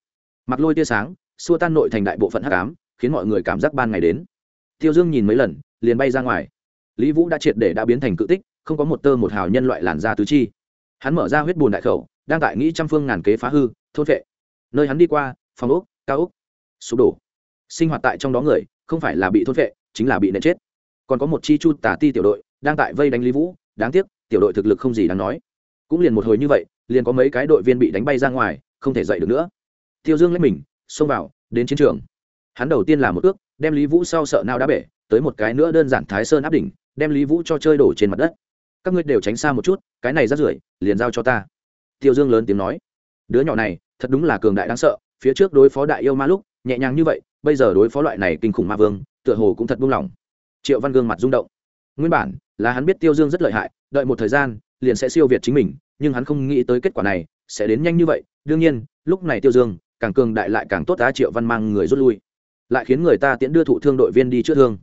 Mặc lôi tia sáng, xua tan nội thành đại bộ phận hắc ám, khiến mọi người cảm giác ban ngày đến. Tiêu dương nhìn mấy lần, liền bay ra ngoài. Lý vũ đã triệt để đã biến thành cự tích, không có một tơ một hào nhân loại làn da tứ chi. Hắn mở ra huyết bùn đại khẩu, đang tại nghĩ trăm phương ngàn kế phá hư, thôn vệ nơi hắn đi qua, phòng ốc, cao ốc, sụp đổ. Sinh hoạt tại trong đó người, không phải là bị thôn vệ chính là bị nện chết còn có một chi chu tả ti tiểu đội đang tại vây đánh lý vũ đáng tiếc tiểu đội thực lực không gì đáng nói cũng liền một hồi như vậy liền có mấy cái đội viên bị đánh bay ra ngoài không thể dậy được nữa tiêu dương lấy mình xông vào đến chiến trường hắn đầu tiên là một ước đem lý vũ sau sợ nào đã bể tới một cái nữa đơn giản thái sơn áp đỉnh đem lý vũ cho chơi đổ trên mặt đất các ngươi đều tránh xa một chút cái này rắt rưởi liền giao cho ta tiêu dương lớn tiếng nói đứa nhỏ này thật đúng là cường đại đáng sợ phía trước đối phó đại yêu ma lúc nhẹ nhàng như vậy bây giờ đối phó loại này kinh khủng ma vương tựa hồ cũng thật buông lỏng triệu văn gương mặt rung động. Nguyên bản là hắn biết tiêu dương rất lợi hại, đợi một thời gian, liền sẽ siêu việt chính mình, nhưng hắn không nghĩ tới kết quả này sẽ đến nhanh như vậy. Đương nhiên, lúc này tiêu dương càng cường đại lại càng tốt đá triệu văn mang người rút lui. Lại khiến người ta tiễn đưa thụ thương đội viên đi chữa thương.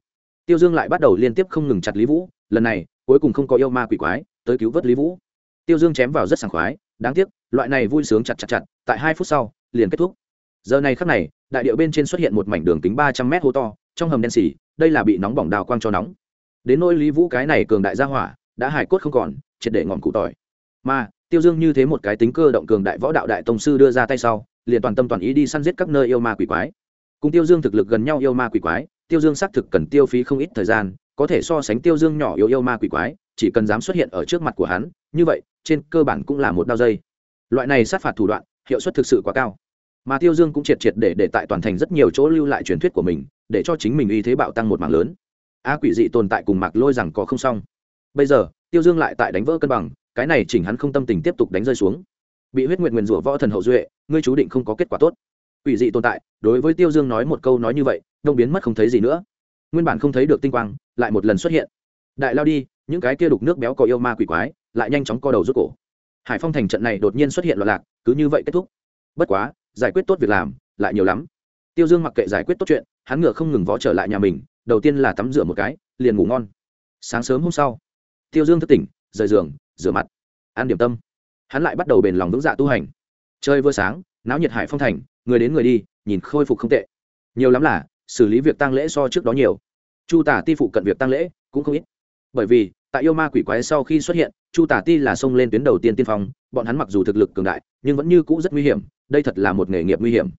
Tiêu dương lại bắt đầu liên tiếp không ngừng chặt lý vũ. Lần này, cuối cùng không có yêu ma quỷ quái, tới cứu vớt lý vũ. Tiêu dương chém vào rất sảng khoái, đáng tiếc, loại này vui sướng chặt chặt chặt, tại hai phút sau, liền kết thúc. Giờ này khắc này, đại điệu bên trên xuất hiện một mảnh đường kính ba trăm mét hô to, trong hầm đen xỉ đây là bị nóng bỏng đào quang cho nóng. Đến nỗi lý vũ cái này cường đại gia hỏa, đã hài cốt không còn, triệt để ngọn cụ tỏi. Mà, tiêu dương như thế một cái tính cơ động cường đại võ đạo đại tông sư đưa ra tay sau, liền toàn tâm toàn ý đi săn giết các nơi yêu ma quỷ quái. Cùng tiêu dương thực lực gần nhau yêu ma quỷ quái, tiêu dương xác thực cần tiêu phí không ít thời gian, có thể so sánh tiêu dương nhỏ yêu yêu ma quỷ quái, chỉ cần dám xuất hiện ở trước mặt của hắn, như vậy, trên cơ bản cũng là một đao dây. Loại này sát phạt thủ đoạn, hiệu suất thực sự quá cao mà tiêu dương cũng triệt triệt để để tại toàn thành rất nhiều chỗ lưu lại truyền thuyết của mình, để cho chính mình uy thế bạo tăng một mạng lớn. A quỷ dị tồn tại cùng mạc lôi rằng có không xong. Bây giờ, tiêu dương lại tại đánh vỡ cân bằng, cái này chỉnh hắn không tâm tình tiếp tục đánh rơi xuống. Bị huyết nguyện nguyền rủa võ thần hậu duệ, ngươi chú định không có kết quả tốt. Quỷ dị tồn tại, đối với tiêu dương nói một câu nói như vậy, đông biến mất không thấy gì nữa. Nguyên bản không thấy được tinh quang, lại một lần xuất hiện. Đại lao đi, những cái kia đục nước béo có yêu ma quỷ quái, lại nhanh chóng co đầu rút cổ. Hải phong thành trận này đột nhiên xuất hiện loạn lạc, cứ như vậy kết thúc. Bất quá giải quyết tốt việc làm, lại nhiều lắm. Tiêu dương mặc kệ giải quyết tốt chuyện, hắn ngựa không ngừng vó trở lại nhà mình, đầu tiên là tắm rửa một cái, liền ngủ ngon. Sáng sớm hôm sau, tiêu dương thức tỉnh, rời giường, rửa mặt, ăn điểm tâm. Hắn lại bắt đầu bền lòng vững dạ tu hành. Chơi vừa sáng, náo nhiệt hải phong thành, người đến người đi, nhìn khôi phục không tệ. Nhiều lắm là, xử lý việc tăng lễ so trước đó nhiều. Chu tả ti phụ cận việc tăng lễ cũng không ít. Bởi vì tại yêu ma quỷ quái sau khi xuất hiện, chu tả ti là xông lên tuyến đầu tiên tiên phong, bọn hắn mặc dù thực lực cường đại, nhưng vẫn như cũ rất nguy hiểm, đây thật là một nghề nghiệp nguy hiểm.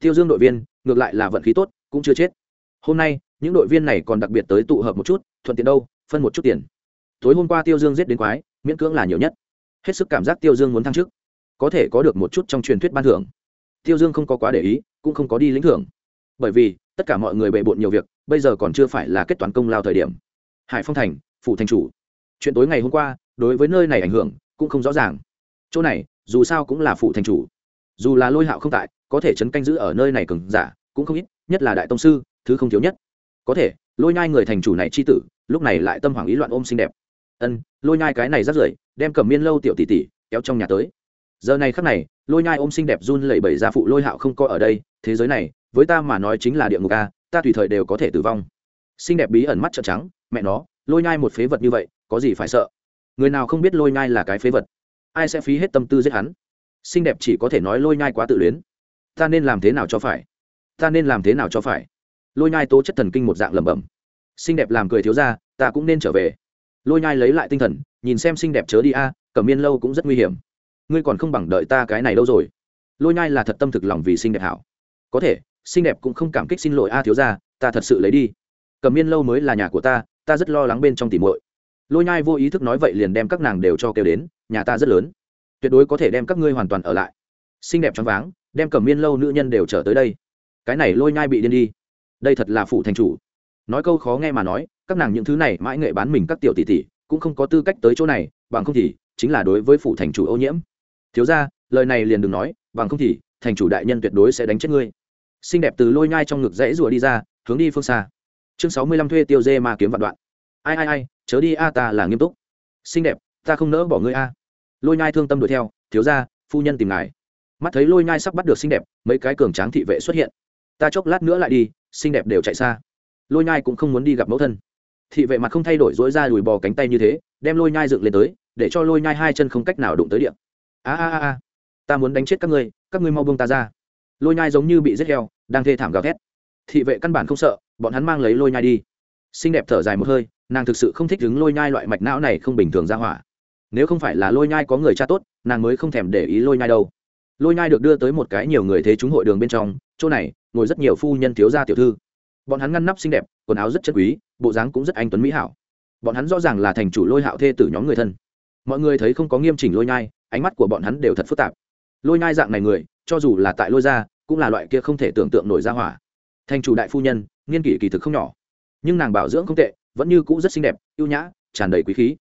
Tiêu dương đội viên, ngược lại là vận khí tốt, cũng chưa chết. Hôm nay, những đội viên này còn đặc biệt tới tụ hợp một chút, thuận tiện đâu, phân một chút tiền. Tối hôm qua tiêu dương giết đến quái, miễn cưỡng là nhiều nhất. Hết sức cảm giác tiêu dương muốn thăng chức. Có thể có được một chút trong truyền thuyết ban thưởng. Tiêu dương không có quá để ý, cũng không có đi lĩnh thưởng. Bởi vì, tất cả mọi người bề bộn nhiều việc, bây giờ còn chưa phải là kết toán công lao thời điểm. Hải phong thành phủ thành chủ. Chuyện tối ngày hôm qua, đối với nơi này ảnh hưởng cũng không rõ ràng. Chỗ này, dù sao cũng là phủ thành chủ. Dù là lôi hạo không tại, có thể chấn canh giữ ở nơi này cường giả cũng không ít, nhất là đại tông sư, thứ không thiếu nhất. Có thể, lôi nhai người thành chủ này chi tử, lúc này lại tâm hoàng ý loạn ôm xinh đẹp. Ân, lôi nhai cái này rất rưởi, đem cầm miên lâu tiểu tỷ tỷ kéo trong nhà tới. Giờ này khắc này, lôi nhai ôm xinh đẹp run lẩy bẩy ra phụ lôi hạo không có ở đây, thế giới này, với ta mà nói chính là địa ngục a, ta tùy thời đều có thể tử vong. Xinh đẹp bí ẩn mắt trợn trắng, mẹ nó lôi nhai một phế vật như vậy có gì phải sợ? Người nào không biết lôi nhai là cái phế vật? Ai sẽ phí hết tâm tư giết hắn? Xinh đẹp chỉ có thể nói lôi nhai quá tự luyến. Ta nên làm thế nào cho phải? Ta nên làm thế nào cho phải? Lôi nhai tố chất thần kinh một dạng lẩm bẩm. Xinh đẹp làm cười thiếu ra ta cũng nên trở về. Lôi nhai lấy lại tinh thần nhìn xem xinh đẹp chớ đi a à, cẩm miên lâu cũng rất nguy hiểm. Ngươi còn không bằng đợi ta cái này đâu rồi. Lôi nhai là thật tâm thực lòng vì xinh đẹp hảo. Có thể xinh đẹp cũng không cảm kích xin lỗi a thiếu ra ta thật sự lấy đi. Cẩm miên lâu mới là nhà của ta ta rất lo lắng bên trong tỉ muội. Lôi nhai vô ý thức nói vậy liền đem các nàng đều cho kêu đến, nhà ta rất lớn. Tuyệt đối có thể đem các ngươi hoàn toàn ở lại. Xinh đẹp choáng váng, đem cẩm miên lâu nữ nhân đều trở tới đây. Cái này lôi nhai bị điên đi. Đây thật là phụ thành chủ. Nói câu khó nghe mà nói, các nàng những thứ này mãi nghệ bán mình các tiểu tỷ tỷ, cũng không có tư cách tới chỗ này, bằng không thì chính là đối với phụ thành chủ ô nhiễm. Thiếu ra lời này liền đừng nói, bằng không thì thành chủ đại nhân tuyệt đối sẽ đánh chết ngươi. Xinh đẹp từ lôi nhai trong ngực rẽ rùa đi ra, hướng đi phương xa chương sáu mươi lăm thuê tiêu dê ma kiếm vạn đoạn. Ai ai ai, chớ đi a, ta là nghiêm túc. Xinh đẹp, ta không nỡ bỏ ngươi a. Lôi nhai thương tâm đuổi theo, thiếu ra phu nhân tìm ngài. Mắt thấy lôi nhai sắp bắt được xinh đẹp, mấy cái cường tráng thị vệ xuất hiện. Ta chốc lát nữa lại đi, xinh đẹp đều chạy xa. Lôi nhai cũng không muốn đi gặp mẫu thân. Thị vệ mặt không thay đổi dối ra đùi bò cánh tay như thế, đem lôi nhai dựng lên tới, để cho lôi nhai hai chân không cách nào đụng tới điện a a a. Ta muốn đánh chết các ngươi các ngươi mau buông ta ra. Lôi nhai giống như bị giết heo, đang thê thảm gào thét. Thị vệ căn bản không sợ bọn hắn mang lấy lôi nhai đi. Xinh đẹp thở dài một hơi, nàng thực sự không thích đứng lôi nhai loại mạch não này không bình thường ra hỏa. Nếu không phải là lôi nhai có người cha tốt, nàng mới không thèm để ý lôi nhai đâu. Lôi nhai được đưa tới một cái nhiều người thế chúng hội đường bên trong, chỗ này, ngồi rất nhiều phu nhân thiếu gia tiểu thư. Bọn hắn ngăn nắp xinh đẹp, quần áo rất chất quý, bộ dáng cũng rất anh tuấn mỹ hảo. Bọn hắn rõ ràng là thành chủ lôi hạo thê tử nhóm người thân. Mọi người thấy không có nghiêm chỉnh lôi nhai, ánh mắt của bọn hắn đều thật phức tạp. Lôi nhai dạng này người, cho dù là tại lôi gia, cũng là loại kia không thể tưởng tượng nổi ra hỏa. Thành chủ đại phu nhân Niên kỷ kỳ thực không nhỏ. Nhưng nàng bảo dưỡng không tệ, vẫn như cũ rất xinh đẹp, ưu nhã, tràn đầy quý khí.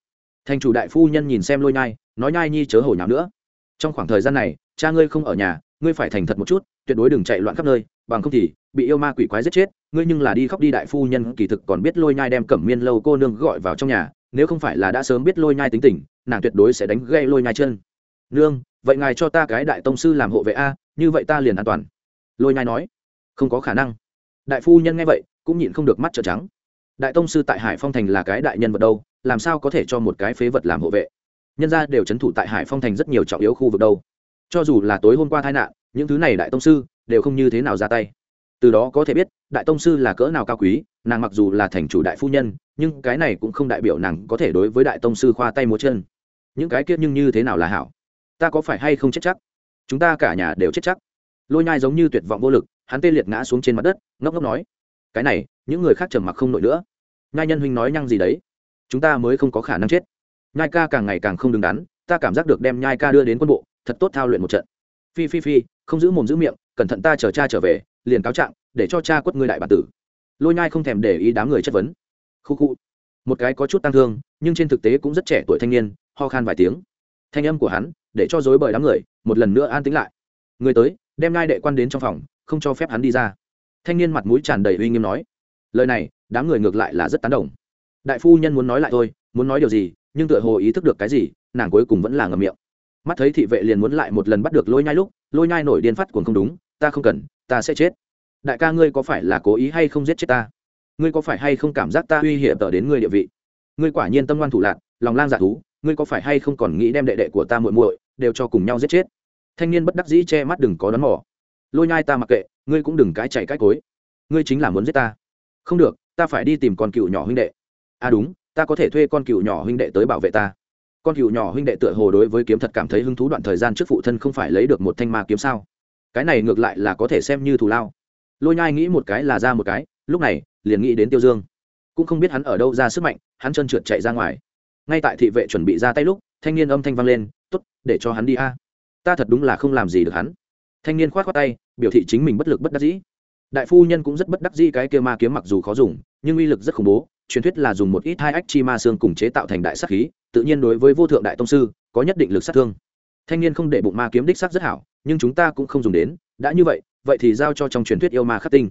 Thành chủ đại phu nhân nhìn xem lôi nhai, nói nhai nhi chớ hồi nháo nữa. Trong khoảng thời gian này, cha ngươi không ở nhà, ngươi phải thành thật một chút, tuyệt đối đừng chạy loạn khắp nơi, bằng không thì bị yêu ma quỷ quái giết chết, ngươi nhưng là đi khóc đi đại phu nhân, kỳ thực còn biết lôi nhai đem cẩm miên lâu cô nương gọi vào trong nhà, nếu không phải là đã sớm biết lôi nhai tính tình, nàng tuyệt đối sẽ đánh gây lôi nhai chân. Nương, vậy ngài cho ta cái đại tông sư làm hộ vệ a, như vậy ta liền an toàn. Lôi nhai nói, không có khả năng đại phu nhân nghe vậy, cũng nhịn không được mắt trợ trắng. Đại tông sư tại hải phong thành là cái đại nhân vật đâu, làm sao có thể cho một cái phế vật làm hộ vệ? Nhân ra đều c h ấ n thủ tại hải phong thành rất nhiều trọng yếu khu vực đâu. Cho dù là tối hôm qua tai nạn, những thứ này đại tông sư đều không như thế nào ra tay. Từ đó có thể biết, đại tông sư là cỡ nào cao quý, nàng mặc dù là thành chủ đại phu nhân, nhưng cái này cũng không đại biểu nàng có thể đối với đại tông sư khoa tay múa chân. Những cái kia nhưng như thế nào là hảo? Ta có phải hay không chết chắc? Chúng ta cả nhà đều chết chắc. Lôi nhai giống như tuyệt vọng vô lực hắn tê liệt ngã xuống trên mặt đất, ngốc ngốc nói, cái này, những người khác trầm mặc không nổi nữa. Nhai nhân huynh nói nhăng gì đấy? Chúng ta mới không có khả năng chết. Nhai ca càng ngày càng không đứng đắn, ta cảm giác được đem nhai ca đưa đến quân bộ, thật tốt thao luyện một trận. Phi phi phi, không giữ mồm giữ miệng, cẩn thận ta chờ cha trở về, liền cáo trạng, để cho cha quất ngươi đại bản tử. Lôi nhai không thèm để ý đám người chất vấn. Khu khu. Một cái có chút tăng thương, nhưng trên thực tế cũng rất trẻ tuổi thanh niên, ho khan vài tiếng. Thanh âm của hắn, để cho dối bời đám người, một lần nữa an tính lại. Người tới, đem nhai đệ quan đến trong phòng không cho phép hắn đi ra. Thanh niên mặt mũi tràn đầy uy nghiêm nói, lời này, đám người ngược lại là rất tán đồng. Đại phu nhân muốn nói lại thôi, muốn nói điều gì, nhưng tựa hồ ý thức được cái gì, nàng cuối cùng vẫn là ngầm miệng. Mắt thấy thị vệ liền muốn lại một lần bắt được lôi nhai lúc, lôi nhai nổi điên phát cuồng không đúng, ta không cần, ta sẽ chết. Đại ca ngươi có phải là cố ý hay không giết chết ta? Ngươi có phải hay không cảm giác ta uy hiểm tờ đến ngươi địa vị? Ngươi quả nhiên tâm ngoan thủ lạc lòng lang dạ thú, ngươi có phải hay không còn nghĩ đem đệ đệ của ta muội muội đều cho cùng nhau giết chết? Thanh niên bất đắc dĩ che mắt đừng có đón mỏ lôi nhai ta mặc kệ, ngươi cũng đừng cái chạy cái cối. Ngươi chính là muốn giết ta. Không được, ta phải đi tìm con cựu nhỏ huynh đệ. À đúng, ta có thể thuê con cựu nhỏ huynh đệ tới bảo vệ ta. Con cựu nhỏ huynh đệ tựa hồ đối với kiếm thật cảm thấy hứng thú đoạn thời gian trước phụ thân không phải lấy được một thanh ma kiếm sao? Cái này ngược lại là có thể xem như thù lao. Lôi nhai nghĩ một cái là ra một cái, lúc này, liền nghĩ đến tiêu dương. Cũng không biết hắn ở đâu ra sức mạnh, hắn chân trượt chạy ra ngoài. Ngay tại thị vệ chuẩn bị ra tay lúc, thanh niên âm thanh vang lên t ố t để cho hắn đi a. Ta thật đúng là không làm gì được hắn thanh niên khoát khoát tay, biểu thị chính mình bất lực bất đắc dĩ. Đại phu nhân cũng rất bất đắc dĩ cái kia ma kiếm mặc dù khó dùng, nhưng uy lực rất khủng bố, truyền thuyết là dùng một ít hai ách chi ma xương cùng chế tạo thành đại sắc khí, tự nhiên đối với vô thượng đại tông sư, có nhất định lực sát thương. Thanh niên không để bụng ma kiếm đích sắc rất hảo, nhưng chúng ta cũng không dùng đến, đã như vậy vậy thì giao cho trong truyền thuyết yêu ma khắc tinh.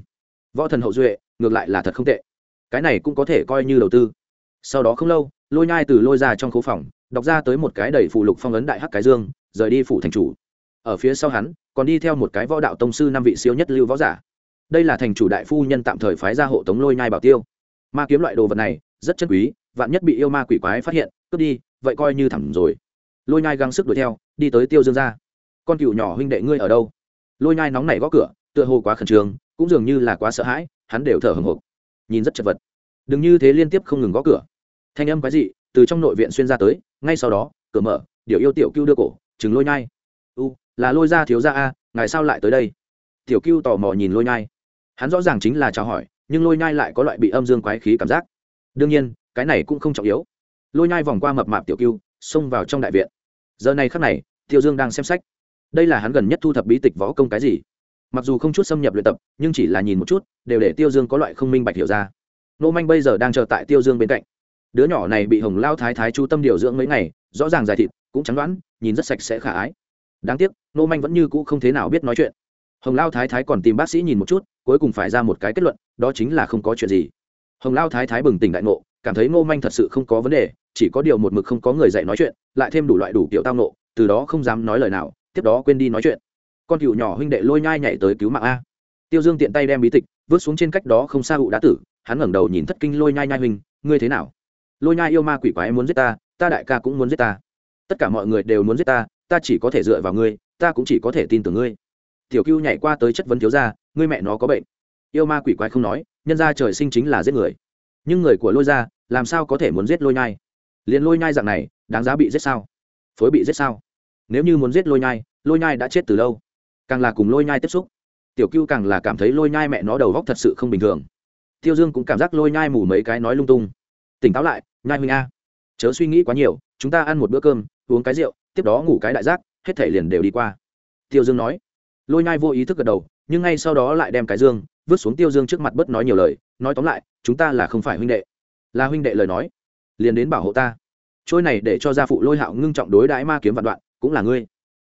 Võ thần hậu duệ, ngược lại là thật không tệ. Cái này cũng có thể coi như đầu tư. Sau đó không lâu, lôi nhai từ lôi ra trong khấu phòng, đọc ra tới một cái đầy phụ lục phong ấn đại hắc cái dương, rời đi phủ thành chủ ở phía sau hắn, còn đi theo một cái võ đạo tông sư năm vị siêu nhất lưu võ giả. Đây là thành chủ đại phu nhân tạm thời phái ra hộ tống lôi nhai bảo tiêu. Ma kiếm loại đồ vật này, rất chân quý, vạn nhất bị yêu ma quỷ quái phát hiện, cướp đi, vậy coi như thẳng rồi. Lôi nhai gắng sức đuổi theo, đi tới tiêu dương ra con cựu nhỏ huynh đệ ngươi ở đâu? Lôi nhai nóng nảy gõ cửa, tựa hồ quá khẩn trương, cũng dường như là quá sợ hãi, hắn đều thở hồng hộp nhìn rất chật vật. Đừng như thế liên tiếp không ngừng gõ cửa. Thanh âm quái dị từ trong nội viện xuyên ra tới, ngay sau đó, cửa mở điệu yêu tiểu cưu đưa cổ, chừng lôi nhai là lôi ra thiếu ra a, ngài sao lại tới đây? Tiểu cưu tò mò nhìn lôi nhai. Hắn rõ ràng chính là chào hỏi, nhưng lôi nhai lại có loại bị âm dương quái khí cảm giác. Đương nhiên, cái này cũng không trọng yếu. Lôi nhai vòng qua mập mạp tiểu cưu xông vào trong đại viện. Giờ này khắc này tiêu dương đang xem sách. Đây là hắn gần nhất thu thập bí tịch võ công cái gì? Mặc dù không chút xâm nhập luyện tập, nhưng chỉ là nhìn một chút, đều để tiêu dương có loại không minh bạch hiểu ra. Nô manh bây giờ đang chờ tại tiêu dương bên cạnh. Đứa nhỏ này bị hồng lao thái thái chú tâm điều dưỡng mấy ngày, rõ ràng dài thịt, cũng trắng đoán, nhìn rất sạch sẽ khả ái đáng tiếc, nô manh vẫn như cũ không thế nào biết nói chuyện. Hồng lao thái thái còn tìm bác sĩ nhìn một chút, cuối cùng phải ra một cái kết luận, đó chính là không có chuyện gì. Hồng lao thái thái bừng tỉnh đại ngộ, cảm thấy ngô manh thật sự không có vấn đề, chỉ có điều một mực không có người dạy nói chuyện, lại thêm đủ loại đủ kiểu tao nộ từ đó không dám nói lời nào, tiếp đó quên đi nói chuyện. Con cựu nhỏ huynh đệ lôi nhai nhảy tới cứu mạng a. Tiêu dương tiện tay đem bí tịch vứt xuống trên cách đó không xa hụ đã tử, hắn ngẩng đầu nhìn thất kinh lôi nhai nhai huynh, ngươi thế nào? Lôi nhai yêu ma quỷ quái muốn giết ta ta đại ca cũng muốn giết ta. Tất cả mọi người đều muốn giết ta ta chỉ có thể dựa vào ngươi, ta cũng chỉ có thể tin tưởng ngươi. Tiểu cưu nhảy qua tới chất vấn thiếu gia, ngươi mẹ nó có bệnh. Yêu ma quỷ quái không nói, nhân ra trời sinh chính là giết người. Nhưng người của lôi gia, làm sao có thể muốn giết lôi nhai? Liền lôi nhai dạng này, đáng giá bị giết sao? Phối bị giết sao? Nếu như muốn giết lôi nhai lôi nhai đã chết từ lâu. Càng là cùng lôi nhai tiếp xúc, tiểu cưu càng là cảm thấy lôi nhai mẹ nó đầu góc thật sự không bình thường. Tiêu dương cũng cảm giác lôi nhai mù mấy cái nói lung tung. Tỉnh táo lại, nhai huynh a, chớ suy nghĩ quá nhiều, chúng ta ăn một bữa cơm, uống cái rượu tiếp đó ngủ cái đại giác, hết thể liền đều đi qua. Tiêu dương nói. Lôi nhai vô ý thức gật đầu, nhưng ngay sau đó lại đem cái dương, vứt xuống tiêu dương trước mặt bớt nói nhiều lời, nói tóm lại, chúng ta là không phải huynh đệ. Là huynh đệ lời nói. Liền đến bảo hộ ta. Trôi này để cho gia phụ lôi hạo ngưng trọng đối đãi ma kiếm vạn đoạn, cũng là ngươi.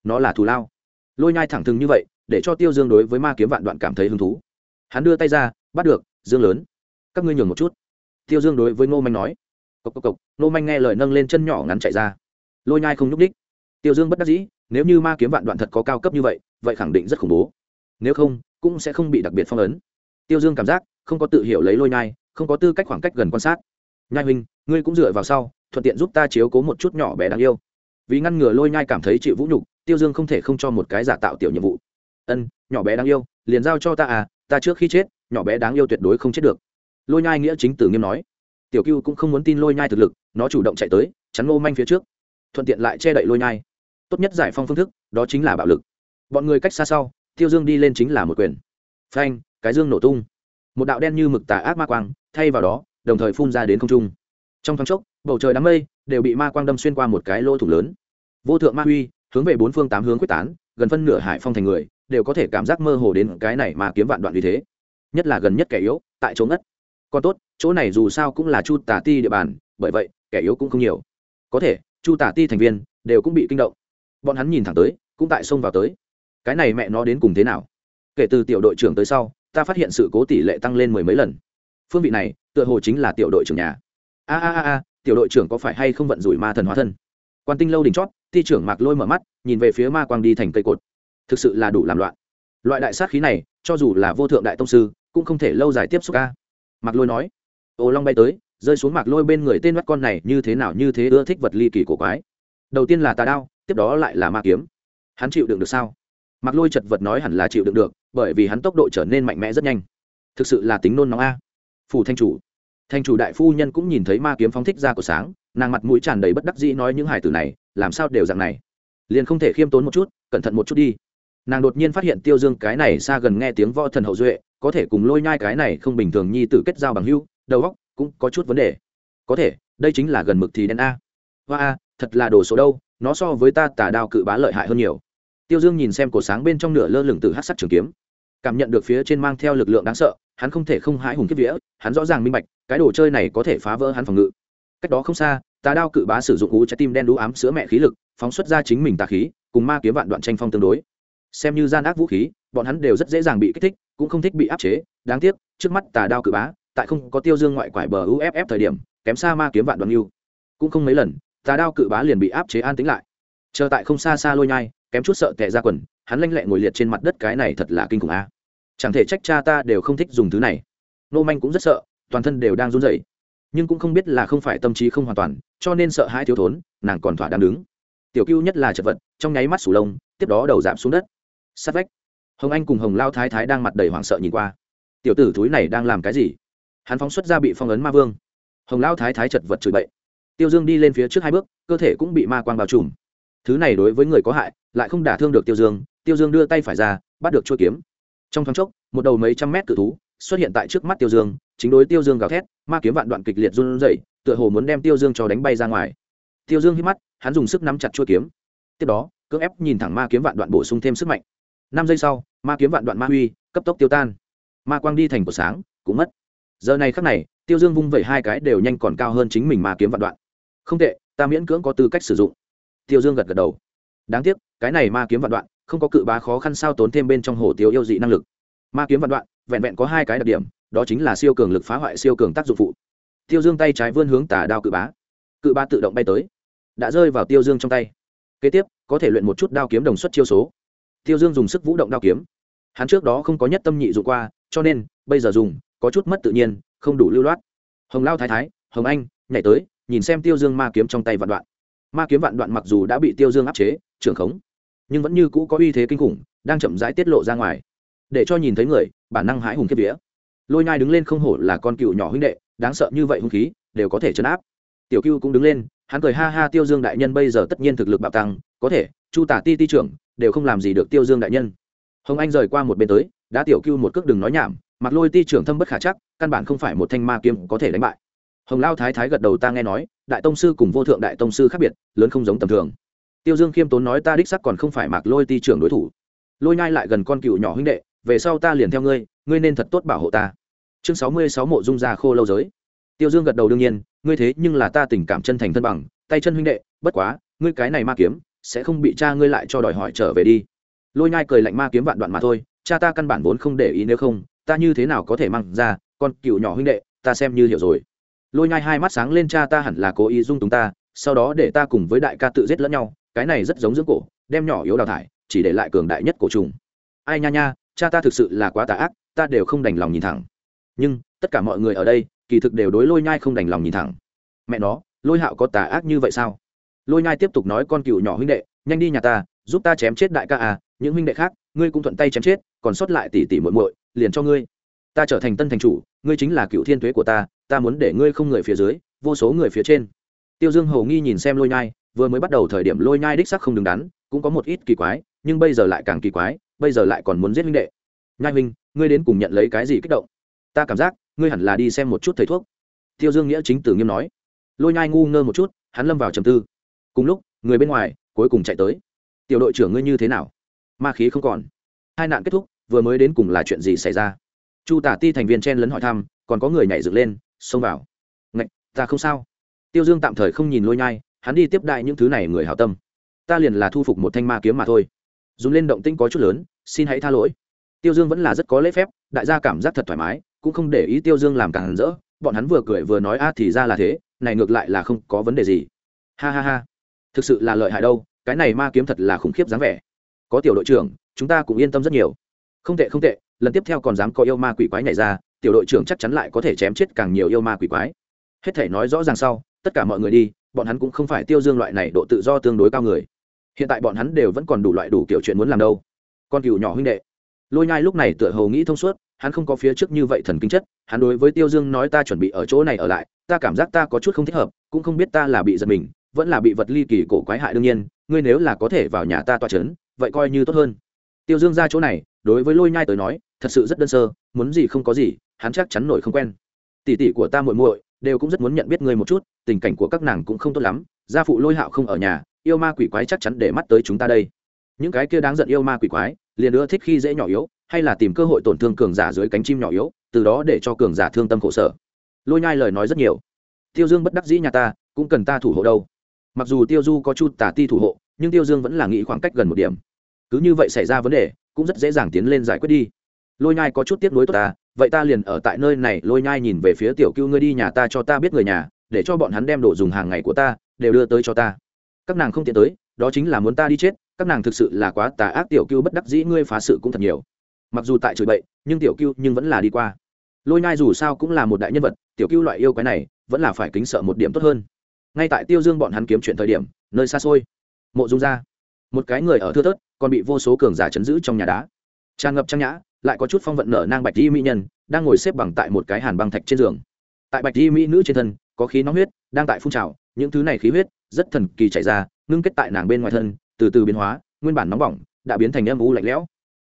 Nó là thù lao. Lôi nhai thẳng thừng như vậy, để cho tiêu dương đối với ma kiếm vạn đoạn cảm thấy hứng thú. Hắn đưa tay ra, bắt được, dương lớn. Các ngươi nhường một chút. Tiêu dương đối với ngô manh nói. Cộc cộc cộc, ngô manh nghe lời nâng lên chân nhỏ ngắn chạy ra. Lôi nhai không nhúc đích tiêu dương bất đắc dĩ, nếu như ma kiếm vạn đoạn thật có cao cấp như vậy vậy khẳng định rất khủng bố. Nếu không, cũng sẽ không bị đặc biệt phong ấn. Tiêu dương cảm giác, không có tự hiểu lấy lôi nhai, không có tư cách khoảng cách gần quan sát. Nhai huynh, ngươi cũng dựa vào sau, thuận tiện giúp ta chiếu cố một chút nhỏ bé đáng yêu. Vì ngăn ngừa lôi nhai cảm thấy chịu vũ nhục, tiêu dương không thể không cho một cái giả tạo tiểu nhiệm vụ. Ân, nhỏ bé đáng yêu, liền giao cho ta à ta trước khi chết, nhỏ bé đáng yêu tuyệt đối không chết được. Lôi nhai nghĩa chính tử nghiêm nói. Tiểu cưu cũng không muốn tin lôi nhai thực lực, nó chủ động chạy tới, chắn ngô manh phía trước. Thuận tiện lại che đậy lôi nhai tốt nhất giải phong phương thức, đó chính là bạo lực. Bọn người cách xa sau, tiêu dương đi lên chính là một quyền. Phanh, cái dương nổ tung. Một đạo đen như mực tà ác ma quang thay vào đó, đồng thời phun ra đến không trung. Trong thoáng chốc, bầu trời đám mây đều bị ma quang đâm xuyên qua một cái lỗ thủ lớn. Vô thượng ma huy, hướng về bốn phương tám hướng quyết tán, gần phân nửa hải phong thành người đều có thể cảm giác mơ hồ đến cái này mà kiếm vạn đoạn vì thế. Nhất là gần nhất kẻ yếu, tại chỗ ngất. Còn tốt, chỗ này dù sao cũng là chu tả ti địa bàn, bởi vậy, kẻ yếu cũng không nhiều. Có thể, chu tả ti thành viên đều cũng bị kinh động bọn hắn nhìn thẳng tới, cũng tại xông vào tới. Cái này mẹ nó đến cùng thế nào? Kể từ tiểu đội trưởng tới sau, ta phát hiện sự cố tỷ lệ tăng lên mười mấy lần. Phương vị này, tựa hồ chính là tiểu đội trưởng nhà. A a a a, tiểu đội trưởng có phải hay không vận rủi ma thần hóa thân? Quan tinh lâu đỉnh chót thi trưởng mạc lôi mở mắt, nhìn về phía ma quang đi thành cây cột. Thực sự là đủ làm loạn. Loại đại sát khí này, cho dù là vô thượng đại tông sư, cũng không thể lâu dài tiếp xúc ca mạc lôi nói. Ô long bay tới, rơi xuống mạc lôi bên người tên mắt con này như thế nào như thế ưa thích vật ly kỳ cổ quái. Đầu tiên là tà đao tiếp đó lại là ma kiếm. Hắn chịu đựng được sao? Mặc lôi chật vật nói hẳn là chịu đựng được, bởi vì hắn tốc độ trở nên mạnh mẽ rất nhanh. Thực sự là tính nôn nóng a. Phủ thanh chủ. Thanh chủ đại phu nhân cũng nhìn thấy ma kiếm phóng thích ra của sáng, nàng mặt mũi tràn đầy bất đắc dĩ nói những hải tử này, làm sao đều dạng này? Liền không thể khiêm tốn một chút, cẩn thận một chút đi. Nàng đột nhiên phát hiện tiêu dương cái này xa gần nghe tiếng võ thần hậu duệ, có thể cùng lôi nhai cái này không bình thường nhi tử kết giao bằng hưu đầu óc cũng có chút vấn đề. Có thể, đây chính là gần mực thì đen a. Hoa a, thật là đồ số đâu nó so với ta tà đao cự bá lợi hại hơn nhiều. Tiêu dương nhìn xem cổ sáng bên trong nửa lơ lửng từ hát sắc trường kiếm. Cảm nhận được phía trên mang theo lực lượng đáng sợ, hắn không thể không hãi hùng kiếp vía, hắn rõ ràng minh bạch, cái đồ chơi này có thể phá vỡ hắn phòng ngự. Cách đó không xa, tà đao cự bá sử dụng hú trái tim đen đũ ám sữa mẹ khí lực, phóng xuất ra chính mình tà khí, cùng ma kiếm vạn đoạn tranh phong tương đối. Xem như gian ác vũ khí, bọn hắn đều rất dễ dàng bị kích thích, cũng không thích bị áp chế. Đáng tiếc, trước mắt tà đao cự bá, tại không có tiêu dương ngoại quải bờ uff thời điểm, kém xa ma kiếm vạn đoạn yêu cũng không mấy lần tà đao cự bá liền bị áp chế an tính lại. Chờ tại không xa xa lôi nhai, kém chút sợ tệ ra quần, hắn lanh lẹ ngồi liệt trên mặt đất cái này thật là kinh khủng a. Chẳng thể trách cha ta đều không thích dùng thứ này. Nô manh cũng rất sợ, toàn thân đều đang run rẩy. Nhưng cũng không biết là không phải tâm trí không hoàn toàn, cho nên sợ hai thiếu thốn, nàng còn thỏa đang đứng. Tiểu cưu nhất là chật vật, trong nháy mắt sủ lông, tiếp đó đầu giảm xuống đất. Sát vách. Hồng anh cùng hồng lao thái thái đang mặt đầy hoảng sợ nhìn qua. Tiểu tử thúi này đang làm cái gì? Hắn phóng xuất ra bị phong ấn ma vương. Hồng lao thái thái chật vật chửi bậy tiêu dương đi lên phía trước hai bước, cơ thể cũng bị ma quang bao trùm. Thứ này đối với người có hại, lại không đả thương được tiêu dương tiêu dương đưa tay phải ra, bắt được chuôi kiếm. Trong thoáng chốc, một đầu mấy trăm mét cự thú xuất hiện tại trước mắt tiêu dương, chính đối tiêu dương gào thét, ma kiếm vạn đoạn kịch liệt run rẩy, tựa hồ muốn đem tiêu dương cho đánh bay ra ngoài. Tiêu dương hít mắt, hắn dùng sức nắm chặt chuôi kiếm. Tiếp đó, cưỡng ép nhìn thẳng ma kiếm vạn đoạn bổ sung thêm sức mạnh. Năm giây sau, ma kiếm vạn đoạn ma huy cấp tốc tiêu tan. Ma quang đi thành của sáng, cũng mất. Giờ này khắc này, tiêu dương vung vẩy hai cái đều nhanh còn cao hơn chính mình ma kiếm vạn đoạn không tệ, ta miễn cưỡng có tư cách sử dụng. Tiêu dương gật gật đầu. Đáng tiếc, cái này ma kiếm vạn đoạn, không có cự bá khó khăn sao tốn thêm bên trong hồ tiêu yêu dị năng lực. Ma kiếm vạn đoạn, vẹn vẹn có hai cái đặc điểm, đó chính là siêu cường lực phá hoại, siêu cường tác dụng phụ. Tiêu dương tay trái vươn hướng tà đao cự bá. Cự bá tự động bay tới. Đã rơi vào tiêu dương trong tay. Kế tiếp, có thể luyện một chút đao kiếm đồng xuất chiêu số. Tiêu dương dùng sức vũ động đao kiếm. Hắn trước đó không có nhất tâm nhị dụng qua, cho nên, bây giờ dùng, có chút mất tự nhiên, không đủ lưu loát. Hồng lao thái thái, hồng anh, nhảy tới nhìn xem tiêu dương ma kiếm trong tay vạn đoạn. Ma kiếm vạn đoạn mặc dù đã bị tiêu dương áp chế, trưởng khống, nhưng vẫn như cũ có uy thế kinh khủng, đang chậm rãi tiết lộ ra ngoài. Để cho nhìn thấy người, bản năng hãi hùng kiếp vía. Lôi nhai đứng lên không hổ là con cựu nhỏ huynh đệ, đáng sợ như vậy hung khí, đều có thể chấn áp. Tiểu cưu cũng đứng lên, hắn cười ha ha, tiêu dương đại nhân bây giờ tất nhiên thực lực bạo tăng, có thể, chu tả ti ti trưởng, đều không làm gì được tiêu dương đại nhân. Hồng anh rời qua một bên tới, đã tiểu cưu một cước đừng nói nhảm, mặt lôi ti trưởng thâm bất khả chắc, căn bản không phải một thanh ma kiếm có thể đánh bại hồng lao thái thái gật đầu ta nghe nói, đại tông sư cùng vô thượng đại tông sư khác biệt, lớn không giống tầm thường. Tiêu dương khiêm tốn nói ta đích sắc còn không phải mặc lôi ti trưởng đối thủ. Lôi nhai lại gần con cựu nhỏ huynh đệ, về sau ta liền theo ngươi ngươi nên thật tốt bảo hộ ta. Chương sáu mươi sáu mộ dung gia khô lâu giới. Tiêu dương gật đầu đương nhiên, ngươi thế nhưng là ta tình cảm chân thành thân bằng, tay chân huynh đệ, bất quá, ngươi cái này ma kiếm, sẽ không bị cha ngươi lại cho đòi hỏi trở về đi. Lôi nhai cười lạnh ma kiếm vạn đoạn mà thôi, cha ta căn bản vốn không để ý nếu không, ta như thế nào có thể mang ra, con cựu nhỏ huynh đệ, ta xem như hiểu rồi lôi nhai hai mắt sáng lên, cha ta hẳn là cố ý dung túng ta, sau đó để ta cùng với đại ca tự giết lẫn nhau, cái này rất giống dưỡng cổ, đem nhỏ yếu đào thải, chỉ để lại cường đại nhất cổ trùng. Ai nha nha, cha ta thực sự là quá tà ác, ta đều không đành lòng nhìn thẳng. Nhưng, tất cả mọi người ở đây, kỳ thực đều đối lôi nhai không đành lòng nhìn thẳng. Mẹ nó, lôi hạo có tà ác như vậy sao? Lôi nhai tiếp tục nói con cựu nhỏ huynh đệ, nhanh đi nhà ta, giúp ta chém chết đại ca à những huynh đệ khác, ngươi cũng thuận tay chém chết, còn sót lại tỉ tỉ muội muội, liền cho ngươi. Ta trở thành tân thành chủ ngươi chính là cựu thiên tuế của ta ta muốn để ngươi không người phía dưới, vô số người phía trên. Tiêu dương hầu nghi nhìn xem lôi nhai, vừa mới bắt đầu thời điểm lôi nhai đích sắc không đứng đắn, cũng có một ít kỳ quái, nhưng bây giờ lại càng kỳ quái, bây giờ lại còn muốn giết huynh đệ. Nhai huynh, ngươi đến cùng nhận lấy cái gì kích động? Ta cảm giác, ngươi hẳn là đi xem một chút thầy thuốc. Tiêu dương nghĩa chính tử nghiêm nói. Lôi nhai ngu ngơ một chút, hắn lâm vào trầm tư. Cùng lúc, người bên ngoài, cuối cùng chạy tới. Tiểu đội trưởng ngươi như thế nào? Ma khí không còn. Hai nạn kết thúc, vừa mới đến cùng là chuyện gì xảy ra? Chu tả ti thành viên chen lấn hỏi thăm, còn có người nhảy dựng lên, xông vào. Ngạch, ta không sao. Tiêu dương tạm thời không nhìn lôi nhai, hắn đi tiếp đại những thứ này người hảo tâm. Ta liền là thu phục một thanh ma kiếm mà thôi. Dùng lên động tinh có chút lớn, xin hãy tha lỗi. Tiêu dương vẫn là rất có lễ phép, đại gia cảm giác thật thoải mái, cũng không để ý tiêu dương làm càng rỡ. Bọn hắn vừa cười vừa nói, a, thì ra là thế, này ngược lại là không có vấn đề gì. Ha ha ha. Thực sự là lợi hại đâu, cái này ma kiếm thật là khủng khiếp dáng vẻ. Có tiểu đội trưởng, chúng ta cũng yên tâm rất nhiều không tệ không tệ, lần tiếp theo còn dám có yêu ma quỷ quái nhảy ra, tiểu đội trưởng chắc chắn lại có thể chém chết càng nhiều yêu ma quỷ quái. Hết thể nói rõ ràng sau, tất cả mọi người đi, bọn hắn cũng không phải tiêu dương loại này độ tự do tương đối cao người. Hiện tại bọn hắn đều vẫn còn đủ loại đủ kiểu chuyện muốn làm đâu. Con cựu nhỏ huynh đệ. Lôi nhai lúc này tựa hồ nghĩ thông suốt, hắn không có phía trước như vậy thần kinh chất, hắn đối với tiêu dương nói ta chuẩn bị ở chỗ này ở lại, ta cảm giác ta có chút không thích hợp, cũng không biết ta là bị giật mình, vẫn là bị vật ly kỳ cổ quái hại đương nhiên, ngươi nếu là có thể vào nhà ta toa c h ấ n vậy coi như tốt hơn. Tiêu dương ra chỗ này đối với lôi nhai tới nói, thật sự rất đơn sơ, muốn gì không có gì, hắn chắc chắn nổi không quen. Tỷ tỷ của ta muội muội đều cũng rất muốn nhận biết ngươi một chút, tình cảnh của các nàng cũng không tốt lắm, gia phụ lôi hạo không ở nhà, yêu ma quỷ quái chắc chắn để mắt tới chúng ta đây. Những cái kia đáng giận yêu ma quỷ quái, liền ưa thích khi dễ nhỏ yếu, hay là tìm cơ hội tổn thương cường giả dưới cánh chim nhỏ yếu, từ đó để cho cường giả thương tâm khổ sở. Lôi nhai lời nói rất nhiều. Tiêu dương bất đắc dĩ nhà ta, cũng cần ta thủ hộ đâu. Mặc dù tiêu du có chút tả ti thủ hộ, nhưng tiêu dương vẫn là nghĩ khoảng cách gần một điểm. Cứ như vậy xảy ra vấn đề cũng rất dễ dàng tiến lên giải quyết đi. Lôi nhai có chút tiếc nuối tốt ta vậy ta liền ở tại nơi này, lôi nhai nhìn về phía tiểu cưu ngươi đi nhà ta cho ta biết người nhà, để cho bọn hắn đem đồ dùng hàng ngày của ta, đều đưa tới cho ta. Các nàng không tiện tới, đó chính là muốn ta đi chết, các nàng thực sự là quá tà ác, tiểu cưu bất đắc dĩ ngươi phá sự cũng thật nhiều. Mặc dù tại chửi bậy, nhưng tiểu cưu nhưng vẫn là đi qua. Lôi nhai dù sao cũng là một đại nhân vật, tiểu cưu loại yêu quái này, vẫn là phải kính sợ một điểm tốt hơn. Ngay tại tiêu dương bọn hắn kiếm chuyện thời điểm, nơi xa xôi, mộ dung ra, một cái người ở thưa thớt còn bị vô số cường giả chấn giữ trong nhà đá. Tràn ngập trang nhã, lại có chút phong vận nở nang bạch di mỹ nhân, đang ngồi xếp bằng tại một cái hàn băng thạch trên giường. Tại bạch di mỹ nữ trên thân, có khí nóng huyết, đang tại phun trào, những thứ này khí huyết, rất thần kỳ chảy ra, ngưng kết tại nàng bên ngoài thân, từ từ biến hóa, nguyên bản nóng bỏng, đã biến thành âm u lạnh lẽo.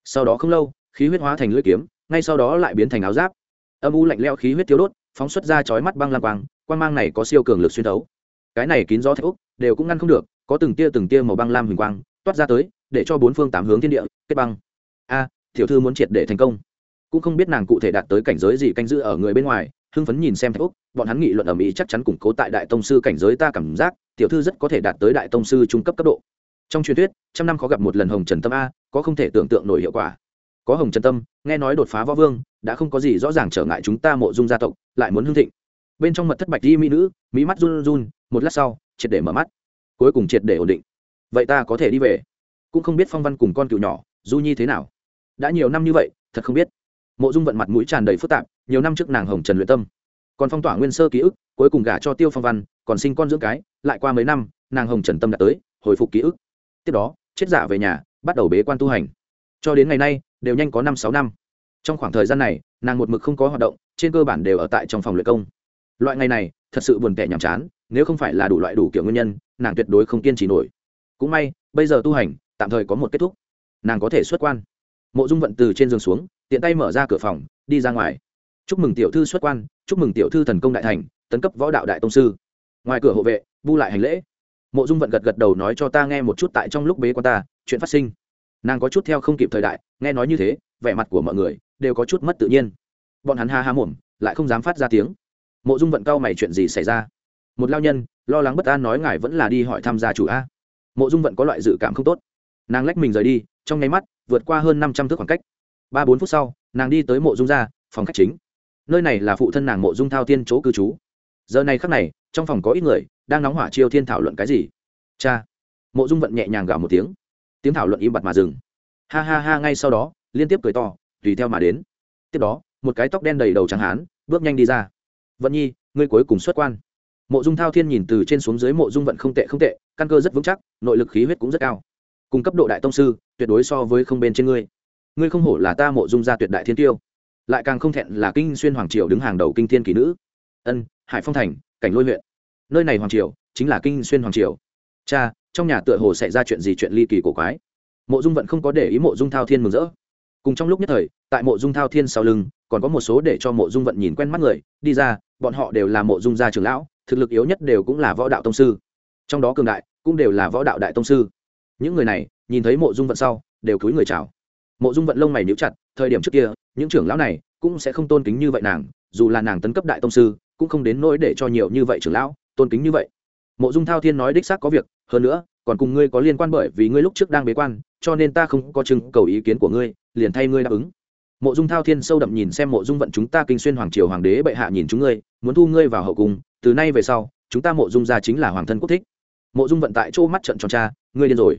Sau đó không lâu, khí huyết hóa thành lưỡi kiếm, ngay sau đó lại biến thành áo giáp. Âm u lạnh lẽo khí huyết tiêu đốt, phóng xuất ra chói mắt băng lam quang quang mang này có siêu cường lực xuyên thấu. Cái này kín gió thạch úc, đều cũng ngăn không được, có từng tia từng tia màu băng lam huỳnh quang, toát ra tới để cho bốn phương tám hướng thiên địa, kết băng. A, tiểu thư muốn triệt để thành công. Cũng không biết nàng cụ thể đạt tới cảnh giới gì canh giữ ở người bên ngoài, hưng phấn nhìn xem thạch úc, bọn hắn nghị luận ở mỹ chắc chắn củng cố tại đại tông sư cảnh giới ta cảm giác, tiểu thư rất có thể đạt tới đại tông sư trung cấp cấp độ. Trong truyền thuyết, trăm năm khó gặp một lần hồng trần tâm a, có không thể tưởng tượng nổi hiệu quả. Có hồng trần tâm, nghe nói đột phá võ vương, đã không có gì rõ ràng trở ngại chúng ta mộ dung gia tộc, lại muốn hưng thịnh. Bên trong mật thất bạch di mỹ nữ mỹ mắt run run, một lát sau, triệt để mở mắt. Cuối cùng triệt để ổn định. Vậy ta có thể đi về cũng không biết phong văn cùng con cựu nhỏ, du nhi thế nào. Đã nhiều năm như vậy, thật không biết. Mộ dung vận mặt mũi tràn đầy phức tạp, nhiều năm trước nàng hồng trần luyện tâm. Còn phong tỏa nguyên sơ ký ức, cuối cùng gả cho tiêu phong văn, còn sinh con dưỡng cái, lại qua mấy năm, nàng hồng trần tâm đã tới, hồi phục ký ức. Tiếp đó, chết giả về nhà, bắt đầu bế quan tu hành. Cho đến ngày nay, đều nhanh có năm sáu năm. Trong khoảng thời gian này, nàng một mực không có hoạt động, trên cơ bản đều ở tại trong phòng luyện công. Loại ngày này, thật sự buồn tẻ nhàm chán, nếu không phải là đủ loại đủ kiểu nguyên nhân, nàng tuyệt đối không kiên trì nổi. Cũng may, bây giờ tu hành tạm thời có một kết thúc. Nàng có thể xuất quan. Mộ dung vận từ trên giường xuống, tiện tay mở ra cửa phòng, đi ra ngoài. Chúc mừng tiểu thư xuất quan, chúc mừng tiểu thư thần công đại thành, tấn cấp võ đạo đại tông sư. Ngoài cửa hộ vệ, bu lại hành lễ. Mộ dung vận gật gật đầu nói cho ta nghe một chút tại trong lúc bế quan ta, chuyện phát sinh. Nàng có chút theo không kịp thời đại, nghe nói như thế, vẻ mặt của mọi người đều có chút mất tự nhiên. Bọn hắn ha ha mồm, lại không dám phát ra tiếng. Mộ dung vận cao mày chuyện gì xảy ra? Một lao nhân, lo lắng bất an nói ngài vẫn là đi hỏi tham gia chủ a. Mộ dung vận có loại dự cảm không tốt nàng lách mình rời đi, trong nháy mắt, vượt qua hơn năm trăm thước khoảng cách. Ba bốn phút sau, nàng đi tới mộ dung ra phòng khách chính. Nơi này là phụ thân nàng mộ dung thao tiên chỗ cư trú. Giờ này khắc này, trong phòng có ít người, đang nóng hỏa chiêu thiên thảo luận cái gì. Cha. Mộ dung vận nhẹ nhàng gào một tiếng. Tiếng thảo luận im bặt mà dừng. Ha ha ha, ngay sau đó, liên tiếp cười to, tùy theo mà đến. Tiếp đó, một cái tóc đen đầy đầu trắng hán, bước nhanh đi ra. Vận nhi, ngươi cuối cùng xuất quan. Mộ dung thao thiên nhìn từ trên xuống dưới mộ dung vận không tệ không tệ, căn cơ rất vững chắc, nội lực khí huyết cũng rất cao cùng cấp độ đại tông sư, tuyệt đối so với không bên trên ngươi. Ngươi không hổ là ta mộ dung gia tuyệt đại thiên tiêu. Lại càng không thẹn là kinh xuyên hoàng triều đứng hàng đầu kinh thiên kỳ nữ. Ân, hải phong thành, cảnh lôi huyện. Nơi này hoàng triều chính là kinh xuyên hoàng triều. Cha, trong nhà tựa hồ xảy ra chuyện gì chuyện ly kỳ cổ quái. Mộ dung vẫn không có để ý mộ dung thao thiên mừng rỡ. Cùng trong lúc nhất thời, tại mộ dung thao thiên sau lưng, còn có một số để cho mộ dung vận nhìn quen mắt người, đi ra, bọn họ đều là mộ dung gia trưởng lão, thực lực yếu nhất đều cũng là võ đạo tông sư. Trong đó cường đại cũng đều là võ đạo đại tông sư những người này, nhìn thấy mộ dung vận sau, đều cúi người chào. Mộ dung vận lông mày níu chặt, thời điểm trước kia, những trưởng lão này cũng sẽ không tôn kính như vậy nàng, dù là nàng tấn cấp đại tông sư, cũng không đến nỗi để cho nhiều như vậy trưởng lão tôn kính như vậy. Mộ dung thao thiên nói đích xác có việc, hơn nữa, còn cùng ngươi có liên quan bởi vì ngươi lúc trước đang bế quan, cho nên ta không có chừng cầu ý kiến của ngươi, liền thay ngươi đáp ứng. Mộ dung thao thiên sâu đậm nhìn xem mộ dung vận, chúng ta kinh xuyên hoàng triều hoàng đế bệ hạ nhìn chúng ngươi, muốn thu ngươi vào hậu cung, từ nay về sau, chúng ta mộ dung gia chính là hoàng thân quốc thích mộ dung vận tại chỗ mắt trận tròn cha ngươi điên rồi.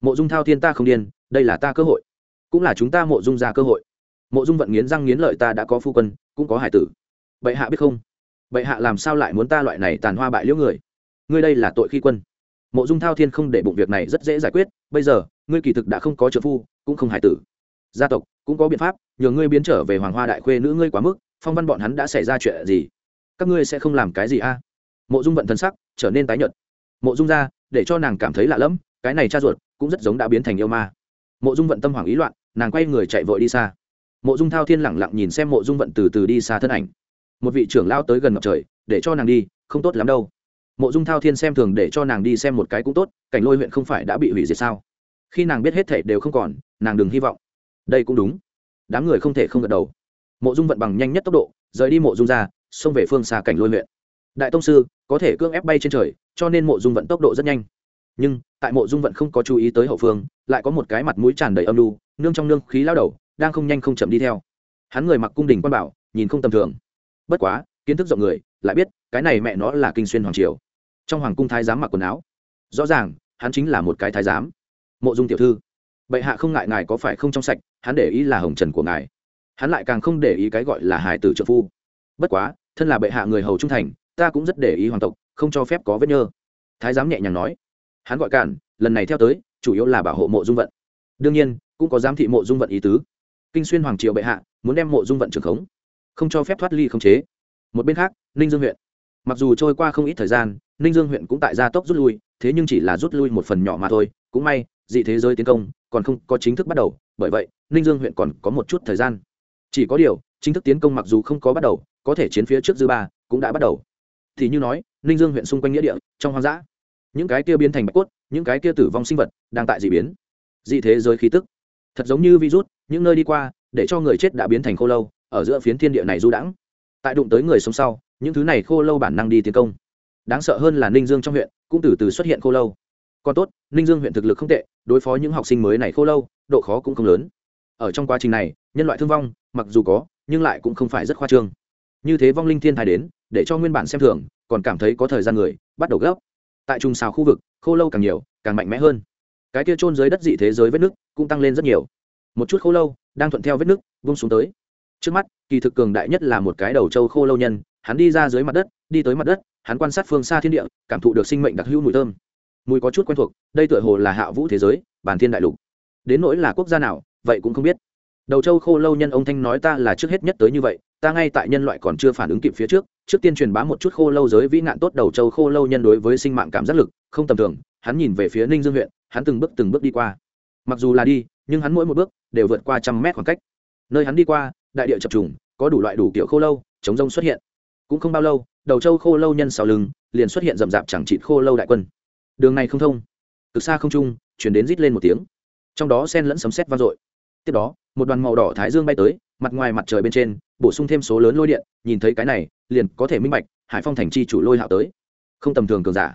Mộ dung thao thiên ta không điên, đây là ta cơ hội. Cũng là chúng ta mộ dung ra cơ hội. Mộ dung vận nghiến răng nghiến lợi ta đã có phu quân, cũng có hải tử. Bệ hạ biết không? Bệ hạ làm sao lại muốn ta loại này tàn hoa bại liễu người? Ngươi đây là tội khi quân. Mộ dung thao thiên không để bụng việc này rất dễ giải quyết, bây giờ, ngươi kỳ thực đã không có trợ phu, cũng không hải tử. Gia tộc, cũng có biện pháp, nhờ ngươi biến trở về hoàng hoa đại khuê nữ ngươi quá mức, phong văn bọn hắn đã xảy ra chuyện gì? Các ngươi sẽ không làm cái gì a? Mộ dung vận thân sắc trở nên tái nhợt mộ dung ra, để cho nàng cảm thấy lạ lẫm, cái này cha ruột cũng rất giống đã biến thành yêu ma. Mộ dung vận tâm hoảng ý loạn, nàng quay người chạy vội đi xa. Mộ dung thao thiên lẳng lặng nhìn xem mộ dung vận từ từ đi xa thân ảnh. Một vị trưởng lao tới gần ngọc trời, để cho nàng đi, không tốt lắm đâu. Mộ dung thao thiên xem thường để cho nàng đi xem một cái cũng tốt, cảnh lôi huyện không phải đã bị hủy diệt sao? Khi nàng biết hết thể đều không còn, nàng đừng hy vọng. Đây cũng đúng. Đám người không thể không gật đầu. Mộ dung vận bằng nhanh nhất tốc độ, rời đi mộ dung ra, xông về phương xa cảnh lôi huyện đại tông sư có thể cưỡng ép bay trên trời cho nên mộ dung vận tốc độ rất nhanh. Nhưng tại mộ dung vận không có chú ý tới hậu phương lại có một cái mặt mũi tràn đầy âm u, nương trong nương khí lao đầu đang không nhanh không chậm đi theo. Hắn người mặc cung đình quan bảo nhìn không tầm thường. Bất quá kiến thức rộng người lại biết cái này mẹ nó là kinh xuyên hoàng triều. Trong hoàng cung thái giám mặc quần áo. Rõ ràng hắn chính là một cái thái giám. Mộ dung tiểu thư bệ hạ không ngại ngài có phải không trong sạch hắn để ý là hồng trần của ngài. Hắn lại càng không để ý cái gọi là hải tử trợ phu. Bất quá thân là bệ hạ người hầu trung thành ta cũng rất để ý hoàng tộc, không cho phép có vết nhơ. Thái giám nhẹ nhàng nói. Hắn gọi cản, lần này theo tới, chủ yếu là bảo hộ mộ dung vận. Đương nhiên, cũng có giám thị mộ dung vận ý tứ. Kinh xuyên hoàng triều bệ hạ, muốn đem mộ dung vận trường khống. Không cho phép thoát ly không chế. Một bên khác, ninh dương huyện. Mặc dù trôi qua không ít thời gian, ninh dương huyện cũng tại gia tốc rút lui, thế nhưng chỉ là rút lui một phần nhỏ mà thôi. Cũng may, dị thế giới tiến công còn không có chính thức bắt đầu, bởi vậy, ninh dương huyện còn có một chút thời gian. Chỉ có điều, chính thức tiến công mặc dù không có bắt đầu, có thể chiến phía trước dư ba cũng đã bắt đầu thì như nói, ninh dương huyện xung quanh nghĩa địa, trong hoang dã. Những cái kia biến thành bạch cốt, những cái kia tử vong sinh vật đang tại d ị biến. Dị thế giới khí tức. Thật giống như virus, những nơi đi qua, để cho người chết đã biến thành khô lâu, ở giữa phiến thiên địa này du đãng. Tại đụng tới người sống sau, những thứ này khô lâu bản năng đi tiến công. Đáng sợ hơn là ninh dương trong huyện cũng từ từ xuất hiện khô lâu. Còn tốt, ninh dương huyện thực lực không tệ, đối phó những học sinh mới này khô lâu, độ khó cũng không lớn. Ở trong quá trình này, nhân loại thương vong, mặc dù có, nhưng lại cũng không phải rất khoa trương như thế vong linh thiên thai đến, để cho nguyên bản xem thường, còn cảm thấy có thời gian người, bắt đầu gấp. Tại trùng xào khu vực, khô lâu càng nhiều, càng mạnh mẽ hơn. Cái kia trôn dưới đất dị thế giới vết nước cũng tăng lên rất nhiều. Một chút khô lâu, đang thuận theo vết nước, vung xuống tới. Trước mắt, kỳ thực cường đại nhất là một cái đầu trâu khô lâu nhân, hắn đi ra dưới mặt đất, đi tới mặt đất, hắn quan sát phương xa thiên địa, cảm thụ được sinh mệnh đặc hữu mùi thơm. Mùi có chút quen thuộc, đây tựa hồ là hạ vũ thế giới, bản thiên đại lục. Đến nỗi là quốc gia nào, vậy cũng không biết. Đầu châu khô lâu nhân ông thanh nói ta là trước hết nhất tới như vậy ta ngay tại nhân loại còn chưa phản ứng kịp phía trước trước tiên truyền bá một chút khô lâu giới vĩ nạn tốt đầu châu khô lâu nhân đối với sinh mạng cảm giác lực, không tầm thường, hắn nhìn về phía ninh dương huyện, hắn từng bước từng bước đi qua. Mặc dù là đi, nhưng hắn mỗi một bước đều vượt qua trăm mét khoảng cách. Nơi hắn đi qua, đại địa chập trùng, có đủ loại đủ kiểu khô lâu, chống rông xuất hiện. Cũng không bao lâu, đầu châu khô lâu nhân sau lưng liền xuất hiện rậm rạp chẳng chịt khô lâu đại quân. Đường này không thông. Cực xa không trung, chuyển đến rít lên một tiếng. Trong đó sen lẫn sấm sét vang dội. Tiếp đó, một đoàn màu đỏ thái dương bay tới mặt ngoài mặt trời bên trên, bổ sung thêm số lớn lôi điện, nhìn thấy cái này, liền có thể minh bạch, hải phong thành chi chủ lôi hạo tới. Không tầm thường cường giả.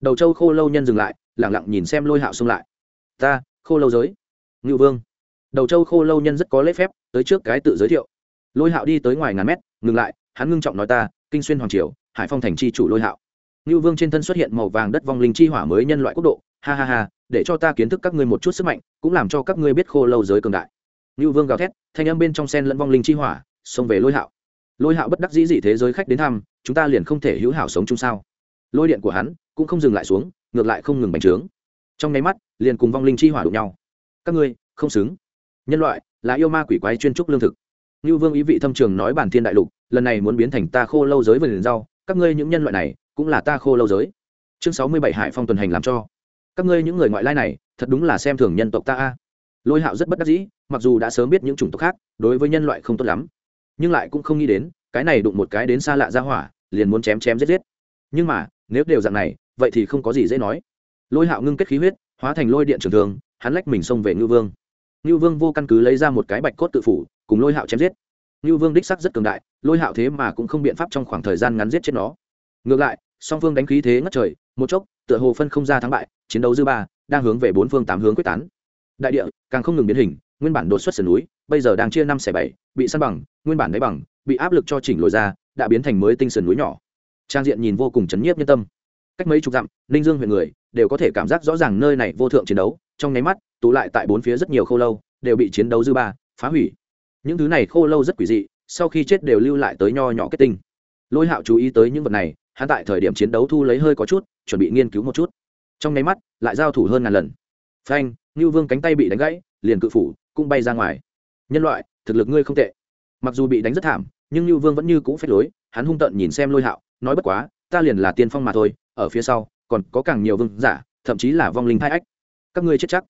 Đầu châu khô lâu nhân dừng lại lẳng lặng nhìn xem lôi hạo xông lại. Ta, khô lâu giới. Ngưu vương. Đầu châu khô lâu nhân rất có lễ phép, tới trước cái tự giới thiệu. Lôi hạo đi tới ngoài ngàn mét, ngừng lại, hắn ngưng trọng nói ta, kinh xuyên hoàng triều, hải phong thành chi chủ lôi hạo. Ngưu vương trên thân xuất hiện màu vàng đất vong linh chi hỏa mới nhân loại quốc độ. Ha ha ha, để cho ta kiến thức các ngươi một chút sức mạnh, cũng làm cho các ngươi biết khô lâu giới cường đại ngưu vương gào thét, thanh âm bên trong sen lẫn vong linh chi hỏa, xông về lôi hạo. Lôi hạo bất đắc dĩ dị thế giới khách đến thăm, chúng ta liền không thể hữu hảo sống chung sao? Lôi điện của hắn cũng không dừng lại xuống, ngược lại không ngừng bành trướng. Trong nháy mắt, liền cùng vong linh chi hỏa đụng nhau. Các ngươi, không xứng. Nhân loại, là yêu ma quỷ quái chuyên trúc lương thực. Như vương ý vị thâm trường nói bản thiên đại lục, lần này muốn biến thành ta khô lâu giới vườn rau, các ngươi những nhân loại này cũng là ta khô lâu giới. Chương sáu mươi bảy hải phong tuần hành làm cho. Các ngươi những người ngoại lai này, thật đúng là xem thường nhân tộc ta a lôi hạo rất bất đắc dĩ, mặc dù đã sớm biết những chủng tộc khác, đối với nhân loại không tốt lắm, nhưng lại cũng không nghĩ đến, cái này đụng một cái đến xa lạ ra hỏa, liền muốn chém chém giết giết. Nhưng mà, nếu đều dạng này, vậy thì không có gì dễ nói. Lôi hạo ngưng kết khí huyết, hóa thành lôi điện trường thường hắn lách mình xông về ngưu vương. Ngưu vương vô căn cứ lấy ra một cái bạch cốt tự phủ, cùng lôi hạo chém giết. Ngưu vương đích sắc rất cường đại, lôi hạo thế mà cũng không biện pháp trong khoảng thời gian ngắn giết chết nó. Ngược lại, song phương đánh khí thế ngất trời, một chốc, tựa hồ phân không ra thắng bại, chiến đấu dư ba, đang hướng về bốn phương tám hướng quyết tán đại địa, càng không ngừng biến hình, nguyên bản đột xuất sườn núi, bây giờ đang chia năm xẻ bảy, bị săn bằng, nguyên bản đáy bằng, bị áp lực cho chỉnh lồi ra, đã biến thành mới tinh sườn núi nhỏ. Trang diện nhìn vô cùng chấn nhiếp nhân tâm. Cách mấy chục dặm, ninh dương huyện người đều có thể cảm giác rõ ràng nơi này vô thượng chiến đấu, trong nháy mắt, tụ lại tại bốn phía rất nhiều khô lâu, đều bị chiến đấu dư ba, phá hủy. Những thứ này khô lâu rất quỷ dị, sau khi chết đều lưu lại tới nho nhỏ kết tinh. Lôi hạo chú ý tới những vật này, hắn tại thời điểm chiến đấu thu lấy hơi có chút, chuẩn bị nghiên cứu một chút. Trong nháy mắt, lại giao thủ hơn ngàn lần phanh, ngưu vương cánh tay bị đánh gãy, liền cự phủ, cũng bay ra ngoài. Nhân loại, thực lực ngươi không tệ. Mặc dù bị đánh rất thảm, nhưng ngưu vương vẫn như cũ phép lối, hắn hung tợn nhìn xem lôi hạo, nói bất quá, ta liền là tiên phong mà thôi, ở phía sau, còn có càng nhiều vương giả, thậm chí là vong linh thai ách. Các ngươi chết chắc.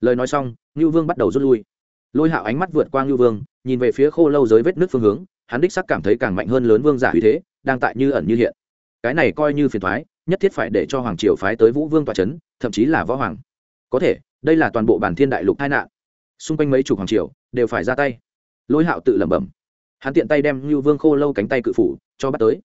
Lời nói xong, ngưu vương bắt đầu rút lui. Lôi hạo ánh mắt vượt qua ngưu vương, nhìn về phía khô lâu giới vết nước phương hướng, hắn đích sắc cảm thấy càng mạnh hơn lớn vương giả uy thế, đang tại như ẩn như hiện. Cái này coi như phiền thoái, nhất thiết phải để cho hoàng triều phái tới vũ vương tòa c h ấ n thậm chí là võ hoàng có thể, đây là toàn bộ bản thiên đại lục tai nạn. Xung quanh mấy chục hoàng triều đều phải ra tay. Lôi hạo tự lẩm bẩm. Hắn tiện tay đem ngưu vương khô lâu cánh tay cự phủ cho bắt tới.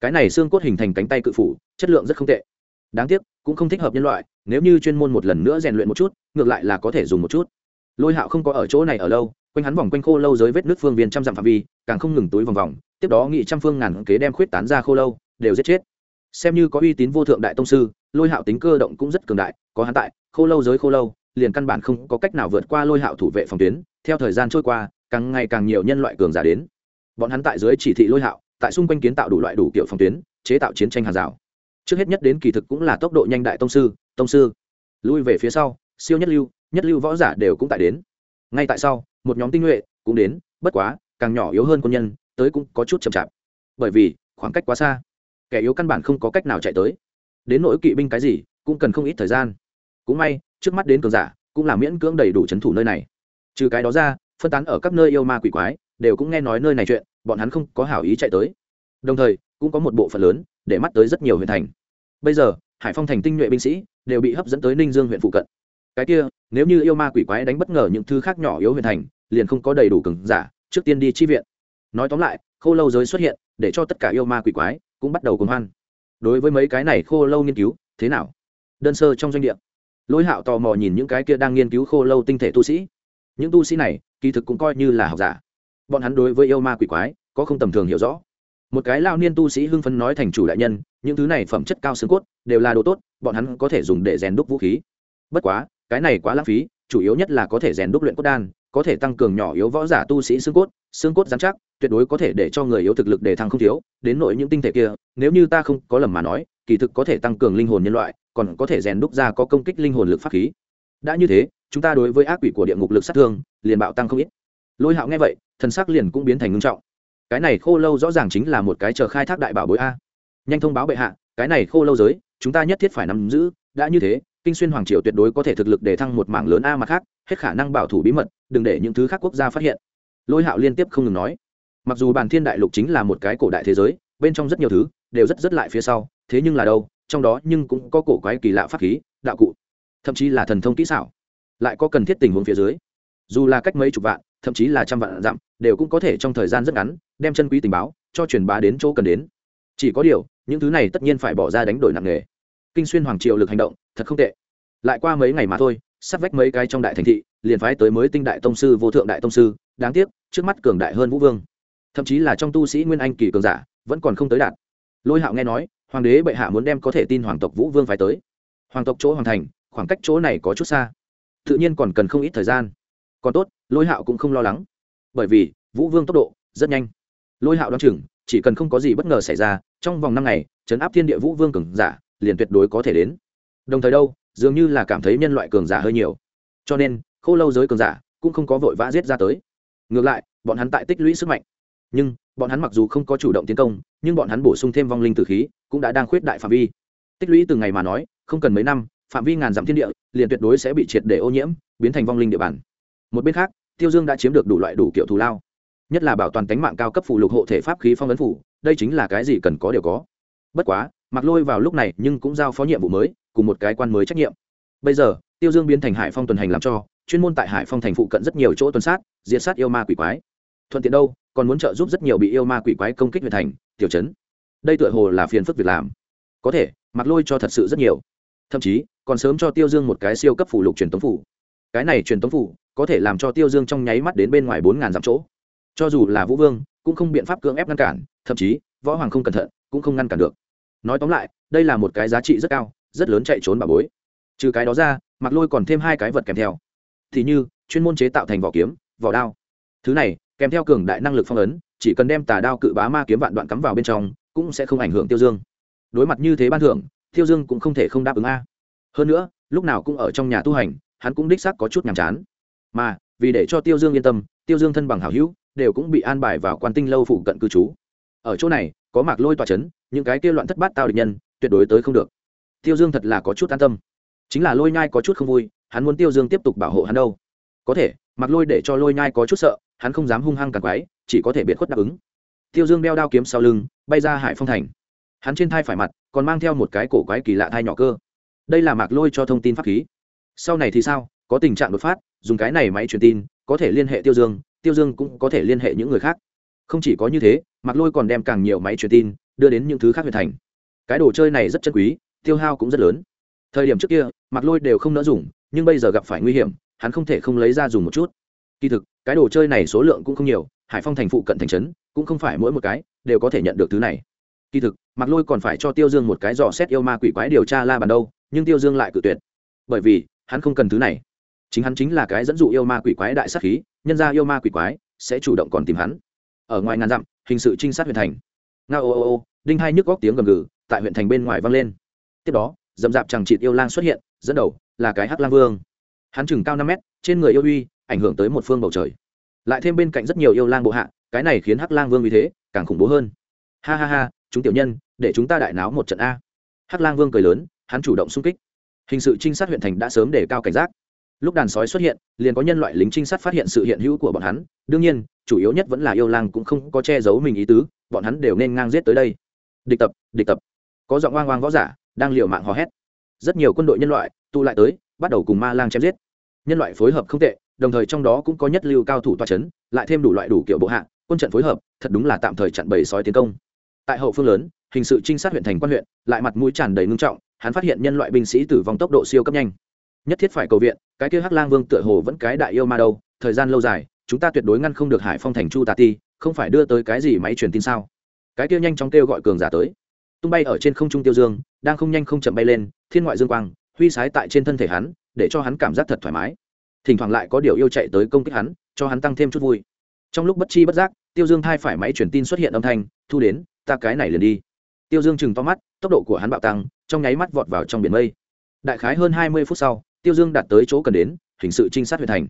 Cái này xương cốt hình thành cánh tay cự phủ, chất lượng rất không tệ. Đáng tiếc, cũng không thích hợp nhân loại, nếu như chuyên môn một lần nữa rèn luyện một chút, ngược lại là có thể dùng một chút. Lôi hạo không có ở chỗ này ở lâu, quanh hắn vòng quanh khô lâu dưới vết nước phương viên trăm dặm phạm vi, càng không ngừng túi vòng vòng, tiếp đó nghị trăm phương ngàn kế đem khuyết tán ra khô lâu, đều giết chết xem như có uy tín vô thượng đại tông sư, lôi hạo tính cơ động cũng rất cường đại, có hắn tại, khô lâu giới khô lâu, liền căn bản không có cách nào vượt qua lôi hạo thủ vệ phòng tuyến. Theo thời gian trôi qua, càng ngày càng nhiều nhân loại cường giả đến. Bọn hắn tại dưới chỉ thị lôi hạo, tại xung quanh kiến tạo đủ loại đủ kiểu phòng tuyến, chế tạo chiến tranh hàng rào. Trước hết nhất đến kỳ thực cũng là tốc độ nhanh đại tông sư tông sư. Lui về phía sau, siêu nhất lưu nhất lưu võ giả đều cũng tại đến. Ngay tại sau, một nhóm tinh nhuệ cũng đến, bất quá, càng nhỏ yếu hơn quân nhân, tới cũng có chút chậm chạp. Bởi vì, khoảng cách quá xa kẻ yếu căn bản không có cách nào chạy tới. Đến nỗi kỵ binh cái gì, cũng cần không ít thời gian. Cũng may, trước mắt đến cường giả, cũng là miễn cưỡng đầy đủ c h ấ n thủ nơi này. Trừ cái đó ra, phân tán ở các nơi yêu ma quỷ quái, đều cũng nghe nói nơi này chuyện, bọn hắn không có hảo ý chạy tới. Đồng thời, cũng có một bộ phận lớn, để mắt tới rất nhiều huyện thành. Bây giờ, hải phong thành tinh nhuệ binh sĩ, đều bị hấp dẫn tới ninh dương huyện phụ cận. Cái kia, nếu như yêu ma quỷ quái đánh bất ngờ những thứ khác nhỏ yếu huyện thành, liền không có đầy đủ cường giả, trước tiên đi chi viện. Nói tóm lại khô lâu giới xuất hiện, để cho tất cả yêu ma quỷ quái cũng bắt đầu cùng hoan. Đối với mấy cái này khô lâu nghiên cứu, thế nào? Đơn sơ trong doanh địa. Lỗi hạo tò mò nhìn những cái kia đang nghiên cứu khô lâu tinh thể tu sĩ. Những tu sĩ này, kỳ thực cũng coi như là học giả. Bọn hắn đối với yêu ma quỷ quái, có không tầm thường hiểu rõ. Một cái lao niên tu sĩ hưng phấn nói thành chủ đại nhân, những thứ này phẩm chất cao xương cốt, đều là đồ tốt, bọn hắn có thể dùng để rèn đúc vũ khí. Bất quá, cái này quá lãng phí chủ yếu nhất là có thể rèn đúc luyện cốt đan, có thể tăng cường nhỏ yếu võ giả tu sĩ xương cốt xương cốt dán chắc, tuyệt đối có thể để cho người yếu thực lực để thăng không thiếu, đến nội những tinh thể kia, nếu như ta không có lầm mà nói, kỳ thực có thể tăng cường linh hồn nhân loại, còn có thể rèn đúc ra có công kích linh hồn lực pháp khí. Đã như thế, chúng ta đối với ác quỷ của địa ngục lực sát thương, liền bạo tăng không ít. Lôi hạo nghe vậy, thần sắc liền cũng biến thành ngưng trọng. Cái này khô lâu rõ ràng chính là một cái chờ khai thác đại bảo bối a. Nhanh thông báo bệ hạ, cái này khô lâu giới, chúng ta nhất thiết phải nắm giữ, đã như thế kinh xuyên hoàng triều tuyệt đối có thể thực lực để thăng một mảng lớn a mặt khác, hết khả năng bảo thủ bí mật, đừng để những thứ khác quốc gia phát hiện. Lôi hạo liên tiếp không ngừng nói. Mặc dù bản thiên đại lục chính là một cái cổ đại thế giới, bên trong rất nhiều thứ, đều rất rất lại phía sau, thế nhưng là đâu, trong đó nhưng cũng có cổ quái kỳ lạ pháp khí, đạo cụ, thậm chí là thần thông kỹ xảo, lại có cần thiết tình huống phía dưới. Dù là cách mấy chục vạn, thậm chí là trăm vạn dặm, đều cũng có thể trong thời gian rất ngắn, đem chân quý tình báo cho truyền bá đến chỗ cần đến. Chỉ có điều, những thứ này tất nhiên phải bỏ ra đánh đổi nặng nề. Kinh xuyên hoàng triều lực hành động thật không tệ. Lại qua mấy ngày mà thôi, sắp vách mấy cái trong đại thành thị, liền phái tới mới tinh đại tông sư, vô thượng đại tông sư, đáng tiếc, trước mắt cường đại hơn vũ vương. Thậm chí là trong tu sĩ nguyên anh kỳ cường giả, vẫn còn không tới đạt. Lôi hạo nghe nói, hoàng đế bệ hạ muốn đem có thể tin hoàng tộc vũ vương phái tới. Hoàng tộc chỗ hoàng thành, khoảng cách chỗ này có chút xa. Tự nhiên còn cần không ít thời gian. Còn tốt, lôi hạo cũng không lo lắng. Bởi vì, vũ vương tốc độ rất nhanh. Lôi hạo đoán chừng, chỉ cần không có gì bất ngờ xảy ra, trong vòng năm ngày chấn áp thiên địa vũ vương cường giả, liền tuyệt đối có thể đến đồng thời đâu, dường như là cảm thấy nhân loại cường giả hơi nhiều. Cho nên, khô lâu giới cường giả cũng không có vội vã giết ra tới. Ngược lại, bọn hắn tại tích lũy sức mạnh. Nhưng, bọn hắn mặc dù không có chủ động tiến công, nhưng bọn hắn bổ sung thêm vong linh tử khí cũng đã đang khuyết đại phạm vi. Tích lũy từng ngày mà nói, không cần mấy năm, phạm vi ngàn dặm thiên địa, liền tuyệt đối sẽ bị triệt để ô nhiễm, biến thành vong linh địa bàn. Một bên khác, tiêu dương đã chiếm được đủ loại đủ kiểu thù lao. Nhất là bảo toàn tánh mạng cao cấp phụ lục hộ thể pháp khí phong ấn phủ, đây chính là cái gì cần có đều có. Bất quá mặc lôi vào lúc này nhưng cũng giao phó nhiệm vụ mới cùng một cái quan mới trách nhiệm. Bây giờ, tiêu dương biến thành hải phong tuần hành làm cho, chuyên môn tại hải phong thành phụ cận rất nhiều chỗ tuần sát, diệt sát yêu ma quỷ quái. Thuận tiện đâu, còn muốn trợ giúp rất nhiều bị yêu ma quỷ quái công kích huyện thành, tiểu chấn đây tựa hồ là phiền phức việc làm. Có thể, mặc lôi cho thật sự rất nhiều. Thậm chí, còn sớm cho tiêu dương một cái siêu cấp phủ lục truyền tống phủ. Cái này truyền tống phủ, có thể làm cho tiêu dương trong nháy mắt đến bên ngoài bốn ngàn dặm chỗ. Cho dù là vũ vương, cũng không biện pháp cưỡng ép ngăn cản, thậm chí, võ hoàng không cẩn thận, cũng không ngăn cản được. Nói tóm lại, đây là một cái giá trị rất cao rất lớn chạy trốn bà bối. Trừ cái đó ra mặc lôi còn thêm hai cái vật kèm theo. Thì như, chuyên môn chế tạo thành vỏ kiếm, vỏ đao. Thứ này, kèm theo cường đại năng lực phong ấn, chỉ cần đem tà đao cự bá ma kiếm vạn đoạn cắm vào bên trong, cũng sẽ không ảnh hưởng tiêu dương. Đối mặt như thế ban thưởng, tiêu dương cũng không thể không đáp ứng a. Hơn nữa, lúc nào cũng ở trong nhà tu hành, hắn cũng đích xác có chút nhàm chán. Mà, vì để cho tiêu dương yên tâm, tiêu dương thân bằng hảo hữu, đều cũng bị an bài vào quan tinh lâu phụ cận cư trú. Ở chỗ này, có mạc lôi tòa c h ấ n những cái kia loạn thất bát tao địch nhân, tuyệt đối tới không được tiêu dương thật là có chút an tâm. Chính là lôi nhai có chút không vui, hắn muốn tiêu dương tiếp tục bảo hộ hắn đâu. Có thể, mặc lôi để cho lôi nhai có chút sợ, hắn không dám hung hăng càng quái, chỉ có thể biệt khuất đáp ứng. Tiêu dương đeo đao kiếm sau lưng, bay ra hải phong thành. Hắn trên thai phải mặt, còn mang theo một cái cổ quái kỳ lạ thai nhỏ cơ. Đây là mạc lôi cho thông tin pháp khí. Sau này thì sao? Có tình trạng đột phát, dùng cái này máy truyền tin, có thể liên hệ tiêu dương tiêu dương cũng có thể liên hệ những người khác. Không chỉ có như thế, mạc lôi còn đem càng nhiều máy truyền tin đưa đến những thứ khác huyện thành. Cái đồ chơi này rất chân quý tiêu hao cũng rất lớn. Thời điểm trước kia, mạc lôi đều không nỡ dùng, nhưng bây giờ gặp phải nguy hiểm, hắn không thể không lấy ra dùng một chút. Kỳ thực, cái đồ chơi này số lượng cũng không nhiều, hải phong thành phụ cận thành trấn, cũng không phải mỗi một cái đều có thể nhận được thứ này. Kỳ thực, mạc lôi còn phải cho tiêu dương một cái dò xét yêu ma quỷ quái điều tra la bàn đâu, nhưng tiêu dương lại cự tuyệt. Bởi vì, hắn không cần thứ này. Chính hắn chính là cái dẫn dụ yêu ma quỷ quái đại sắc khí, nhân ra yêu ma quỷ quái sẽ chủ động còn tìm hắn. Ở ngoài ngàn dặm, hình sự trinh sát huyện thành. Nga ô ô ô, đinh hai nhức góc tiếng gầm gừ tại huyện thành bên ngoài vang lên tiếp đó, dậm dạp chẳng chịt yêu lang xuất hiện, dẫn đầu là cái hắc lang vương. Hắn chừng cao năm mét, trên người yêu uy ảnh hưởng tới một phương bầu trời. Lại thêm bên cạnh rất nhiều yêu lang bộ hạ, cái này khiến hắc lang vương uy thế càng khủng bố hơn. Ha ha ha, chúng tiểu nhân, để chúng ta đại náo một trận a. Hắc lang vương cười lớn, hắn chủ động xung kích. Hình sự trinh sát huyện thành đã sớm để cao cảnh giác. Lúc đàn sói xuất hiện, liền có nhân loại lính trinh sát phát hiện sự hiện hữu của bọn hắn. Đương nhiên, chủ yếu nhất vẫn là yêu lang cũng không có che giấu mình ý tứ, bọn hắn đều nên ngang giết tới đây. Địch tập địch tập. Có giọng oang oang võ giả đang liều mạng hò hét. Rất nhiều quân đội nhân loại tụ lại tới, bắt đầu cùng ma lang chém giết. Nhân loại phối hợp không tệ, đồng thời trong đó cũng có nhất lưu cao thủ toa c h ấ n lại thêm đủ loại đủ kiểu bộ hạ, quân trận phối hợp, thật đúng là tạm thời chặn bầy sói tiến công. Tại hậu phương lớn, hình sự trinh sát huyện thành quan huyện, lại mặt mũi tràn đầy ngưng trọng, hắn phát hiện nhân loại binh sĩ tử vong tốc độ siêu cấp nhanh. Nhất thiết phải cầu viện, cái kia hắc lang vương tựa hồ vẫn cái đại yêu ma đâu, thời gian lâu dài, chúng ta tuyệt đối ngăn không được hải phong thành chu tà ti, không phải đưa tới cái gì máy truyền tin sao? Cái kia nhanh chóng kêu gọi cường giả tới tung bay ở trên không trung tiêu dương, đang không nhanh không chậm bay lên, thiên ngoại dương quang, huy sái tại trên thân thể hắn, để cho hắn cảm giác thật thoải mái. Thỉnh thoảng lại có điều yêu chạy tới công kích hắn, cho hắn tăng thêm chút vui. Trong lúc bất chi bất giác, tiêu dương thai phải máy truyền tin xuất hiện âm thanh, thu đến, ta cái này liền đi. Tiêu dương chừng to mắt, tốc độ của hắn bạo tăng, trong nháy mắt vọt vào trong biển mây. Đại khái hơn hai mươi phút sau, tiêu dương đạt tới chỗ cần đến, hình sự trinh sát huyện thành.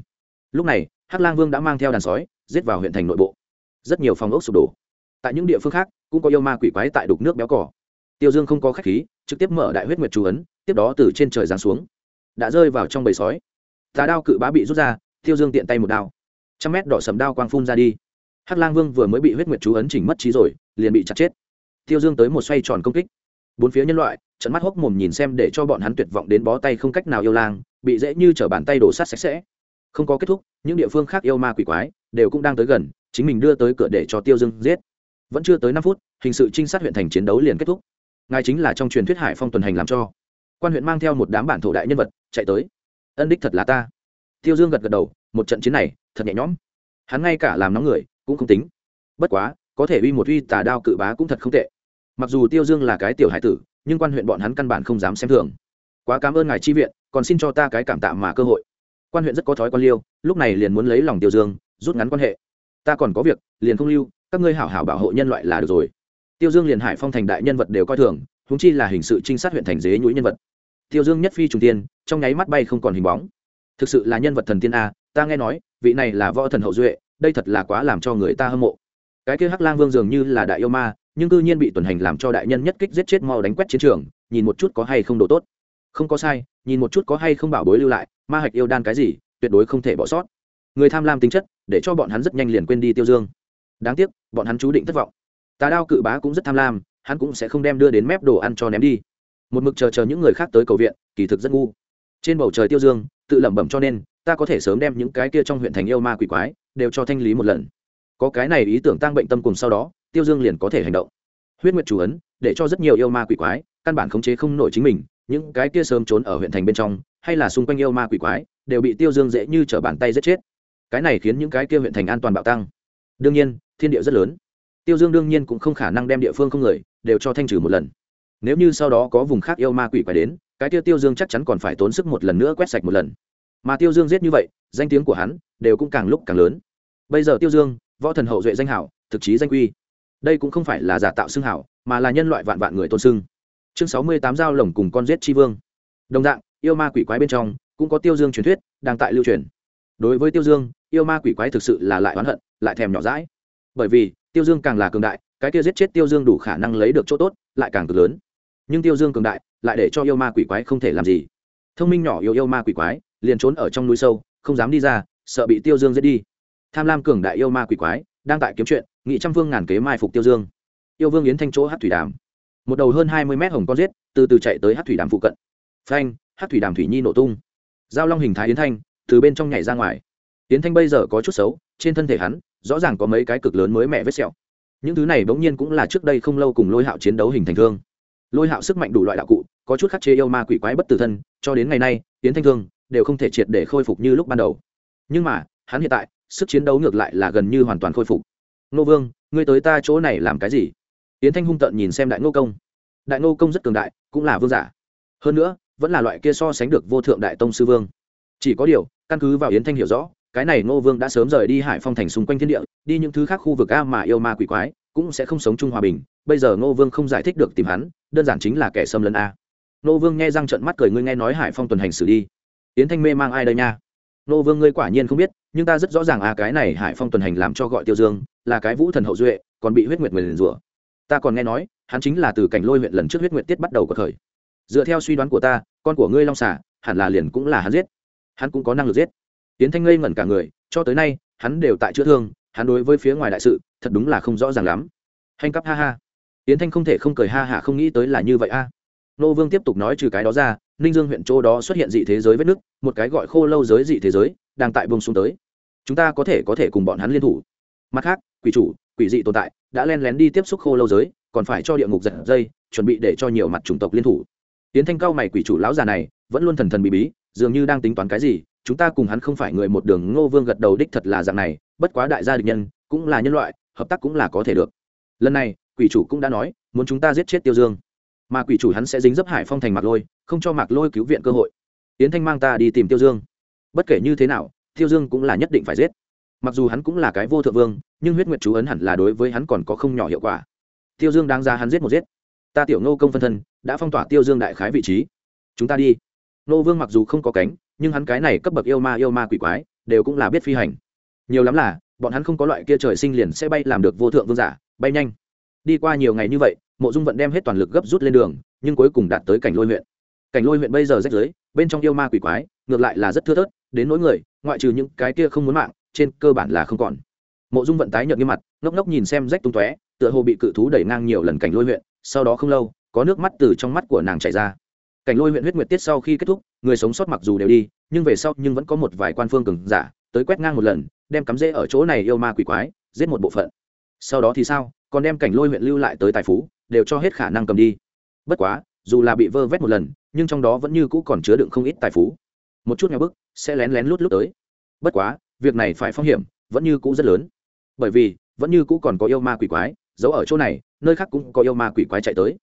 Lúc này, hắc lang vương đã mang theo đàn sói, giết vào huyện thành nội bộ. Rất nhiều phòng ốc sụp đổ. Tại những địa phương khác, cũng có yêu ma quỷ quái tại đục nước béo cỏ tiêu dương không có khách khí, trực tiếp mở đại huyết nguyệt chú ấn, tiếp đó từ trên trời giáng xuống. Đã rơi vào trong bầy sói. Tà đao cự bá bị rút ra, tiêu dương tiện tay một đao. Trăm mét đỏ sầm đao quang phun ra đi. Hắc lang vương vừa mới bị huyết nguyệt chú ấn chỉnh mất trí rồi, liền bị chặt chết. Tiêu dương tới một xoay tròn công kích. Bốn phía nhân loại trận mắt hốc mồm nhìn xem để cho bọn hắn tuyệt vọng đến bó tay không cách nào yêu lang, bị dễ như t bàn tay đổ sát sạch sẽ. Không có kết thúc, những địa phương khác yêu ma quỷ quái đều cũng đang tới gần, chính mình đưa tới cửa để cho tiêu dương giết. Vẫn chưa tới năm phút, hình sự trinh sát huyện thành chiến đấu liền kết thúc ngài chính là trong truyền thuyết hải phong tuần hành làm cho. Quan huyện mang theo một đám bản thổ đại nhân vật, chạy tới. Ân đích thật là ta. Tiêu dương gật gật đầu, một trận chiến này, thật nhẹ nhõm. Hắn ngay cả làm nóng người, cũng không tính. Bất quá, có thể uy một uy tà đao cự bá cũng thật không tệ. Mặc dù tiêu dương là cái tiểu hải tử, nhưng quan huyện bọn hắn căn bản không dám xem thường. Quá cảm ơn ngài chi viện, còn xin cho ta cái cảm tạ mà cơ hội. Quan huyện rất có thói quan liêu, lúc này liền muốn lấy lòng tiêu dương, rút ngắn quan hệ. Ta còn có việc, liền không lưu, các ngươi hảo hảo bảo hộ nhân loại là được rồi tiêu dương liền hải phong thành đại nhân vật đều coi thường húng chi là hình sự trinh sát huyện thành dế nhũi nhân vật. Tiêu dương nhất phi trùng tiên, trong nháy mắt bay không còn hình bóng. Thực sự là nhân vật thần tiên a, ta nghe nói, vị này là võ thần hậu duệ, đây thật là quá làm cho người ta hâm mộ. Cái kia hắc lang vương dường như là đại yêu ma, nhưng cư nhiên bị tuần hành làm cho đại nhân nhất kích giết chết mau đánh quét chiến trường, nhìn một chút có hay không đồ tốt. Không có sai, nhìn một chút có hay không bảo bối lưu lại, ma hạch yêu đan cái gì, tuyệt đối không thể bỏ sót. Người tham lam tính chất, để cho bọn hắn rất nhanh liền quên đi tiêu dương. Đáng tiếc, bọn hắn chú định thất vọng tà đao cự bá cũng rất tham lam, hắn cũng sẽ không đem đưa đến mép đồ ăn cho ném đi. Một mực chờ chờ những người khác tới cầu viện, kỳ thực rất ngu. Trên bầu trời tiêu dương, tự lẩm bẩm cho nên, ta có thể sớm đem những cái kia trong huyện thành yêu ma quỷ quái, đều cho thanh lý một lần. Có cái này ý tưởng tăng bệnh tâm cùng sau đó, tiêu dương liền có thể hành động. Huyết nguyệt chủ ấn, để cho rất nhiều yêu ma quỷ quái, căn bản khống chế không nổi chính mình, những cái kia sớm trốn ở huyện thành bên trong, hay là xung quanh yêu ma quỷ quái, đều bị tiêu dương dễ như t r ở bàn tay giết chết. Cái này khiến những cái kia huyện thành an toàn bạo tăng. Đương nhiên, thiên địa rất lớn tiêu dương đương nhiên cũng không khả năng đem địa phương không người đều cho thanh trừ một lần. Nếu như sau đó có vùng khác yêu ma quỷ quái đến, cái tiêu tiêu dương chắc chắn còn phải tốn sức một lần nữa quét sạch một lần. Mà tiêu dương giết như vậy, danh tiếng của hắn đều cũng càng lúc càng lớn. Bây giờ tiêu dương, võ thần hậu duệ danh hảo, thực chí danh quy đây cũng không phải là giả tạo xưng hảo, mà là nhân loại vạn vạn người tôn xưng. Chương sáu mươi tám giao lồng cùng con giết tri vương. Đồng dạng, yêu ma quỷ quái bên trong cũng có tiêu dương truyền thuyết đang tại lưu truyền. Đối với tiêu dương, yêu ma quỷ quái thực sự là lại oán hận, lại thèm nhỏ rãi bởi vì tiêu dương càng là cường đại, cái kia giết chết tiêu dương đủ khả năng lấy được chỗ tốt, lại càng cực lớn. Nhưng tiêu dương cường đại, lại để cho yêu ma quỷ quái không thể làm gì. Thông minh nhỏ yêu yêu ma quỷ quái, liền trốn ở trong núi sâu, không dám đi ra, sợ bị tiêu dương giết đi. Tham lam cường đại yêu ma quỷ quái, đang tại kiếm chuyện, nghị trăm phương ngàn kế mai phục tiêu dương. Yêu vương yến thanh chỗ hát thủy đàm. Một đầu hơn hai mươi mét hồng con giết, từ từ chạy tới hát thủy đàm phụ cận. Phanh hát thủy đàm thủy nhi nổ tung. Giao long hình thái yến thanh, từ bên trong nhảy ra ngoài. Yến thanh bây giờ có chút xấu, trên thân thể hắn rõ ràng có mấy cái cực lớn mới mẹ vết sẹo. Những thứ này bỗng nhiên cũng là trước đây không lâu cùng lôi hạo chiến đấu hình thành thương. Lôi hạo sức mạnh đủ loại đạo cụ, có chút khắc chế yêu ma quỷ quái bất tử thân, cho đến ngày nay yến thanh thương đều không thể triệt để khôi phục như lúc ban đầu. Nhưng mà, hắn hiện tại, sức chiến đấu ngược lại là gần như hoàn toàn khôi phục. Nô vương, ngươi tới ta chỗ này làm cái gì? Yến thanh hung tợn nhìn xem đại ngô công. Đại ngô công rất cường đại, cũng là vương giả. Hơn nữa, vẫn là loại kia so sánh được vô thượng đại tông sư vương. Chỉ có điều, căn cứ vào yến thanh hiểu rõ cái này ngô vương đã sớm rời đi hải phong thành xung quanh thiên địa, đi những thứ khác khu vực a mà yêu ma quỷ quái, cũng sẽ không sống chung hòa bình. Bây giờ ngô vương không giải thích được tìm hắn, đơn giản chính là kẻ xâm lấn a. Ngô vương nghe răng trận mắt cười, ngươi nghe nói hải phong tuần hành xử đi. Yến thanh mê mang ai đây nha? Ngô vương ngươi quả nhiên không biết, nhưng ta rất rõ ràng a, cái này hải phong tuần hành làm cho gọi tiêu dương, là cái vũ thần hậu duệ, còn bị huyết nguyệt người liền rủa. Ta còn nghe nói, hắn chính là từ cảnh lôi huyện lần trước huyết nguyệt tiết bắt đầu của thời. Dựa theo suy đoán của ta, con của ngươi long xả hẳn là liền cũng là hắn giết. Hắn cũng có năng lực giết tiến thanh ngây ngẩn cả người, cho tới nay, hắn đều tại chữa thương, hắn đối với phía ngoài đại sự, thật đúng là không rõ ràng lắm. Hành cấp ha ha. Tiến thanh không thể không cười ha hả không nghĩ tới là như vậy a. Nô vương tiếp tục nói trừ cái đó ra, ninh dương huyện châu đó xuất hiện dị thế giới vết nước một cái gọi khô lâu giới dị thế giới, đang tại bông xuống tới. Chúng ta có thể có thể cùng bọn hắn liên thủ. Mặt khác, quỷ chủ, quỷ dị tồn tại, đã len lén đi tiếp xúc khô lâu giới, còn phải cho địa ngục giật dây, chuẩn bị để cho nhiều mặt chủng tộc liên thủ. Tiến thanh cao mày quỷ chủ lão già này, vẫn luôn thần thần bí bí, dường như đang tính toán cái gì chúng ta cùng hắn không phải người một đường ngô vương gật đầu đích thật là dạng này, bất quá đại gia địch nhân cũng là nhân loại, hợp tác cũng là có thể được. Lần này, quỷ chủ cũng đã nói, muốn chúng ta giết chết tiêu dương. Mà quỷ chủ hắn sẽ dính dấp hải phong thành mạc lôi, không cho mạc lôi cứu viện cơ hội. Yến thanh mang ta đi tìm tiêu dương. Bất kể như thế nào, tiêu dương cũng là nhất định phải giết. Mặc dù hắn cũng là cái vô thượng vương, nhưng huyết nguyệt chú ấn hẳn là đối với hắn còn có không nhỏ hiệu quả. Tiêu dương đáng ra hắn giết một giết. Ta tiểu nô công phân thân, đã phong tỏa tiêu dương đại khái vị trí. Chúng ta đi. Nô vương mặc dù không có cánh nhưng hắn cái này cấp bậc yêu ma yêu ma quỷ quái, đều cũng là biết phi hành. Nhiều lắm là, bọn hắn không có loại kia trời sinh liền sẽ bay làm được vô thượng vương giả, bay nhanh. Đi qua nhiều ngày như vậy, mộ dung vận đem hết toàn lực gấp rút lên đường, nhưng cuối cùng đạt tới cảnh lôi huyện. Cảnh lôi huyện bây giờ rách giới bên trong yêu ma quỷ quái, ngược lại là rất thưa thớt, đến nỗi người, ngoại trừ những cái kia không muốn mạng, trên cơ bản là không còn. Mộ dung vận tái nhợt như mặt, ngốc ngốc nhìn xem rách tung tóe, tựa hồ bị cự thú đẩy ngang nhiều lần cảnh lôi huyện, sau đó không lâu, có nước mắt từ trong mắt của nàng chảy ra. Cảnh lôi huyện huyết nguyệt tiết sau khi kết thúc người sống sót mặc dù đều đi, nhưng về sau nhưng vẫn có một vài quan phương cường giả tới quét ngang một lần, đem cắm rễ ở chỗ này yêu ma quỷ quái, giết một bộ phận. Sau đó thì sao? Còn đem cảnh lôi huyện lưu lại tới tài phú, đều cho hết khả năng cầm đi. Bất quá, dù là bị vơ vét một lần, nhưng trong đó vẫn như cũ còn chứa đựng không ít tài phú. Một chút nghèo bức sẽ lén lén lút lút tới. Bất quá, việc này phải phong hiểm, vẫn như cũ rất lớn. Bởi vì, vẫn như cũ còn có yêu ma quỷ quái, giấu ở chỗ này, nơi khác cũng có yêu ma quỷ quái chạy tới.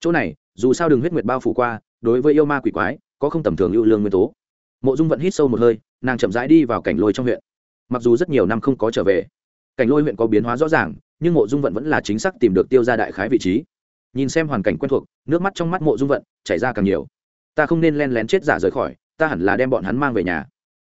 Chỗ này, dù sao đường huyết nguyệt bao phủ qua, đối với yêu ma quỷ quái có không tầm thường ưu lương nguyên tố. Mộ dung vẫn hít sâu một hơi, nàng chậm rãi đi vào cảnh lôi trong huyện. Mặc dù rất nhiều năm không có trở về, cảnh lôi huyện có biến hóa rõ ràng, nhưng mộ dung vận vẫn là chính xác tìm được tiêu ra đại khái vị trí. Nhìn xem hoàn cảnh quen thuộc, nước mắt trong mắt mộ dung vận chảy ra càng nhiều. Ta không nên len lén chết giả rời khỏi, ta hẳn là đem bọn hắn mang về nhà.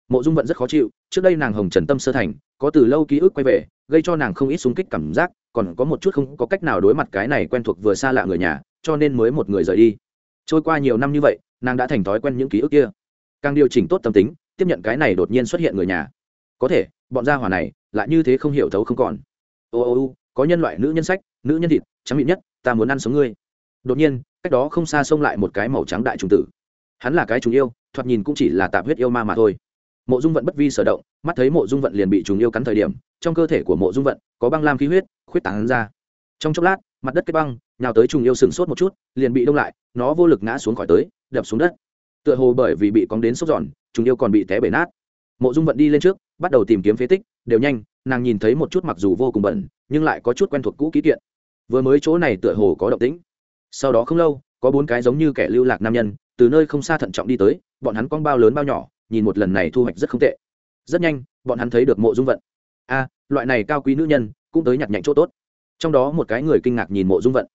Mộ dung vận rất khó chịu, trước đây nàng hồng trần tâm sơ thành, có từ lâu ký ức quay về, gây cho nàng không ít súng kích cảm giác, còn có một chút không có cách nào đối mặt cái này quen thuộc vừa xa lạ người nhà, cho nên mới một người rời đi. Trôi qua nhiều năm như vậy nàng đã thành thói quen những ký ức kia. Càng điều chỉnh tốt tâm tính, tiếp nhận cái này đột nhiên xuất hiện người nhà. Có thể, bọn gia hỏa này lại như thế không hiểu thấu không còn. Ô ô ô, có nhân loại nữ nhân sách, nữ nhân thịt, trắng mịn nhất, ta muốn ăn sống ngươi. Đột nhiên, cách đó không xa xông lại một cái màu trắng đại trùng tử. Hắn là cái trùng yêu, thoạt nhìn cũng chỉ là tạp huyết yêu ma mà thôi. Mộ dung vận bất vi sở động, mắt thấy mộ dung vận liền bị trùng yêu cắn thời điểm, trong cơ thể của mộ dung vận có băng lam khí huyết, khuyết tán ra. Trong chốc lát, mặt đất kết băng, nhào tới trùng yêu sừng sốt một chút, liền bị đông lại nó vô lực ngã xuống khỏi tới, đập xuống đất. Tựa hồ bởi vì bị cóng đến sốc giòn, chúng yêu còn bị té bể nát. Mộ dung vận đi lên trước, bắt đầu tìm kiếm phế tích, đều nhanh, nàng nhìn thấy một chút mặc dù vô cùng bẩn, nhưng lại có chút quen thuộc cũ kỹ kiện. Vừa mới chỗ này tựa hồ có động tĩnh. Sau đó không lâu, có bốn cái giống như kẻ lưu lạc nam nhân, từ nơi không xa thận trọng đi tới, bọn hắn con bao lớn bao nhỏ, nhìn một lần này thu hoạch rất không tệ. Rất nhanh, bọn hắn thấy được mộ dung vận. A, loại này cao quý nữ nhân, cũng tới nhặt nhạnh chỗ tốt. Trong đó một cái người kinh ngạc nhìn mộ dung vận.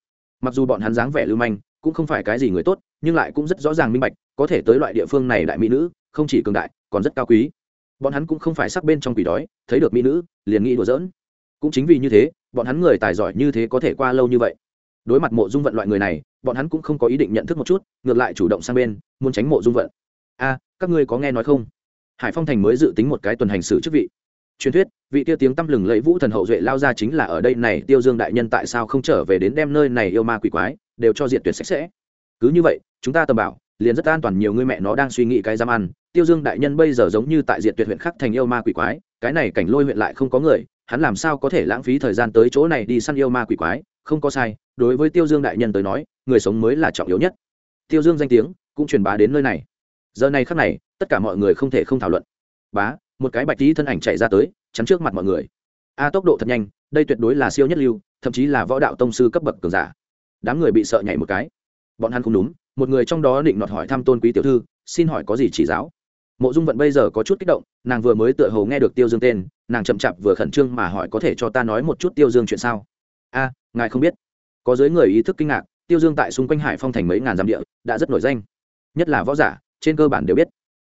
Mặc dù bọn hắn dáng vẻ lưu manh cũng không phải cái gì người tốt, nhưng lại cũng rất rõ ràng minh bạch, có thể tới loại địa phương này đại mỹ nữ, không chỉ cường đại, còn rất cao quý. Bọn hắn cũng không phải sắc bên trong quỷ đói, thấy được mỹ nữ, liền nghĩ đùa giỡn. Cũng chính vì như thế, bọn hắn người tài giỏi như thế có thể qua lâu như vậy. Đối mặt mộ dung vận loại người này, bọn hắn cũng không có ý định nhận thức một chút, ngược lại chủ động sang bên, muốn tránh mộ dung vận. A, các ngươi có nghe nói không? Hải phong thành mới dự tính một cái tuần hành xử chức vị. Truyền thuyết, vị tiêu tiếng tăm lừng lẫy vũ thần hậu duệ lao ra chính là ở đây này, tiêu dương đại nhân tại sao không trở về đến đem nơi này yêu ma quỷ quái? Đều cho diệt tuyệt sạch sẽ. Cứ như vậy, chúng ta tầm bảo, liền rất an toàn, nhiều người mẹ nó đang suy nghĩ cái giam ăn. Tiêu dương đại nhân bây giờ giống như tại diệt tuyệt huyện khắc thành yêu ma quỷ quái, cái này cảnh lôi huyện lại không có người, hắn làm sao có thể lãng phí thời gian tới chỗ này đi săn yêu ma quỷ quái? Không có sai, đối với tiêu dương đại nhân tới nói, người sống mới là trọng yếu nhất. Tiêu dương danh tiếng cũng truyền bá đến nơi này. Giờ này khắc này, tất cả mọi người không thể không thảo luận. Bá, một cái bạch tí thân ảnh chạy ra tới, chắn trước mặt mọi người. A, tốc độ thật nhanh, đây tuyệt đối là siêu nhất lưu, thậm chí là võ đạo tông sư cấp bậc cường giả đám người bị sợ nhảy một cái. Bọn hắn không đúng, một người trong đó định nọt hỏi thăm tôn quý tiểu thư, xin hỏi có gì chỉ giáo? Mộ dung vận bây giờ có chút kích động, nàng vừa mới tựa hồ nghe được tiêu dương tên, nàng chậm chạp vừa khẩn trương mà hỏi có thể cho ta nói một chút tiêu dương chuyện sao? A, ngài không biết. Có giới người ý thức kinh ngạc, tiêu dương tại xung quanh hải phong thành mấy ngàn dặm địa, đã rất nổi danh. Nhất là võ giả, trên cơ bản đều biết.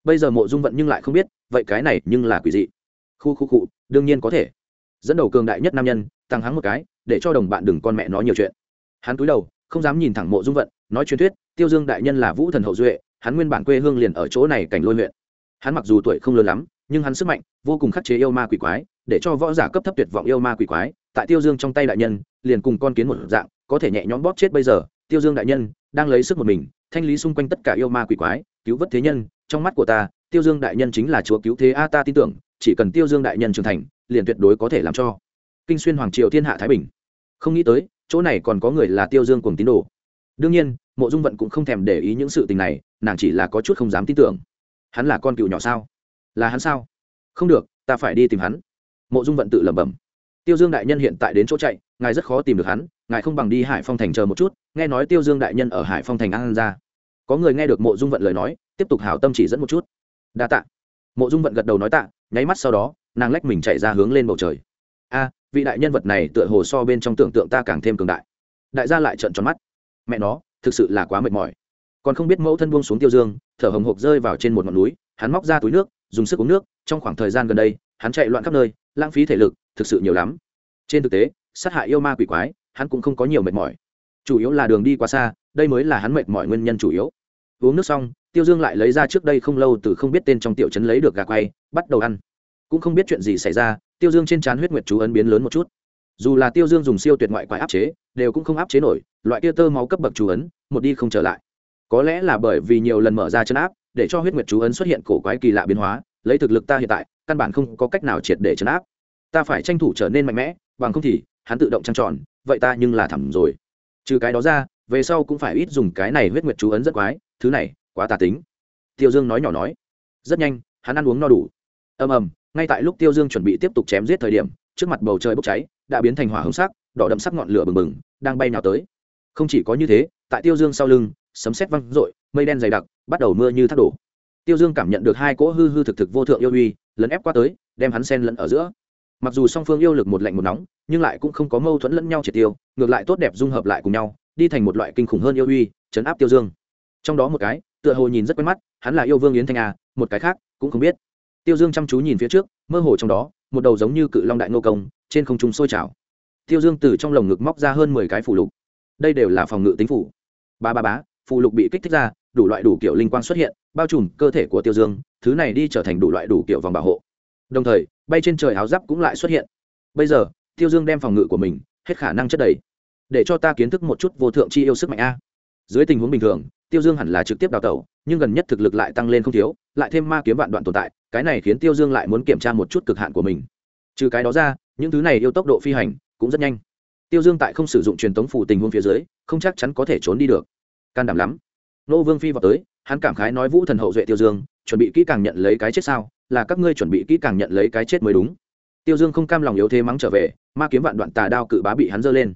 Bây giờ mộ dung vận nhưng lại không biết, vậy cái này nhưng là quỷ dị. Khu khu cụ đương nhiên có thể. Dẫn đầu cường đại nhất nam nhân, tăng hắng một cái, để cho đồng bạn đừng con mẹ nói nhiều chuyện hắn cúi đầu, không dám nhìn thẳng mộ dung vận, nói truyền thuyết, tiêu dương đại nhân là vũ thần hậu duệ, hắn nguyên bản quê hương liền ở chỗ này cảnh lôi huyện. Hắn mặc dù tuổi không lớn lắm, nhưng hắn sức mạnh vô cùng khắc chế yêu ma quỷ quái, để cho võ giả cấp thấp tuyệt vọng yêu ma quỷ quái, tại tiêu dương trong tay đại nhân, liền cùng con kiến một dạng, có thể nhẹ nhõm bóp chết bây giờ, tiêu dương đại nhân đang lấy sức một mình, thanh lý xung quanh tất cả yêu ma quỷ quái, cứu vớt thế nhân, trong mắt của ta, tiêu dương đại nhân chính là chúa cứu thế a ta tin tưởng, chỉ cần tiêu dương đại nhân trưởng thành, liền tuyệt đối có thể làm cho. Kinh xuyên hoàng triều thiên hạ thái bình. Không nghĩ tới chỗ này còn có người là tiêu dương cùng tín đồ. Đương nhiên, mộ dung vận cũng không thèm để ý những sự tình này, nàng chỉ là có chút không dám tin tưởng. Hắn là con cựu nhỏ sao? Là hắn sao? Không được, ta phải đi tìm hắn. Mộ dung vận tự lẩm bẩm. Tiêu dương đại nhân hiện tại đến chỗ chạy, ngài rất khó tìm được hắn, ngài không bằng đi hải phong thành chờ một chút, nghe nói tiêu dương đại nhân ở hải phong thành an ra. Có người nghe được mộ dung vận lời nói, tiếp tục hảo tâm chỉ dẫn một chút. Đa tạ. Mộ dung vận gật đầu nói tạ, nháy mắt sau đó, nàng lách mình chạy ra hướng lên bầu trời a, vị đại nhân vật này tựa hồ so bên trong tưởng tượng ta càng thêm cường đại. Đại gia lại trợn tròn mắt. Mẹ nó, thực sự là quá mệt mỏi. Còn không biết mẫu thân buông xuống tiêu dương, thở hồng hộc rơi vào trên một ngọn núi, hắn móc ra túi nước, dùng sức uống nước, trong khoảng thời gian gần đây, hắn chạy loạn khắp nơi, lãng phí thể lực, thực sự nhiều lắm. Trên thực tế, sát hại yêu ma quỷ quái, hắn cũng không có nhiều mệt mỏi. Chủ yếu là đường đi quá xa, đây mới là hắn mệt mỏi nguyên nhân chủ yếu. Uống nước xong, tiêu dương lại lấy ra trước đây không lâu từ không biết tên trong tiểu trấn lấy được gà quay, bắt đầu ăn cũng không biết chuyện gì xảy ra, tiêu dương trên trán huyết nguyệt chú ấn biến lớn một chút. Dù là tiêu dương dùng siêu tuyệt ngoại quái áp chế, đều cũng không áp chế nổi, loại kia tơ máu cấp bậc chú ấn, một đi không trở lại. Có lẽ là bởi vì nhiều lần mở ra chân áp, để cho huyết nguyệt chú ấn xuất hiện cổ quái kỳ lạ biến hóa, lấy thực lực ta hiện tại, căn bản không có cách nào triệt để chấn áp. Ta phải tranh thủ trở nên mạnh mẽ, bằng không thì, hắn tự động trăng tròn, vậy ta nhưng là thẳm rồi. Trừ cái đó ra, về sau cũng phải ít dùng cái này huyết nguyệt chú ấn rất quái, thứ này, quá tà tính. Tiêu dương nói nhỏ nói. Rất nhanh, hắn ăn uống no đủ. Ầm ầm ngay tại lúc tiêu dương chuẩn bị tiếp tục chém giết thời điểm, trước mặt bầu trời bốc cháy, đã biến thành hỏa hồng sắc, đỏ đậm sắc ngọn lửa bừng bừng, đang bay nào tới. Không chỉ có như thế, tại tiêu dương sau lưng, sấm sét văng r ộ i mây đen dày đặc, bắt đầu mưa như thác đổ. Tiêu dương cảm nhận được hai cỗ hư hư thực thực vô thượng yêu uy, lấn ép qua tới, đem hắn sen lẫn ở giữa. Mặc dù song phương yêu lực một lạnh một nóng, nhưng lại cũng không có mâu thuẫn lẫn nhau triệt tiêu, ngược lại tốt đẹp dung hợp lại cùng nhau, đi thành một loại kinh khủng hơn yêu uy, chấn áp tiêu dương. Trong đó một cái, tựa hồ nhìn rất quen mắt, hắn là yêu vương yến thanh a, một cái khác cũng không biết tiêu dương chăm chú nhìn phía trước, mơ hồ trong đó, một đầu giống như cự long đại nô công, trên không trung sôi trào. Tiêu dương từ trong lồng ngực móc ra hơn mười cái phủ lục. Đây đều là phòng ngự tính phủ ba ba bá phù lục bị kích thích ra, đủ loại đủ kiểu linh quang xuất hiện, bao trùm cơ thể của tiêu dương, thứ này đi trở thành đủ loại đủ kiểu vòng bảo hộ. Đồng thời, bay trên trời áo giáp cũng lại xuất hiện. Bây giờ, tiêu dương đem phòng ngự của mình, hết khả năng chất đầy. Để cho ta kiến thức một chút vô thượng chi yêu sức mạnh a. Dưới tình huống bình thường, tiêu dương hẳn là trực tiếp đào tẩu, nhưng gần nhất thực lực lại tăng lên không thiếu, lại thêm ma kiếm vạn đoạn tồn tại cái này khiến tiêu dương lại muốn kiểm tra một chút cực hạn của mình. Trừ cái đó ra, những thứ này yêu tốc độ phi hành cũng rất nhanh. Tiêu dương tại không sử dụng truyền thống phủ tình huống phía dưới, không chắc chắn có thể trốn đi được. Can đảm lắm. Nô vương phi vào tới, hắn cảm khái nói vũ thần hậu duệ tiêu dương, chuẩn bị kỹ càng nhận lấy cái chết sao, là các ngươi chuẩn bị kỹ càng nhận lấy cái chết mới đúng. Tiêu dương không cam lòng yếu thế mắng trở về, ma kiếm vạn đoạn tà đao cự bá bị hắn giơ lên.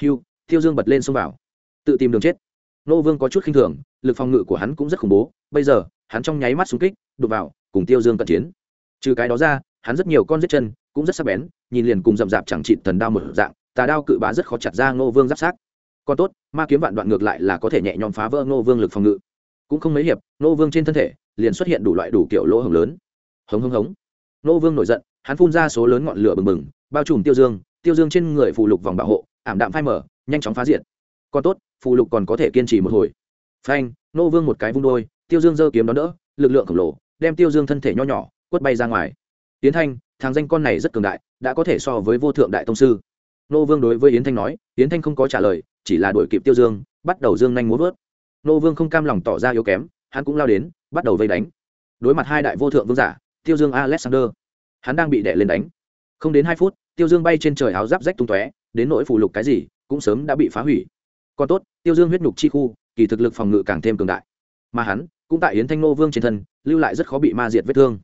Hiu tiêu dương bật lên xông vào. Tự tìm đường chết. Nô vương có chút khinh thường, lực phòng ngự của hắn cũng rất khủng bố, bây giờ hắn trong nháy mắt xung kích đục vào, cùng tiêu dương cận chiến. Trừ cái đó ra, hắn rất nhiều con giết chân cũng rất sắc bén, nhìn liền cùng rậm rạp chẳng trị thần đao một dạng, tà đao cự bá rất khó chặt ra ngô vương giáp sát. Còn tốt, ma kiếm vạn đoạn ngược lại là có thể nhẹ nhõm phá vỡ ngô vương lực phòng ngự. Cũng không mấy hiệp, ngô vương trên thân thể liền xuất hiện đủ loại đủ kiểu lỗ hồng lớn. Hống hống hống. Ngô vương nổi giận, hắn phun ra số lớn ngọn lửa bừng bừng, bao trùm tiêu dương tiêu dương trên người phù lục vòng bảo hộ, ảm đạm phai mở nhanh chóng phá diện còn tốt, phù lục còn có thể kiên trì một hồi. Phanh nô vương một cái vung đôi tiêu dương giơ kiếm đón đỡ, lực lượng khổng lồ, đem tiêu dương thân thể nho nhỏ, quất bay ra ngoài. Tiến thanh, thằng danh con này rất cường đại, đã có thể so với vô thượng đại tông sư. Nô vương đối với yến thanh nói, yến thanh không có trả lời, chỉ là đuổi kịp tiêu dương, bắt đầu dương nhanh muốn vớt. Nô vương không cam lòng tỏ ra yếu kém, hắn cũng lao đến, bắt đầu vây đánh. Đối mặt hai đại vô thượng vương giả, tiêu dương alexander, hắn đang bị đẻ lên đánh. Không đến hai phút, tiêu dương bay trên trời áo giáp rách tung tóe, đến nỗi phủ lục cái gì, cũng sớm đã bị phá hủy. Còn tốt, tiêu dương huyết nhục chi khu, kỳ thực lực phòng ngự càng thêm cường đại. Mà hắn cũng tại yến thanh nô vương trên thân, lưu lại rất khó bị ma diệt vết thương.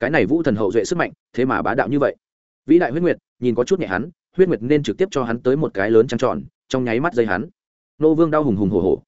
Cái này vũ thần hậu duệ sức mạnh, thế mà bá đạo như vậy. Vĩ đại huyết nguyệt, nhìn có chút nhẹ hắn, huyết nguyệt nên trực tiếp cho hắn tới một cái lớn trăng tròn, trong nháy mắt dây hắn. Nô vương đau hùng hùng hổ hổ.